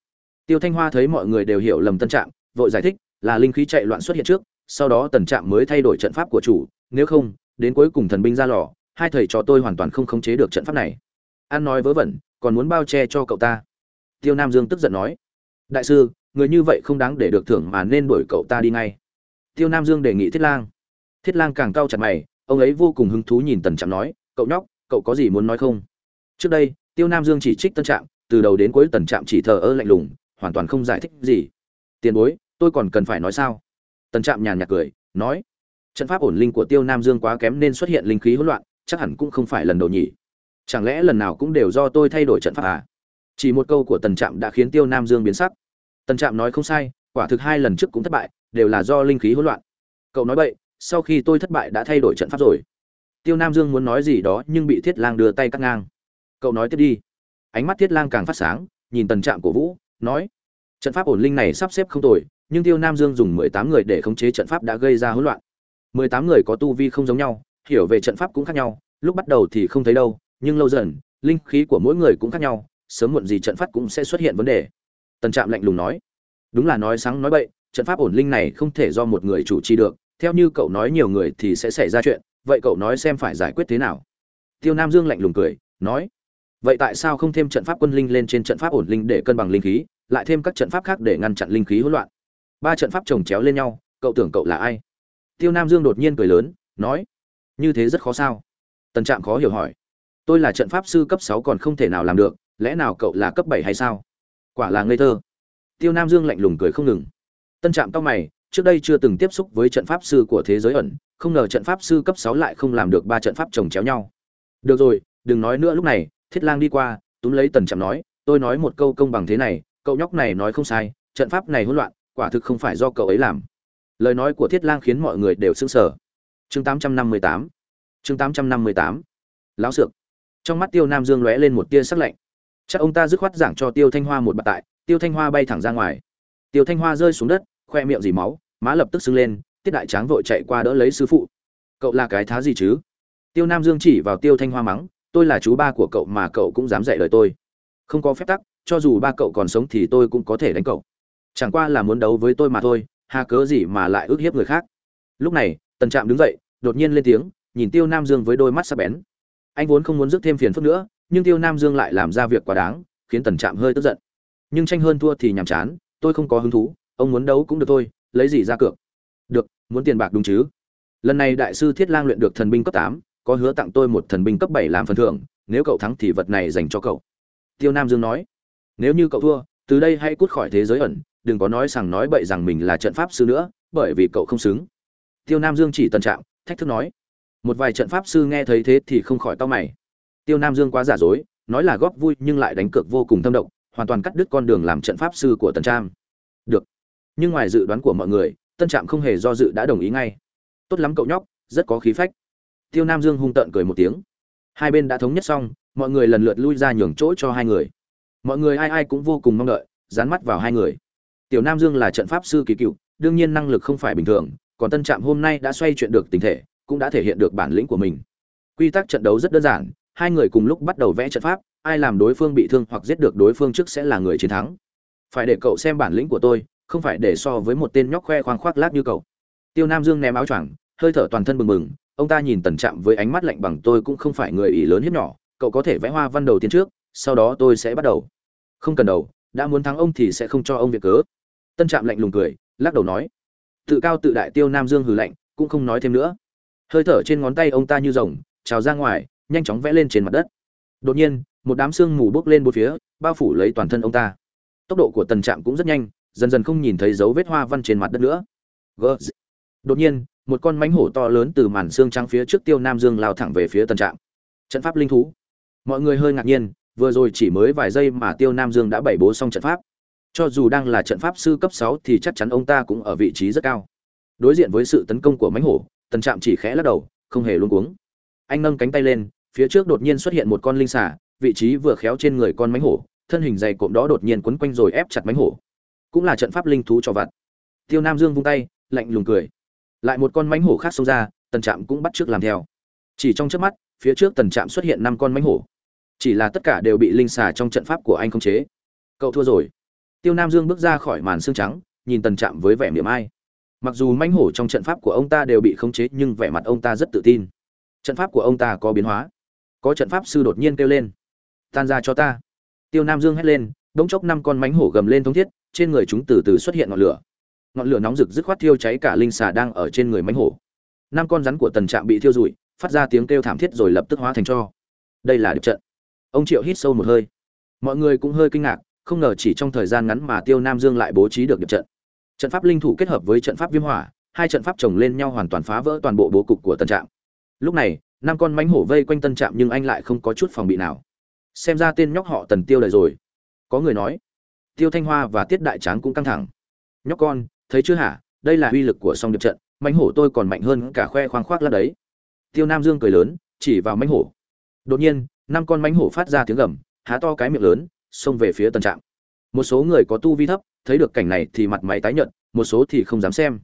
Speaker 1: Tiêu thanh hoa thấy mọi người đều hiểu lầm tân trạm vội giải thích là linh khí chạy loạn xuất hiện trước, sau đó tần trạm mới thay đổi trận pháp của chủ, nếu không, đến cuối cùng thần binh ra lò, hai thầy trò tôi hoàn toàn không khống chế được trận pháp này. An nói vớ vẩn, còn muốn bao che cho cậu ta. Tiêu nam dương tức giận nói, đại sư, người như vậy không đáng để được thưởng mà nên đuổi cậu ta đi ngay. Tiêu nam dương đề nghị thiết lang. Thiết lang càng cau chặt mày, ông ấy vô cùng hứng thú nhìn tần trạm nói, cậu nhóc, cậu có gì muốn nói không? Trước đây, tiêu nam dương chỉ trích tân trạm, từ đầu đến cuối tần trạm chỉ thờ ơ lạnh lùng, hoàn toàn không giải thích gì. Tiền bối, tôi còn cần phải nói sao? Tần trạm nhàn nhạt cười, nói, trận pháp ổn linh của tiêu nam dương quá kém nên xuất hiện linh khí hỗn loạn, chắc hẳn cũng không phải lần đầu nhỉ. Chẳng lẽ lần nào cũng đều do tôi thay đổi trận pháp à? Chỉ một câu của tần trạm đã khiến tiêu nam dương biến sắc. Tần trạm nói không sai, quả thực hai lần trước cũng thất bại, đều là do linh khí hỗn loạn. Cậu nói vậy sau khi tôi thất bại đã thay đổi trận pháp rồi. Tiêu nam dương muốn nói gì đó nhưng bị thiết lang đưa tay cắt ngang cậu nói tiếp đi. Ánh mắt thiết lang càng phát sáng, nhìn tần trạm cổ vũ, nói, trận pháp ổn linh này sắp xếp không tồi, nhưng tiêu nam dương dùng mười tám người để khống chế trận pháp đã gây ra hỗn loạn. Mười tám người có tu vi không giống nhau, hiểu về trận pháp cũng khác nhau, lúc bắt đầu thì không thấy đâu, nhưng lâu dần, linh khí của mỗi người cũng khác nhau, sớm muộn gì trận pháp cũng sẽ xuất hiện vấn đề. Tần trạm lạnh lùng nói, đúng là nói sáng nói bậy, trận pháp ổn linh này không thể do một người chủ trì được, theo như cậu nói nhiều người thì sẽ xảy ra chuyện, vậy cậu nói xem phải giải quyết thế nào. Tiêu nam dương lạnh lùng cười, nói vậy tại sao không thêm trận pháp quân linh lên trên trận pháp ổn linh để cân bằng linh khí, lại thêm các trận pháp khác để ngăn chặn linh khí hỗn loạn? Ba trận pháp chồng chéo lên nhau, cậu tưởng cậu là ai? Tiêu nam dương đột nhiên cười lớn, nói, như thế rất khó sao? Tần trạm khó hiểu hỏi, tôi là trận pháp sư cấp sáu còn không thể nào làm được, lẽ nào cậu là cấp bảy hay sao? Quả là ngây thơ. Tiêu nam dương lạnh lùng cười không ngừng. Tân trạm tóc mày, trước đây chưa từng tiếp xúc với trận pháp sư của thế giới ẩn, không ngờ trận pháp sư cấp sáu lại không làm được ba trận pháp chồng chéo nhau. Được rồi, đừng nói nữa lúc này thiết lang đi qua, túm lấy tần trạm nói, tôi nói một câu công bằng thế này, cậu nhóc này nói không sai, trận pháp này hỗn loạn, quả thực không phải do cậu ấy làm. Lời nói của thiết lang khiến mọi người đều sững sờ. Chương 858 chương 858 lão sược. Trong mắt tiêu nam dương lóe lên một tia sắc lạnh. Chắc ông ta dứt khoát giảng cho tiêu thanh hoa một bạt tại, tiêu thanh hoa bay thẳng ra ngoài. Tiêu thanh hoa rơi xuống đất, khoe miệng dì máu, má lập tức sưng lên, tiết đại tráng vội chạy qua đỡ lấy sư phụ. Cậu là cái thá gì chứ? Tiêu nam dương chỉ vào tiêu thanh hoa mắng tôi là chú ba của cậu mà cậu cũng dám dạy lời tôi. Không có phép tắc, cho dù ba cậu còn sống thì tôi cũng có thể đánh cậu. Chẳng qua là muốn đấu với tôi mà thôi, hà cớ gì mà lại ức hiếp người khác? Lúc này, tần trạm đứng dậy, đột nhiên lên tiếng, nhìn tiêu nam dương với đôi mắt sắc bén. Anh vốn không muốn rước thêm phiền phức nữa, nhưng tiêu nam dương lại làm ra việc quá đáng, khiến tần trạm hơi tức giận. Nhưng tranh hơn thua thì nhàm chán, tôi không có hứng thú, ông muốn đấu cũng được thôi, lấy gì ra cược? Được, muốn tiền bạc đúng chứ? Lần này đại sư thiết lang luyện được thần binh cấp tám có hứa tặng tôi một thần binh cấp bảy làm phần thưởng, nếu cậu thắng thì vật này dành cho cậu. Tiêu nam dương nói. Nếu như cậu thua, từ đây hãy cút khỏi thế giới ẩn, đừng có nói rằng nói bậy rằng mình là trận pháp sư nữa, bởi vì cậu không xứng. Tiêu nam dương chỉ tần trạng, thách thức nói. Một vài trận pháp sư nghe thấy thế thì không khỏi tao mày. Tiêu nam dương quá giả dối, nói là góp vui nhưng lại đánh cược vô cùng thâm độc, hoàn toàn cắt đứt con đường làm trận pháp sư của tần trạm. Được, nhưng ngoài dự đoán của mọi người tân trạm không hề do dự đã đồng ý ngay. Tốt lắm cậu nhóc, rất có khí phách tiêu nam dương hung tợn cười một tiếng. Hai bên đã thống nhất xong, mọi người lần lượt lui ra nhường chỗ cho hai người. Mọi người ai ai cũng vô cùng mong đợi, dán mắt vào hai người. Tiểu nam dương là trận pháp sư kỳ cựu, đương nhiên năng lực không phải bình thường, còn tân trạm hôm nay đã xoay chuyện được tình thể, cũng đã thể hiện được bản lĩnh của mình. Quy tắc trận đấu rất đơn giản, hai người cùng lúc bắt đầu vẽ trận pháp, ai làm đối phương bị thương hoặc giết được đối phương trước sẽ là người chiến thắng. Phải để cậu xem bản lĩnh của tôi, không phải để so với một tên nhóc khoe khoang khoác lác như cậu. Tiêu nam dương ném áo choàng, hơi thở toàn thân bừng bừng ông ta nhìn tần trạm với ánh mắt lạnh bằng tôi cũng không phải người ỷ lớn hiếp nhỏ, cậu có thể vẽ hoa văn đầu tiên trước, sau đó tôi sẽ bắt đầu. Không cần đầu, đã muốn thắng ông thì sẽ không cho ông việc cớ. Tân trạm lạnh lùng cười, lắc đầu nói. Tự cao tự đại tiêu nam dương hừ lạnh, cũng không nói thêm nữa. Hơi thở trên ngón tay ông ta như rồng, trào ra ngoài, nhanh chóng vẽ lên trên mặt đất. Đột nhiên, một đám sương mù bốc lên bốn phía, bao phủ lấy toàn thân ông ta. Tốc độ của tần trạm cũng rất nhanh, dần dần không nhìn thấy dấu vết hoa văn trên mặt đất nữa. Đột nhiên một con mánh hổ to lớn từ màn xương trắng phía trước tiêu nam dương lao thẳng về phía tần trạm. Trận pháp linh thú. Mọi người hơi ngạc nhiên, vừa rồi chỉ mới vài giây mà tiêu nam dương đã bày bố xong trận pháp. Cho dù đang là trận pháp sư cấp sáu thì chắc chắn ông ta cũng ở vị trí rất cao. Đối diện với sự tấn công của mánh hổ, tần trạm chỉ khẽ lắc đầu, không hề luôn cuống. Anh nâng cánh tay lên, phía trước đột nhiên xuất hiện một con linh xà, vị trí vừa khéo trên người con mánh hổ, thân hình dày cộm đó đột nhiên quấn quanh rồi ép chặt mánh hổ. Cũng là trận pháp linh thú cho vặt. Tiêu nam dương vung tay, lạnh lùng cười lại một con mánh hổ khác xông ra, tần trạm cũng bắt trước làm theo. Chỉ trong chớp mắt, phía trước tần trạm xuất hiện năm con mánh hổ. Chỉ là tất cả đều bị linh xà trong trận pháp của anh khống chế. Cậu thua rồi. Tiêu nam dương bước ra khỏi màn xương trắng, nhìn tần trạm với vẻ miệng ai. Mặc dù mánh hổ trong trận pháp của ông ta đều bị khống chế, nhưng vẻ mặt ông ta rất tự tin. Trận pháp của ông ta có biến hóa. Có trận pháp sư đột nhiên kêu lên. Tan ra cho ta. Tiêu nam dương hét lên đống chốc năm con mánh hổ gầm lên thống thiết, trên người chúng từ từ xuất hiện ngọn lửa ngọn lửa nóng rực dứt khoát thiêu cháy cả linh xà đang ở trên người mánh hổ. Năm con rắn của tần trạm bị thiêu rụi, phát ra tiếng kêu thảm thiết rồi lập tức hóa thành cho. Đây là điệp trận. Ông triệu hít sâu một hơi. Mọi người cũng hơi kinh ngạc, không ngờ chỉ trong thời gian ngắn mà tiêu nam dương lại bố trí được điệp trận. Trận pháp linh thủ kết hợp với trận pháp viêm hỏa, hai trận pháp chồng lên nhau hoàn toàn phá vỡ toàn bộ bố cục của tân trạm. Lúc này năm con mánh hổ vây quanh tân trạm nhưng anh lại không có chút phòng bị nào. Xem ra tên nhóc họ tần tiêu lời rồi. Có người nói, tiêu thanh hoa và tiết đại tráng cũng căng thẳng. Nhóc con thấy chưa hả? Đây là uy lực của song điệp trận mánh hổ tôi còn mạnh hơn cả khoe khoang khoác lát đấy. Tiêu nam dương cười lớn, chỉ vào mánh hổ. Đột nhiên, năm con mánh hổ phát ra tiếng gầm, há to cái miệng lớn, xông về phía tân trạm. Một số người có tu vi thấp, thấy được cảnh này thì mặt mày tái nhợt, một số thì không dám xem.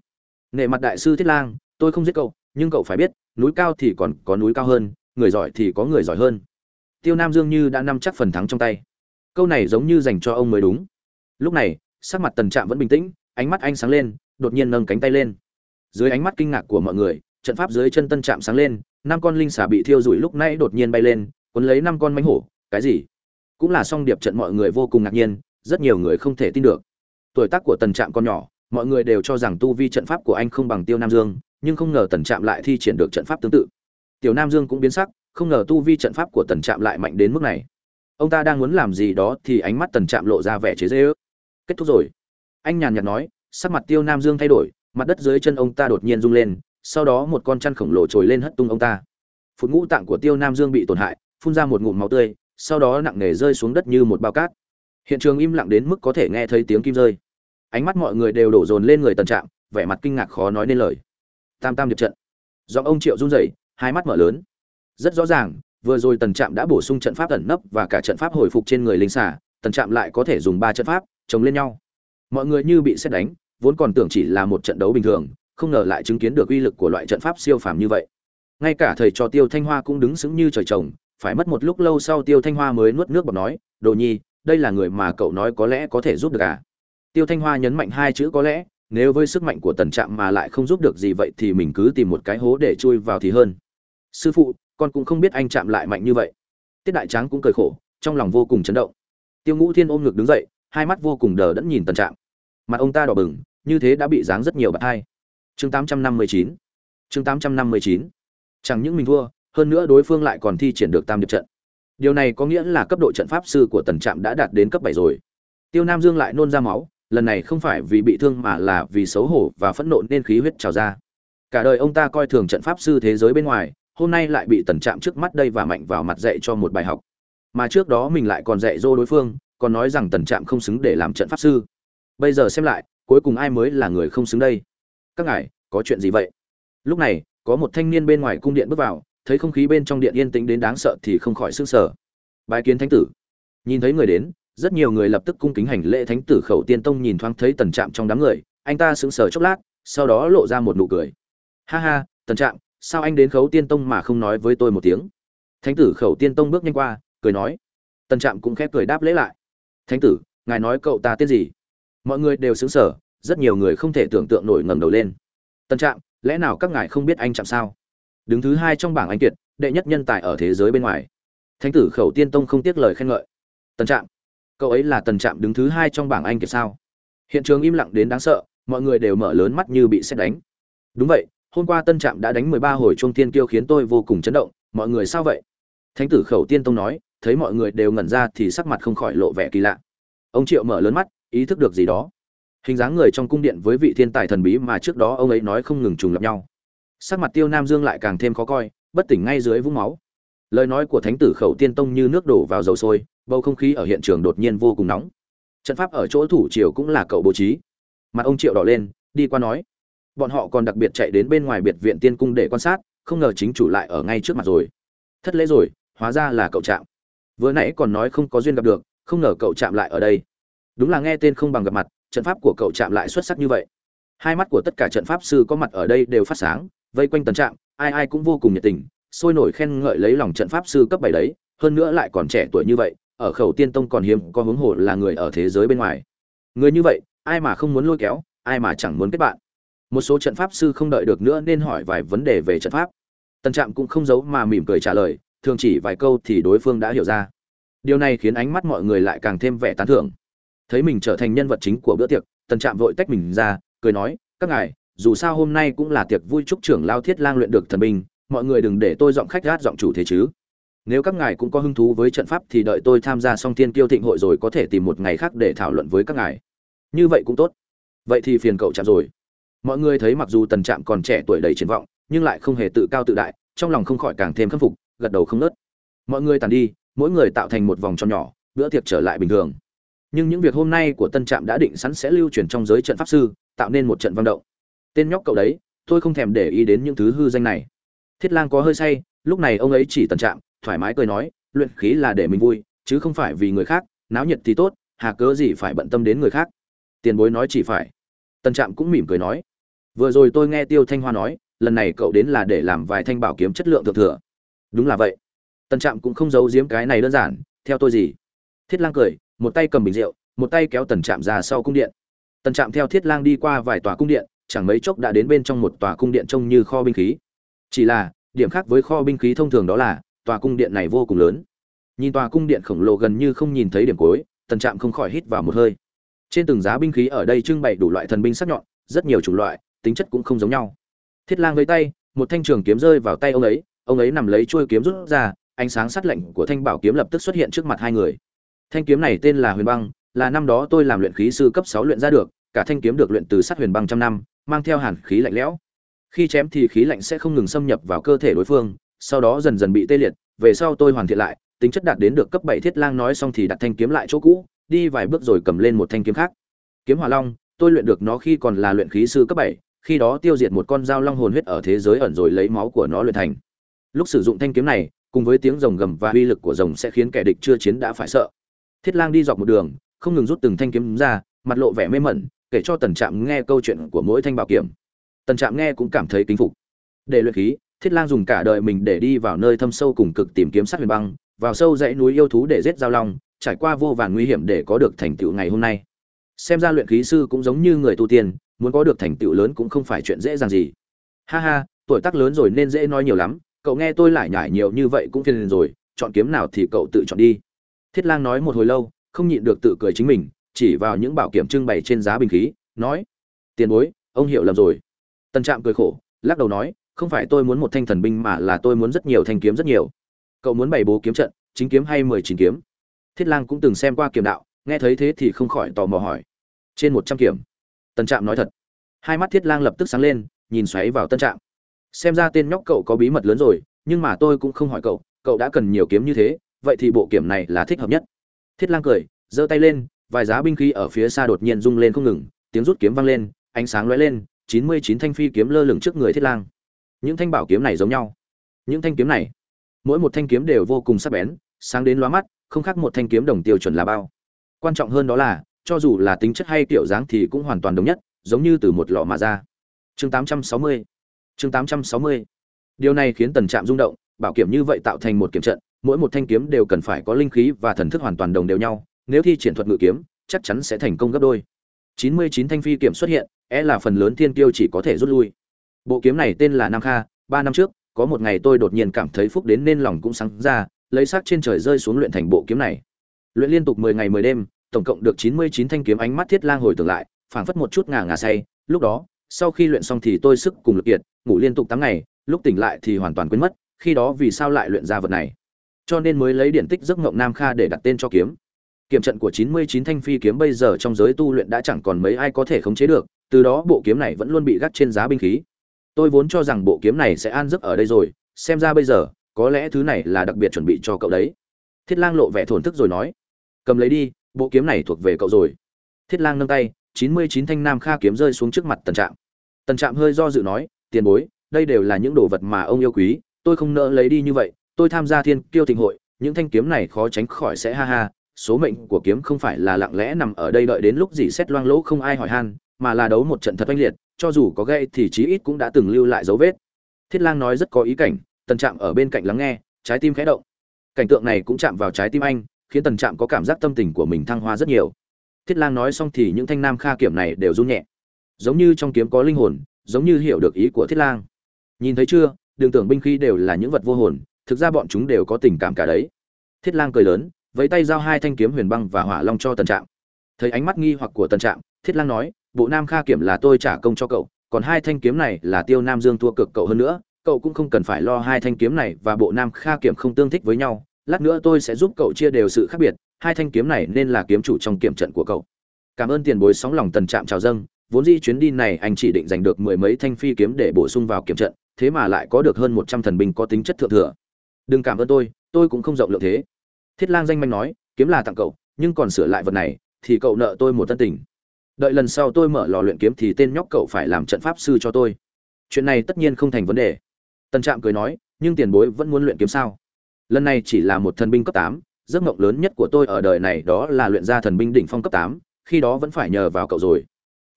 Speaker 1: Nệ mặt đại sư thiết lang, tôi không giết cậu, nhưng cậu phải biết, núi cao thì còn có núi cao hơn, người giỏi thì có người giỏi hơn. Tiêu nam dương như đã nắm chắc phần thắng trong tay. Câu này giống như dành cho ông mới đúng. Lúc này, sắc mặt tần trạm vẫn bình tĩnh ánh mắt anh sáng lên, đột nhiên nâng cánh tay lên. Dưới ánh mắt kinh ngạc của mọi người, trận pháp dưới chân tân trạm sáng lên, năm con linh xà bị thiêu rụi lúc nãy đột nhiên bay lên, cuốn lấy năm con mánh hổ, cái gì? Cũng là song điệp trận mọi người vô cùng ngạc nhiên, rất nhiều người không thể tin được. Tuổi tác của tần trạm còn nhỏ, mọi người đều cho rằng tu vi trận pháp của anh không bằng tiêu nam dương, nhưng không ngờ tần trạm lại thi triển được trận pháp tương tự. Tiểu nam dương cũng biến sắc, không ngờ tu vi trận pháp của tần trạm lại mạnh đến mức này. Ông ta đang muốn làm gì đó thì ánh mắt tần trạm lộ ra vẻ chế dễ ước kết thúc rồi anh nhàn nhạt nói, sắc mặt tiêu nam dương thay đổi, mặt đất dưới chân ông ta đột nhiên rung lên, sau đó một con chăn khổng lồ trồi lên hất tung ông ta. Phút ngũ tạng của tiêu nam dương bị tổn hại, phun ra một ngụm máu tươi, sau đó nặng nề rơi xuống đất như một bao cát. Hiện trường im lặng đến mức có thể nghe thấy tiếng kim rơi. Ánh mắt mọi người đều đổ dồn lên người tần trạm vẻ mặt kinh ngạc khó nói nên lời. Tam tam điệp trận. Do ông triệu run rẩy, hai mắt mở lớn. Rất rõ ràng, vừa rồi tần trạm đã bổ sung trận pháp ẩn nấp và cả trận pháp hồi phục trên người linh xả tần trạm lại có thể dùng ba trận pháp, chống lên nhau mọi người như bị xét đánh, vốn còn tưởng chỉ là một trận đấu bình thường, không ngờ lại chứng kiến được uy lực của loại trận pháp siêu phàm như vậy. Ngay cả thầy trò tiêu thanh hoa cũng đứng sững như trời trồng, phải mất một lúc lâu sau tiêu thanh hoa mới nuốt nước bọt nói, đồ nhi, đây là người mà cậu nói có lẽ có thể giúp được à? Tiêu thanh hoa nhấn mạnh hai chữ có lẽ nếu với sức mạnh của tần trạm mà lại không giúp được gì vậy thì mình cứ tìm một cái hố để chui vào thì hơn. Sư phụ, con cũng không biết anh chạm lại mạnh như vậy. Tiết đại tráng cũng cười khổ, trong lòng vô cùng chấn động. Tiêu ngũ thiên ôm ngực đứng dậy, hai mắt vô cùng đờ đẫn nhìn tần trạm mặt ông ta đỏ bừng, như thế đã bị giáng rất nhiều bạn hai. Chương tám trăm năm mươi chín. Chương tám trăm năm mươi chín. Chẳng những mình thua, hơn nữa đối phương lại còn thi triển được tam điệp trận. Điều này có nghĩa là cấp độ trận pháp sư của tần trạm đã đạt đến cấp bảy rồi. Tiêu nam dương lại nôn ra máu, lần này không phải vì bị thương mà là vì xấu hổ và phẫn nộ nên khí huyết trào ra. Cả đời ông ta coi thường trận pháp sư thế giới bên ngoài, hôm nay lại bị tần trạm trước mắt đây và mạnh vào mặt dạy cho một bài học. Mà trước đó mình lại còn dạy dỗ đối phương, còn nói rằng tần trạm không xứng để làm trận pháp sư bây giờ xem lại, cuối cùng ai mới là người không xứng đây? Các ngài, có chuyện gì vậy? Lúc này, có một thanh niên bên ngoài cung điện bước vào, thấy không khí bên trong điện yên tĩnh đến đáng sợ thì không khỏi s ư n g sở bái kiến thánh tử. Nhìn thấy người đến, rất nhiều người lập tức cung kính hành lễ thánh tử khẩu tiên tông nhìn thoáng thấy tần trạm trong đám người, anh ta sững sờ chốc lát, sau đó lộ ra một nụ cười. Ha ha, tần trạm, sao anh đến khấu tiên tông mà không nói với tôi một tiếng? Thánh tử khẩu tiên tông bước nhanh qua, cười nói. Tần trạm cũng khép cười đáp lễ lại. Thánh tử, ngài nói cậu ta tên gì? Mọi người đều xứng sở, rất nhiều người không thể tưởng tượng nổi ngẩng đầu lên. Tần trạm, lẽ nào các ngài không biết anh chạm sao? Đứng thứ hai trong bảng anh kiệt, đệ nhất nhân tài ở thế giới bên ngoài. Thánh tử khẩu tiên tông không tiếc lời khen ngợi. Tần trạm, cậu ấy là tần trạm đứng thứ hai trong bảng anh kiệt sao? Hiện trường im lặng đến đáng sợ, mọi người đều mở lớn mắt như bị xét đánh. Đúng vậy, hôm qua tân trạm đã đánh mười ba hồi trung tiên kiêu khiến tôi vô cùng chấn động, mọi người sao vậy? Thánh tử khẩu tiên tông nói, thấy mọi người đều ngẩn ra thì sắc mặt không khỏi lộ vẻ kỳ lạ. Ông triệu mở lớn mắt ý thức được gì đó. Hình dáng người trong cung điện với vị thiên tài thần bí mà trước đó ông ấy nói không ngừng trùng lập nhau. Sắc mặt tiêu nam dương lại càng thêm khó coi, bất tỉnh ngay dưới vũng máu. Lời nói của thánh tử khẩu tiên tông như nước đổ vào dầu sôi, bầu không khí ở hiện trường đột nhiên vô cùng nóng. Trận pháp ở chỗ thủ triều cũng là cậu bố trí. Mặt ông triệu đỏ lên, đi qua nói, bọn họ còn đặc biệt chạy đến bên ngoài biệt viện tiên cung để quan sát, không ngờ chính chủ lại ở ngay trước mặt rồi. Thất lễ rồi, hóa ra là cậu chạm vừa nãy còn nói không có duyên gặp được, không ngờ cậu chạm lại ở đây đúng là nghe tên không bằng gặp mặt, trận pháp của cậu chạm lại xuất sắc như vậy. Hai mắt của tất cả trận pháp sư có mặt ở đây đều phát sáng, vây quanh tần trạm, ai ai cũng vô cùng nhiệt tình, sôi nổi khen ngợi lấy lòng trận pháp sư cấp bảy đấy, hơn nữa lại còn trẻ tuổi như vậy, ở khẩu tiên tông còn hiếm, có hướng hồ là người ở thế giới bên ngoài. Người như vậy, ai mà không muốn lôi kéo, ai mà chẳng muốn kết bạn. Một số trận pháp sư không đợi được nữa nên hỏi vài vấn đề về trận pháp. Tần trạm cũng không giấu mà mỉm cười trả lời, thường chỉ vài câu thì đối phương đã hiểu ra. Điều này khiến ánh mắt mọi người lại càng thêm vẻ tán thưởng thấy mình trở thành nhân vật chính của bữa tiệc, tần trạm vội tách mình ra, cười nói, các ngài, dù sao hôm nay cũng là tiệc vui chúc trưởng lao thiết lang luyện được thần binh, mọi người đừng để tôi giọng khách gát giọng chủ thế chứ. Nếu các ngài cũng có hứng thú với trận pháp thì đợi tôi tham gia xong thiên kiêu thịnh hội rồi có thể tìm một ngày khác để thảo luận với các ngài. Như vậy cũng tốt. Vậy thì phiền cậu chạm rồi. Mọi người thấy mặc dù tần trạm còn trẻ tuổi đầy triển vọng, nhưng lại không hề tự cao tự đại, trong lòng không khỏi càng thêm khâm phục, gật đầu không nớt. Mọi người tàn đi, mỗi người tạo thành một vòng tròn nhỏ, bữa tiệc trở lại bình thường nhưng những việc hôm nay của tân trạm đã định sẵn sẽ lưu truyền trong giới trận pháp sư, tạo nên một trận văn động. Tên nhóc cậu đấy, tôi không thèm để ý đến những thứ hư danh này. Thiết lang có hơi say, lúc này ông ấy chỉ tân trạm, thoải mái cười nói, luyện khí là để mình vui, chứ không phải vì người khác, náo nhiệt thì tốt, hà cớ gì phải bận tâm đến người khác. Tiền bối nói chỉ phải. Tân trạm cũng mỉm cười nói. Vừa rồi tôi nghe tiêu thanh hoa nói, lần này cậu đến là để làm vài thanh bảo kiếm chất lượng thượng thừa. Đúng là vậy. Tân trạm cũng không giấu giếm cái này đơn giản, theo tôi gì. Thiết lang cười một tay cầm bình rượu, một tay kéo tần trạm ra sau cung điện. Tần trạm theo thiết lang đi qua vài tòa cung điện, chẳng mấy chốc đã đến bên trong một tòa cung điện trông như kho binh khí. Chỉ là, điểm khác với kho binh khí thông thường đó là, tòa cung điện này vô cùng lớn. Nhìn tòa cung điện khổng lồ gần như không nhìn thấy điểm cuối, tần trạm không khỏi hít vào một hơi. Trên từng giá binh khí ở đây trưng bày đủ loại thần binh sắc nhọn, rất nhiều chủng loại, tính chất cũng không giống nhau. Thiết lang với tay, một thanh trường kiếm rơi vào tay ông ấy ông ấy nằm lấy chuôi kiếm rút ra, ánh sáng sắt lạnh của thanh bảo kiếm lập tức xuất hiện trước mặt hai người thanh kiếm này tên là huyền băng, là năm đó tôi làm luyện khí sư cấp sáu luyện ra được, cả thanh kiếm được luyện từ sắt huyền băng trăm năm, mang theo hàn khí lạnh lẽo. Khi chém thì khí lạnh sẽ không ngừng xâm nhập vào cơ thể đối phương, sau đó dần dần bị tê liệt, về sau tôi hoàn thiện lại, tính chất đạt đến được cấp bảy thiết lang nói xong thì đặt thanh kiếm lại chỗ cũ, đi vài bước rồi cầm lên một thanh kiếm khác. Kiếm hỏa long, tôi luyện được nó khi còn là luyện khí sư cấp bảy, khi đó tiêu diệt một con dao long hồn huyết ở thế giới ẩn rồi lấy máu của nó luyện thành. Lúc sử dụng thanh kiếm này, cùng với tiếng rồng gầm và uy lực của rồng sẽ khiến kẻ địch chưa chiến đã phải sợ thiết lang đi dọc một đường, không ngừng rút từng thanh kiếm ra, mặt lộ vẻ mê mẩn, kể cho tần trạm nghe câu chuyện của mỗi thanh bảo kiếm. Tần trạm nghe cũng cảm thấy kính phục. Để luyện khí, thiết lang dùng cả đời mình để đi vào nơi thâm sâu cùng cực tìm kiếm sát huyền băng, vào sâu dãy núi yêu thú để giết giao long, trải qua vô vàn nguy hiểm để có được thành tựu ngày hôm nay. Xem ra luyện khí sư cũng giống như người tu tiên, muốn có được thành tựu lớn cũng không phải chuyện dễ dàng gì. Ha ha, tuổi tác lớn rồi nên dễ nói nhiều lắm, cậu nghe tôi lại nhải nhiều như vậy cũng phiền rồi, chọn kiếm nào thì cậu tự chọn đi thiết lang nói một hồi lâu, không nhịn được tự cười chính mình, chỉ vào những bảo kiểm trưng bày trên giá bình khí, nói, tiền bối, ông hiểu lầm rồi. Tân trạm cười khổ, lắc đầu nói, không phải tôi muốn một thanh thần binh mà là tôi muốn rất nhiều thanh kiếm rất nhiều. Cậu muốn bày bố kiếm trận, chính kiếm hay mười chín kiếm? Thiết lang cũng từng xem qua kiếm đạo, nghe thấy thế thì không khỏi tò mò hỏi, trên một trăm kiểm? Tân trạm nói thật. Hai mắt thiết lang lập tức sáng lên, nhìn xoáy vào tân trạm. Xem ra tên nhóc cậu có bí mật lớn rồi, nhưng mà tôi cũng không hỏi cậu cậu đã cần nhiều kiếm như thế vậy thì bộ kiểm này là thích hợp nhất. Thiết lang cười, giơ tay lên, vài giá binh khí ở phía xa đột nhiên rung lên không ngừng, tiếng rút kiếm vang lên, ánh sáng lóe lên, chín mươi chín thanh phi kiếm lơ lửng trước người thiết lang. Những thanh bảo kiếm này giống nhau. Những thanh kiếm này, mỗi một thanh kiếm đều vô cùng sắc bén, sáng đến lóa mắt, không khác một thanh kiếm đồng tiêu chuẩn là bao. Quan trọng hơn đó là, cho dù là tính chất hay kiểu dáng thì cũng hoàn toàn đồng nhất, giống như từ một lọ mà ra. Chương 860 chương 860 điều này khiến tần trạm rung động, bảo kiểm như vậy tạo thành một kiểm trận mỗi một thanh kiếm đều cần phải có linh khí và thần thức hoàn toàn đồng đều nhau, nếu thi triển thuật ngự kiếm, chắc chắn sẽ thành công gấp đôi. 99 thanh phi kiếm xuất hiện é e là phần lớn thiên tiêu chỉ có thể rút lui. Bộ kiếm này tên là nam kha, ba năm trước, có một ngày tôi đột nhiên cảm thấy phúc đến nên lòng cũng sáng ra, lấy xác trên trời rơi xuống luyện thành bộ kiếm này. Luyện liên tục 10 ngày 10 đêm, tổng cộng được 99 thanh kiếm ánh mắt thiết lang hồi tưởng lại, phảng phất một chút ngà ngà say. Lúc đó, sau khi luyện xong thì tôi sức cùng lực kiệt, ngủ liên tục 8 ngày, lúc tỉnh lại thì hoàn toàn quên mất, khi đó vì sao lại luyện ra vật này? Cho nên mới lấy điển tích giấc ngộng nam kha để đặt tên cho kiếm. Kiểm trận của 99 thanh phi kiếm bây giờ trong giới tu luyện đã chẳng còn mấy ai có thể khống chế được, từ đó bộ kiếm này vẫn luôn bị gắt trên giá binh khí. Tôi vốn cho rằng bộ kiếm này sẽ an giấc ở đây rồi, xem ra bây giờ, có lẽ thứ này là đặc biệt chuẩn bị cho cậu đấy. Thiết lang lộ vẻ thổn thức rồi nói, cầm lấy đi, bộ kiếm này thuộc về cậu rồi. Thiết lang nâng tay 99 thanh nam kha kiếm rơi xuống trước mặt tần trạm. Tần trạm hơi do dự nói, tiền bối, đây đều là những đồ vật mà ông yêu quý, tôi không nỡ lấy đi như vậy tôi tham gia thiên kiêu thịnh hội, những thanh kiếm này khó tránh khỏi sẽ ha ha, số mệnh của kiếm không phải là lặng lẽ nằm ở đây đợi đến lúc gì xét loang lỗ không ai hỏi han, mà là đấu một trận thật oanh liệt, cho dù có gây thì chí ít cũng đã từng lưu lại dấu vết. Thiết lang nói rất có ý cảnh, tần trạm ở bên cạnh lắng nghe, trái tim khẽ động. Cảnh tượng này cũng chạm vào trái tim anh, khiến tần trạm có cảm giác tâm tình của mình thăng hoa rất nhiều. Thiết lang nói xong thì những thanh nam kha kiểm này đều run nhẹ. Giống như trong kiếm có linh hồn, giống như hiểu được ý của thiết lang. Nhìn thấy chưa đường tưởng binh khí đều là những vật vô hồn thực ra bọn chúng đều có tình cảm cả đấy. Thiết lang cười lớn với tay giao hai thanh kiếm huyền băng và hỏa long cho tần trạm. Thấy ánh mắt nghi hoặc của tần trạm, thiết lang nói, bộ nam kha kiểm là tôi trả công cho cậu, còn hai thanh kiếm này là tiêu nam dương thua cực cậu hơn nữa, cậu cũng không cần phải lo hai thanh kiếm này và bộ nam kha kiểm không tương thích với nhau, lát nữa tôi sẽ giúp cậu chia đều sự khác biệt, hai thanh kiếm này nên là kiếm chủ trong kiểm trận của cậu. Cảm ơn tiền bối sóng lòng tần trạm chào dâng, vốn di chuyến đi này anh chỉ định giành được mười mấy thanh phi kiếm để bổ sung vào kiểm trận, thế mà lại có được hơn một trăm thần binh có tính chất thượng thừa đừng cảm ơn tôi tôi cũng không rộng lượng thế. Thiết lang danh manh nói, kiếm là tặng cậu, nhưng còn sửa lại vật này, thì cậu nợ tôi một tân tình. Đợi lần sau tôi mở lò luyện kiếm thì tên nhóc cậu phải làm trận pháp sư cho tôi. Chuyện này tất nhiên không thành vấn đề. Tân trạm cười nói, nhưng tiền bối vẫn muốn luyện kiếm sao? Lần này chỉ là một thần binh cấp tám, giấc mộng lớn nhất của tôi ở đời này đó là luyện ra thần binh đỉnh phong cấp tám, khi đó vẫn phải nhờ vào cậu rồi.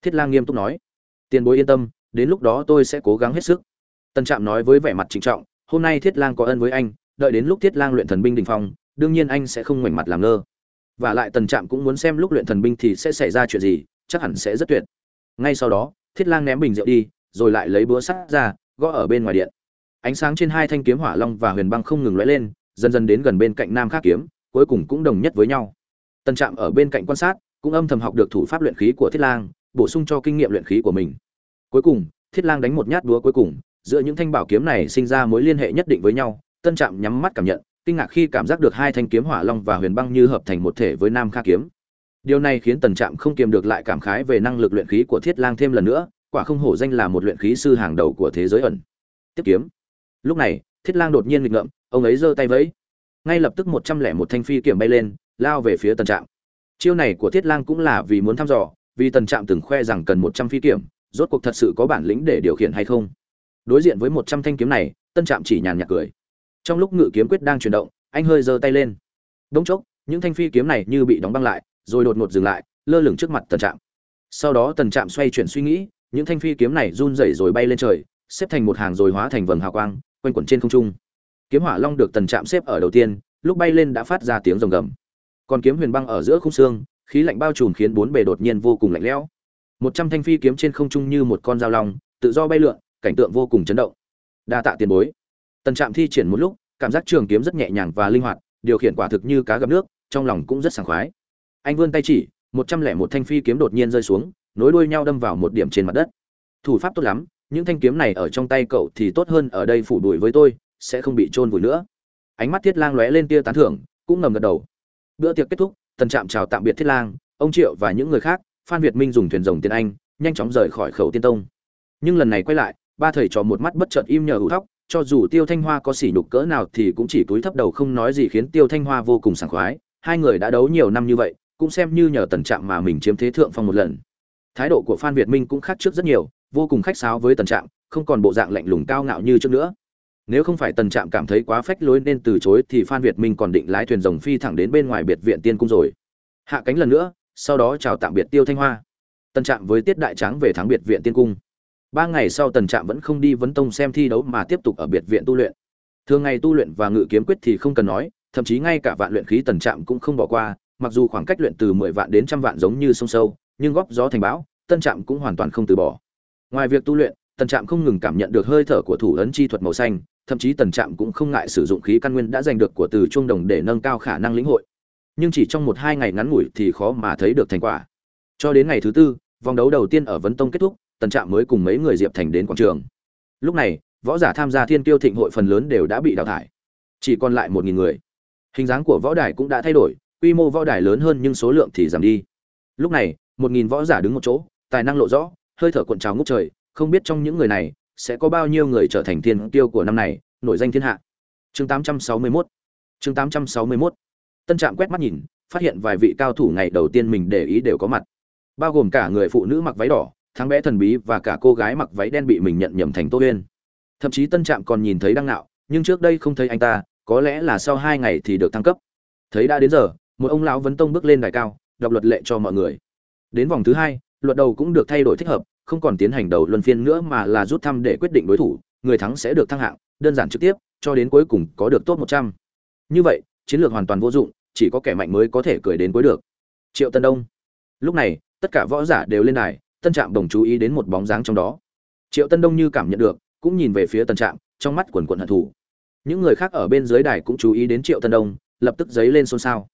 Speaker 1: Thiết lang nghiêm túc nói, tiền bối yên tâm, đến lúc đó tôi sẽ cố gắng hết sức. Tân trạm nói với vẻ mặt trịnh trọng, hôm nay thiết lang có ân với anh đợi đến lúc thiết lang luyện thần binh đỉnh phong, đương nhiên anh sẽ không ngoảnh mặt làm ngơ. Và lại tần trạm cũng muốn xem lúc luyện thần binh thì sẽ xảy ra chuyện gì, chắc hẳn sẽ rất tuyệt. Ngay sau đó, thiết lang ném bình rượu đi, rồi lại lấy búa sắt ra, gõ ở bên ngoài điện. Ánh sáng trên hai thanh kiếm hỏa long và huyền băng không ngừng lóe lên, dần dần đến gần bên cạnh nam khác kiếm, cuối cùng cũng đồng nhất với nhau. Tần trạm ở bên cạnh quan sát, cũng âm thầm học được thủ pháp luyện khí của thiết lang, bổ sung cho kinh nghiệm luyện khí của mình. Cuối cùng, thiết lang đánh một nhát đúa cuối cùng, giữa những thanh bảo kiếm này sinh ra mối liên hệ nhất định với nhau tân trạm nhắm mắt cảm nhận, kinh ngạc khi cảm giác được hai thanh kiếm hỏa long và huyền băng như hợp thành một thể với nam kha kiếm. Điều này khiến tần trạm không kiềm được lại cảm khái về năng lực luyện khí của thiết lang thêm lần nữa, quả không hổ danh là một luyện khí sư hàng đầu của thế giới ẩn. Tiếp kiếm. Lúc này, thiết lang đột nhiên nghịch ngợm, ông ấy giơ tay vẫy. Ngay lập tức một trăm lẻ một thanh phi kiểm bay lên, lao về phía tần trạm. Chiêu này của thiết lang cũng là vì muốn thăm dò, vì tần trạm từng khoe rằng cần một trăm phi kiểm rốt cuộc thật sự có bản lĩnh để điều khiển hay không. Đối diện với một trăm thanh kiếm này tân trạm chỉ nhàn nhạt cười trong lúc ngự kiếm quyết đang chuyển động, anh hơi giơ tay lên. Bỗng chốc, những thanh phi kiếm này như bị đóng băng lại, rồi đột ngột dừng lại, lơ lửng trước mặt tần trạm. Sau đó tần trạm xoay chuyển suy nghĩ, những thanh phi kiếm này run rẩy rồi bay lên trời, xếp thành một hàng rồi hóa thành vầng hào quang, quanh quẩn trên không trung. Kiếm hỏa long được tần trạm xếp ở đầu tiên, lúc bay lên đã phát ra tiếng rồng gầm. Còn kiếm huyền băng ở giữa khung xương, khí lạnh bao trùm khiến bốn bề đột nhiên vô cùng lạnh lẽo. Một trăm thanh phi kiếm trên không trung như một con dao long, tự do bay lượn, cảnh tượng vô cùng chấn động. Đa tạ tiền bối tần trạm thi triển một lúc, cảm giác trường kiếm rất nhẹ nhàng và linh hoạt, điều khiển quả thực như cá gặp nước, trong lòng cũng rất sảng khoái. Anh vươn tay chỉ, một trăm lẻ một thanh phi kiếm đột nhiên rơi xuống, nối đuôi nhau đâm vào một điểm trên mặt đất. Thủ pháp tốt lắm, những thanh kiếm này ở trong tay cậu thì tốt hơn ở đây phủ đuổi với tôi, sẽ không bị trôn vùi nữa. Ánh mắt thiết lang lóe lên tia tán thưởng, cũng ngầm gật đầu. Bữa tiệc kết thúc, tần trạm chào tạm biệt thiết lang, ông triệu và những người khác, phan việt minh dùng thuyền rồng tiền anh, nhanh chóng rời khỏi khẩu tiên tông. Nhưng lần này quay lại, ba thầy trò một mắt bất chợt im nhờ hữu thóc cho dù tiêu thanh hoa có sỉ nhục cỡ nào thì cũng chỉ túi thấp đầu không nói gì khiến tiêu thanh hoa vô cùng sảng khoái. Hai người đã đấu nhiều năm như vậy, cũng xem như nhờ tần trạm mà mình chiếm thế thượng phong một lần. Thái độ của phan việt minh cũng khác trước rất nhiều, vô cùng khách sáo với tần trạm, không còn bộ dạng lạnh lùng cao ngạo như trước nữa. Nếu không phải tần trạm cảm thấy quá phách lối nên từ chối thì phan việt minh còn định lái thuyền rồng phi thẳng đến bên ngoài biệt viện tiên cung rồi. Hạ cánh lần nữa, sau đó chào tạm biệt tiêu thanh hoa. Tần trạm với tiết đại tráng về thắng biệt viện tiên cung ba ngày sau tần trạm vẫn không đi vấn tông xem thi đấu mà tiếp tục ở biệt viện tu luyện. Thường ngày tu luyện và ngự kiếm quyết thì không cần nói, thậm chí ngay cả vạn luyện khí tần trạm cũng không bỏ qua, mặc dù khoảng cách luyện từ mười vạn đến trăm vạn giống như sông sâu, nhưng góp gió thành bão, tân trạm cũng hoàn toàn không từ bỏ. Ngoài việc tu luyện, tần trạm không ngừng cảm nhận được hơi thở của thủ ấn chi thuật màu xanh, thậm chí tần trạm cũng không ngại sử dụng khí căn nguyên đã giành được của từ chuông đồng để nâng cao khả năng lĩnh hội. Nhưng chỉ trong một hai ngày ngắn ngủi thì khó mà thấy được thành quả. Cho đến ngày thứ tư, vòng đấu đầu tiên ở vấn tông kết thúc tần trạm mới cùng mấy người diệp thành đến quảng trường. Lúc này, võ giả tham gia thiên tiêu thịnh hội phần lớn đều đã bị đào thải. Chỉ còn lại một nghìn người. Hình dáng của võ đài cũng đã thay đổi, quy mô võ đài lớn hơn nhưng số lượng thì giảm đi. Lúc này, một nghìn võ giả đứng một chỗ, tài năng lộ rõ, hơi thở cuộn trào ngút trời, không biết trong những người này sẽ có bao nhiêu người trở thành thiên tiêu của năm này, nổi danh thiên hạ. Chương 861 chương 861 tân trạm quét mắt nhìn, phát hiện vài vị cao thủ ngày đầu tiên mình để ý đều có mặt. Bao gồm cả người phụ nữ mặc váy đỏ thắng bé thần bí và cả cô gái mặc váy đen bị mình nhận nhầm thành tô uyên. Thậm chí tân trạm còn nhìn thấy đăng nạo, nhưng trước đây không thấy anh ta, có lẽ là sau hai ngày thì được thăng cấp. Thấy đã đến giờ, một ông lão vấn tông bước lên đài cao, đọc luật lệ cho mọi người. Đến vòng thứ hai, luật đầu cũng được thay đổi thích hợp, không còn tiến hành đầu luân phiên nữa mà là rút thăm để quyết định đối thủ, người thắng sẽ được thăng hạng, đơn giản trực tiếp, cho đến cuối cùng có được top một trăm. Như vậy, chiến lược hoàn toàn vô dụng, chỉ có kẻ mạnh mới có thể cười đến cuối được. Triệu tân đông. Lúc này, tất cả võ giả đều lên đài tân trạm đồng chú ý đến một bóng dáng trong đó. Triệu tân đông như cảm nhận được, cũng nhìn về phía tân trạm, trong mắt quần quận hận thù. Những người khác ở bên dưới đài cũng chú ý đến triệu tân đông, lập tức dấy lên xôn xao.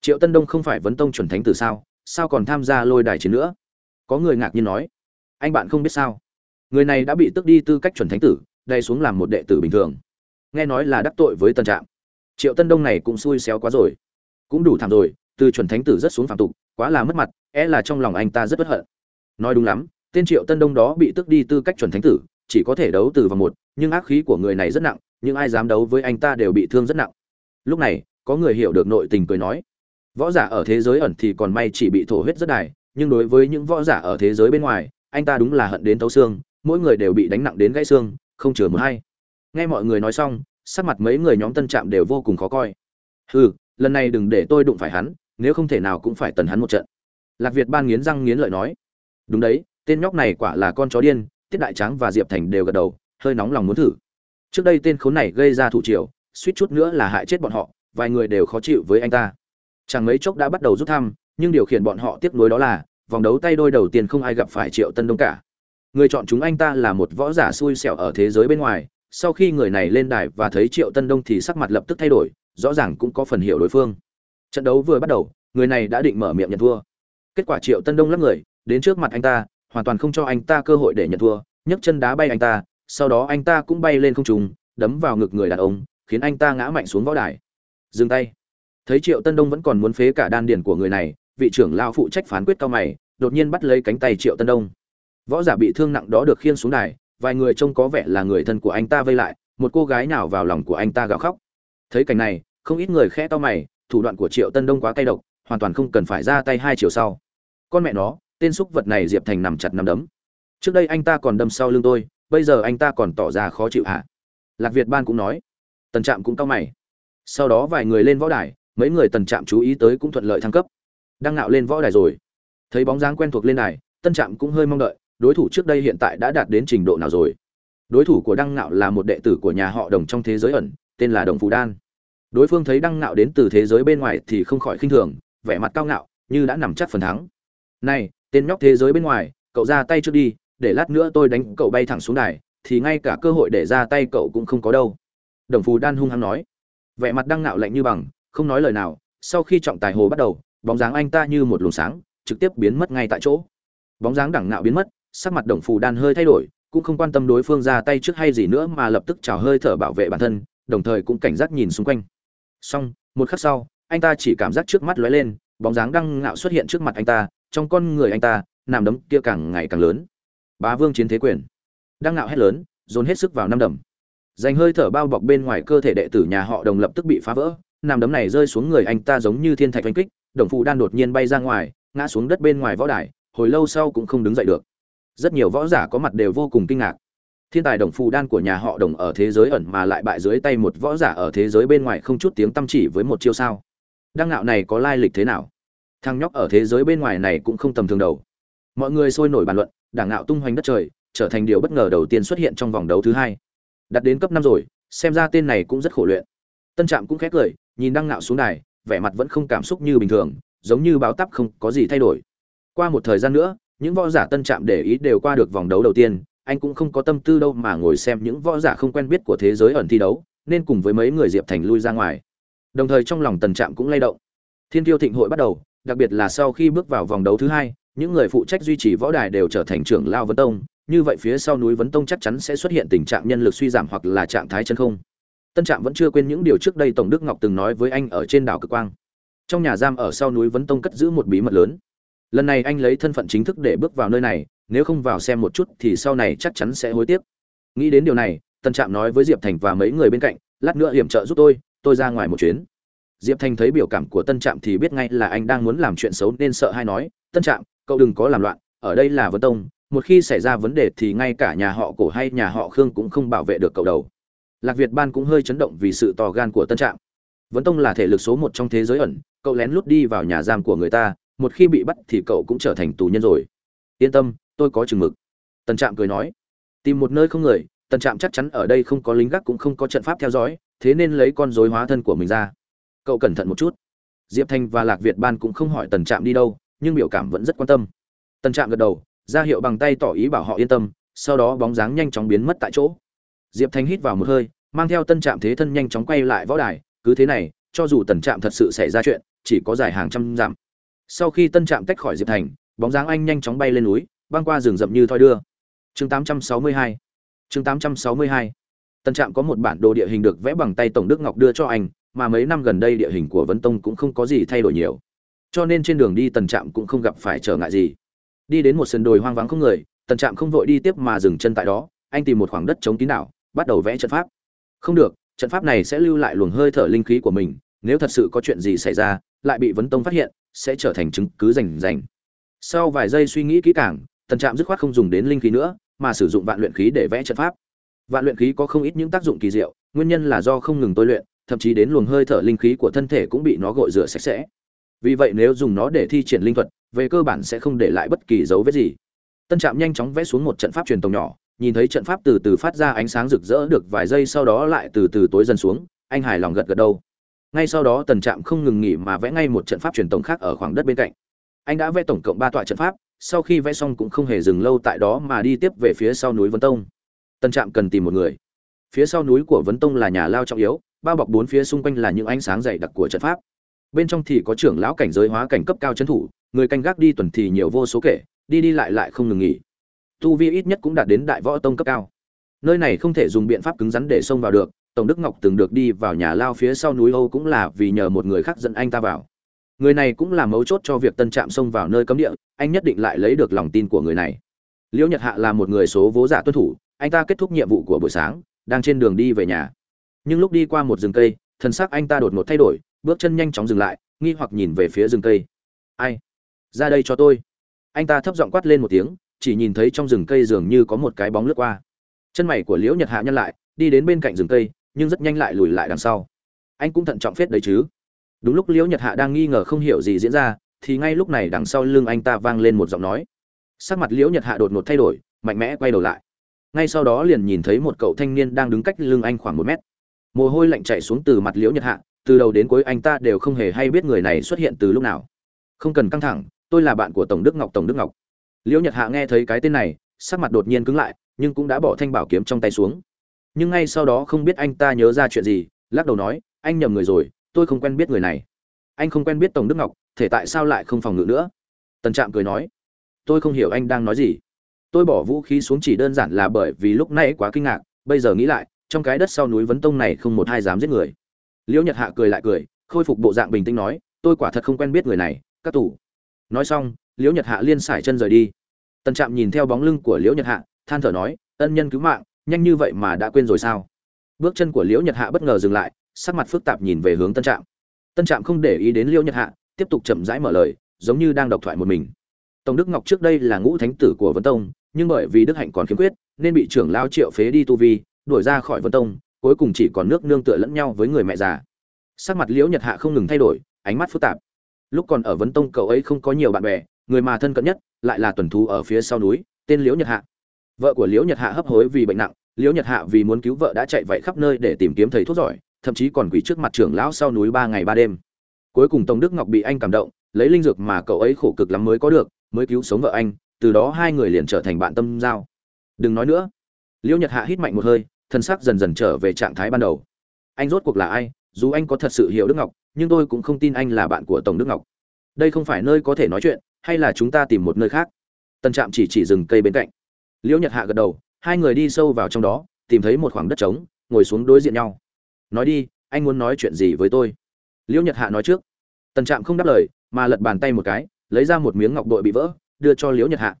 Speaker 1: Triệu tân đông không phải vấn tông chuẩn thánh từ sao sao còn tham gia lôi đài chiến nữa? Có người ngạc nhiên nói. Anh bạn không biết sao. Người này đã bị tước đi tư cách chuẩn thánh tử đây xuống làm một đệ tử bình thường. Nghe nói là đắc tội với tân trạm. Triệu tân đông này cũng xui xéo quá rồi. Cũng đủ thảm rồi, từ chuẩn thánh tử rất xuống phạm tục, quá là mất mặt é là trong lòng anh ta rất bất hận nói đúng lắm, tên triệu tân đông đó bị tước đi tư cách chuẩn thánh tử, chỉ có thể đấu từ vòng một, nhưng ác khí của người này rất nặng, nhưng ai dám đấu với anh ta đều bị thương rất nặng. Lúc này, có người hiểu được nội tình cười nói, võ giả ở thế giới ẩn thì còn may chỉ bị thổ huyết rất đài, nhưng đối với những võ giả ở thế giới bên ngoài, anh ta đúng là hận đến tấu xương, mỗi người đều bị đánh nặng đến gãy xương, không chừa một hay. Nghe mọi người nói xong, sắc mặt mấy người nhóm tân trạm đều vô cùng khó coi. Hừ, lần này đừng để tôi đụng phải hắn, nếu không thể nào cũng phải tần hắn một trận. Lạc việt ban nghiến răng nghiến lợi nói đúng đấy, tên nhóc này quả là con chó điên, tiết đại tráng và diệp thành đều gật đầu, hơi nóng lòng muốn thử. Trước đây tên khốn này gây ra thủ triều, suýt chút nữa là hại chết bọn họ, vài người đều khó chịu với anh ta. Chẳng mấy chốc đã bắt đầu rút thăm, nhưng điều khiển bọn họ tiếp nối đó là, vòng đấu tay đôi đầu tiên không ai gặp phải triệu tân đông cả. Người chọn chúng anh ta là một võ giả xui xẻo ở thế giới bên ngoài, sau khi người này lên đài và thấy triệu tân đông thì sắc mặt lập tức thay đổi, rõ ràng cũng có phần hiểu đối phương. Trận đấu vừa bắt đầu, người này đã định mở miệng nhận thua. Kết quả triệu tân đông lắc người đến trước mặt anh ta, hoàn toàn không cho anh ta cơ hội để nhận thua, nhấc chân đá bay anh ta, sau đó anh ta cũng bay lên không trùng đấm vào ngực người đàn ông, khiến anh ta ngã mạnh xuống võ đài. Dừng tay. Thấy triệu tân đông vẫn còn muốn phế cả đan điền của người này, vị trưởng lao phụ trách phán quyết cao mày, đột nhiên bắt lấy cánh tay triệu tân đông. Võ giả bị thương nặng đó được khiêng xuống đài, vài người trông có vẻ là người thân của anh ta vây lại, một cô gái nào vào lòng của anh ta gào khóc. Thấy cảnh này, không ít người khẽ to mày, thủ đoạn của triệu tân đông quá cay độc, hoàn toàn không cần phải ra tay hai chiều sau. Con mẹ nó tên xúc vật này diệp thành nằm chặt nằm đấm. Trước đây anh ta còn đâm sau lưng tôi, bây giờ anh ta còn tỏ ra khó chịu hả? lạc việt ban cũng nói. Tần trạm cũng cau mày. Sau đó vài người lên võ đài, mấy người tần trạm chú ý tới cũng thuận lợi thăng cấp. Đang ngạo lên võ đài rồi. Thấy bóng dáng quen thuộc lên đài tân trạm cũng hơi mong đợi, đối thủ trước đây hiện tại đã đạt đến trình độ nào rồi? Đối thủ của đăng ngạo là một đệ tử của nhà họ đồng trong thế giới ẩn, tên là đồng phú đan. Đối phương thấy đăng ngạo đến từ thế giới bên ngoài thì không khỏi khinh thường, vẻ mặt cao ngạo, như đã nằm chắc phần thắng. Này tên nhóc thế giới bên ngoài, cậu ra tay trước đi, để lát nữa tôi đánh cậu bay thẳng xuống đài, thì ngay cả cơ hội để ra tay cậu cũng không có đâu. Đồng phù đan hung hăng nói. Vẻ mặt đăng nạo lạnh như bằng, không nói lời nào, sau khi trọng tài hồ bắt đầu, bóng dáng anh ta như một luồng sáng, trực tiếp biến mất ngay tại chỗ. Bóng dáng đẳng nạo biến mất, sắc mặt đồng phù đan hơi thay đổi, cũng không quan tâm đối phương ra tay trước hay gì nữa mà lập tức trào hơi thở bảo vệ bản thân, đồng thời cũng cảnh giác nhìn xung quanh. Xong, một khắc sau, anh ta chỉ cảm giác trước mắt lóe lên, bóng dáng đăng ngạo xuất hiện trước mặt anh ta trong con người anh ta nằm đấm kia càng ngày càng lớn. Bá vương chiến thế quyền. Đăng ngạo hét lớn, dồn hết sức vào năm đầm dành hơi thở bao bọc bên ngoài cơ thể đệ tử nhà họ đồng lập tức bị phá vỡ nằm đấm này rơi xuống người anh ta giống như thiên thạch oanh kích, đồng phụ đan đột nhiên bay ra ngoài, ngã xuống đất bên ngoài võ đài, hồi lâu sau cũng không đứng dậy được. Rất nhiều võ giả có mặt đều vô cùng kinh ngạc. Thiên tài đồng phù đan của nhà họ đồng ở thế giới ẩn mà lại bại dưới tay một võ giả ở thế giới bên ngoài không chút tiếng tâm chỉ với một chiêu sao. Đăng ngạo này có lai lịch thế nào? Thằng nhóc ở thế giới bên ngoài này cũng không tầm thường đầu mọi người sôi nổi bàn luận, đảng ngạo tung hoành đất trời, trở thành điều bất ngờ đầu tiên xuất hiện trong vòng đấu thứ hai. Đặt đến cấp năm rồi, xem ra tên này cũng rất khổ luyện. Tân trạm cũng khét cười, nhìn đăng ngạo xuống đài, vẻ mặt vẫn không cảm xúc như bình thường, giống như báo tắp không có gì thay đổi. Qua một thời gian nữa, những võ giả tân trạm để ý đều qua được vòng đấu đầu tiên, anh cũng không có tâm tư đâu mà ngồi xem những võ giả không quen biết của thế giới ẩn thi đấu, nên cùng với mấy người diệp thành lui ra ngoài. Đồng thời trong lòng tần trạm cũng lay động. Thiên tiêu thịnh hội bắt đầu đặc biệt là sau khi bước vào vòng đấu thứ hai, những người phụ trách duy trì võ đài đều trở thành trưởng lao vấn tông, như vậy phía sau núi vấn tông chắc chắn sẽ xuất hiện tình trạng nhân lực suy giảm hoặc là trạng thái chân không. Tân trạm vẫn chưa quên những điều trước đây tổng đức ngọc từng nói với anh ở trên đảo cực quang. Trong nhà giam ở sau núi vấn tông cất giữ một bí mật lớn. Lần này anh lấy thân phận chính thức để bước vào nơi này, nếu không vào xem một chút thì sau này chắc chắn sẽ hối tiếc. Nghĩ đến điều này, tân trạm nói với diệp thành và mấy người bên cạnh, lát nữa hiểm trợ giúp tôi tôi ra ngoài một chuyến diệp thành thấy biểu cảm của tân trạm thì biết ngay là anh đang muốn làm chuyện xấu nên sợ hay nói, tân trạm, cậu đừng có làm loạn, ở đây là vân tông, một khi xảy ra vấn đề thì ngay cả nhà họ cổ hay nhà họ khương cũng không bảo vệ được cậu đầu lạc việt ban cũng hơi chấn động vì sự tò gan của tân trạm. Vấn tông là thể lực số một trong thế giới ẩn, cậu lén lút đi vào nhà giam của người ta, một khi bị bắt thì cậu cũng trở thành tù nhân rồi. Yên tâm, tôi có chừng mực. Tân trạm cười nói. Tìm một nơi không người, tân trạm chắc chắn ở đây không có lính gác cũng không có trận pháp theo dõi, thế nên lấy con dối hóa thân của mình ra cậu cẩn thận một chút. Diệp thanh và lạc việt ban cũng không hỏi tần trạm đi đâu, nhưng biểu cảm vẫn rất quan tâm. Tần trạm gật đầu, ra hiệu bằng tay tỏ ý bảo họ yên tâm, sau đó bóng dáng nhanh chóng biến mất tại chỗ. Diệp thanh hít vào một hơi, mang theo tân trạm thế thân nhanh chóng quay lại võ đài, cứ thế này, cho dù tần trạm thật sự xảy ra chuyện, chỉ có dài hàng trăm dặm. Sau khi tân trạm tách khỏi diệp thành bóng dáng anh nhanh chóng bay lên núi, băng qua rừng rậm như thoi đưa. Chương 862 chương 862 tân trạm có một bản đồ địa hình được vẽ bằng tay tổng đức ngọc đưa cho anh mà mấy năm gần đây địa hình của Vân tông cũng không có gì thay đổi nhiều. Cho nên trên đường đi tần trạm cũng không gặp phải trở ngại gì. Đi đến một sườn đồi hoang vắng không người, tần trạm không vội đi tiếp mà dừng chân tại đó, anh tìm một khoảng đất chống kín đảo bắt đầu vẽ trận pháp. Không được, trận pháp này sẽ lưu lại luồng hơi thở linh khí của mình, nếu thật sự có chuyện gì xảy ra, lại bị Vân tông phát hiện, sẽ trở thành chứng cứ rành rành. Sau vài giây suy nghĩ kỹ càng, tần trạm dứt khoát không dùng đến linh khí nữa, mà sử dụng vạn luyện khí để vẽ trận pháp. Vạn luyện khí có không ít những tác dụng kỳ diệu, nguyên nhân là do không ngừng tôi luyện thậm chí đến luồng hơi thở linh khí của thân thể cũng bị nó gội rửa sạch sẽ. Vì vậy nếu dùng nó để thi triển linh thuật, về cơ bản sẽ không để lại bất kỳ dấu vết gì. Tân trạm nhanh chóng vẽ xuống một trận pháp truyền tổng nhỏ, nhìn thấy trận pháp từ từ phát ra ánh sáng rực rỡ được vài giây sau đó lại từ từ tối dần xuống, anh hài lòng gật gật đầu. Ngay sau đó tần trạm không ngừng nghỉ mà vẽ ngay một trận pháp truyền tổng khác ở khoảng đất bên cạnh. Anh đã vẽ tổng cộng ba tọa trận pháp, sau khi vẽ xong cũng không hề dừng lâu tại đó mà đi tiếp về phía sau núi vấn tông. Tần trạm cần tìm một người. Phía sau núi của vấn tông là nhà lao trọng yếu bao bọc bốn phía xung quanh là những ánh sáng dày đặc của trận pháp. Bên trong thì có trưởng lão cảnh giới hóa cảnh cấp cao trấn thủ, người canh gác đi tuần thì nhiều vô số kể, đi đi lại lại không ngừng nghỉ. Tu vi ít nhất cũng đạt đến đại võ tông cấp cao. Nơi này không thể dùng biện pháp cứng rắn để xông vào được, tổng đức ngọc từng được đi vào nhà lao phía sau núi âu cũng là vì nhờ một người khác dẫn anh ta vào. Người này cũng là mấu chốt cho việc tân trạm xông vào nơi cấm địa, anh nhất định lại lấy được lòng tin của người này. Liễu nhật hạ là một người số vố giả tuân thủ, anh ta kết thúc nhiệm vụ của buổi sáng, đang trên đường đi về nhà nhưng lúc đi qua một rừng cây, thần sắc anh ta đột ngột thay đổi, bước chân nhanh chóng dừng lại, nghi hoặc nhìn về phía rừng cây. Ai? Ra đây cho tôi. Anh ta thấp giọng quát lên một tiếng, chỉ nhìn thấy trong rừng cây dường như có một cái bóng lướt qua. Chân mày của liễu nhật hạ nhăn lại, đi đến bên cạnh rừng cây, nhưng rất nhanh lại lùi lại đằng sau. Anh cũng thận trọng phết đấy chứ. Đúng lúc liễu nhật hạ đang nghi ngờ không hiểu gì diễn ra, thì ngay lúc này đằng sau lưng anh ta vang lên một giọng nói. Sắc mặt liễu nhật hạ đột ngột thay đổi, mạnh mẽ quay đầu lại. Ngay sau đó liền nhìn thấy một cậu thanh niên đang đứng cách lưng anh khoảng một mét mồ hôi lạnh chảy xuống từ mặt liễu nhật hạ, từ đầu đến cuối anh ta đều không hề hay biết người này xuất hiện từ lúc nào. Không cần căng thẳng, tôi là bạn của tổng đức ngọc, tổng đức ngọc. Liễu nhật hạ nghe thấy cái tên này, sắc mặt đột nhiên cứng lại, nhưng cũng đã bỏ thanh bảo kiếm trong tay xuống. Nhưng ngay sau đó không biết anh ta nhớ ra chuyện gì, lắc đầu nói, anh nhầm người rồi, tôi không quen biết người này. Anh không quen biết tổng đức ngọc, thể tại sao lại không phòng ngự nữa? Tần trạm cười nói, tôi không hiểu anh đang nói gì. Tôi bỏ vũ khí xuống chỉ đơn giản là bởi vì lúc nãy quá kinh ngạc, bây giờ nghĩ lại trong cái đất sau núi vấn tông này không một ai dám giết người. Liễu nhật hạ cười lại cười, khôi phục bộ dạng bình tĩnh nói, tôi quả thật không quen biết người này, các tủ nói xong, liễu nhật hạ liên sải chân rời đi. Tần trạm nhìn theo bóng lưng của liễu nhật hạ, than thở nói, ân nhân cứu mạng, nhanh như vậy mà đã quên rồi sao? Bước chân của liễu nhật hạ bất ngờ dừng lại, sắc mặt phức tạp nhìn về hướng tân trạm. Tân trạm không để ý đến liễu nhật hạ, tiếp tục chậm rãi mở lời, giống như đang độc thoại một mình. Tổng đức ngọc trước đây là ngũ thánh tử của vấn tông, nhưng bởi vì đức hạnh còn khiếm khuyết, nên bị trưởng lao triệu phế đi tu vi đuổi ra khỏi Vân tông, cuối cùng chỉ còn nước nương tựa lẫn nhau với người mẹ già. Sắc mặt liễu nhật hạ không ngừng thay đổi, ánh mắt phức tạp. Lúc còn ở vấn tông cậu ấy không có nhiều bạn bè, người mà thân cận nhất lại là tuần thú ở phía sau núi, tên liễu nhật hạ. Vợ của liễu nhật hạ hấp hối vì bệnh nặng, liễu nhật hạ vì muốn cứu vợ đã chạy vậy khắp nơi để tìm kiếm thầy thuốc giỏi, thậm chí còn quỷ trước mặt trưởng lão sau núi ba ngày ba đêm. Cuối cùng tông đức ngọc bị anh cảm động, lấy linh dược mà cậu ấy khổ cực lắm mới có được, mới cứu sống vợ anh, từ đó hai người liền trở thành bạn tâm giao. Đừng nói nữa. Liễu nhật hạ hít mạnh một hơi thân xác dần dần trở về trạng thái ban đầu. Anh rốt cuộc là ai? Dù anh có thật sự hiểu đức ngọc, nhưng tôi cũng không tin anh là bạn của tổng đức ngọc. Đây không phải nơi có thể nói chuyện, hay là chúng ta tìm một nơi khác? Tân trạm chỉ chỉ rừng cây bên cạnh. Liễu nhật hạ gật đầu, hai người đi sâu vào trong đó, tìm thấy một khoảng đất trống, ngồi xuống đối diện nhau. Nói đi, anh muốn nói chuyện gì với tôi? Liễu nhật hạ nói trước. Tần trạm không đáp lời, mà lật bàn tay một cái, lấy ra một miếng ngọc bội bị vỡ, đưa cho liễu nhật hạ.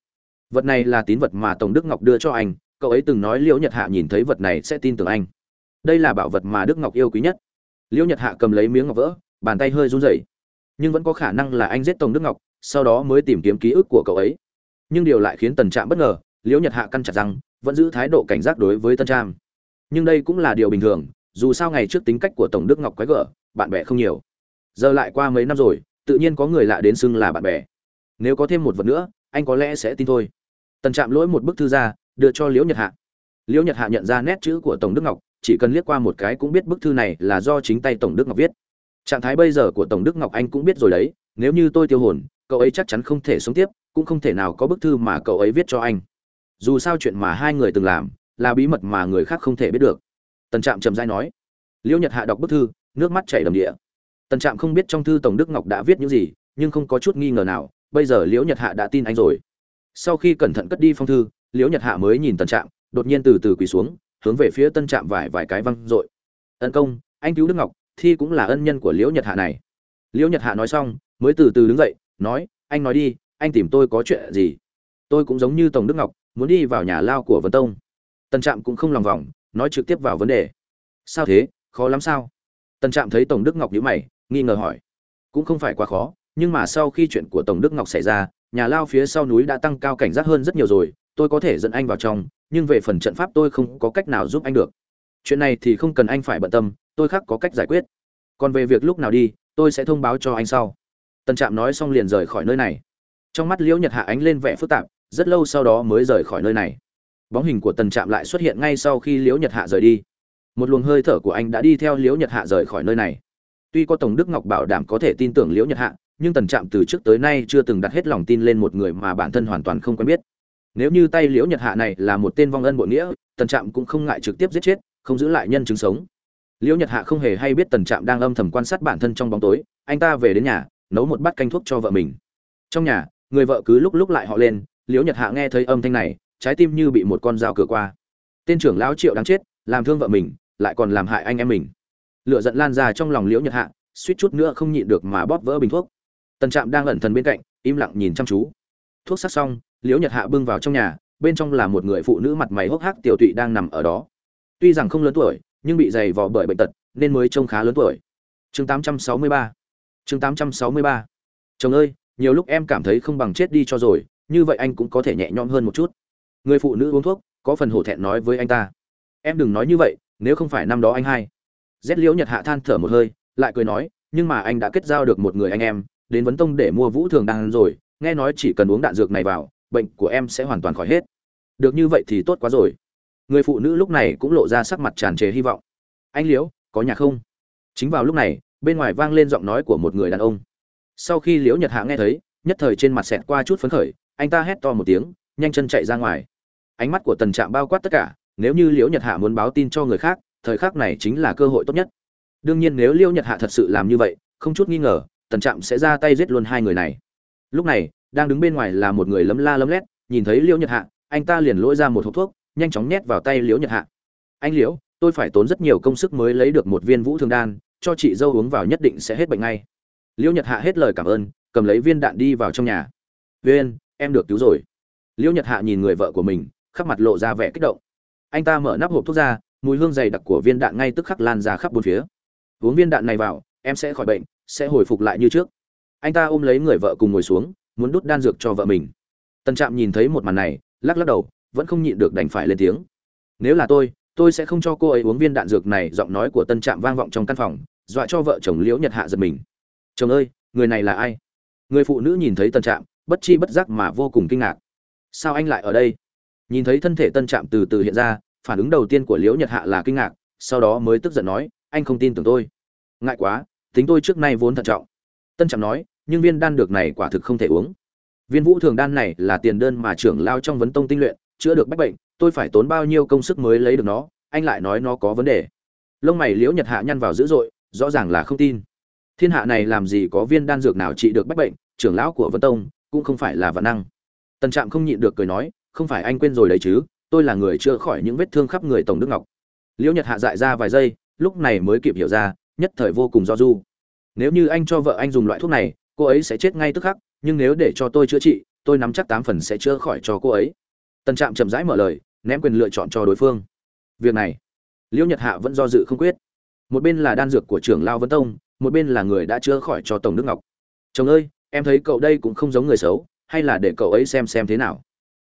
Speaker 1: Vật này là tín vật mà tổng đức ngọc đưa cho anh cậu ấy từng nói liễu nhật hạ nhìn thấy vật này sẽ tin tưởng anh. Đây là bảo vật mà đức ngọc yêu quý nhất. Liễu nhật hạ cầm lấy miếng ngọc vỡ, bàn tay hơi run rẩy. Nhưng vẫn có khả năng là anh giết tổng đức ngọc, sau đó mới tìm kiếm ký ức của cậu ấy. Nhưng điều lại khiến tần trạm bất ngờ, liễu nhật hạ căn chặt rằng vẫn giữ thái độ cảnh giác đối với tân trạm. Nhưng đây cũng là điều bình thường, dù sao ngày trước tính cách của tổng đức ngọc quái gở, bạn bè không nhiều. Giờ lại qua mấy năm rồi, tự nhiên có người lạ đến xưng là bạn bè. Nếu có thêm một vật nữa, anh có lẽ sẽ tin thôi. Tần trạm lỗi một bức thư ra đưa cho liễu nhật hạ. Liễu nhật hạ nhận ra nét chữ của tổng đức ngọc, chỉ cần liếc qua một cái cũng biết bức thư này là do chính tay tổng đức ngọc viết. Trạng thái bây giờ của tổng đức ngọc anh cũng biết rồi đấy, nếu như tôi tiêu hồn, cậu ấy chắc chắn không thể sống tiếp, cũng không thể nào có bức thư mà cậu ấy viết cho anh. Dù sao chuyện mà hai người từng làm, là bí mật mà người khác không thể biết được. Tần trạm trầm dai nói. Liễu nhật hạ đọc bức thư, nước mắt chảy đầm địa. Tần trạm không biết trong thư tổng đức ngọc đã viết những gì, nhưng không có chút nghi ngờ nào, bây giờ liễu nhật hạ đã tin anh rồi. Sau khi cẩn thận cất đi phong thư liễu nhật hạ mới nhìn Tân trạm, đột nhiên từ từ quỳ xuống, hướng về phía tân trạm vài vài cái văng r ộ i ân công, anh cứu đức ngọc, thi cũng là ân nhân của liễu nhật hạ này. Liễu nhật hạ nói xong, mới từ từ đứng dậy, nói, anh nói đi, anh tìm tôi có chuyện gì? Tôi cũng giống như tổng đức ngọc, muốn đi vào nhà lao của vân tông. Tân trạm cũng không lòng vòng, nói trực tiếp vào vấn đề. Sao thế? Khó lắm sao? Tân trạm thấy tổng đức ngọc nhữ mày, nghi ngờ hỏi. Cũng không phải quá khó, nhưng mà sau khi chuyện của tổng đức ngọc xảy ra nhà lao phía sau núi đã tăng cao cảnh giác hơn rất nhiều rồi, tôi có thể dẫn anh vào trong, nhưng về phần trận pháp tôi không có cách nào giúp anh được. Chuyện này thì không cần anh phải bận tâm, tôi khác có cách giải quyết. Còn về việc lúc nào đi, tôi sẽ thông báo cho anh sau. Tần trạm nói xong liền rời khỏi nơi này. Trong mắt liễu nhật hạ ánh lên vẻ phức tạp, rất lâu sau đó mới rời khỏi nơi này. Bóng hình của tần trạm lại xuất hiện ngay sau khi liễu nhật hạ rời đi. Một luồng hơi thở của anh đã đi theo liễu nhật hạ rời khỏi nơi này. Tuy có tổng đức ngọc bảo đảm có thể tin tưởng liễu nhật hạ nhưng tần trạm từ trước tới nay chưa từng đặt hết lòng tin lên một người mà bản thân hoàn toàn không quen biết. Nếu như tay liễu nhật hạ này là một tên vong ân bội nghĩa, tần trạm cũng không ngại trực tiếp giết chết, không giữ lại nhân chứng sống. Liễu nhật hạ không hề hay biết tần trạm đang âm thầm quan sát bản thân trong bóng tối, anh ta về đến nhà, nấu một bát canh thuốc cho vợ mình. Trong nhà, người vợ cứ lúc lúc lại họ lên, liễu nhật hạ nghe thấy âm thanh này, trái tim như bị một con dao cửa qua. Tên trưởng lão triệu đáng chết, làm thương vợ mình, lại còn làm hại anh em mình. Lựa giận lan ra trong lòng liễu nhật hạ, suýt chút nữa không nhịn được mà bóp vỡ bình thuốc tần trạm đang ẩn thần bên cạnh, im lặng nhìn chăm chú. Thuốc sắc xong, liễu nhật hạ bưng vào trong nhà, bên trong là một người phụ nữ mặt mày hốc hác tiểu tụy đang nằm ở đó. Tuy rằng không lớn tuổi, nhưng bị dày vò bởi bệnh tật, nên mới trông khá lớn tuổi. Chương 863 chương 863 chồng ơi, nhiều lúc em cảm thấy không bằng chết đi cho rồi, như vậy anh cũng có thể nhẹ nhõm hơn một chút. Người phụ nữ uống thuốc, có phần hổ thẹn nói với anh ta. Em đừng nói như vậy, nếu không phải năm đó anh hai. Rét liễu nhật hạ than thở một hơi, lại cười nói, nhưng mà anh đã kết giao được một người anh em đến vấn tông để mua vũ thường đan rồi, nghe nói chỉ cần uống đạn dược này vào, bệnh của em sẽ hoàn toàn khỏi hết. Được như vậy thì tốt quá rồi. Người phụ nữ lúc này cũng lộ ra sắc mặt tràn trề hy vọng. Anh liễu, có nhà không? Chính vào lúc này, bên ngoài vang lên giọng nói của một người đàn ông. Sau khi liễu nhật hạ nghe thấy, nhất thời trên mặt xẹt qua chút phấn khởi, anh ta hét to một tiếng, nhanh chân chạy ra ngoài. Ánh mắt của tần trạm bao quát tất cả, nếu như liễu nhật hạ muốn báo tin cho người khác, thời khắc này chính là cơ hội tốt nhất. Đương nhiên nếu liễu nhật hạ thật sự làm như vậy, không chút nghi ngờ tần trạm sẽ ra tay giết luôn hai người này. Lúc này, đang đứng bên ngoài là một người lấm la lấm lét, nhìn thấy liễu nhật hạ, anh ta liền lỗi ra một hộp thuốc, nhanh chóng nhét vào tay liễu nhật hạ. Anh liễu, tôi phải tốn rất nhiều công sức mới lấy được một viên vũ thương đan, cho chị dâu uống vào nhất định sẽ hết bệnh ngay. Liễu nhật hạ hết lời cảm ơn, cầm lấy viên đạn đi vào trong nhà. Viên em được cứu rồi. Liễu nhật hạ nhìn người vợ của mình, khắp mặt lộ ra vẻ kích động. Anh ta mở nắp hộp thuốc ra, mùi hương dày đặc của viên đạn ngay tức khắc lan ra khắp bốn phía. Uống viên đạn này vào, em sẽ khỏi bệnh sẽ hồi phục lại như trước. Anh ta ôm lấy người vợ cùng ngồi xuống, muốn đút đan dược cho vợ mình. Tân trạm nhìn thấy một màn này, lắc lắc đầu, vẫn không nhịn được đành phải lên tiếng. Nếu là tôi tôi sẽ không cho cô ấy uống viên đạn dược này, giọng nói của tân trạm vang vọng trong căn phòng, dọa cho vợ chồng liễu nhật hạ giật mình. Chồng ơi, người này là ai? Người phụ nữ nhìn thấy tân trạm, bất chi bất giác mà vô cùng kinh ngạc. Sao anh lại ở đây? Nhìn thấy thân thể tân trạm từ từ hiện ra, phản ứng đầu tiên của liễu nhật hạ là kinh ngạc, sau đó mới tức giận nói, anh không tin tưởng tôi. Ngại quá tính tôi trước nay vốn thận trọng. Tân trạm nói, nhưng viên đan được này quả thực không thể uống. Viên vũ thường đan này là tiền đơn mà trưởng lao trong vấn tông tinh luyện, chữa được bách bệnh, tôi phải tốn bao nhiêu công sức mới lấy được nó, anh lại nói nó có vấn đề. Lông mày liễu nhật hạ nhăn vào dữ dội, rõ ràng là không tin. Thiên hạ này làm gì có viên đan dược nào trị được bách bệnh, trưởng lão của vân tông cũng không phải là vạn năng. Tần trạm không nhịn được cười nói, không phải anh quên rồi đấy chứ, tôi là người chữa khỏi những vết thương khắp người tổng đức ngọc. Liễu nhật hạ dại ra vài giây, lúc này mới kịp hiểu ra nhất thời vô cùng do du. Nếu như anh cho vợ anh dùng loại thuốc này, cô ấy sẽ chết ngay tức khắc, nhưng nếu để cho tôi chữa trị, tôi nắm chắc tám phần sẽ chữa khỏi cho cô ấy. Tần trạm chậm rãi mở lời, ném quyền lựa chọn cho đối phương. Việc này, liễu nhật hạ vẫn do dự không quyết. Một bên là đan dược của trưởng lao vân tông, một bên là người đã chữa khỏi cho tổng đức ngọc. Chồng ơi, em thấy cậu đây cũng không giống người xấu, hay là để cậu ấy xem xem thế nào?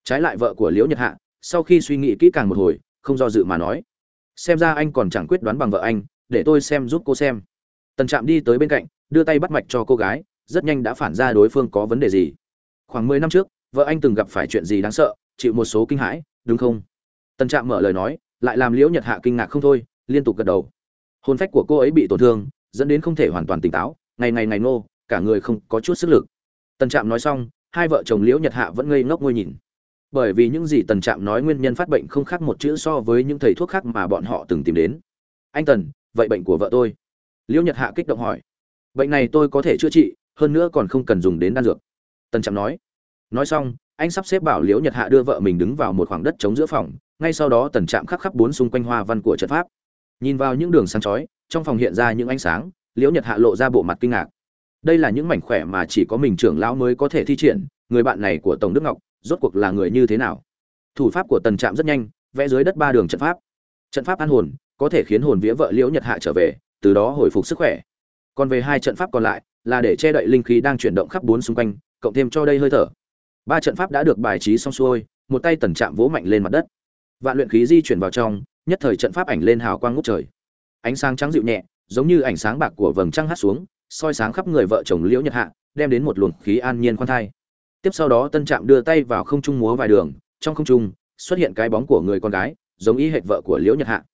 Speaker 1: Trái lại vợ của liễu nhật hạ, sau khi suy nghĩ kỹ càng một hồi, không do dự mà nói. Xem ra anh còn chẳng quyết đoán bằng vợ anh để tôi xem giúp cô xem. Tần trạm đi tới bên cạnh, đưa tay bắt mạch cho cô gái, rất nhanh đã phản ra đối phương có vấn đề gì. Khoảng mười năm trước, vợ anh từng gặp phải chuyện gì đáng sợ, chịu một số kinh hãi, đúng không? Tần trạm mở lời nói, lại làm liễu nhật hạ kinh ngạc không thôi, liên tục gật đầu. Hôn phách của cô ấy bị tổn thương, dẫn đến không thể hoàn toàn tỉnh táo, ngày ngày ngày nô cả người không có chút sức lực. Tần trạm nói xong, hai vợ chồng liễu nhật hạ vẫn ngây ngốc ngôi nhìn. Bởi vì những gì tần trạm nói nguyên nhân phát bệnh không khác một chữ so với những thầy thuốc khác mà bọn họ từng tìm đến. Anh tần vậy bệnh của vợ tôi. Liễu nhật hạ kích động hỏi. Bệnh này tôi có thể chữa trị, hơn nữa còn không cần dùng đến đan dược. Tần trạm nói. Nói xong, anh sắp xếp bảo liễu nhật hạ đưa vợ mình đứng vào một khoảng đất trống giữa phòng, ngay sau đó tần trạm khắc khắp bốn xung quanh hoa văn của trận pháp. Nhìn vào những đường sáng chói, trong phòng hiện ra những ánh sáng, liễu nhật hạ lộ ra bộ mặt kinh ngạc. Đây là những mảnh khỏe mà chỉ có mình trưởng lão mới có thể thi triển, người bạn này của tổng đức ngọc, rốt cuộc là người như thế nào? Thủ pháp của tần trạm rất nhanh, vẽ dưới đất ba đường trận pháp. Trận pháp an hồn có thể khiến hồn vía vợ liễu nhật hạ trở về, từ đó hồi phục sức khỏe. Còn về hai trận pháp còn lại, là để che đậy linh khí đang chuyển động khắp bốn xung quanh, cộng thêm cho đây hơi thở. Ba trận pháp đã được bài trí xong xuôi, một tay tần chạm vỗ mạnh lên mặt đất. Vạn luyện khí di chuyển vào trong, nhất thời trận pháp ảnh lên hào quang ngút trời. Ánh sáng trắng dịu nhẹ, giống như ánh sáng bạc của vầng trăng hát xuống, soi sáng khắp người vợ chồng liễu nhật hạ, đem đến một luồng khí an nhiên khoan thai. Tiếp sau đó tân trạm đưa tay vào không trung múa vài đường, trong không trung xuất hiện cái bóng của người con gái, giống y hệt vợ của liễu nhật hạ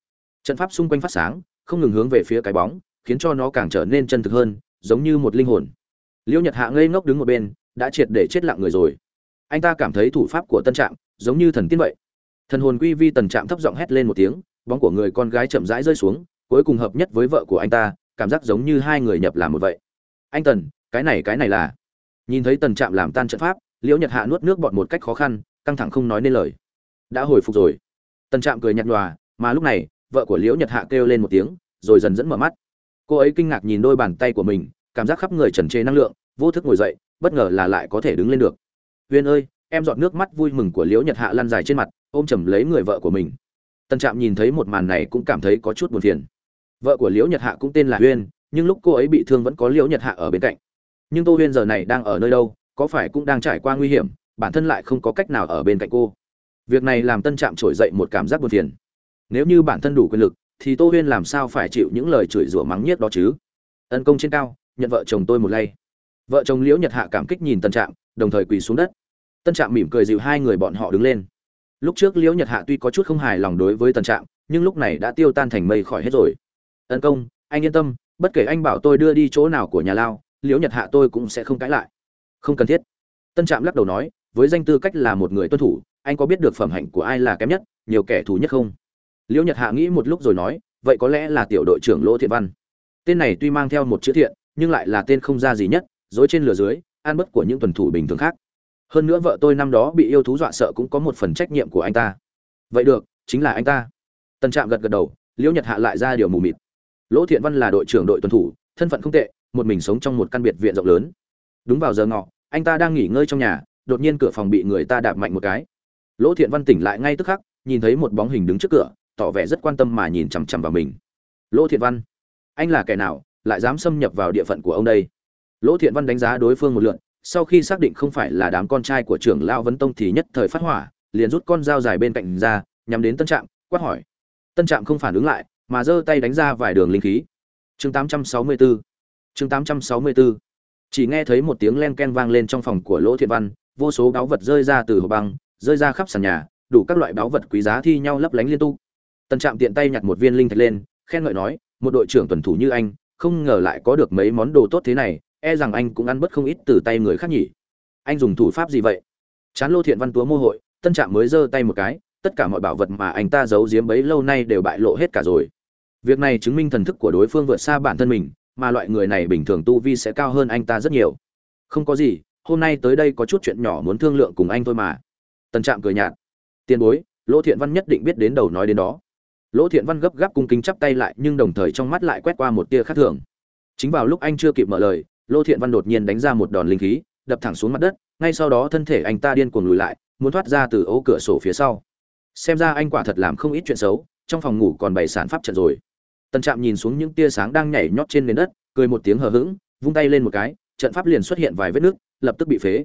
Speaker 1: trận pháp xung quanh phát sáng, không ngừng hướng về phía cái bóng, khiến cho nó càng trở nên chân thực hơn, giống như một linh hồn. Liễu nhật hạ ngây ngốc đứng một bên, đã triệt để chết lặng người rồi. Anh ta cảm thấy thủ pháp của tân trạm giống như thần tiên vậy. Thần hồn quy vi tần trạm thấp giọng hét lên một tiếng, bóng của người con gái chậm rãi rơi xuống, cuối cùng hợp nhất với vợ của anh ta, cảm giác giống như hai người nhập làm một vậy. Anh tần, cái này cái này là? Nhìn thấy tần trạm làm tan trận pháp liễu nhật hạ nuốt nước bọt một cách khó khăn, căng thẳng không nói nên lời. Đã hồi phục rồi. Tần trạm cười nhạt nhòa, mà lúc này vợ của liễu nhật hạ kêu lên một tiếng, rồi dần dẫn mở mắt. Cô ấy kinh ngạc nhìn đôi bàn tay của mình, cảm giác khắp người trần trề năng lượng, vô thức ngồi dậy, bất ngờ là lại có thể đứng lên được. Huyên ơi! Em dọn nước mắt vui mừng của liễu nhật hạ lăn dài trên mặt, ôm chầm lấy người vợ của mình. Tân trạm nhìn thấy một màn này cũng cảm thấy có chút buồn phiền. Vợ của liễu nhật hạ cũng tên là huyên nhưng lúc cô ấy bị thương vẫn có liễu nhật hạ ở bên cạnh. Nhưng tô huyên giờ này đang ở nơi đâu, có phải cũng đang trải qua nguy hiểm, bản thân lại không có cách nào ở bên cạnh cô? Việc này làm tân trạm trổi dậy một cảm giác buồn phiền nếu như bản thân đủ quyền lực, thì tô huyên làm sao phải chịu những lời chửi rủa mắng nhiếc đó chứ? Ân công trên cao, nhận vợ chồng tôi một lay. Vợ chồng liễu nhật hạ cảm kích nhìn tân trạm, đồng thời quỳ xuống đất. Tân trạm mỉm cười dịu hai người bọn họ đứng lên. Lúc trước liễu nhật hạ tuy có chút không hài lòng đối với tân trạm, nhưng lúc này đã tiêu tan thành mây khỏi hết rồi. Ân công, anh yên tâm, bất kể anh bảo tôi đưa đi chỗ nào của nhà lao, liễu nhật hạ tôi cũng sẽ không cãi lại. Không cần thiết. Tân trạm lắc đầu nói, với danh tư cách là một người tuân thủ, anh có biết được phẩm hạnh của ai là kém nhất, nhiều kẻ thù nhất không? Liễu nhật hạ nghĩ một lúc rồi nói, vậy có lẽ là tiểu đội trưởng lỗ thiện văn. Tên này tuy mang theo một chữ thiện, nhưng lại là tên không ra gì nhất, dối trên lửa dưới an bất của những tuần thủ bình thường khác. Hơn nữa vợ tôi năm đó bị yêu thú dọa sợ cũng có một phần trách nhiệm của anh ta. Vậy được, chính là anh ta. Tân trạm gật gật đầu, liễu nhật hạ lại ra điều mù mịt. Lỗ thiện văn là đội trưởng đội tuần thủ, thân phận không tệ, một mình sống trong một căn biệt viện rộng lớn. Đúng vào giờ ngọ, anh ta đang nghỉ ngơi trong nhà, đột nhiên cửa phòng bị người ta đạp mạnh một cái. Lỗ thiện văn tỉnh lại ngay tức khắc, nhìn thấy một bóng hình đứng trước cửa tỏ vẻ rất quan tâm mà nhìn chằm chằm vào mình. Lỗ thiện văn, anh là kẻ nào, lại dám xâm nhập vào địa phận của ông đây? Lỗ thiện văn đánh giá đối phương một lượn, sau khi xác định không phải là đám con trai của trưởng Lão vấn tông thì nhất thời phát hỏa, liền rút con dao dài bên cạnh ra, nhắm đến tân trạm, quát hỏi. Tân trạm không phản ứng lại, mà giơ tay đánh ra vài đường linh khí. Chương 864 chương 864 chỉ nghe thấy một tiếng len ken vang lên trong phòng của lỗ thiện văn, vô số báu vật rơi ra từ hồ băng, rơi ra khắp sàn nhà, đủ các loại báu vật quý giá thi nhau lấp lánh liên tục tân trạm tiện tay nhặt một viên linh thạch lên, khen ngợi nói, một đội trưởng tuần thủ như anh, không ngờ lại có được mấy món đồ tốt thế này e rằng anh cũng ăn bất không ít từ tay người khác nhỉ. Anh dùng thủ pháp gì vậy? Chán lô thiện văn túa mô hội tân trạm mới giơ tay một cái, tất cả mọi bảo vật mà anh ta giấu giếm bấy lâu nay đều bại lộ hết cả rồi. Việc này chứng minh thần thức của đối phương vượt xa bản thân mình, mà loại người này bình thường tu vi sẽ cao hơn anh ta rất nhiều. Không có gì, hôm nay tới đây có chút chuyện nhỏ muốn thương lượng cùng anh thôi mà. Tân trạm cười nhạt. Tiền bối lỗ thiện văn nhất định biết đến đầu nói đến đó lỗ thiện văn gấp gáp cung kính chắp tay lại, nhưng đồng thời trong mắt lại quét qua một tia khác thường. Chính vào lúc anh chưa kịp mở lời, lỗ thiện văn đột nhiên đánh ra một đòn linh khí, đập thẳng xuống mặt đất, ngay sau đó thân thể anh ta điên cuồng lùi lại, muốn thoát ra từ ô cửa sổ phía sau. Xem ra anh quả thật làm không ít chuyện xấu, trong phòng ngủ còn bày sản pháp trận rồi. Tần trạm nhìn xuống những tia sáng đang nhảy nhót trên nền đất, cười một tiếng hờ hững, vung tay lên một cái, trận pháp liền xuất hiện vài vết nước lập tức bị phế.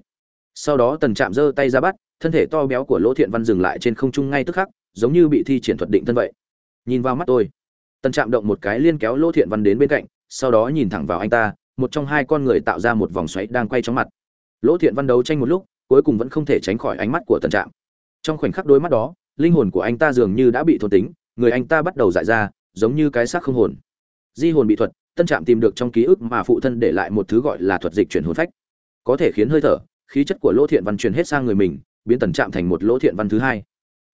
Speaker 1: Sau đó tần trạm giơ tay ra bắt, thân thể to béo của lỗ thiện văn dừng lại trên không trung ngay tức khắc, giống như bị thi triển thuật định thân vậy nhìn vào mắt tôi. Tần trạm động một cái liên kéo lỗ thiện văn đến bên cạnh, sau đó nhìn thẳng vào anh ta, một trong hai con người tạo ra một vòng xoáy đang quay trong mặt. Lỗ thiện văn đấu tranh một lúc, cuối cùng vẫn không thể tránh khỏi ánh mắt của tần trạm. Trong khoảnh khắc đôi mắt đó, linh hồn của anh ta dường như đã bị thôn tính, người anh ta bắt đầu dại ra, giống như cái xác không hồn. Di hồn bị thuật tân trạm tìm được trong ký ức mà phụ thân để lại một thứ gọi là thuật dịch chuyển hồn phách. Có thể khiến hơi thở, khí chất của lỗ thiện văn truyền hết sang người mình, biến tần trạm thành một lỗ thiện văn thứ hai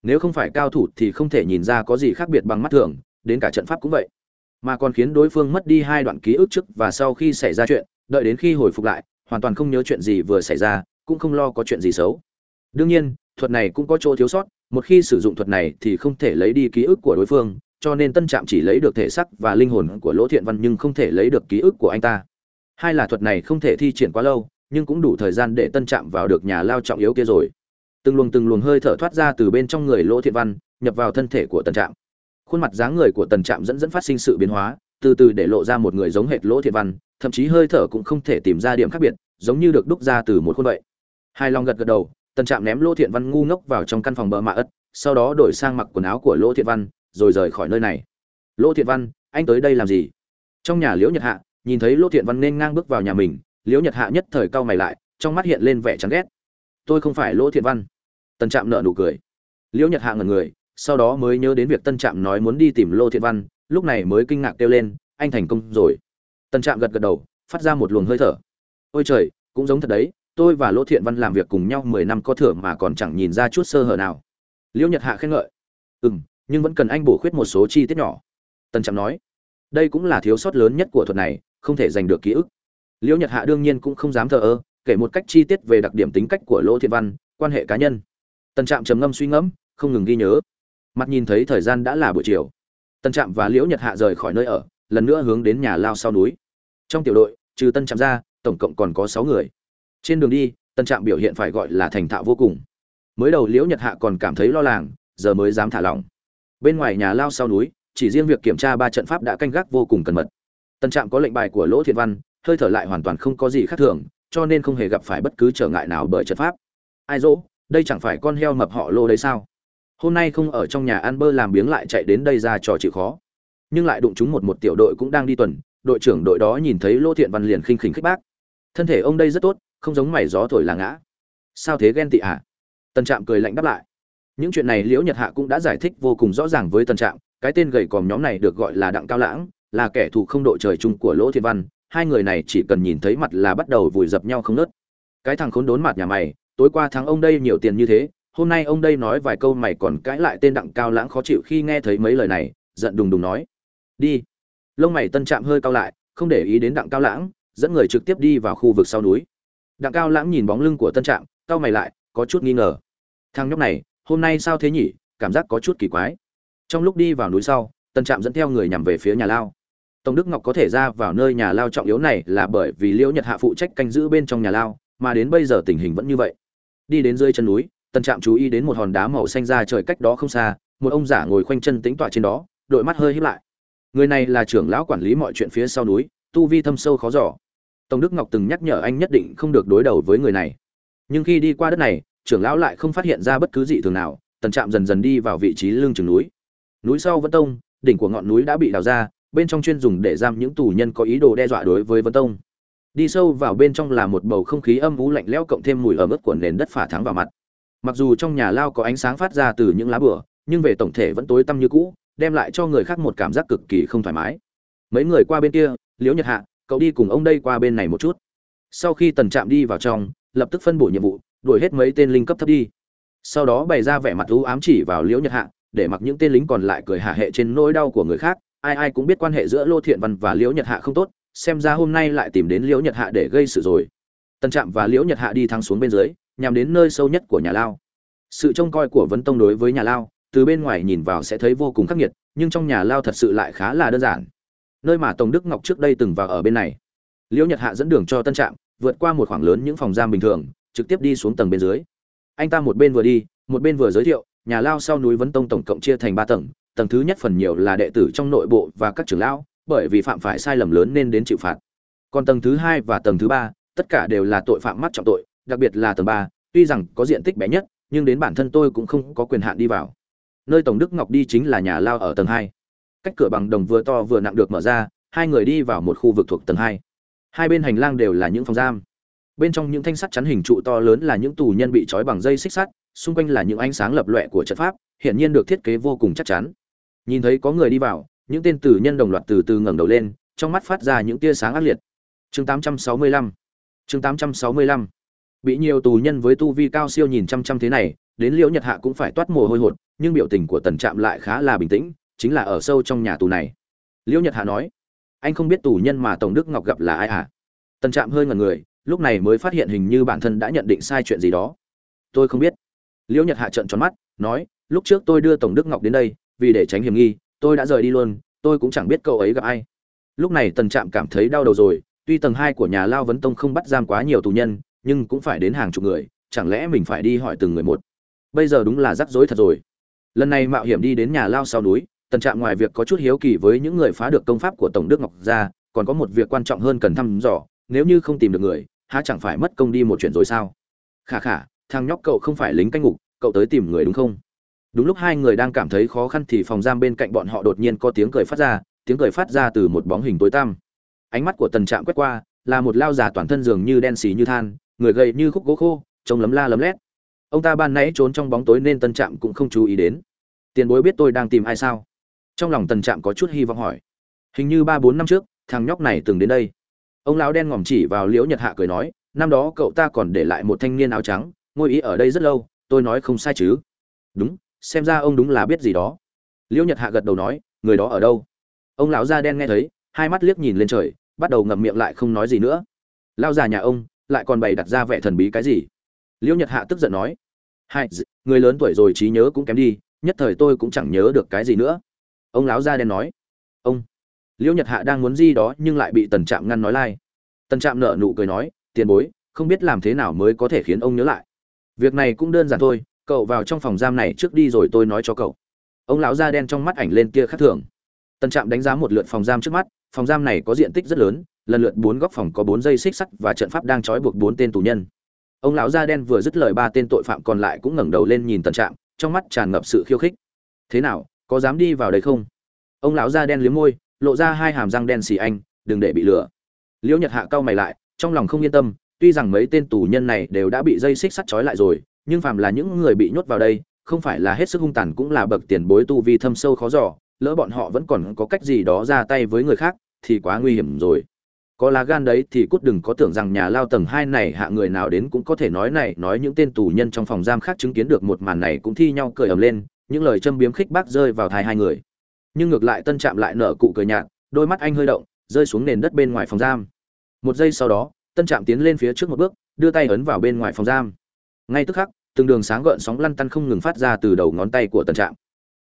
Speaker 1: nếu không phải cao thủ thì không thể nhìn ra có gì khác biệt bằng mắt thường, đến cả trận pháp cũng vậy. Mà còn khiến đối phương mất đi hai đoạn ký ức trước và sau khi xảy ra chuyện, đợi đến khi hồi phục lại, hoàn toàn không nhớ chuyện gì vừa xảy ra, cũng không lo có chuyện gì xấu. Đương nhiên, thuật này cũng có chỗ thiếu sót, một khi sử dụng thuật này thì không thể lấy đi ký ức của đối phương, cho nên tân trạm chỉ lấy được thể sắc và linh hồn của lỗ thiện văn nhưng không thể lấy được ký ức của anh ta. Hai là thuật này không thể thi triển quá lâu, nhưng cũng đủ thời gian để tân trạm vào được nhà lao trọng yếu kia rồi từng luồng từng luồng hơi thở thoát ra từ bên trong người lỗ thiện văn, nhập vào thân thể của tần trạm. Khuôn mặt dáng người của tần trạm dẫn dẫn phát sinh sự biến hóa, từ từ để lộ ra một người giống hệt lỗ thiện văn, thậm chí hơi thở cũng không thể tìm ra điểm khác biệt, giống như được đúc ra từ một khuôn vậy. Hai long gật gật đầu, tần trạm ném lỗ thiện văn ngu ngốc vào trong căn phòng bờ mạ ất, sau đó đổi sang mặc quần áo của lỗ thiện văn, rồi rời khỏi nơi này. Lỗ thiện văn, anh tới đây làm gì? Trong nhà liễu nhật hạ, nhìn thấy lỗ thiện văn nên ngang bước vào nhà mình, liễu nhật hạ nhất thời cau mày lại, trong mắt hiện lên vẻ chán ghét. Tôi không phải lỗ thiện văn tân trạm nợ nụ cười. Liễu nhật hạ ngẩn người, sau đó mới nhớ đến việc tân trạm nói muốn đi tìm lô thiện văn, lúc này mới kinh ngạc kêu lên, anh thành công rồi. Tân trạm gật gật đầu, phát ra một luồng hơi thở. Ôi trời, cũng giống thật đấy, tôi và lỗ thiện văn làm việc cùng nhau mười năm có thưởng mà còn chẳng nhìn ra chút sơ hở nào. Liễu nhật hạ khen ngợi. Ừ m nhưng vẫn cần anh bổ khuyết một số chi tiết nhỏ. Tân trạm nói. Đây cũng là thiếu sót lớn nhất của thuật này, không thể giành được ký ức. Liễu nhật hạ đương nhiên cũng không dám thờ ơ, kể một cách chi tiết về đặc điểm tính cách của lỗ thiện văn, quan hệ cá nhân tân trạm trầm ngâm suy ngẫm, không ngừng ghi nhớ. Mặt nhìn thấy thời gian đã là buổi chiều. Tân trạm và liễu nhật hạ rời khỏi nơi ở, lần nữa hướng đến nhà lao sau núi. Trong tiểu đội, trừ tân trạm ra, tổng cộng còn có sáu người. Trên đường đi, tân trạm biểu hiện phải gọi là thành thạo vô cùng. Mới đầu liễu nhật hạ còn cảm thấy lo lắng giờ mới dám thả lỏng. Bên ngoài nhà lao sau núi, chỉ riêng việc kiểm tra ba trận pháp đã canh gác vô cùng cẩn mật. Tân trạm có lệnh bài của lỗ thiện văn, hơi thở lại hoàn toàn không có gì khác thường, cho nên không hề gặp phải bất cứ trở ngại nào bởi trận pháp. Ai dỗ đây chẳng phải con heo mập họ lô đấy sao? Hôm nay không ở trong nhà ăn bơ làm biếng lại chạy đến đây ra trò chịu khó. Nhưng lại đụng chúng một một tiểu đội cũng đang đi tuần, đội trưởng đội đó nhìn thấy lô thiện văn liền khinh khỉnh khích bác. Thân thể ông đây rất tốt, không giống mày gió thổi là ngã. Sao thế ghen tị hả? Tân trạm cười lạnh đáp lại. Những chuyện này liễu nhật hạ cũng đã giải thích vô cùng rõ ràng với tân trạm, cái tên gầy còm nhóm này được gọi là đặng cao lãng, là kẻ thù không độ trời chung của lỗ thiện văn, hai người này chỉ cần nhìn thấy mặt là bắt đầu vùi dập nhau không nớt cái thằng khốn đốn mặt nhà mày tối qua tháng ông đây nhiều tiền như thế, hôm nay ông đây nói vài câu mày còn cãi lại tên đặng cao lãng khó chịu khi nghe thấy mấy lời này, giận đùng đùng nói, đi. Lông mày tân trạm hơi cao lại, không để ý đến đặng cao lãng, dẫn người trực tiếp đi vào khu vực sau núi. Đặng cao lãng nhìn bóng lưng của tân trạm cao mày lại, có chút nghi ngờ. Thằng nhóc này, hôm nay sao thế nhỉ? Cảm giác có chút kỳ quái. Trong lúc đi vào núi sau, tân trạm dẫn theo người nhằm về phía nhà lao. Tổng đức ngọc có thể ra vào nơi nhà lao trọng yếu này là bởi vì liễu nhật hạ phụ trách canh giữ bên trong nhà lao, mà đến bây giờ tình hình vẫn như vậy đi đến dưới chân núi, tần trạm chú ý đến một hòn đá màu xanh ra trời cách đó không xa, một ông giả ngồi khoanh chân tính tọa trên đó, đội mắt hơi híp lại. Người này là trưởng lão quản lý mọi chuyện phía sau núi, tu vi thâm sâu khó giỏ tổng đức ngọc từng nhắc nhở anh nhất định không được đối đầu với người này. Nhưng khi đi qua đất này, trưởng lão lại không phát hiện ra bất cứ gì thường nào, tần trạm dần dần đi vào vị trí lưng chừng núi. Núi sau vân tông, đỉnh của ngọn núi đã bị đào ra, bên trong chuyên dùng để giam những tù nhân có ý đồ đe dọa đối với vân tông đi sâu vào bên trong là một bầu không khí âm u lạnh lẽo cộng thêm mùi ẩm ướt của nền đất phả thắng vào mặt. Mặc dù trong nhà lao có ánh sáng phát ra từ những lá bửa nhưng về tổng thể vẫn tối tăm như cũ, đem lại cho người khác một cảm giác cực kỳ không thoải mái. Mấy người qua bên kia, liễu nhật hạ, cậu đi cùng ông đây qua bên này một chút. Sau khi tần trạm đi vào trong, lập tức phân bổ nhiệm vụ, đuổi hết mấy tên linh cấp thấp đi. Sau đó bày ra vẻ mặt u ám chỉ vào liễu nhật hạ, để mặc những tên lính còn lại cười hạ hệ trên nỗi đau của người khác. Ai ai cũng biết quan hệ giữa lô thiện văn và liễu nhật hạ không tốt xem ra hôm nay lại tìm đến liễu nhật hạ để gây sự rồi. Tân trạm và liễu nhật hạ đi thắng xuống bên dưới, nhằm đến nơi sâu nhất của nhà lao. Sự trông coi của vấn tông đối với nhà lao, từ bên ngoài nhìn vào sẽ thấy vô cùng khắc nghiệt, nhưng trong nhà lao thật sự lại khá là đơn giản. Nơi mà tổng đức ngọc trước đây từng vào ở bên này. Liễu nhật hạ dẫn đường cho tân trạm, vượt qua một khoảng lớn những phòng giam bình thường, trực tiếp đi xuống tầng bên dưới. Anh ta một bên vừa đi, một bên vừa giới thiệu, nhà lao sau núi vấn tông tổng cộng chia thành ba tầng tầng thứ nhất phần nhiều là đệ tử trong nội bộ và các trưởng lão bởi vì phạm phải sai lầm lớn nên đến chịu phạt. Còn tầng thứ hai và tầng thứ ba, tất cả đều là tội phạm mắc trọng tội, đặc biệt là tầng ba, tuy rằng có diện tích bé nhất, nhưng đến bản thân tôi cũng không có quyền hạn đi vào. Nơi tổng đức ngọc đi chính là nhà lao ở tầng hai. Cách cửa bằng đồng vừa to vừa nặng được mở ra, hai người đi vào một khu vực thuộc tầng hai. Hai bên hành lang đều là những phòng giam. Bên trong những thanh sắt chắn hình trụ to lớn là những tù nhân bị trói bằng dây xích sắt, xung quanh là những ánh sáng lập lọe của trận pháp hiện nhiên được thiết kế vô cùng chắc chắn. Nhìn thấy có người đi vào những tên tử nhân đồng loạt từ từ ngẩng đầu lên, trong mắt phát ra những tia sáng ác liệt. Chương 865 chương 865 bị nhiều tù nhân với tu vi cao siêu nhìn chăm chăm thế này, đến liễu nhật hạ cũng phải toát mồ hôi hột, nhưng biểu tình của tần trạm lại khá là bình tĩnh, chính là ở sâu trong nhà tù này. Liễu nhật hạ nói, anh không biết tù nhân mà tổng đức ngọc gặp là ai à? Tần trạm hơi ngần người, lúc này mới phát hiện hình như bản thân đã nhận định sai chuyện gì đó. Tôi không biết. Liễu nhật hạ trợn tròn mắt, nói, lúc trước tôi đưa tổng đức ngọc đến đây, vì để tránh hiểm nghi tôi đã rời đi luôn, tôi cũng chẳng biết cậu ấy gặp ai. Lúc này tần trạm cảm thấy đau đầu rồi, tuy tầng hai của nhà lao vấn tông không bắt giam quá nhiều tù nhân, nhưng cũng phải đến hàng chục người, chẳng lẽ mình phải đi hỏi từng người một? Bây giờ đúng là rắc rối thật rồi. Lần này mạo hiểm đi đến nhà lao sau núi, tần trạm ngoài việc có chút hiếu kỳ với những người phá được công pháp của tổng đức ngọc ra, còn có một việc quan trọng hơn cần thăm dò, nếu như không tìm được người, há chẳng phải mất công đi một chuyện rồi sao? Khả khả thằng nhóc cậu không phải lính canh ngục, cậu tới tìm người đúng không? Đúng lúc hai người đang cảm thấy khó khăn thì phòng giam bên cạnh bọn họ đột nhiên có tiếng cười phát ra, tiếng cười phát ra từ một bóng hình tối tăm. Ánh mắt của tần trạm quét qua, là một lao già toàn thân dường như đen xì như than, người gầy như khúc gỗ khô, trông lấm la lấm lét. Ông ta ban nãy trốn trong bóng tối nên tân trạm cũng không chú ý đến. Tiền bối biết tôi đang tìm ai sao? Trong lòng tần trạm có chút hy vọng hỏi. Hình như ba bốn năm trước, thằng nhóc này từng đến đây. Ông lão đen ngòm chỉ vào liễu nhật hạ cười nói, năm đó cậu ta còn để lại một thanh niên áo trắng, ngôi ý ở đây rất lâu, tôi nói không sai chứ. Đúng xem ra ông đúng là biết gì đó. Liễu nhật hạ gật đầu nói, người đó ở đâu? Ông lão da đen nghe thấy, hai mắt liếc nhìn lên trời, bắt đầu ngậm miệng lại không nói gì nữa. Lao già nhà ông, lại còn bày đặt ra vẻ thần bí cái gì? Liễu nhật hạ tức giận nói, hai người lớn tuổi rồi trí nhớ cũng kém đi, nhất thời tôi cũng chẳng nhớ được cái gì nữa. Ông lão da đen nói, ông. Liễu nhật hạ đang muốn gì đó nhưng lại bị tần trạm ngăn nói lai. Tần trạm nợ nụ cười nói, tiền bối, không biết làm thế nào mới có thể khiến ông nhớ lại. Việc này cũng đơn giản thôi cậu vào trong phòng giam này trước đi rồi tôi nói cho cậu. Ông lão da đen trong mắt ảnh lên kia khác thường. Tần trạm đánh giá một lượt phòng giam trước mắt, phòng giam này có diện tích rất lớn, lần lượt bốn góc phòng có bốn dây xích sắt và trận pháp đang trói buộc bốn tên tù nhân. Ông lão da đen vừa dứt lời ba tên tội phạm còn lại cũng ngẩng đầu lên nhìn tần trạm, trong mắt tràn ngập sự khiêu khích. Thế nào, có dám đi vào đây không? Ông lão da đen liếm môi, lộ ra hai hàm răng đen xì anh, đừng để bị lừa. Liễu nhật hạ cau mày lại, trong lòng không yên tâm, tuy rằng mấy tên tù nhân này đều đã bị dây xích sắt trói lại rồi nhưng phàm là những người bị nhốt vào đây, không phải là hết sức hung tàn cũng là bậc tiền bối tu vi thâm sâu khó dò, lỡ bọn họ vẫn còn có cách gì đó ra tay với người khác, thì quá nguy hiểm rồi. Có lá gan đấy thì cút đừng có tưởng rằng nhà lao tầng hai này hạ người nào đến cũng có thể nói này, nói những tên tù nhân trong phòng giam khác chứng kiến được một màn này cũng thi nhau cười ầm lên, những lời châm biếm khích bác rơi vào thai hai người. Nhưng ngược lại tân trạm lại nở cụ cười nhạt, đôi mắt anh hơi động, rơi xuống nền đất bên ngoài phòng giam. Một giây sau đó, tân trạm tiến lên phía trước một bước, đưa tay ấn vào bên ngoài phòng giam ngay tức khắc, từng đường sáng gợn sóng lăn tăn không ngừng phát ra từ đầu ngón tay của Tần trạm.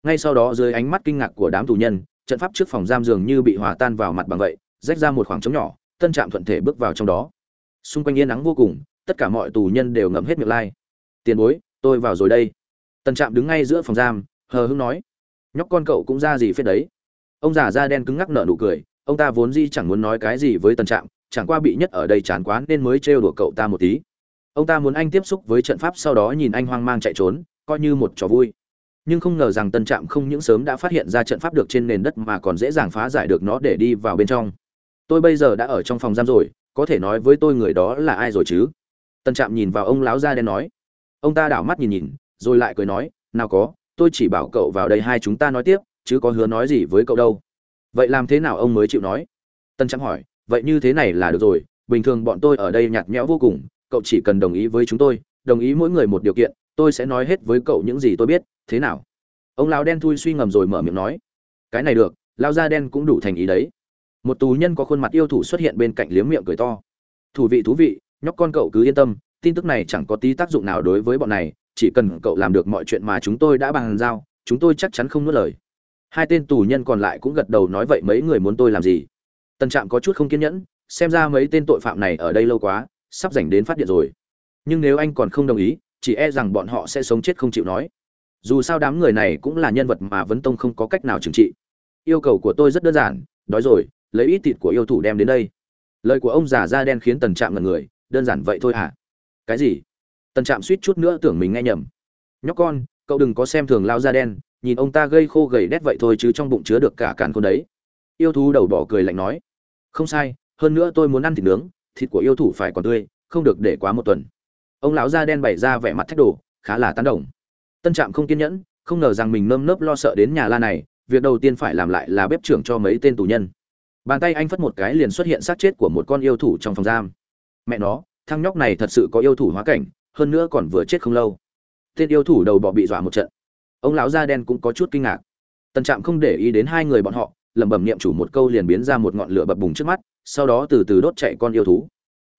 Speaker 1: Ngay sau đó dưới ánh mắt kinh ngạc của đám tù nhân, trận pháp trước phòng giam dường như bị hòa tan vào mặt bằng vậy, rách ra một khoảng trống nhỏ tân trạm thuận thể bước vào trong đó. Xung quanh yên nắng vô cùng, tất cả mọi tù nhân đều ngậm hết miệng lai. Tiền bối, tôi vào rồi đây. Tân trạm đứng ngay giữa phòng giam, hờ hưng nói. Nhóc con cậu cũng ra gì phết đấy? Ông già da đen cứng ngắc nở nụ cười. Ông ta vốn di chẳng muốn nói cái gì với tần trạm, chẳng qua bị nhất ở đây chán quá nên mới trêu đùa cậu ta một tí ông ta muốn anh tiếp xúc với trận pháp sau đó nhìn anh hoang mang chạy trốn, coi như một trò vui. Nhưng không ngờ rằng tân trạm không những sớm đã phát hiện ra trận pháp được trên nền đất mà còn dễ dàng phá giải được nó để đi vào bên trong. Tôi bây giờ đã ở trong phòng giam rồi, có thể nói với tôi người đó là ai rồi chứ? Tân trạm nhìn vào ông lão da đen nói. Ông ta đảo mắt nhìn nhìn, rồi lại cười nói, nào có, tôi chỉ bảo cậu vào đây hai chúng ta nói tiếp, chứ có hứa nói gì với cậu đâu. Vậy làm thế nào ông mới chịu nói? Tân trạm hỏi. Vậy như thế này là được rồi, bình thường bọn tôi ở đây nhạt nhẽo vô cùng cậu chỉ cần đồng ý với chúng tôi, đồng ý mỗi người một điều kiện, tôi sẽ nói hết với cậu những gì tôi biết, thế nào? Ông lão đen thui suy ngầm rồi mở miệng nói, cái này được lao da đen cũng đủ thành ý đấy. Một tù nhân có khuôn mặt yêu thủ xuất hiện bên cạnh liếm miệng cười to. Thủ vị thú vị, nhóc con cậu cứ yên tâm, tin tức này chẳng có tí tác dụng nào đối với bọn này, chỉ cần cậu làm được mọi chuyện mà chúng tôi đã bàn giao, chúng tôi chắc chắn không nuốt lời. Hai tên tù nhân còn lại cũng gật đầu nói, vậy mấy người muốn tôi làm gì? Tân trạm có chút không kiên nhẫn, xem ra mấy tên tội phạm này ở đây lâu quá sắp dành đến phát điện rồi. Nhưng nếu anh còn không đồng ý, chỉ e rằng bọn họ sẽ sống chết không chịu nói. Dù sao đám người này cũng là nhân vật mà vấn tông không có cách nào trừng trị. Yêu cầu của tôi rất đơn giản, đói rồi, lấy ít thịt của yêu thủ đem đến đây. Lời của ông già da đen khiến tần trạm ngần người, đơn giản vậy thôi hả? Cái gì? Tần trạm suýt chút nữa tưởng mình nghe nhầm. Nhóc con, cậu đừng có xem thường lao da đen, nhìn ông ta gây khô gầy đét vậy thôi chứ trong bụng chứa được cả càn con đấy. Yêu thú đầu bỏ cười lạnh nói. Không sai, hơn nữa tôi muốn ăn thịt nướng thịt của yêu thủ phải còn tươi, không được để quá một tuần. Ông lão da đen bày ra vẻ mặt thách đồ, khá là tán đồng. Tân trạm không kiên nhẫn, không ngờ rằng mình nơm nớp lo sợ đến nhà la này, việc đầu tiên phải làm lại là bếp trưởng cho mấy tên tù nhân. Bàn tay anh phất một cái liền xuất hiện xác chết của một con yêu thủ trong phòng giam. Mẹ nó, thằng nhóc này thật sự có yêu thủ hóa cảnh, hơn nữa còn vừa chết không lâu. Tên yêu thủ đầu bọ bị dọa một trận. Ông lão da đen cũng có chút kinh ngạc. Tân trạm không để ý đến hai người bọn họ, lẩm bẩm niệm chủ một câu liền biến ra một ngọn lửa bập bùng trước mắt sau đó từ từ đốt chạy con yêu thú.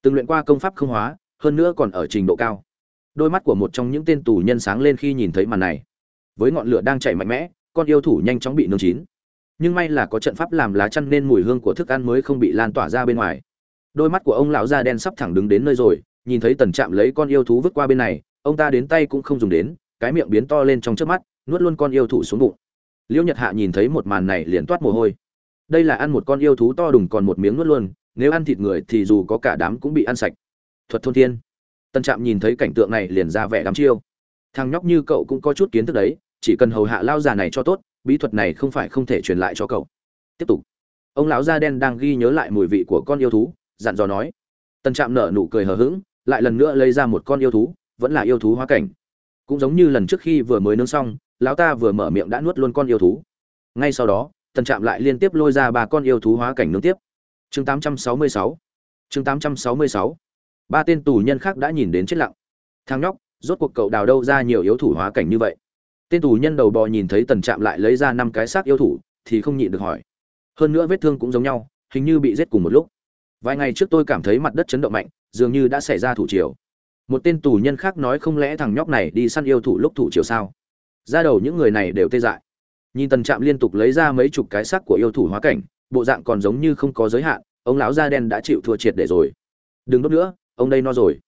Speaker 1: Từng luyện qua công pháp không hóa, hơn nữa còn ở trình độ cao. Đôi mắt của một trong những tên tù nhân sáng lên khi nhìn thấy màn này. Với ngọn lửa đang chạy mạnh mẽ, con yêu thủ nhanh chóng bị nương chín. Nhưng may là có trận pháp làm lá chăn nên mùi hương của thức ăn mới không bị lan tỏa ra bên ngoài. Đôi mắt của ông lão da đen sắp thẳng đứng đến nơi rồi, nhìn thấy tần trạm lấy con yêu thú vứt qua bên này, ông ta đến tay cũng không dùng đến, cái miệng biến to lên trong trước mắt, nuốt luôn con yêu thú xuống bụng. Liễu nhật hạ nhìn thấy một màn này liền toát mồ hôi đây là ăn một con yêu thú to đùng còn một miếng nuốt luôn, nếu ăn thịt người thì dù có cả đám cũng bị ăn sạch. Thuật thôn thiên. Tân trạm nhìn thấy cảnh tượng này liền ra vẻ đắm chiêu. Thằng nhóc như cậu cũng có chút kiến thức đấy, chỉ cần hầu hạ lao già này cho tốt, bí thuật này không phải không thể truyền lại cho cậu. Tiếp tục. Ông lão da đen đang ghi nhớ lại mùi vị của con yêu thú, dặn dò nói. Tân trạm nở nụ cười hờ hững, lại lần nữa lấy ra một con yêu thú, vẫn là yêu thú hóa cảnh. Cũng giống như lần trước khi vừa mới nướng xong, lão ta vừa mở miệng đã nuốt luôn con yêu thú. Ngay sau đó Tần trạm lại liên tiếp lôi ra ba con yêu thú hóa cảnh nướng tiếp. Chương 866 chương 866 ba tên tù nhân khác đã nhìn đến chết lặng. Thằng nhóc, rốt cuộc cậu đào đâu ra nhiều yếu thủ hóa cảnh như vậy? Tên tù nhân đầu bò nhìn thấy tần trạm lại lấy ra năm cái xác yêu thủ, thì không nhịn được hỏi. Hơn nữa vết thương cũng giống nhau, hình như bị giết cùng một lúc. Vài ngày trước tôi cảm thấy mặt đất chấn động mạnh, dường như đã xảy ra thủ triều. Một tên tù nhân khác nói không lẽ thằng nhóc này đi săn yêu thủ lúc thủ triều sao? Ra đầu những người này đều tê dại nhìn tần trạm liên tục lấy ra mấy chục cái xác của yêu thủ hóa cảnh, bộ dạng còn giống như không có giới hạn, ông lão da đen đã chịu thua triệt để rồi. Đừng đốt nữa, ông đây no rồi.